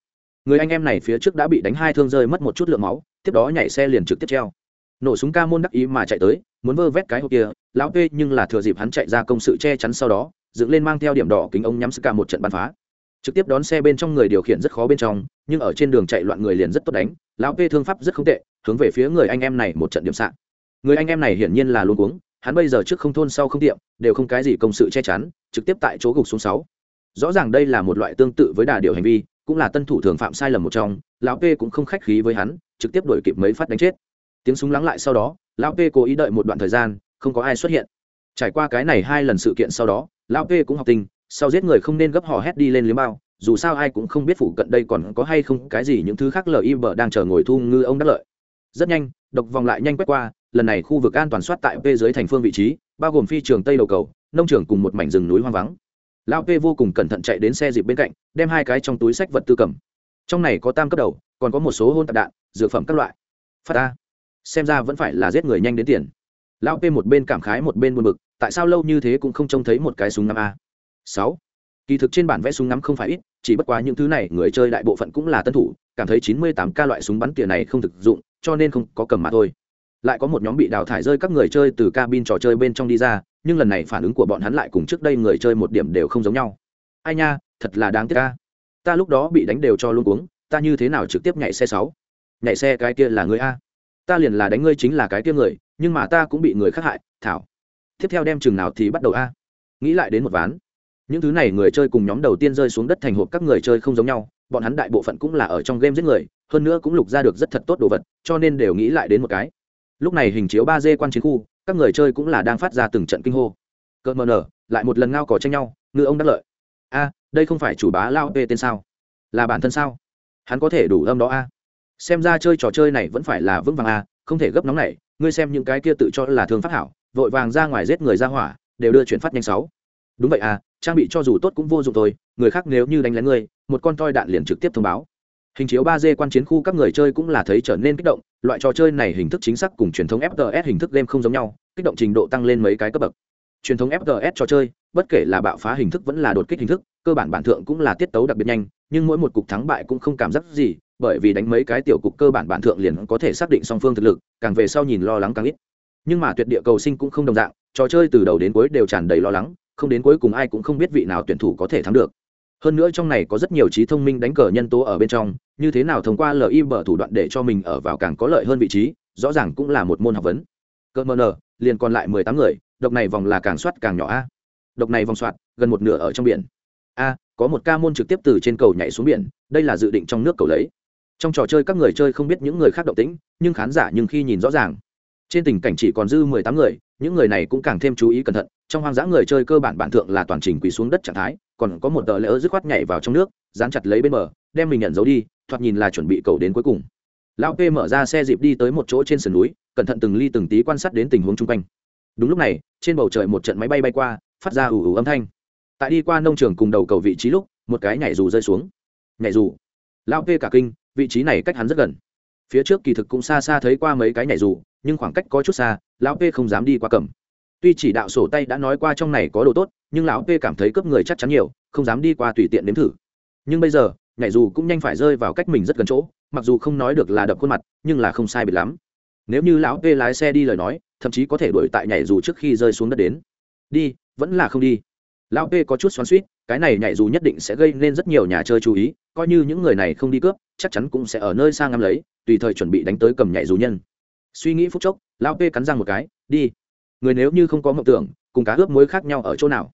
người anh em này phía trước đã bị đánh hai thương rơi mất một chút lượng máu, tiếp đó nhảy xe liền trực tiếp treo. Nổ súng ca môn đắc ý mà chạy tới, muốn vơ vét cái hộp kia, lão p nhưng là thừa dịp hắn chạy ra công sự che chắn sau đó, dựng lên mang theo điểm đỏ kính ông nhắm sức ca một trận bắn phá. Trực tiếp đón xe bên trong người điều khiển rất khó bên trong, nhưng ở trên đường chạy loạn người liền rất tốt đánh, lão p thương pháp rất không tệ, hướng về phía người anh em này một trận điểm sạn người anh em này hiển nhiên là luôn cuống, hắn bây giờ trước không thôn sau không tiệm, đều không cái gì công sự che chắn, trực tiếp tại chỗ gục xuống sáu. Rõ ràng đây là một loại tương tự với đà điều hành vi cũng là tân thủ thường phạm sai lầm một trong, lão p cũng không khách khí với hắn, trực tiếp đổi kịp mấy phát đánh chết. Tiếng súng lắng lại sau đó, lão p cố ý đợi một đoạn thời gian, không có ai xuất hiện. Trải qua cái này hai lần sự kiện sau đó, lão p cũng học tình, sau giết người không nên gấp hò hét đi lên liếm bao, dù sao ai cũng không biết phụ cận đây còn có hay không cái gì những thứ khác lời im bờ đang chờ ngồi thu ngư ông đắc lợi. Rất nhanh, độc vòng lại nhanh quét qua, lần này khu vực an toàn soát tại p dưới thành phương vị trí, bao gồm phi trường tây đầu cầu, nông trường cùng một mảnh rừng núi hoang vắng lao p vô cùng cẩn thận chạy đến xe dịp bên cạnh, đem hai cái trong túi sách vật tư cầm. Trong này có tam cấp đầu, còn có một số hôn tạp đạn, dược phẩm các loại. Phát ta! xem ra vẫn phải là giết người nhanh đến tiền. Lão p một bên cảm khái một bên buồn bực, tại sao lâu như thế cũng không trông thấy một cái súng năm a? Sáu. Kỳ thực trên bản vẽ súng ngắm không phải ít, chỉ bất quá những thứ này người chơi đại bộ phận cũng là tân thủ, cảm thấy chín mươi tám k loại súng bắn tỉa này không thực dụng, cho nên không có cầm mà thôi. Lại có một nhóm bị đào thải rơi các người chơi từ cabin trò chơi bên trong đi ra nhưng lần này phản ứng của bọn hắn lại cùng trước đây người chơi một điểm đều không giống nhau. Ai nha, thật là đáng tiếc ca ta lúc đó bị đánh đều cho luôn uống ta như thế nào trực tiếp nhảy xe sáu? Nhảy xe cái kia là người a. Ta liền là đánh ngươi chính là cái kia người, nhưng mà ta cũng bị người khác hại, thảo. Tiếp theo đem chừng nào thì bắt đầu a. Nghĩ lại đến một ván. Những thứ này người chơi cùng nhóm đầu tiên rơi xuống đất thành hộp các người chơi không giống nhau, bọn hắn đại bộ phận cũng là ở trong game giết người, hơn nữa cũng lục ra được rất thật tốt đồ vật, cho nên đều nghĩ lại đến một cái. Lúc này hình chiếu ba d quan chiến khu các người chơi cũng là đang phát ra từng trận kinh hô. Cỡ mờ nở, lại một lần ngao cỏ tranh nhau, ngư ông đắc lợi. A, đây không phải chủ bá lao p tên sao? Là bản thân sao? Hắn có thể đủ âm đó a? Xem ra chơi trò chơi này vẫn phải là vững vàng a, không thể gấp nóng này. Ngươi xem những cái kia tự cho là thương phát hảo, vội vàng ra ngoài giết người ra hỏa, đều đưa chuyển phát nhanh sáu. Đúng vậy à trang bị cho dù tốt cũng vô dụng thôi, người khác nếu như đánh lén ngươi, một con toi đạn liền trực tiếp thông báo hình chiếu ba d quan chiến khu các người chơi cũng là thấy trở nên kích động, loại trò chơi này hình thức chính xác cùng truyền thống fts hình thức game không giống nhau, kích động trình độ tăng lên mấy cái cấp bậc. Truyền thống fts trò chơi, bất kể là bạo phá hình thức vẫn là đột kích hình thức, cơ bản bản thượng cũng là tiết tấu đặc biệt nhanh, nhưng mỗi một cục thắng bại cũng không cảm giác gì, bởi vì đánh mấy cái tiểu cục cơ bản bản thượng liền có thể xác định song phương thực lực, càng về sau nhìn lo lắng càng ít. Nhưng mà tuyệt địa cầu sinh cũng không đồng dạng, trò chơi từ đầu đến cuối đều tràn đầy lo lắng, không đến cuối cùng ai cũng không biết vị nào tuyển thủ có thể thắng được hơn nữa trong này có rất nhiều trí thông minh đánh cờ nhân tố ở bên trong, như thế nào thông qua li bở thủ đoạn để cho mình ở vào càng có lợi hơn vị trí, rõ ràng cũng là một môn học vấn. Cơ mờ nờ, liền còn lại mười tám người, độc này vòng là càng soát càng nhỏ a. Độc này vòng soát, gần một nửa ở trong biển. A, có một ca môn trực tiếp từ trên cầu nhảy xuống biển, đây là dự định trong nước cầu lấy. Trong trò chơi các người chơi không biết những người khác động tĩnh, nhưng khán giả nhưng khi nhìn rõ ràng. Trên tình cảnh chỉ còn dư mười tám người, những người này cũng càng thêm chú ý cẩn thận, trong hoang dã người chơi cơ bản bản thượng là toàn trình quỳ xuống đất trạng thái còn có một tờ lỡ dứt khoát nhảy vào trong nước, dán chặt lấy bên bờ, đem mình nhận dấu đi, thoạt nhìn là chuẩn bị cầu đến cuối cùng. Lão p mở ra xe dịp đi tới một chỗ trên sườn núi, cẩn thận từng ly từng tí quan sát đến tình huống chung quanh. Đúng lúc này, trên bầu trời một trận máy bay bay qua, phát ra ủ ủ âm thanh. Tại đi qua nông trường cùng đầu cầu vị trí lúc, một cái nhảy dù rơi xuống. Nhảy dù. Lão p cả kinh, vị trí này cách hắn rất gần. Phía trước kỳ thực cũng xa xa thấy qua mấy cái nhảy dù, nhưng khoảng cách có chút xa, lão p không dám đi qua cầm. Tuy chỉ đạo sổ tay đã nói qua trong này có đồ tốt nhưng lão p cảm thấy cướp người chắc chắn nhiều, không dám đi qua tùy tiện nếm thử. Nhưng bây giờ, nhảy dù cũng nhanh phải rơi vào cách mình rất gần chỗ, mặc dù không nói được là đập khuôn mặt, nhưng là không sai biệt lắm. Nếu như lão p lái xe đi lời nói, thậm chí có thể đuổi tại nhảy dù trước khi rơi xuống đất đến. Đi, vẫn là không đi. Lão p có chút xoắn suýt cái này nhảy dù nhất định sẽ gây nên rất nhiều nhà chơi chú ý, coi như những người này không đi cướp, chắc chắn cũng sẽ ở nơi sang ngắm lấy, tùy thời chuẩn bị đánh tới cầm nhảy dù nhân. Suy nghĩ phút chốc, lão p cắn răng một cái, đi. Người nếu như không có mộng tưởng, cùng cá ướp muối khác nhau ở chỗ nào?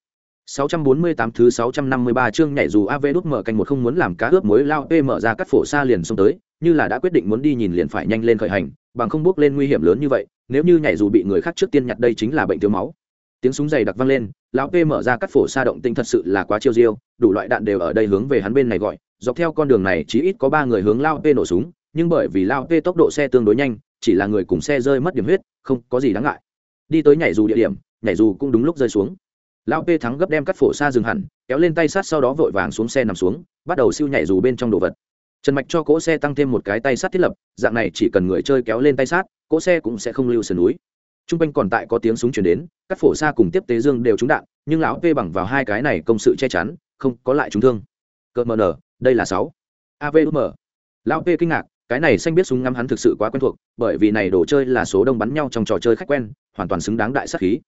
648 thứ 653 chương nhảy dù AV đút mở canh một không muốn làm cá ướp muối lao P mở ra cắt phổ xa liền xông tới, như là đã quyết định muốn đi nhìn liền phải nhanh lên khởi hành, bằng không bước lên nguy hiểm lớn như vậy, nếu như nhảy dù bị người khác trước tiên nhặt đây chính là bệnh thiếu máu. Tiếng súng dày đặc vang lên, lão P mở ra cắt phổ xa động tinh thật sự là quá chiêu diêu, đủ loại đạn đều ở đây hướng về hắn bên này gọi, dọc theo con đường này chỉ ít có 3 người hướng lao P nổ súng, nhưng bởi vì lao P tốc độ xe tương đối nhanh, chỉ là người cùng xe rơi mất điểm huyết, không có gì đáng ngại. Đi tới nhảy dù địa điểm, nhảy dù cũng đúng lúc rơi xuống lão p thắng gấp đem cắt phổ xa dừng hẳn, kéo lên tay sát sau đó vội vàng xuống xe nằm xuống, bắt đầu siêu nhảy dù bên trong đồ vật. Trần mạch cho cỗ xe tăng thêm một cái tay sát thiết lập, dạng này chỉ cần người chơi kéo lên tay sát, cỗ xe cũng sẽ không lưu sườn núi. T r u n g quanh còn tại có tiếng súng chuyển đến, cắt phổ xa cùng tiếp tế dương đều trúng đạn, nhưng lão p bằng vào hai cái này công sự che chắn, không có lại trúng thương. Cợt mờ nở, đây là sáu. Avm lão p kinh ngạc, cái này xanh biết súng ngắm hắn thực sự quá quen thuộc, bởi vì này đồ chơi là số đông bắn nhau trong trò chơi khách quen, hoàn toàn xứng đáng đại sắc khí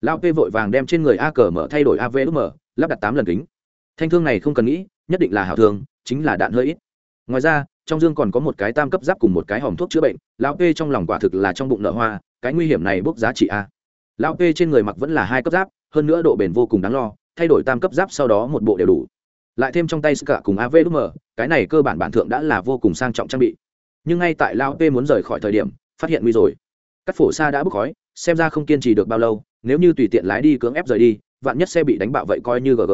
lao p vội vàng đem trên người a cờ mở thay đổi avm lắp đặt tám lần kính. Thanh thương này không cần nghĩ, nhất định là hảo thương, chính là đạn hơi ít. Ngoài ra, trong dương còn có một cái tam cấp giáp cùng một cái hòm thuốc chữa bệnh, lão p trong lòng quả thực là trong bụng nợ hoa, cái nguy hiểm này bốc giá trị a. Lão p trên người mặc vẫn là hai cấp giáp, hơn nữa độ bền vô cùng đáng lo, thay đổi tam cấp giáp sau đó một bộ đều đủ. Lại thêm trong tay cả cùng avm cái này cơ bản bản thượng đã là vô cùng sang trọng trang bị. Nhưng ngay tại lão p muốn rời khỏi thời điểm, phát hiện nguy rồi. Cắt phổ xa đã bốc khói, xem ra không kiên trì được bao lâu nếu như tùy tiện lái đi cưỡng ép rời đi, vạn nhất xe bị đánh bạo vậy coi như gg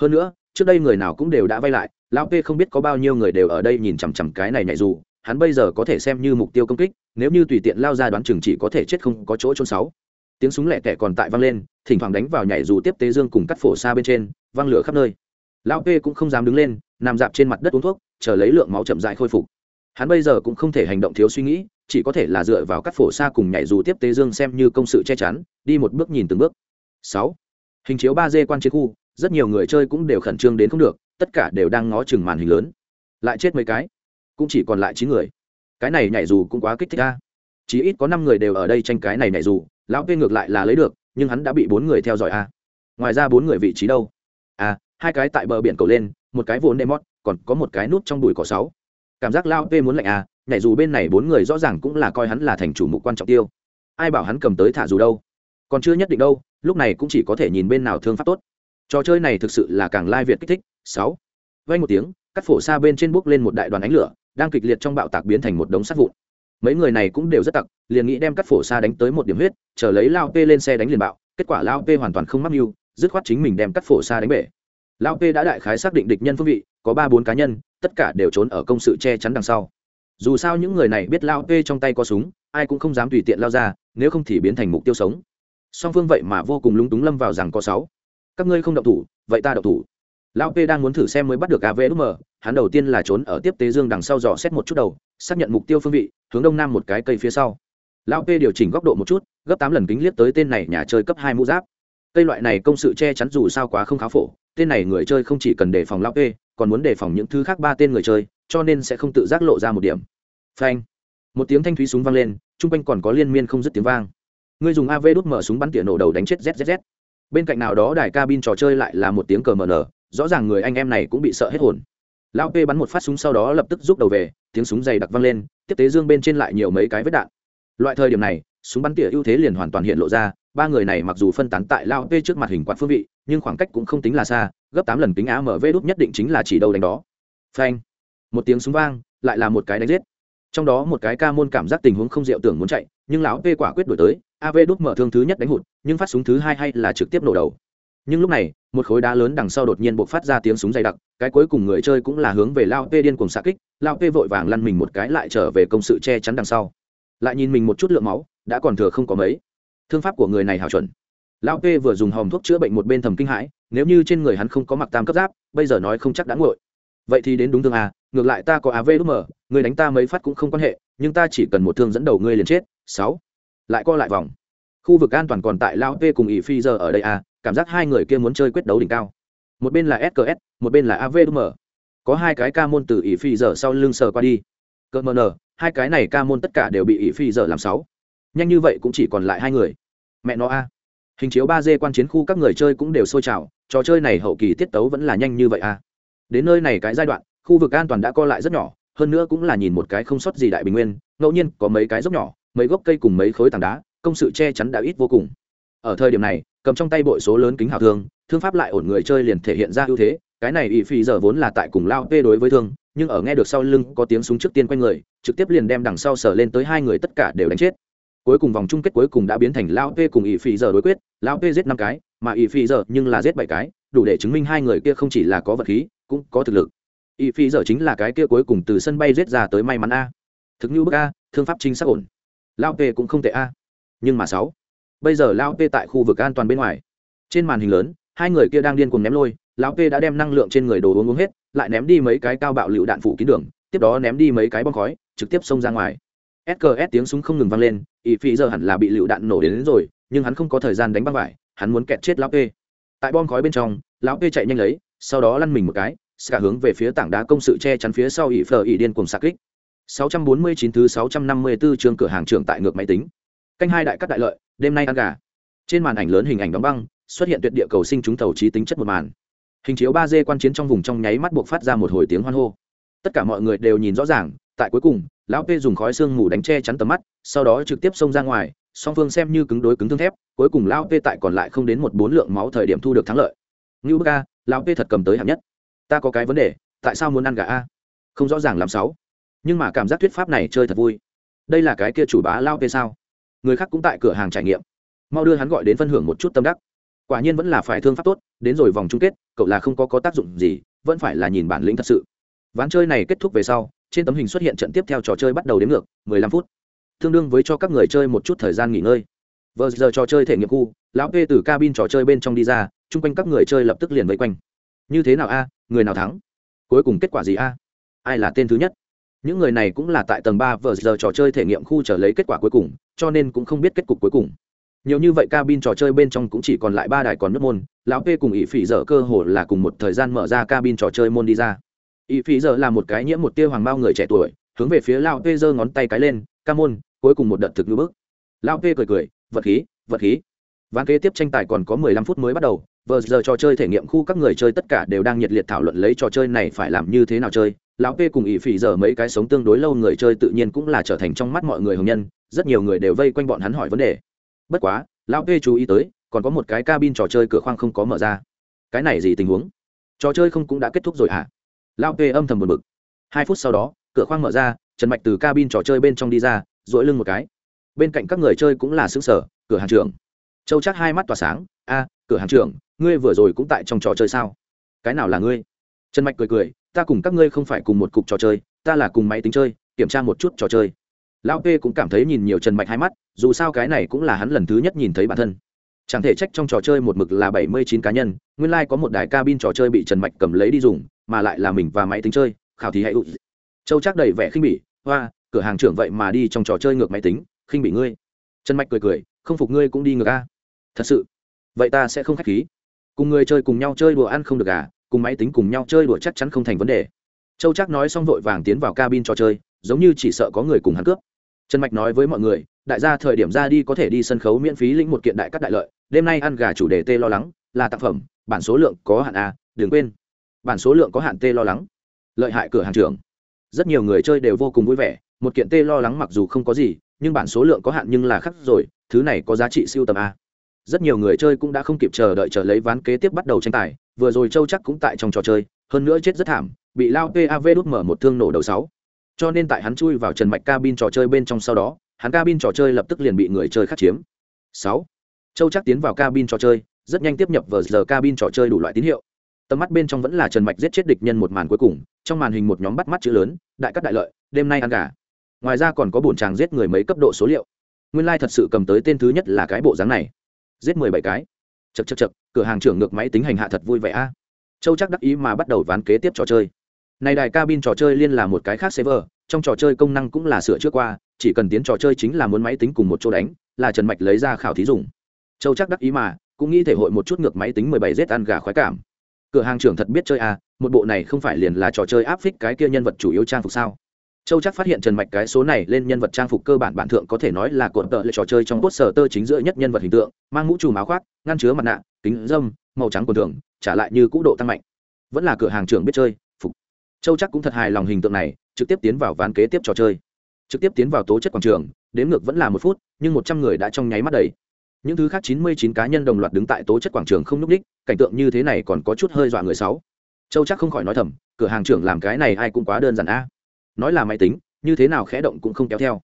hơn nữa, trước đây người nào cũng đều đã vay lại, lão p không biết có bao nhiêu người đều ở đây nhìn chằm chằm cái này nhảy dù, hắn bây giờ có thể xem như mục tiêu công kích, nếu như tùy tiện lao ra đoán chừng chỉ có thể chết không có chỗ trôn sáu tiếng súng lẹ tẻ còn tại vang lên, thỉnh thoảng đánh vào nhảy dù tiếp tế dương cùng cắt phổ xa bên trên văng lửa khắp nơi. Lão p cũng không dám đứng lên, nằm dạp trên mặt đất uống thuốc, chờ lấy lượng máu chậm dại khôi phục hắn bây giờ cũng không thể hành động thiếu suy nghĩ, chỉ có thể là dựa vào cắt phổ xa cùng nhảy dù tiếp tế dương xem như công sự che chắn, đi một bước nhìn từng bước. Sáu, hình chiếu ba d quan chiến khu, rất nhiều người chơi cũng đều khẩn trương đến không được, tất cả đều đang ngó chừng màn hình lớn. Lại chết mấy cái, cũng chỉ còn lại chín người. Cái này nhảy dù cũng quá kích thích a. Chỉ ít có năm người đều ở đây tranh cái này nhảy dù, lão p ngược lại là lấy được, nhưng hắn đã bị bốn người theo dõi a. Ngoài ra bốn người vị trí đâu? A hai cái tại bờ biển cầu lên, một cái vốn đệm mót còn có một cái nút trong bụi cỏ sáu cảm giác lao p muốn lạnh à, nhảy dù bên này bốn người rõ ràng cũng là coi hắn là thành chủ mục quan trọng tiêu. Ai bảo hắn cầm tới thả dù đâu? Còn chưa nhất định đâu lúc này cũng chỉ có thể nhìn bên nào thương pháp tốt. Trò chơi này thực sự là càng lai việt kích thích. Sáu. Vay một tiếng cắt phổ xa bên trên bước lên một đại đoàn ánh lửa đang kịch liệt trong bạo tạc biến thành một đống sắt vụn. Mấy người này cũng đều rất tặc liền nghĩ đem cắt phổ xa đánh tới một điểm huyết chờ lấy lao p lên xe đánh liền bạo kết quả lao p hoàn toàn không mắc mưu dứt khoát chính mình đem cắt phổ xa đánh bể. Lão p đã đại khái xác định địch nhân phương vị, có ba bốn cá nhân, tất cả đều trốn ở công sự che chắn đằng sau. Dù sao những người này biết Lão p trong tay có súng, ai cũng không dám tùy tiện lao ra, nếu không thì biến thành mục tiêu sống. Song phương vậy mà vô cùng lúng túng lâm vào rằng có sáu. Các ngươi không động thủ, vậy ta động thủ. Lão p đang muốn thử xem mới bắt được avm hắn đầu tiên là trốn ở tiếp tế dương đằng sau dò xét một chút đầu, xác nhận mục tiêu phương vị, hướng đông nam một cái cây phía sau. Lão p điều chỉnh góc độ một chút, gấp tám lần kính liếc tới tên này nhà chơi cấp hai mũ giáp. Cây loại này công sự che chắn dù sao quá không khá phổ tên này người chơi không chỉ cần đề phòng Lao p còn muốn đề phòng những thứ khác ba tên người chơi, cho nên sẽ không tự giác lộ ra một điểm. Phanh. Một tiếng thanh thúy súng vang lên, chung quanh còn có liên miên không dứt tiếng vang. Người dùng av đút mở súng bắn tỉa nổ đầu đánh chết zzz bên cạnh nào đó đài cabin trò chơi lại là một tiếng cờ mờ nở, rõ ràng người anh em này cũng bị sợ hết hồn. Lão p bắn một phát súng sau đó lập tức rút đầu về, tiếng súng dày đặc vang lên, tiếp tế dương bên trên lại nhiều mấy cái vết đạn. Loại thời điểm này, súng bắn tỉa ưu thế liền hoàn toàn hiện lộ ra ba người này mặc dù phân tán tại lao p trước mặt hình quạt phương vị, nhưng khoảng cách cũng không tính là xa, gấp tám lần kính á mở vê Đúc nhất định chính là chỉ đâu đánh đó. Phanh. Một tiếng súng vang, lại là một cái đánh giết. Trong đó một cái ca môn cảm giác tình huống không diệu tưởng muốn chạy, nhưng lão p quả quyết đổi tới av Đúc mở thương thứ nhất đánh hụt, nhưng phát súng thứ hai hay là trực tiếp nổ đầu. Nhưng lúc này, một khối đá lớn đằng sau đột nhiên buộc phát ra tiếng súng dày đặc, cái cuối cùng người chơi cũng là hướng về lao p điên cùng xạ kích, lao p vội vàng lăn mình một cái lại trở về công sự che chắn đằng sau. Lại nhìn mình một chút lượng máu, đã còn thừa không có mấy thương pháp của người này hào chuẩn. Lão p vừa dùng hòm thuốc chữa bệnh một bên thầm kinh hãi nếu như trên người hắn không có mặc tam cấp giáp bây giờ nói không chắc đã ngội vậy thì đến đúng thương à ngược lại ta có av đúc mờ, người đánh ta mấy phát cũng không quan hệ nhưng ta chỉ cần một thương dẫn đầu ngươi liền chết. Sáu. Lại co lại vòng. Khu vực an toàn còn tại lao p cùng ỷ phi giờ ở đây à cảm giác hai người kia muốn chơi quyết đấu đỉnh cao. Một bên là sqs một bên là avm có hai cái ca môn từ ỷ phi giờ sau lưng sờ qua đi. Cỡ mờ nờ hai cái này ca môn tất cả đều bị ỷ phi giờ làm sáu nhanh như vậy cũng chỉ còn lại hai người. Mẹ nó a. Hình chiếu ba d quan chiến khu các người chơi cũng đều sôi trào, trò chơi này hậu kỳ tiết tấu vẫn là nhanh như vậy a. Đến nơi này cái giai đoạn, khu vực an toàn đã co lại rất nhỏ, hơn nữa cũng là nhìn một cái không sót gì đại bình nguyên, ngẫu nhiên có mấy cái dốc nhỏ, mấy gốc cây cùng mấy khối tảng đá, công sự che chắn đã ít vô cùng. Ở thời điểm này, cầm trong tay bội số lớn kính hào thương thương pháp lại ổn người chơi liền thể hiện ra ưu thế, cái này ỵ phi giờ vốn là tại cùng lao tê đối với thương, nhưng ở nghe được sau lưng có tiếng súng trước tiên quanh người, trực tiếp liền đem đằng sau sở lên tới hai người tất cả đều đánh chết cuối cùng vòng chung kết cuối cùng đã biến thành lao p cùng ỷ phi giờ đối quyết. Lao p giết năm cái, mà ỷ phi giờ nhưng là giết bảy cái, đủ để chứng minh hai người kia không chỉ là có vật khí, cũng có thực lực. Ỷ phi giờ chính là cái kia cuối cùng từ sân bay giết ra tới may mắn a. Thực như bức a, thương pháp chính xác ổn. Lao p cũng không tệ a. Nhưng mà sáu. Bây giờ lao p tại khu vực an toàn bên ngoài. Trên màn hình lớn, hai người kia đang điên cuồng ném lôi. Lão p đã đem năng lượng trên người đồ uống uống hết, lại ném đi mấy cái cao bạo lựu đạn phủ kín đường, tiếp đó ném đi mấy cái bom khói, trực tiếp xông ra ngoài. Sks tiếng súng không ngừng vang lên ỷ phi giờ hẳn là bị lựu đạn nổ đến, đến rồi nhưng hắn không có thời gian đánh băng vải hắn muốn kẹt chết lão p. Tại bom khói bên trong lão p chạy nhanh lấy sau đó lăn mình một cái cả hướng về phía tảng đá công sự che chắn phía sau ỷ phờ ỷ điên cuồng xạ kích. 649 thứ 654 trường cửa hàng trưởng tại ngược máy tính. Canh hai đại cắt đại lợi đêm nay ăn gà. Trên màn ảnh lớn hình ảnh đóng băng xuất hiện tuyệt địa cầu sinh chúng tàu trí tính chất một màn. Hình chiếu ba d quan chiến trong vùng trong nháy mắt buộc phát ra một hồi tiếng hoan hô. Tất cả mọi người đều nhìn rõ ràng tại cuối cùng lão p dùng khói xương mù đánh che chắn tầm mắt, sau đó trực tiếp xông ra ngoài, song phương xem như cứng đối cứng thương thép, cuối cùng lão p tại còn lại không đến một bốn lượng máu thời điểm thu được thắng lợi. Ngưu bức a, lão p thật cầm tới hạng nhất. Ta có cái vấn đề, tại sao muốn ăn gà a? Không rõ ràng làm sáu. Nhưng mà cảm giác thuyết pháp này chơi thật vui. Đây là cái kia chủ bá lao p sao? Người khác cũng tại cửa hàng trải nghiệm. Mau đưa hắn gọi đến phân hưởng một chút tâm đắc. Quả nhiên vẫn là phải thương pháp tốt, đến rồi vòng chung kết, cậu là không có có tác dụng gì, vẫn phải là nhìn bản lĩnh thật sự. Ván chơi này kết thúc về sau trên tấm hình xuất hiện trận tiếp theo trò chơi bắt đầu đến ngược 15 phút. Tương đương với cho các người chơi một chút thời gian nghỉ ngơi. Vừa giờ trò chơi thể nghiệm khu, lão p từ cabin trò chơi bên trong đi ra, chung quanh các người chơi lập tức liền vây quanh. Như thế nào a, người nào thắng? Cuối cùng kết quả gì a? Ai là tên thứ nhất? Những người này cũng là tại tầng ba vờ giờ trò chơi thể nghiệm khu trở lấy kết quả cuối cùng, cho nên cũng không biết kết cục cuối cùng. Nhiều như vậy cabin trò chơi bên trong cũng chỉ còn lại ba đài còn nước môn, lão p cùng ỷ phỉ dở cơ hồ là cùng một thời gian mở ra cabin trò chơi môn đi ra. Y phỉ giờ là một cái nhiễm một tia hoàng bao người trẻ tuổi, hướng về phía lão Tê giơ ngón tay cái lên, ca môn, cuối cùng một đợt thực ngữ bức. Lão Tê cười cười, vật khí vật khí. Ván kế tiếp tranh tài còn có mười lăm phút mới bắt đầu, vờ giờ trò chơi thể nghiệm khu các người chơi tất cả đều đang nhiệt liệt thảo luận lấy trò chơi này phải làm như thế nào chơi. Lão p cùng ỷ phỉ giờ mấy cái sống tương đối lâu người chơi tự nhiên cũng là trở thành trong mắt mọi người hồng nhân, rất nhiều người đều vây quanh bọn hắn hỏi vấn đề. Bất quá, lão p chú ý tới, còn có một cái cabin trò chơi cửa khoang không có mở ra. Cái này gì tình huống? Trò chơi không cũng đã kết thúc rồi hả? Lão p âm thầm buồn bực. Hai phút sau đó, cửa khoang mở ra, trần mạch từ cabin trò chơi bên trong đi ra dỗi lưng một cái. Bên cạnh các người chơi cũng là xứng sở cửa hàng trưởng. Châu chắc hai mắt tỏa sáng, a, cửa hàng trưởng, ngươi vừa rồi cũng tại trong trò chơi sao? Cái nào là ngươi? Trần mạch cười cười, ta cùng các ngươi không phải cùng một cục trò chơi, ta là cùng máy tính chơi, kiểm tra một chút trò chơi. Lão p cũng cảm thấy nhìn nhiều trần mạch hai mắt, dù sao cái này cũng là hắn lần thứ nhất nhìn thấy bản thân. Chẳng thể trách trong trò chơi một mực là bảy mươi chín cá nhân, nguyên lai、like、có một đài cabin trò chơi bị trần mạch cầm lấy đi dùng mà lại là mình và máy tính chơi, khảo thí hãy ụt châu chắc đầy vẻ khinh bỉ, hoa, cửa hàng trưởng vậy mà đi trong trò chơi ngược máy tính, khinh bỉ ngươi. Trần mạch cười cười, không phục ngươi cũng đi ngược a. Thật sự? Vậy ta sẽ không k h á c h khí. Cùng người chơi cùng nhau chơi đùa ăn không được à cùng máy tính cùng nhau chơi đùa chắc chắn không thành vấn đề. Châu chắc nói xong vội vàng tiến vào cabin trò chơi, giống như chỉ sợ có người cùng hắn cướp. Trần mạch nói với mọi người, đại gia thời điểm ra đi có thể đi sân khấu miễn phí lĩnh một kiện đại cắt đại lợi, đêm nay ăn gà chủ đề tê lo lắng, là tác phẩm, bản số lượng có hạn a đừng quên bản số lượng có hạn tê lo lắng. Lợi hại cửa hàng trưởng. Rất nhiều người chơi đều vô cùng vui vẻ, một kiện tê lo lắng mặc dù không có gì, nhưng bản số lượng có hạn nhưng là khắc rồi, thứ này có giá trị siêu tầm a. Rất nhiều người chơi cũng đã không kịp chờ đợi chờ lấy ván kế tiếp bắt đầu tranh tài, vừa rồi châu chắc cũng tại trong trò chơi, hơn nữa chết rất thảm, bị lao pav đút mở một thương nổ đầu sáu. Cho nên tại hắn chui vào trần mạch cabin trò chơi bên trong sau đó, hắn cabin trò chơi lập tức liền bị người chơi khắc chiếm. Sáu. Châu chắc tiến vào cabin trò chơi, rất nhanh tiếp nhập vào giờ cabin trò chơi đủ loại tín hiệu tầm mắt bên trong vẫn là trần mạch giết chết địch nhân một màn cuối cùng, trong màn hình một nhóm bắt mắt chữ lớn, đại cắt đại lợi, đêm nay ăn gà. Ngoài ra còn có bổn chàng giết người mấy cấp độ số liệu. Nguyên lai、like、thật sự cầm tới tên thứ nhất là cái bộ dáng này. Giết mười bảy cái. Chật chật chật cửa hàng trưởng ngược máy tính hành hạ thật vui vẻ a. Châu chắc đắc ý mà bắt đầu ván kế tiếp trò chơi. Này đài cabin trò chơi liên là một cái khác server, trong trò chơi công năng cũng là sửa trước qua, chỉ cần tiến trò chơi chính là muốn máy tính cùng một chỗ đánh, là trần mạch lấy ra khảo thí dùng. Châu chắc đắc ý mà, cũng nghĩ thể hội một chút ngược máy tính mười bảy z ăn gà khoái cảm cửa hàng trưởng thật biết chơi à một bộ này không phải liền là trò chơi áp phích cái kia nhân vật chủ yếu trang phục sao? Châu chắc phát hiện trần mạch cái số này lên nhân vật trang phục cơ bản bản thượng có thể nói là cột tợ lại trò chơi trong cốt sở tơ chính giữa nhất nhân vật hình tượng, mang mũ trùm áo khoác, ngăn chứa mặt nạ, kính dâm màu trắng quần thường, trả lại như cũ độ tăng mạnh. Vẫn là cửa hàng trưởng biết chơi, phục. Châu chắc cũng thật hài lòng hình tượng này, trực tiếp tiến vào ván kế tiếp trò chơi. Trực tiếp tiến vào tố chất quảng trường đếm ngược vẫn là một phút, nhưng một trăm người đã trong nháy mắt đầy những thứ khác chín mươi chín cá nhân đồng loạt đứng tại tố chất quảng trường không nhúc ních cảnh tượng như thế này còn có chút hơi dọa người sáu. Châu chắc không khỏi nói thầm, cửa hàng trưởng làm cái này ai cũng quá đơn giản a. Nói là máy tính, như thế nào khẽ động cũng không kéo theo.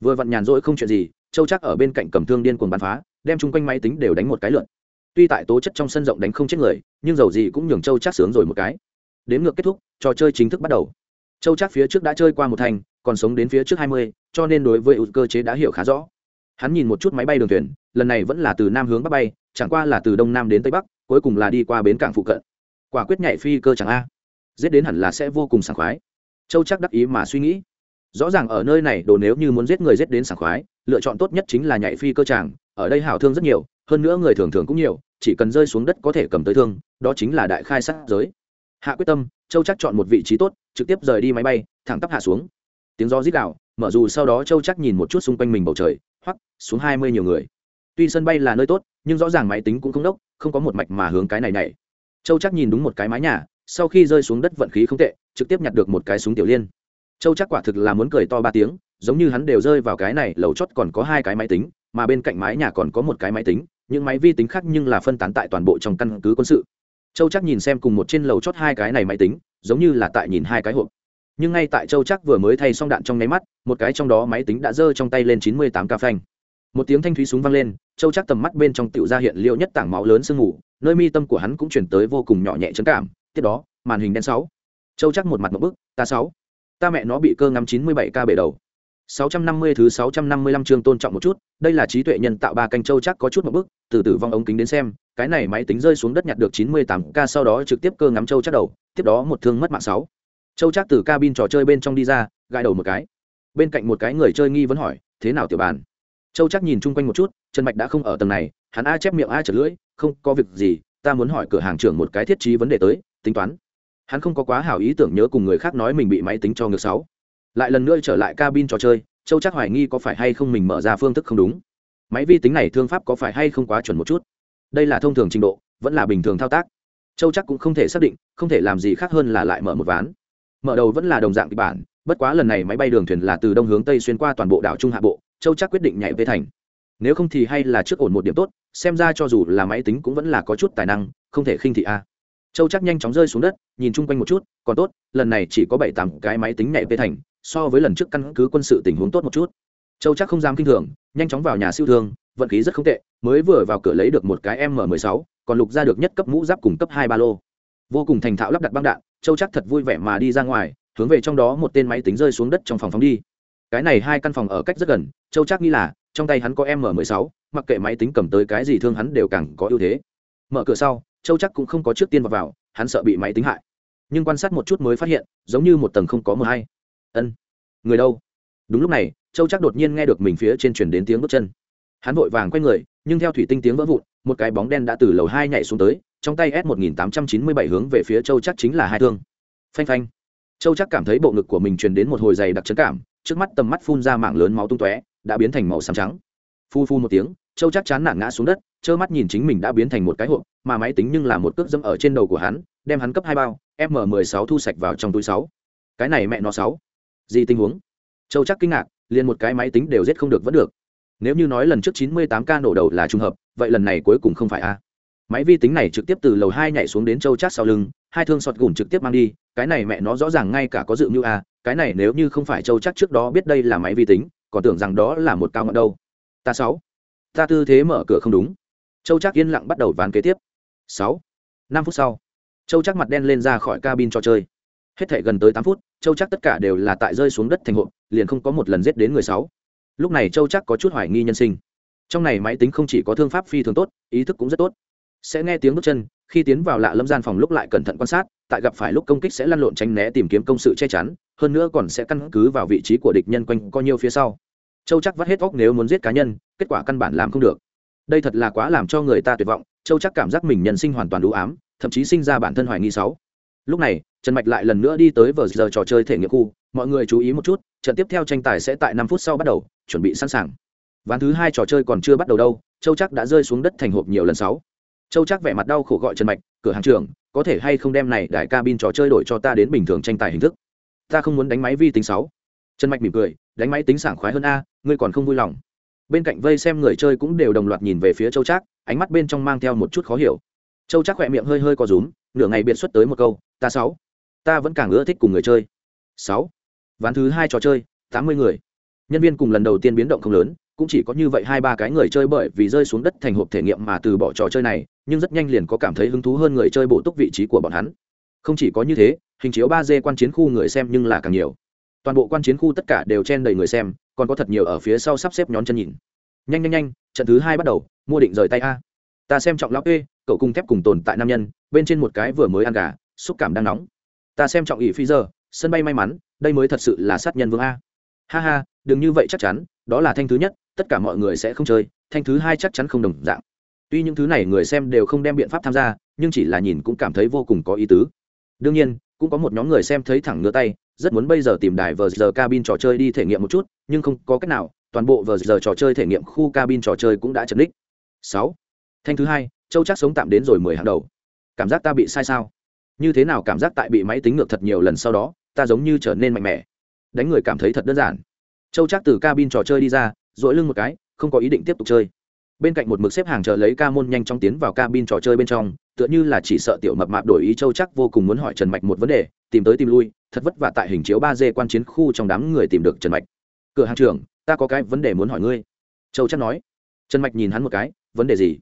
Vừa vặn nhàn rỗi không chuyện gì, châu chắc ở bên cạnh cầm thương điên cuồng bắn phá, đem chung quanh máy tính đều đánh một cái lượn. Tuy tại tố chất trong sân rộng đánh không chết người, nhưng dầu gì cũng nhường châu chắc sướng rồi một cái. Đếm ngược kết thúc, trò chơi chính thức bắt đầu. Châu chắc phía trước đã chơi qua một thành, còn sống đến phía trước hai mươi, cho nên đối với ưu cơ chế đã hiểu khá rõ. Hắn nhìn một chút máy bay đường thuyền lần này vẫn là từ nam hướng bắc bay, chẳng qua là từ đông nam đến tây bắc, cuối cùng là đi qua bến cảng phụ cận. Quả quyết nhảy phi cơ chẳng a. Giết đến hẳn là sẽ vô cùng sảng khoái. Châu chắc đắc ý mà suy nghĩ. Rõ ràng ở nơi này đồ nếu như muốn giết người giết đến sảng khoái, lựa chọn tốt nhất chính là nhảy phi cơ chàng. ở đây hảo thương rất nhiều, hơn nữa người thường thường cũng nhiều, chỉ cần rơi xuống đất có thể cầm tới thương, đó chính là đại khai sát giới. Hạ quyết tâm, châu chắc chọn một vị trí tốt, trực tiếp rời đi máy bay, thẳng tắp hạ xuống. Tiếng gió rít đạo mở dù sau đó châu chắc nhìn một chút xung quanh mình bầu trời, hoắc, xuống hai mươi nhiều người tuy sân bay là nơi tốt, nhưng rõ ràng máy tính cũng không đốc, không có một mạch mà hướng cái này này châu chắc nhìn đúng một cái mái nhà, sau khi rơi xuống đất vận khí không tệ, trực tiếp nhặt được một cái súng tiểu liên. Châu chắc quả thực là muốn cười to ba tiếng, giống như hắn đều rơi vào cái này, lầu chót còn có hai cái máy tính, mà bên cạnh mái nhà còn có một cái máy tính, những máy vi tính khác nhưng là phân tán tại toàn bộ trong căn cứ quân sự. Châu chắc nhìn xem cùng một trên lầu chót hai cái này máy tính, giống như là tại nhìn hai cái hộp. Nhưng ngay tại châu chắc vừa mới thay xong đạn trong nháy mắt, một cái trong đó máy tính đã giơ trong tay lên chín mươi tám ca phanh. Một tiếng thanh thúy súng vang lên châu chắc tầm mắt bên trong tựu ra hiện liệu nhất tảng máu lớn sương ngủ nơi mi tâm của hắn cũng chuyển tới vô cùng nhỏ nhẹ trấn cảm tiếp đó màn hình đen sáu châu chắc một mặt một bức ta sáu ta mẹ nó bị cơ ngắm chín mươi bảy ca bể đầu 650 thứ 655 chương tôn trọng một chút, đây là trí tuệ nhân tạo ba canh châu chắc có chút một bước, từ từ vong ống kính đến xem, cái này máy tính rơi xuống đất nhặt được 98k sau đó trực tiếp cơ ngắm châu chắc đầu, tiếp đó một thương mất mạng 6. Châu chắc từ cabin trò chơi bên trong đi ra, gãi đầu một cái. Bên cạnh một cái người chơi nghi vấn hỏi, thế nào tiểu bàn? Châu chắc nhìn chung quanh một chút, Trần Mạch đã không ở tầng này, hắn a chép miệng a chật lưỡi, không có việc gì, ta muốn hỏi cửa hàng trưởng một cái thiết trí vấn đề tới, tính toán. Hắn không có quá hảo ý tưởng nhớ cùng người khác nói mình bị máy tính cho ngược sáu. Lại lần nữa trở lại cabin trò chơi châu chắc hoài nghi có phải hay không mình mở ra phương thức không đúng. Máy vi tính này thương pháp có phải hay không quá chuẩn một chút? Đây là thông thường trình độ vẫn là bình thường thao tác. Châu chắc cũng không thể xác định không thể làm gì khác hơn là lại mở một ván. Mở đầu vẫn là đồng dạng kịch bản bất quá lần này máy bay đường thuyền là từ đông hướng tây xuyên qua toàn bộ đảo trung hạ bộ châu chắc quyết định nhảy về thành. Nếu không thì hay là trước ổn một điểm tốt, xem ra cho dù là máy tính cũng vẫn là có chút tài năng, không thể khinh thị a. Châu chắc nhanh chóng rơi xuống đất, nhìn chung quanh một chút, còn tốt, lần này chỉ có bảy tám cái máy tính nhảy về thành, so với lần trước căn cứ quân sự tình huống tốt một chút. Châu chắc không dám kinh thường, nhanh chóng vào nhà siêu thương, vận khí rất không tệ, mới vừa vào cửa lấy được một cái m 16 còn lục ra được nhất cấp mũ giáp cùng cấp hai ba lô. Vô cùng thành thạo lắp đặt băng đạn, châu chắc thật vui vẻ mà đi ra ngoài, hướng về trong đó một tên máy tính rơi xuống đất trong phòng phóng đi cái này hai căn phòng ở cách rất gần châu chắc nghĩ là trong tay hắn có m 16 mặc kệ máy tính cầm tới cái gì thương hắn đều càng có ưu thế. Mở cửa sau châu chắc cũng không có trước tiên vào, vào hắn sợ bị máy tính hại. Nhưng quan sát một chút mới phát hiện giống như một tầng không có mờ hay. Ân người đâu? Đúng lúc này châu chắc đột nhiên nghe được mình phía trên chuyển đến tiếng bước chân. Hắn vội vàng quay người nhưng theo thủy tinh tiếng vỡ vụn một cái bóng đen đã từ lầu hai nhảy xuống tới trong tay s một nghìn tám trăm chín mươi bảy hướng về phía châu chắc chính là hai thương. Phanh phanh. Châu chắc cảm thấy bộ ngực của mình truyền đến một hồi dày đặc trấn cảm trước mắt tầm mắt phun ra mảng lớn máu tung tóe, đã biến thành màu xám trắng. Phu phu một tiếng, châu chắc chán nản ngã xuống đất, trơ mắt nhìn chính mình đã biến thành một cái hộp, mà máy tính nhưng là một cước dâm ở trên đầu của hắn, đem hắn cấp hai bao, m mười sáu thu sạch vào trong túi sáu. Cái này mẹ nó sáu. Gì tình huống? Châu chắc kinh ngạc, liền một cái máy tính đều giết không được vẫn được. Nếu như nói lần trước chín mươi tám ca nổ đầu là trùng hợp, vậy lần này cuối cùng không phải a máy vi tính này trực tiếp từ lầu hai nhảy xuống đến châu chát sau lưng, hai thương sọt gùn trực tiếp mang đi, cái này mẹ nó rõ ràng ngay cả có dự mưu à? cái này nếu như không phải châu chát trước đó biết đây là máy vi tính, còn tưởng rằng đó là một cao ngọn đâu. Ta sáu. Ta tư thế mở cửa không đúng. Châu chát yên lặng bắt đầu ván kế tiếp. Sáu. Năm phút sau, châu chắc mặt đen lên ra khỏi cabin trò chơi. Hết thể gần tới tám phút, châu chắc tất cả đều là tại rơi xuống đất thành hộp, liền không có một lần giết đến người sáu. Lúc này châu chắc có chút hoài nghi nhân sinh. Trong này máy tính không chỉ có thương pháp phi thường tốt, ý thức cũng rất tốt sẽ nghe tiếng bước chân, khi tiến vào lạ lâm gian phòng lúc lại cẩn thận quan sát, tại gặp phải lúc công kích sẽ lăn lộn tránh né tìm kiếm công sự che chắn, hơn nữa còn sẽ căn cứ vào vị trí của địch nhân quanh co nhiêu phía sau. Châu chắc vắt hết óc nếu muốn giết cá nhân, kết quả căn bản làm không được. Đây thật là quá làm cho người ta tuyệt vọng, châu chắc cảm giác mình nhân sinh hoàn toàn đủ ám, thậm chí sinh ra bản thân hoài nghi sáu lúc này, trần mạch lại lần nữa đi tới vờ giờ trò chơi thể nghiệm khu, mọi người chú ý một chút, trận tiếp theo tranh tài sẽ tại năm phút sau bắt đầu, chuẩn bị sẵn sàng. Ván thứ hai trò chơi còn chưa bắt đầu đâu, châu chắc đã rơi xuống đất thành hộp nhiều lần sáu châu chắc vẻ mặt đau khổ gọi trần mạch, cửa hàng trường có thể hay không đem này đại cabin trò chơi đổi cho ta đến bình thường tranh tài hình thức? Ta không muốn đánh máy vi tính sáu. Trần mạch mỉm cười, đánh máy tính sảng khoái hơn a, ngươi còn không vui lòng. Bên cạnh vây xem người chơi cũng đều đồng loạt nhìn về phía châu trác, ánh mắt bên trong mang theo một chút khó hiểu. Châu trác khỏe miệng hơi hơi co rúm, nửa ngày biệt xuất tới một câu, ta sáu, ta vẫn càng ưa thích cùng người chơi. Sáu, ván thứ hai trò chơi, tám mươi người. Nhân viên cùng lần đầu tiên biến động không lớn cũng chỉ có như vậy hai ba cái người chơi bởi vì rơi xuống đất thành hộp thể nghiệm mà từ bỏ trò chơi này, nhưng rất nhanh liền có cảm thấy hứng thú hơn người chơi bổ túc vị trí của bọn hắn. Không chỉ có như thế, hình chiếu ba d quan chiến khu người xem nhưng là càng nhiều. Toàn bộ quan chiến khu tất cả đều chen đầy người xem, còn có thật nhiều ở phía sau sắp xếp nhón chân nhìn. Nhanh nhanh nhanh, trận thứ hai bắt đầu, mua định rời tay a. Ta xem trọng lão ê cậu cùng thép cùng tồn tại nam nhân, bên trên một cái vừa mới ăn gà, xúc cảm đang nóng. Ta xem trọng ỷ phi giờ, sân bay may mắn, đây mới thật sự là sát nhân vương a. Ha ha, đừng như vậy chắc chắn, đó là thanh thứ nhất tất cả mọi người sẽ không chơi, thanh thứ hai chắc chắn không đồng dạng. Tuy những thứ này người xem đều không đem biện pháp tham gia, nhưng chỉ là nhìn cũng cảm thấy vô cùng có ý tứ. Đương nhiên, cũng có một nhóm người xem thấy thẳng ngứa tay, rất muốn bây giờ tìm đài vờ giờ cabin trò chơi đi thể nghiệm một chút, nhưng không có cách nào, toàn bộ vờ giờ trò chơi thể nghiệm khu cabin trò chơi cũng đã chật đích sáu, thanh thứ hai, châu chắc sống tạm đến rồi mười hàng đầu. Cảm giác ta bị sai sao? Như thế nào cảm giác tại bị máy tính ngược thật nhiều lần sau đó, ta giống như trở nên mạnh mẽ. Đánh người cảm thấy thật đơn giản. Châu chắc từ cabin trò chơi đi ra dội lưng một cái, không có ý định tiếp tục chơi. Bên cạnh một mực xếp hàng chờ lấy ca môn nhanh chóng tiến vào cabin trò chơi bên trong, tựa như là chỉ sợ tiểu mập mạp đổi ý châu chắc vô cùng muốn hỏi trần mạch một vấn đề, tìm tới tìm lui, thật vất vả tại hình chiếu ba d quan chiến khu trong đám người tìm được trần mạch. Cửa hàng trưởng, ta có cái vấn đề muốn hỏi ngươi. Châu chắc nói. Trần mạch nhìn hắn một cái, vấn đề gì?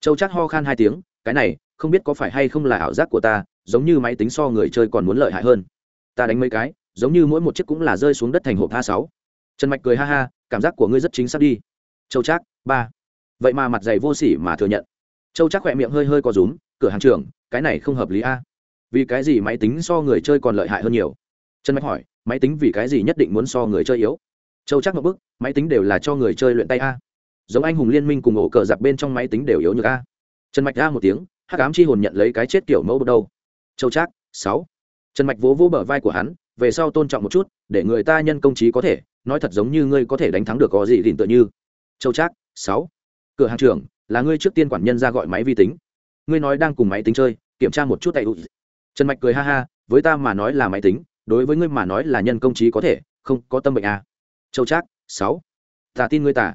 Châu chắc ho khan hai tiếng, cái này, không biết có phải hay không là ảo giác của ta, giống như máy tính so người chơi còn muốn lợi hại hơn. Ta đánh mấy cái, giống như mỗi một chiếc cũng là rơi xuống đất thành hộp a sáu. Trần mạch cười ha ha cảm giác của ngươi rất chính xác đi. Châu trác, ba. Vậy mà mặt dày vô sỉ mà thừa nhận. Châu trác khỏe miệng hơi hơi có rúm, cửa hàng trưởng, cái này không hợp lý a. Vì cái gì máy tính so người chơi còn lợi hại hơn nhiều? Trần mạch hỏi, máy tính vì cái gì nhất định muốn so người chơi yếu? Châu chắc một bức, máy tính đều là cho người chơi luyện tay a. Giống anh hùng liên minh cùng ổ cờ giặc bên trong máy tính đều yếu như a. Trần mạch ra một tiếng, hắc ám chi hồn nhận lấy cái chết kiểu mẫu đâu. Châu trác, sáu. Trần mạch vỗ vỗ bờ vai của hắn, về sau tôn trọng một chút, để người ta nhân công trí có thể nói thật giống như ngươi có thể đánh thắng được có gì thì tựa như. Châu trác, sáu. Cửa hàng trưởng, là ngươi trước tiên quản nhân ra gọi máy vi tính. Ngươi nói đang cùng máy tính chơi, kiểm tra một chút tại trần mạch cười ha ha, với ta mà nói là máy tính, đối với ngươi mà nói là nhân công trí có thể, không có tâm bệnh à. châu trác, sáu. Ta tin ngươi tả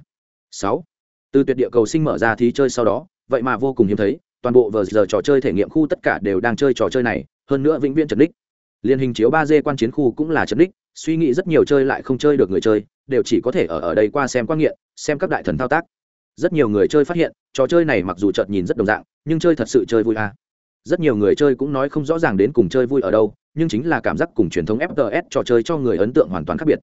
sáu. Từ tuyệt địa cầu sinh mở ra thí chơi sau đó, vậy mà vô cùng hiếm thấy, toàn bộ vờ giờ trò chơi thể nghiệm khu tất cả đều đang chơi trò chơi này, hơn nữa vĩnh viễn trần đích. Liên hình chiếu ba d quan chiến khu cũng là trần đích suy nghĩ rất nhiều chơi lại không chơi được người chơi, đều chỉ có thể ở ở đây qua xem quan nghiện, xem các đại thần thao tác rất nhiều người chơi phát hiện, trò chơi này mặc dù chợt nhìn rất đồng dạng, nhưng chơi thật sự chơi vui à. rất nhiều người chơi cũng nói không rõ ràng đến cùng chơi vui ở đâu, nhưng chính là cảm giác cùng truyền thống fts trò chơi cho người ấn tượng hoàn toàn khác biệt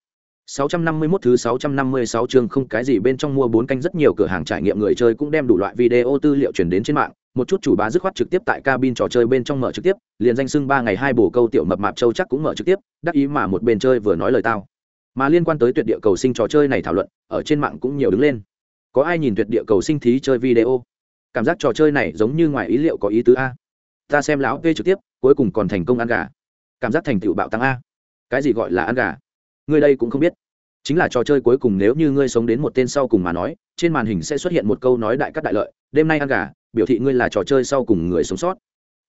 651 thứ 656 chương không cái gì bên trong mua bốn canh rất nhiều cửa hàng trải nghiệm người chơi cũng đem đủ loại video tư liệu truyền đến trên mạng, một chút chủ bá dứt khoát trực tiếp tại cabin trò chơi bên trong mở trực tiếp, liền danh xưng ba ngày hai bổ câu tiểu mập mạp châu chắc cũng mở trực tiếp, đắc ý mà một bên chơi vừa nói lời tao. Mà liên quan tới tuyệt địa cầu sinh trò chơi này thảo luận, ở trên mạng cũng nhiều đứng lên. Có ai nhìn tuyệt địa cầu sinh thí chơi video? Cảm giác trò chơi này giống như ngoài ý liệu có ý tứ a. Ta xem lão V trực tiếp, cuối cùng còn thành công ăn gà. Cảm giác thành tựu bạo tăng a. Cái gì gọi là ăn gà? người đây cũng không biết chính là trò chơi cuối cùng nếu như ngươi sống đến một tên sau cùng mà nói, trên màn hình sẽ xuất hiện một câu nói đại cắt đại lợi, đêm nay ăn gà, biểu thị ngươi là trò chơi sau cùng người sống sót.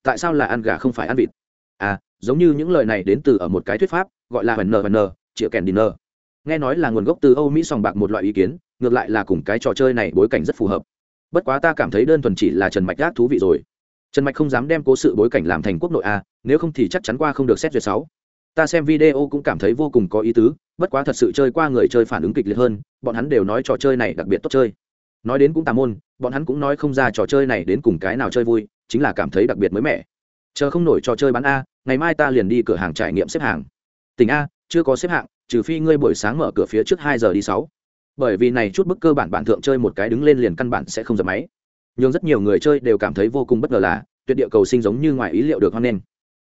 Tại sao là ăn gà không phải ăn vịt? À giống như những lời này đến từ ở một cái thuyết pháp, gọi là hờn nờ hần nờ chịa kèn đi nờ nghe nói là nguồn gốc từ âu mỹ sòng bạc một loại ý kiến, ngược lại là cùng cái trò chơi này bối cảnh rất phù hợp. Bất quá ta cảm thấy đơn thuần chỉ là trần mạch gác thú vị rồi. Trần mạch không dám đem cố sự bối cảnh làm thành quốc nội a, nếu không thì chắc chắn qua không được xét duyệt sáu ta xem video cũng cảm thấy vô cùng có ý tứ, bất quá thật sự chơi qua người chơi phản ứng kịch liệt hơn, bọn hắn đều nói trò chơi này đặc biệt tốt chơi. Nói đến cũng tà môn, bọn hắn cũng nói không ra trò chơi này đến cùng cái nào chơi vui, chính là cảm thấy đặc biệt mới mẻ. Chờ không nổi trò chơi bán a, ngày mai ta liền đi cửa hàng trải nghiệm xếp hàng. Tỉnh a, chưa có xếp hạng, trừ phi ngươi buổi sáng mở cửa phía trước hai giờ đi sáu. Bởi vì này chút bức cơ bản bản thượng chơi một cái đứng lên liền căn bản sẽ không dập máy. Nhưng rất nhiều người chơi đều cảm thấy vô cùng bất ngờ là, tuyệt địa cầu sinh giống như ngoài ý liệu được hoan nghênh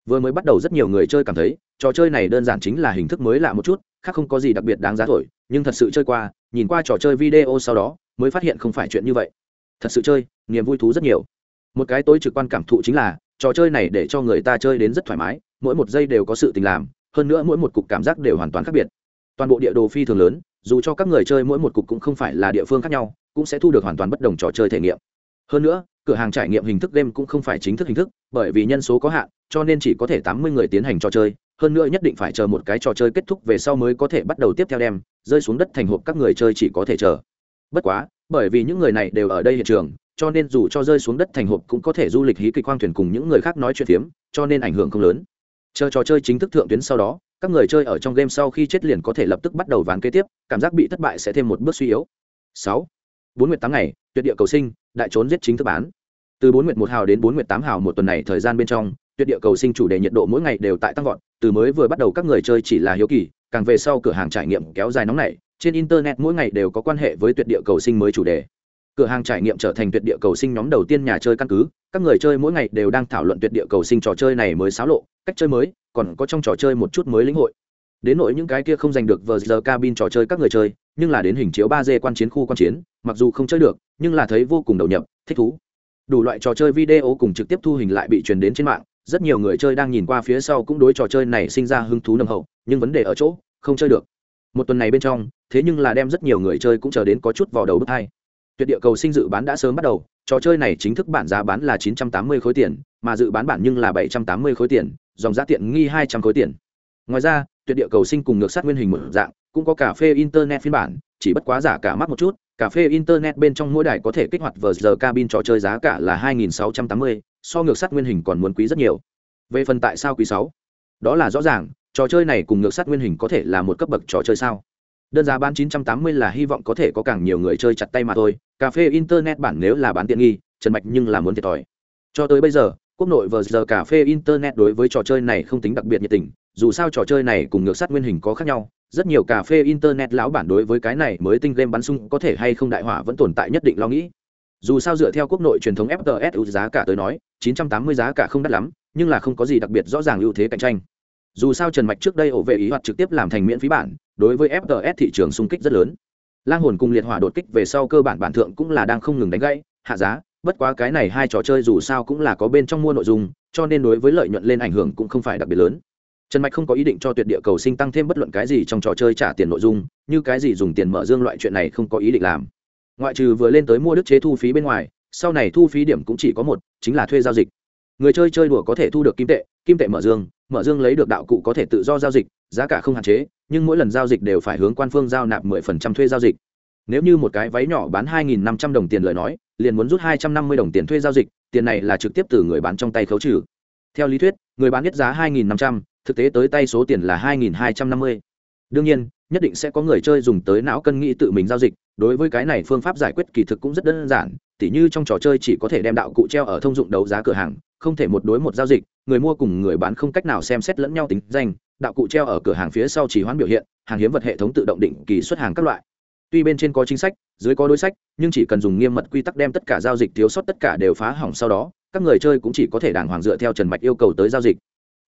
vừa mới bắt đầu rất nhiều người chơi cảm thấy, trò chơi này đơn giản chính là hình thức mới lạ một chút, khác không có gì đặc biệt đáng giá thổi, nhưng thật sự chơi qua, nhìn qua trò chơi video sau đó, mới phát hiện không phải chuyện như vậy. Thật sự chơi, niềm vui thú rất nhiều. Một cái tối trực quan cảm thụ chính là, trò chơi này để cho người ta chơi đến rất thoải mái, mỗi một giây đều có sự tình làm, hơn nữa mỗi một cục cảm giác đều hoàn toàn khác biệt. Toàn bộ địa đồ phi thường lớn, dù cho các người chơi mỗi một cục cũng không phải là địa phương khác nhau, cũng sẽ thu được hoàn toàn bất đồng trò chơi thể nghiệm. Hơn nữa cửa hàng trải nghiệm hình thức đêm cũng không phải chính thức hình thức, bởi vì nhân số có hạn, cho nên chỉ có thể tám mươi người tiến hành trò chơi, hơn nữa nhất định phải chờ một cái trò chơi kết thúc về sau mới có thể bắt đầu tiếp theo đem, rơi xuống đất thành hộp các người chơi chỉ có thể chờ. Bất quá, bởi vì những người này đều ở đây hiện trường, cho nên dù cho rơi xuống đất thành hộp cũng có thể du lịch hí kịch khoang thuyền cùng những người khác nói chuyện phiếm, cho nên ảnh hưởng không lớn. Chờ trò chơi chính thức thượng tuyến sau đó, các người chơi ở trong game sau khi chết liền có thể lập tức bắt đầu ván kế tiếp, cảm giác bị thất bại sẽ thêm một bước suy yếu. Sáu. Bốn nguyệt tám ngày, tuyệt địa cầu sinh đại trốn giết chính thức bán. Từ bốn nguyệt một hào đến bốn nguyệt tám hào một tuần này thời gian bên trong, tuyệt địa cầu sinh chủ đề nhiệt độ mỗi ngày đều tại tăng vọt, từ mới vừa bắt đầu các người chơi chỉ là hiếu kỳ, càng về sau cửa hàng trải nghiệm kéo dài nóng này trên internet mỗi ngày đều có quan hệ với tuyệt địa cầu sinh mới chủ đề. Cửa hàng trải nghiệm trở thành tuyệt địa cầu sinh nhóm đầu tiên nhà chơi căn cứ, các người chơi mỗi ngày đều đang thảo luận tuyệt địa cầu sinh trò chơi này mới xáo lộ, cách chơi mới, còn có trong trò chơi một chút mới lĩnh hội. Đến nỗi những cái kia không giành được vờ giờ cabin trò chơi các người chơi nhưng là đến hình chiếu ba d quan chiến khu quan chiến, mặc dù không chơi được, nhưng là thấy vô cùng đầu nhập, thích thú. Đủ loại trò chơi video cùng trực tiếp thu hình lại bị truyền đến trên mạng, rất nhiều người chơi đang nhìn qua phía sau cũng đối trò chơi này sinh ra hứng thú nồng hậu, nhưng vấn đề ở chỗ, không chơi được. Một tuần này bên trong, thế nhưng là đem rất nhiều người chơi cũng chờ đến có chút vào đầu bước hai. Tuyệt địa cầu sinh dự bán đã sớm bắt đầu, trò chơi này chính thức bản giá bán là chín trăm tám mươi khối tiền, mà dự bán bản nhưng là bảy trăm tám mươi khối tiền, dòng giá tiện nghi hai trăm khối tiền. Ngoài ra, tuyệt địa cầu sinh cùng ngược sát nguyên hình một dạng cũng có cà phê internet phiên bản, chỉ bất quá giả cả mắt một chút, cà phê internet bên trong mỗi đài có thể kích hoạt vờ giờ cabin trò chơi giá cả là hai nghìn sáu trăm tám mươi, so ngược sắt nguyên hình còn muốn quý rất nhiều. Về phần tại sao quý 6? đó là rõ ràng, trò chơi này cùng ngược sắt nguyên hình có thể là một cấp bậc trò chơi sao? Đơn giá bán 980 là hy vọng có thể có càng nhiều người chơi chặt tay mà thôi, cà phê internet bản nếu là bán tiện nghi, trần mạch nhưng là muốn thiệt thòi. Cho tới bây giờ quốc nội vờ giờ cà phê internet đối với trò chơi này không tính đặc biệt nhiệt tình, dù sao trò chơi này cùng ngược sát nguyên hình có khác nhau. Rất nhiều cà phê internet lão bản đối với cái này mới tinh game bắn sung có thể hay không đại hỏa vẫn tồn tại nhất định lo nghĩ. Dù sao dựa theo quốc nội truyền thống fts giá cả tới nói 980 giá cả không đắt lắm, nhưng là không có gì đặc biệt rõ ràng ưu thế cạnh tranh. Dù sao trần mạch trước đây ổ vệ ý hoạt trực tiếp làm thành miễn phí bản, đối với fts thị trường xung kích rất lớn. Lang hồn cùng liệt hỏa đột kích về sau cơ bản bản thượng cũng là đang không ngừng đánh gãy, hạ giá bất quá cái này hai trò chơi dù sao cũng là có bên trong mua nội dung, cho nên đối với lợi nhuận lên ảnh hưởng cũng không phải đặc biệt lớn. Trần mạch không có ý định cho tuyệt địa cầu sinh tăng thêm bất luận cái gì trong trò chơi trả tiền nội dung, như cái gì dùng tiền mở dương loại chuyện này không có ý định làm. Ngoại trừ vừa lên tới mua đức chế thu phí bên ngoài, sau này thu phí điểm cũng chỉ có một, chính là thuê giao dịch. Người chơi chơi đùa có thể thu được kim tệ kim tệ mở dương mở dương lấy được đạo cụ có thể tự do giao dịch, giá cả không hạn chế, nhưng mỗi lần giao dịch đều phải hướng quan phương giao nạp 10% thuê giao dịch. Nếu như một cái váy nhỏ bán 2.500 đồng tiền lời nói liền muốn rút 250 đồng tiền thuê giao dịch, tiền này là trực tiếp từ người bán trong tay khấu trừ. Theo lý thuyết, người bán biết giá 2.500 thực tế tới tay số tiền là 2.250 đương nhiên, nhất định sẽ có người chơi dùng tới não cân nghĩ tự mình giao dịch, đối với cái này phương pháp giải quyết kỳ thực cũng rất đơn giản, tỉ như trong trò chơi chỉ có thể đem đạo cụ treo ở thông dụng đấu giá cửa hàng, không thể một đối một giao dịch, người mua cùng người bán không cách nào xem xét lẫn nhau tính danh, đạo cụ treo ở cửa hàng phía sau chỉ hoán biểu hiện, hàng hiếm vật hệ thống tự động định kỳ xuất hàng các loại. Tuy bên trên có chính sách dưới có đối sách, nhưng chỉ cần dùng nghiêm mật quy tắc đem tất cả giao dịch thiếu sót tất cả đều phá hỏng sau đó, các người chơi cũng chỉ có thể đàng hoàng dựa theo trần mạch yêu cầu tới giao dịch.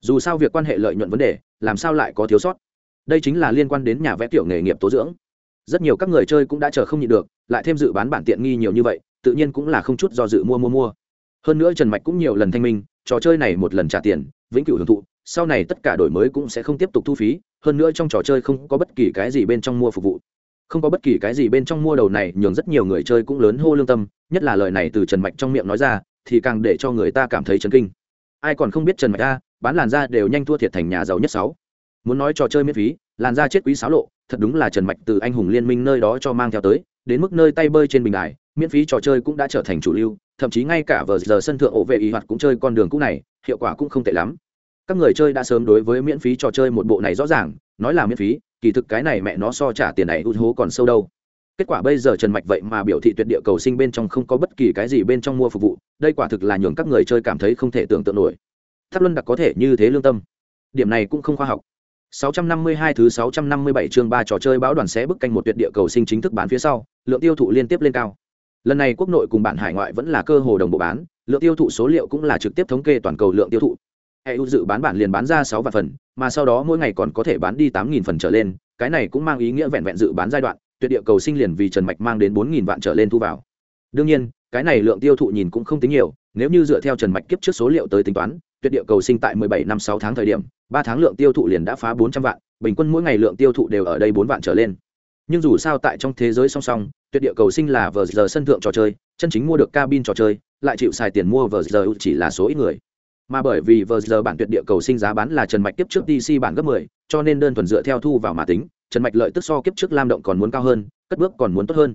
Dù sao việc quan hệ lợi nhuận vấn đề, làm sao lại có thiếu sót? Đây chính là liên quan đến nhà vẽ tiểu nghề nghiệp tố dưỡng. Rất nhiều các người chơi cũng đã chờ không nhịn được, lại thêm dự bán bản tiện nghi nhiều như vậy, tự nhiên cũng là không chút do dự mua mua mua. Hơn nữa trần mạch cũng nhiều lần thanh minh, trò chơi này một lần trả tiền, vĩnh cửu hưởng thụ, sau này tất cả đổi mới cũng sẽ không tiếp tục thu phí, hơn nữa trong trò chơi không có bất kỳ cái gì bên trong mua phục vụ không có bất kỳ cái gì bên trong mua đầu này nhường rất nhiều người chơi cũng lớn hô lương tâm nhất là lời này từ trần mạch trong miệng nói ra thì càng để cho người ta cảm thấy chấn kinh. Ai còn không biết trần mạch ta, bán làn da đều nhanh thua thiệt thành nhà giàu nhất sáu. Muốn nói trò chơi miễn phí làn da chết quý xáo lộ thật đúng là trần mạch từ anh hùng liên minh nơi đó cho mang theo tới đến mức nơi tay bơi trên bình đài miễn phí trò chơi cũng đã trở thành chủ lưu thậm chí ngay cả vờ giờ sân thượng ổ vệ y hoạt cũng chơi con đường cũ này hiệu quả cũng không tệ lắm. Các người chơi đã sớm đối với miễn phí trò chơi một bộ này rõ ràng nói là miễn phí kỳ thực cái này mẹ nó so trả tiền này hút hố còn sâu đâu kết quả bây giờ trần mạch vậy mà biểu thị tuyệt địa cầu sinh bên trong không có bất kỳ cái gì bên trong mua phục vụ đây quả thực là nhường các người chơi cảm thấy không thể tưởng tượng nổi tháp luân đặc có thể như thế lương tâm điểm này cũng không khoa học 652 thứ 657 chương 3 trò chơi báo đoàn sẽ bức canh một tuyệt địa cầu sinh chính thức bán phía sau, lượng tiêu thụ liên tiếp lên cao. Lần này quốc nội cùng bản hải ngoại vẫn là cơ hồ đồng bộ bán, lượng tiêu thụ số liệu cũng là trực tiếp thống kê toàn cầu lượng tiêu thụ. EU dự bán bản liền bán ra 6 vạn phần, mà sau đó mỗi ngày còn có thể bán đi 8000 phần trở lên, cái này cũng mang ý nghĩa vẹn vẹn dự bán giai đoạn, tuyệt địa cầu sinh liền vì Trần Mạch mang đến 4000 vạn trở lên thu vào. Đương nhiên, cái này lượng tiêu thụ nhìn cũng không tính nhiều, nếu như dựa theo Trần Mạch kiếp trước số liệu tới tính toán, tuyệt địa cầu sinh tại 17 năm 6 tháng thời điểm, 3 tháng lượng tiêu thụ liền đã phá 400 vạn, bình quân mỗi ngày lượng tiêu thụ đều ở đây 4 vạn trở lên. Nhưng dù sao tại trong thế giới song song, tuyệt địa cầu sinh là vờ giờ sân thượng trò chơi, chân chính mua được cabin trò chơi lại chịu xài tiền mua vờ giờ chỉ là số ít người mà bởi vì vờ giờ bản tuyệt địa cầu sinh giá bán là trần mạch tiếp trước dc bản gấp 10, cho nên đơn thuần dựa theo thu vào mà tính trần mạch lợi tức so kiếp trước lam động còn muốn cao hơn cất bước còn muốn tốt hơn.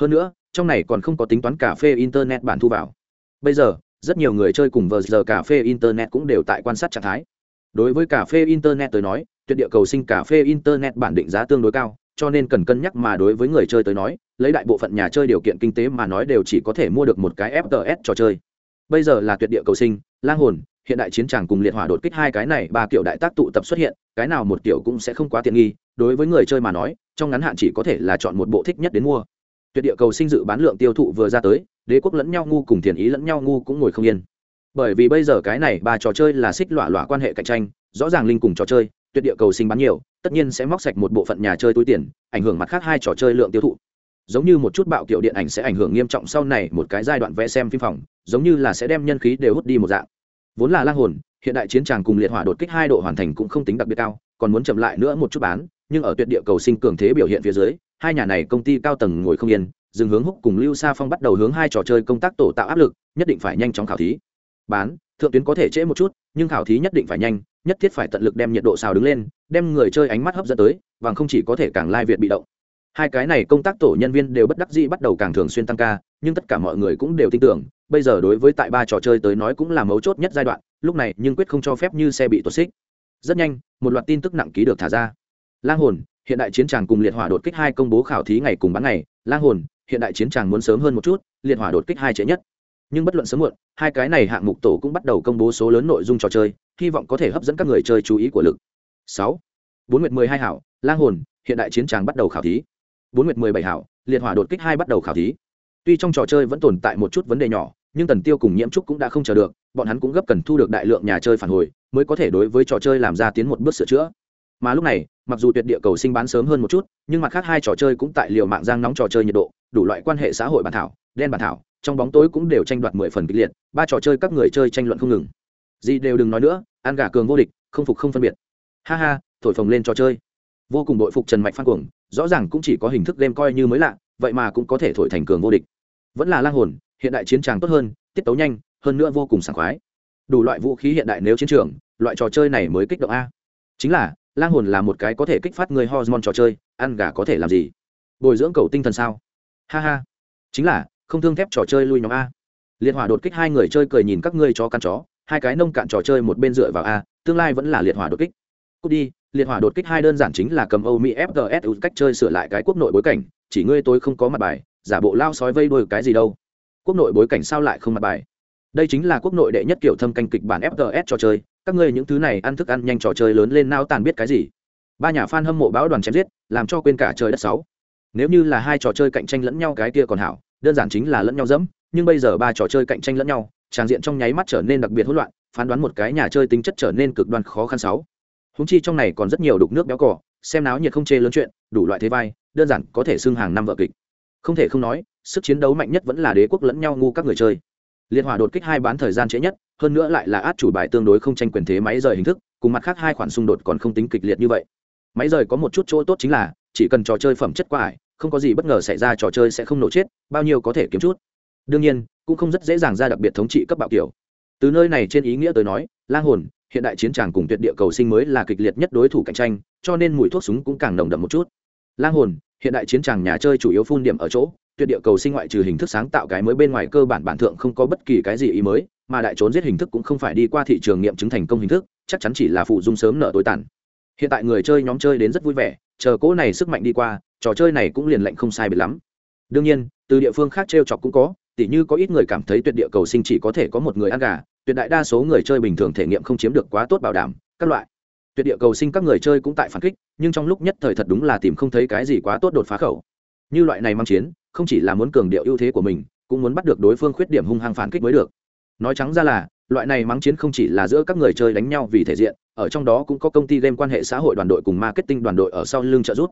Hơn nữa trong này còn không có tính toán cà phê internet bản thu vào. Bây giờ rất nhiều người chơi cùng vờ giờ cà phê internet cũng đều tại quan sát trạng thái. Đối với cà phê internet tới nói tuyệt địa cầu sinh cà phê internet bản định giá tương đối cao cho nên cần cân nhắc mà đối với người chơi tới nói lấy đại bộ phận nhà chơi điều kiện kinh tế mà nói đều chỉ có thể mua được một cái fts trò chơi bây giờ là tuyệt địa cầu sinh, lang hồn, hiện đại chiến tràng cùng liệt hỏa đột kích hai cái này ba kiểu đại tác tụ tập xuất hiện, cái nào một kiểu cũng sẽ không quá tiện nghi, đối với người chơi mà nói, trong ngắn hạn chỉ có thể là chọn một bộ thích nhất đến mua. Tuyệt địa cầu sinh dự bán lượng tiêu thụ vừa ra tới, đế quốc lẫn nhau ngu cùng thiền ý lẫn nhau ngu cũng ngồi không yên. Bởi vì bây giờ cái này ba trò chơi là xích lọa lọa quan hệ cạnh tranh, rõ ràng linh cùng trò chơi, tuyệt địa cầu sinh bán nhiều, tất nhiên sẽ móc sạch một bộ phận nhà chơi túi tiền, ảnh hưởng mặt khác hai trò chơi lượng tiêu thụ giống như một chút bạo kiểu điện ảnh sẽ ảnh hưởng nghiêm trọng sau này một cái giai đoạn vẽ xem phim phòng, giống như là sẽ đem nhân khí đều hút đi một dạng. Vốn là lang hồn, hiện đại chiến tràng cùng liệt hỏa đột kích hai độ hoàn thành cũng không tính đặc biệt cao, còn muốn chậm lại nữa một chút bán, nhưng ở tuyệt địa cầu sinh cường thế biểu hiện phía dưới, hai nhà này công ty cao tầng ngồi không yên, dừng hướng húc cùng lưu sa phong bắt đầu hướng hai trò chơi công tác tổ tạo áp lực, nhất định phải nhanh chóng khảo thí. Bán, thượng tuyến có thể trễ một chút, nhưng khảo thí nhất định phải nhanh, nhất thiết phải tận lực đem nhiệt độ xào đứng lên, đem người chơi ánh mắt hấp dẫn tới và không chỉ có thể càng lai việt bị động hai cái này công tác tổ nhân viên đều bất đắc dĩ bắt đầu càng thường xuyên tăng ca, nhưng tất cả mọi người cũng đều tin tưởng, bây giờ đối với tại ba trò chơi tới nói cũng là mấu chốt nhất giai đoạn, lúc này nhưng quyết không cho phép như xe bị tuột xích. Rất nhanh, một loạt tin tức nặng ký được thả ra. Lang hồn, hiện đại chiến tràng cùng liệt hỏa đột kích hai công bố khảo thí ngày cùng bán ngày. Lang hồn, hiện đại chiến tràng muốn sớm hơn một chút, liệt hỏa đột kích hai trễ nhất. Nhưng bất luận sớm muộn, hai cái này hạng mục tổ cũng bắt đầu công bố số lớn nội dung trò chơi, hy vọng có thể hấp dẫn các người chơi chú ý của lực. Sáu, bốn nguyệt mười hai hảo, lang hồn, hiện đại chiến tràng bắt đầu khảo thí bốn nguyệt mười bảy hảo, liệt hỏa đột kích hai bắt đầu khảo thí. Tuy trong trò chơi vẫn tồn tại một chút vấn đề nhỏ, nhưng tần tiêu cùng nhiễm trúc cũng đã không chờ được, bọn hắn cũng gấp cần thu được đại lượng nhà chơi phản hồi, mới có thể đối với trò chơi làm ra tiến một bước sửa chữa. Mà lúc này, mặc dù tuyệt địa cầu sinh bán sớm hơn một chút, nhưng mặt khác hai trò chơi cũng tại liều mạng giang nóng trò chơi nhiệt độ, đủ loại quan hệ xã hội bản thảo, đen bản thảo, trong bóng tối cũng đều tranh đoạt mười phần kịch liệt, ba trò chơi các người chơi tranh luận không ngừng. Gì đều đừng nói nữa, ăn gà cường vô địch, không phục không phân biệt. Ha ha, thổi phồng lên trò chơi vô cùng đội phục trần mạch phan cuồng, rõ ràng cũng chỉ có hình thức game coi như mới lạ, vậy mà cũng có thể thổi thành cường vô địch. Vẫn là lang hồn, hiện đại chiến tràng tốt hơn, tiết tấu nhanh, hơn nữa vô cùng sảng khoái. Đủ loại vũ khí hiện đại nếu chiến trường, loại trò chơi này mới kích động a. Chính là, lang hồn là một cái có thể kích phát người hormone trò chơi, ăn gà có thể làm gì? Bồi dưỡng cầu tinh thần sao? Ha ha. Chính là, không thương thép trò chơi lui nhóm a. Liệt hỏa đột kích hai người chơi cười nhìn các ngươi cho căn chó, hai cái nông cạn trò chơi một bên dựa vào a, tương lai vẫn là liệt hỏa đột kích. Cút đi liệt hỏa đột kích hai đơn giản chính là cầm âu mỹ FTS cách chơi sửa lại cái quốc nội bối cảnh, chỉ ngươi tôi không có mặt bài, giả bộ lao sói vây đôi cái gì đâu. Quốc nội bối cảnh sao lại không mặt bài? Đây chính là quốc nội đệ nhất kiểu thâm canh kịch bản fgs trò chơi, các ngươi những thứ này ăn thức ăn nhanh trò chơi lớn lên nao tàn biết cái gì? Ba nhà fan hâm mộ báo đoàn chém giết, làm cho quên cả trời đất sáu. Nếu như là hai trò chơi cạnh tranh lẫn nhau cái kia còn hảo, đơn giản chính là lẫn nhau dẫm, nhưng bây giờ ba trò chơi cạnh tranh lẫn nhau tràng diện trong nháy mắt trở nên đặc biệt hỗn loạn, phán đoán một cái nhà chơi tính chất trở nên cực đoan khó khăn sáu húng chi trong này còn rất nhiều đục nước béo cỏ xem náo nhiệt không chê lớn chuyện, đủ loại thế vai, đơn giản có thể xưng hàng năm vợ kịch. Không thể không nói, sức chiến đấu mạnh nhất vẫn là đế quốc lẫn nhau ngu các người chơi. Liên hòa đột kích hai bán thời gian trễ nhất, hơn nữa lại là át chủ bài tương đối không tranh quyền thế máy rời hình thức, cùng mặt khác hai khoản xung đột còn không tính kịch liệt như vậy. Máy rời có một chút chỗ tốt chính là, chỉ cần trò chơi phẩm chất quá ải, không có gì bất ngờ xảy ra trò chơi sẽ không nổ chết, bao nhiêu có thể kiếm chút. Đương nhiên, cũng không rất dễ dàng ra đặc biệt thống trị cấp bạo kiểu. Từ nơi này trên ý nghĩa tới nói, lang hồn hiện đại chiến tràng cùng tuyệt địa cầu sinh mới là kịch liệt nhất đối thủ cạnh tranh, cho nên mùi thuốc súng cũng càng nồng đậm một chút. Lang hồn, hiện đại chiến tràng nhà chơi chủ yếu phun điểm ở chỗ, tuyệt địa cầu sinh ngoại trừ hình thức sáng tạo cái mới bên ngoài cơ bản bản thượng không có bất kỳ cái gì ý mới, mà đại trốn giết hình thức cũng không phải đi qua thị trường nghiệm chứng thành công hình thức, chắc chắn chỉ là phụ dung sớm nợ tối tàn. Hiện tại người chơi nhóm chơi đến rất vui vẻ, chờ cỗ này sức mạnh đi qua, trò chơi này cũng liền lệnh không sai biệt lắm. Đương nhiên, từ địa phương khác t r e o chọc cũng có, tỉ như có ít người cảm thấy tuyệt địa cầu sinh chỉ có thể có một người ăn gà tuyệt đại đa số người chơi bình thường thể nghiệm không chiếm được quá tốt bảo đảm, các loại. Tuyệt địa cầu sinh các người chơi cũng tại phản kích, nhưng trong lúc nhất thời thật đúng là tìm không thấy cái gì quá tốt đột phá khẩu. Như loại này mang chiến, không chỉ là muốn cường điệu ưu thế của mình, cũng muốn bắt được đối phương khuyết điểm hung hăng phản kích mới được. Nói trắng ra là, loại này mắng chiến không chỉ là giữa các người chơi đánh nhau vì thể diện, ở trong đó cũng có công ty game quan hệ xã hội đoàn đội cùng marketing đoàn đội ở sau lưng trợ giúp.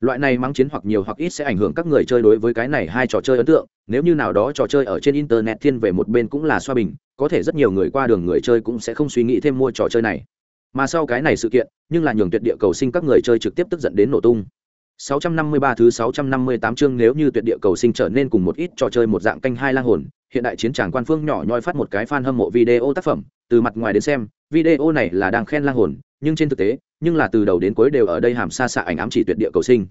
Loại này mắng chiến hoặc nhiều hoặc ít sẽ ảnh hưởng các người chơi đối với cái này hai trò chơi ấn tượng, nếu như nào đó trò chơi ở trên internet thiên về một bên cũng là xoa bình có thể rất nhiều người qua đường người chơi cũng sẽ không suy nghĩ thêm mua trò chơi này mà sau cái này sự kiện nhưng là nhường tuyệt địa cầu sinh các người chơi trực tiếp tức giận đến nổ tung 653 thứ 658 chương nếu như tuyệt địa cầu sinh trở nên cùng một ít trò chơi một dạng canh hai lang hồn, hiện đại chiến tràng quan phương nhỏ nhoi phát một cái fan hâm mộ video tác phẩm, từ mặt ngoài đến xem, video này là đang khen lang hồn, nhưng trên thực tế, nhưng là từ đầu đến cuối đều ở đây hàm xa xạ ảnh ám chỉ tuyệt địa cầu sinh.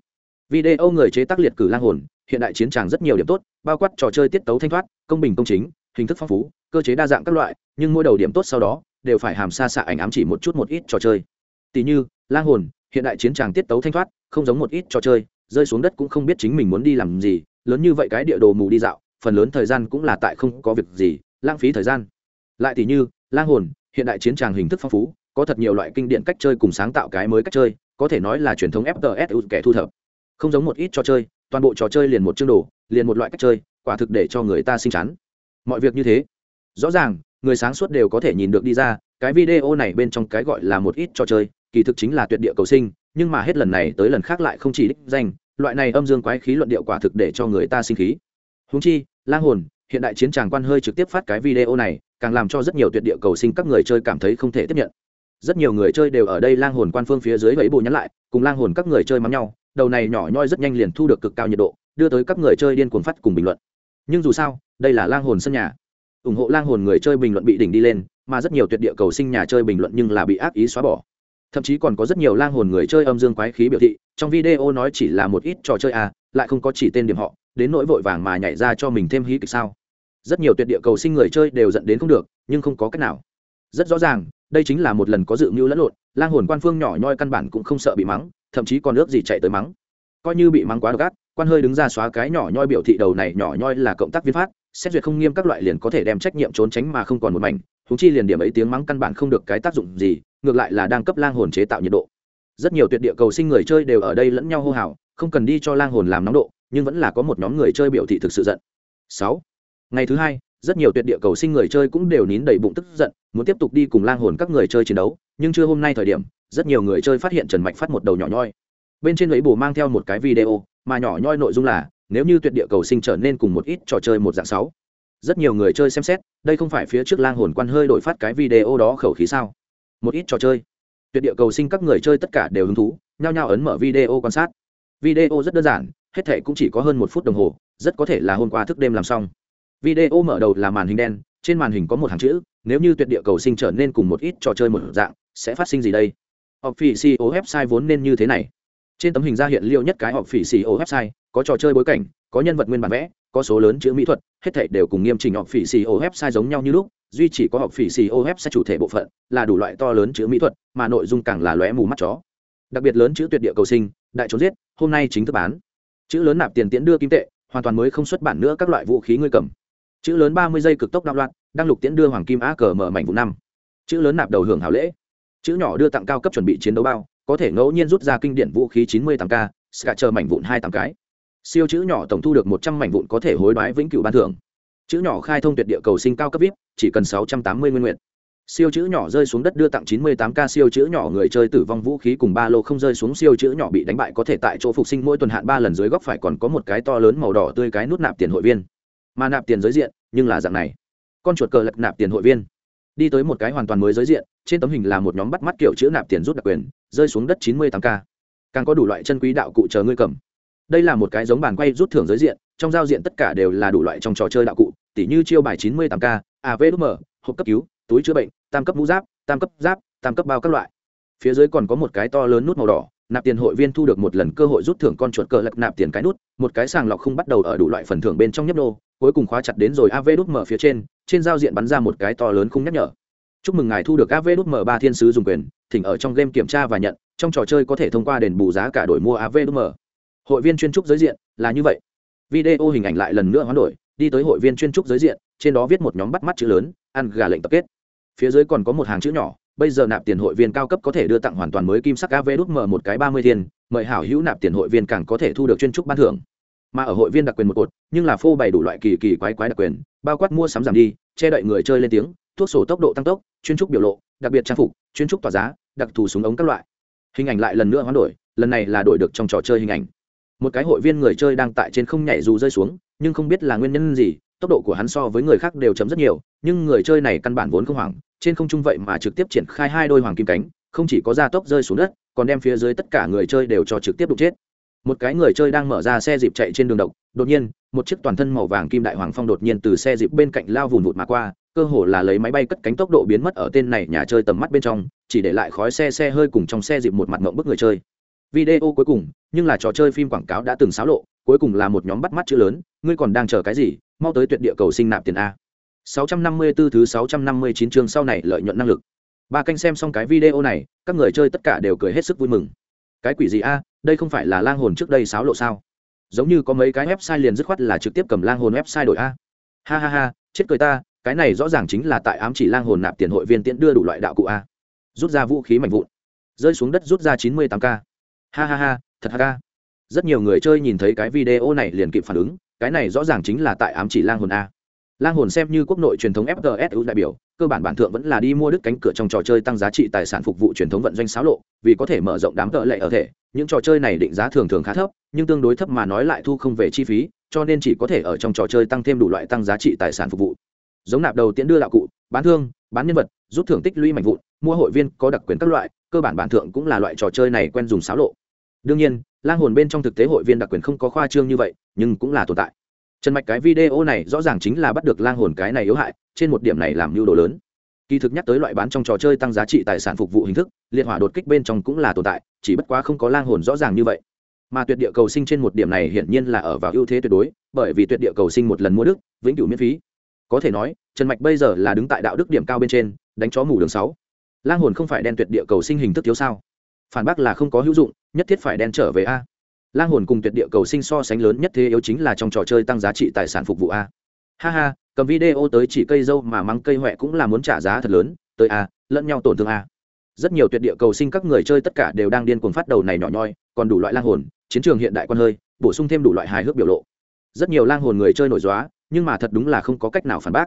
Video người chế tác liệt cử lang hồn, hiện đại chiến tràng rất nhiều điểm tốt, bao quát trò chơi tiết tấu thanh thoát, công bình công chính, hình thức phong phú, cơ chế đa dạng các loại, nhưng mỗi đầu điểm tốt sau đó, đều phải hàm xa xạ ảnh ám chỉ một chút một ít trò chơi. Tỷ như, lang hồn, hiện đại chiến tràng tiết tấu thanh thoát, không giống một ít trò chơi rơi xuống đất cũng không biết chính mình muốn đi làm gì lớn như vậy cái địa đồ mù đi dạo phần lớn thời gian cũng là tại không có việc gì lãng phí thời gian. Lại tỉ như lang hồn hiện đại chiến tràng hình thức phong phú có thật nhiều loại kinh điển cách chơi cùng sáng tạo cái mới cách chơi có thể nói là truyền thống fts kẻ thu thập. Không giống một ít trò chơi toàn bộ trò chơi liền một chương đồ liền một loại cách chơi quả thực để cho người ta sinh chán mọi việc như thế. Rõ ràng, người sáng suốt đều có thể nhìn được đi ra, cái video này bên trong cái gọi là một ít trò chơi, kỳ thực chính là tuyệt địa cầu sinh, nhưng mà hết lần này tới lần khác lại không chỉ đích danh, loại này âm dương quái khí luận điệu quả thực để cho người ta sinh khí. Húng chi, lang hồn, hiện đại chiến tràng quan hơi trực tiếp phát cái video này, càng làm cho rất nhiều tuyệt địa cầu sinh các người chơi cảm thấy không thể tiếp nhận. Rất nhiều người chơi đều ở đây lang hồn quan phương phía dưới vẫy bù nhắn lại, cùng lang hồn các người chơi mắm nhau, đầu này nhỏ nhoi rất nhanh liền thu được cực cao nhiệt độ, đưa tới các người chơi điên cuồng phát cùng bình luận nhưng dù sao, đây là lang hồn sân nhà. Ủng hộ lang hồn người chơi bình luận bị đỉnh đi lên, mà rất nhiều tuyệt địa cầu sinh nhà chơi bình luận nhưng là bị ác ý xóa bỏ. Thậm chí còn có rất nhiều lang hồn người chơi âm dương quái khí biểu thị, trong video nói chỉ là một ít trò chơi à lại không có chỉ tên điểm họ, đến nỗi vội vàng mà nhảy ra cho mình thêm hí kịch sao. Rất nhiều tuyệt địa cầu sinh người chơi đều dẫn đến không được, nhưng không có cách nào. Rất rõ ràng, đây chính là một lần có dự mưu lẫn lộn, lang hồn quan phương nhỏ nhoi căn bản cũng không sợ bị mắng, thậm chí còn ước gì chạy tới mắng. Coi như bị mắng quá độc ác quan hơi đứng ra xóa cái nhỏ nhoi biểu thị đầu này nhỏ nhoi là cộng tác viên phát, xét duyệt không nghiêm các loại liền có thể đem trách nhiệm trốn tránh mà không còn một mảnh thú chi liền điểm ấy tiếng mắng căn bản không được cái tác dụng gì, ngược lại là đang cấp lang hồn chế tạo nhiệt độ. Rất nhiều tuyệt địa cầu sinh người chơi đều ở đây lẫn nhau hô hào, không cần đi cho lang hồn làm nóng độ, nhưng vẫn là có một nhóm người chơi biểu thị thực sự giận. Sáu. Ngày thứ hai, rất nhiều tuyệt địa cầu sinh người chơi cũng đều nín đầy bụng tức giận, muốn tiếp tục đi cùng lang hồn các người chơi chiến đấu, nhưng chưa hôm nay thời điểm, rất nhiều người chơi phát hiện trần mạch phát một đầu nhỏ nhoi bên trên ấy bù mang theo một cái video, mà nhỏ nhoi nội dung là, nếu như tuyệt địa cầu sinh trở nên cùng một ít trò chơi một dạng sáu. Rất nhiều người chơi xem xét, đây không phải phía trước lang hồn quan hơi đổi phát cái video đó khẩu khí sao? Một ít trò chơi. Tuyệt địa cầu sinh các người chơi tất cả đều hứng thú, nhao nhao ấn mở video quan sát. Video rất đơn giản, hết thể cũng chỉ có hơn một phút đồng hồ, rất có thể là hôm qua thức đêm làm xong. Video mở đầu là màn hình đen, trên màn hình có một hàng chữ, nếu như tuyệt địa cầu sinh trở nên cùng một ít trò chơi một dạng, sẽ phát sinh gì đây? Họp website vốn nên như thế này trên tấm hình ra hiện liệu nhất cái họp phỉ xì ô website, có trò chơi bối cảnh, có nhân vật nguyên bản vẽ, có số lớn chữ mỹ thuật, hết thảy đều cùng nghiêm chỉnh họp phỉ xì ô website giống nhau như lúc, duy chỉ có họp phỉ xì ô website chủ thể bộ phận là đủ loại to lớn chữ mỹ thuật, mà nội dung càng là lóe mù mắt chó. Đặc biệt lớn chữ tuyệt địa cầu sinh, đại trốn giết, hôm nay chính thức bán. Chữ lớn nạp tiền tiễn đưa kim tệ, hoàn toàn mới không xuất bản nữa các loại vũ khí ngươi cầm. Chữ lớn ba mươi giây cực tốc đạo loạn đăng lục tiễn đưa hoàng kim a cờ mở mảnh vụ năm. Chữ lớn nạp đầu hưởng hảo lễ. Chữ nhỏ đưa tặng cao cấp chuẩn bị chiến đấu bao có thể ngẫu nhiên rút ra kinh điển vũ khí chín mươi tám k ska chờ mảnh vụn hai tám cái. Siêu chữ nhỏ tổng thu được một trăm mảnh vụn có thể hối đoái vĩnh cửu ban thưởng. Chữ nhỏ khai thông tuyệt địa cầu sinh cao cấp vip, chỉ cần sáu trăm tám mươi nguyên nguyện. Siêu chữ nhỏ rơi xuống đất đưa tặng chín mươi tám k, siêu chữ nhỏ người chơi tử vong vũ khí cùng ba lô không rơi xuống, siêu chữ nhỏ bị đánh bại có thể tại chỗ phục sinh mỗi tuần hạn ba lần dưới góc phải còn có một cái to lớn màu đỏ tươi cái nút nạp tiền hội viên. Mà nạp tiền giới diện, nhưng là dạng này. Con chuột cờ lật nạp tiền hội viên đi tới một cái hoàn toàn mới giới diện, trên tấm hình là một nhóm bắt mắt kiểu chữ nạp tiền rút đặc quyền, rơi xuống đất chín mươi tám k. Càng có đủ loại chân quý đạo cụ chờ ngươi cầm. Đây là một cái giống bàn quay rút thưởng giới diện, trong giao diện tất cả đều là đủ loại trong trò chơi đạo cụ, tỉ như chiêu bài chín mươi tám k avm hộp cấp cứu, túi chữa bệnh, tam cấp mũ giáp, tam cấp giáp, tam cấp bao các loại. Phía dưới còn có một cái to lớn nút màu đỏ nạp tiền hội viên thu được một lần cơ hội rút thưởng con chuột cờ lật nạp tiền cái nút, một cái sàng lọc không bắt đầu ở đủ loại phần thưởng bên trong nhấp nô, cuối cùng khóa chặt đến rồi av đút mở phía trên trên giao diện bắn ra một cái to lớn không nhắc nhở. Chúc mừng ngài thu được av đút mở ba thiên sứ dùng quyền, thỉnh ở trong game kiểm tra và nhận, trong trò chơi có thể thông qua đền bù giá cả đổi mua av đút mở. Hội viên chuyên trúc giới diện, là như vậy. Video hình ảnh lại lần nữa hoán đổi, đi tới hội viên chuyên trúc giới diện, trên đó viết một nhóm bắt mắt chữ lớn, ăn gà lệnh tập kết. Phía dưới còn có một hàng chữ nhỏ bây giờ nạp tiền hội viên cao cấp có thể đưa tặng hoàn toàn mới kim sắc av đúc m một cái ba mươi thiên, mời hảo hữu nạp tiền hội viên càng có thể thu được chuyên trúc ban thưởng. Mà ở hội viên đặc quyền một cột, nhưng là phô bày đủ loại kỳ kỳ quái quái đặc quyền, bao quát mua sắm giảm đi, che đậy người chơi lên tiếng, thuốc sổ tốc độ tăng tốc, chuyên trúc biểu lộ, đặc biệt trang phục, chuyên trúc tỏa giá, đặc thù súng ống các loại. Hình ảnh lại lần nữa hoán đổi, lần này là đổi được trong trò chơi hình ảnh. Một cái hội viên người chơi đang tại trên không nhảy dù rơi xuống, nhưng không biết là nguyên nhân gì, tốc độ của hắn so với người khác đều chấm rất nhiều, nhưng người chơi này căn bản vốn không hoảng trên không trung vậy mà trực tiếp triển khai hai đôi hoàng kim cánh, không chỉ có gia tốc rơi xuống đất, còn đem phía dưới tất cả người chơi đều cho trực tiếp đụng chết. Một cái người chơi đang mở ra xe dịp chạy trên đường độc, đột nhiên, một chiếc toàn thân màu vàng kim đại hoàng phong đột nhiên từ xe dịp bên cạnh lao vùn vụt mà qua, cơ hồ là lấy máy bay cất cánh tốc độ biến mất ở tên này nhà chơi tầm mắt bên trong, chỉ để lại khói xe xe hơi cùng trong xe dịp một mặt ngộng bức người chơi. Video cuối cùng, nhưng là trò chơi phim quảng cáo đã từng xáo lộ, cuối cùng là một nhóm bắt mắt chữ lớn, ngươi còn đang chờ cái gì? Mau tới tuyệt địa cầu sinh nạp tiền a. 654 thứ 659 chương sau này lợi nhuận năng lực. Ba canh xem xong cái video này, các người chơi tất cả đều cười hết sức vui mừng. Cái quỷ gì a, đây không phải là lang hồn trước đây xáo lộ sao? Giống như có mấy cái website liền dứt khoát là trực tiếp cầm lang hồn website đổi a. Ha ha ha, chết cười ta, cái này rõ ràng chính là tại ám chỉ lang hồn nạp tiền hội viên tiễn đưa đủ loại đạo cụ a. Rút ra vũ khí mạnh vụn. Rơi xuống đất rút ra chín mươi tám k. Ha ha ha, thật ha ca rất nhiều người chơi nhìn thấy cái video này liền kịp phản ứng, cái này rõ ràng chính là tại ám chỉ lang hồn a lang hồn xem như quốc nội truyền thống fts đại biểu, cơ bản bản thượng vẫn là đi mua đứt cánh cửa trong trò chơi tăng giá trị tài sản phục vụ truyền thống vận doanh xáo lộ, vì có thể mở rộng đám tợ lệ ở thể. Những trò chơi này định giá thường thường khá thấp, nhưng tương đối thấp mà nói lại thu không về chi phí, cho nên chỉ có thể ở trong trò chơi tăng thêm đủ loại tăng giá trị tài sản phục vụ. Giống nạp đầu tiễn đưa đạo cụ, bán thương, bán nhân vật, rút thưởng tích lũy mạnh vụn, mua hội viên, có đặc quyền các loại, cơ bản bản thượng cũng là loại trò chơi này quen dùng xáo lộ. Đương nhiên, lang hồn bên trong thực tế hội viên đặc quyền không có khoa trương như vậy, nhưng cũng là tồn tại trần mạch cái video này rõ ràng chính là bắt được lang hồn cái này yếu hại, trên một điểm này làm mưu đồ lớn. Kỳ thực nhắc tới loại bán trong trò chơi tăng giá trị tài sản phục vụ hình thức, liệt hỏa đột kích bên trong cũng là tồn tại, chỉ bất quá không có lang hồn rõ ràng như vậy. Mà tuyệt địa cầu sinh trên một điểm này hiển nhiên là ở vào ưu thế tuyệt đối, bởi vì tuyệt địa cầu sinh một lần mua đức, vĩnh cửu miễn phí. Có thể nói, trần mạch bây giờ là đứng tại đạo đức điểm cao bên trên, đánh chó mù đường sáu. Lang hồn không phải đen tuyệt địa cầu sinh hình thức thiếu sao? Phản bác là không có hữu dụng, nhất thiết phải đen trở về a lang hồn cùng tuyệt địa cầu sinh so sánh lớn nhất thế yếu chính là trong trò chơi tăng giá trị tài sản phục vụ a. Ha ha, cầm video tới chỉ cây dâu mà mắng cây huệ cũng là muốn trả giá thật lớn, tới a, lẫn nhau tổn thương a. Rất nhiều tuyệt địa cầu sinh các người chơi tất cả đều đang điên cuồng phát đầu này nhỏ nhoi, còn đủ loại lang hồn, chiến trường hiện đại quan hơi, bổ sung thêm đủ loại hài hước biểu lộ. Rất nhiều lang hồn người chơi nổi dóa, nhưng mà thật đúng là không có cách nào phản bác.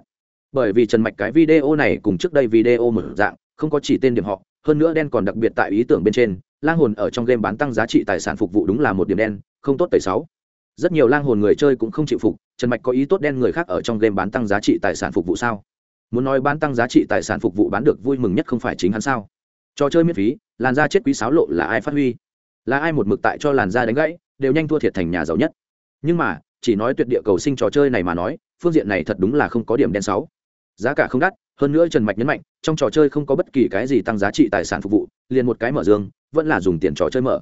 Bởi vì trần mạch cái video này cùng trước đây video mở dạng, không có chỉ tên điểm họ, hơn nữa đen còn đặc biệt tại ý tưởng bên trên lang hồn ở trong game bán tăng giá trị tài sản phục vụ đúng là một điểm đen, không tốt tẩy sáu. Rất nhiều lang hồn người chơi cũng không chịu phục, trần mạch có ý tốt đen người khác ở trong game bán tăng giá trị tài sản phục vụ sao? Muốn nói bán tăng giá trị tài sản phục vụ bán được vui mừng nhất không phải chính hắn sao? Trò chơi miễn phí, làn da chết quý sáo lộ là ai phát huy? Là ai một mực tại cho làn da đánh gãy, đều nhanh thua thiệt thành nhà giàu nhất. Nhưng mà, chỉ nói tuyệt địa cầu sinh trò chơi này mà nói, phương diện này thật đúng là không có điểm đen sáu. Giá cả không đắt, hơn nữa trần mạch nhấn mạnh, trong trò chơi không có bất kỳ cái gì tăng giá trị tài sản phục vụ, liền một cái mở dương vẫn là dùng tiền trò chơi mở.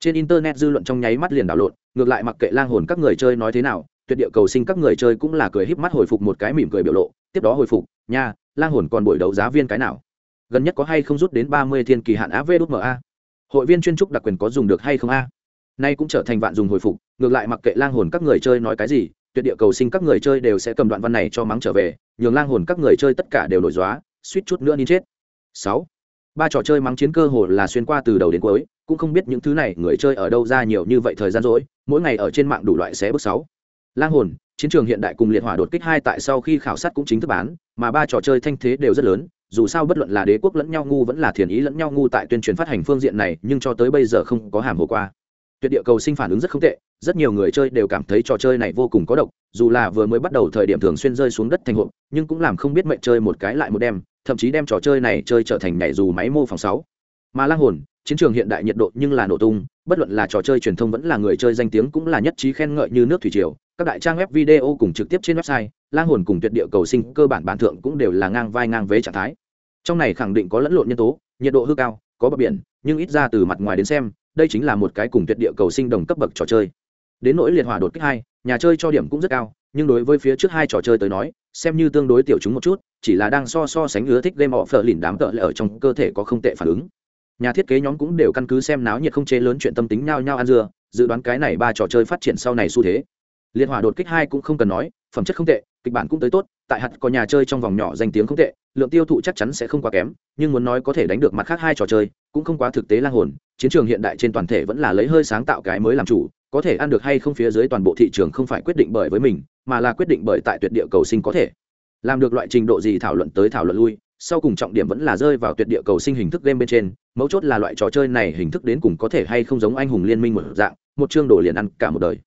Trên internet dư luận trong nháy mắt liền đảo lộn, ngược lại mặc kệ lang hồn các người chơi nói thế nào, tuyệt địa cầu sinh các người chơi cũng là cười híp mắt hồi phục một cái mỉm cười biểu lộ, tiếp đó hồi phục, nha, lang hồn còn buổi đấu giá viên cái nào? Gần nhất có hay không rút đến ba mươi thiên kỳ hạn á vê đút ma hội viên chuyên trúc đặc quyền có dùng được hay không a? Nay cũng trở thành vạn dùng hồi phục, ngược lại mặc kệ lang hồn các người chơi nói cái gì, tuyệt địa cầu sinh các người chơi đều sẽ cầm đoạn văn này cho mắng trở về, nhường lang hồn các người chơi tất cả đều nổi dóa suýt chút nữa đi chết. Sáu ba trò chơi mắng chiến cơ hồ là xuyên qua từ đầu đến cuối, cũng không biết những thứ này người chơi ở đâu ra nhiều như vậy thời gian rỗi, mỗi ngày ở trên mạng đủ loại xé bước sáu. Lang hồn, chiến trường hiện đại cùng liệt hỏa đột kích hai tại sau khi khảo sát cũng chính thức bán, mà ba trò chơi thanh thế đều rất lớn, dù sao bất luận là đế quốc lẫn nhau ngu vẫn là thiền ý lẫn nhau ngu tại tuyên truyền phát hành phương diện này, nhưng cho tới bây giờ không có hàm hồ qua. Tuyệt địa cầu sinh phản ứng rất không tệ, rất nhiều người chơi đều cảm thấy trò chơi này vô cùng có độc, dù là vừa mới bắt đầu thời điểm thường xuyên rơi xuống đất thành hộp, nhưng cũng làm không biết mệnh chơi một cái lại một đêm thậm chí đem trò chơi này chơi trở thành nhảy dù máy mô phỏng sáu. Mà lang hồn, chiến trường hiện đại nhiệt độ nhưng là nổ tung, bất luận là trò chơi truyền thông vẫn là người chơi danh tiếng cũng là nhất trí khen ngợi như nước thủy triều. Các đại trang web video cùng trực tiếp trên website, lang hồn cùng tuyệt địa cầu sinh cơ bản bản thượng cũng đều là ngang vai ngang vế trạng thái. Trong này khẳng định có lẫn lộn nhân tố, nhiệt độ hư cao, có bờ biển, nhưng ít ra từ mặt ngoài đến xem, đây chính là một cái cùng tuyệt địa cầu sinh đồng cấp bậc trò chơi. Đến nỗi liệt hỏa đột kích hai nhà chơi cho điểm cũng rất cao, nhưng đối với phía trước hai trò chơi tới nói, xem như tương đối tiểu chúng một chút, chỉ là đang so so sánh ưa thích game họ phở lìn đám tợ lại ở trong cơ thể có không tệ phản ứng. Nhà thiết kế nhóm cũng đều căn cứ xem náo nhiệt không chế lớn chuyện tâm tính nhau nhau ăn dưa, dự đoán cái này ba trò chơi phát triển sau này xu thế. Liệt hỏa đột kích hai cũng không cần nói, phẩm chất không tệ, kịch bản cũng tới tốt, tại hạt có nhà chơi trong vòng nhỏ danh tiếng không tệ, lượng tiêu thụ chắc chắn sẽ không quá kém, nhưng muốn nói có thể đánh được mặt khác hai trò chơi, cũng không quá thực tế lang hồn, chiến trường hiện đại trên toàn thể vẫn là lấy hơi sáng tạo cái mới làm chủ có thể ăn được hay không phía dưới toàn bộ thị trường không phải quyết định bởi với mình, mà là quyết định bởi tại tuyệt địa cầu sinh có thể. Làm được loại trình độ gì thảo luận tới thảo luận lui, sau cùng trọng điểm vẫn là rơi vào tuyệt địa cầu sinh hình thức game bên trên, mấu chốt là loại trò chơi này hình thức đến cùng có thể hay không giống anh hùng liên minh một dạng, một chương đồ liền ăn cả một đời.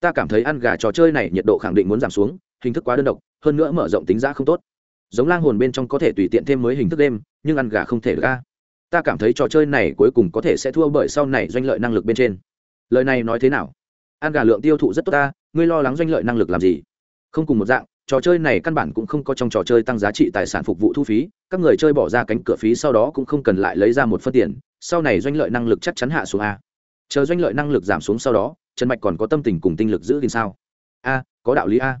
Ta cảm thấy ăn gà trò chơi này nhiệt độ khẳng định muốn giảm xuống, hình thức quá đơn độc, hơn nữa mở rộng tính giá không tốt. Giống lang hồn bên trong có thể tùy tiện thêm mới hình thức đêm nhưng ăn gà không thể được ta cảm thấy trò chơi này cuối cùng có thể sẽ thua bởi sau này doanh lợi năng lực bên trên lời này nói thế nào? Ăn gà lượng tiêu thụ rất tốt ta, ngươi lo lắng doanh lợi năng lực làm gì? Không cùng một dạng, trò chơi này căn bản cũng không có trong trò chơi tăng giá trị tài sản phục vụ thu phí, các người chơi bỏ ra cánh cửa phí sau đó cũng không cần lại lấy ra một phân tiền, sau này doanh lợi năng lực chắc chắn hạ xuống a. Chờ doanh lợi năng lực giảm xuống sau đó, trần mạch còn có tâm tình cùng tinh lực giữ gìn sao? A, có đạo lý a.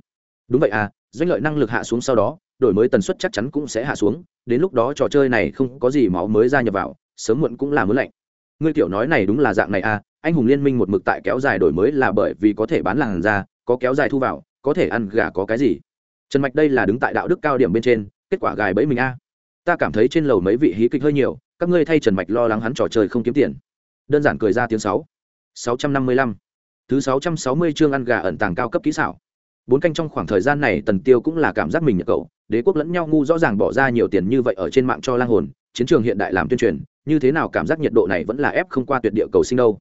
Đúng vậy a, doanh lợi năng lực hạ xuống sau đó, đổi mới tần suất chắc chắn cũng sẽ hạ xuống, đến lúc đó trò chơi này không có gì máu mới ra nhập vào, sớm muộn cũng là muốn lạnh. Ngươi tiểu nói này đúng là dạng này a anh hùng liên minh một mực tại kéo dài đổi mới là bởi vì có thể bán làng ra, có kéo dài thu vào, có thể ăn gà có cái gì. Trần mạch đây là đứng tại đạo đức cao điểm bên trên, kết quả gài bẫy mình a. Ta cảm thấy trên lầu mấy vị hí kịch hơi nhiều, các ngươi thay trần mạch lo lắng hắn trò chơi không kiếm tiền. Đơn giản cười ra tiếng sáu. Sáu trăm năm mươi lăm. Thứ sáu trăm sáu mươi chương ăn gà ẩn tàng cao cấp kỹ xảo. Bốn canh trong khoảng thời gian này tần tiêu cũng là cảm giác mình nhập cậu, đế quốc lẫn nhau ngu rõ ràng bỏ ra nhiều tiền như vậy ở trên mạng cho lang hồn, chiến trường hiện đại làm tuyên truyền, như thế nào cảm giác nhiệt độ này vẫn là ép không qua tuyệt địa cầu sinh đâu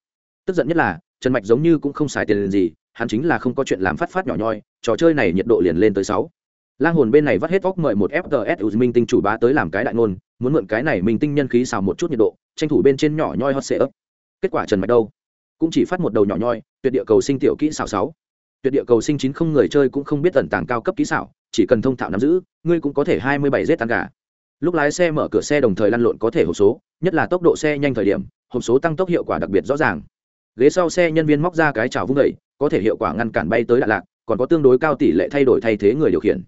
tức giận nhất là, trần mạch giống như cũng không xài tiền gì, hắn chính là không có chuyện làm phát phát nhỏ nhoi, trò chơi này nhiệt độ liền lên tới sáu. Lang hồn bên này vắt hết vóc mời một fts minh tinh chủ bá tới làm cái đại ngôn, muốn mượn cái này minh tinh nhân khí xào một chút nhiệt độ, tranh thủ bên trên nhỏ nhoi hot sệ ấp kết quả trần mạch đâu? Cũng chỉ phát một đầu nhỏ nhoi, tuyệt địa cầu sinh tiểu kỹ xảo sáu. Tuyệt địa cầu sinh chín không người chơi cũng không biết tần tàng cao cấp kỹ xảo, chỉ cần thông thạo nắm giữ, ngươi cũng có thể hai mươi bảy z tăng gà. Lúc lái xe mở cửa xe đồng thời lăn lộn có thể hộp số, nhất là tốc độ xe nhanh thời điểm, hộp số tăng tốc hiệu quả đặc biệt rõ ràng ghế sau xe nhân viên móc ra cái chảo vung đẩy có thể hiệu quả ngăn cản bay tới đạn lạc còn có tương đối cao tỷ lệ thay đổi thay thế người điều khiển.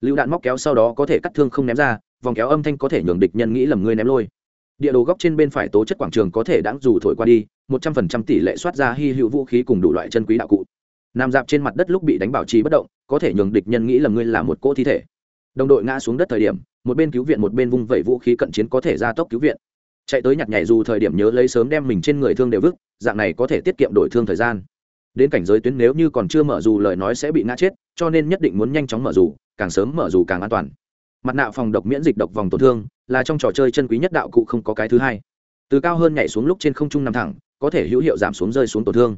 Lựu đạn móc kéo sau đó có thể cắt thương không ném ra, vòng kéo âm thanh có thể nhường địch nhân nghĩ lầm ngươi ném lôi. Địa đồ góc trên bên phải tố chất quảng trường có thể đáng dù thổi qua đi, một trăm phần trăm tỷ lệ soát ra hy hữu vũ khí cùng đủ loại chân quý đạo cụ. Nằm dạp trên mặt đất lúc bị đánh bảo trì bất động, có thể nhường địch nhân nghĩ lầm ngươi là một cỗ thi thể. Đồng đội ngã xuống đất thời điểm, một bên cứu viện một bên vung vẩy vũ khí cận chiến có thể ra tốc cứu viện chạy tới nhặt nhảy dù thời điểm nhớ lấy sớm đem mình trên người thương đều vứt, dạng này có thể tiết kiệm đổi thương thời gian. Đến cảnh giới tuyến nếu như còn chưa mở dù lời nói sẽ bị ngã chết, cho nên nhất định muốn nhanh chóng mở dù, càng sớm mở dù càng an toàn. Mặt nạ phòng độc miễn dịch độc vòng tổn thương, là trong trò chơi chân quý nhất đạo cụ không có cái thứ hai. Từ cao hơn nhảy xuống lúc trên không trung nằm thẳng, có thể hữu hiệu giảm xuống rơi xuống tổn thương.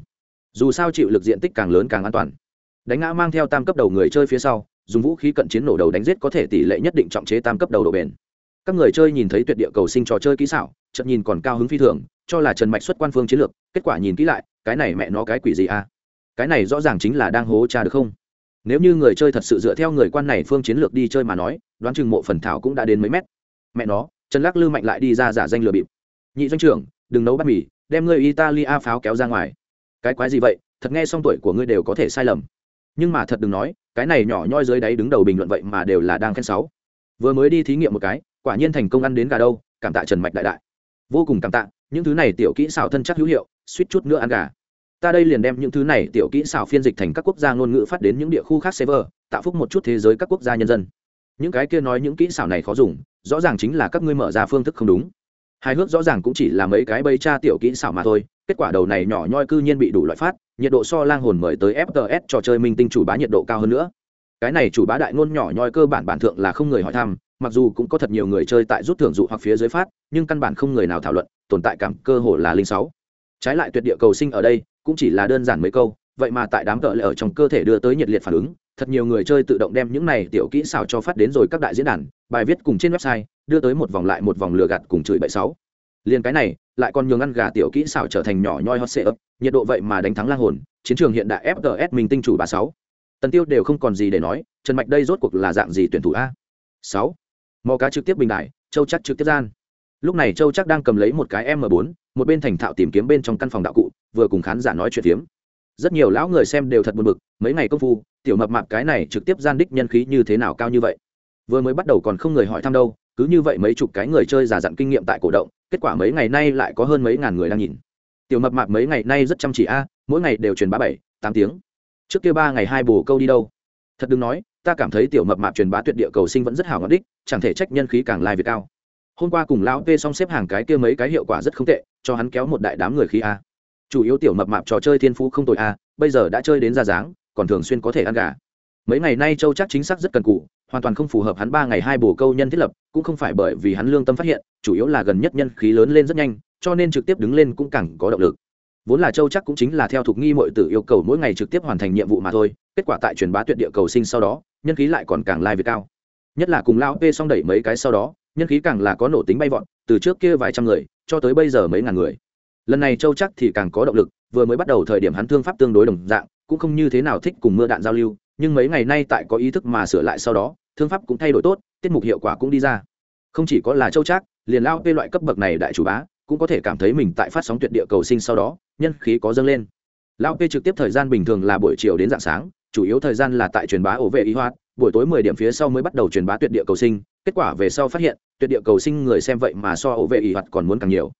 Dù sao chịu lực diện tích càng lớn càng an toàn. Đánh ngã mang theo tam cấp đầu người chơi phía sau, dùng vũ khí cận chiến nổ đầu đánh giết có thể tỷ lệ nhất định trọng chế tam cấp đầu độ bền các người chơi nhìn thấy tuyệt địa cầu sinh trò chơi kỹ xảo chậm nhìn còn cao hứng phi thường, cho là trần mạch xuất quan phương chiến lược, kết quả nhìn kỹ lại, cái này mẹ nó cái quỷ gì à? Cái này rõ ràng chính là đang hố cha được không? Nếu như người chơi thật sự dựa theo người quan này phương chiến lược đi chơi mà nói, đoán chừng mộ phần thảo cũng đã đến mấy mét. Mẹ nó, trần lắc lư mạnh lại đi ra giả danh lừa bịp. Nhị doanh trưởng, đừng nấu bát mì, đem ngươi italia pháo kéo ra ngoài. Cái quái gì vậy? Thật nghe xong tuổi của ngươi đều có thể sai lầm. Nhưng mà thật đừng nói, cái này nhỏ nhoi dưới đáy đứng đầu bình luận vậy mà đều là đang khen sáu vừa mới đi thí nghiệm một cái quả nhiên thành công ăn đến gà đâu, cảm tạ trần mạch đại đại. Vô cùng cảm tạ, những thứ này tiểu kỹ xảo thân chắc hữu hiệu, suýt chút nữa ăn gà. Ta đây liền đem những thứ này tiểu kỹ xảo phiên dịch thành các quốc gia ngôn ngữ phát đến những địa khu khác server, tạo phúc một chút thế giới các quốc gia nhân dân. Những cái kia nói những kỹ xảo này khó dùng, rõ ràng chính là các ngươi mở ra phương thức không đúng. Hài hước rõ ràng cũng chỉ là mấy cái bây tra tiểu kỹ xảo mà thôi, kết quả đầu này nhỏ nhoi cư nhiên bị đủ loại phát, nhiệt độ so lang hồn mời tới fts trò chơi minh tinh chủ bá nhiệt độ cao hơn nữa. Cái này chủ bá đại ngôn nhỏ nhoi cơ bản bản thượng là không người hỏi thăm mặc dù cũng có thật nhiều người chơi tại rút thưởng dụ hoặc phía dưới phát, nhưng căn bản không người nào thảo luận, tồn tại cảm cơ hồ là linh sáu. Trái lại tuyệt địa cầu sinh ở đây, cũng chỉ là đơn giản mấy câu, vậy mà tại đám cỡ lại ở trong cơ thể đưa tới nhiệt liệt phản ứng, thật nhiều người chơi tự động đem những này tiểu kỹ xảo cho phát đến rồi các đại diễn đàn, bài viết cùng trên website, đưa tới một vòng lại một vòng lừa gạt cùng chửi bậy sáu. Liền cái này, lại còn nhường ăn gà tiểu kỹ xảo trở thành nhỏ nhoi hot sệ ấp nhiệt độ vậy mà đánh thắng lang hồn, chiến trường hiện đại FGS minh tinh chủ bà sáu. Tần tiêu đều không còn gì để nói, trần mạch đây rốt cuộc là dạng gì tuyển thủ a? Sáu mò cá trực tiếp bình đại châu chắc trực tiếp gian. Lúc này châu chắc đang cầm lấy một cái m 4 một bên thành thạo tìm kiếm bên trong căn phòng đạo cụ, vừa cùng khán giả nói chuyện phiếm. Rất nhiều lão người xem đều thật buồn bực, mấy ngày công phu, tiểu mập mạp cái này trực tiếp gian đích nhân khí như thế nào cao như vậy? Vừa mới bắt đầu còn không người hỏi thăm đâu, cứ như vậy mấy chục cái người chơi giả dặn kinh nghiệm tại cổ động, kết quả mấy ngày nay lại có hơn mấy ngàn người đang nhìn. Tiểu mập mạp mấy ngày nay rất chăm chỉ a, mỗi ngày đều truyền bá bảy, tám tiếng. Trước kia ba ngày hai bồ câu đi đâu? Thật đừng nói ta cảm thấy tiểu mập mạp truyền bá tuyệt địa cầu sinh vẫn rất hảo ngọt đích, chẳng thể trách nhân khí càng lai việc cao. Hôm qua cùng lão p xong xếp hàng cái kia mấy cái hiệu quả rất không tệ, cho hắn kéo một đại đám người khí a. Chủ yếu tiểu mập mạp trò chơi thiên phú không tội a, bây giờ đã chơi đến ra dáng, còn thường xuyên có thể ăn gà. Mấy ngày nay châu chắc chính xác rất cần cụ hoàn toàn không phù hợp hắn ba ngày hai bổ câu nhân thiết lập, cũng không phải bởi vì hắn lương tâm phát hiện, chủ yếu là gần nhất nhân khí lớn lên rất nhanh, cho nên trực tiếp đứng lên cũng càng có động lực. Vốn là châu chắc cũng chính là theo thuộc nghi mọi tử yêu cầu mỗi ngày trực tiếp hoàn thành nhiệm vụ mà thôi, kết quả tại truyền bá tuyệt địa cầu sinh sau đó nhân khí lại còn càng lai việc cao. Nhất là cùng lao p xong đẩy mấy cái sau đó, nhân khí càng là có nổ tính bay vọt, từ trước kia vài trăm người, cho tới bây giờ mấy ngàn người. Lần này châu chắc thì càng có động lực, vừa mới bắt đầu thời điểm hắn thương pháp tương đối đồng dạng, cũng không như thế nào thích cùng mưa đạn giao lưu, nhưng mấy ngày nay tại có ý thức mà sửa lại sau đó, thương pháp cũng thay đổi tốt, tiết mục hiệu quả cũng đi ra. Không chỉ có là châu trác liền lao p loại cấp bậc này đại chủ bá, cũng có thể cảm thấy mình tại phát sóng tuyệt địa cầu sinh sau đó, nhân khí có dâng lên. Lao p trực tiếp thời gian bình thường là buổi chiều đến dạng sáng chủ yếu thời gian là tại truyền bá ổ vệ y hoạt buổi tối mười điểm phía sau mới bắt đầu truyền bá tuyệt địa cầu sinh, kết quả về sau phát hiện, tuyệt địa cầu sinh người xem vậy mà so ổ vệ y hoạt còn muốn càng nhiều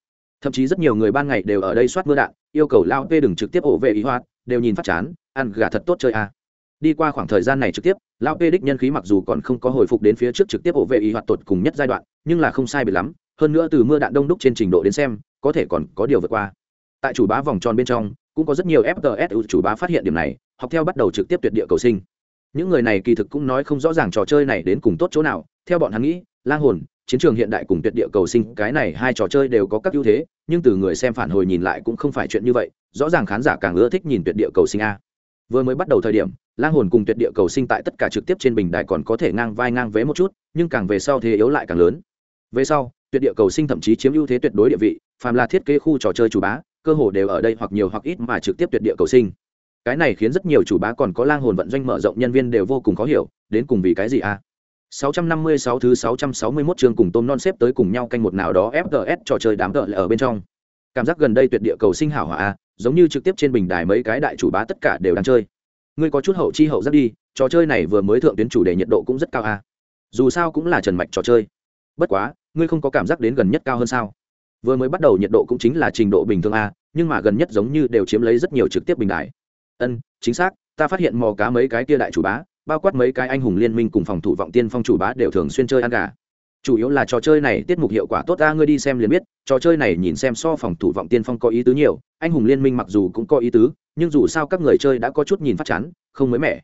thậm chí rất nhiều người ban ngày đều ở đây soát mưa đạn, yêu cầu lao tê đừng trực tiếp ổ vệ y hoạt đều nhìn phát chán, ăn gà thật tốt chơi a à. đi qua khoảng thời gian này trực tiếp, lao tê đích nhân khí mặc dù còn không có hồi phục đến phía trước trực tiếp ổ vệ y hoạt tột cùng nhất giai đoạn, nhưng là không sai biệt lắm, hơn nữa từ mưa đạn đông đúc trên trình độ đến xem, có thể còn có điều vượt qua tại chủ bá vòng tròn bên trong cũng có rất nhiều fts chủ bá phát hiện điểm này, học theo bắt đầu trực tiếp tuyệt địa cầu sinh. Những người này kỳ thực cũng nói không rõ ràng trò chơi này đến cùng tốt chỗ nào. Theo bọn hắn nghĩ, lang hồn, chiến trường hiện đại cùng tuyệt địa cầu sinh, cái này hai trò chơi đều có các ưu thế, nhưng từ người xem phản hồi nhìn lại cũng không phải chuyện như vậy. Rõ ràng khán giả càng ưa thích nhìn tuyệt địa cầu sinh a. Vừa mới bắt đầu thời điểm, lang hồn cùng tuyệt địa cầu sinh tại tất cả trực tiếp trên bình đài còn có thể ngang vai ngang vế một chút, nhưng càng về sau thế yếu lại càng lớn. Về sau, tuyệt địa cầu sinh thậm chí chiếm ưu thế tuyệt đối địa vị, phàm là thiết kế khu trò chơi chủ bá cơ hồ đều ở đây hoặc nhiều hoặc ít mà trực tiếp tuyệt địa cầu sinh cái này khiến rất nhiều chủ bá còn có lang hồn vận doanh mở rộng nhân viên đều vô cùng khó hiểu đến cùng vì cái gì a à? 656 thứ 661 chương cùng tôm non xếp tới cùng nhau canh một nào đó FGS trò chơi đám tợ ở bên trong. Cảm giác gần đây tuyệt địa cầu sinh hảo hỏa a, giống như trực tiếp trên bình đài mấy cái đại chủ bá tất cả đều đang chơi. Ngươi có chút hậu chi hậu rất đi, trò chơi này vừa mới thượng tuyến chủ đề nhiệt độ cũng rất cao a. Dù sao cũng là trần mạch trò chơi. Bất quá, ngươi không có cảm giác đến gần nhất cao hơn sao? Vừa mới bắt đầu nhiệt độ cũng chính là trình độ bình thường a, nhưng mà gần nhất giống như đều chiếm lấy rất nhiều trực tiếp bình đại. Ân, chính xác, ta phát hiện mò cá mấy cái kia đại chủ bá, bao quát mấy cái anh hùng liên minh cùng phòng thủ vọng tiên phong chủ bá đều thường xuyên chơi ăn gà. Chủ yếu là trò chơi này tiết mục hiệu quả tốt ta ngươi đi xem liền biết trò chơi này nhìn xem so phòng thủ vọng tiên phong có ý tứ nhiều anh hùng liên minh mặc dù cũng có ý tứ nhưng dù sao các người chơi đã có chút nhìn phát chán không mới mẻ.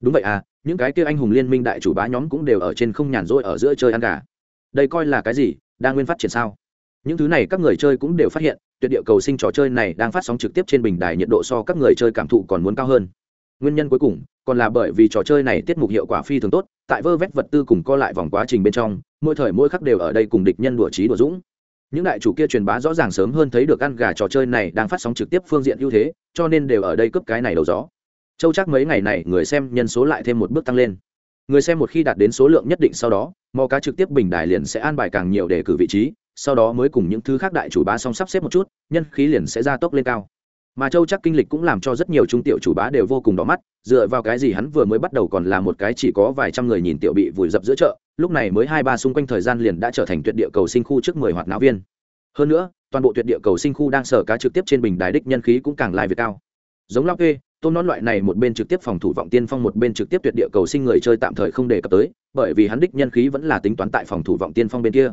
Đúng vậy à những cái kia anh hùng liên minh đại chủ bá nhóm cũng đều ở trên không nhàn rỗi ở giữa chơi ăn gà. Đây coi là cái gì đang nguyên phát triển sao? Những thứ này các người chơi cũng đều phát hiện, tuyệt địa cầu sinh trò chơi này đang phát sóng trực tiếp trên bình đài nhiệt độ so các người chơi cảm thụ còn muốn cao hơn. Nguyên nhân cuối cùng, còn là bởi vì trò chơi này tiết mục hiệu quả phi thường tốt, tại vơ vét vật tư cùng co lại vòng quá trình bên trong, mỗi thời mỗi khắc đều ở đây cùng địch nhân đùa trí đùa dũng. Những đại chủ kia truyền bá rõ ràng sớm hơn thấy được ăn gà trò chơi này đang phát sóng trực tiếp phương diện ưu thế, cho nên đều ở đây cướp cái này đầu gió. Châu chắc mấy ngày này, người xem nhân số lại thêm một bước tăng lên. Người xem một khi đạt đến số lượng nhất định sau đó, mò cá trực tiếp bình đài liền sẽ an bài càng nhiều để cử vị trí sau đó mới cùng những thứ khác đại chủ bá xong sắp xếp một chút, nhân khí liền sẽ gia tốc lên cao. Mà châu chắc kinh lịch cũng làm cho rất nhiều trung tiểu chủ bá đều vô cùng đỏ mắt, dựa vào cái gì hắn vừa mới bắt đầu còn là một cái chỉ có vài trăm người nhìn tiểu bị vùi dập giữa chợ, lúc này mới hai ba xung quanh thời gian liền đã trở thành tuyệt địa cầu sinh khu trước mười hoạt náo viên. Hơn nữa, toàn bộ tuyệt địa cầu sinh khu đang sở cá trực tiếp trên bình đài đích nhân khí cũng càng lai việt cao. Giống lao kê, tôm nón loại này một bên trực tiếp phòng thủ vọng tiên phong một bên trực tiếp tuyệt địa cầu sinh người chơi tạm thời không đề cập tới, bởi vì hắn đích nhân khí vẫn là tính toán tại phòng thủ vọng tiên phong bên kia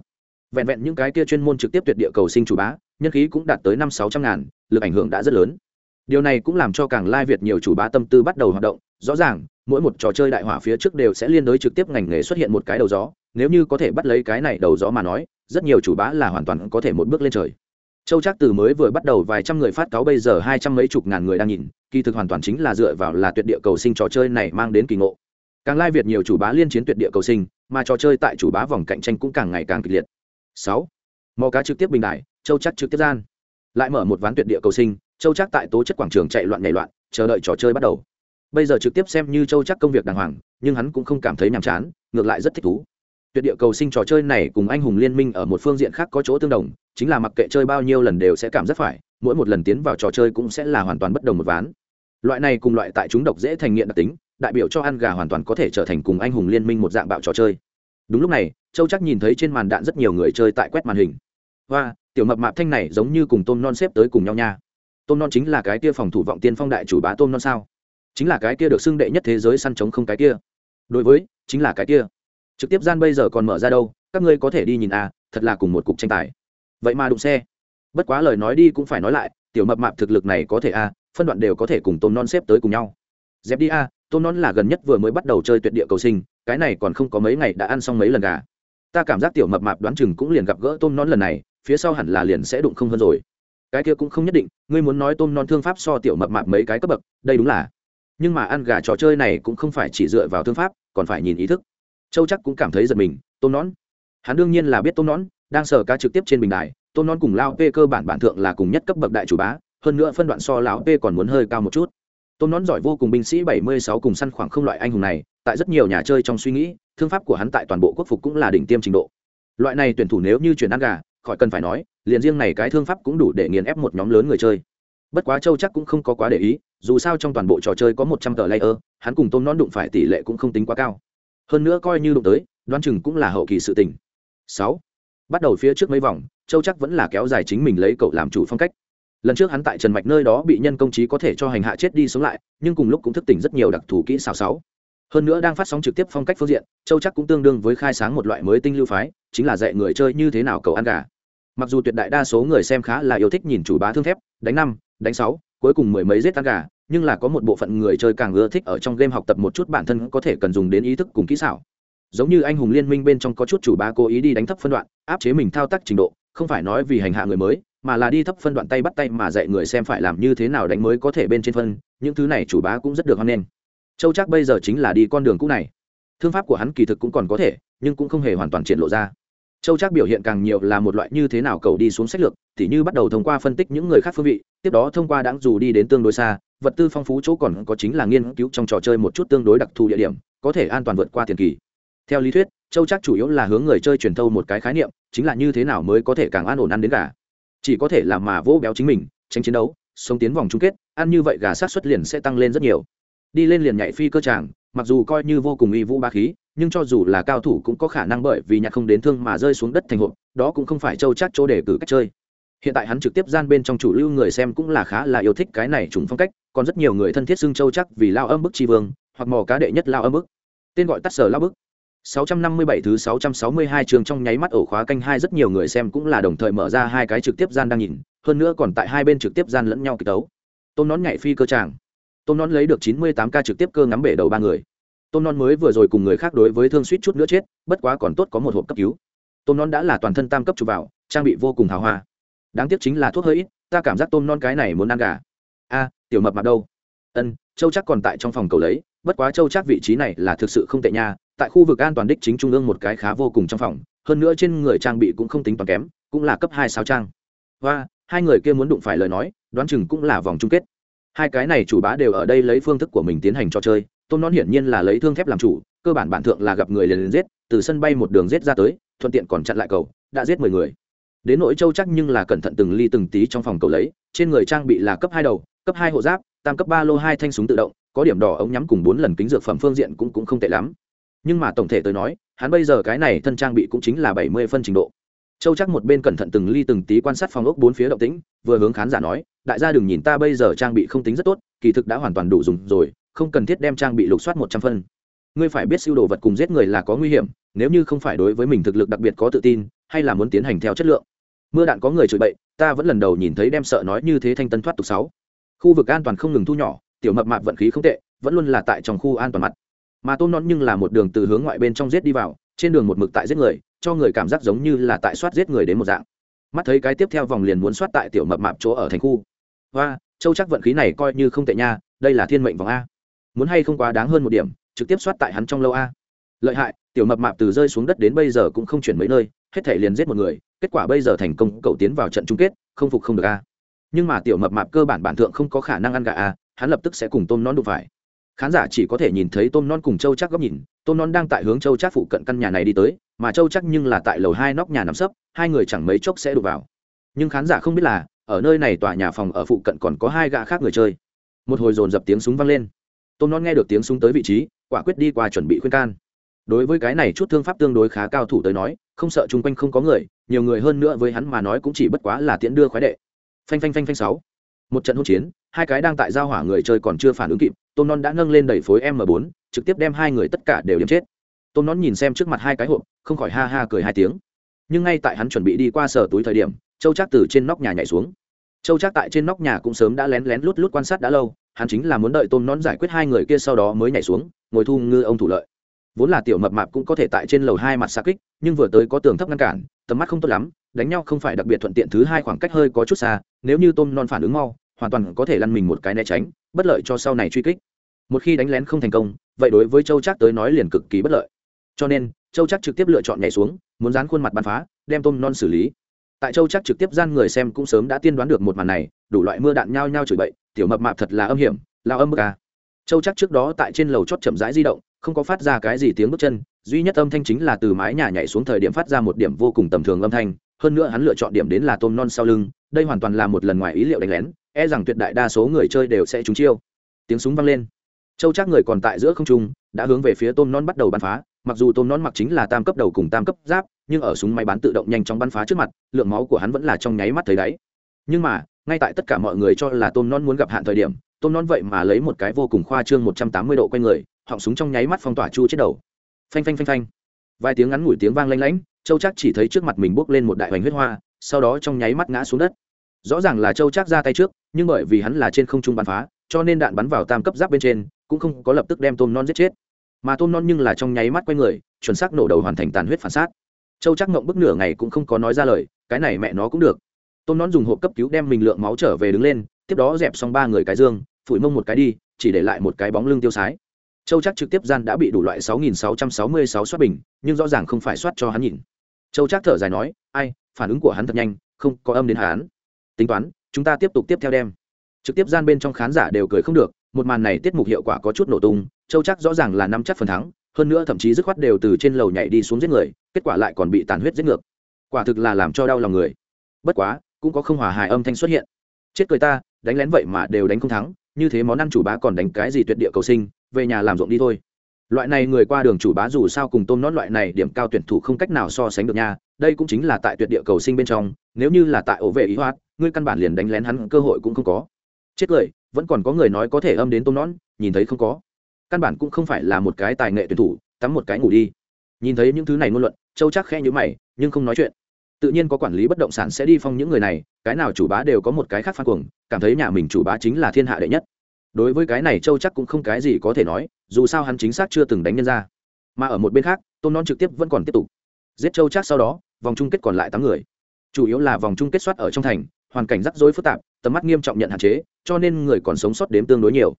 vẹn vẹn những cái kia chuyên môn trực tiếp tuyệt địa cầu sinh chủ bá, nhân khí cũng đạt tới năm sáu trăm ngàn, lực ảnh hưởng đã rất lớn. Điều này cũng làm cho càng lai việt nhiều chủ bá tâm tư bắt đầu hoạt động. Rõ ràng, mỗi một trò chơi đại hỏa phía trước đều sẽ liên đối trực tiếp ngành nghề xuất hiện một cái đầu gió, nếu như có thể bắt lấy cái này đầu gió mà nói, rất nhiều chủ bá là hoàn toàn có thể một bước lên trời. Châu chắc từ mới vừa bắt đầu vài trăm người phát cáo bây giờ hai trăm mấy chục ngàn người đang nhìn, kỳ thực hoàn toàn chính là dựa vào là tuyệt địa cầu sinh trò chơi này mang đến kỳ ngộ. Càng lai việt nhiều chủ bá liên chiến tuyệt địa cầu sinh, mà trò chơi tại chủ bá vòng cạnh tranh cũng càng ngày càng kịch liệt sáu. Mò cá trực tiếp bình đại châu chắc trực tiếp gian. Lại mở một ván tuyệt địa cầu sinh châu chắc tại tố chất quảng trường chạy loạn nhảy loạn, chờ đợi trò chơi bắt đầu. Bây giờ trực tiếp xem như châu chắc công việc đàng hoàng, nhưng hắn cũng không cảm thấy nhàm chán, ngược lại rất thích thú. Tuyệt địa cầu sinh trò chơi này cùng anh hùng liên minh ở một phương diện khác có chỗ tương đồng, chính là mặc kệ chơi bao nhiêu lần đều sẽ cảm giác phải, mỗi một lần tiến vào trò chơi cũng sẽ là hoàn toàn bất đồng một ván. Loại này cùng loại tại chúng độc dễ thành nghiện đặc tính, đại biểu cho ăn gà hoàn toàn có thể trở thành cùng anh hùng liên minh một dạng bạo trò chơi đúng lúc này, châu chắc nhìn thấy trên màn đạn rất nhiều người chơi tại quét màn hình. Và tiểu mập mạp thanh này giống như cùng tôm non xếp tới cùng nhau nha. Tôm non chính là cái kia phòng thủ vọng tiên phong đại chủ bá tôm non sao? Chính là cái kia được xưng đệ nhất thế giới săn chống không cái kia. Đối với, chính là cái kia. Trực tiếp gian bây giờ còn mở ra đâu, các ngươi có thể đi nhìn à thật là cùng một cục tranh tài. Vậy mà đụng xe. Bất quá lời nói đi cũng phải nói lại, tiểu mập mạp thực lực này có thể à phân đoạn đều có thể cùng tôm non xếp tới cùng nhau. Dẹp đi à tôm non là gần nhất vừa mới bắt đầu chơi tuyệt địa cầu sinh cái này còn không có mấy ngày đã ăn xong mấy lần gà. Ta cảm giác tiểu mập mạp đoán chừng cũng liền gặp gỡ tôm non lần này, phía sau hẳn là liền sẽ đụng không hơn rồi. Cái kia cũng không nhất định, ngươi muốn nói tôm non thương pháp so tiểu mập mạp mấy cái cấp bậc, đây đúng là. Nhưng mà ăn gà trò chơi này cũng không phải chỉ dựa vào thương pháp, còn phải nhìn ý thức. Châu chắc cũng cảm thấy giật mình, tôm nón hắn đương nhiên là biết tôm nón đang sờ ca trực tiếp trên bình đài, tôm nón cùng lao p cơ bản bản thượng là cùng nhất cấp bậc đại chủ bá, hơn nữa phân đoạn so lão p còn muốn hơi cao một chút. Tôm nón giỏi vô cùng, binh sĩ 76 cùng săn khoảng không loại anh hùng này tại rất nhiều nhà chơi trong suy nghĩ, thương pháp của hắn tại toàn bộ quốc phục cũng là đỉnh tiêm trình độ. Loại này tuyển thủ nếu như chuyển ăn gà, khỏi cần phải nói, liền riêng này cái thương pháp cũng đủ để nghiền ép một nhóm lớn người chơi. Bất quá châu chắc cũng không có quá để ý, dù sao trong toàn bộ trò chơi có một trăm tờ layer, hắn cùng tôm non đụng phải tỷ lệ cũng không tính quá cao. Hơn nữa coi như đụng tới đoan chừng cũng là hậu kỳ sự tình. Sáu. Bắt đầu phía trước mấy vòng, châu chắc vẫn là kéo dài chính mình lấy cậu làm chủ phong cách. Lần trước hắn tại trần mạch nơi đó bị nhân công trí có thể cho hành hạ chết đi sống lại, nhưng cùng lúc cũng thức tỉnh rất nhiều đặc thù kỹ xào sáu hơn nữa đang phát sóng trực tiếp phong cách phương diện, châu chắc cũng tương đương với khai sáng một loại mới tinh lưu phái, chính là dạy người chơi như thế nào cầu ăn gà. Mặc dù tuyệt đại đa số người xem khá là yêu thích nhìn chủ bá thương thép, đánh năm, đánh sáu, cuối cùng mười mấy giết ăn gà, nhưng là có một bộ phận người chơi càng ưa thích ở trong game học tập một chút bản thân có thể cần dùng đến ý thức cùng kỹ xảo. Giống như anh hùng liên minh bên trong có chút chủ bá cố ý đi đánh thấp phân đoạn, áp chế mình thao tác trình độ, không phải nói vì hành hạ người mới, mà là đi thấp phân đoạn tay bắt tay mà dạy người xem phải làm như thế nào đánh mới có thể bên trên phân, những thứ này chủ bá cũng rất được hoan nghênh châu Trác bây giờ chính là đi con đường cũ này. Thương pháp của hắn kỳ thực cũng còn có thể, nhưng cũng không hề hoàn toàn triển lộ ra. Châu Trác biểu hiện càng nhiều là một loại như thế nào cầu đi xuống sách lược thì như bắt đầu thông qua phân tích những người khác phương vị, tiếp đó thông qua đáng dù đi đến tương đối xa, vật tư phong phú chỗ còn có chính là nghiên cứu trong trò chơi một chút tương đối đặc thù địa điểm, có thể an toàn vượt qua tiền kỳ. Theo lý thuyết, châu Trác chủ yếu là hướng người chơi truyền thâu một cái khái niệm, chính là như thế nào mới có thể càng an ổn ăn đến gà. Chỉ có thể làm mà vỗ béo chính mình, tránh chiến đấu, sống tiến vòng chung kết, ăn như vậy gà sát xuất liền sẽ tăng lên rất nhiều đi lên liền nhảy phi cơ tràng mặc dù coi như vô cùng uy vũ ba khí nhưng cho dù là cao thủ cũng có khả năng bởi vì nhặt không đến thương mà rơi xuống đất thành hộp đó cũng không phải châu chát chỗ để cử cách chơi hiện tại hắn trực tiếp gian bên trong chủ lưu người xem cũng là khá là yêu thích cái này trùng phong cách còn rất nhiều người thân thiết xưng châu chắc vì lao âm bức tri vương hoặc mò cá đệ nhất lao âm bức tên gọi tắt sở lao bức 657 thứ 662 trường trong nháy mắt ổ khóa canh hai rất nhiều người xem cũng là đồng thời mở ra hai cái trực tiếp gian đang nhìn, hơn nữa còn tại hai bên trực tiếp gian lẫn nhau kịch đấu. Tôm nón nhảy phi cơ tràng. Tôm non lấy được 98 ca trực tiếp cơ ngắm bể đầu ba người. Tôm non mới vừa rồi cùng người khác đối với thương suýt chút nữa chết, bất quá còn tốt có một hộp cấp cứu. Tôm non đã là toàn thân tam cấp chụp vào, trang bị vô cùng hào hoa. Đáng tiếc chính là thuốc hơi ít, ta cảm giác tôm non cái này muốn ăn gà. A, tiểu mập mặt đâu? Ân, Châu chắc còn tại trong phòng cầu lấy, bất quá Châu chắc vị trí này là thực sự không tệ nha, tại khu vực an toàn đích chính trung ương một cái khá vô cùng trong phòng hơn nữa trên người trang bị cũng không tính toàn kém cũng là cấp hai sao trang và hai người kia muốn đụng phải lời nói đoán chừng cũng là vòng chung kết hai cái này chủ bá đều ở đây lấy phương thức của mình tiến hành cho chơi tôm non hiển nhiên là lấy thương thép làm chủ, cơ bản bản thượng là gặp người liền liền giết, từ sân bay một đường giết ra tới, thuận tiện còn chặn lại cầu, đã giết mười người. Đến nỗi châu chắc nhưng là cẩn thận từng ly từng tí trong phòng cầu lấy, trên người trang bị là cấp hai đầu, cấp hai hộ giáp, tam cấp ba lô hai thanh súng tự động, có điểm đỏ ống nhắm cùng bốn lần kính dược phẩm phương diện cũng cũng không tệ lắm. Nhưng mà tổng thể tới nói, hắn bây giờ cái này thân trang bị cũng chính là bảy mươi phân trình độ châu chắc một bên cẩn thận từng ly từng tí quan sát phòng ốc bốn phía động tĩnh, vừa hướng khán giả nói, đại gia đừng nhìn ta bây giờ trang bị không tính rất tốt, kỳ thực đã hoàn toàn đủ dùng rồi, không cần thiết đem trang bị lục soát một trăm phân. Ngươi phải biết siêu đồ vật cùng giết người là có nguy hiểm, nếu như không phải đối với mình thực lực đặc biệt có tự tin, hay là muốn tiến hành theo chất lượng. Mưa đạn có người chửi bậy, ta vẫn lần đầu nhìn thấy đem sợ nói như thế thanh tân thoát tục sáu. Khu vực an toàn không ngừng thu nhỏ, tiểu mập mạp vận khí không tệ, vẫn luôn là tại trong khu an toàn mặt. Mà tôm non nhưng là một đường từ hướng ngoại bên trong giết đi vào, trên đường một mực tại giết người cho người cảm giác giống như là tại soát giết người đến một dạng. Mắt thấy cái tiếp theo vòng liền muốn soát tại tiểu mập mạp chỗ ở thành khu. Và châu chắc vận khí này coi như không tệ nha, đây là thiên mệnh vòng a. Muốn hay không quá đáng hơn một điểm, trực tiếp soát tại hắn trong lâu a. Lợi hại, tiểu mập mạp từ rơi xuống đất đến bây giờ cũng không chuyển mấy nơi, hết thể liền giết một người, kết quả bây giờ thành công, cậu tiến vào trận chung kết, không phục không được a. Nhưng mà tiểu mập mạp cơ bản bản thượng không có khả năng ăn gà a, hắn lập tức sẽ cùng tôm non đụng phải. Khán giả chỉ có thể nhìn thấy tôm non cùng châu chắc góc nhìn tôm non đang tại hướng châu Trác phụ cận căn nhà này đi tới, mà châu chắc nhưng là tại lầu hai nóc nhà nằm sấp, hai người chẳng mấy chốc sẽ đụng vào. Nhưng khán giả không biết là, ở nơi này tòa nhà phòng ở phụ cận còn có hai gã khác người chơi. Một hồi dồn dập tiếng súng vang lên. Tôm non nghe được tiếng súng tới vị trí, quả quyết đi qua chuẩn bị khuyên can. Đối với cái này chút thương pháp tương đối khá cao thủ tới nói, không sợ chung quanh không có người, nhiều người hơn nữa với hắn mà nói cũng chỉ bất quá là tiễn đưa khoái đệ. Phanh phanh phanh phanh sáu. Một trận hỗn chiến, hai cái đang tại giao hỏa người chơi còn chưa phản ứng kịp tôm non đã nâng lên đẩy phối m 4 trực tiếp đem hai người tất cả đều điểm chết. Tôm Nón nhìn xem trước mặt hai cái hộp, không khỏi ha ha cười hai tiếng. Nhưng ngay tại hắn chuẩn bị đi qua sở túi thời điểm, châu chắc từ trên nóc nhà nhảy xuống. Châu chắc tại trên nóc nhà cũng sớm đã lén lén lút lút quan sát đã lâu, hắn chính là muốn đợi tôm Nón giải quyết hai người kia sau đó mới nhảy xuống, ngồi thu ngư ông thủ lợi. Vốn là tiểu mập mạp cũng có thể tại trên lầu hai mặt xa kích, nhưng vừa tới có tường thấp ngăn cản, tầm mắt không tốt lắm, đánh nhau không phải đặc biệt thuận tiện, thứ hai khoảng cách hơi có chút xa, nếu như tôm non phản ứng mau, hoàn toàn có thể lăn mình một cái né tránh, bất lợi cho sau này truy kích một khi đánh lén không thành công, vậy đối với châu chắc tới nói liền cực kỳ bất lợi. Cho nên, châu chắc trực tiếp lựa chọn nhảy xuống, muốn dán khuôn mặt bắn phá, đem tôm non xử lý. Tại châu chắc trực tiếp gian người xem cũng sớm đã tiên đoán được một màn này, đủ loại mưa đạn nhao nhao chửi bậy, tiểu mập mạp thật là âm hiểm lao âm bức à. châu chắc trước đó tại trên lầu chót chậm rãi di động, không có phát ra cái gì tiếng bước chân, duy nhất âm thanh chính là từ mái nhà nhảy xuống thời điểm phát ra một điểm vô cùng tầm thường âm thanh, hơn nữa hắn lựa chọn điểm đến là tôm non sau lưng, đây hoàn toàn là một lần ngoài ý liệu đánh lén e rằng tuyệt đại đa số người chơi đều sẽ trúng chiêu. Tiếng súng vang lên châu chắc người còn tại giữa không trung, đã hướng về phía tôm non bắt đầu bắn phá, mặc dù tôm non mặc chính là tam cấp đầu cùng tam cấp giáp, nhưng ở súng máy bán tự động nhanh chóng bắn phá trước mặt, lượng máu của hắn vẫn là trong nháy mắt thấy đáy. Nhưng mà, ngay tại tất cả mọi người cho là tôm non muốn gặp hạn thời điểm, tôm non vậy mà lấy một cái vô cùng khoa trương một trăm tám mươi độ quay người, họng súng trong nháy mắt phong tỏa chu chết đầu. Phanh phanh phanh phanh. Vài tiếng ngắn ngủi tiếng vang lanh lảnh, châu chắc chỉ thấy trước mặt mình bốc lên một đại hoành huyết hoa, sau đó trong nháy mắt ngã xuống đất. Rõ ràng là châu chắc ra tay trước, nhưng bởi vì hắn là trên không trung bắn phá cho nên đạn bắn vào tam cấp giáp bên trên, cũng không có lập tức đem tôm non giết chết. Mà tôm non nhưng là trong nháy mắt quay người, chuẩn xác nổ đầu hoàn thành tàn huyết phản sát. Châu chắc ngộng bức nửa ngày cũng không có nói ra lời, cái này mẹ nó cũng được. Tôm non dùng hộp cấp cứu đem mình lượng máu trở về đứng lên, tiếp đó dẹp xong ba người cái dương, phủi mông một cái đi, chỉ để lại một cái bóng lưng tiêu sái. Châu chắc trực tiếp gian đã bị đủ loại 6.666 soát bình, nhưng rõ ràng không phải soát cho hắn nhìn. Châu chắc thở dài nói, ai, phản ứng của hắn thật nhanh, không có âm đến hắn. Tính toán, chúng ta tiếp tục tiếp theo đem trực tiếp gian bên trong khán giả đều cười không được, một màn này tiết mục hiệu quả có chút nổ tung, châu chắc rõ ràng là năm chắc phần thắng, hơn nữa thậm chí dứt khoát đều từ trên lầu nhảy đi xuống giết người, kết quả lại còn bị tàn huyết giết ngược. Quả thực là làm cho đau lòng người. Bất quá, cũng có không hòa hài âm thanh xuất hiện. Chết cười ta, đánh lén vậy mà đều đánh không thắng, như thế món ăn chủ bá còn đánh cái gì tuyệt địa cầu sinh, về nhà làm ruộng đi thôi. Loại này người qua đường chủ bá dù sao cùng tôm nón loại này điểm cao tuyển thủ không cách nào so sánh được nha, đây cũng chính là tại tuyệt địa cầu sinh bên trong, nếu như là tại ổ vệ ý hoạt ngươi căn bản liền đánh lén hắn, cơ hội cũng không có chết cười, vẫn còn có người nói có thể âm đến tôm nón, nhìn thấy không có. Căn bản cũng không phải là một cái tài nghệ tuyển thủ, tắm một cái ngủ đi. Nhìn thấy những thứ này ngôn luận, châu chắc khe nhữ mày, nhưng không nói chuyện. Tự nhiên có quản lý bất động sản sẽ đi phong những người này, cái nào chủ bá đều có một cái khác phan cuồng, cảm thấy nhà mình chủ bá chính là thiên hạ đệ nhất. Đối với cái này châu chắc cũng không cái gì có thể nói, dù sao hắn chính xác chưa từng đánh nhân ra. Mà ở một bên khác, tôm non trực tiếp vẫn còn tiếp tục. Giết châu chắc sau đó, vòng chung kết còn lại tám người. Chủ yếu là vòng chung kết soát ở trong thành hoàn cảnh rắc rối phức tạp, tầm mắt nghiêm trọng nhận hạn chế, cho nên người còn sống sót đếm tương đối nhiều.